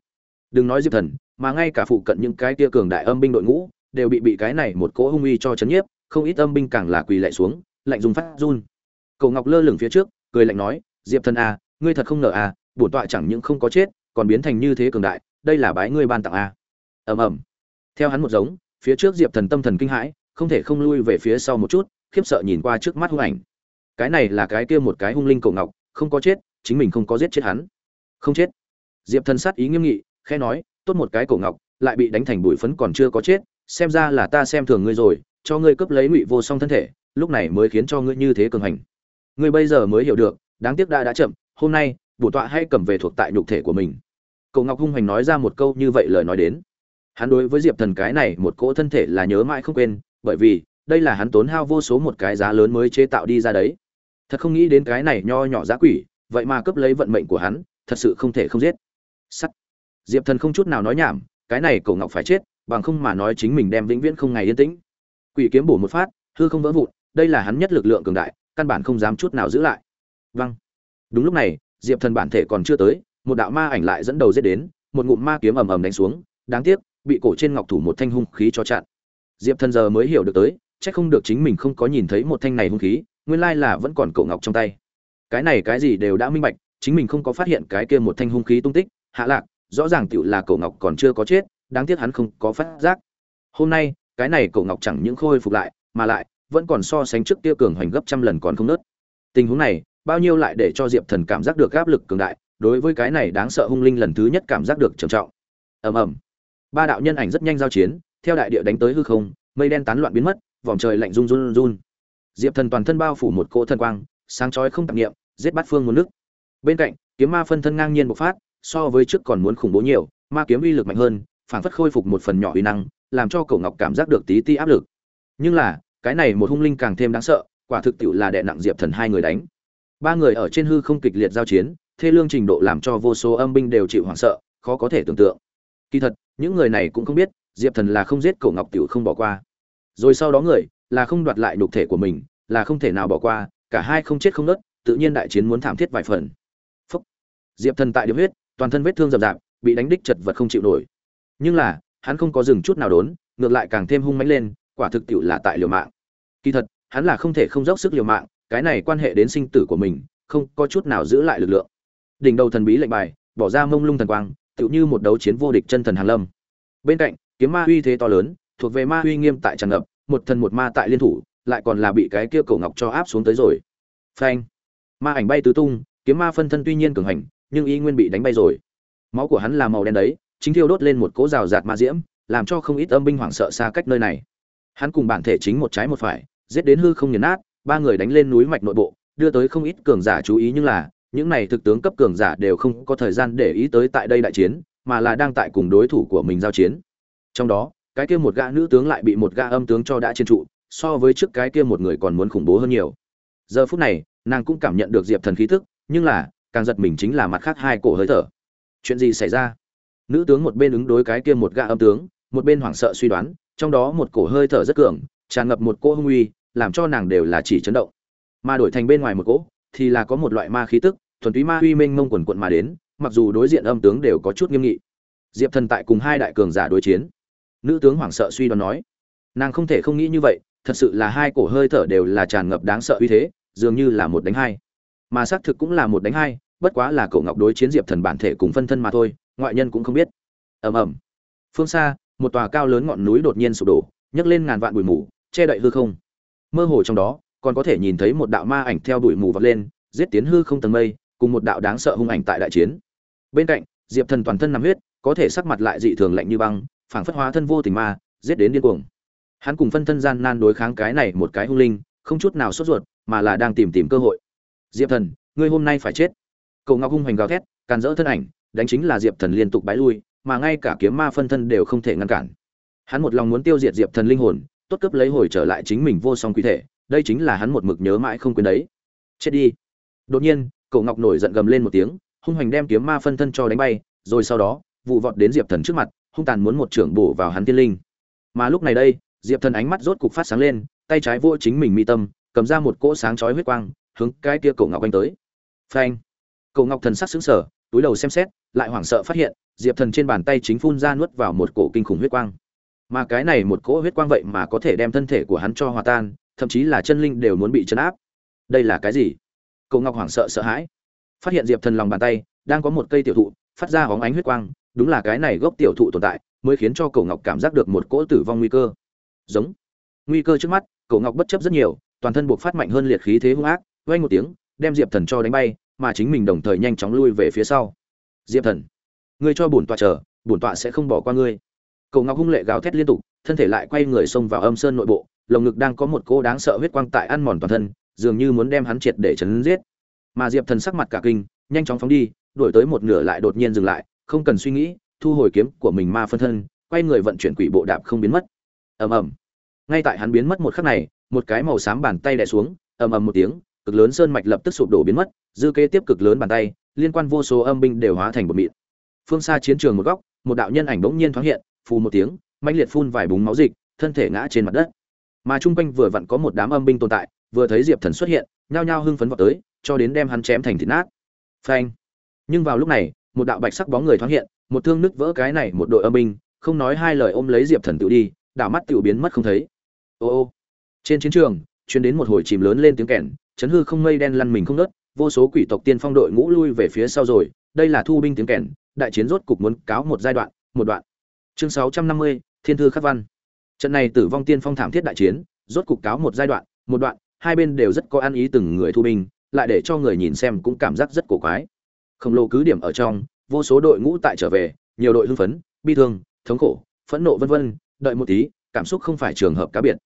Đừng nói diệp thần, mà ngay cả phụ cận những cái kia cường đại âm binh đội ngũ, đều bị bị cái này một cỗ hung uy cho chấn nhiếp, không ít âm binh càng là quỳ lạy xuống, lạnh dùng phát run cậu ngọc lơ lửng phía trước cười lạnh nói diệp thần a à, ngươi thật không ngờ a à, bổn tọa chẳng những không có chết còn biến thành như thế cường đại đây là bái ngươi ban tặng a à. ầm ầm. Theo hắn một giống phía trước diệp thần tâm thần kinh hãi không thể không lui về phía sau một chút khiếp sợ nhìn qua trước mắt hung ảnh. Cái này là cái kia một cái hung linh cổ ngọc không có chết chính mình không có giết chết hắn. Không chết. Diệp thần sát ý nghiêm nghị khẽ nói tốt một cái cổ ngọc lại bị đánh thành bụi phấn còn chưa có chết xem ra là ta xem thường ngươi rồi cho ngươi cướp lấy ngụy vô song thân thể lúc này mới khiến cho ngươi như thế cường hành ngươi bây giờ mới hiểu được, đáng tiếc đã đã chậm, hôm nay, bổ tọa hay cầm về thuộc tại nhục thể của mình. Cậu ngọc hung hoành nói ra một câu như vậy lời nói đến. Hắn đối với diệp thần cái này một cỗ thân thể là nhớ mãi không quên, bởi vì, đây là hắn tốn hao vô số một cái giá lớn mới chế tạo đi ra đấy. Thật không nghĩ đến cái này nho nhỏ giá quỷ, vậy mà cướp lấy vận mệnh của hắn, thật sự không thể không giết. Sắt. Diệp thần không chút nào nói nhảm, cái này cổ ngọc phải chết, bằng không mà nói chính mình đem vĩnh viễn không ngày yên tĩnh. Quỷ kiếm bổ một phát, hư không vỡ vụn, đây là hắn nhất lực lượng cường đại căn bản không dám chút nào giữ lại. Vâng. Đúng lúc này, diệp thần bản thể còn chưa tới, một đạo ma ảnh lại dẫn đầu giết đến, một ngụm ma kiếm ầm ầm đánh xuống, đáng tiếc, bị cổ trên ngọc thủ một thanh hung khí cho chặn. Diệp thần giờ mới hiểu được tới, chắc không được chính mình không có nhìn thấy một thanh này hung khí, nguyên lai là vẫn còn cổ ngọc trong tay. Cái này cái gì đều đã minh bạch, chính mình không có phát hiện cái kia một thanh hung khí tung tích, hạ lạc, rõ ràng tựu là cổ ngọc còn chưa có chết, đáng tiếc hắn không có phát giác. Hôm nay, cái này cổ ngọc chẳng những khôi phục lại, mà lại vẫn còn so sánh trước kia cường hoành gấp trăm lần còn không nớt. Tình huống này, bao nhiêu lại để cho diệp thần cảm giác được áp lực cường đại, đối với cái này đáng sợ hung linh lần thứ nhất cảm giác được trầm trọng. Ầm ầm. Ba đạo nhân ảnh rất nhanh giao chiến, theo đại địa đánh tới hư không, mây đen tán loạn biến mất, vòng trời lạnh run run run diệp thần toàn thân bao phủ một cỗ thần quang, sáng chói không tạp nghiệm giết bát phương một nước. Bên cạnh, kiếm ma phân thân ngang nhiên bộc phát, so với trước còn muốn khủng bố nhiều, ma kiếm uy lực mạnh hơn phản phất khôi phục một phần nhỏ uy năng, làm cho cổ ngọc cảm giác được tí ti áp lực. Nhưng là cái này một hung linh càng thêm đáng sợ, quả thực tiệu là đè nặng diệp thần hai người đánh. Ba người ở trên hư không kịch liệt giao chiến, thê lương trình độ làm cho vô số âm binh đều chịu hoảng sợ, khó có thể tưởng tượng. Kỳ thật, những người này cũng không biết, diệp thần là không giết cổ ngọc tiểu không bỏ qua. Rồi sau đó người, là không đoạt lại nhục thể của mình, là không thể nào bỏ qua, cả hai không chết không nớt tự nhiên đại chiến muốn thảm thiết vài phần. Phúc. diệp thần tại điểm huyết, toàn thân vết thương rậm rạp, bị đánh đích chật vật không chịu nổi. Nhưng là, hắn không có dừng chút nào đốn, ngược lại càng thêm hung mãnh lên quả thực tiệu là tại liều mạng. Kỳ thật, hắn là không thể không dốc sức liều mạng, cái này quan hệ đến sinh tử của mình, không có chút nào giữ lại lực lượng. Đỉnh đầu thần bí lệnh bài, bỏ ra mông lung thần quang, tựu như một đấu chiến vô địch chân thần hàn lâm. Bên cạnh, kiếm ma uy thế to lớn, thuộc về ma uy nghiêm tại tràn ngập, một thần một ma tại liên thủ, lại còn là bị cái kia cổ ngọc cho áp xuống tới rồi. Phanh. Ma ảnh bay tứ tung, kiếm ma phân thân tuy nhiên cường hành, nhưng y nguyên bị đánh bay rồi. Máu của hắn là màu đen đấy, chính thiêu đốt lên một cỗ rào rạt ma diễm, làm cho không ít âm binh hoảng sợ xa cách nơi này hắn cùng bản thể chính một trái một phải, giết đến hư không nghiền nát, ba người đánh lên núi mạch nội bộ, đưa tới không ít cường giả chú ý nhưng là, những này thực tướng cấp cường giả đều không có thời gian để ý tới tại đây đại chiến, mà là đang tại cùng đối thủ của mình giao chiến. Trong đó, cái kia một gã nữ tướng lại bị một gã âm tướng cho đã trên trụ, so với trước cái kia một người còn muốn khủng bố hơn nhiều. Giờ phút này, nàng cũng cảm nhận được diệp thần khí thức, nhưng là, càng giật mình chính là mặt khác hai cổ hơi thở. Chuyện gì xảy ra? Nữ tướng một bên ứng đối cái kia một gã âm tướng, một bên hoảng sợ suy đoán trong đó một cổ hơi thở rất cường, tràn ngập một cỗ hung uy, làm cho nàng đều là chỉ chấn động. Mà đổi thành bên ngoài một cỗ, thì là có một loại ma khí tức, thuần túy ma uy mênh mông quần quận mà đến, mặc dù đối diện âm tướng đều có chút nghiêm nghị. Diệp thần tại cùng hai đại cường giả đối chiến. Nữ tướng hoảng sợ suy đoán nói, nàng không thể không nghĩ như vậy, thật sự là hai cổ hơi thở đều là tràn ngập đáng sợ uy thế, dường như là một đánh hai. Mà xác thực cũng là một đánh hai, bất quá là cậu ngọc đối chiến diệp thần bản thể cùng phân thân mà thôi, ngoại nhân cũng không biết. Ầm ầm. Phương xa một tòa cao lớn ngọn núi đột nhiên sụp đổ nhấc lên ngàn vạn bụi mù che đậy hư không. Mơ hồ trong đó còn có thể nhìn thấy một đạo ma ảnh theo bụi mù vọt lên giết tiến hư không tầng mây cùng một đạo đáng sợ hung ảnh tại đại chiến. Bên cạnh diệp thần toàn thân nằm huyết có thể sắc mặt lại dị thường lạnh như băng phảng phất hóa thân vô tình ma giết đến điên cuồng. Hắn cùng phân thân gian nan đối kháng cái này một cái hung linh không chút nào sốt ruột mà là đang tìm tìm cơ hội. Diệp thần ngươi hôm nay phải chết. Cầu Ngọc hung hoành gào thét, càn rỡ thân ảnh, đánh chính là Diệp Thần liên tục bái lui, mà ngay cả kiếm ma phân thân đều không thể ngăn cản. Hắn một lòng muốn tiêu diệt Diệp Thần linh hồn, tốt cấp lấy hồi trở lại chính mình vô song quý thể, đây chính là hắn một mực nhớ mãi không quên đấy. Chết đi. Đột nhiên, Cổ Ngọc nổi giận gầm lên một tiếng, hung hoành đem kiếm ma phân thân cho đánh bay, rồi sau đó, vụ vọt đến Diệp Thần trước mặt, hung tàn muốn một trưởng bổ vào hắn tiên linh. Mà lúc này đây, Diệp Thần ánh mắt rốt cục phát sáng lên, tay trái vô chính mình mi tâm, cầm ra một cỗ sáng chói huyết quang, hướng cái kia Cổ Ngọc anh tới. Phanh! Cổ Ngọc thần sắc sững sờ, túi đầu xem xét, lại hoảng sợ phát hiện, Diệp Thần trên bàn tay chính phun ra nuốt vào một cổ kinh khủng huyết quang. Mà cái này một cỗ huyết quang vậy mà có thể đem thân thể của hắn cho hòa tan, thậm chí là chân linh đều muốn bị chấn áp. Đây là cái gì? cậu Ngọc hoảng sợ sợ hãi. Phát hiện Diệp Thần lòng bàn tay đang có một cây tiểu thụ, phát ra hóng ánh huyết quang, đúng là cái này gốc tiểu thụ tồn tại, mới khiến cho cậu Ngọc cảm giác được một cỗ tử vong nguy cơ. Giống. Nguy cơ trước mắt, cậu Ngọc bất chấp rất nhiều, toàn thân buộc phát mạnh hơn liệt khí thế hung ác, vang một tiếng, đem Diệp Thần cho đánh bay, mà chính mình đồng thời nhanh chóng lui về phía sau diệp thần, ngươi cho bổn tọa chờ, bổn tọa sẽ không bỏ qua ngươi. Cậu ngọc hung lệ gào thét liên tục, thân thể lại quay người xông vào âm sơn nội bộ, lồng ngực đang có một cô đáng sợ huyết quang tại ăn mòn toàn thân, dường như muốn đem hắn triệt để chấn giết. Mà diệp thần sắc mặt cả kinh, nhanh chóng phóng đi, đuổi tới một nửa lại đột nhiên dừng lại, không cần suy nghĩ, thu hồi kiếm của mình ma phân thân, quay người vận chuyển quỷ bộ đạp không biến mất. Ầm ầm. Ngay tại hắn biến mất một khắc này, một cái màu xám bàn tay đè xuống, ầm ầm một tiếng cực lớn sơn mạch lập tức sụp đổ biến mất, dư kế tiếp cực lớn bàn tay, liên quan vô số âm binh đều hóa thành một mịn. Phương xa chiến trường một góc, một đạo nhân ảnh bỗng nhiên thoáng hiện, phù một tiếng, mãnh liệt phun vài búng máu dịch, thân thể ngã trên mặt đất. Mà trung quanh vừa vặn có một đám âm binh tồn tại, vừa thấy diệp thần xuất hiện, nhao nhao hưng phấn vọt tới, cho đến đem hắn chém thành thịt nát. Phanh! Nhưng vào lúc này, một đạo bạch sắc bóng người thoáng hiện, một thương nứt vỡ cái này một đội âm binh, không nói hai lời ôm lấy diệp thần tự đi, đảo mắt tiểu biến mất không thấy. Ô ô! Trên chiến trường, truyền đến một hồi chìm lớn lên tiếng kèn chấn hư không mây đen lăn mình không nớt vô số quỷ tộc tiên phong đội ngũ lui về phía sau rồi, đây là thu binh tiếng kèn, đại chiến rốt cục muốn cáo một giai đoạn, một đoạn. Chương sáu trăm năm mươi, thiên thư khắc văn. Trận này tử vong tiên phong thảm thiết đại chiến, rốt cục cáo một giai đoạn, một đoạn, hai bên đều rất có ăn ý từng người thu binh, lại để cho người nhìn xem cũng cảm giác rất cổ quái. Khổng lồ cứ điểm ở trong, vô số đội ngũ tại trở về, nhiều đội hưng phấn, bi thương, thống khổ, phẫn nộ vân vân, đợi một tí, cảm xúc không phải trường hợp cá biệt.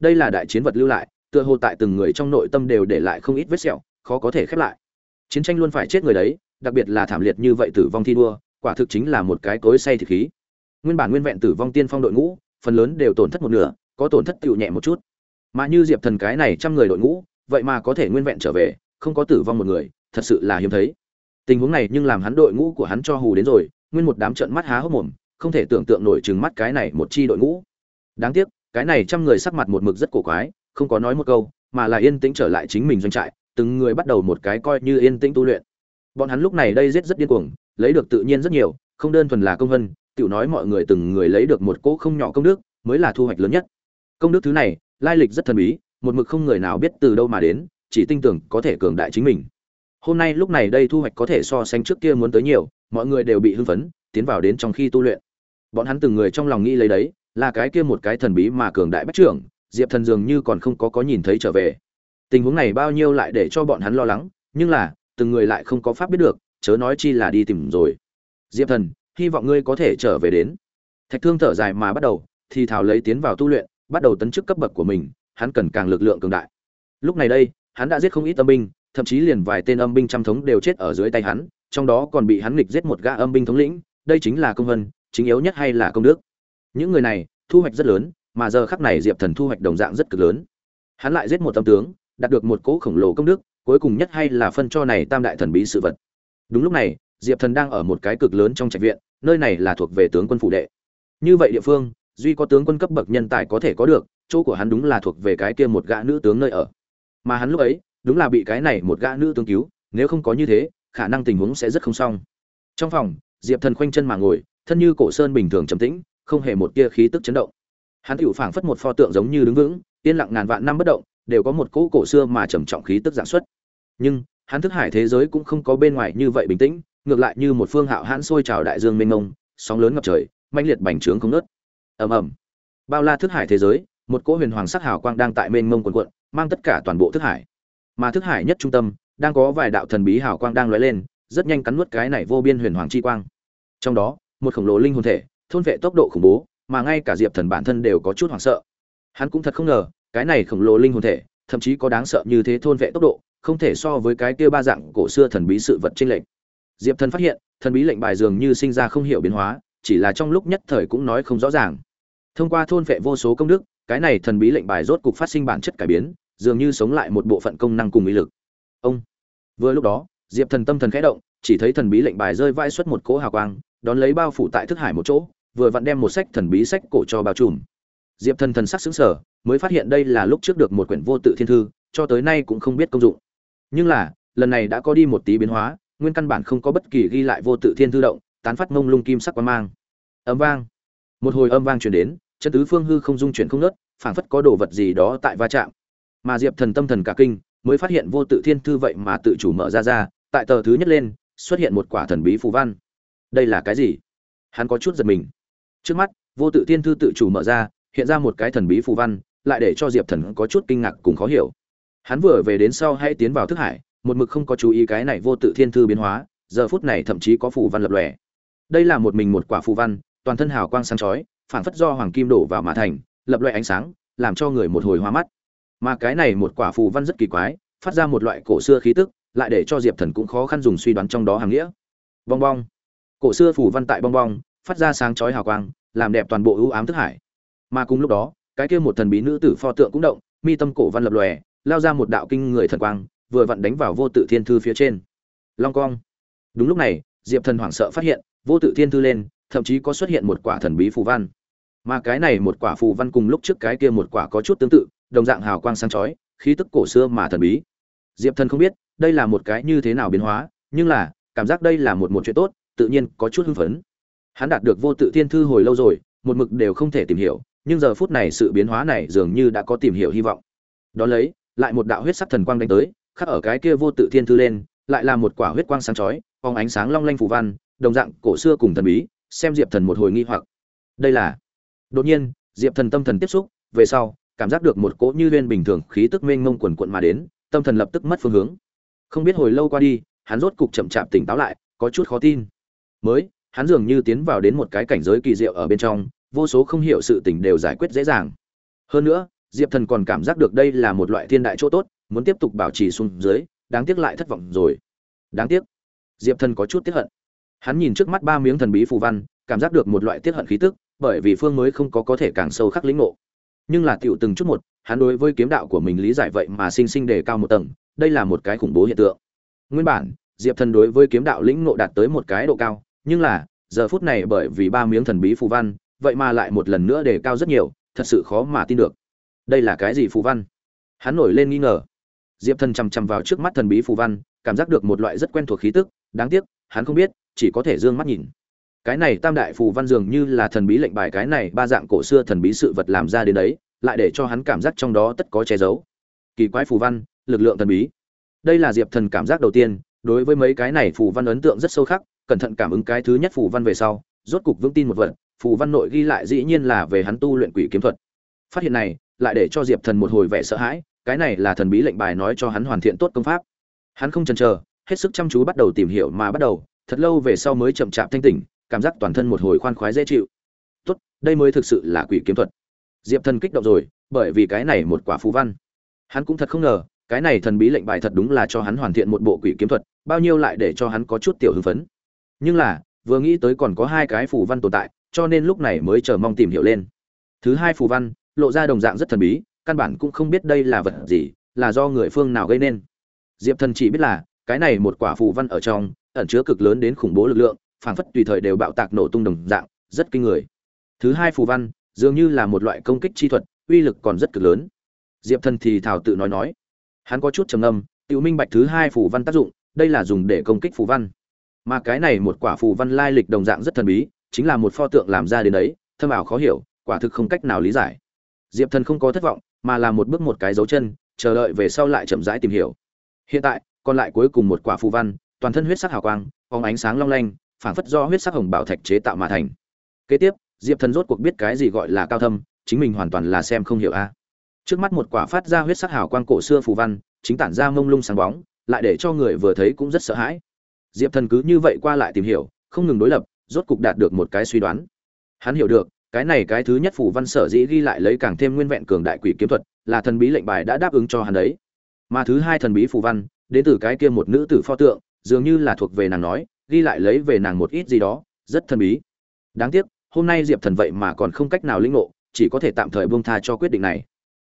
Đây là đại chiến vật lưu lại tựa hồ tại từng người trong nội tâm đều để lại không ít vết sẹo, khó có thể khép lại. Chiến tranh luôn phải chết người đấy, đặc biệt là thảm liệt như vậy tử vong thi đua, quả thực chính là một cái cối say thực khí. Nguyên bản nguyên vẹn tử vong tiên phong đội ngũ, phần lớn đều tổn thất một nửa, có tổn thất tựu nhẹ một chút. Mà như diệp thần cái này trăm người đội ngũ, vậy mà có thể nguyên vẹn trở về, không có tử vong một người, thật sự là hiếm thấy. Tình huống này nhưng làm hắn đội ngũ của hắn cho hù đến rồi, nguyên một đám trận mắt há hốc mồm, không thể tưởng tượng nổi chừng mắt cái này một chi đội ngũ. Đáng tiếc, cái này trăm người sắc mặt một mực rất cổ quái không có nói một câu, mà là yên tĩnh trở lại chính mình doanh trại, từng người bắt đầu một cái coi như yên tĩnh tu luyện. Bọn hắn lúc này đây giết rất điên cuồng, lấy được tự nhiên rất nhiều, không đơn thuần là công vân, tiểu nói mọi người từng người lấy được một cỗ không nhỏ công đức, mới là thu hoạch lớn nhất. Công đức thứ này, lai lịch rất thần bí, một mực không người nào biết từ đâu mà đến, chỉ tin tưởng có thể cường đại chính mình. Hôm nay lúc này đây thu hoạch có thể so sánh trước kia muốn tới nhiều, mọi người đều bị hưng phấn, tiến vào đến trong khi tu luyện. Bọn hắn từng người trong lòng nghĩ lấy đấy, là cái kia một cái thần bí mà cường đại bách trưởng diệp thần dường như còn không có có nhìn thấy trở về. Tình huống này bao nhiêu lại để cho bọn hắn lo lắng, nhưng là, từng người lại không có pháp biết được, chớ nói chi là đi tìm rồi. Diệp thần, hy vọng ngươi có thể trở về đến. Thạch thương thở dài mà bắt đầu, thì thảo lấy tiến vào tu luyện, bắt đầu tấn chức cấp bậc của mình, hắn cần càng lực lượng cường đại. Lúc này đây, hắn đã giết không ít âm binh, thậm chí liền vài tên âm binh trăm thống đều chết ở dưới tay hắn, trong đó còn bị hắn nghịch giết một gã âm binh thống lĩnh, đây chính là công vân, chính yếu nhất hay là công đức. Những người này, thu hoạch rất lớn mà giờ khắc này diệp thần thu hoạch đồng dạng rất cực lớn. Hắn lại giết một tâm tướng, đạt được một cỗ khổng lồ công đức, cuối cùng nhất hay là phân cho này tam đại thần bí sự vật. Đúng lúc này, diệp thần đang ở một cái cực lớn trong trạch viện, nơi này là thuộc về tướng quân phủ đệ. Như vậy địa phương, duy có tướng quân cấp bậc nhân tài có thể có được, chỗ của hắn đúng là thuộc về cái kia một gã nữ tướng nơi ở. Mà hắn lúc ấy, đúng là bị cái này một gã nữ tướng cứu, nếu không có như thế, khả năng tình huống sẽ rất không xong. Trong phòng, diệp thần khoanh chân mà ngồi, thân như cổ sơn bình thường trầm tĩnh, không hề một tia khí tức chấn động hắn tựu phảng phất một pho tượng giống như đứng vững, yên lặng ngàn vạn năm bất động, đều có một cỗ cổ xưa mà trầm trọng khí tức giảm xuất. Nhưng, hắn thức hải thế giới cũng không có bên ngoài như vậy bình tĩnh, ngược lại như một phương hạo hãn sôi trào đại dương mênh mông, sóng lớn ngập trời, mãnh liệt bành trướng không nớt ầm ầm. Bao la thức hải thế giới, một cỗ huyền hoàng sắc hào quang đang tại mênh mông quần quận mang tất cả toàn bộ thức hải. Mà thức hải nhất trung tâm, đang có vài đạo thần bí hào quang đang lóe lên, rất nhanh cắn nuốt cái này vô biên huyền hoàng chi quang. Trong đó, một khổng lồ linh hồn thể, thôn vệ tốc độ khủng bố mà ngay cả diệp thần bản thân đều có chút hoảng sợ. Hắn cũng thật không ngờ, cái này khổng lồ linh hồn thể, thậm chí có đáng sợ như thế thôn vệ tốc độ, không thể so với cái kia ba dạng cổ xưa thần bí sự vật trên lệnh diệp thần phát hiện, thần bí lệnh bài dường như sinh ra không hiểu biến hóa, chỉ là trong lúc nhất thời cũng nói không rõ ràng. Thông qua thôn vệ vô số công đức, cái này thần bí lệnh bài rốt cục phát sinh bản chất cải biến, dường như sống lại một bộ phận công năng cùng ý lực. Ông! Vừa lúc đó, diệp thần tâm thần khẽ động, chỉ thấy thần bí lệnh bài rơi vãi xuất một cỗ hào quang, đón lấy bao phủ tại thức hải một chỗ vừa vặn đem một sách thần bí sách cổ cho bao trùm. Diệp thần thần sắc xứng sở mới phát hiện đây là lúc trước được một quyển vô tự thiên thư, cho tới nay cũng không biết công dụng. Nhưng là, lần này đã có đi một tí biến hóa, nguyên căn bản không có bất kỳ ghi lại vô tự thiên thư động, tán phát mông lung kim sắc quang mang. Âm vang. Một hồi âm vang truyền đến, chân tứ phương hư không dung chuyển không nớt phảng phất có đồ vật gì đó tại va chạm. Mà diệp thần tâm thần cả kinh, mới phát hiện vô tự thiên thư vậy mà tự chủ mở ra ra, tại tờ thứ nhất lên, xuất hiện một quả thần bí phù văn. Đây là cái gì? Hắn có chút giật mình trước mắt, vô tự thiên thư tự chủ mở ra, hiện ra một cái thần bí phù văn, lại để cho diệp thần có chút kinh ngạc cùng khó hiểu. Hắn vừa về đến sau hay tiến vào thức hải, một mực không có chú ý cái này vô tự thiên thư biến hóa, giờ phút này thậm chí có phù văn lập lòe. Đây là một mình một quả phù văn, toàn thân hào quang sáng chói phản phất do hoàng kim đổ vào mã thành, lập loại ánh sáng, làm cho người một hồi hoa mắt. Mà cái này một quả phù văn rất kỳ quái, phát ra một loại cổ xưa khí tức, lại để cho diệp thần cũng khó khăn dùng suy đoán trong đó hàng nghĩa. Bong bong. Cổ xưa phù văn tại bong bong phát ra sáng chói hào quang, làm đẹp toàn bộ ưu ám thức hải. Mà cùng lúc đó, cái kia một thần bí nữ tử pho tượng cũng động, mi tâm cổ văn lập lòe, lao ra một đạo kinh người thần quang, vừa vặn đánh vào vô tự thiên thư phía trên. Long cong. Đúng lúc này, diệp thần hoảng sợ phát hiện, vô tự thiên thư lên, thậm chí có xuất hiện một quả thần bí phù văn. Mà cái này một quả phù văn cùng lúc trước cái kia một quả có chút tương tự, đồng dạng hào quang sáng chói, khí tức cổ xưa mà thần bí. Diệp thần không biết, đây là một cái như thế nào biến hóa, nhưng là, cảm giác đây là một một chuyện tốt, tự nhiên có chút hưng phấn hắn đạt được vô tự thiên thư hồi lâu rồi, một mực đều không thể tìm hiểu, nhưng giờ phút này sự biến hóa này dường như đã có tìm hiểu hy vọng. Đón lấy, lại một đạo huyết sắc thần quang đánh tới, khắc ở cái kia vô tự thiên thư lên, lại là một quả huyết quang sáng chói, phóng ánh sáng long lanh phù văn, đồng dạng cổ xưa cùng thần bí, xem diệp thần một hồi nghi hoặc. Đây là, đột nhiên, diệp thần tâm thần tiếp xúc, về sau, cảm giác được một cỗ như lên bình thường khí tức mênh mông quần quận mà đến, tâm thần lập tức mất phương hướng. Không biết hồi lâu qua đi, hắn rốt cục chậm chạp tỉnh táo lại, có chút khó tin. Mới hắn dường như tiến vào đến một cái cảnh giới kỳ diệu ở bên trong, vô số không hiểu sự tình đều giải quyết dễ dàng. Hơn nữa, diệp thần còn cảm giác được đây là một loại thiên đại chỗ tốt, muốn tiếp tục bảo trì xuống dưới, đáng tiếc lại thất vọng rồi. Đáng tiếc. Diệp thần có chút tiếc hận. Hắn nhìn trước mắt ba miếng thần bí phù văn, cảm giác được một loại tiếc hận khí tức, bởi vì phương mới không có có thể càng sâu khắc lĩnh ngộ. Nhưng là tiểu từng chút một, hắn đối với kiếm đạo của mình lý giải vậy mà sinh sinh đề cao một tầng, đây là một cái khủng bố hiện tượng. Nguyên bản, diệp thần đối với kiếm đạo lĩnh ngộ đạt tới một cái độ cao nhưng là, giờ phút này bởi vì ba miếng thần bí phù văn, vậy mà lại một lần nữa đề cao rất nhiều, thật sự khó mà tin được. Đây là cái gì phù văn? Hắn nổi lên nghi ngờ. Diệp thần chằm chằm vào trước mắt thần bí phù văn, cảm giác được một loại rất quen thuộc khí tức, đáng tiếc, hắn không biết, chỉ có thể d ư ơ n g mắt nhìn. Cái này tam đại phù văn dường như là thần bí lệnh bài cái này ba dạng cổ xưa thần bí sự vật làm ra đến đấy, lại để cho hắn cảm giác trong đó tất có che giấu. Kỳ quái phù văn, lực lượng thần bí. Đây là diệp thần cảm giác đầu tiên, đối với mấy cái này phù văn ấn tượng rất sâu khắc cẩn thận cảm ứng cái thứ nhất phù văn về sau, rốt cục vững tin một vật, phù văn nội ghi lại dĩ nhiên là về hắn tu luyện quỷ kiếm thuật. Phát hiện này, lại để cho diệp thần một hồi vẻ sợ hãi, cái này là thần bí lệnh bài nói cho hắn hoàn thiện tốt công pháp. Hắn không chần chờ, hết sức chăm chú bắt đầu tìm hiểu mà bắt đầu, thật lâu về sau mới chậm chạp thanh tỉnh, cảm giác toàn thân một hồi khoan khoái dễ chịu. Tốt, đây mới thực sự là quỷ kiếm thuật. Diệp thần kích động rồi, bởi vì cái này một quả phú văn. Hắn cũng thật không ngờ, cái này thần bí lệnh bài thật đúng là cho hắn hoàn thiện một bộ quỷ kiếm thuật, bao nhiêu lại để cho hắn có chút tiểu hưng phấn nhưng là, vừa nghĩ tới còn có hai cái phù văn tồn tại, cho nên lúc này mới chờ mong tìm hiểu lên. Thứ hai phù văn, lộ ra đồng dạng rất thần bí, căn bản cũng không biết đây là vật gì, là do người phương nào gây nên. Diệp thần chỉ biết là, cái này một quả phù văn ở trong, ẩn chứa cực lớn đến khủng bố lực lượng, phảng phất tùy thời đều bạo tạc nổ tung đồng dạng, rất kinh người. Thứ hai phù văn, dường như là một loại công kích chi thuật, uy lực còn rất cực lớn. Diệp thần thì thảo tự nói nói. Hắn có chút trầm ngâm, tự minh bạch thứ hai phù văn tác dụng, đây là dùng để công kích phù văn mà cái này một quả phù văn lai lịch đồng dạng rất thần bí, chính là một pho tượng làm ra đến đấy, thâm ảo khó hiểu, quả thực không cách nào lý giải. Diệp thần không có thất vọng, mà là một bước một cái dấu chân, chờ đợi về sau lại chậm rãi tìm hiểu. Hiện tại, còn lại cuối cùng một quả phù văn, toàn thân huyết sắc hào quang, phóng ánh sáng long lanh, phảng phất do huyết sắc hồng bảo thạch chế tạo mà thành. Kế tiếp, diệp thần rốt cuộc biết cái gì gọi là cao thâm, chính mình hoàn toàn là xem không hiểu a. Trước mắt một quả phát ra huyết sắc hào quang cổ xưa phù văn, chính tản ra mông lung sáng bóng, lại để cho người vừa thấy cũng rất sợ hãi diệp thần cứ như vậy qua lại tìm hiểu, không ngừng đối lập, rốt cục đạt được một cái suy đoán. Hắn hiểu được, cái này cái thứ nhất phủ văn sở dĩ ghi lại lấy càng thêm nguyên vẹn cường đại quỷ kiếm thuật, là thần bí lệnh bài đã đáp ứng cho hắn đấy. Mà thứ hai thần bí phù văn, đến từ cái kia một nữ tử pho tượng, dường như là thuộc về nàng nói, ghi lại lấy về nàng một ít gì đó, rất thần bí. Đáng tiếc, hôm nay diệp thần vậy mà còn không cách nào lĩnh ngộ, chỉ có thể tạm thời buông tha cho quyết định này.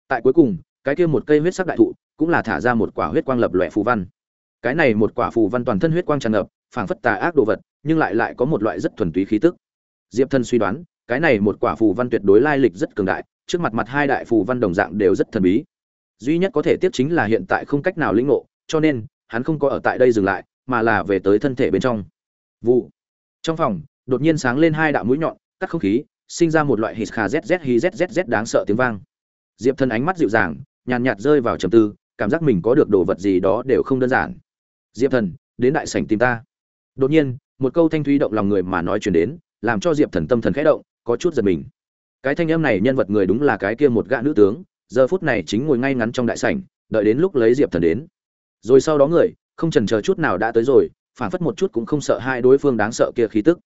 Tại cuối cùng, cái kia một cây huyết sắc đại thụ, cũng là thả ra một quả huyết quang lập lòe phù văn cái này một quả phù văn toàn thân huyết quang tràn ngập, phảng phất tà ác đồ vật, nhưng lại lại có một loại rất thuần túy khí tức. Diệp thân suy đoán, cái này một quả phù văn tuyệt đối lai lịch rất cường đại, trước mặt mặt hai đại phù văn đồng dạng đều rất thần bí. Duy nhất có thể tiếp chính là hiện tại không cách nào lĩnh ngộ, cho nên, hắn không có ở tại đây dừng lại, mà là về tới thân thể bên trong. Vụ. Trong phòng, đột nhiên sáng lên hai đạo mũi nhọn, cắt không khí, sinh ra một loại hít khà zz hi zzz đáng sợ tiếng vang. Diệp thân ánh mắt dịu dàng, nhàn nhạt rơi vào trầm tư, cảm giác mình có được đồ vật gì đó đều không đơn giản diệp thần đến đại sảnh tìm ta. Đột nhiên một câu thanh thúy động lòng người mà nói chuyển đến làm cho diệp thần tâm thần khẽ động có chút giật mình. Cái thanh âm này nhân vật người đúng là cái kia một gã nữ tướng giờ phút này chính ngồi ngay ngắn trong đại sảnh đợi đến lúc lấy diệp thần đến. Rồi sau đó người không chần chờ chút nào đã tới rồi phản phất một chút cũng không sợ hai đối phương đáng sợ kia khí tức.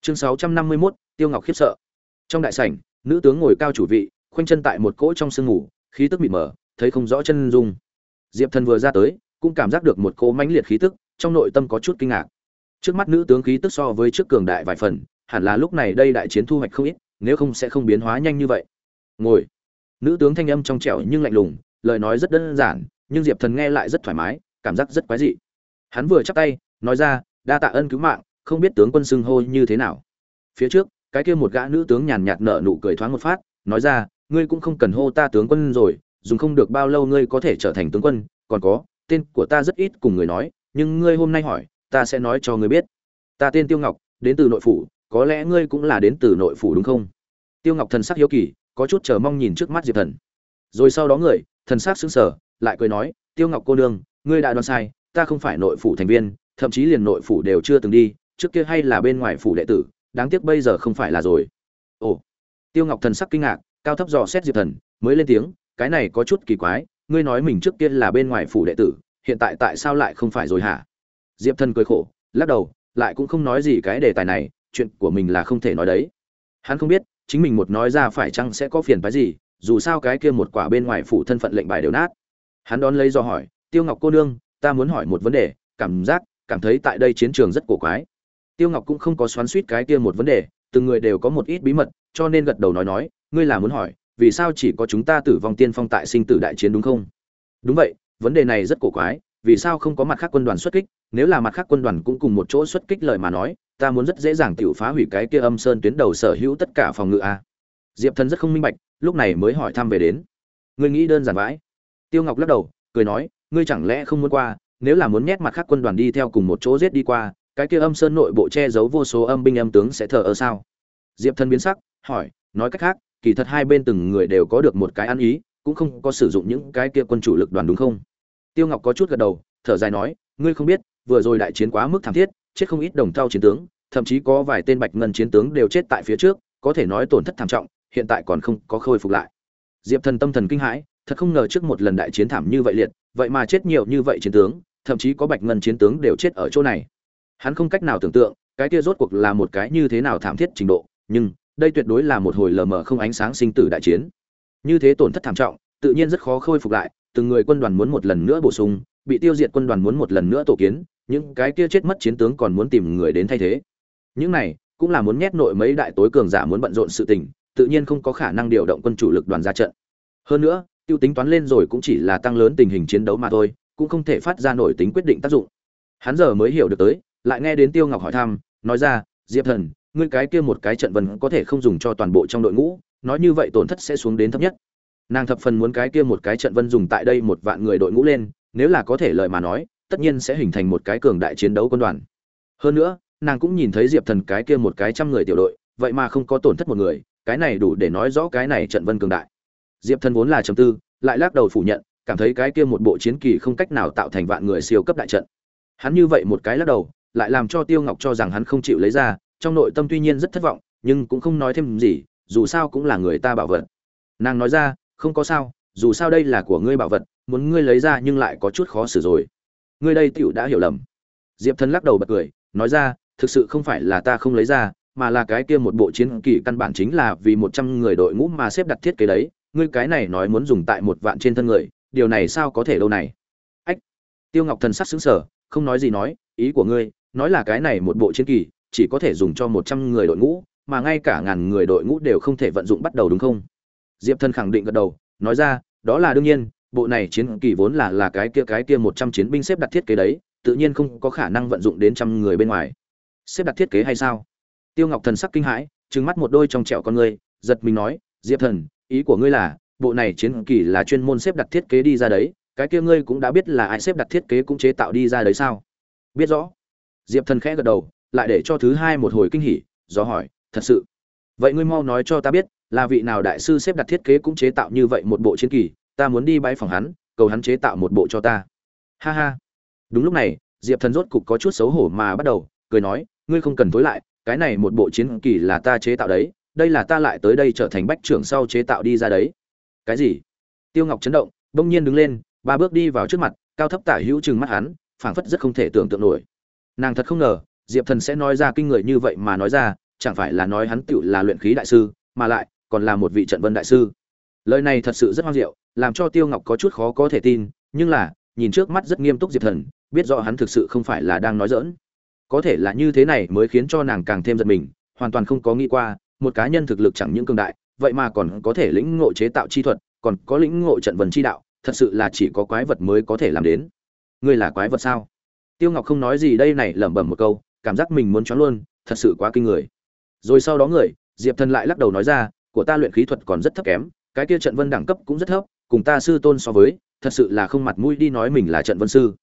Chương sáu trăm năm mươi 651, tiêu ngọc khiếp sợ. Trong đại sảnh nữ tướng ngồi cao chủ vị khoanh chân tại một cỗ trong sương ngủ khí tức mịt mờ thấy không rõ chân dung. Diệp thần vừa ra tới cũng cảm giác được một cỗ mãnh liệt khí tức, trong nội tâm có chút kinh ngạc. Trước mắt nữ tướng khí tức so với trước cường đại vài phần, hẳn là lúc này đây đại chiến thu hoạch không ít, nếu không sẽ không biến hóa nhanh như vậy. Ngồi. Nữ tướng thanh âm trong trẻo nhưng lạnh lùng, lời nói rất đơn giản, nhưng diệp thần nghe lại rất thoải mái, cảm giác rất quái dị. Hắn vừa chắp tay, nói ra, đa tạ ân cứu mạng, không biết tướng quân xưng hô như thế nào. Phía trước, cái kia một gã nữ tướng nhàn nhạt nở nụ cười thoáng một phát, nói ra, ngươi cũng không cần hô ta tướng quân rồi, dùng không được bao lâu ngươi có thể trở thành tướng quân, còn có tên của ta rất ít cùng người nói, nhưng ngươi hôm nay hỏi, ta sẽ nói cho ngươi biết. Ta tên tiêu ngọc, đến từ nội phủ, có lẽ ngươi cũng là đến từ nội phủ đúng không? Tiêu ngọc thần sắc hiếu kỳ, có chút chờ mong nhìn trước mắt diệp thần. Rồi sau đó người, thần sắc sững sờ, lại cười nói, tiêu ngọc cô nương, ngươi đã đoán sai, ta không phải nội phủ thành viên, thậm chí liền nội phủ đều chưa từng đi, trước kia hay là bên ngoài phủ đệ tử, đáng tiếc bây giờ không phải là rồi. Ồ. Tiêu ngọc thần sắc kinh ngạc, cao thấp dò xét diệp thần, mới lên tiếng, cái này có chút kỳ quái ngươi nói mình trước kia là bên ngoài phủ đệ tử, hiện tại tại sao lại không phải rồi hả? Diệp thần cười khổ, lắc đầu, lại cũng không nói gì cái đề tài này, chuyện của mình là không thể nói đấy. Hắn không biết, chính mình một nói ra phải chăng sẽ có phiền phái gì, dù sao cái kia một quả bên ngoài phủ thân phận lệnh bài đều nát. Hắn đón lấy do hỏi, tiêu ngọc cô nương, ta muốn hỏi một vấn đề, cảm giác, cảm thấy tại đây chiến trường rất cổ quái. Tiêu ngọc cũng không có xoắn suýt cái kia một vấn đề, từng người đều có một ít bí mật, cho nên gật đầu nói nói, ngươi là muốn hỏi vì sao chỉ có chúng ta tử vong tiên phong tại sinh tử đại chiến đúng không? Đúng vậy, vấn đề này rất cổ quái, vì sao không có mặt khác quân đoàn xuất kích? Nếu là mặt khác quân đoàn cũng cùng một chỗ xuất kích lời mà nói, ta muốn rất dễ dàng tự phá hủy cái kia âm sơn tuyến đầu sở hữu tất cả phòng ngự a. Diệp thần rất không minh bạch, lúc này mới hỏi thăm về đến. Ngươi nghĩ đơn giản vãi. Tiêu ngọc lắc đầu, cười nói, ngươi chẳng lẽ không muốn qua, nếu là muốn nhét mặt khác quân đoàn đi theo cùng một chỗ giết đi qua, cái kia âm sơn nội bộ che giấu vô số âm binh âm tướng sẽ thờ ơ sao? Diệp thần biến sắc, hỏi, nói cách khác kỳ thật hai bên từng người đều có được một cái ăn ý, cũng không có sử dụng những cái kia quân chủ lực đoàn đúng không? Tiêu ngọc có chút gật đầu, thở dài nói, ngươi không biết, vừa rồi đại chiến quá mức thảm thiết, chết không ít đồng thao chiến tướng, thậm chí có vài tên bạch ngân chiến tướng đều chết tại phía trước, có thể nói tổn thất thảm trọng, hiện tại còn không có khôi phục lại. Diệp thần tâm thần kinh hãi, thật không ngờ trước một lần đại chiến thảm như vậy liệt, vậy mà chết nhiều như vậy chiến tướng, thậm chí có bạch ngân chiến tướng đều chết ở chỗ này. Hắn không cách nào tưởng tượng, cái kia rốt cuộc là một cái như thế nào thảm thiết trình độ, nhưng đây tuyệt đối là một hồi lờ mờ không ánh sáng sinh tử đại chiến. Như thế tổn thất thảm trọng, tự nhiên rất khó khôi phục lại, từng người quân đoàn muốn một lần nữa bổ sung, bị tiêu diệt quân đoàn muốn một lần nữa tổ kiến, những cái kia chết mất chiến tướng còn muốn tìm người đến thay thế. Những này cũng là muốn nhét nội mấy đại tối cường giả muốn bận rộn sự tình, tự nhiên không có khả năng điều động quân chủ lực đoàn ra trận. Hơn nữa, tiêu tính toán lên rồi cũng chỉ là tăng lớn tình hình chiến đấu mà thôi, cũng không thể phát ra nổi tính quyết định tác dụng. Hắn giờ mới hiểu được tới, lại nghe đến tiêu ngọc hỏi thăm, nói ra, diệp thần ngươi cái kia một cái trận vân có thể không dùng cho toàn bộ trong đội ngũ, nói như vậy tổn thất sẽ xuống đến thấp nhất. Nàng thập phần muốn cái kia một cái trận vân dùng tại đây một vạn người đội ngũ lên, nếu là có thể lời mà nói, tất nhiên sẽ hình thành một cái cường đại chiến đấu quân đoàn. Hơn nữa, nàng cũng nhìn thấy diệp thần cái kia một cái trăm người tiểu đội, vậy mà không có tổn thất một người, cái này đủ để nói rõ cái này trận vân cường đại. Diệp thần vốn là trầm tư, lại lắc đầu phủ nhận, cảm thấy cái kia một bộ chiến kỳ không cách nào tạo thành vạn người siêu cấp đại trận. Hắn như vậy một cái lắc đầu, lại làm cho tiêu ngọc cho rằng hắn không chịu lấy ra trong nội tâm tuy nhiên rất thất vọng, nhưng cũng không nói thêm gì, dù sao cũng là người ta bảo vật. Nàng nói ra, không có sao, dù sao đây là của ngươi bảo vật, muốn ngươi lấy ra nhưng lại có chút khó xử rồi. Ngươi đây tựu đã hiểu lầm. Diệp thần lắc đầu bật cười, nói ra, thực sự không phải là ta không lấy ra, mà là cái kia một bộ chiến kỳ căn bản chính là vì một trăm người đội ngũ mà xếp đặt thiết kế đấy, ngươi cái này nói muốn dùng tại một vạn trên thân người, điều này sao có thể đâu này? Ách, tiêu ngọc thần sắc xứng sở không nói gì nói, ý của ngươi, nói là cái này một bộ chiến kỳ chỉ có thể dùng cho một trăm người đội ngũ, mà ngay cả ngàn người đội ngũ đều không thể vận dụng bắt đầu đúng không? Diệp thần khẳng định gật đầu, nói ra, đó là đương nhiên, bộ này chiến kỳ vốn là là cái kia cái kia một trăm chiến binh xếp đặt thiết kế đấy, tự nhiên không có khả năng vận dụng đến trăm người bên ngoài. Xếp đặt thiết kế hay sao? Tiêu ngọc thần sắc kinh hãi, trừng mắt một đôi trong trẻo con ngươi giật mình nói, diệp thần, ý của ngươi là, bộ này chiến kỳ là chuyên môn xếp đặt thiết kế đi ra đấy, cái kia ngươi cũng đã biết là ai xếp đặt thiết kế cũng chế tạo đi ra đấy sao? Biết rõ. Diệp thần khẽ gật đầu lại để cho thứ hai một hồi kinh hỉ, do hỏi, thật sự? Vậy ngươi mau nói cho ta biết, là vị nào đại sư xếp đặt thiết kế cũng chế tạo như vậy một bộ chiến kỳ, ta muốn đi bãi phòng hắn, cầu hắn chế tạo một bộ cho ta. Ha ha. Đúng lúc này, diệp thần rốt cục có chút xấu hổ mà bắt đầu, cười nói, ngươi không cần tối lại, cái này một bộ chiến kỳ là ta chế tạo đấy, đây là ta lại tới đây trở thành bách trưởng sau chế tạo đi ra đấy. Cái gì? Tiêu ngọc chấn động, bỗng nhiên đứng lên, ba bước đi vào trước mặt, cao thấp tả hữu chừng mắt hắn, phảng phất rất không thể tưởng tượng nổi. Nàng thật không ngờ diệp thần sẽ nói ra kinh người như vậy mà nói ra, chẳng phải là nói hắn tựu là luyện khí đại sư, mà lại còn là một vị trận vân đại sư. Lời này thật sự rất hoang diệu làm cho tiêu ngọc có chút khó có thể tin, nhưng là, nhìn trước mắt rất nghiêm túc diệp thần, biết rõ hắn thực sự không phải là đang nói dỡn có thể là như thế này mới khiến cho nàng càng thêm giật mình, hoàn toàn không có nghĩ qua, một cá nhân thực lực chẳng những cường đại, vậy mà còn có thể lĩnh ngộ chế tạo chi thuật, còn có lĩnh ngộ trận vần chi đạo, thật sự là chỉ có quái vật mới có thể làm đến. Ngươi là quái vật sao? Tiêu ngọc không nói gì, đây này lẩm bẩm một câu cảm giác mình muốn choáng luôn, thật sự quá kinh người. Rồi sau đó người, diệp thần lại lắc đầu nói ra, của ta luyện khí thuật còn rất thấp kém, cái kia trận vân đẳng cấp cũng rất thấp, cùng ta sư tôn so với, thật sự là không mặt mũi đi nói mình là trận vân sư.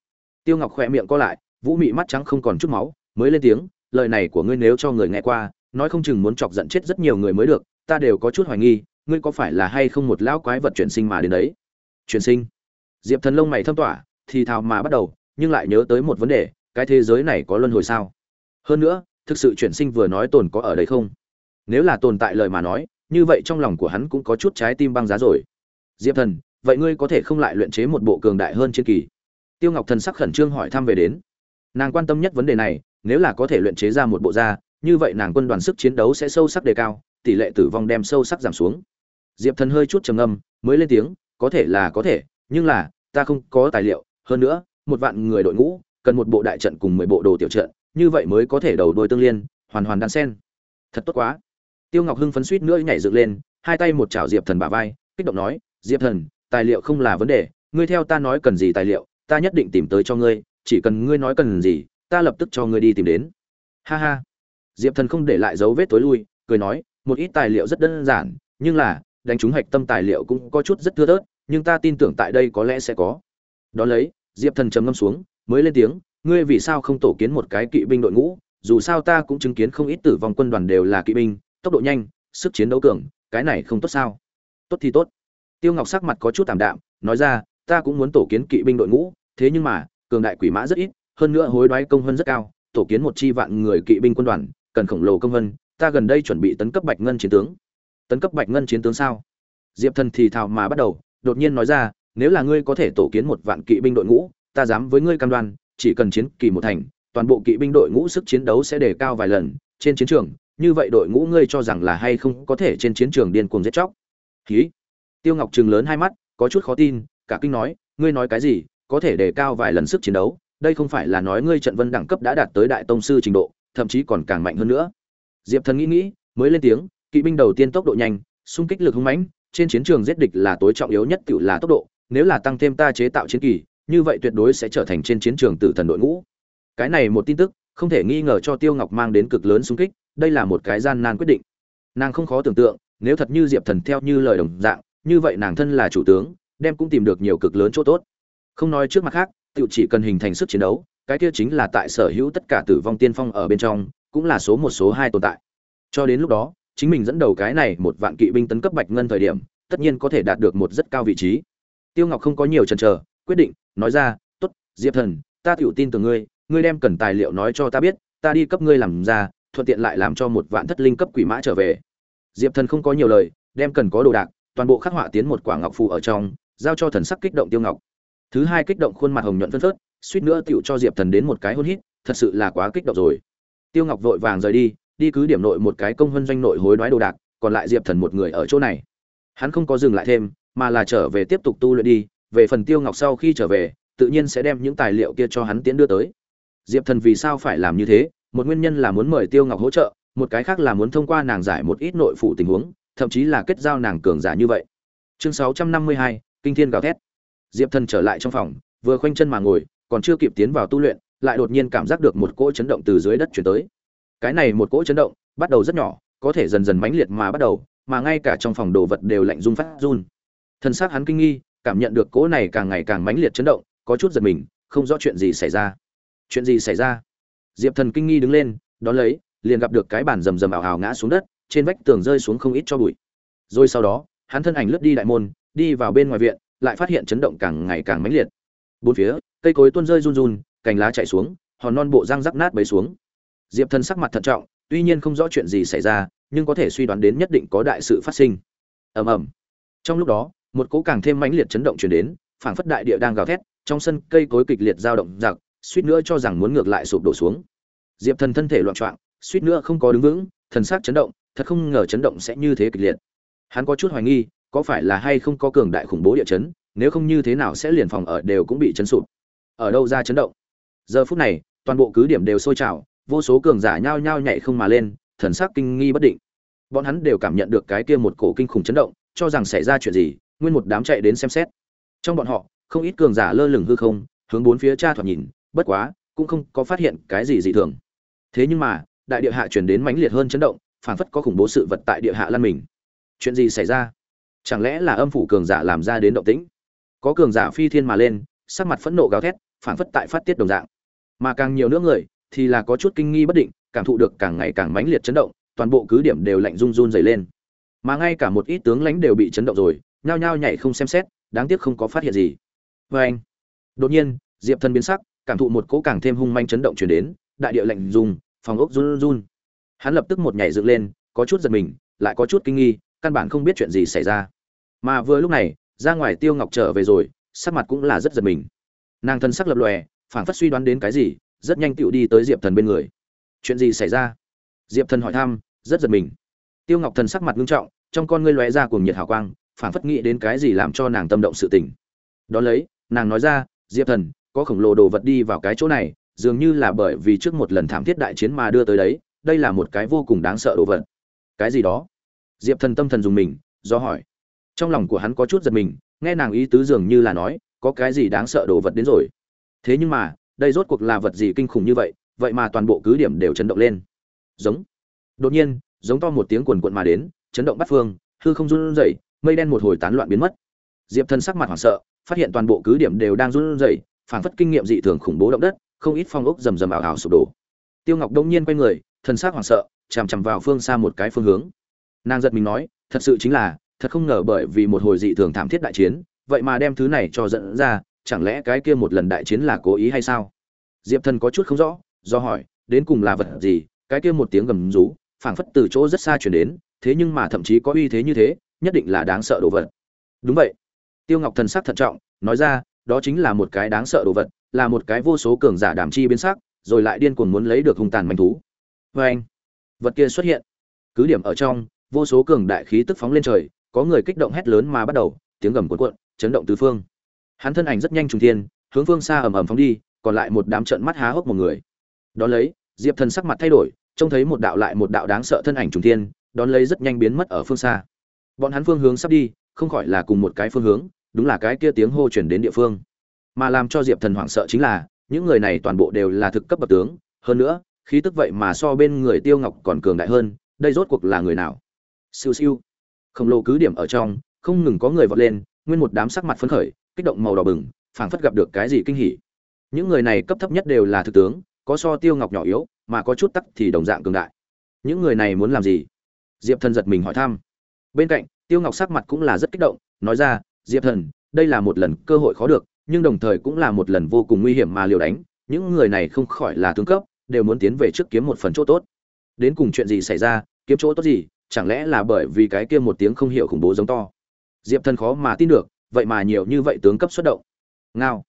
Tiêu ngọc khỏe miệng co lại, vũ mị mắt trắng không còn chút máu, mới lên tiếng, lời này của ngươi nếu cho người nghe qua, nói không chừng muốn chọc giận chết rất nhiều người mới được, ta đều có chút hoài nghi, ngươi có phải là hay không một lão quái vật chuyển sinh mà đến đấy? Chuyển sinh? Diệp thần lông mày thâm tỏa, thì thào mà bắt đầu, nhưng lại nhớ tới một vấn đề, cái thế giới này có luân hồi sao? Hơn nữa, thực sự chuyển sinh vừa nói tồn có ở đây không? Nếu là tồn tại lời mà nói, như vậy trong lòng của hắn cũng có chút trái tim băng giá rồi. Diệp thần, vậy ngươi có thể không lại luyện chế một bộ cường đại hơn chiến kỳ? Tiêu ngọc thần sắc khẩn trương hỏi thăm về đến. Nàng quan tâm nhất vấn đề này, nếu là có thể luyện chế ra một bộ da, như vậy nàng quân đoàn sức chiến đấu sẽ sâu sắc đề cao, tỷ lệ tử vong đem sâu sắc giảm xuống. Diệp thần hơi chút trầm ngâm, mới lên tiếng, có thể là có thể, nhưng là, ta không có tài liệu. Hơn nữa, một vạn người đội ngũ, cần một bộ đại trận cùng mười bộ đồ tiểu trận như vậy mới có thể đầu đuôi tương liên, hoàn hoàn đan sen. Thật tốt quá. Tiêu ngọc hưng phấn suýt nữa nhảy dựng lên, hai tay một chảo diệp thần bả vai, kích động nói, diệp thần, tài liệu không là vấn đề, ngươi theo ta nói cần gì tài liệu, ta nhất định tìm tới cho ngươi, chỉ cần ngươi nói cần gì, ta lập tức cho ngươi đi tìm đến. Ha ha. Diệp thần không để lại dấu vết tối lui, cười nói, một ít tài liệu rất đơn giản, nhưng là, đánh trúng hạch tâm tài liệu cũng có chút rất thưa thớt, nhưng ta tin tưởng tại đây có lẽ sẽ có. Đón lấy, diệp thần trầm ngâm xuống, mới lên tiếng ngươi vì sao không tổ kiến một cái kỵ binh đội ngũ? Dù sao ta cũng chứng kiến không ít tử vong quân đoàn đều là kỵ binh, tốc độ nhanh, sức chiến đấu cường, cái này không tốt sao? Tốt thì tốt. Tiêu ngọc sắc mặt có chút tạm đạm, nói ra, ta cũng muốn tổ kiến kỵ binh đội ngũ, thế nhưng mà, cường đại quỷ mã rất ít, hơn nữa hối đoái công hơn rất cao, tổ kiến một chi vạn người kỵ binh quân đoàn, cần khổng lồ công hơn, ta gần đây chuẩn bị tấn cấp bạch ngân chiến tướng. Tấn cấp bạch ngân chiến tướng sao? Diệp thần thì thào mà bắt đầu, đột nhiên nói ra, nếu là ngươi có thể tổ kiến một vạn kỵ binh đội ngũ, ta dám với ngươi cam đoan chỉ cần chiến kỳ một thành, toàn bộ kỵ binh đội ngũ sức chiến đấu sẽ đề cao vài lần trên chiến trường. Như vậy đội ngũ ngươi cho rằng là hay không có thể trên chiến trường điên cuồng giết chóc? Hí. tiêu ngọc trừng lớn hai mắt, có chút khó tin, cả kinh nói, ngươi nói cái gì, có thể đề cao vài lần sức chiến đấu? Đây không phải là nói ngươi trận vân đẳng cấp đã đạt tới đại tông sư trình độ, thậm chí còn càng mạnh hơn nữa. Diệp thần nghĩ nghĩ, mới lên tiếng, kỵ binh đầu tiên tốc độ nhanh, xung kích lực hung mãnh, trên chiến trường giết địch là tối trọng yếu nhất tự là tốc độ, nếu là tăng thêm ta chế tạo chiến kỳ như vậy tuyệt đối sẽ trở thành trên chiến trường tử thần đội ngũ. Cái này một tin tức, không thể nghi ngờ cho tiêu ngọc mang đến cực lớn xung kích, đây là một cái gian nan quyết định. Nàng không khó tưởng tượng, nếu thật như diệp thần theo như lời đồng dạng, như vậy nàng thân là chủ tướng, đem cũng tìm được nhiều cực lớn chỗ tốt. Không nói trước mặt khác, tiểu chỉ cần hình thành sức chiến đấu, cái kia chính là tại sở hữu tất cả tử vong tiên phong ở bên trong, cũng là số một số hai tồn tại. Cho đến lúc đó, chính mình dẫn đầu cái này một vạn kỵ binh tấn cấp bạch ngân thời điểm, tất nhiên có thể đạt được một rất cao vị trí. Tiêu ngọc không có nhiều chần chờ, quyết định nói ra, tốt, diệp thần, ta tiểu tin từ ngươi ngươi đem cần tài liệu nói cho ta biết, ta đi cấp ngươi làm ra, thuận tiện lại làm cho một vạn thất linh cấp quỷ mã trở về. Diệp thần không có nhiều lời, đem cần có đồ đạc, toàn bộ khắc họa tiến một quả ngọc phù ở trong, giao cho thần sắc kích động tiêu ngọc. Thứ hai kích động khuôn mặt hồng nhuận phân phớt, suýt nữa tựu cho diệp thần đến một cái hôn hít, thật sự là quá kích động rồi. Tiêu ngọc vội vàng rời đi đi cứ điểm nội một cái công vân doanh nội hối đoái đồ đạc, còn lại diệp thần một người ở chỗ này. Hắn không có dừng lại thêm, mà là trở về tiếp tục tu luyện đi về phần tiêu ngọc sau khi trở về, tự nhiên sẽ đem những tài liệu kia cho hắn tiến đưa tới. Diệp thần vì sao phải làm như thế? Một nguyên nhân là muốn mời tiêu ngọc hỗ trợ, một cái khác là muốn thông qua nàng giải một ít nội phụ tình huống, thậm chí là kết giao nàng cường giả như vậy. Chương sáu trăm năm mươi hai, kinh thiên gào thét. Diệp thần trở lại trong phòng, vừa khoanh chân mà ngồi, còn chưa kịp tiến vào tu luyện, lại đột nhiên cảm giác được một cỗ chấn động từ dưới đất chuyển tới. Cái này một cỗ chấn động, bắt đầu rất nhỏ, có thể dần dần mãnh liệt mà bắt đầu, mà ngay cả trong phòng đồ vật đều lạnh run phát run. Thân xác hắn kinh nghi cảm nhận được cỗ này càng ngày càng mãnh liệt chấn động, có chút giật mình, không rõ chuyện gì xảy ra. Chuyện gì xảy ra? Diệp thần kinh nghi đứng lên, đón lấy, liền gặp được cái bàn rầm rầm ảo ảo ngã xuống đất, trên vách tường rơi xuống không ít cho bụi. Rồi sau đó, hắn thân ảnh lướt đi đại môn, đi vào bên ngoài viện, lại phát hiện chấn động càng ngày càng mãnh liệt. Bốn phía, cây cối tuôn rơi run run, cành lá chạy xuống, hòn non bộ răng rắc nát bấy xuống. Diệp thần sắc mặt thận trọng, tuy nhiên không rõ chuyện gì xảy ra, nhưng có thể suy đoán đến nhất định có đại sự phát sinh. Ầm ầm. Trong lúc đó một cỗ càng thêm mãnh liệt chấn động truyền đến, phảng phất đại địa đang gào thét, trong sân cây cối kịch liệt dao động giặc, suýt nữa cho rằng muốn ngược lại sụp đổ xuống. Diệp thần thân thể loạn choạng, suýt nữa không có đứng vững, thần sắc chấn động, thật không ngờ chấn động sẽ như thế kịch liệt. Hắn có chút hoài nghi, có phải là hay không có cường đại khủng bố địa chấn, nếu không như thế nào sẽ liền phòng ở đều cũng bị chấn sụp. Ở đâu ra chấn động? Giờ phút này, toàn bộ cứ điểm đều sôi trào, vô số cường giả nhao nhao nhảy không mà lên, thần sắc kinh nghi bất định. Bọn hắn đều cảm nhận được cái kia một cổ kinh khủng chấn động, cho rằng xảy ra chuyện gì nguyên một đám chạy đến xem xét. Trong bọn họ, không ít cường giả lơ lửng hư không, hướng bốn phía cha thoạt nhìn, bất quá, cũng không có phát hiện cái gì dị thường. Thế nhưng mà, đại địa hạ chuyển đến mãnh liệt hơn chấn động, phảng phất có khủng bố sự vật tại địa hạ lan mình. Chuyện gì xảy ra? Chẳng lẽ là âm phủ cường giả làm ra đến động tĩnh? Có cường giả phi thiên mà lên, sắc mặt phẫn nộ gào thét, phảng phất tại phát tiết đồng dạng. Mà càng nhiều nữa người, thì là có chút kinh nghi bất định, cảm thụ được càng ngày càng mãnh liệt chấn động, toàn bộ cứ điểm đều lạnh run run dày lên. Mà ngay cả một ít tướng lãnh đều bị chấn động rồi nhao nhao nhảy không xem xét, đáng tiếc không có phát hiện gì. Vê anh, đột nhiên, diệp Thần biến sắc, cảm thụ một cỗ càng thêm hung manh chấn động chuyển đến, đại địa lạnh dùng phòng ốc run run. Hắn lập tức một nhảy dựng lên, có chút giật mình, lại có chút kinh nghi, căn bản không biết chuyện gì xảy ra. Mà vừa lúc này, ra ngoài tiêu ngọc trở về rồi, sắc mặt cũng là rất giật mình. Nàng thân sắc lập lòe, phảng phất suy đoán đến cái gì, rất nhanh tựu đi tới diệp thần bên người. Chuyện gì xảy ra? Diệp thần hỏi thăm, rất giật mình. Tiêu ngọc thần sắc mặt nghiêm trọng, trong con ngươi lóe ra cuồng nhiệt hào quang Phản phất nghĩ đến cái gì làm cho nàng tâm động sự tình. Đó lấy, nàng nói ra, diệp thần, có khổng lồ đồ vật đi vào cái chỗ này, dường như là bởi vì trước một lần thảm thiết đại chiến mà đưa tới đấy, đây là một cái vô cùng đáng sợ đồ vật. Cái gì đó? Diệp thần tâm thần dùng mình, do hỏi. Trong lòng của hắn có chút giật mình, nghe nàng ý tứ dường như là nói, có cái gì đáng sợ đồ vật đến rồi? Thế nhưng mà, đây rốt cuộc là vật gì kinh khủng như vậy vậy mà toàn bộ cứ điểm đều chấn động lên. Giống. Đột nhiên, giống to một tiếng quần quận mà đến, chấn động bắt phương, hư không run rẩy mây đen một hồi tán loạn biến mất. Diệp thần sắc mặt hoảng sợ, phát hiện toàn bộ cứ điểm đều đang run rẩy, phảng phất kinh nghiệm dị thường khủng bố động đất, không ít phong ốc rầm rầm ảo ảo sụp đổ. Tiêu ngọc đông nhiên quay người, thần sắc hoảng sợ, chằm chằm vào phương xa một cái phương hướng. Nàng giật mình nói, thật sự chính là, thật không ngờ bởi vì một hồi dị thường thảm thiết đại chiến, vậy mà đem thứ này cho dẫn ra, chẳng lẽ cái kia một lần đại chiến là cố ý hay sao? Diệp thần có chút không rõ, do hỏi, đến cùng là vật gì? Cái kia một tiếng gầm rú, phảng phất từ chỗ rất xa chuyển đến, thế nhưng mà thậm chí có uy thế như thế nhất định là đáng sợ đồ vật. Đúng vậy. Tiêu ngọc thần sắc thận trọng, nói ra, đó chính là một cái đáng sợ đồ vật, là một cái vô số cường giả đảm chi biến sắc, rồi lại điên cuồng muốn lấy được hung tàn manh thú. Vê anh, vật kia xuất hiện. Cứ điểm ở trong, vô số cường đại khí tức phóng lên trời, có người kích động hét lớn mà bắt đầu, tiếng gầm cuộn cuộn, chấn động tứ phương. Hắn thân ảnh rất nhanh trùng thiên, hướng phương xa ầm ầm phóng đi, còn lại một đám trận mắt há hốc một người. Đón lấy, diệp thần sắc mặt thay đổi, trông thấy một đạo lại một đạo đáng sợ thân ảnh trùng thiên, đón lấy rất nhanh biến mất ở phương xa bọn hắn phương hướng sắp đi, không khỏi là cùng một cái phương hướng, đúng là cái kia tiếng hô chuyển đến địa phương. Mà làm cho diệp thần hoảng sợ chính là, những người này toàn bộ đều là thực cấp bậc tướng, hơn nữa, khí tức vậy mà so bên người tiêu ngọc còn cường đại hơn, đây rốt cuộc là người nào? Siêu siêu. Khổng lồ cứ điểm ở trong, không ngừng có người vọt lên, nguyên một đám sắc mặt phấn khởi, kích động màu đỏ bừng, phảng phất gặp được cái gì kinh hỉ. Những người này cấp thấp nhất đều là thực tướng, có so tiêu ngọc nhỏ yếu, mà có chút tắc thì đồng dạng cường đại. Những người này muốn làm gì? Diệp thần giật mình hỏi thăm bên cạnh, tiêu ngọc sắc mặt cũng là rất kích động, nói ra, diệp thần, đây là một lần cơ hội khó được, nhưng đồng thời cũng là một lần vô cùng nguy hiểm mà liều đánh, những người này không khỏi là tướng cấp, đều muốn tiến về trước kiếm một phần chỗ tốt. Đến cùng chuyện gì xảy ra, kiếm chỗ tốt gì, chẳng lẽ là bởi vì cái kia một tiếng không hiểu khủng bố giống to? Diệp thần khó mà tin được, vậy mà nhiều như vậy tướng cấp xuất động. Ngao.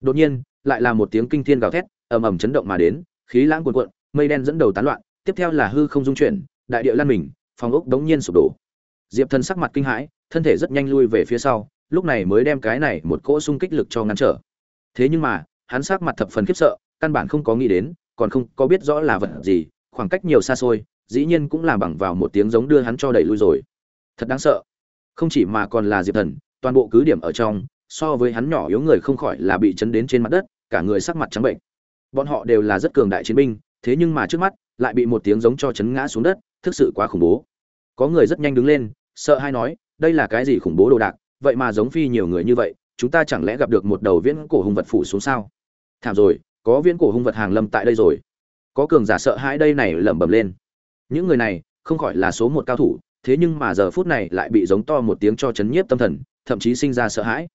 Đột nhiên, lại là một tiếng kinh thiên gào thét, ầm ầm chấn động mà đến, khí lãng cuồn cuộn, mây đen dẫn đầu tán loạn, tiếp theo là hư không dung chuyển, đại địa lan mình, phòng ốc đống nhiên sụp đổ diệp thần sắc mặt kinh hãi, thân thể rất nhanh lui về phía sau, lúc này mới đem cái này một cỗ xung kích lực cho ngăn trở. Thế nhưng mà, hắn sắc mặt thập phần khiếp sợ, căn bản không có nghĩ đến, còn không có biết rõ là vật gì, khoảng cách nhiều xa xôi, dĩ nhiên cũng làm bằng vào một tiếng giống đưa hắn cho đẩy lui rồi. Thật đáng sợ. Không chỉ mà còn là diệp thần, toàn bộ cứ điểm ở trong, so với hắn nhỏ yếu người không khỏi là bị chấn đến trên mặt đất, cả người sắc mặt trắng bệnh. Bọn họ đều là rất cường đại chiến binh, thế nhưng mà trước mắt, lại bị một tiếng giống cho chấn ngã xuống đất, thực sự quá khủng bố có người rất nhanh đứng lên, sợ hay nói, đây là cái gì khủng bố đồ đạc, vậy mà giống phi nhiều người như vậy, chúng ta chẳng lẽ gặp được một đầu viễn cổ hung vật phủ xuống sao? Thảm rồi, có viễn cổ hung vật hàng lâm tại đây rồi. Có cường giả sợ hãi đây này lẩm bẩm lên. Những người này, không khỏi là số một cao thủ, thế nhưng mà giờ phút này lại bị giống to một tiếng cho chấn nhiếp tâm thần, thậm chí sinh ra sợ hãi.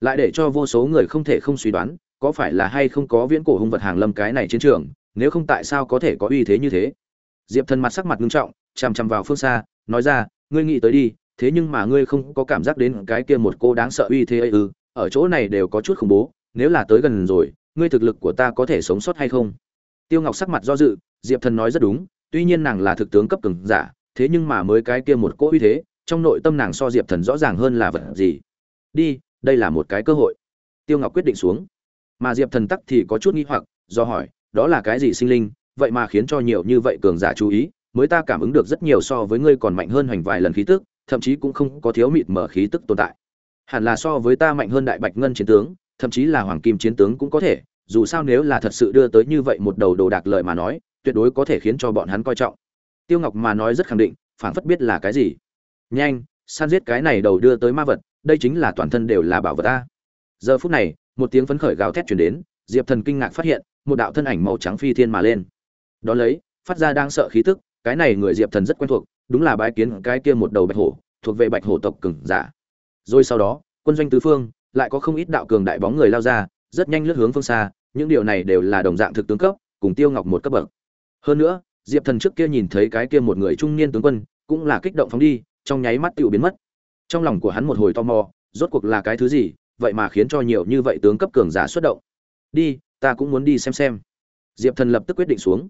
Lại để cho vô số người không thể không suy đoán, có phải là hay không có viễn cổ hung vật hàng lâm cái này chiến trường, nếu không tại sao có thể có uy thế như thế? Diệp thần mặt sắc mặt nghiêm trọng, chằm chằm vào phương xa nói ra, ngươi nghĩ tới đi, thế nhưng mà ngươi không có cảm giác đến cái kia một cô đáng sợ uy thế ấy ư, ở chỗ này đều có chút khủng bố, nếu là tới gần rồi, ngươi thực lực của ta có thể sống sót hay không? Tiêu ngọc sắc mặt do dự, diệp thần nói rất đúng, tuy nhiên nàng là thực tướng cấp cường giả, thế nhưng mà mới cái kia một cỗ uy thế, trong nội tâm nàng so diệp thần rõ ràng hơn là vật gì. Đi, đây là một cái cơ hội. Tiêu ngọc quyết định xuống. Mà diệp thần tắc thì có chút nghi hoặc, do hỏi, đó là cái gì sinh linh? Vậy mà khiến cho nhiều như vậy cường giả chú ý mới ta cảm ứng được rất nhiều so với ngươi còn mạnh hơn hoành vài lần khí tức, thậm chí cũng không có thiếu mịt mở khí tức tồn tại. Hẳn là so với ta mạnh hơn đại bạch ngân chiến tướng, thậm chí là hoàng kim chiến tướng cũng có thể, dù sao nếu là thật sự đưa tới như vậy một đầu đồ đạc lợi mà nói, tuyệt đối có thể khiến cho bọn hắn coi trọng. Tiêu ngọc mà nói rất khẳng định phản phất biết là cái gì. Nhanh san giết cái này đầu đưa tới ma vật, đây chính là toàn thân đều là bảo vật ta. Giờ phút này, một tiếng phấn khởi gào thét truyền đến, diệp thần kinh ngạc phát hiện, một đạo thân ảnh màu trắng phi thiên mà lên. Đó lấy, phát ra đang sợ khí tức cái này người diệp thần rất quen thuộc, đúng là bái kiến cái kia một đầu bạch hổ, thuộc về bạch hổ tộc cừng giả. Rồi sau đó, quân doanh tứ phương, lại có không ít đạo cường đại bóng người lao ra, rất nhanh lướt hướng phương xa, những điều này đều là đồng dạng thực tướng cấp, cùng tiêu ngọc một cấp bậc. Hơn nữa, diệp thần trước kia nhìn thấy cái kia một người trung niên tướng quân, cũng là kích động phóng đi, trong nháy mắt tựu biến mất. Trong lòng của hắn một hồi tò mò, rốt cuộc là cái thứ gì, vậy mà khiến cho nhiều như vậy tướng cấp cường giả xuất động. Đi, ta cũng muốn đi xem xem. Diệp thần lập tức quyết định xuống.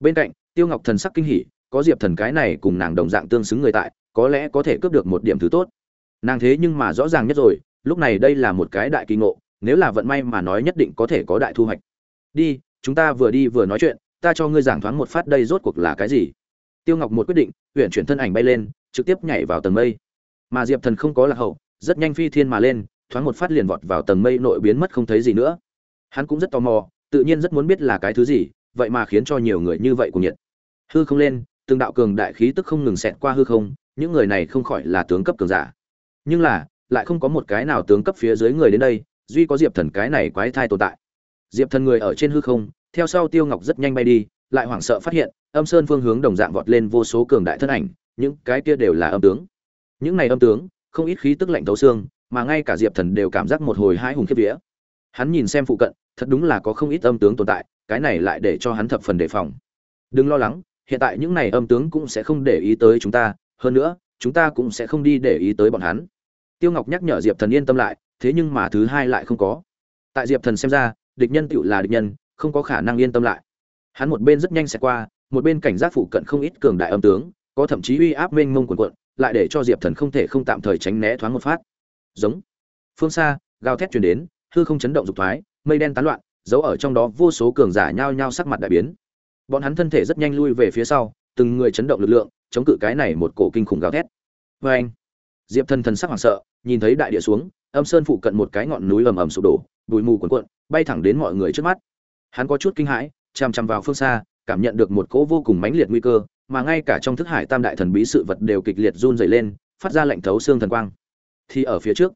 Bên cạnh tiêu ngọc thần sắc kinh hỉ, có diệp thần cái này cùng nàng đồng dạng tương xứng người tại, có lẽ có thể cướp được một điểm thứ tốt. Nàng thế nhưng mà rõ ràng nhất rồi, lúc này đây là một cái đại kỳ ngộ, nếu là vận may mà nói nhất định có thể có đại thu hoạch. Đi, chúng ta vừa đi vừa nói chuyện, ta cho ngươi giảng thoáng một phát đây rốt cuộc là cái gì? Tiêu ngọc một quyết định huyện chuyển thân ảnh bay lên, trực tiếp nhảy vào tầng mây. Mà diệp thần không có lạc hậu, rất nhanh phi thiên mà lên, thoáng một phát liền vọt vào tầng mây nội biến mất không thấy gì nữa. Hắn cũng rất tò mò, tự nhiên rất muốn biết là cái thứ gì, vậy mà khiến cho nhiều người như vậy cùng nhiệt hư không lên, từng đạo cường đại khí tức không ngừng xẹt qua hư không, những người này không khỏi là tướng cấp cường giả. Nhưng là, lại không có một cái nào tướng cấp phía dưới người đến đây, duy có diệp thần cái này quái thai tồn tại. Diệp thần người ở trên hư không, theo sau tiêu ngọc rất nhanh bay đi, lại hoảng sợ phát hiện, âm sơn phương hướng đồng dạng vọt lên vô số cường đại thân ảnh, những cái kia đều là âm tướng. Những này âm tướng, không ít khí tức lạnh thấu xương, mà ngay cả diệp thần đều cảm giác một hồi hai hùng kiếp vía. Hắn nhìn xem phụ cận, thật đúng là có không ít âm tướng tồn tại, cái này lại để cho hắn thập phần đề phòng. Đừng lo lắng hiện tại những này âm tướng cũng sẽ không để ý tới chúng ta, hơn nữa, chúng ta cũng sẽ không đi để ý tới bọn hắn. Tiêu ngọc nhắc nhở diệp thần yên tâm lại, thế nhưng mà thứ hai lại không có. Tại diệp thần xem ra, địch nhân tựu là địch nhân, không có khả năng yên tâm lại. Hắn một bên rất nhanh sẽ qua, một bên cảnh giác phụ cận không ít cường đại âm tướng, có thậm chí uy áp mênh mông quần quận lại để cho diệp thần không thể không tạm thời tránh né thoáng một phát. Giống. Phương xa, gào thét truyền đến, hư không chấn động dục thoái, mây đen tán loạn giấu ở trong đó vô số cường giả nhao nhao sắc mặt đại biến bọn hắn thân thể rất nhanh lui về phía sau từng người chấn động lực lượng chống cự cái này một cổ kinh khủng gào thét. Vê anh diệp thần thần sắc hoảng sợ nhìn thấy đại địa xuống âm sơn phụ cận một cái ngọn núi ầm ầm sụp đổ bụi mù cuồn cuộn bay thẳng đến mọi người trước mắt. Hắn có chút kinh hãi chằm chằm vào phương xa cảm nhận được một cỗ vô cùng mãnh liệt nguy cơ mà ngay cả trong thức hải tam đại thần bí sự vật đều kịch liệt run rẩy lên phát ra lệnh thấu xương thần quang. Thì ở phía trước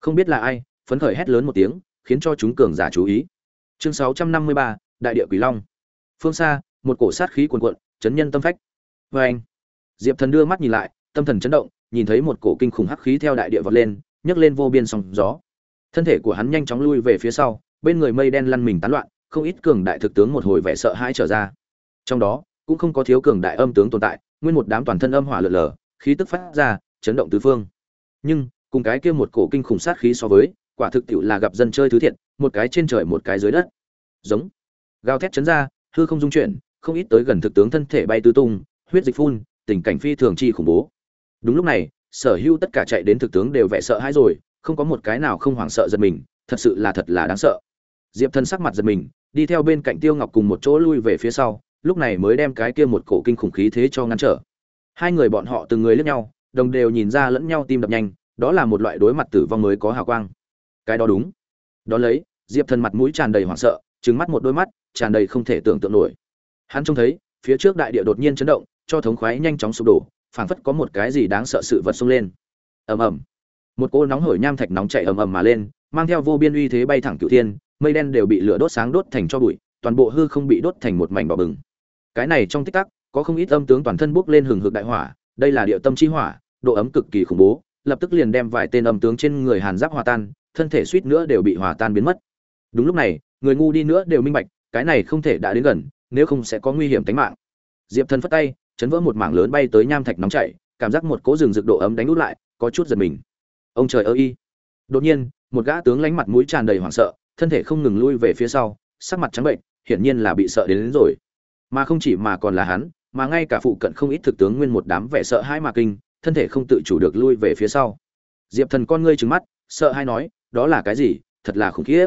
không biết là ai phấn khởi hét lớn một tiếng khiến cho chúng cường giả chú ý. Chương 653, đại địa quỷ long. Phương xa một cổ sát khí cuồn cuộn, chấn nhân tâm phách. Và anh, diệp thần đưa mắt nhìn lại, tâm thần chấn động, nhìn thấy một cổ kinh khủng hắc khí theo đại địa vọt lên, nhấc lên vô biên sóng gió. Thân thể của hắn nhanh chóng lui về phía sau, bên người mây đen lăn mình tán loạn, không ít cường đại thực tướng một hồi vẻ sợ hãi trở ra. Trong đó, cũng không có thiếu cường đại âm tướng tồn tại, nguyên một đám toàn thân âm hỏa lở lở khí tức phát ra, chấn động tứ phương. Nhưng, cùng cái kia một cổ kinh khủng sát khí so với, quả thực tiệu là gặp dân chơi thứ thiện một cái trên trời một cái dưới đất. Giống. Gào thét chấn ra, hư không dung chuyển không ít tới gần thực tướng thân thể bay tứ tung, huyết dịch phun, tình cảnh phi thường chi khủng bố. Đúng lúc này, sở hữu tất cả chạy đến thực tướng đều vẻ sợ hãi rồi, không có một cái nào không hoảng sợ giật mình, thật sự là thật là đáng sợ. Diệp thần sắc mặt giật mình, đi theo bên cạnh tiêu ngọc cùng một chỗ lui về phía sau, lúc này mới đem cái kia một cổ kinh khủng khí thế cho ngăn trở. Hai người bọn họ từng người lướt nhau, đồng đều nhìn ra lẫn nhau tim đập nhanh, đó là một loại đối mặt tử vong mới có hào quang. Cái đó đúng. Đó lấy, diệp thần mặt mũi tràn đầy hoảng sợ, trừng mắt một đôi mắt, tràn đầy không thể tưởng tượng nổi hắn trông thấy, phía trước đại địa đột nhiên chấn động, cho thống khoái nhanh chóng sụp đổ, phảng phất có một cái gì đáng sợ sự vật xông lên. Ầm ầm. Một cô nóng hổi nham thạch nóng chạy ầm ầm mà lên, mang theo vô biên uy thế bay thẳng cửu thiên, mây đen đều bị lửa đốt sáng đốt thành cho bụi, toàn bộ hư không bị đốt thành một mảnh bỏ bừng. Cái này trong tích tắc, có không ít âm tướng toàn thân bốc lên hừng hực đại hỏa, đây là địa tâm chi hỏa, độ ấm cực kỳ khủng bố, lập tức liền đem vài tên âm tướng trên người hàn giáp hòa tan, thân thể suýt nữa đều bị hòa tan biến mất. Đúng lúc này, người ngu đi nữa đều minh bạch, cái này không thể đã đến gần nếu không sẽ có nguy hiểm tính mạng. Diệp thần phất tay chấn vỡ một mảng lớn bay tới nham thạch nóng chảy cảm giác một cỗ rừng rực độ ấm đánh út lại có chút giật mình. Ông trời ơi! Đột nhiên một gã tướng lánh mặt mũi tràn đầy hoảng sợ thân thể không ngừng lui về phía sau sắc mặt trắng bệnh hiển nhiên là bị sợ đến, đến rồi. Mà không chỉ mà còn là hắn mà ngay cả phụ cận không ít thực tướng nguyên một đám vẻ sợ hãi mà kinh thân thể không tự chủ được lui về phía sau. Diệp thần con ngươi trừng mắt sợ hãi nói đó là cái gì? Thật là khủng khiếp.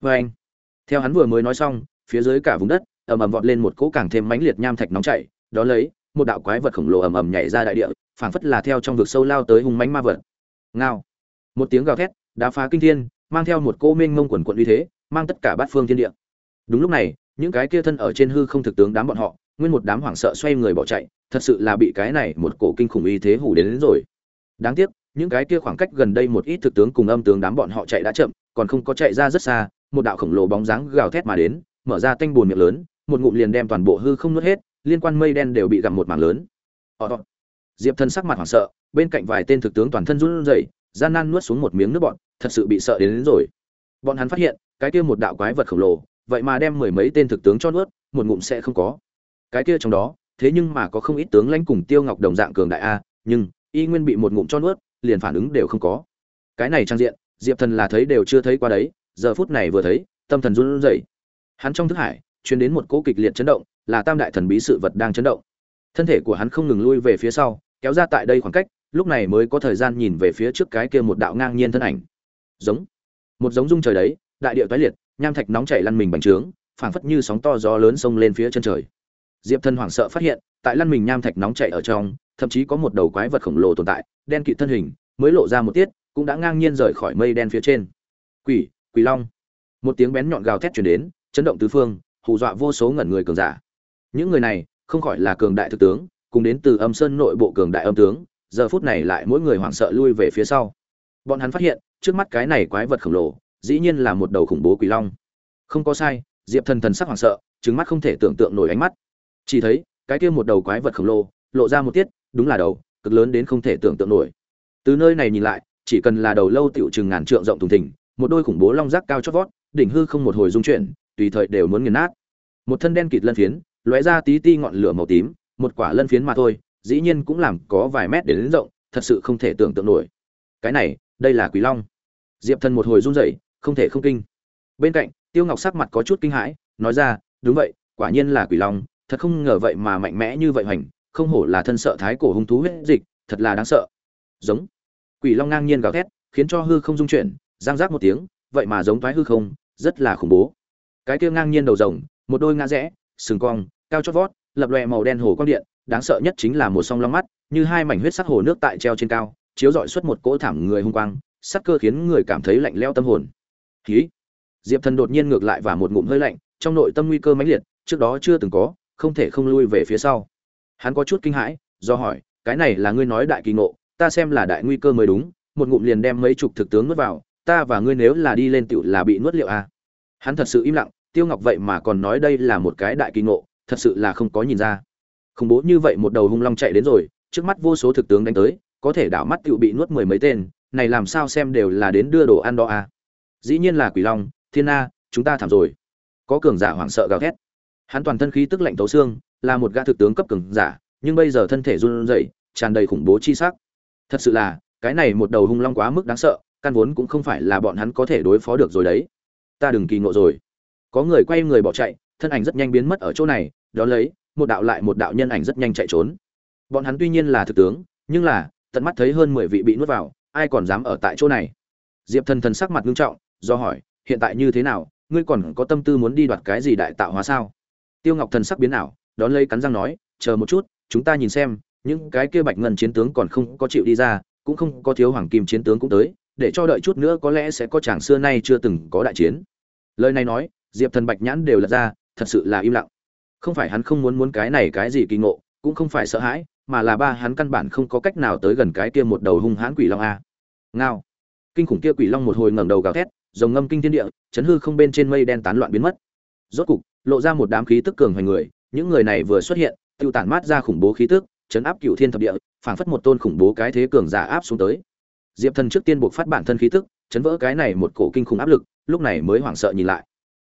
Và anh theo hắn vừa mới nói xong phía dưới cả vùng đất ầm ầm vọt lên một cỗ càng thêm mãnh liệt nham thạch nóng chảy. Đó lấy một đạo quái vật khổng lồ ầm ầm nhảy ra đại địa phảng phất là theo trong vực sâu lao tới hung mãnh ma vật. Ngao. Một tiếng gào thét đá phá kinh thiên mang theo một cô mênh mông quần quận uy thế mang tất cả bát phương thiên địa. Đúng lúc này những cái kia thân ở trên hư không thực tướng đám bọn họ nguyên một đám hoảng sợ xoay người bỏ chạy thật sự là bị cái này một cổ kinh khủng uy thế hủ đến, đến rồi. Đáng tiếc những cái kia khoảng cách gần đây một ít thực tướng cùng âm tướng đám bọn họ chạy đã chậm còn không có chạy ra rất xa một đạo khổng lồ bóng dáng gào thét mà đến mở ra tanh buồn miệng lớn một ngụm liền đem toàn bộ hư không nuốt hết liên quan mây đen đều bị gặm một mảng lớn. Ọ, diệp Thần sắc mặt hoảng sợ bên cạnh vài tên thực tướng toàn thân run rẩy gian nan nuốt xuống một miếng nước bọn thật sự bị sợ đến, đến rồi. Bọn hắn phát hiện cái kia một đạo quái vật khổng lồ vậy mà đem mười mấy tên thực tướng cho nuốt một ngụm sẽ không có. Cái kia trong đó thế nhưng mà có không ít tướng lãnh cùng tiêu ngọc đồng dạng cường đại a nhưng y nguyên bị một ngụm cho nuốt liền phản ứng đều không có. Cái này trang diện diệp thần là thấy đều chưa thấy qua đấy giờ phút này vừa thấy tâm thần run rẩy. Hắn trong thức hải truyền đến một cỗ kịch liệt chấn động, là tam đại thần bí sự vật đang chấn động. Thân thể của hắn không ngừng lui về phía sau, kéo ra tại đây khoảng cách, lúc này mới có thời gian nhìn về phía trước cái kia một đạo ngang nhiên thân ảnh. Giống. Một giống rung trời đấy, đại địa toái liệt, nham thạch nóng chảy lăn mình bành trướng, phảng phất như sóng to gió lớn sông lên phía chân trời. Diệp thân hoảng sợ phát hiện, tại lăn mình nham thạch nóng chảy ở trong, thậm chí có một đầu quái vật khổng lồ tồn tại, đen kịt thân hình, mới lộ ra một tiết, cũng đã ngang nhiên rời khỏi mây đen phía trên. Quỷ quỷ long. Một tiếng bén nhọn gào thét truyền đến, chấn động tứ phương hù dọa vô số ngẩn người cường giả. Những người này không khỏi là cường đại thực tướng, cùng đến từ âm sơn nội bộ cường đại âm tướng, giờ phút này lại mỗi người hoảng sợ lui về phía sau. Bọn hắn phát hiện, trước mắt cái này quái vật khổng lồ, dĩ nhiên là một đầu khủng bố quỷ long. Không có sai, diệp thần thần sắc hoảng sợ trứng mắt không thể tưởng tượng nổi ánh mắt. Chỉ thấy, cái kia một đầu quái vật khổng lồ, lộ ra một tiết, đúng là đầu, cực lớn đến không thể tưởng tượng nổi. Từ nơi này nhìn lại, chỉ cần là đầu lâu tiểu chừng ngàn trượng rộng thùng thình, một đôi khủng bố long giác cao chót vót, đỉnh hư không một hồi dung chuyển tùy thời đều muốn nghiền nát. Một thân đen kịt lân phiến lóe ra tí ti ngọn lửa màu tím một quả lân phiến mà thôi dĩ nhiên cũng làm có vài mét đến, đến rộng thật sự không thể tưởng tượng nổi. Cái này đây là quỷ long. Diệp thần một hồi run rẩy không thể không kinh. Bên cạnh tiêu ngọc sắc mặt có chút kinh hãi nói ra đúng vậy quả nhiên là quỷ long thật không ngờ vậy mà mạnh mẽ như vậy hoành không hổ là thân sợ thái cổ hung thú huyết dịch thật là đáng sợ. Giống. Quỷ long ngang nhiên gào thét khiến cho hư không dung chuyển giang giác một tiếng vậy mà giống thoái hư không rất là khủng bố cái kia ngang nhiên đầu rồng, một đôi ngã rẽ, sừng cong, cao chót vót, lập lòe màu đen hồ quang điện, đáng sợ nhất chính là một song long mắt, như hai mảnh huyết sắc hồ nước tại treo trên cao, chiếu rọi xuất một cỗ thảm người hung quang, sắc cơ khiến người cảm thấy lạnh lẽo tâm hồn. Khí diệp thần đột nhiên ngược lại và một ngụm hơi lạnh, trong nội tâm nguy cơ mãnh liệt, trước đó chưa từng có, không thể không lui về phía sau. Hắn có chút kinh hãi, do hỏi, cái này là ngươi nói đại kỳ ngộ, ta xem là đại nguy cơ mới đúng, một ngụm liền đem mấy chục thực tướng nuốt vào, ta và ngươi nếu là đi lên tựu là bị nuốt liệu à hắn thật sự im lặng, tiêu ngọc vậy mà còn nói đây là một cái đại kỳ ngộ, thật sự là không có nhìn ra. Khủng bố như vậy một đầu hung long chạy đến rồi, trước mắt vô số thực tướng đánh tới, có thể đảo mắt tựu bị nuốt mười mấy tên, này làm sao xem đều là đến đưa đồ ăn đó à. dĩ nhiên là quỷ long, thiên na, chúng ta thảm rồi. Có cường giả hoảng sợ gào thét. Hắn toàn thân khí tức lạnh tấu xương, là một gã thực tướng cấp cường giả, nhưng bây giờ thân thể run rẩy, tràn đầy khủng bố chi sắc. Thật sự là, cái này một đầu hung long quá mức đáng sợ, căn vốn cũng không phải là bọn hắn có thể đối phó được rồi đấy ta đừng kỳ ngộ rồi. Có người quay người bỏ chạy, thân ảnh rất nhanh biến mất ở chỗ này, đó lấy, một đạo lại một đạo nhân ảnh rất nhanh chạy trốn. Bọn hắn tuy nhiên là thực tướng, nhưng là, tận mắt thấy hơn mười vị bị nuốt vào, ai còn dám ở tại chỗ này? Diệp thần thần sắc mặt nghiêm trọng, do hỏi, hiện tại như thế nào, ngươi còn có tâm tư muốn đi đoạt cái gì đại tạo hóa sao? Tiêu ngọc thần sắc biến ảo, đón lấy cắn răng nói, chờ một chút, chúng ta nhìn xem, những cái kia bạch ngân chiến tướng còn không có chịu đi ra, cũng không có thiếu hoàng kim chiến tướng cũng tới để cho đợi chút nữa có lẽ sẽ có chàng xưa nay chưa từng có đại chiến. Lời này nói, diệp thần bạch nhãn đều lật ra, thật sự là im lặng. Không phải hắn không muốn muốn cái này cái gì kỳ ngộ, cũng không phải sợ hãi, mà là ba hắn căn bản không có cách nào tới gần cái kia một đầu hung hãn quỷ long a. Ngao. Kinh khủng kia quỷ long một hồi ngẩng đầu gào thét, rồng ngâm kinh thiên địa, chấn hư không bên trên mây đen tán loạn biến mất. Rốt cục, lộ ra một đám khí tức cường hoành người, những người này vừa xuất hiện, tiêu tản mát ra khủng bố khí tức, chấn áp cựu thiên thập địa, phảng phất một tôn khủng bố cái thế cường giả áp xuống tới diệp thần trước tiên buộc phát bản thân khí tức, chấn vỡ cái này một cổ kinh khủng áp lực, lúc này mới hoảng sợ nhìn lại.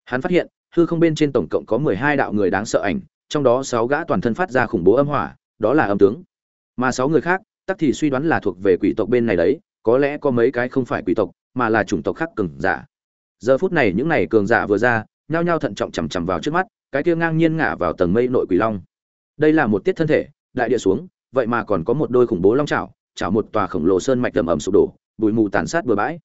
Hắn phát hiện, hư không bên trên tổng cộng có mười hai đạo người đáng sợ ảnh, trong đó sáu gã toàn thân phát ra khủng bố âm hỏa, đó là âm tướng. Mà sáu người khác, tắc thì suy đoán là thuộc về quỷ tộc bên này đấy, có lẽ có mấy cái không phải quỷ tộc, mà là chủng tộc khác cường giả. Giờ phút này những này cường giả vừa ra, nhao nhao thận trọng chằm chằm vào trước mắt, cái kia ngang nhiên ngả vào tầng mây nội quỷ long. Đây là một tiết thân thể, đại địa xuống, vậy mà còn có một đôi khủng bố long chảo chảo một tòa khổng lồ sơn mạch tầm ẩm sụp đổ, bụi mù tàn sát bừa bãi.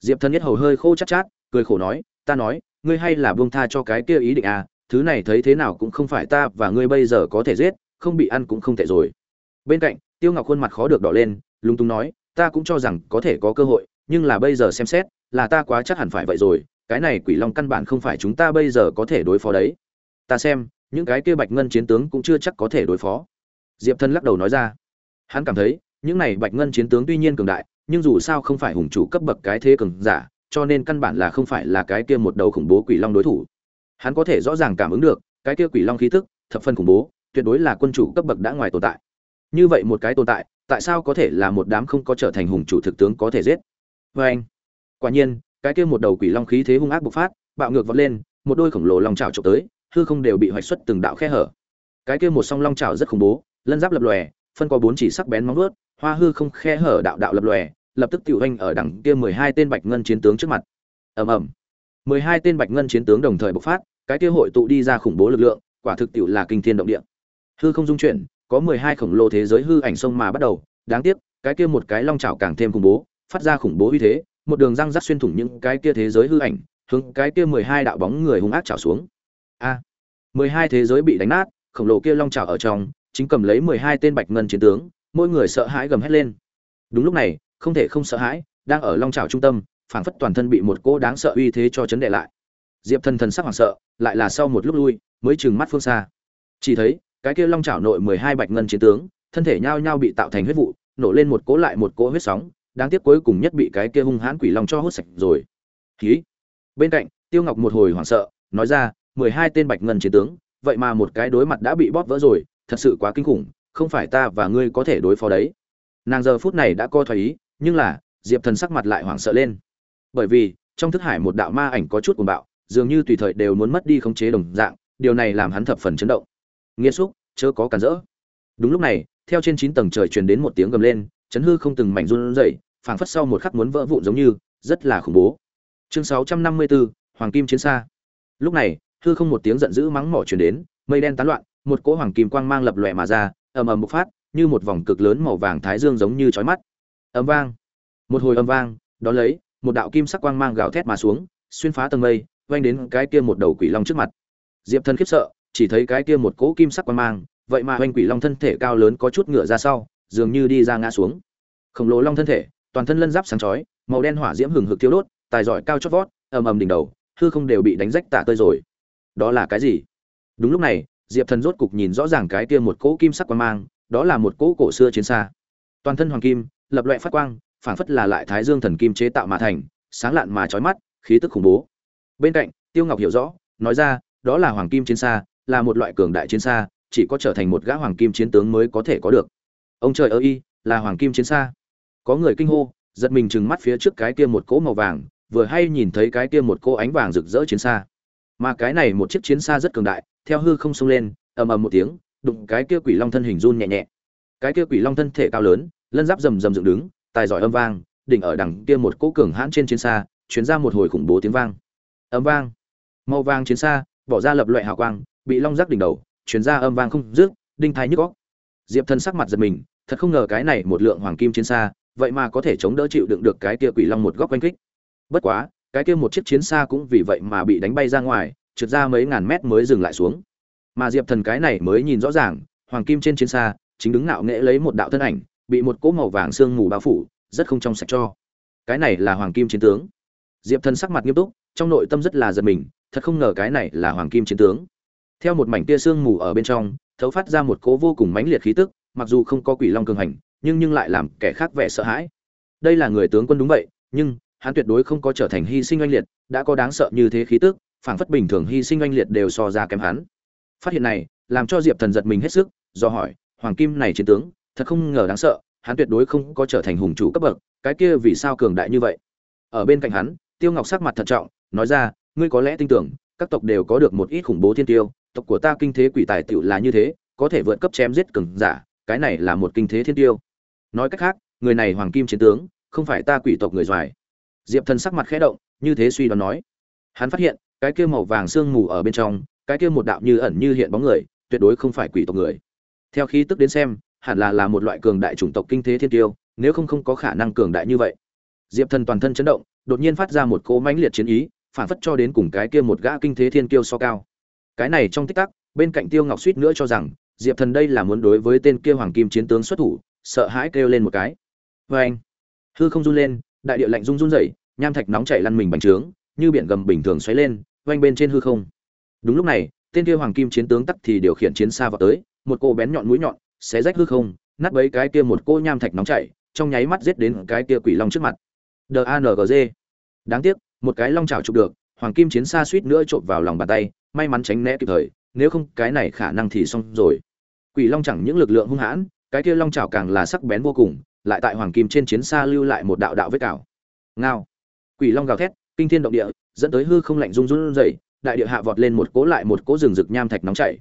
Diệp thân nhất hầu hơi khô chát chát, cười khổ nói, ta nói, ngươi hay là buông tha cho cái kia ý định à thứ này thấy thế nào cũng không phải ta và ngươi bây giờ có thể giết, không bị ăn cũng không thể rồi. Bên cạnh, tiêu ngọc khuôn mặt khó được đỏ lên, lúng túng nói, ta cũng cho rằng có thể có cơ hội, nhưng là bây giờ xem xét, là ta quá chắc hẳn phải vậy rồi, cái này quỷ long căn bản không phải chúng ta bây giờ có thể đối phó đấy. Ta xem, những cái kia bạch ngân chiến tướng cũng chưa chắc có thể đối phó. Diệp thân lắc đầu nói ra. Hắn cảm thấy những này bạch ngân chiến tướng tuy nhiên cường đại, nhưng dù sao không phải hùng chủ cấp bậc cái thế cường giả, cho nên căn bản là không phải là cái kia một đầu khủng bố quỷ long đối thủ. Hắn có thể rõ ràng cảm ứng được, cái kia quỷ long khí tức, thập phân khủng bố, tuyệt đối là quân chủ cấp bậc đã ngoài tồn tại. Như vậy một cái tồn tại tại sao có thể là một đám không có trở thành hùng chủ thực tướng có thể giết? Vê anh, quả nhiên, cái kia một đầu quỷ long khí thế hung ác bộc phát, bạo ngược vọt lên, một đôi khổng lồ long trào trộm tới, hư không đều bị hoạch xuất từng đạo khe hở. Cái kia một song long trào rất khủng bố, lân giáp lập lòe, phân có bốn chỉ sắc bén móng vuốt hoa hư không khe hở đạo đạo lập lòe, lập tức tiểu hành ở đằng kia mười hai tên bạch ngân chiến tướng trước mặt. Ầm ầm. mười hai tên bạch ngân chiến tướng đồng thời bộc phát, cái kia hội tụ đi ra khủng bố lực lượng, quả thực tiểu là kinh thiên động địa. Hư không dung chuyển, có mười hai khổng lồ thế giới hư ảnh sông mà bắt đầu, đáng tiếc, cái kia một cái long chảo càng thêm khủng bố, phát ra khủng bố uy thế, một đường răng rắc xuyên thủng những cái kia thế giới hư ảnh, hướng cái kia mười hai đạo bóng người hung ác chảo xuống. A. mười hai thế giới bị đánh nát, khổng lồ kia long chảo ở trong, chính cầm lấy mười hai tên bạch ngân chiến tướng mỗi người sợ hãi gầm hét lên. Đúng lúc này, không thể không sợ hãi, đang ở long trảo trung tâm, phảng phất toàn thân bị một cỗ đáng sợ uy thế cho chấn đệ lại. Diệp thần thần sắc hoảng sợ, lại là sau một lúc lui, mới trừng mắt phương xa. Chỉ thấy, cái kia long trảo nội mười hai bạch ngân chiến tướng, thân thể nhao nhao bị tạo thành huyết vụ, nổ lên một cỗ lại một cỗ huyết sóng, đáng tiếc cuối cùng nhất bị cái kia hung hãn quỷ long cho hút sạch rồi. Khí bên cạnh, tiêu ngọc một hồi hoảng sợ, nói ra, mười hai tên bạch ngân chiến tướng, vậy mà một cái đối mặt đã bị bóp vỡ rồi, thật sự quá kinh khủng không phải ta và ngươi có thể đối phó đấy. Nàng giờ phút này đã coi thoái ý nhưng là diệp thần sắc mặt lại hoảng sợ lên. Bởi vì trong thức hải một đạo ma ảnh có chút cuồng bạo dường như tùy thời đều muốn mất đi khống chế đồng dạng điều này làm hắn thập phần chấn động. Nghiêm xúc chớ có cản rỡ. Đúng lúc này theo trên chín tầng trời truyền đến một tiếng gầm lên chấn hư không từng mảnh run rẩy phảng phất sau một khắc muốn vỡ vụn giống như rất là khủng bố. Chương 654, hoàng kim chiến xa. Lúc này hư không một tiếng giận dữ mắng mỏ truyền đến mây đen tán loạn một cỗ hoàng kim quang mang lập lòe mà ra ầm ầm một phát, như một vòng cực lớn màu vàng thái dương giống như chói mắt. Ầm vang. Một hồi ầm vang đó lấy, một đạo kim sắc quang mang gào thét mà xuống, xuyên phá tầng mây, vang đến cái kia một đầu quỷ long trước mặt. Diệp thần khiếp sợ, chỉ thấy cái kia một cỗ kim sắc quang mang, vậy mà hoành quỷ long thân thể cao lớn có chút ngựa ra sau, dường như đi ra ngã xuống. Khổng lồ long thân thể, toàn thân lân giáp sáng chói, màu đen hỏa diễm hừng hực thiêu đốt, tài giỏi cao chót vót, ầm ầm đỉnh đầu, hư không đều bị đánh rách tạ tơi rồi. Đó là cái gì? Đúng lúc này diệp thần rốt cục nhìn rõ ràng cái kia một cỗ kim sắc quang mang, đó là một cỗ cổ xưa chiến xa. Toàn thân hoàng kim, lập loại phát quang phản phất là lại thái dương thần kim chế tạo mà thành, sáng lạn mà chói mắt, khí tức khủng bố. Bên cạnh, tiêu ngọc hiểu rõ, nói ra, đó là hoàng kim chiến xa, là một loại cường đại chiến xa, chỉ có trở thành một gã hoàng kim chiến tướng mới có thể có được. Ông trời ơi y là hoàng kim chiến xa. Có người kinh hô, giật mình chừng mắt phía trước cái kia một cỗ màu vàng, vừa hay nhìn thấy cái kia một cô ánh vàng rực rỡ chiến xa mà cái này một chiếc chiến xa rất cường đại, theo hư không xông lên, ầm ầm một tiếng, đụng cái kia quỷ long thân hình run nhẹ nhẹ. Cái kia quỷ long thân thể cao lớn, lân giáp rầm rầm dựng đứng, tài giỏi âm vang, đỉnh ở đằng kia một cỗ cường hãn trên chiến xa chuyến ra một hồi khủng bố tiếng vang. Âm vang. Màu vang chiến xa, bỏ ra lập loại hào quang, bị long giác đỉnh đầu chuyến ra âm vang không rước đinh thái nhức óc. Diệp thân sắc mặt giật mình, thật không ngờ cái này một lượng hoàng kim chiến xa, vậy mà có thể chống đỡ chịu đựng được cái kia quỷ long một góc quanh kích. Bất quá cái kia một chiếc chiến xa cũng vì vậy mà bị đánh bay ra ngoài, trượt ra mấy ngàn mét mới dừng lại xuống. Mà diệp thần cái này mới nhìn rõ ràng, hoàng kim trên chiến xa, chính đứng ngạo nghễ lấy một đạo thân ảnh, bị một cỗ màu vàng sương mù bao phủ, rất không trong sạch cho. Cái này là hoàng kim chiến tướng. Diệp thần sắc mặt nghiêm túc, trong nội tâm rất là giật mình, thật không ngờ cái này là hoàng kim chiến tướng. Theo một mảnh tia sương mù ở bên trong, thấu phát ra một cỗ vô cùng mãnh liệt khí tức, mặc dù không có quỷ long cường hành, nhưng nhưng lại làm kẻ khác vẻ sợ hãi. Đây là người tướng quân đúng vậy, nhưng hắn tuyệt đối không có trở thành hy sinh oanh liệt, đã có đáng sợ như thế khí tức, phảng phất bình thường hy sinh oanh liệt đều so ra kém hắn. Phát hiện này, làm cho diệp thần giật mình hết sức, do hỏi, hoàng kim này chiến tướng, thật không ngờ đáng sợ, hắn tuyệt đối không có trở thành hùng chủ cấp bậc, cái kia vì sao cường đại như vậy? Ở bên cạnh hắn, tiêu ngọc sắc mặt thận trọng, nói ra, ngươi có lẽ tin tưởng, các tộc đều có được một ít khủng bố thiên tiêu, tộc của ta kinh thế quỷ tài tựu là như thế, có thể vượt cấp chém giết cường giả, cái này là một kinh thế thiên tiêu. Nói cách khác, người này hoàng kim chiến tướng, không phải ta quỷ tộc người doài diệp thần sắc mặt khẽ động, như thế suy đoán nói. Hắn phát hiện, cái kia màu vàng sương mù ở bên trong, cái kia một đạo như ẩn như hiện bóng người, tuyệt đối không phải quỷ tộc người. Theo khí tức đến xem, hẳn là là một loại cường đại chủng tộc kinh thế thiên tiêu, nếu không không có khả năng cường đại như vậy. Diệp thần toàn thân chấn động, đột nhiên phát ra một cỗ mãnh liệt chiến ý, phản phất cho đến cùng cái kia một gã kinh thế thiên kiêu so cao. Cái này trong tích tắc, bên cạnh tiêu ngọc suýt nữa cho rằng, diệp thần đây là muốn đối với tên kia hoàng kim chiến tướng xuất thủ, sợ hãi kêu lên một cái. Vê anh hư không run lên đại địa lạnh run run rẩy, nham thạch nóng chảy lăn mình bành trướng, như biển gầm bình thường xoáy lên oanh bên trên hư không. Đúng lúc này, tên kia hoàng kim chiến tướng tắt thì điều khiển chiến xa vào tới, một cô bén nhọn mũi nhọn xé rách hư không, nát bấy cái kia một cô nham thạch nóng chảy, trong nháy mắt giết đến cái kia quỷ long trước mặt. Dangg đáng tiếc, một cái long chảo chụp được, hoàng kim chiến xa suýt nữa trộn vào lòng bàn tay, may mắn tránh né kịp thời, nếu không cái này khả năng thì xong rồi. Quỷ long chẳng những lực lượng hung hãn, cái kia long chảo càng là sắc bén vô cùng lại tại hoàng kim trên chiến xa lưu lại một đạo đạo vết cào. Ngao. Quỷ long gào thét, kinh thiên động địa, dẫn tới hư không lạnh rung rung dậy đại địa hạ vọt lên một cố lại một cố rừng rực nham thạch nóng chảy.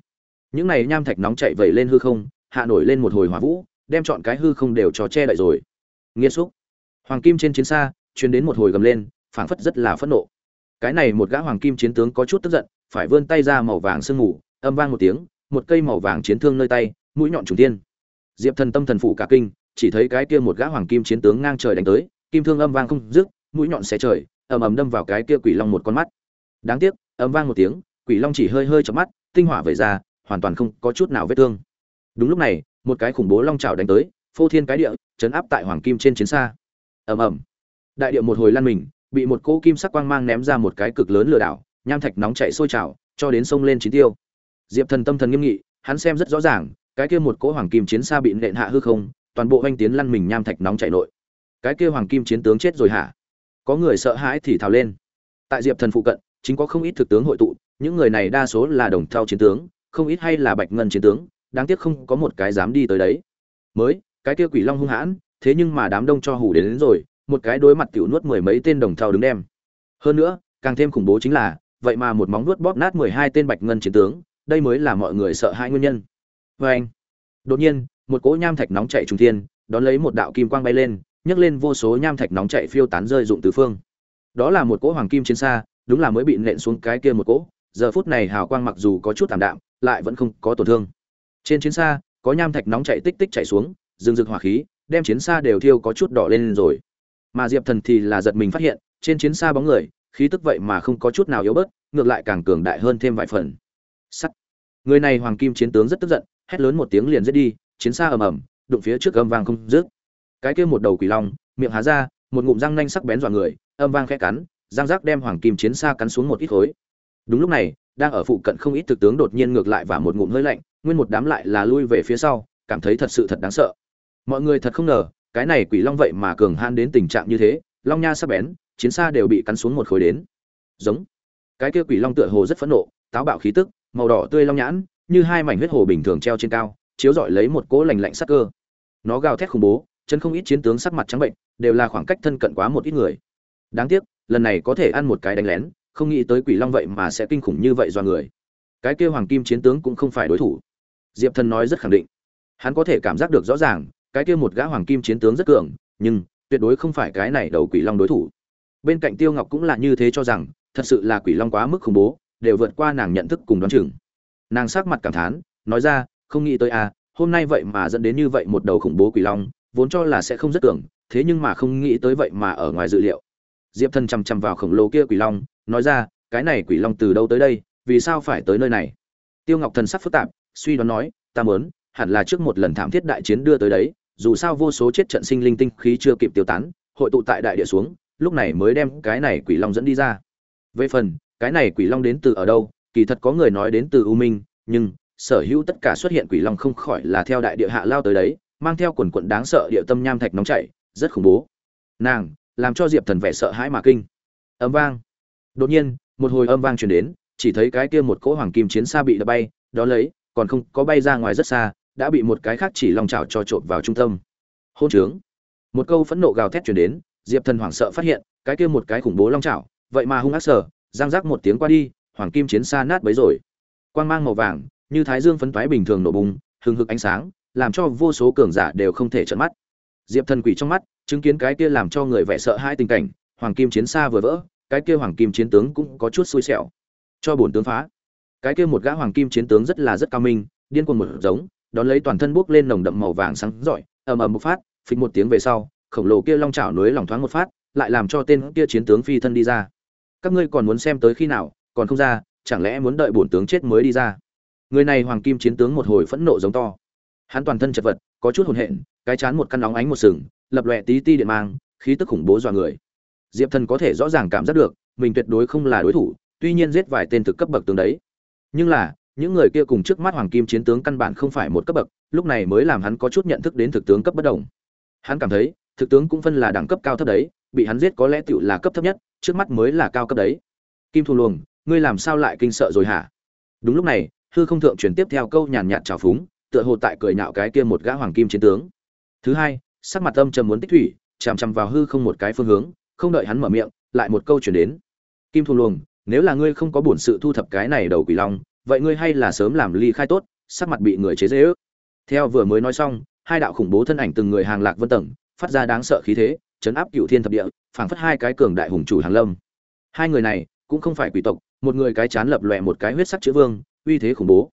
Những này nham thạch nóng chảy vẩy lên hư không, hạ nổi lên một hồi hỏa vũ, đem chọn cái hư không đều cho che đậy rồi. Nghiêm xúc. Hoàng kim trên chiến xa, truyền đến một hồi gầm lên, phảng phất rất là phẫn nộ. Cái này một gã hoàng kim chiến tướng có chút tức giận, phải vươn tay ra màu vàng sương mù, âm vang một tiếng, một cây màu vàng chiến thương nơi tay, mũi nhọn trùng tiên diệp thần tâm thần phụ cả kinh chỉ thấy cái kia một gã hoàng kim chiến tướng ngang trời đánh tới, kim thương âm vang không dứt, mũi nhọn xé trời, ầm ầm đâm vào cái kia quỷ long một con mắt. Đáng tiếc, âm vang một tiếng, quỷ long chỉ hơi hơi chớp mắt, tinh hỏa vẩy ra, hoàn toàn không có chút nào vết thương. Đúng lúc này, một cái khủng bố long trào đánh tới, phô thiên cái địa, chấn áp tại hoàng kim trên chiến xa. Ầm ầm. Đại địa một hồi lăn mình, bị một cỗ kim sắc quang mang ném ra một cái cực lớn lừa đảo, nham thạch nóng chảy sôi trào, cho đến sông lên chín tiêu. Diệp thần tâm thần nghiêm nghị, hắn xem rất rõ ràng, cái kia một cỗ hoàng kim chiến xa bị nện hạ hư không toàn bộ hoanh tiến lăn mình nham thạch nóng chảy nội. Cái kia hoàng kim chiến tướng chết rồi hả? Có người sợ hãi thì thào lên. Tại diệp thần phụ cận chính có không ít thực tướng hội tụ những người này đa số là đồng thao chiến tướng không ít hay là bạch ngân chiến tướng đáng tiếc không có một cái dám đi tới đấy. Mới cái kia quỷ long hung hãn thế nhưng mà đám đông cho hủ đến, đến rồi một cái đối mặt tiểu nuốt mười mấy tên đồng thao đứng đem. Hơn nữa càng thêm khủng bố chính là vậy mà một móng nuốt bóp nát mười hai tên bạch ngân chiến tướng đây mới là mọi người sợ hãi nguyên nhân. Vê anh. Đột nhiên một cỗ nham thạch nóng chạy trung thiên, đón lấy một đạo kim quang bay lên, nhấc lên vô số nham thạch nóng chạy phiêu tán rơi dụng tứ phương. Đó là một cỗ hoàng kim chiến xa, đúng là mới bị nện xuống cái kia một cỗ, giờ phút này hào quang mặc dù có chút tạm đạm, lại vẫn không có tổn thương. Trên chiến xa, có nham thạch nóng chảy tích tích chảy xuống, rừng rực hỏa khí, đem chiến xa đều thiêu có chút đỏ lên rồi. Mà diệp thần thì là giật mình phát hiện, trên chiến xa bóng người, khí tức vậy mà không có chút nào yếu bớt, ngược lại càng cường đại hơn thêm vài phần. Sắt. Người này hoàng kim chiến tướng rất tức giận, hét lớn một tiếng liền giết đi chiến xa ầm ầm, đụng phía trước âm vang không dứt. Cái kia một đầu quỷ long, miệng há ra, một ngụm răng nanh sắc bén dọa người, âm vang khẽ cắn, răng rác đem hoàng kim chiến xa cắn xuống một ít khối. Đúng lúc này, đang ở phụ cận không ít thực tướng đột nhiên ngược lại và một ngụm hơi lạnh, nguyên một đám lại là lui về phía sau, cảm thấy thật sự thật đáng sợ. Mọi người thật không ngờ, cái này quỷ long vậy mà cường han đến tình trạng như thế, long nha sắc bén, chiến xa đều bị cắn xuống một khối đến. Giống. Cái kia quỷ long tựa hồ rất phẫn nộ, táo bạo khí tức, màu đỏ tươi long nhãn, như hai mảnh huyết hồ bình thường treo trên cao chiếu rọi lấy một cỗ lành lạnh sắc cơ. Nó gào thét khủng bố, chân không ít chiến tướng sắc mặt trắng bệnh, đều là khoảng cách thân cận quá một ít người. Đáng tiếc, lần này có thể ăn một cái đánh lén, không nghĩ tới quỷ long vậy mà sẽ kinh khủng như vậy do người. Cái kia hoàng kim chiến tướng cũng không phải đối thủ. Diệp thần nói rất khẳng định. Hắn có thể cảm giác được rõ ràng, cái kia một gã hoàng kim chiến tướng rất cường, nhưng tuyệt đối không phải cái này đầu quỷ long đối thủ. Bên cạnh tiêu ngọc cũng là như thế cho rằng, thật sự là quỷ long quá mức khủng bố, đều vượt qua nàng nhận thức cùng đoán chừng. Nàng sắc mặt cảm thán, nói ra không nghĩ tới à hôm nay vậy mà dẫn đến như vậy một đầu khủng bố quỷ long vốn cho là sẽ không rất tưởng thế nhưng mà không nghĩ tới vậy mà ở ngoài dự liệu. Diệp thần chằm chằm vào khổng lồ kia quỷ long nói ra cái này quỷ long từ đâu tới đây vì sao phải tới nơi này? Tiêu ngọc thần sắc phức tạp suy đoán nói ta muốn, hẳn là trước một lần thảm thiết đại chiến đưa tới đấy dù sao vô số chết trận sinh linh tinh khí chưa kịp tiêu tán hội tụ tại đại địa xuống lúc này mới đem cái này quỷ long dẫn đi ra. Về phần cái này quỷ long đến từ ở đâu kỳ thật có người nói đến từ u minh nhưng sở hữu tất cả xuất hiện quỷ long không khỏi là theo đại địa hạ lao tới đấy, mang theo quần quận đáng sợ địa tâm nham thạch nóng chảy, rất khủng bố. Nàng, làm cho diệp thần vẻ sợ hãi mà kinh. Âm vang. Đột nhiên, một hồi âm vang truyền đến, chỉ thấy cái kia một cỗ hoàng kim chiến xa bị đập bay, đó lấy, còn không có bay ra ngoài rất xa, đã bị một cái khác chỉ long chảo cho trộn vào trung tâm. Hôn trướng. Một câu phẫn nộ gào thét truyền đến, diệp thần hoảng sợ phát hiện, cái kia một cái khủng bố long chảo, vậy mà hung ác sở giang rác một tiếng qua đi, hoàng kim chiến xa nát bấy rồi. Quang mang màu vàng như thái dương phấn toái bình thường nổ bùng, hừng hực ánh sáng, làm cho vô số cường giả đều không thể trợn mắt. Diệp thần quỷ trong mắt, chứng kiến cái kia làm cho người vẻ sợ hai tình cảnh, hoàng kim chiến xa vừa vỡ, cái kia hoàng kim chiến tướng cũng có chút xui xẻo. Cho bổn tướng phá. Cái kia một gã hoàng kim chiến tướng rất là rất cao minh, điên cuồng một giống, đón lấy toàn thân buốc lên nồng đậm màu vàng sáng rọi, ầm ầm một phát, phịch một tiếng về sau, khổng lồ kia long chảo núi lòng thoáng một phát, lại làm cho tên kia chiến tướng phi thân đi ra. Các ngươi còn muốn xem tới khi nào, còn không ra, chẳng lẽ muốn đợi bổn tướng chết mới đi ra? Người này hoàng kim chiến tướng một hồi phẫn nộ giống to. Hắn toàn thân chật vật, có chút hồn hện, cái chán một căn nóng ánh một sừng, lập lòe tí ti điện mang, khí tức khủng bố dọa người. Diệp thần có thể rõ ràng cảm giác được, mình tuyệt đối không là đối thủ, tuy nhiên giết vài tên thực cấp bậc tướng đấy. Nhưng là, những người kia cùng trước mắt hoàng kim chiến tướng căn bản không phải một cấp bậc, lúc này mới làm hắn có chút nhận thức đến thực tướng cấp bất đồng. Hắn cảm thấy, thực tướng cũng phân là đẳng cấp cao thấp đấy, bị hắn giết có lẽ tựu là cấp thấp nhất, trước mắt mới là cao cấp đấy. Kim thu luồng, ngươi làm sao lại kinh sợ rồi hả? Đúng lúc này hư không thượng truyền tiếp theo câu nhàn nhạt trào phúng, tựa hồ tại cười nhạo cái kia một gã hoàng kim chiến tướng. Thứ hai, sắc mặt âm trầm muốn tích thủy, chằm chằm vào hư không một cái phương hướng, không đợi hắn mở miệng, lại một câu chuyển đến. Kim thu luồng, nếu là ngươi không có bổn sự thu thập cái này đầu quỷ long, vậy ngươi hay là sớm làm ly khai tốt, sắc mặt bị người chế dễ ước theo vừa mới nói xong, hai đạo khủng bố thân ảnh từng người hàng lạc vân tầng, phát ra đáng sợ khí thế, chấn áp cựu thiên thập địa, phảng phất hai cái cường đại hùng chủ hàng lâm. Hai người này, cũng không phải quỷ tộc, một người cái chán lập lòe một cái huyết sắc chữ vương uy thế khủng bố.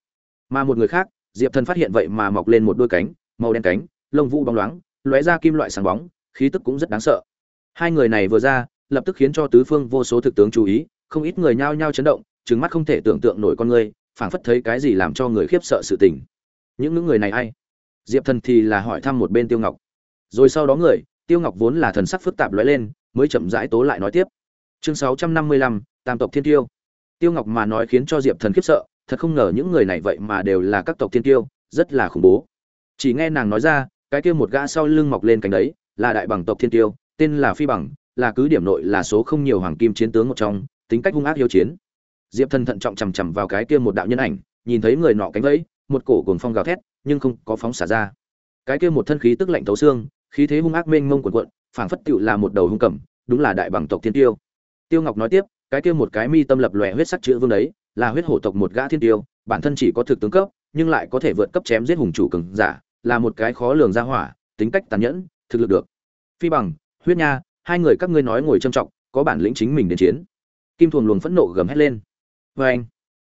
Mà một người khác, diệp thần phát hiện vậy mà mọc lên một đôi cánh, màu đen cánh, lông vũ bóng loáng, lóe ra kim loại sáng bóng, khí tức cũng rất đáng sợ. Hai người này vừa ra, lập tức khiến cho tứ phương vô số thực tướng chú ý, không ít người nhao nhao chấn động, trừng mắt không thể tưởng tượng nổi con người, phảng phất thấy cái gì làm cho người khiếp sợ sự tình. Những những người này ai? Diệp thần thì là hỏi thăm một bên tiêu ngọc. Rồi sau đó người, tiêu ngọc vốn là thần sắc phức tạp lóe lên, mới chậm rãi tố lại nói tiếp. Chương sáu trăm năm mươi lăm, tam tộc thiên tiêu. Tiêu ngọc mà nói khiến cho diệp thần khiếp sợ thật không ngờ những người này vậy mà đều là các tộc thiên tiêu rất là khủng bố. Chỉ nghe nàng nói ra, cái kia một gã sau lưng mọc lên cánh đấy, là đại bằng tộc thiên tiêu tên là phi bằng, là cứ điểm nội là số không nhiều hoàng kim chiến tướng một trong, tính cách hung ác hiếu chiến. Diệp thần thận trọng chằm chằm vào cái kia một đạo nhân ảnh, nhìn thấy người nọ cánh vẫy, một cổ cuồng phong gào thét, nhưng không có phóng xả ra. Cái kia một thân khí tức lạnh thấu xương, khí thế hung ác mênh mông cuộn cuộn, phảng phất tựu là một đầu hung cẩm đúng là đại bằng tộc thiên tiêu tiêu ngọc nói tiếp, cái kia một cái mi tâm lập lòe huyết sắc chữ vương đấy là huyết hổ tộc một gã thiên tiêu, bản thân chỉ có thực tướng cấp, nhưng lại có thể vượt cấp chém giết hùng chủ cường giả, là một cái khó lường ra hỏa, tính cách tàn nhẫn, thực lực được. Phi bằng, huyết nha, hai người các ngươi nói ngồi trầm trọng, có bản lĩnh chính mình đến chiến. Kim Thuần luồng phẫn nộ gầm hét lên. Vê anh.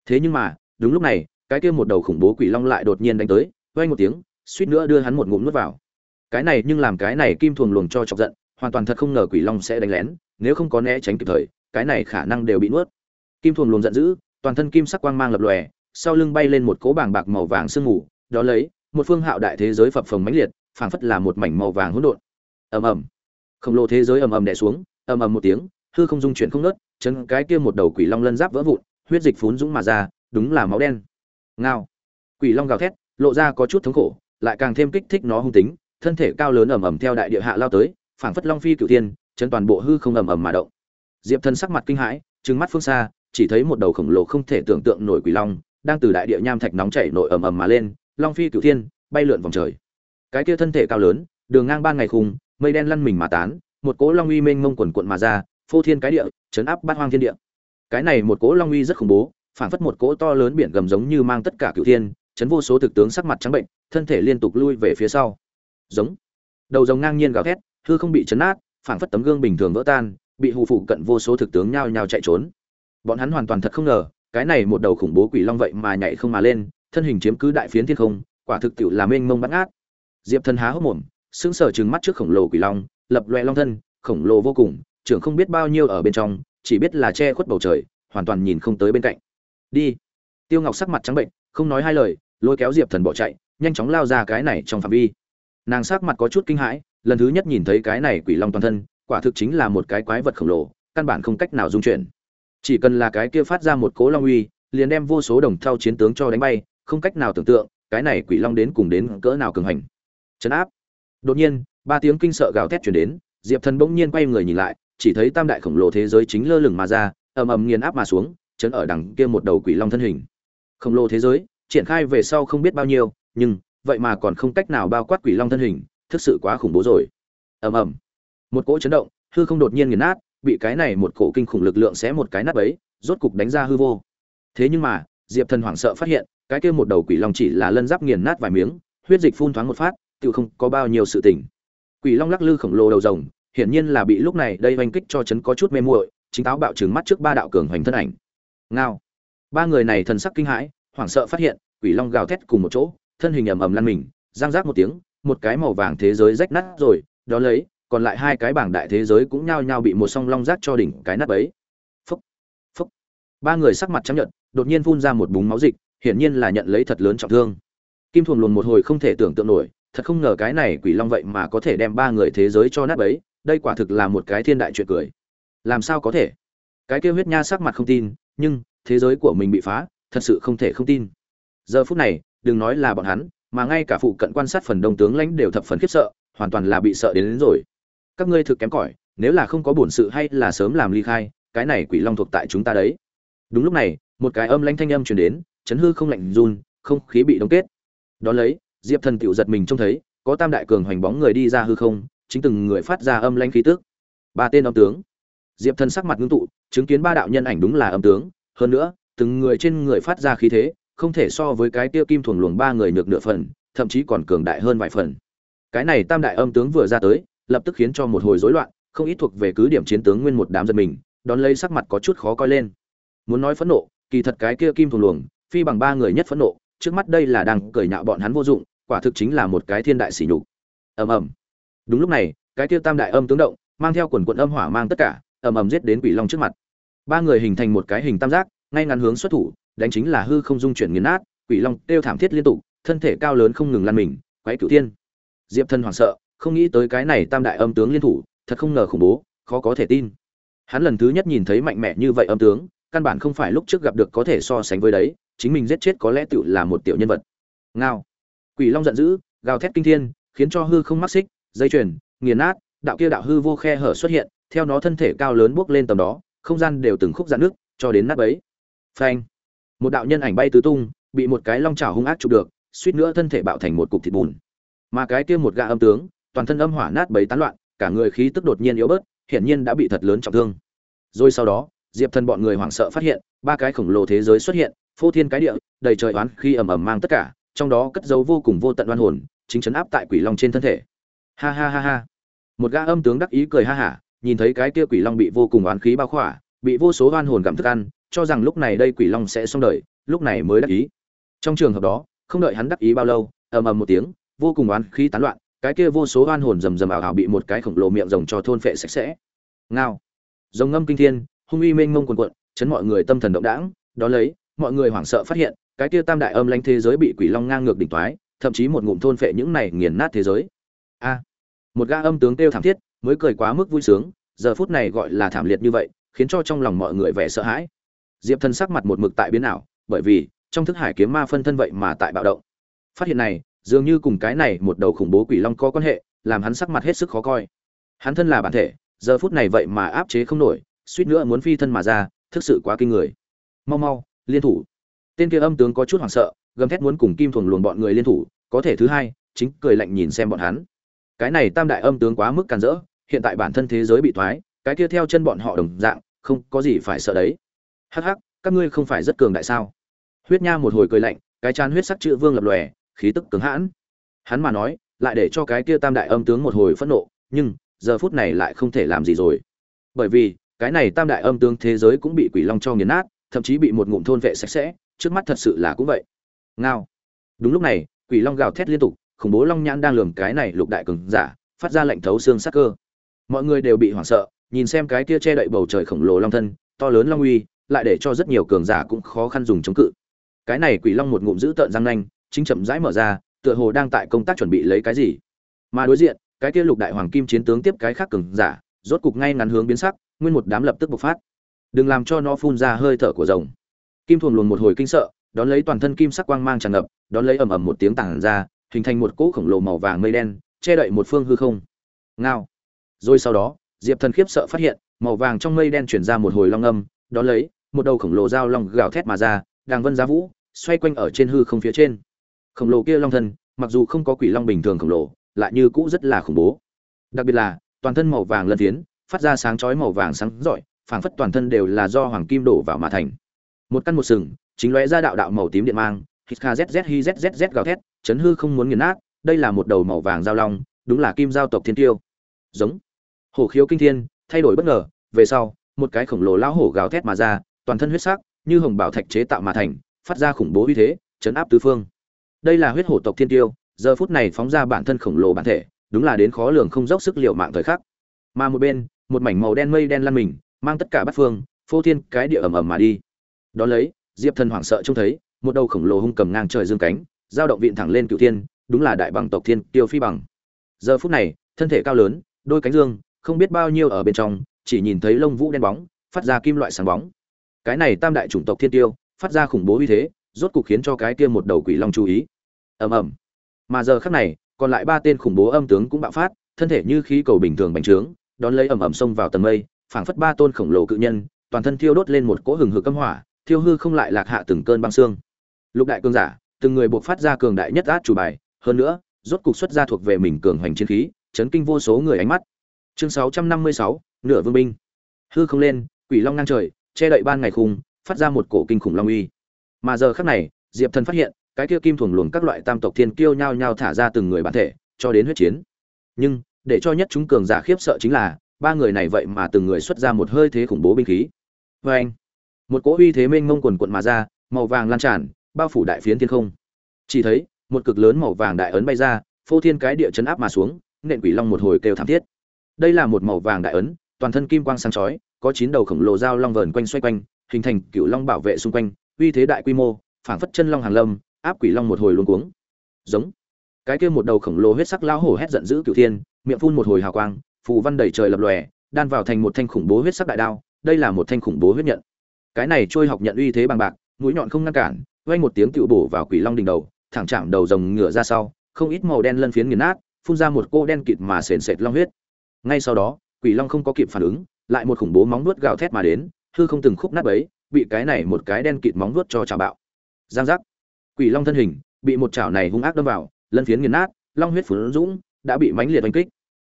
Thế nhưng mà, đúng lúc này, cái kia một đầu khủng bố quỷ long lại đột nhiên đánh tới vê anh một tiếng, suýt nữa đưa hắn một ngụm nuốt vào. Cái này nhưng làm cái này kim Thuần luồng cho chọc giận, hoàn toàn thật không ngờ quỷ long sẽ đánh lén, nếu không có né tránh kịp thời, cái này khả năng đều bị nuốt. Kim Thuần luồng giận dữ toàn thân kim sắc quang mang lập lòe sau lưng bay lên một cỗ bảng bạc màu vàng sương mù đó lấy một phương hạo đại thế giới phập phồng mãnh liệt phảng phất là một mảnh màu vàng hỗn độn. Ầm ầm. Khổng lồ thế giới ầm ầm đè xuống ầm ầm một tiếng hư không dung chuyển không nứt. chân cái kia một đầu quỷ long lân giáp vỡ vụn huyết dịch phún dũng mà ra đúng là máu đen. Ngao. Quỷ long gào thét lộ ra có chút thống khổ lại càng thêm kích thích nó hung tính thân thể cao lớn ầm ầm theo đại địa hạ lao tới phảng phất long phi cửu thiên, chân toàn bộ hư không ầm ầm mà động. Diệp thần sắc mặt kinh hãi trừng mắt phương xa chỉ thấy một đầu khổng lồ không thể tưởng tượng nổi quỷ long đang từ đại địa nham thạch nóng chảy nổi ầm ầm mà lên, long phi cửu thiên, bay lượn vòng trời. Cái kia thân thể cao lớn, đường ngang ban ngày khùng mây đen lăn mình mà tán, một cỗ long uy mênh mông quần cuộn mà ra, phô thiên cái địa, chấn áp bát hoang thiên địa. Cái này một cỗ long uy rất khủng bố, phảng phất một cỗ to lớn biển gầm giống như mang tất cả cửu thiên, chấn vô số thực tướng sắc mặt trắng bệnh, thân thể liên tục lui về phía sau. Giống. Đầu rồng ngang nhiên gào thét, hư không bị chấn nát phảng phất tấm gương bình thường vỡ tan, bị hù phụ cận vô số thực tướng nhao nhao chạy trốn bọn hắn hoàn toàn thật không ngờ, cái này một đầu khủng bố quỷ long vậy mà nhảy không mà lên, thân hình chiếm cứ đại phiến thiên không, quả thực tiệu là mênh mông bắt ngát. Diệp thần há hốc mồm, sững sờ trừng mắt trước khổng lồ quỷ long, lập loe long thân, khổng lồ vô cùng, trưởng không biết bao nhiêu ở bên trong, chỉ biết là che khuất bầu trời, hoàn toàn nhìn không tới bên cạnh. Đi. Tiêu ngọc sắc mặt trắng bệnh, không nói hai lời, lôi kéo diệp thần bỏ chạy, nhanh chóng lao ra cái này trong phạm vi. Nàng sắc mặt có chút kinh hãi, lần thứ nhất nhìn thấy cái này quỷ long toàn thân, quả thực chính là một cái quái vật khổng lồ, căn bản không cách nào dung chuyển chỉ cần là cái kia phát ra một cố long uy, liền đem vô số đồng thau chiến tướng cho đánh bay, không cách nào tưởng tượng, cái này quỷ long đến cùng đến cỡ nào cường hành. Chấn áp. Đột nhiên, ba tiếng kinh sợ gào thét chuyển đến, diệp thần bỗng nhiên quay người nhìn lại, chỉ thấy tam đại khổng lồ thế giới chính lơ lửng mà ra, ầm ầm nghiền áp mà xuống, chấn ở đằng kia một đầu quỷ long thân hình. Khổng lồ thế giới, triển khai về sau không biết bao nhiêu, nhưng, vậy mà còn không cách nào bao quát quỷ long thân hình, thực sự quá khủng bố rồi. Ầm ầm. Một cỗ chấn động, hư không đột nhiên nghiền nát bị cái này một cổ kinh khủng lực lượng xé một cái nát ấy, rốt cục đánh ra hư vô. Thế nhưng mà, diệp thần hoảng sợ phát hiện, cái kia một đầu quỷ long chỉ là lân giáp nghiền nát vài miếng, huyết dịch phun thoáng một phát tự không có bao nhiêu sự tỉnh. quỷ long lắc lư khổng lồ đầu rồng, hiển nhiên là bị lúc này đây oanh kích cho chấn có chút mê muội, chính táo bạo trừng mắt trước ba đạo cường hoành thân ảnh. Ngao. Ba người này thần sắc kinh hãi, hoảng sợ phát hiện, quỷ long gào thét cùng một chỗ, thân hình ầm ầm lăn mình, giang rác một tiếng, một cái màu vàng thế giới rách nát rồi, đó lấy còn lại hai cái bảng đại thế giới cũng nhao nhao bị một song long rác cho đỉnh cái nát ấy. Phúc phúc. Ba người sắc mặt trắng nhợt đột nhiên phun ra một búng máu dịch hiển nhiên là nhận lấy thật lớn trọng thương. Kim thuần luồn một hồi không thể tưởng tượng nổi thật không ngờ cái này quỷ long vậy mà có thể đem ba người thế giới cho nát ấy đây quả thực là một cái thiên đại chuyện cười. Làm sao có thể? Cái kêu huyết nha sắc mặt không tin nhưng thế giới của mình bị phá thật sự không thể không tin. Giờ phút này đừng nói là bọn hắn mà ngay cả phụ cận quan sát phần đông tướng lãnh đều thập phần khiếp sợ hoàn toàn là bị sợ đến, đến rồi các ngươi thực kém cỏi, nếu là không có bổn sự hay là sớm làm ly khai, cái này quỷ long thuộc tại chúng ta đấy. Đúng lúc này, một cái âm lãnh thanh âm truyền đến, chấn hư không lạnh run, không khí bị đóng kết. Đón lấy, diệp thần tiểu giật mình trông thấy, có tam đại cường hoành bóng người đi ra hư không, chính từng người phát ra âm lãnh khí tức. Ba tên âm tướng. Diệp thần sắc mặt ngưng tụ, chứng kiến ba đạo nhân ảnh đúng là âm tướng. Hơn nữa, từng người trên người phát ra khí thế, không thể so với cái tiêu kim thuần luồng ba người nhược nửa phần, thậm chí còn cường đại hơn vài phần. Cái này tam đại âm tướng vừa ra tới lập tức khiến cho một hồi rối loạn, không ít thuộc về cứ điểm chiến tướng nguyên một đám giật mình, đón lấy sắc mặt có chút khó coi lên. Muốn nói phẫn nộ, kỳ thật cái kia kim thùng luồng, phi bằng ba người nhất phẫn nộ, trước mắt đây là đang cười nhạo bọn hắn vô dụng, quả thực chính là một cái thiên đại sỉ nhục. Ầm ầm. Đúng lúc này, cái kia tam đại âm tướng động, mang theo quần quần âm hỏa mang tất cả, ầm ầm giết đến quỷ long trước mặt. Ba người hình thành một cái hình tam giác, ngay ngắn hướng xuất thủ, đánh chính là hư không dung chuyển nghiền nát, quỷ long kêu thảm thiết liên tục, thân thể cao lớn không ngừng lăn mình quấy cửu tiên diệp thân hoảng sợ không nghĩ tới cái này tam đại âm tướng liên thủ, thật không ngờ khủng bố, khó có thể tin. Hắn lần thứ nhất nhìn thấy mạnh mẽ như vậy âm tướng, căn bản không phải lúc trước gặp được có thể so sánh với đấy, chính mình giết chết có lẽ tựu là một tiểu nhân vật. Ngao. Quỷ long giận dữ, gào thét kinh thiên, khiến cho hư không mắc xích, dây chuyền, nghiền nát, đạo kia đạo hư vô khe hở xuất hiện, theo nó thân thể cao lớn bước lên tầm đó, không gian đều từng khúc dạn nước, cho đến nát bấy. Phanh. Một đạo nhân ảnh bay tứ tung, bị một cái long chảo hung ác chụp được, suýt nữa thân thể bạo thành một cục thịt bùn. Mà cái kia một gã âm tướng toàn thân âm hỏa nát bấy tán loạn, cả người khí tức đột nhiên yếu bớt, hiển nhiên đã bị thật lớn trọng thương. Rồi sau đó, diệp thần bọn người hoảng sợ phát hiện, ba cái khổng lồ thế giới xuất hiện, phô thiên cái địa, đầy trời oán khi ầm ầm mang tất cả, trong đó cất dấu vô cùng vô tận oan hồn, chính chấn áp tại quỷ long trên thân thể. Ha ha ha ha. Một gã âm tướng đắc ý cười ha hả, nhìn thấy cái kia quỷ long bị vô cùng oán khí bao khỏa, bị vô số oan hồn gặm thức ăn, cho rằng lúc này đây quỷ long sẽ xong đời, lúc này mới đắc ý. Trong trường hợp đó, không đợi hắn đắc ý bao lâu, ầm ầm một tiếng, vô cùng oán khí tán loạn cái kia vô số oan hồn rầm rầm ảo ảo bị một cái khổng lồ miệng rồng cho thôn phệ sạch sẽ. Ngao. Rồng ngâm kinh thiên, hung uy mênh mông quần quận chấn mọi người tâm thần động đãng, đó lấy, mọi người hoảng sợ phát hiện, cái kia tam đại âm lãnh thế giới bị quỷ long ngang ngược đỉnh toái thậm chí một ngụm thôn phệ những này nghiền nát thế giới. A. Một gã âm tướng kêu thảm thiết, mới cười quá mức vui sướng, giờ phút này gọi là thảm liệt như vậy, khiến cho trong lòng mọi người vẻ sợ hãi. Diệp thần sắc mặt một mực tại biến ảo, bởi vì, trong thức hải kiếm ma phân thân vậy mà tại bạo động. Phát hiện này dường như cùng cái này một đầu khủng bố quỷ long có quan hệ, làm hắn sắc mặt hết sức khó coi. Hắn thân là bản thể, giờ phút này vậy mà áp chế không nổi, suýt nữa muốn phi thân mà ra, thực sự quá kinh người. Mau mau, liên thủ. Tên kia âm tướng có chút hoảng sợ, gầm thét muốn cùng kim thuần luồn bọn người liên thủ, có thể thứ hai, chính cười lạnh nhìn xem bọn hắn. Cái này tam đại âm tướng quá mức càn rỡ, hiện tại bản thân thế giới bị thoái, cái kia theo chân bọn họ đồng dạng, không có gì phải sợ đấy. Hắc hắc, các ngươi không phải rất cường đại sao? Huyết nha một hồi cười lạnh, cái chán huyết sắc chữ vương lập lòe khí tức cứng hãn. Hắn mà nói, lại để cho cái kia tam đại âm tướng một hồi phẫn nộ, nhưng, giờ phút này lại không thể làm gì rồi. Bởi vì, cái này tam đại âm tướng thế giới cũng bị quỷ long cho nghiền nát, thậm chí bị một ngụm thôn vệ sạch sẽ, trước mắt thật sự là cũng vậy. Ngao. Đúng lúc này, quỷ long gào thét liên tục, khủng bố long nhãn đang lường cái này lục đại cường giả, phát ra lệnh thấu xương sắc cơ. Mọi người đều bị hoảng sợ, nhìn xem cái kia che đậy bầu trời khổng lồ long thân, to lớn long uy, lại để cho rất nhiều cường giả cũng khó khăn dùng chống cự. Cái này quỷ long một ngụm giữ tợn răng nanh chính chậm rãi mở ra, tựa hồ đang tại công tác chuẩn bị lấy cái gì. Mà đối diện, cái kia lục đại hoàng kim chiến tướng tiếp cái khác cường giả, rốt cục ngay ngắn hướng biến sắc, nguyên một đám lập tức bộc phát. Đừng làm cho nó phun ra hơi thở của rồng. Kim thuần luồn một hồi kinh sợ, đón lấy toàn thân kim sắc quang mang tràn ngập, đón lấy ầm ầm một tiếng tảng ra, hình thành một cỗ khổng lồ màu vàng mây đen, che đậy một phương hư không. Ngao. Rồi sau đó, diệp thần khiếp sợ phát hiện, màu vàng trong mây đen chuyển ra một hồi long âm, đón lấy, một đầu khổng lồ dao long gào thét mà ra, đang vân giá vũ, xoay quanh ở trên hư không phía trên khổng lồ kia long thân, mặc dù không có quỷ long bình thường khổng lồ, lại như cũ rất là khủng bố. Đặc biệt là, toàn thân màu vàng lân tiến phát ra sáng chói màu vàng sáng rọi, phảng phất toàn thân đều là do hoàng kim đổ vào mà thành. Một căn một sừng, chính lóe ra đạo đạo màu tím điện mang, hít kha zz hi zzz gào thét, chấn hư không muốn nghiền nát, đây là một đầu màu vàng giao long, đúng là kim giao tộc thiên tiêu. Giống. Hổ khiếu kinh thiên, thay đổi bất ngờ, về sau, một cái khổng lồ lão hổ gào thét mà ra, toàn thân huyết sắc, như hồng bảo thạch chế tạo mà thành, phát ra khủng bố uy thế, chấn áp tứ phương đây là huyết hổ tộc thiên tiêu, giờ phút này phóng ra bản thân khổng lồ bản thể, đúng là đến khó lường không dốc sức liệu mạng thời khắc. Mà một bên, một mảnh màu đen mây đen lăn mình, mang tất cả bát phương, phô thiên cái địa ầm ầm mà đi. Đó lấy, diệp thần hoảng sợ trông thấy, một đầu khổng lồ hung cầm ngang trời dương cánh, dao động viện thẳng lên cựu thiên, đúng là đại bằng tộc thiên tiêu phi bằng. Giờ phút này, thân thể cao lớn, đôi cánh dương, không biết bao nhiêu ở bên trong, chỉ nhìn thấy lông vũ đen bóng, phát ra kim loại sáng bóng. Cái này tam đại chủng tộc thiên tiêu, phát ra khủng bố uy thế rốt cục khiến cho cái kia một đầu quỷ long chú ý. Ầm ầm. Mà giờ khắc này còn lại ba tên khủng bố âm tướng cũng bạo phát thân thể như khí cầu bình thường bành trướng đón lấy ầm ầm xông vào tầng mây phảng phất ba tôn khổng lồ cự nhân toàn thân thiêu đốt lên một cỗ hừng hực cấm hỏa thiêu hư không lại lạc hạ từng cơn băng xương. Lục đại cường giả từng người buộc phát ra cường đại nhất át chủ bài hơn nữa rốt cục xuất ra thuộc về mình cường hoành chiến khí chấn kinh vô số người ánh mắt. Chương 656, nửa vương binh. Hư không lên quỷ long ngang trời che đậy ban ngày khung phát ra một cổ kinh khủng long uy mà giờ khắc này, diệp thần phát hiện, cái kia kim thuần luồng các loại tam tộc thiên kiêu nhao nhao thả ra từng người bản thể, cho đến huyết chiến. Nhưng, để cho nhất chúng cường giả khiếp sợ chính là, ba người này vậy mà từng người xuất ra một hơi thế khủng bố binh khí. Vê anh một cỗ uy thế mênh mông quần quận mà ra, màu vàng lan tràn, bao phủ đại phiến thiên không. Chỉ thấy, một cực lớn màu vàng đại ấn bay ra, phô thiên cái địa chấn áp mà xuống, nện quỷ long một hồi kêu thảm thiết. Đây là một màu vàng đại ấn, toàn thân kim quang sáng chói, có chín đầu khổng lồ dao long vờn quanh xoay quanh, hình thành cựu long bảo vệ xung quanh uy thế đại quy mô, phảng phất chân long hàng lâm, áp quỷ long một hồi luống cuống. Giống. Cái kia một đầu khổng lồ huyết sắc lão hổ hét giận dữ cửu thiên, miệng phun một hồi hào quang, phù văn đầy trời lập lòe, đan vào thành một thanh khủng bố huyết sắc đại đao, đây là một thanh khủng bố huyết nhận. Cái này trôi học nhận uy thế bằng bạc, mũi nhọn không ngăn cản, vang một tiếng tựu bổ vào quỷ long đỉnh đầu, thẳng chạm đầu rồng ngửa ra sau, không ít màu đen lân phiến nghiền nát, phun ra một cô đen kịt mà sền sệt long huyết. Ngay sau đó, quỷ long không có kịp phản ứng, lại một khủng bố móng nuốt gào thét mà đến, hư không từng khúc nát bấy bị cái này một cái đen kịt móng vuốt cho chà bạo. Giang giác. Quỷ long thân hình bị một chảo này hung ác đâm vào, lân phiến nghiền nát, long huyết phun dũng, đã bị mãnh liệt đánh kích.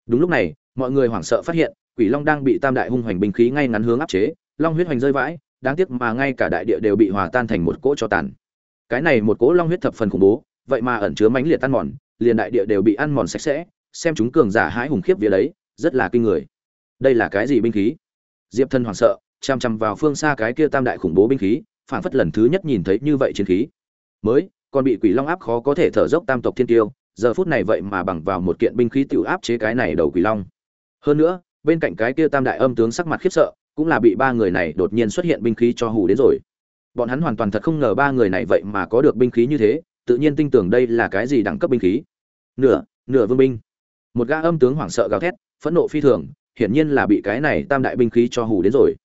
Đúng lúc này, mọi người hoảng sợ phát hiện, quỷ long đang bị tam đại hung hoành binh khí ngay ngắn hướng áp chế, long huyết hoành rơi vãi, đáng tiếc mà ngay cả đại địa đều bị hòa tan thành một cỗ cho tàn. Cái này một cỗ long huyết thập phần khủng bố, vậy mà ẩn chứa mãnh liệt tan mòn, liền đại địa đều bị ăn mòn sạch sẽ, xem chúng cường giả hãi hùng khiếp vía đấy, rất là kinh người. Đây là cái gì binh khí? Diệp thân hoảng sợ chằm chằm vào phương xa cái kia tam đại khủng bố binh khí phản phất lần thứ nhất nhìn thấy như vậy chiến khí. Mới, còn bị quỷ long áp khó có thể thở dốc tam tộc thiên tiêu, giờ phút này vậy mà bằng vào một kiện binh khí tiểu áp chế cái này đầu quỷ long. Hơn nữa, bên cạnh cái kia tam đại âm tướng sắc mặt khiếp sợ, cũng là bị ba người này đột nhiên xuất hiện binh khí cho hù đến rồi. Bọn hắn hoàn toàn thật không ngờ ba người này vậy mà có được binh khí như thế, tự nhiên tin tưởng đây là cái gì đẳng cấp binh khí. Nửa nửa vương binh. Một gã âm tướng hoảng sợ gào thét, phẫn nộ phi thường, hiển nhiên là bị cái này tam đại binh khí cho hù đến rồi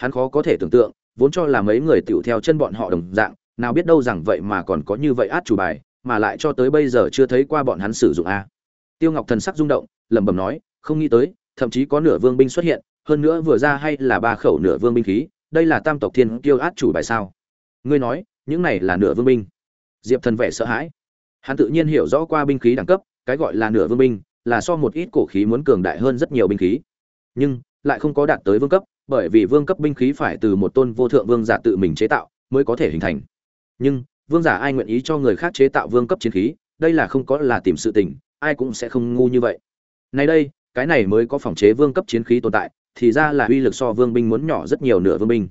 hắn khó có thể tưởng tượng, vốn cho là mấy người tiểu theo chân bọn họ đồng dạng, nào biết đâu rằng vậy mà còn có như vậy át chủ bài, mà lại cho tới bây giờ chưa thấy qua bọn hắn sử dụng a. Tiêu ngọc thần sắc rung động, lẩm bẩm nói, không nghĩ tới, thậm chí có nửa vương binh xuất hiện, hơn nữa vừa ra hay là ba khẩu nửa vương binh khí, đây là tam tộc thiên kiêu át chủ bài sao? Ngươi nói, những này là nửa vương binh. Diệp thần vẻ sợ hãi. Hắn tự nhiên hiểu rõ qua binh khí đẳng cấp, cái gọi là nửa vương binh, là so một ít cổ khí muốn cường đại hơn rất nhiều binh khí. Nhưng, lại không có đạt tới vương cấp bởi vì vương cấp binh khí phải từ một tôn vô thượng vương giả tự mình chế tạo mới có thể hình thành. Nhưng, vương giả ai nguyện ý cho người khác chế tạo vương cấp chiến khí, đây là không có là tìm sự tình, ai cũng sẽ không ngu như vậy. Nay đây, cái này mới có phòng chế vương cấp chiến khí tồn tại, thì ra là uy lực so vương binh muốn nhỏ rất nhiều nửa vương binh.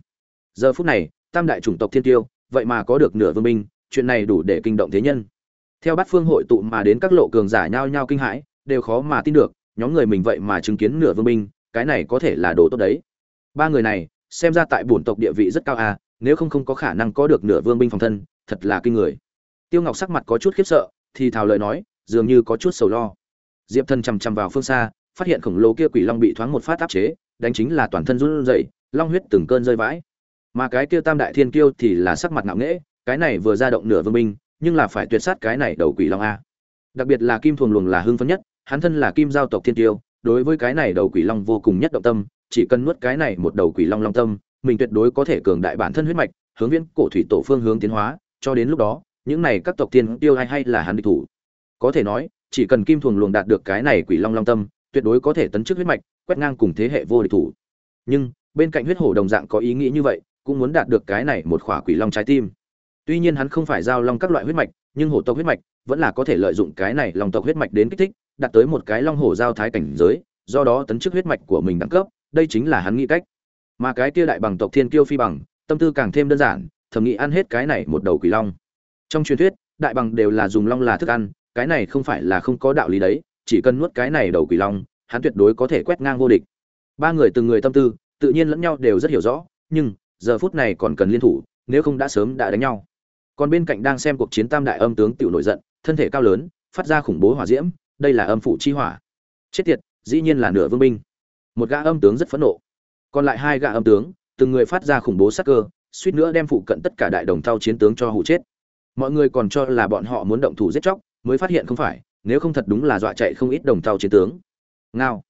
Giờ phút này, tam đại chủng tộc thiên tiêu, vậy mà có được nửa vương binh, chuyện này đủ để kinh động thế nhân. Theo bát phương hội tụ mà đến các lộ cường giả nhao nhao kinh hãi, đều khó mà tin được, nhóm người mình vậy mà chứng kiến nửa vương binh, cái này có thể là đồ tốt đấy ba người này, xem ra tại bổn tộc địa vị rất cao à nếu không không có khả năng có được nửa vương binh phòng thân, thật là kinh người. Tiêu ngọc sắc mặt có chút khiếp sợ, thì thào lời nói, dường như có chút sầu lo. Diệp thần chằm chằm vào phương xa, phát hiện khổng lồ kia quỷ long bị thoáng một phát áp chế, đánh chính là toàn thân run rẩy, long huyết từng cơn rơi vãi. Mà cái kia tam đại thiên kiêu thì là sắc mặt ngạo nghễ, cái này vừa ra động nửa vương binh, nhưng là phải tuyệt sát cái này đầu quỷ long a. Đặc biệt là kim thuồng luồng là hưng phấn nhất, hắn thân là kim giao tộc thiên tiêu đối với cái này đầu quỷ long vô cùng nhất động tâm chỉ cần nuốt cái này một đầu quỷ long long tâm, mình tuyệt đối có thể cường đại bản thân huyết mạch, hướng viễn cổ thủy tổ phương hướng tiến hóa, cho đến lúc đó, những này các tộc tiên tiêu hay hay là hắn địch thủ. Có thể nói, chỉ cần kim thuồng luồng đạt được cái này quỷ long long tâm, tuyệt đối có thể tấn chức huyết mạch, quét ngang cùng thế hệ vô địch thủ. Nhưng, bên cạnh huyết hổ đồng dạng có ý nghĩ như vậy, cũng muốn đạt được cái này một khỏa quỷ long trái tim. Tuy nhiên hắn không phải giao long các loại huyết mạch, nhưng hổ tộc huyết mạch vẫn là có thể lợi dụng cái này long tộc huyết mạch đến kích thích, đạt tới một cái long hổ giao thái cảnh giới, do đó tấn chức huyết mạch của mình đẳng cấp đây chính là hắn nghĩ cách. Mà cái kia đại bằng tộc thiên kiêu phi bằng, tâm tư càng thêm đơn giản, thầm nghĩ ăn hết cái này một đầu quỷ long. Trong truyền thuyết, đại bằng đều là dùng long là thức ăn, cái này không phải là không có đạo lý đấy, chỉ cần nuốt cái này đầu quỷ long, hắn tuyệt đối có thể quét ngang vô địch. Ba người từng người tâm tư, tự nhiên lẫn nhau đều rất hiểu rõ, nhưng, giờ phút này còn cần liên thủ, nếu không đã sớm đã đánh nhau. Còn bên cạnh đang xem cuộc chiến tam đại âm tướng tiểu nổi giận, thân thể cao lớn, phát ra khủng bố hỏa diễm, đây là âm phụ chi hỏa. Chết tiệt, dĩ nhiên là nửa vương binh một gã âm tướng rất phẫn nộ. Còn lại hai gã âm tướng, từng người phát ra khủng bố sắc cơ, suýt nữa đem phụ cận tất cả đại đồng thao chiến tướng cho hụ chết. Mọi người còn cho là bọn họ muốn động thủ giết chóc, mới phát hiện không phải, nếu không thật đúng là dọa chạy không ít đồng thao chiến tướng. Ngao.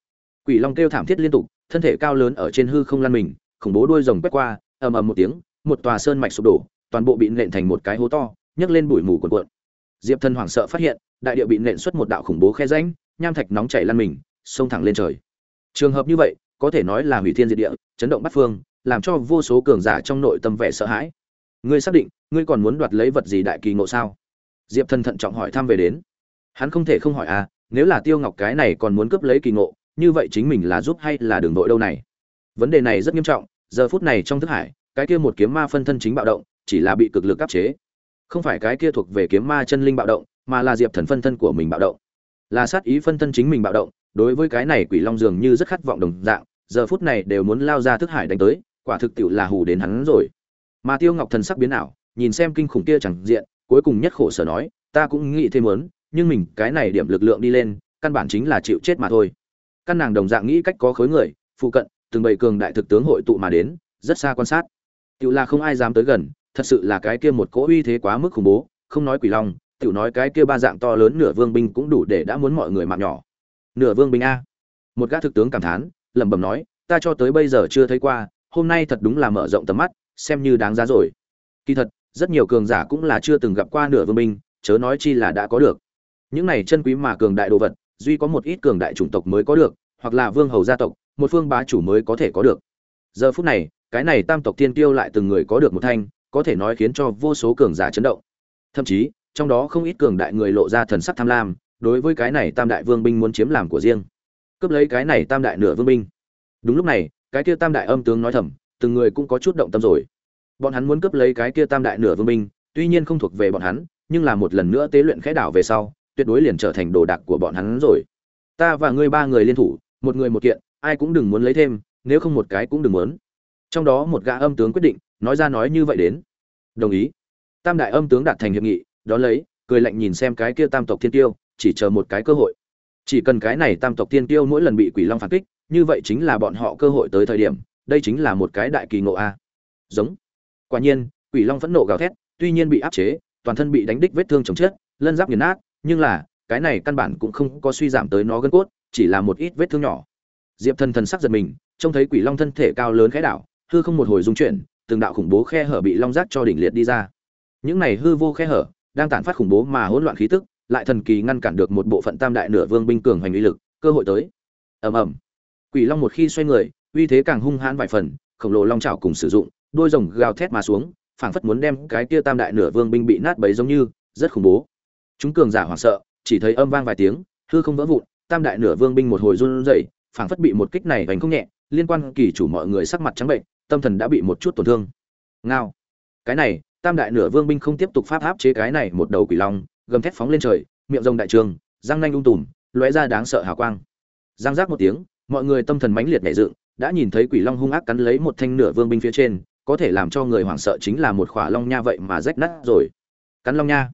Quỷ long kêu thảm thiết liên tục, thân thể cao lớn ở trên hư không lăn mình, khủng bố đuôi rồng quét qua, ầm ầm một tiếng, một tòa sơn mạch sụp đổ, toàn bộ bị nện thành một cái hố to, nhấc lên bụi mù cuộn cuộn. Diệp thần hoảng sợ phát hiện, đại địa bị nện xuất một đạo khủng bố khe rãnh, nham thạch nóng chảy lăn mình, xông thẳng lên trời trường hợp như vậy, có thể nói là hủy thiên diệt địa, chấn động bắt phương, làm cho vô số cường giả trong nội tâm vẻ sợ hãi. Ngươi xác định, ngươi còn muốn đoạt lấy vật gì đại kỳ ngộ sao? Diệp thần thận trọng hỏi thăm về đến. Hắn không thể không hỏi à nếu là tiêu ngọc cái này còn muốn cướp lấy kỳ ngộ, như vậy chính mình là giúp hay là đường đội đâu này? Vấn đề này rất nghiêm trọng, giờ phút này trong thức hải, cái kia một kiếm ma phân thân chính bạo động, chỉ là bị cực lực áp chế. Không phải cái kia thuộc về kiếm ma chân linh bạo động, mà là diệp thần phân thân của mình bạo động. Là sát ý phân thân chính mình bạo động đối với cái này quỷ long dường như rất khát vọng đồng dạng, giờ phút này đều muốn lao ra thức hải đánh tới, quả thực tiệu là hù đến hắn rồi. Mà tiêu ngọc thần sắc biến ảo, nhìn xem kinh khủng kia chẳng diện, cuối cùng nhất khổ sở nói, ta cũng nghĩ thêm muốn, nhưng mình cái này điểm lực lượng đi lên, căn bản chính là chịu chết mà thôi. Căn nàng đồng dạng nghĩ cách có khối người, phụ cận, từng bầy cường đại thực tướng hội tụ mà đến, rất xa quan sát. Tiệu là không ai dám tới gần, thật sự là cái kia một cỗ uy thế quá mức khủng bố, không nói quỷ long, tiểu nói cái kia ba dạng to lớn nửa vương binh cũng đủ để đã muốn mọi người mạng nhỏ nửa vương binh a. Một gã thực tướng cảm thán, lẩm bẩm nói, ta cho tới bây giờ chưa thấy qua, hôm nay thật đúng là mở rộng tầm mắt, xem như đáng giá rồi. Kỳ thật, rất nhiều cường giả cũng là chưa từng gặp qua nửa vương binh, chớ nói chi là đã có được. Những này chân quý mà cường đại đồ vật, duy có một ít cường đại chủng tộc mới có được, hoặc là vương hầu gia tộc, một phương bá chủ mới có thể có được. Giờ phút này, cái này tam tộc tiên tiêu lại từng người có được một thanh, có thể nói khiến cho vô số cường giả chấn động. Thậm chí, trong đó không ít cường đại người lộ ra thần sắc tham lam đối với cái này tam đại vương binh muốn chiếm làm của riêng, cướp lấy cái này tam đại nửa vương binh. Đúng lúc này, cái kia tam đại âm tướng nói thầm, từng người cũng có chút động tâm rồi. Bọn hắn muốn cướp lấy cái kia tam đại nửa vương binh, tuy nhiên không thuộc về bọn hắn, nhưng là một lần nữa tế luyện khẽ đảo về sau, tuyệt đối liền trở thành đồ đạc của bọn hắn rồi. Ta và ngươi ba người liên thủ, một người một kiện, ai cũng đừng muốn lấy thêm, nếu không một cái cũng đừng muốn. Trong đó một gã âm tướng quyết định, nói ra nói như vậy đến. Đồng ý. Tam đại âm tướng đạt thành hiệp nghị đó lấy, cười lạnh nhìn xem cái kia tam tộc thiên tiêu chỉ chờ một cái cơ hội. Chỉ cần cái này tam tộc tiên tiêu mỗi lần bị quỷ long phản kích, như vậy chính là bọn họ cơ hội tới thời điểm, đây chính là một cái đại kỳ ngộ a. Giống. Quả nhiên, quỷ long phẫn nộ gào thét, tuy nhiên bị áp chế, toàn thân bị đánh đích vết thương chồng chết, lân giáp nghiền nát, nhưng là, cái này căn bản cũng không có suy giảm tới nó gân cốt, chỉ là một ít vết thương nhỏ. Diệp thần thần sắc giật mình, trông thấy quỷ long thân thể cao lớn khẽ đảo, hư không một hồi dung chuyển, từng đạo khủng bố khe hở bị long giác cho đỉnh liệt đi ra. Những này hư vô khe hở, đang tản phát khủng bố mà hỗn loạn khí tức lại thần kỳ ngăn cản được một bộ phận tam đại nửa vương binh cường hành uy lực, cơ hội tới. Ầm ầm. Quỷ long một khi xoay người, uy thế càng hung hãn vài phần, khổng lồ long chảo cùng sử dụng, đôi rồng gào thét mà xuống, phảng phất muốn đem cái kia tam đại nửa vương binh bị nát bấy giống như, rất khủng bố. Chúng cường giả hoảng sợ, chỉ thấy âm vang vài tiếng, hư không vỡ vụn, tam đại nửa vương binh một hồi run rẩy, phảng phất bị một kích này đánh không nhẹ, liên quan kỳ chủ mọi người sắc mặt trắng bệnh, tâm thần đã bị một chút tổn thương. Ngao. Cái này, tam đại nửa vương binh không tiếp tục pháp áp chế cái này một đầu quỷ long gầm thét phóng lên trời, miệng rồng đại trường, răng nanh ung tùm, lóe ra đáng sợ hào quang. Giang giác một tiếng, mọi người tâm thần mãnh liệt nhảy dựng, đã nhìn thấy quỷ long hung ác cắn lấy một thanh nửa vương binh phía trên, có thể làm cho người hoảng sợ chính là một khỏa long nha vậy mà rách nát rồi. Cắn long nha.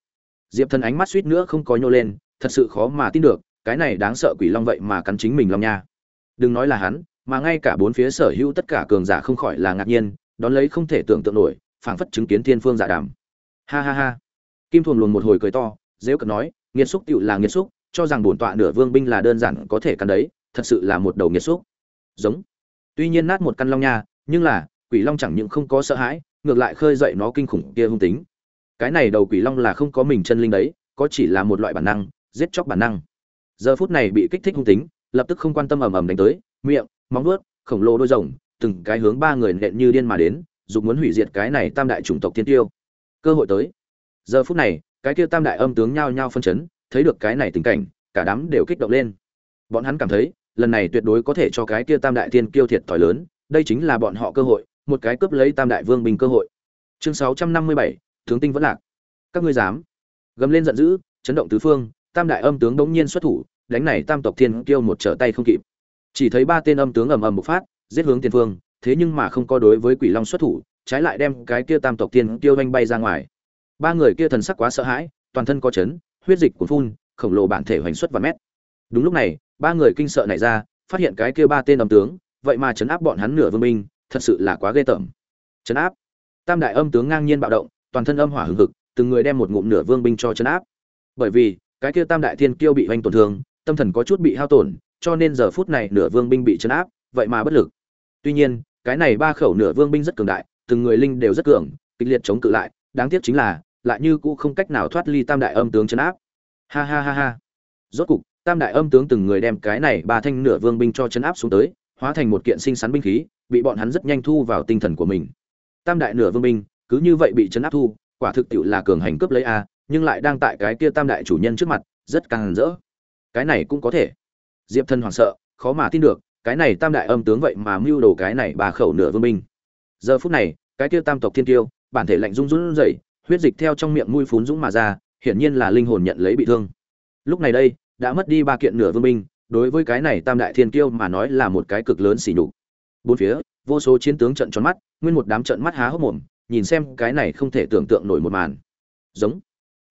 Diệp thần ánh mắt suýt nữa không có nhô lên, thật sự khó mà tin được, cái này đáng sợ quỷ long vậy mà cắn chính mình long nha. Đừng nói là hắn, mà ngay cả bốn phía sở hữu tất cả cường giả không khỏi là ngạc nhiên, đón lấy không thể tưởng tượng nổi, phảng phất chứng kiến thiên phương giả đàm. Ha ha ha. Kim thuồng luồn một hồi cười to dễ cận nói, nghiệt xúc tựu là nghiệt xúc, cho rằng bổn tọa nửa vương binh là đơn giản có thể cắn đấy, thật sự là một đầu nghiệt xúc. Giống. Tuy nhiên nát một căn long nha, nhưng là, quỷ long chẳng những không có sợ hãi, ngược lại khơi dậy nó kinh khủng kia hung tính. Cái này đầu quỷ long là không có mình chân linh đấy, có chỉ là một loại bản năng, giết chóc bản năng. Giờ phút này bị kích thích hung tính, lập tức không quan tâm ầm ầm đánh tới, miệng, móng vuốt, khổng lồ đôi rồng, từng cái hướng ba người nện như điên mà đến, dục muốn hủy diệt cái này tam đại chủng tộc thiên tiêu. Cơ hội tới. Giờ phút này cái kia tam đại âm tướng nhao nhao phân chấn, thấy được cái này tình cảnh, cả đám đều kích động lên. Bọn hắn cảm thấy, lần này tuyệt đối có thể cho cái kia tam đại tiên kiêu thiệt thòi lớn, đây chính là bọn họ cơ hội, một cái cướp lấy tam đại vương bình cơ hội. Chương sáu trăm năm mươi bảy, tướng tinh vẫn lạc. Các ngươi dám? Gầm lên giận dữ, chấn động tứ phương, tam đại âm tướng đống nhiên xuất thủ, đánh này tam tộc thiên kiêu một trở tay không kịp. Chỉ thấy ba tên âm tướng ầm ầm một phát, giết hướng tiền phương, thế nhưng mà không có đối với quỷ long xuất thủ, trái lại đem cái kia tam tộc tiên kiêu vanh bay ra ngoài ba người kia thần sắc quá sợ hãi, toàn thân có chấn, huyết dịch cuốn phun, khổng lồ bản thể hoành xuất và mét. Đúng lúc này, ba người kinh sợ nảy ra, phát hiện cái kia ba tên âm tướng, vậy mà chấn áp bọn hắn nửa vương minh thật sự là quá ghê tởm. Chấn áp. Tam đại âm tướng ngang nhiên bạo động, toàn thân âm hỏa hừng hực, từng người đem một ngụm nửa vương binh cho chấn áp. Bởi vì, cái kia tam đại thiên kiêu bị hoành tổn thương, tâm thần có chút bị hao tổn, cho nên giờ phút này nửa vương binh bị chấn áp, vậy mà bất lực. Tuy nhiên, cái này ba khẩu nửa vương binh rất cường đại, từng người linh đều rất cường, kịch liệt chống cự lại, đáng tiếc chính là lại như cũ không cách nào thoát ly tam đại âm tướng chấn áp. Ha ha ha ha. Rốt cục, tam đại âm tướng từng người đem cái này ba thanh nửa vương binh cho chấn áp xuống tới, hóa thành một kiện sinh sắn binh khí, bị bọn hắn rất nhanh thu vào tinh thần của mình. Tam đại nửa vương binh, cứ như vậy bị chấn áp thu, quả thực tiệu là cường hành cướp lấy a, nhưng lại đang tại cái kia tam đại chủ nhân trước mặt, rất càng rỡ. Cái này cũng có thể. Diệp thân hoảng sợ, khó mà tin được, cái này tam đại âm tướng vậy mà mưu đồ cái này ba khẩu nửa vương binh. Giờ phút này, cái kia tam tộc thiên tiêu, bản thể lạnh run run rẩy huyết dịch theo trong miệng mũi phún dũng mà ra, hiển nhiên là linh hồn nhận lấy bị thương. Lúc này đây, đã mất đi ba kiện nửa vương binh, đối với cái này tam đại thiên kiêu mà nói là một cái cực lớn xỉ nhục. Bốn phía, vô số chiến tướng trận tròn mắt, nguyên một đám trận mắt há hốc mồm, nhìn xem cái này không thể tưởng tượng nổi một màn. Giống.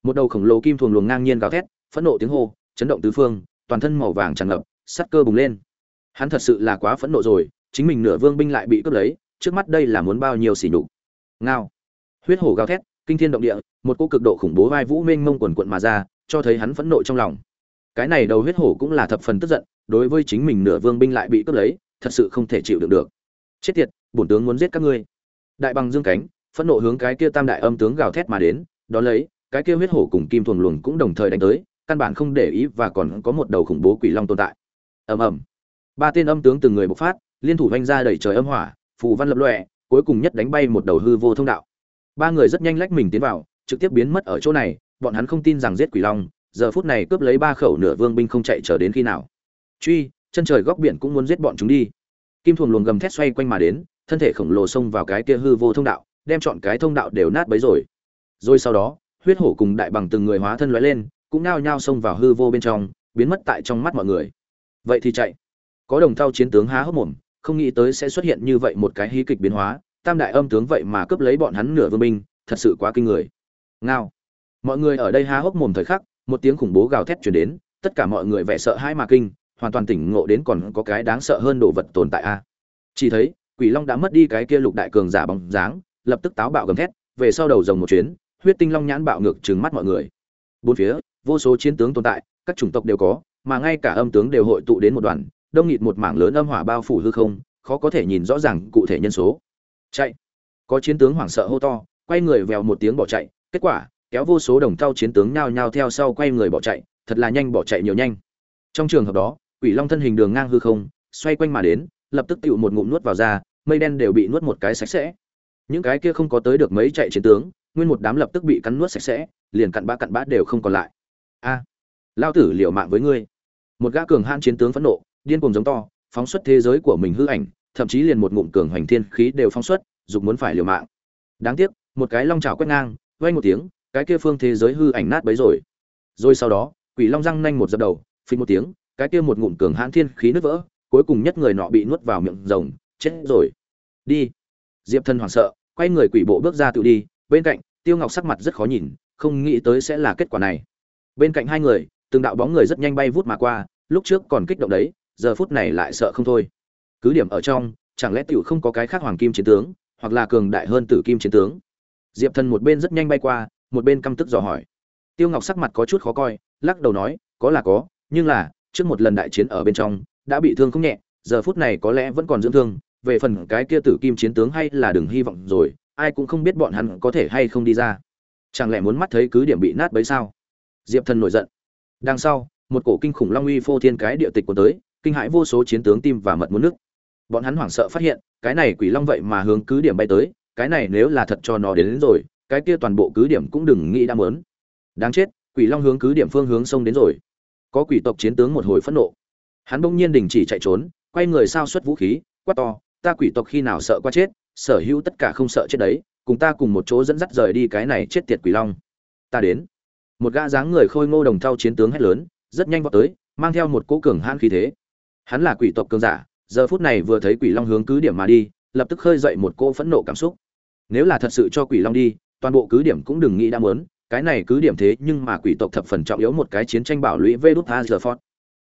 Một đầu khổng lồ kim thuần luồng ngang nhiên gào thét, phẫn nộ tiếng hô, chấn động tứ phương, toàn thân màu vàng tràn ngập sắt cơ bùng lên. Hắn thật sự là quá phẫn nộ rồi, chính mình nửa vương binh lại bị cướp lấy, trước mắt đây là muốn bao nhiêu xỉ nhục. Ngao. Huyết hổ gào thét kinh thiên động địa, một cô cực độ khủng bố vai vũ mênh mông quần quận mà ra, cho thấy hắn phẫn nộ trong lòng. Cái này đầu huyết hổ cũng là thập phần tức giận, đối với chính mình nửa vương binh lại bị cướp lấy, thật sự không thể chịu được được. Chết tiệt, bổn tướng muốn giết các ngươi. Đại bằng dương cánh, phẫn nộ hướng cái kia tam đại âm tướng gào thét mà đến, đó lấy, cái kia huyết hổ cùng kim thuần luồng cũng đồng thời đánh tới, căn bản không để ý và còn có một đầu khủng bố quỷ long tồn tại. Ầm ầm. Ba tên âm tướng từng người bộc phát, liên thủ vanh ra đẩy trời âm hỏa, phù văn lập lọe cuối cùng nhất đánh bay một đầu hư vô thông đạo ba người rất nhanh lách mình tiến vào, trực tiếp biến mất ở chỗ này, bọn hắn không tin rằng giết quỷ long, giờ phút này cướp lấy ba khẩu nửa vương binh không chạy chờ đến khi nào. Truy, chân trời góc biển cũng muốn giết bọn chúng đi. Kim thuồng luồng gầm thét xoay quanh mà đến, thân thể khổng lồ xông vào cái kia hư vô thông đạo, đem chọn cái thông đạo đều nát bấy rồi. Rồi sau đó, huyết hổ cùng đại bằng từng người hóa thân lóe lên, cũng nao nhao xông vào hư vô bên trong, biến mất tại trong mắt mọi người. Vậy thì chạy. Có đồng thao chiến tướng há hốc mồm, không nghĩ tới sẽ xuất hiện như vậy một cái hí kịch biến hóa tam đại âm tướng vậy mà cướp lấy bọn hắn nửa vương binh, thật sự quá kinh người. Ngao. Mọi người ở đây há hốc mồm thời khắc, một tiếng khủng bố gào thét truyền đến, tất cả mọi người vẻ sợ hãi mà kinh, hoàn toàn tỉnh ngộ đến còn có cái đáng sợ hơn đồ vật tồn tại a. Chỉ thấy, quỷ long đã mất đi cái kia lục đại cường giả bóng dáng, lập tức táo bạo gầm thét, về sau đầu rồng một chuyến, huyết tinh long nhãn bạo ngược trừng mắt mọi người. Bốn phía, vô số chiến tướng tồn tại, các chủng tộc đều có, mà ngay cả âm tướng đều hội tụ đến một đoàn, đông nghịt một mảng lớn âm hỏa bao phủ hư không, khó có thể nhìn rõ ràng cụ thể nhân số chạy. Có chiến tướng hoảng sợ hô to, quay người vèo một tiếng bỏ chạy, kết quả, kéo vô số đồng thau chiến tướng nhao nhao theo sau quay người bỏ chạy, thật là nhanh bỏ chạy nhiều nhanh. Trong trường hợp đó, quỷ long thân hình đường ngang hư không, xoay quanh mà đến, lập tức tựu một ngụm nuốt vào ra mây đen đều bị nuốt một cái sạch sẽ. Những cái kia không có tới được mấy chạy chiến tướng, nguyên một đám lập tức bị cắn nuốt sạch sẽ, liền cặn bã cặn bã đều không còn lại. A, lao tử liều mạng với ngươi. Một gã cường hãn chiến tướng phẫn nộ, điên cuồng giống to, phóng xuất thế giới của mình hư ảnh thậm chí liền một ngụm cường hoành thiên khí đều phóng xuất, dục muốn phải liều mạng. Đáng tiếc, một cái long chảo quét ngang, vang một tiếng, cái kia phương thế giới hư ảnh nát bấy rồi. Rồi sau đó, quỷ long răng nanh một giật đầu, phình một tiếng, cái kia một ngụm cường hãn thiên khí nứt vỡ, cuối cùng nhất người nọ bị nuốt vào miệng rồng, chết rồi. Đi. Diệp thần hoảng sợ, quay người quỷ bộ bước ra tự đi, bên cạnh, tiêu ngọc sắc mặt rất khó nhìn, không nghĩ tới sẽ là kết quả này. Bên cạnh hai người, từng đạo bóng người rất nhanh bay vút mà qua, lúc trước còn kích động đấy, giờ phút này lại sợ không thôi cứ điểm ở trong, chẳng lẽ tiểu không có cái khác hoàng kim chiến tướng, hoặc là cường đại hơn tử kim chiến tướng? Diệp thần một bên rất nhanh bay qua, một bên căm tức dò hỏi. Tiêu ngọc sắc mặt có chút khó coi, lắc đầu nói, có là có, nhưng là, trước một lần đại chiến ở bên trong, đã bị thương không nhẹ, giờ phút này có lẽ vẫn còn dưỡng thương, về phần cái kia tử kim chiến tướng hay là đừng hy vọng rồi, ai cũng không biết bọn hắn có thể hay không đi ra. Chẳng lẽ muốn mắt thấy cứ điểm bị nát bấy sao? Diệp thần nổi giận. Đằng sau, một cổ kinh khủng long uy phô thiên cái địa tịch của tới, kinh hãi vô số chiến tướng tim và mật muốn nước bọn hắn hoảng sợ phát hiện cái này quỷ long vậy mà hướng cứ điểm bay tới cái này nếu là thật cho nó đến, đến rồi cái kia toàn bộ cứ điểm cũng đừng nghĩ đã mớn đáng chết quỷ long hướng cứ điểm phương hướng sông đến rồi. Có quỷ tộc chiến tướng một hồi phẫn nộ. Hắn bỗng nhiên đình chỉ chạy trốn quay người sao xuất vũ khí quát to ta quỷ tộc khi nào sợ qua chết sở hữu tất cả không sợ chết đấy cùng ta cùng một chỗ dẫn dắt rời đi cái này chết tiệt quỷ long. Ta đến. Một gã dáng người khôi ngô đồng thau chiến tướng hét lớn rất nhanh vào tới mang theo một cỗ cường hãn khí thế. Hắn là quỷ tộc cường giả giờ phút này vừa thấy quỷ long hướng cứ điểm mà đi, lập tức khơi dậy một cô phẫn nộ cảm xúc. Nếu là thật sự cho quỷ long đi, toàn bộ cứ điểm cũng đừng nghĩ đã muốn, cái này cứ điểm thế nhưng mà quỷ tộc thập phần trọng yếu một cái chiến tranh bảo lũy vê đút a giờ phót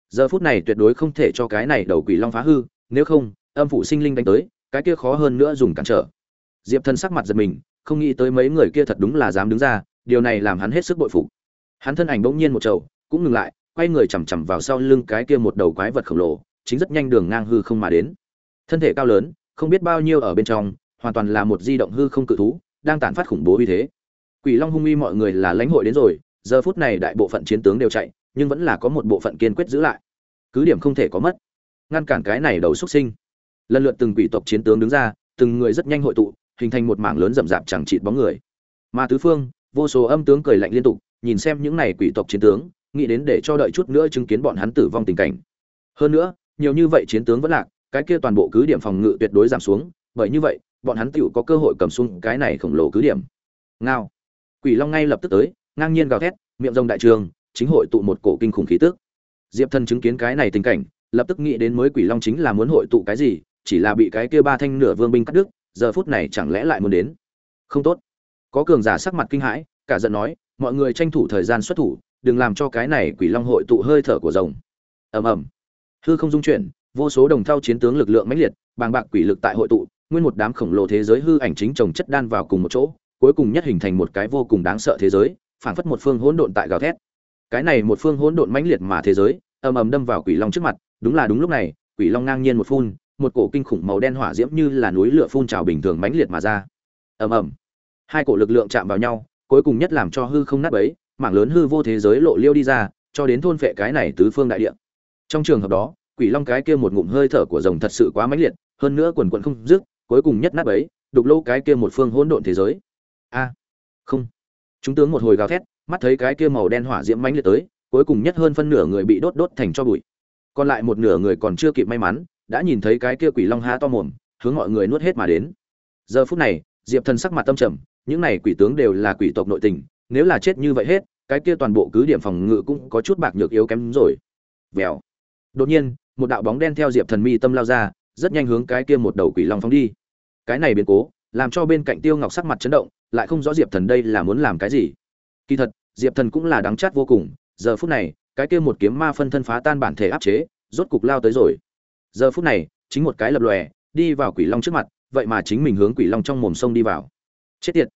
giờ phút này tuyệt đối không thể cho cái này đầu quỷ long phá hư, nếu không, âm phủ sinh linh đánh tới, cái kia khó hơn nữa dùng cản trở. Diệp thân sắc mặt giật mình, không nghĩ tới mấy người kia thật đúng là dám đứng ra, điều này làm hắn hết sức bội phục. Hắn thân ảnh bỗng nhiên một trầu, cũng ngừng lại, quay người chằm chằm vào sau lưng cái kia một đầu quái vật khổng lồ chính rất nhanh đường ngang hư không mà đến. Thân thể cao lớn, không biết bao nhiêu ở bên trong, hoàn toàn là một di động hư không cự thú, đang tản phát khủng bố uy thế. Quỷ long hung uy mọi người là lãnh hội đến rồi, giờ phút này đại bộ phận chiến tướng đều chạy, nhưng vẫn là có một bộ phận kiên quyết giữ lại. Cứ điểm không thể có mất. Ngăn cản cái này đầu xuất sinh. Lần lượt từng quỷ tộc chiến tướng đứng ra, từng người rất nhanh hội tụ, hình thành một mảng lớn rậm rạp chẳng chịt bóng người. Mà tứ phương, vô số âm tướng cười lạnh liên tục, nhìn xem những này quỷ tộc chiến tướng, nghĩ đến để cho đợi chút nữa chứng kiến bọn hắn tử vong tình cảnh. Hơn nữa nhiều như vậy chiến tướng vẫn lạc, cái kia toàn bộ cứ điểm phòng ngự tuyệt đối giảm xuống, bởi như vậy, bọn hắn tiểu có cơ hội cầm xuống cái này khổng lồ cứ điểm. Ngao. Quỷ long ngay lập tức tới, ngang nhiên gào thét, miệng rồng đại trường, chính hội tụ một cổ kinh khủng khí tức. Diệp thần chứng kiến cái này tình cảnh, lập tức nghĩ đến mới quỷ long chính là muốn hội tụ cái gì, chỉ là bị cái kia ba thanh nửa vương binh cắt đứt, giờ phút này chẳng lẽ lại muốn đến? Không tốt. Có cường giả sắc mặt kinh hãi, cả giận nói, mọi người tranh thủ thời gian xuất thủ, đừng làm cho cái này quỷ long hội tụ hơi thở của rồng. Ầm ầm hư không dung chuyển, vô số đồng thao chiến tướng lực lượng mãnh liệt, bàng bạc quỷ lực tại hội tụ, nguyên một đám khổng lồ thế giới hư ảnh chính trồng chất đan vào cùng một chỗ, cuối cùng nhất hình thành một cái vô cùng đáng sợ thế giới, phảng phất một phương hỗn độn tại gào thét. Cái này một phương hỗn độn mãnh liệt mà thế giới, ầm ầm đâm vào quỷ long trước mặt, đúng là đúng lúc này, quỷ long ngang nhiên một phun, một cổ kinh khủng màu đen hỏa diễm như là núi lửa phun trào bình thường mãnh liệt mà ra. Ầm ầm. Hai cổ lực lượng chạm vào nhau, cuối cùng nhất làm cho hư không nát bấy, mảng lớn hư vô thế giới lộ liêu đi ra, cho đến thôn phệ cái này tứ phương đại địa trong trường hợp đó, quỷ long cái kia một ngụm hơi thở của rồng thật sự quá mãnh liệt, hơn nữa quần quần không dứt, cuối cùng nhất nát ấy đục lô cái kia một phương hỗn độn thế giới. A, không. Chúng tướng một hồi gào thét, mắt thấy cái kia màu đen hỏa diễm mãnh liệt tới, cuối cùng nhất hơn phân nửa người bị đốt đốt thành cho bụi. Còn lại một nửa người còn chưa kịp may mắn, đã nhìn thấy cái kia quỷ long há to mồm, hướng mọi người nuốt hết mà đến. Giờ phút này, diệp thần sắc mặt tâm trầm, những này quỷ tướng đều là quỷ tộc nội tình, nếu là chết như vậy hết, cái kia toàn bộ cứ điểm phòng ngự cũng có chút bạc nhược yếu kém rồi. Vèo đột nhiên, một đạo bóng đen theo diệp thần mi tâm lao ra, rất nhanh hướng cái kia một đầu quỷ long phóng đi. Cái này biến cố, làm cho bên cạnh tiêu ngọc sắc mặt chấn động, lại không rõ diệp thần đây là muốn làm cái gì. Kỳ thật, diệp thần cũng là đáng chát vô cùng, giờ phút này, cái kia một kiếm ma phân thân phá tan bản thể áp chế, rốt cục lao tới rồi. Giờ phút này, chính một cái lập lòe, đi vào quỷ long trước mặt, vậy mà chính mình hướng quỷ long trong mồm sông đi vào. Chết tiệt.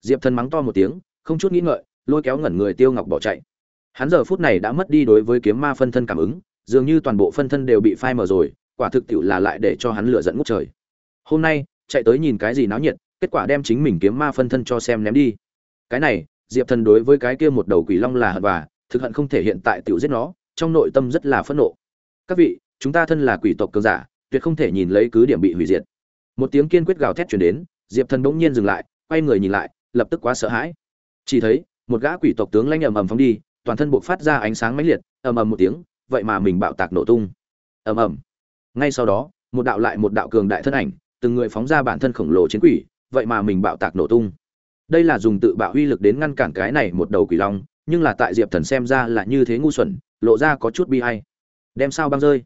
Diệp thần mắng to một tiếng, không chút nghĩ ngợi, lôi kéo ngẩn người tiêu ngọc bỏ chạy. Hắn giờ phút này đã mất đi đối với kiếm ma phân thân cảm ứng dường như toàn bộ phân thân đều bị phai mờ rồi, quả thực tiệu là lại để cho hắn lửa giận ngút trời. Hôm nay, chạy tới nhìn cái gì náo nhiệt, kết quả đem chính mình kiếm ma phân thân cho xem ném đi. Cái này, diệp thần đối với cái kia một đầu quỷ long là hận và, thực hận không thể hiện tại tiểu giết nó, trong nội tâm rất là phẫn nộ. Các vị, chúng ta thân là quỷ tộc cường giả, tuyệt không thể nhìn lấy cứ điểm bị hủy diệt. Một tiếng kiên quyết gào thét chuyển đến, diệp thần bỗng nhiên dừng lại, quay người nhìn lại, lập tức quá sợ hãi. Chỉ thấy, một gã quỷ tộc tướng lanh ầm ầm phóng đi, toàn thân buộc phát ra ánh sáng mãnh liệt, ầm ầm một tiếng vậy mà mình bạo tạc nổ tung. Ầm ầm. Ngay sau đó, một đạo lại một đạo cường đại thân ảnh, từng người phóng ra bản thân khổng lồ chiến quỷ, vậy mà mình bạo tạc nổ tung. Đây là dùng tự bạo uy lực đến ngăn cản cái này một đầu quỷ long, nhưng là tại diệp thần xem ra là như thế ngu xuẩn, lộ ra có chút bi hay đem sao băng rơi?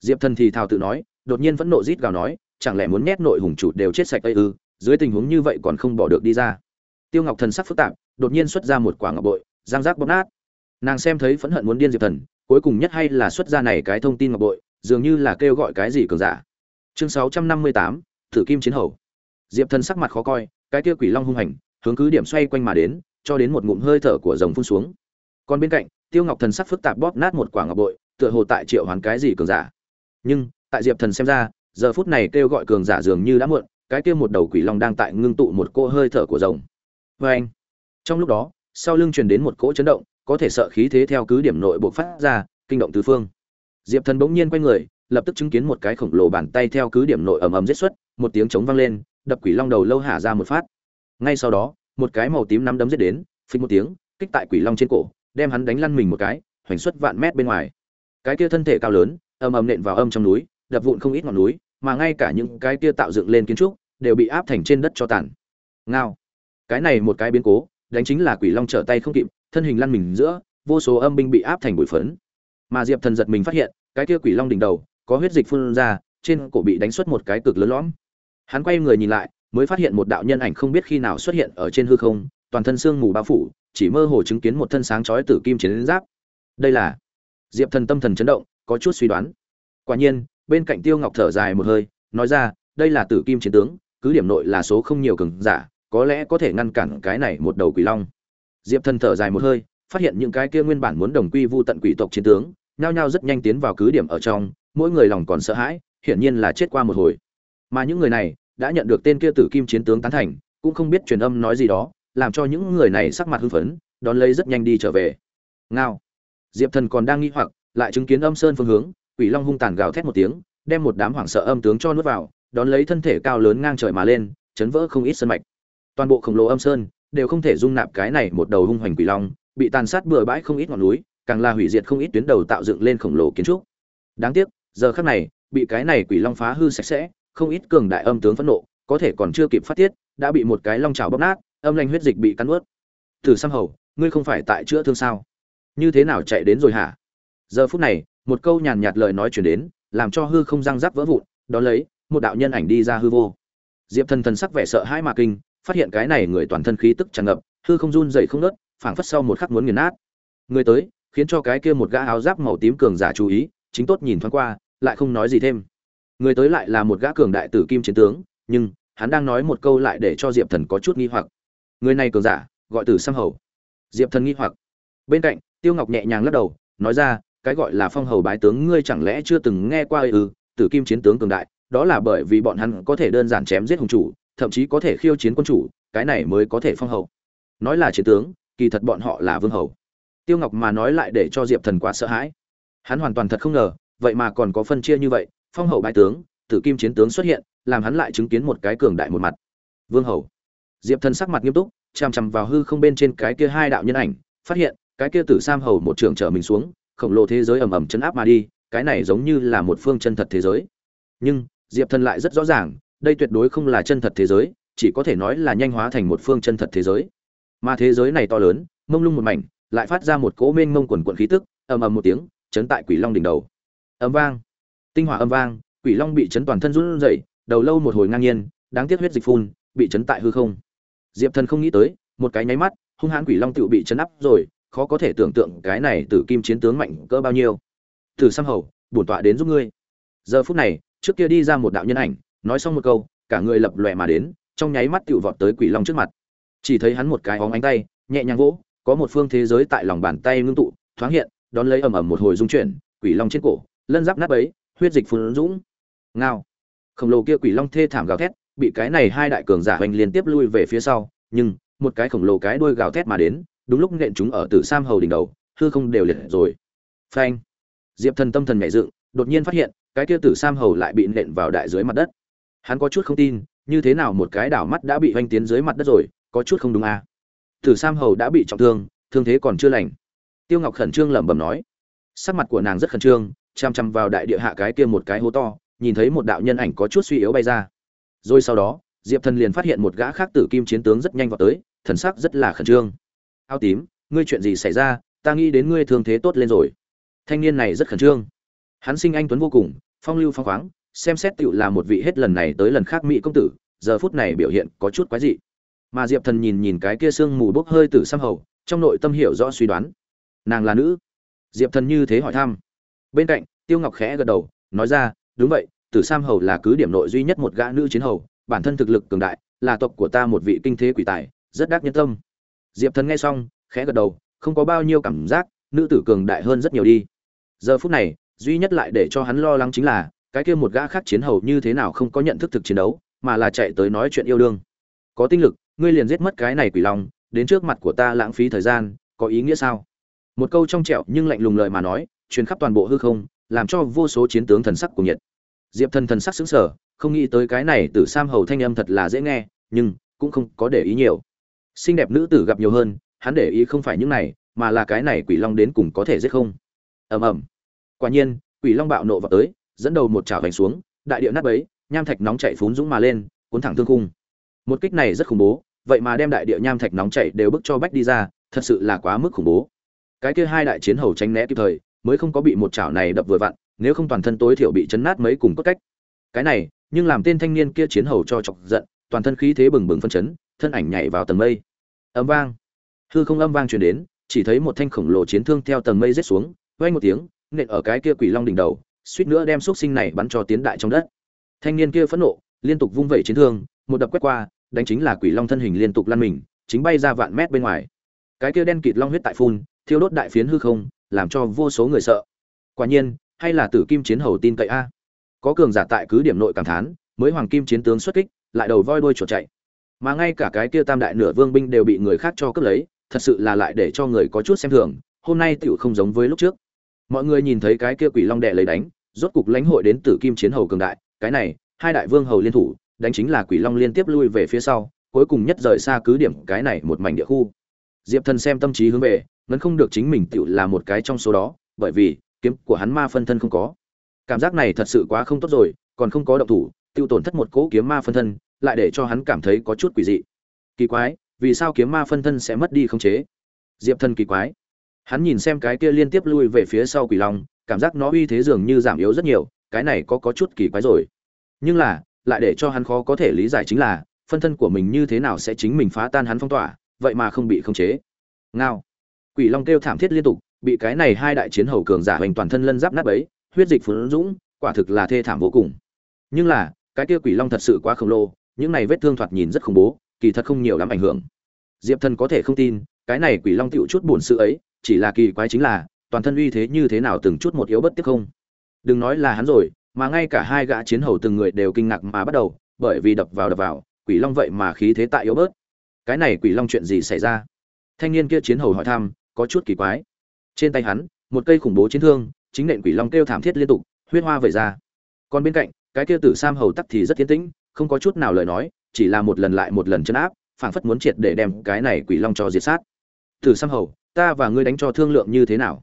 Diệp thần thì thào tự nói, đột nhiên vẫn nộ rít gào nói, chẳng lẽ muốn nhét nội hùng chủ đều chết sạch ây ư? Dưới tình huống như vậy còn không bỏ được đi ra. Tiêu ngọc thần sắc phức tạp, đột nhiên xuất ra một quả ngọc bội giang giác bóp nát. Nàng xem thấy phẫn hận muốn điên diệp thần cuối cùng nhất hay là xuất ra này cái thông tin ngọc bội, dường như là kêu gọi cái gì cường giả. Chương sáu trăm năm mươi tám, thử kim chiến hầu. Diệp thần sắc mặt khó coi, cái kia quỷ long hung hành, hướng cứ điểm xoay quanh mà đến, cho đến một ngụm hơi thở của rồng phun xuống. Còn bên cạnh, tiêu ngọc thần sắc phức tạp bóp nát một quả ngọc bội, tựa hồ tại triệu hoán cái gì cường giả. Nhưng, tại diệp thần xem ra, giờ phút này kêu gọi cường giả dường như đã muộn, cái kia một đầu quỷ long đang tại ngưng tụ một cô hơi thở của rồng. Vê anh trong lúc đó, sau lưng truyền đến một cỗ chấn động có thể sợ khí thế theo cứ điểm nội bộ phát ra, kinh động tứ phương. Diệp thần bỗng nhiên quay người, lập tức chứng kiến một cái khổng lồ bàn tay theo cứ điểm nội ầm ầm giết xuất, một tiếng trống vang lên, đập quỷ long đầu lâu hạ ra một phát. Ngay sau đó, một cái màu tím nắm đấm giết đến phình một tiếng, kích tại quỷ long trên cổ, đem hắn đánh lăn mình một cái, hoành xuất vạn mét bên ngoài. Cái kia thân thể cao lớn, ầm ầm nện vào âm trong núi, đập vụn không ít ngọn núi, mà ngay cả những cái kia tạo dựng lên kiến trúc, đều bị áp thành trên đất cho tàn. Ngao. Cái này một cái biến cố, đánh chính là quỷ long trở tay không kịp thân hình lăn mình giữa, vô số âm binh bị áp thành bụi phấn. Mà diệp thần giật mình phát hiện, cái kia quỷ long đỉnh đầu, có huyết dịch phun ra, trên cổ bị đánh xuất một cái cực lớn lõm. Hắn quay người nhìn lại, mới phát hiện một đạo nhân ảnh không biết khi nào xuất hiện ở trên hư không, toàn thân xương mù bao phủ, chỉ mơ hồ chứng kiến một thân sáng chói tử kim chiến giáp. Đây là diệp thần tâm thần chấn động, có chút suy đoán. Quả nhiên, bên cạnh tiêu ngọc thở dài một hơi, nói ra, đây là tử kim chiến tướng, cứ điểm nội là số không nhiều cường giả, có lẽ có thể ngăn cản cái này một đầu quỷ long diệp thần thở dài một hơi, phát hiện những cái kia nguyên bản muốn đồng quy vu tận quỷ tộc chiến tướng, nhao nhao rất nhanh tiến vào cứ điểm ở trong, mỗi người lòng còn sợ hãi, hiển nhiên là chết qua một hồi. Mà những người này đã nhận được tên kia tử kim chiến tướng tán thành, cũng không biết truyền âm nói gì đó, làm cho những người này sắc mặt hưng phấn, đón lấy rất nhanh đi trở về. Ngao. Diệp thần còn đang nghi hoặc, lại chứng kiến âm sơn phương hướng, quỷ long hung tàn gào thét một tiếng, đem một đám hoảng sợ âm tướng cho nuốt vào, đón lấy thân thể cao lớn ngang trời mà lên, chấn vỡ không ít sân mạch. Toàn bộ khổng lồ âm sơn đều không thể dung nạp cái này một đầu hung hoành quỷ long, bị tàn sát bừa bãi không ít ngọn núi, càng là hủy diệt không ít tuyến đầu tạo dựng lên khổng lồ kiến trúc. Đáng tiếc, giờ khắc này, bị cái này quỷ long phá hư sạch sẽ, không ít cường đại âm tướng phẫn nộ, có thể còn chưa kịp phát tiết, đã bị một cái long chảo bóp nát, âm lanh huyết dịch bị cắn nuốt. Thử Sam hầu, ngươi không phải tại chữa thương sao? Như thế nào chạy đến rồi hả? Giờ phút này, một câu nhàn nhạt lời nói truyền đến, làm cho hư không răng rắc vỡ vụn đó lấy, một đạo nhân ảnh đi ra hư vô. Diệp thần thần sắc vẻ sợ hãi mà kinh phát hiện cái này người toàn thân khí tức tràn ngập hư không run dậy không ngớt, phảng phất sau một khắc muốn nghiền nát. Người tới khiến cho cái kia một gã áo giáp màu tím cường giả chú ý chính tốt nhìn thoáng qua lại không nói gì thêm. Người tới lại là một gã cường đại tử kim chiến tướng nhưng hắn đang nói một câu lại để cho diệp thần có chút nghi hoặc. Người này cường giả gọi tử sam hầu. Diệp thần nghi hoặc. Bên cạnh tiêu ngọc nhẹ nhàng lắc đầu nói ra cái gọi là phong hầu bái tướng ngươi chẳng lẽ chưa từng nghe qua ư? Tử kim chiến tướng cường đại đó là bởi vì bọn hắn có thể đơn giản chém giết hùng chủ thậm chí có thể khiêu chiến quân chủ, cái này mới có thể phong hầu. Nói là chiến tướng, kỳ thật bọn họ là vương hầu. Tiêu ngọc mà nói lại để cho diệp thần quá sợ hãi. Hắn hoàn toàn thật không ngờ, vậy mà còn có phân chia như vậy, phong hầu bái tướng, tử kim chiến tướng xuất hiện, làm hắn lại chứng kiến một cái cường đại một mặt. Vương hầu. Diệp thần sắc mặt nghiêm túc, chằm chằm vào hư không bên trên cái kia hai đạo nhân ảnh, phát hiện, cái kia tử sam hầu một trường trở mình xuống, khổng lồ thế giới ầm ầm chấn áp mà đi, cái này giống như là một phương chân thật thế giới. Nhưng, diệp thần lại rất rõ ràng đây tuyệt đối không là chân thật thế giới, chỉ có thể nói là nhanh hóa thành một phương chân thật thế giới. Mà thế giới này to lớn, mông lung một mảnh, lại phát ra một cỗ mênh mông quần quận khí tức, ầm ầm một tiếng, chấn tại quỷ long đỉnh đầu. Âm vang. Tinh hỏa âm vang, quỷ long bị chấn toàn thân run rẩy, đầu lâu một hồi ngang nhiên, đáng tiếc huyết dịch phun, bị chấn tại hư không. Diệp thần không nghĩ tới, một cái nháy mắt, hung hãn quỷ long tựu bị chấn áp rồi, khó có thể tưởng tượng cái này tử kim chiến tướng mạnh cỡ bao nhiêu. Từ sam hầu, bổn tọa đến giúp ngươi. Giờ phút này, trước kia đi ra một đạo nhân ảnh nói xong một câu, cả người lập lòe mà đến, trong nháy mắt tựu vọt tới quỷ long trước mặt. Chỉ thấy hắn một cái óng ánh tay, nhẹ nhàng vỗ, có một phương thế giới tại lòng bàn tay ngưng tụ, thoáng hiện, đón lấy ầm ầm một hồi dung chuyển, quỷ long trên cổ, lân giáp nát ấy huyết dịch phun dũng. Ngao. Khổng lồ kia quỷ long thê thảm gào thét, bị cái này hai đại cường giả hoành liên tiếp lui về phía sau, nhưng, một cái khổng lồ cái đuôi gào thét mà đến, đúng lúc nện chúng ở tử sam hầu đỉnh đầu, hư không đều liệt rồi. Phanh. Diệp thần tâm thần nhảy dựng, đột nhiên phát hiện, cái kia tử sam hầu lại bị nện vào đại dưới mặt đất hắn có chút không tin, như thế nào một cái đảo mắt đã bị oanh tiến dưới mặt đất rồi, có chút không đúng à. Tử sam hầu đã bị trọng thương thương thế còn chưa lành. Tiêu ngọc khẩn trương lẩm bẩm nói. Sắc mặt của nàng rất khẩn trương, chăm chăm vào đại địa hạ cái kia một cái hố to, nhìn thấy một đạo nhân ảnh có chút suy yếu bay ra. Rồi sau đó, diệp thần liền phát hiện một gã khác tử kim chiến tướng rất nhanh vào tới, thần sắc rất là khẩn trương. Ao tím, ngươi chuyện gì xảy ra? Ta nghĩ đến ngươi thương thế tốt lên rồi. Thanh niên này rất khẩn trương. Hắn sinh anh tuấn vô cùng, phong lưu phong khoáng xem xét tựu là một vị hết lần này tới lần khác mỹ công tử, giờ phút này biểu hiện có chút quái dị. Mà diệp thần nhìn nhìn cái kia sương mù bốc hơi từ xăm hầu, trong nội tâm hiểu rõ suy đoán. Nàng là nữ. Diệp thần như thế hỏi thăm. Bên cạnh, tiêu ngọc khẽ gật đầu, nói ra, đúng vậy tử sam hầu là cứ điểm nội duy nhất một gã nữ chiến hầu, bản thân thực lực cường đại, là tộc của ta một vị kinh thế quỷ tài, rất đắc nhân tâm. Diệp thần nghe xong, khẽ gật đầu, không có bao nhiêu cảm giác, nữ tử cường đại hơn rất nhiều đi. Giờ phút này, duy nhất lại để cho hắn lo lắng chính là cái kia một gã khác chiến hầu như thế nào không có nhận thức thực chiến đấu mà là chạy tới nói chuyện yêu đương. Có tinh lực ngươi liền giết mất cái này quỷ long đến trước mặt của ta lãng phí thời gian có ý nghĩa sao? Một câu trong trẻo nhưng lạnh lùng lời mà nói truyền khắp toàn bộ hư không làm cho vô số chiến tướng thần sắc của nhiệt. Diệp thần thần sắc sững sờ, không nghĩ tới cái này từ sam hầu thanh âm thật là dễ nghe nhưng cũng không có để ý nhiều. Xinh đẹp nữ tử gặp nhiều hơn hắn để ý không phải những này mà là cái này quỷ long đến cùng có thể giết không? Ầm ầm. Quả nhiên quỷ long bạo nộ vào tới dẫn đầu một chảo vành xuống, đại địa nát bấy, nham thạch nóng chảy phún dũng mà lên, cuốn thẳng thương khung. Một kích này rất khủng bố, vậy mà đem đại địa nham thạch nóng chảy đều bức cho bách đi ra, thật sự là quá mức khủng bố. Cái kia hai đại chiến hầu tránh né kịp thời, mới không có bị một chảo này đập vừa vặn, nếu không toàn thân tối thiểu bị chấn nát mấy cùng cốt cách. Cái này, nhưng làm tên thanh niên kia chiến hầu cho chọc giận, toàn thân khí thế bừng bừng phân chấn, thân ảnh nhảy vào tầng mây. Âm vang. Hư không âm vang truyền đến, chỉ thấy một thanh khổng lồ chiến thương theo tầng mây rớt xuống, vang một tiếng, nện ở cái kia quỷ long đỉnh đầu suýt nữa đem xúc sinh này bắn cho tiến đại trong đất. Thanh niên kia phẫn nộ, liên tục vung vẩy chiến thương, một đập quét qua, đánh chính là quỷ long thân hình liên tục lăn mình, chính bay ra vạn mét bên ngoài. Cái kia đen kịt long huyết tại phun, thiêu đốt đại phiến hư không, làm cho vô số người sợ. Quả nhiên, hay là tử kim chiến hầu tin cậy a? Có cường giả tại cứ điểm nội cảm thán, mới hoàng kim chiến tướng xuất kích, lại đầu voi đuôi chuột chạy. Mà ngay cả cái kia tam đại nửa vương binh đều bị người khác cho cướp lấy, thật sự là lại để cho người có chút xem thường, hôm nay tiểu không giống với lúc trước mọi người nhìn thấy cái kia quỷ long đệ lấy đánh, rốt cục lãnh hội đến tử kim chiến hầu cường đại, cái này, hai đại vương hầu liên thủ, đánh chính là quỷ long liên tiếp lui về phía sau, cuối cùng nhất rời xa cứ điểm cái này một mảnh địa khu. Diệp thần xem tâm trí hướng về, ngấn không được chính mình tựu là một cái trong số đó, bởi vì, kiếm của hắn ma phân thân không có. Cảm giác này thật sự quá không tốt rồi, còn không có động thủ, tiêu tổn thất một cỗ kiếm ma phân thân, lại để cho hắn cảm thấy có chút quỷ dị. Kỳ quái, vì sao kiếm ma phân thân sẽ mất đi không chế? Diệp thần kỳ quái hắn nhìn xem cái kia liên tiếp lui về phía sau quỷ long cảm giác nó uy thế dường như giảm yếu rất nhiều cái này có có chút kỳ quái rồi. Nhưng là lại để cho hắn khó có thể lý giải chính là phân thân của mình như thế nào sẽ chính mình phá tan hắn phong tỏa vậy mà không bị khống chế. Ngao. Quỷ long kêu thảm thiết liên tục bị cái này hai đại chiến hầu cường giả hoành toàn thân lân giáp nát ấy, huyết dịch phun dũng quả thực là thê thảm vô cùng. Nhưng là cái kia quỷ long thật sự quá khổng lồ những này vết thương thoạt nhìn rất khủng bố kỳ thật không nhiều lắm ảnh hưởng. Diệp thần có thể không tin cái này quỷ long tựu chút buồn sự ấy chỉ là kỳ quái chính là, toàn thân uy thế như thế nào từng chút một yếu bất tiếp không? Đừng nói là hắn rồi, mà ngay cả hai gã chiến hầu từng người đều kinh ngạc mà bắt đầu, bởi vì đập vào đập vào, quỷ long vậy mà khí thế tại yếu bớt. Cái này quỷ long chuyện gì xảy ra? Thanh niên kia chiến hầu hỏi thăm, có chút kỳ quái. Trên tay hắn, một cây khủng bố chiến thương, chính nện quỷ long kêu thảm thiết liên tục, huyết hoa vẩy ra. Còn bên cạnh, cái kia tử sam hầu tắc thì rất tiến tĩnh, không có chút nào lời nói, chỉ là một lần lại một lần chân áp, phảng phất muốn triệt để đem cái này quỷ long cho diệt sát. Tử sam hầu ta và ngươi đánh cho thương lượng như thế nào?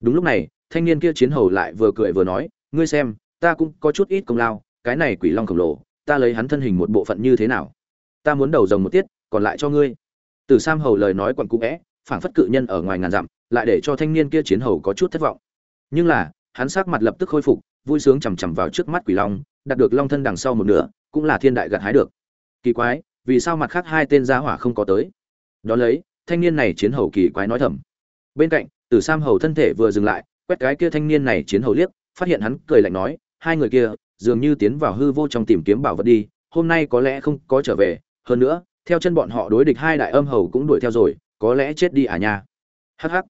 Đúng lúc này, thanh niên kia chiến hầu lại vừa cười vừa nói, ngươi xem, ta cũng có chút ít công lao, cái này quỷ long khổng lồ, ta lấy hắn thân hình một bộ phận như thế nào? Ta muốn đầu rồng một tiết, còn lại cho ngươi. Từ sam hầu lời nói còn cũ vẽ phảng phất cự nhân ở ngoài ngàn dặm, lại để cho thanh niên kia chiến hầu có chút thất vọng. Nhưng là, hắn sắc mặt lập tức khôi phục, vui sướng chằm chằm vào trước mắt quỷ long đạt được long thân đằng sau một nửa, cũng là thiên đại gặt hái được. Kỳ quái, vì sao mặt khác hai tên gia hỏa không có tới? Đó lấy thanh niên này chiến hầu kỳ quái nói thầm. Bên cạnh, tử sam hầu thân thể vừa dừng lại, quét cái kia thanh niên này chiến hầu liếc, phát hiện hắn cười lạnh nói, hai người kia, dường như tiến vào hư vô trong tìm kiếm bảo vật đi, hôm nay có lẽ không có trở về, hơn nữa, theo chân bọn họ đối địch hai đại âm hầu cũng đuổi theo rồi, có lẽ chết đi à nha. Hắc hắc.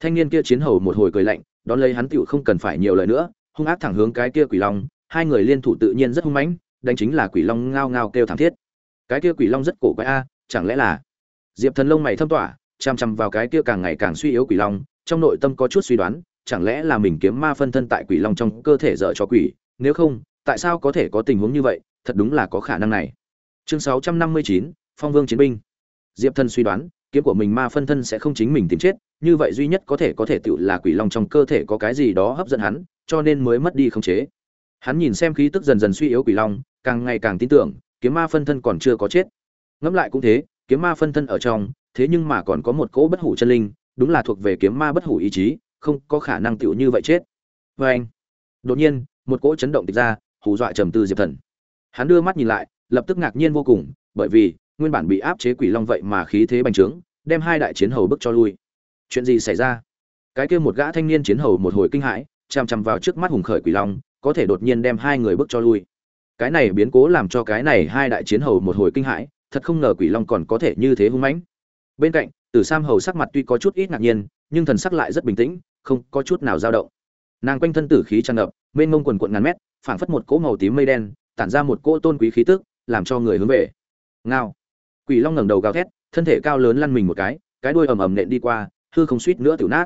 Thanh niên kia chiến hầu một hồi cười lạnh, đón lấy hắn tựu không cần phải nhiều lời nữa, hung ác thẳng hướng cái kia quỷ long, hai người liên thủ tự nhiên rất hung mãnh, đánh chính là quỷ long ngao ngao kêu thảm thiết. Cái kia quỷ long rất cổ quái a, chẳng lẽ là diệp thần lông mày thâm tỏa chằm chằm vào cái kia càng ngày càng suy yếu quỷ long, trong nội tâm có chút suy đoán, chẳng lẽ là mình kiếm ma phân thân tại quỷ long trong cơ thể dở cho quỷ? Nếu không, tại sao có thể có tình huống như vậy? Thật đúng là có khả năng này. Chương sáu trăm năm mươi chín, phong vương chiến binh. Diệp thần suy đoán, kiếm của mình ma phân thân sẽ không chính mình tìm chết, như vậy duy nhất có thể có thể tự là quỷ long trong cơ thể có cái gì đó hấp dẫn hắn, cho nên mới mất đi khống chế. Hắn nhìn xem khí tức dần dần suy yếu quỷ long, càng ngày càng tin tưởng, kiếm ma phân thân còn chưa có chết. Ngẫm lại cũng thế kiếm ma phân thân ở trong, thế nhưng mà còn có một cỗ bất hủ chân linh, đúng là thuộc về kiếm ma bất hủ ý chí, không có khả năng tiểu như vậy chết. Và anh, đột nhiên, một cỗ chấn động tịch ra, hù dọa trầm tư diệp thần. Hắn đưa mắt nhìn lại, lập tức ngạc nhiên vô cùng, bởi vì, nguyên bản bị áp chế quỷ long vậy mà khí thế bành trướng, đem hai đại chiến hầu bức cho lui. Chuyện gì xảy ra? Cái kia một gã thanh niên chiến hầu một hồi kinh hãi, chằm chằm vào trước mắt hùng khởi quỷ long, có thể đột nhiên đem hai người bức cho lui. Cái này biến cố làm cho cái này hai đại chiến hầu một hồi kinh hãi thật không ngờ quỷ long còn có thể như thế hung mãnh. Bên cạnh, tử sam hầu sắc mặt tuy có chút ít ngạc nhiên, nhưng thần sắc lại rất bình tĩnh, không có chút nào dao động. Nàng quanh thân tử khí tràn ngập, mênh mông quần quận ngàn mét, phảng phất một cỗ màu tím mây đen, tản ra một cỗ tôn quý khí tức, làm cho người hướng về. Ngao. Quỷ long ngẩng đầu gào thét, thân thể cao lớn lăn mình một cái cái đuôi ầm ầm nện đi qua, hư không suýt nữa tiểu nát.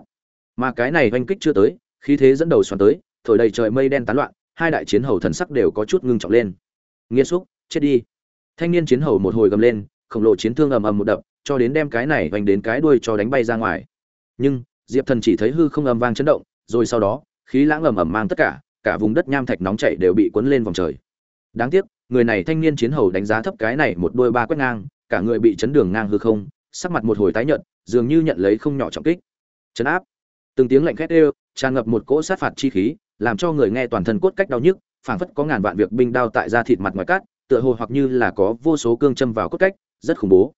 Mà cái này oanh kích chưa tới, khí thế dẫn đầu xoắn tới, thổi đầy trời mây đen tán loạn, hai đại chiến hầu thần sắc đều có chút ngưng trọng lên. Nghiêm xúc, chết đi thanh niên chiến hầu một hồi gầm lên, khổng lồ chiến thương ầm ầm một đập, cho đến đem cái này vành đến cái đuôi cho đánh bay ra ngoài. Nhưng, diệp thần chỉ thấy hư không ầm vang chấn động, rồi sau đó, khí lãng ầm ầm mang tất cả cả vùng đất nham thạch nóng chảy đều bị cuốn lên vòng trời. Đáng tiếc, người này thanh niên chiến hầu đánh giá thấp cái này một đôi ba quét ngang, cả người bị chấn đường ngang hư không, sắc mặt một hồi tái nhợt, dường như nhận lấy không nhỏ trọng kích. Chấn áp. Từng tiếng lạnh khét đều, tràn ngập một cỗ sát phạt chi khí, làm cho người nghe toàn thân cốt cách đau nhức, phảng phất có ngàn vạn việc binh đao tại da thịt mặt ngoài cát tựa hồ hoặc như là có vô số cương châm vào cốt cách, rất khủng bố.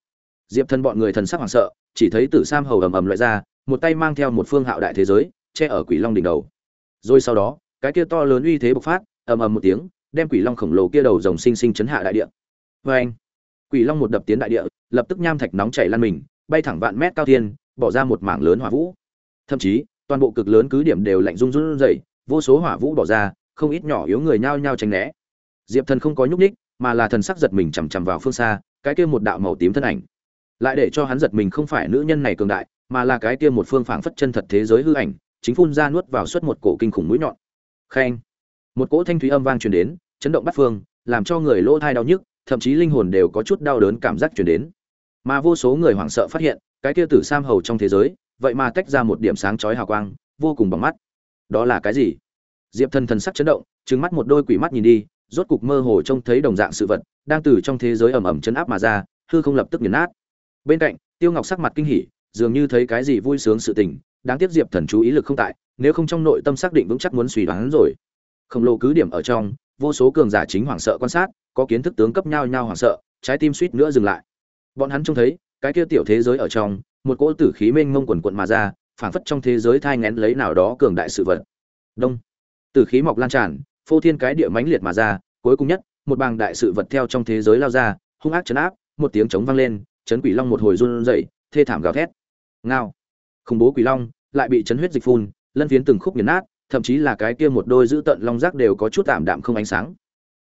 Diệp thân bọn người thần sắc hoảng sợ, chỉ thấy tử sam hầu ầm ầm loại ra, một tay mang theo một phương hạo đại thế giới, che ở quỷ long đỉnh đầu. Rồi sau đó, cái kia to lớn uy thế bộc phát, ầm ầm một tiếng, đem quỷ long khổng lồ kia đầu rồng sinh sinh chấn hạ đại địa. Vê anh quỷ long một đập tiến đại địa, lập tức nham thạch nóng chảy lan mình, bay thẳng vạn mét cao thiên, bỏ ra một mảng lớn hỏa vũ. Thậm chí, toàn bộ cực lớn cứ điểm đều lạnh run run rẩy, vô số hỏa vũ bỏ ra, không ít nhỏ yếu người nhao nhao tránh né. Diệp thần không có nhúc nhích mà là thần sắc giật mình chằm chằm vào phương xa, cái kia một đạo màu tím thân ảnh. Lại để cho hắn giật mình không phải nữ nhân này cường đại, mà là cái kia một phương phảng phất chân thật thế giới hư ảnh, chính phun ra nuốt vào suốt một cổ kinh khủng mũi nhọn. Khen. Một cỗ thanh thúy âm vang truyền đến, chấn động bắt phương, làm cho người lỗ thai đau nhức, thậm chí linh hồn đều có chút đau đớn cảm giác truyền đến. Mà vô số người hoảng sợ phát hiện, cái kia tử sam hầu trong thế giới, vậy mà tách ra một điểm sáng chói hào quang, vô cùng bằng mắt. Đó là cái gì? Diệp thần thần sắc chấn động, trừng mắt một đôi quỷ mắt nhìn đi rốt cục mơ hồ trông thấy đồng dạng sự vật, đang từ trong thế giới ẩm ẩm chấn áp mà ra, hư không lập tức nghiền nát. Bên cạnh, tiêu ngọc sắc mặt kinh hỉ, dường như thấy cái gì vui sướng sự tình, đáng tiếc diệp thần chú ý lực không tại, nếu không trong nội tâm xác định vững chắc muốn suy đoán rồi. Khổng lồ cứ điểm ở trong, vô số cường giả chính hoảng sợ quan sát, có kiến thức tướng cấp nhau nhau hoảng sợ, trái tim suýt nữa dừng lại. Bọn hắn trông thấy, cái kia tiểu thế giới ở trong, một cỗ tử khí mênh mông quần quận mà ra, phảng phất trong thế giới thai ngén lấy nào đó cường đại sự vật. Đông. Tử khí mọc lan tràn phô thiên cái địa mãnh liệt mà ra, cuối cùng nhất, một bàng đại sự vật theo trong thế giới lao ra, hung ác chấn áp, một tiếng trống vang lên, chấn quỷ long một hồi run rẩy, thê thảm gào thét. Ngao. Khủng bố quỷ long, lại bị chấn huyết dịch phun, lân phiến từng khúc nghiền nát, thậm chí là cái kia một đôi giữ tận long giác đều có chút tạm đạm không ánh sáng.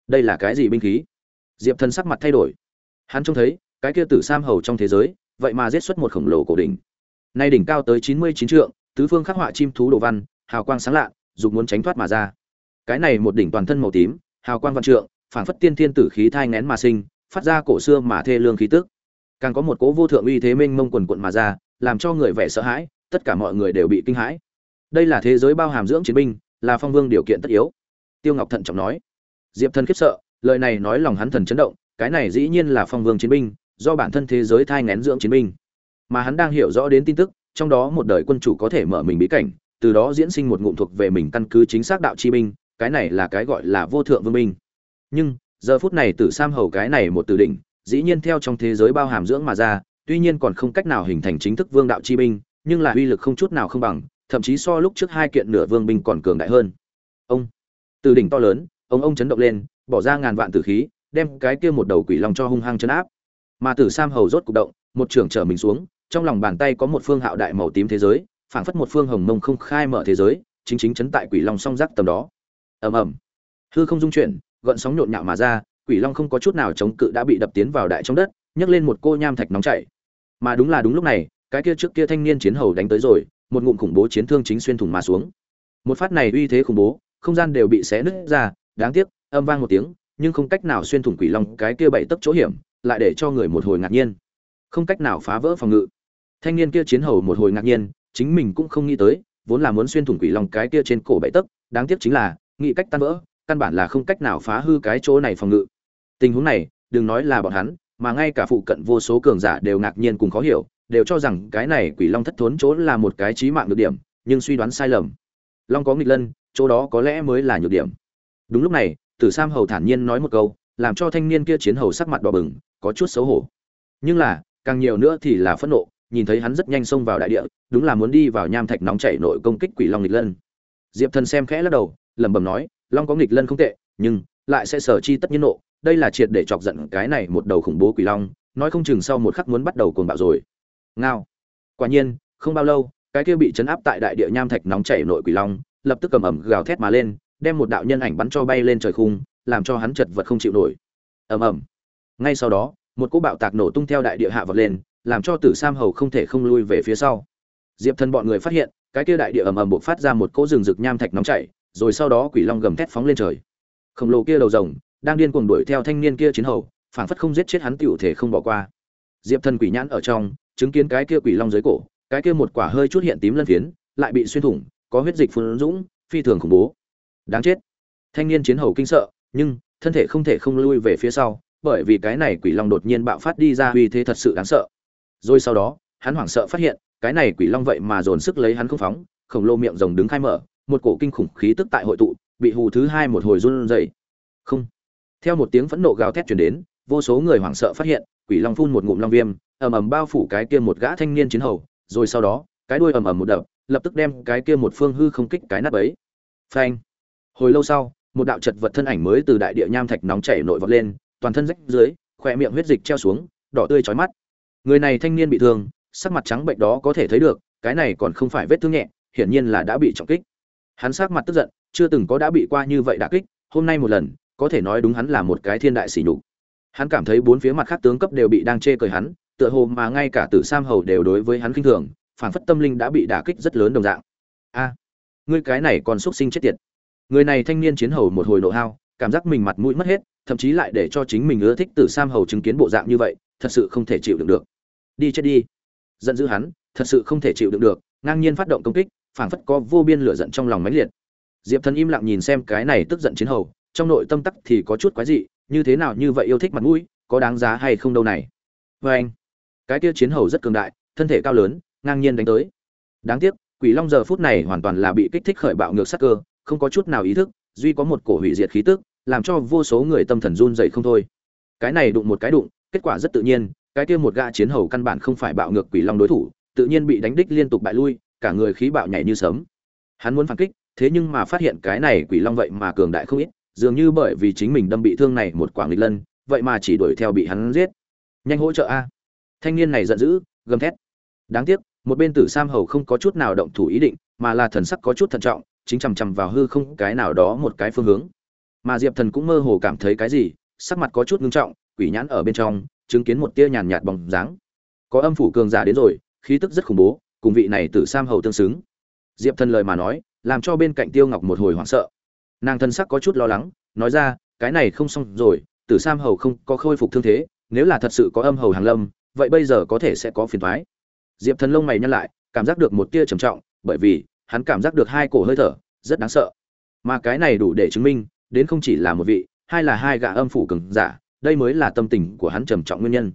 Đây là cái gì binh khí? Diệp thần sắc mặt thay đổi. Hắn trông thấy, cái kia tử sam hầu trong thế giới, vậy mà giết xuất một khổng lồ cổ đỉnh. Nay đỉnh cao tới chín mươi chín trượng, tứ phương khắc họa chim thú đồ văn, hào quang sáng lạ, dục muốn tránh thoát mà ra cái này một đỉnh toàn thân màu tím, hào quang văn trượng, phảng phất tiên thiên tử khí thai ngén mà sinh, phát ra cổ xưa mà thê lương khí tức. Càng có một cố vô thượng uy thế mênh mông quần quận mà ra, làm cho người vẻ sợ hãi, tất cả mọi người đều bị kinh hãi. Đây là thế giới bao hàm dưỡng chiến binh, là phong vương điều kiện tất yếu. Tiêu ngọc thận trọng nói. Diệp thần khiếp sợ, lời này nói lòng hắn thần chấn động, cái này dĩ nhiên là phong vương chiến binh, do bản thân thế giới thai ngén dưỡng chiến binh. Mà hắn đang hiểu rõ đến tin tức, trong đó một đời quân chủ có thể mở mình bí cảnh, từ đó diễn sinh một ngụm thuộc về mình căn cứ chính xác đạo chi binh cái này là cái gọi là vô thượng vương minh nhưng, giờ phút này tử sam hầu cái này một từ đỉnh, dĩ nhiên theo trong thế giới bao hàm dưỡng mà ra, tuy nhiên còn không cách nào hình thành chính thức vương đạo chi binh, nhưng là uy lực không chút nào không bằng, thậm chí so lúc trước hai kiện nửa vương binh còn cường đại hơn. Ông, từ đỉnh to lớn, ông ông chấn động lên, bỏ ra ngàn vạn tử khí, đem cái kia một đầu quỷ long cho hung hăng chấn áp. Mà tử sam hầu rốt cục động, một trưởng trở mình xuống, trong lòng bàn tay có một phương hạo đại màu tím thế giới, phảng phất một phương hồng mông không khai mở thế giới, chính chính chấn tại quỷ long song giác tầm đó ầm ầm. Hư không dung chuyển gợn sóng nhộn nhạo mà ra, quỷ long không có chút nào chống cự đã bị đập tiến vào đại trong đất, nhấc lên một cô nham thạch nóng chảy. Mà đúng là đúng lúc này, cái kia trước kia thanh niên chiến hầu đánh tới rồi, một ngụm khủng bố chiến thương chính xuyên thủng mà xuống. Một phát này uy thế khủng bố, không gian đều bị xé nứt ra, đáng tiếc, âm vang một tiếng, nhưng không cách nào xuyên thủng quỷ long cái kia bảy tấc chỗ hiểm, lại để cho người một hồi ngạc nhiên. Không cách nào phá vỡ phòng ngự. Thanh niên kia chiến hầu một hồi ngạc nhiên, chính mình cũng không nghĩ tới, vốn là muốn xuyên thủng quỷ long cái kia trên cổ bảy tấc, đáng tiếc chính là nghĩ cách tan vỡ, căn bản là không cách nào phá hư cái chỗ này phòng ngự. Tình huống này, đừng nói là bọn hắn, mà ngay cả phụ cận vô số cường giả đều ngạc nhiên cùng khó hiểu, đều cho rằng cái này quỷ long thất thốn chỗ là một cái trí mạng được điểm, nhưng suy đoán sai lầm. Long có nghịch lân, chỗ đó có lẽ mới là nhược điểm. Đúng lúc này, tử sam hầu thản nhiên nói một câu, làm cho thanh niên kia chiến hầu sắc mặt đỏ bừng, có chút xấu hổ. Nhưng là, càng nhiều nữa thì là phẫn nộ, nhìn thấy hắn rất nhanh xông vào đại địa, đúng là muốn đi vào nham thạch nóng chảy nội công kích quỷ long nghịch lân. Diệp thần xem khẽ lắc đầu lẩm bẩm nói, long có nghịch lân không tệ, nhưng lại sẽ sở chi tất nhiên nộ, đây là triệt để chọc giận cái này một đầu khủng bố quỷ long, nói không chừng sau một khắc muốn bắt đầu cuồng bạo rồi. Ngao. Quả nhiên, không bao lâu, cái kia bị chấn áp tại đại địa nham thạch nóng chảy nội quỷ long, lập tức cầm ẩm gào thét mà lên, đem một đạo nhân ảnh bắn cho bay lên trời khung, làm cho hắn chật vật không chịu nổi. Ầm ầm. Ngay sau đó, một cỗ bạo tạc nổ tung theo đại địa hạ vọt lên, làm cho tử sam hầu không thể không lui về phía sau. Diệp thần bọn người phát hiện, cái kia đại địa ầm ầm bộc phát ra một cỗ rừng rực nham thạch nóng chảy rồi sau đó quỷ long gầm thét phóng lên trời. Khổng lồ kia đầu rồng, đang điên cuồng đuổi theo thanh niên kia chiến hầu, phảng phất không giết chết hắn tiểu thể không bỏ qua. Diệp thần quỷ nhãn ở trong, chứng kiến cái kia quỷ long dưới cổ, cái kia một quả hơi chút hiện tím lân phiến, lại bị xuyên thủng, có huyết dịch phun dũng, phi thường khủng bố. Đáng chết. Thanh niên chiến hầu kinh sợ, nhưng thân thể không thể không lui về phía sau, bởi vì cái này quỷ long đột nhiên bạo phát đi ra uy thế thật sự đáng sợ. Rồi sau đó, hắn hoảng sợ phát hiện, cái này quỷ long vậy mà dồn sức lấy hắn không phóng, khổng lồ miệng rồng đứng khai mở một cổ kinh khủng khí tức tại hội tụ, bị hù thứ hai một hồi run rẩy. Không. Theo một tiếng phẫn nộ gào thét truyền đến, vô số người hoảng sợ phát hiện, quỷ long phun một ngụm long viêm, ầm ầm bao phủ cái kia một gã thanh niên chiến hầu, rồi sau đó, cái đuôi ầm ầm một đập, lập tức đem cái kia một phương hư không kích cái nát ấy phanh. Hồi lâu sau, một đạo chật vật thân ảnh mới từ đại địa nham thạch nóng chảy nội vọt lên, toàn thân rách dưới, khỏe miệng huyết dịch treo xuống, đỏ tươi chói mắt. Người này thanh niên bị thương, sắc mặt trắng bệnh đó có thể thấy được, cái này còn không phải vết thương nhẹ, hiển nhiên là đã bị trọng kích hắn sắc mặt tức giận, chưa từng có đã bị qua như vậy đả kích, hôm nay một lần, có thể nói đúng hắn là một cái thiên đại sỉ nhục. Hắn cảm thấy bốn phía mặt khác tướng cấp đều bị đang chê cười hắn, tựa hồ mà ngay cả tử sam hầu đều đối với hắn khinh thường phản phất tâm linh đã bị đả kích rất lớn đồng dạng. A, ngươi cái này còn xuất sinh chết tiệt. Người này thanh niên chiến hầu một hồi nộ hao, cảm giác mình mặt mũi mất hết, thậm chí lại để cho chính mình ưa thích tử sam hầu chứng kiến bộ dạng như vậy, thật sự không thể chịu đựng được. Đi chết đi. Giận dữ hắn, thật sự không thể chịu đựng được, ngang nhiên phát động công kích phảng phất có vô biên lửa giận trong lòng mãnh liệt. Diệp thần im lặng nhìn xem cái này tức giận chiến hầu, trong nội tâm tắc thì có chút quái dị, như thế nào như vậy yêu thích mặt mũi, có đáng giá hay không đâu này. Và anh, cái kia chiến hầu rất cường đại, thân thể cao lớn, ngang nhiên đánh tới. Đáng tiếc, quỷ long giờ phút này hoàn toàn là bị kích thích khởi bạo ngược sát cơ, không có chút nào ý thức, duy có một cổ hủy diệt khí tức, làm cho vô số người tâm thần run rẩy không thôi. Cái này đụng một cái đụng, kết quả rất tự nhiên, cái kia một gã chiến hầu căn bản không phải bạo ngược quỷ long đối thủ, tự nhiên bị đánh đích liên tục bại lui cả người khí bạo nhảy như sớm hắn muốn phản kích, thế nhưng mà phát hiện cái này quỷ long vậy mà cường đại không ít, dường như bởi vì chính mình đâm bị thương này một quảng lịch lân, vậy mà chỉ đuổi theo bị hắn giết. Nhanh hỗ trợ a. Thanh niên này giận dữ, gầm thét. Đáng tiếc, một bên tử sam hầu không có chút nào động thủ ý định, mà là thần sắc có chút thận trọng, chính chằm chằm vào hư không cái nào đó một cái phương hướng. Mà diệp thần cũng mơ hồ cảm thấy cái gì, sắc mặt có chút ngưng trọng, quỷ nhãn ở bên trong, chứng kiến một tia nhàn nhạt bóng dáng. Có âm phủ cường giả đến rồi, khí tức rất khủng bố cùng vị này tử sam hầu tương xứng. Diệp thần lời mà nói, làm cho bên cạnh tiêu ngọc một hồi hoảng sợ. Nàng thân sắc có chút lo lắng, nói ra, cái này không xong rồi, tử sam hầu không có khôi phục thương thế, nếu là thật sự có âm hầu hàng lâm, vậy bây giờ có thể sẽ có phiền thoái diệp thần lông mày nhăn lại, cảm giác được một tia trầm trọng, bởi vì hắn cảm giác được hai cổ hơi thở, rất đáng sợ. Mà cái này đủ để chứng minh, đến không chỉ là một vị, hai là hai gã âm phủ cường giả, đây mới là tâm tình của hắn trầm trọng nguyên nhân.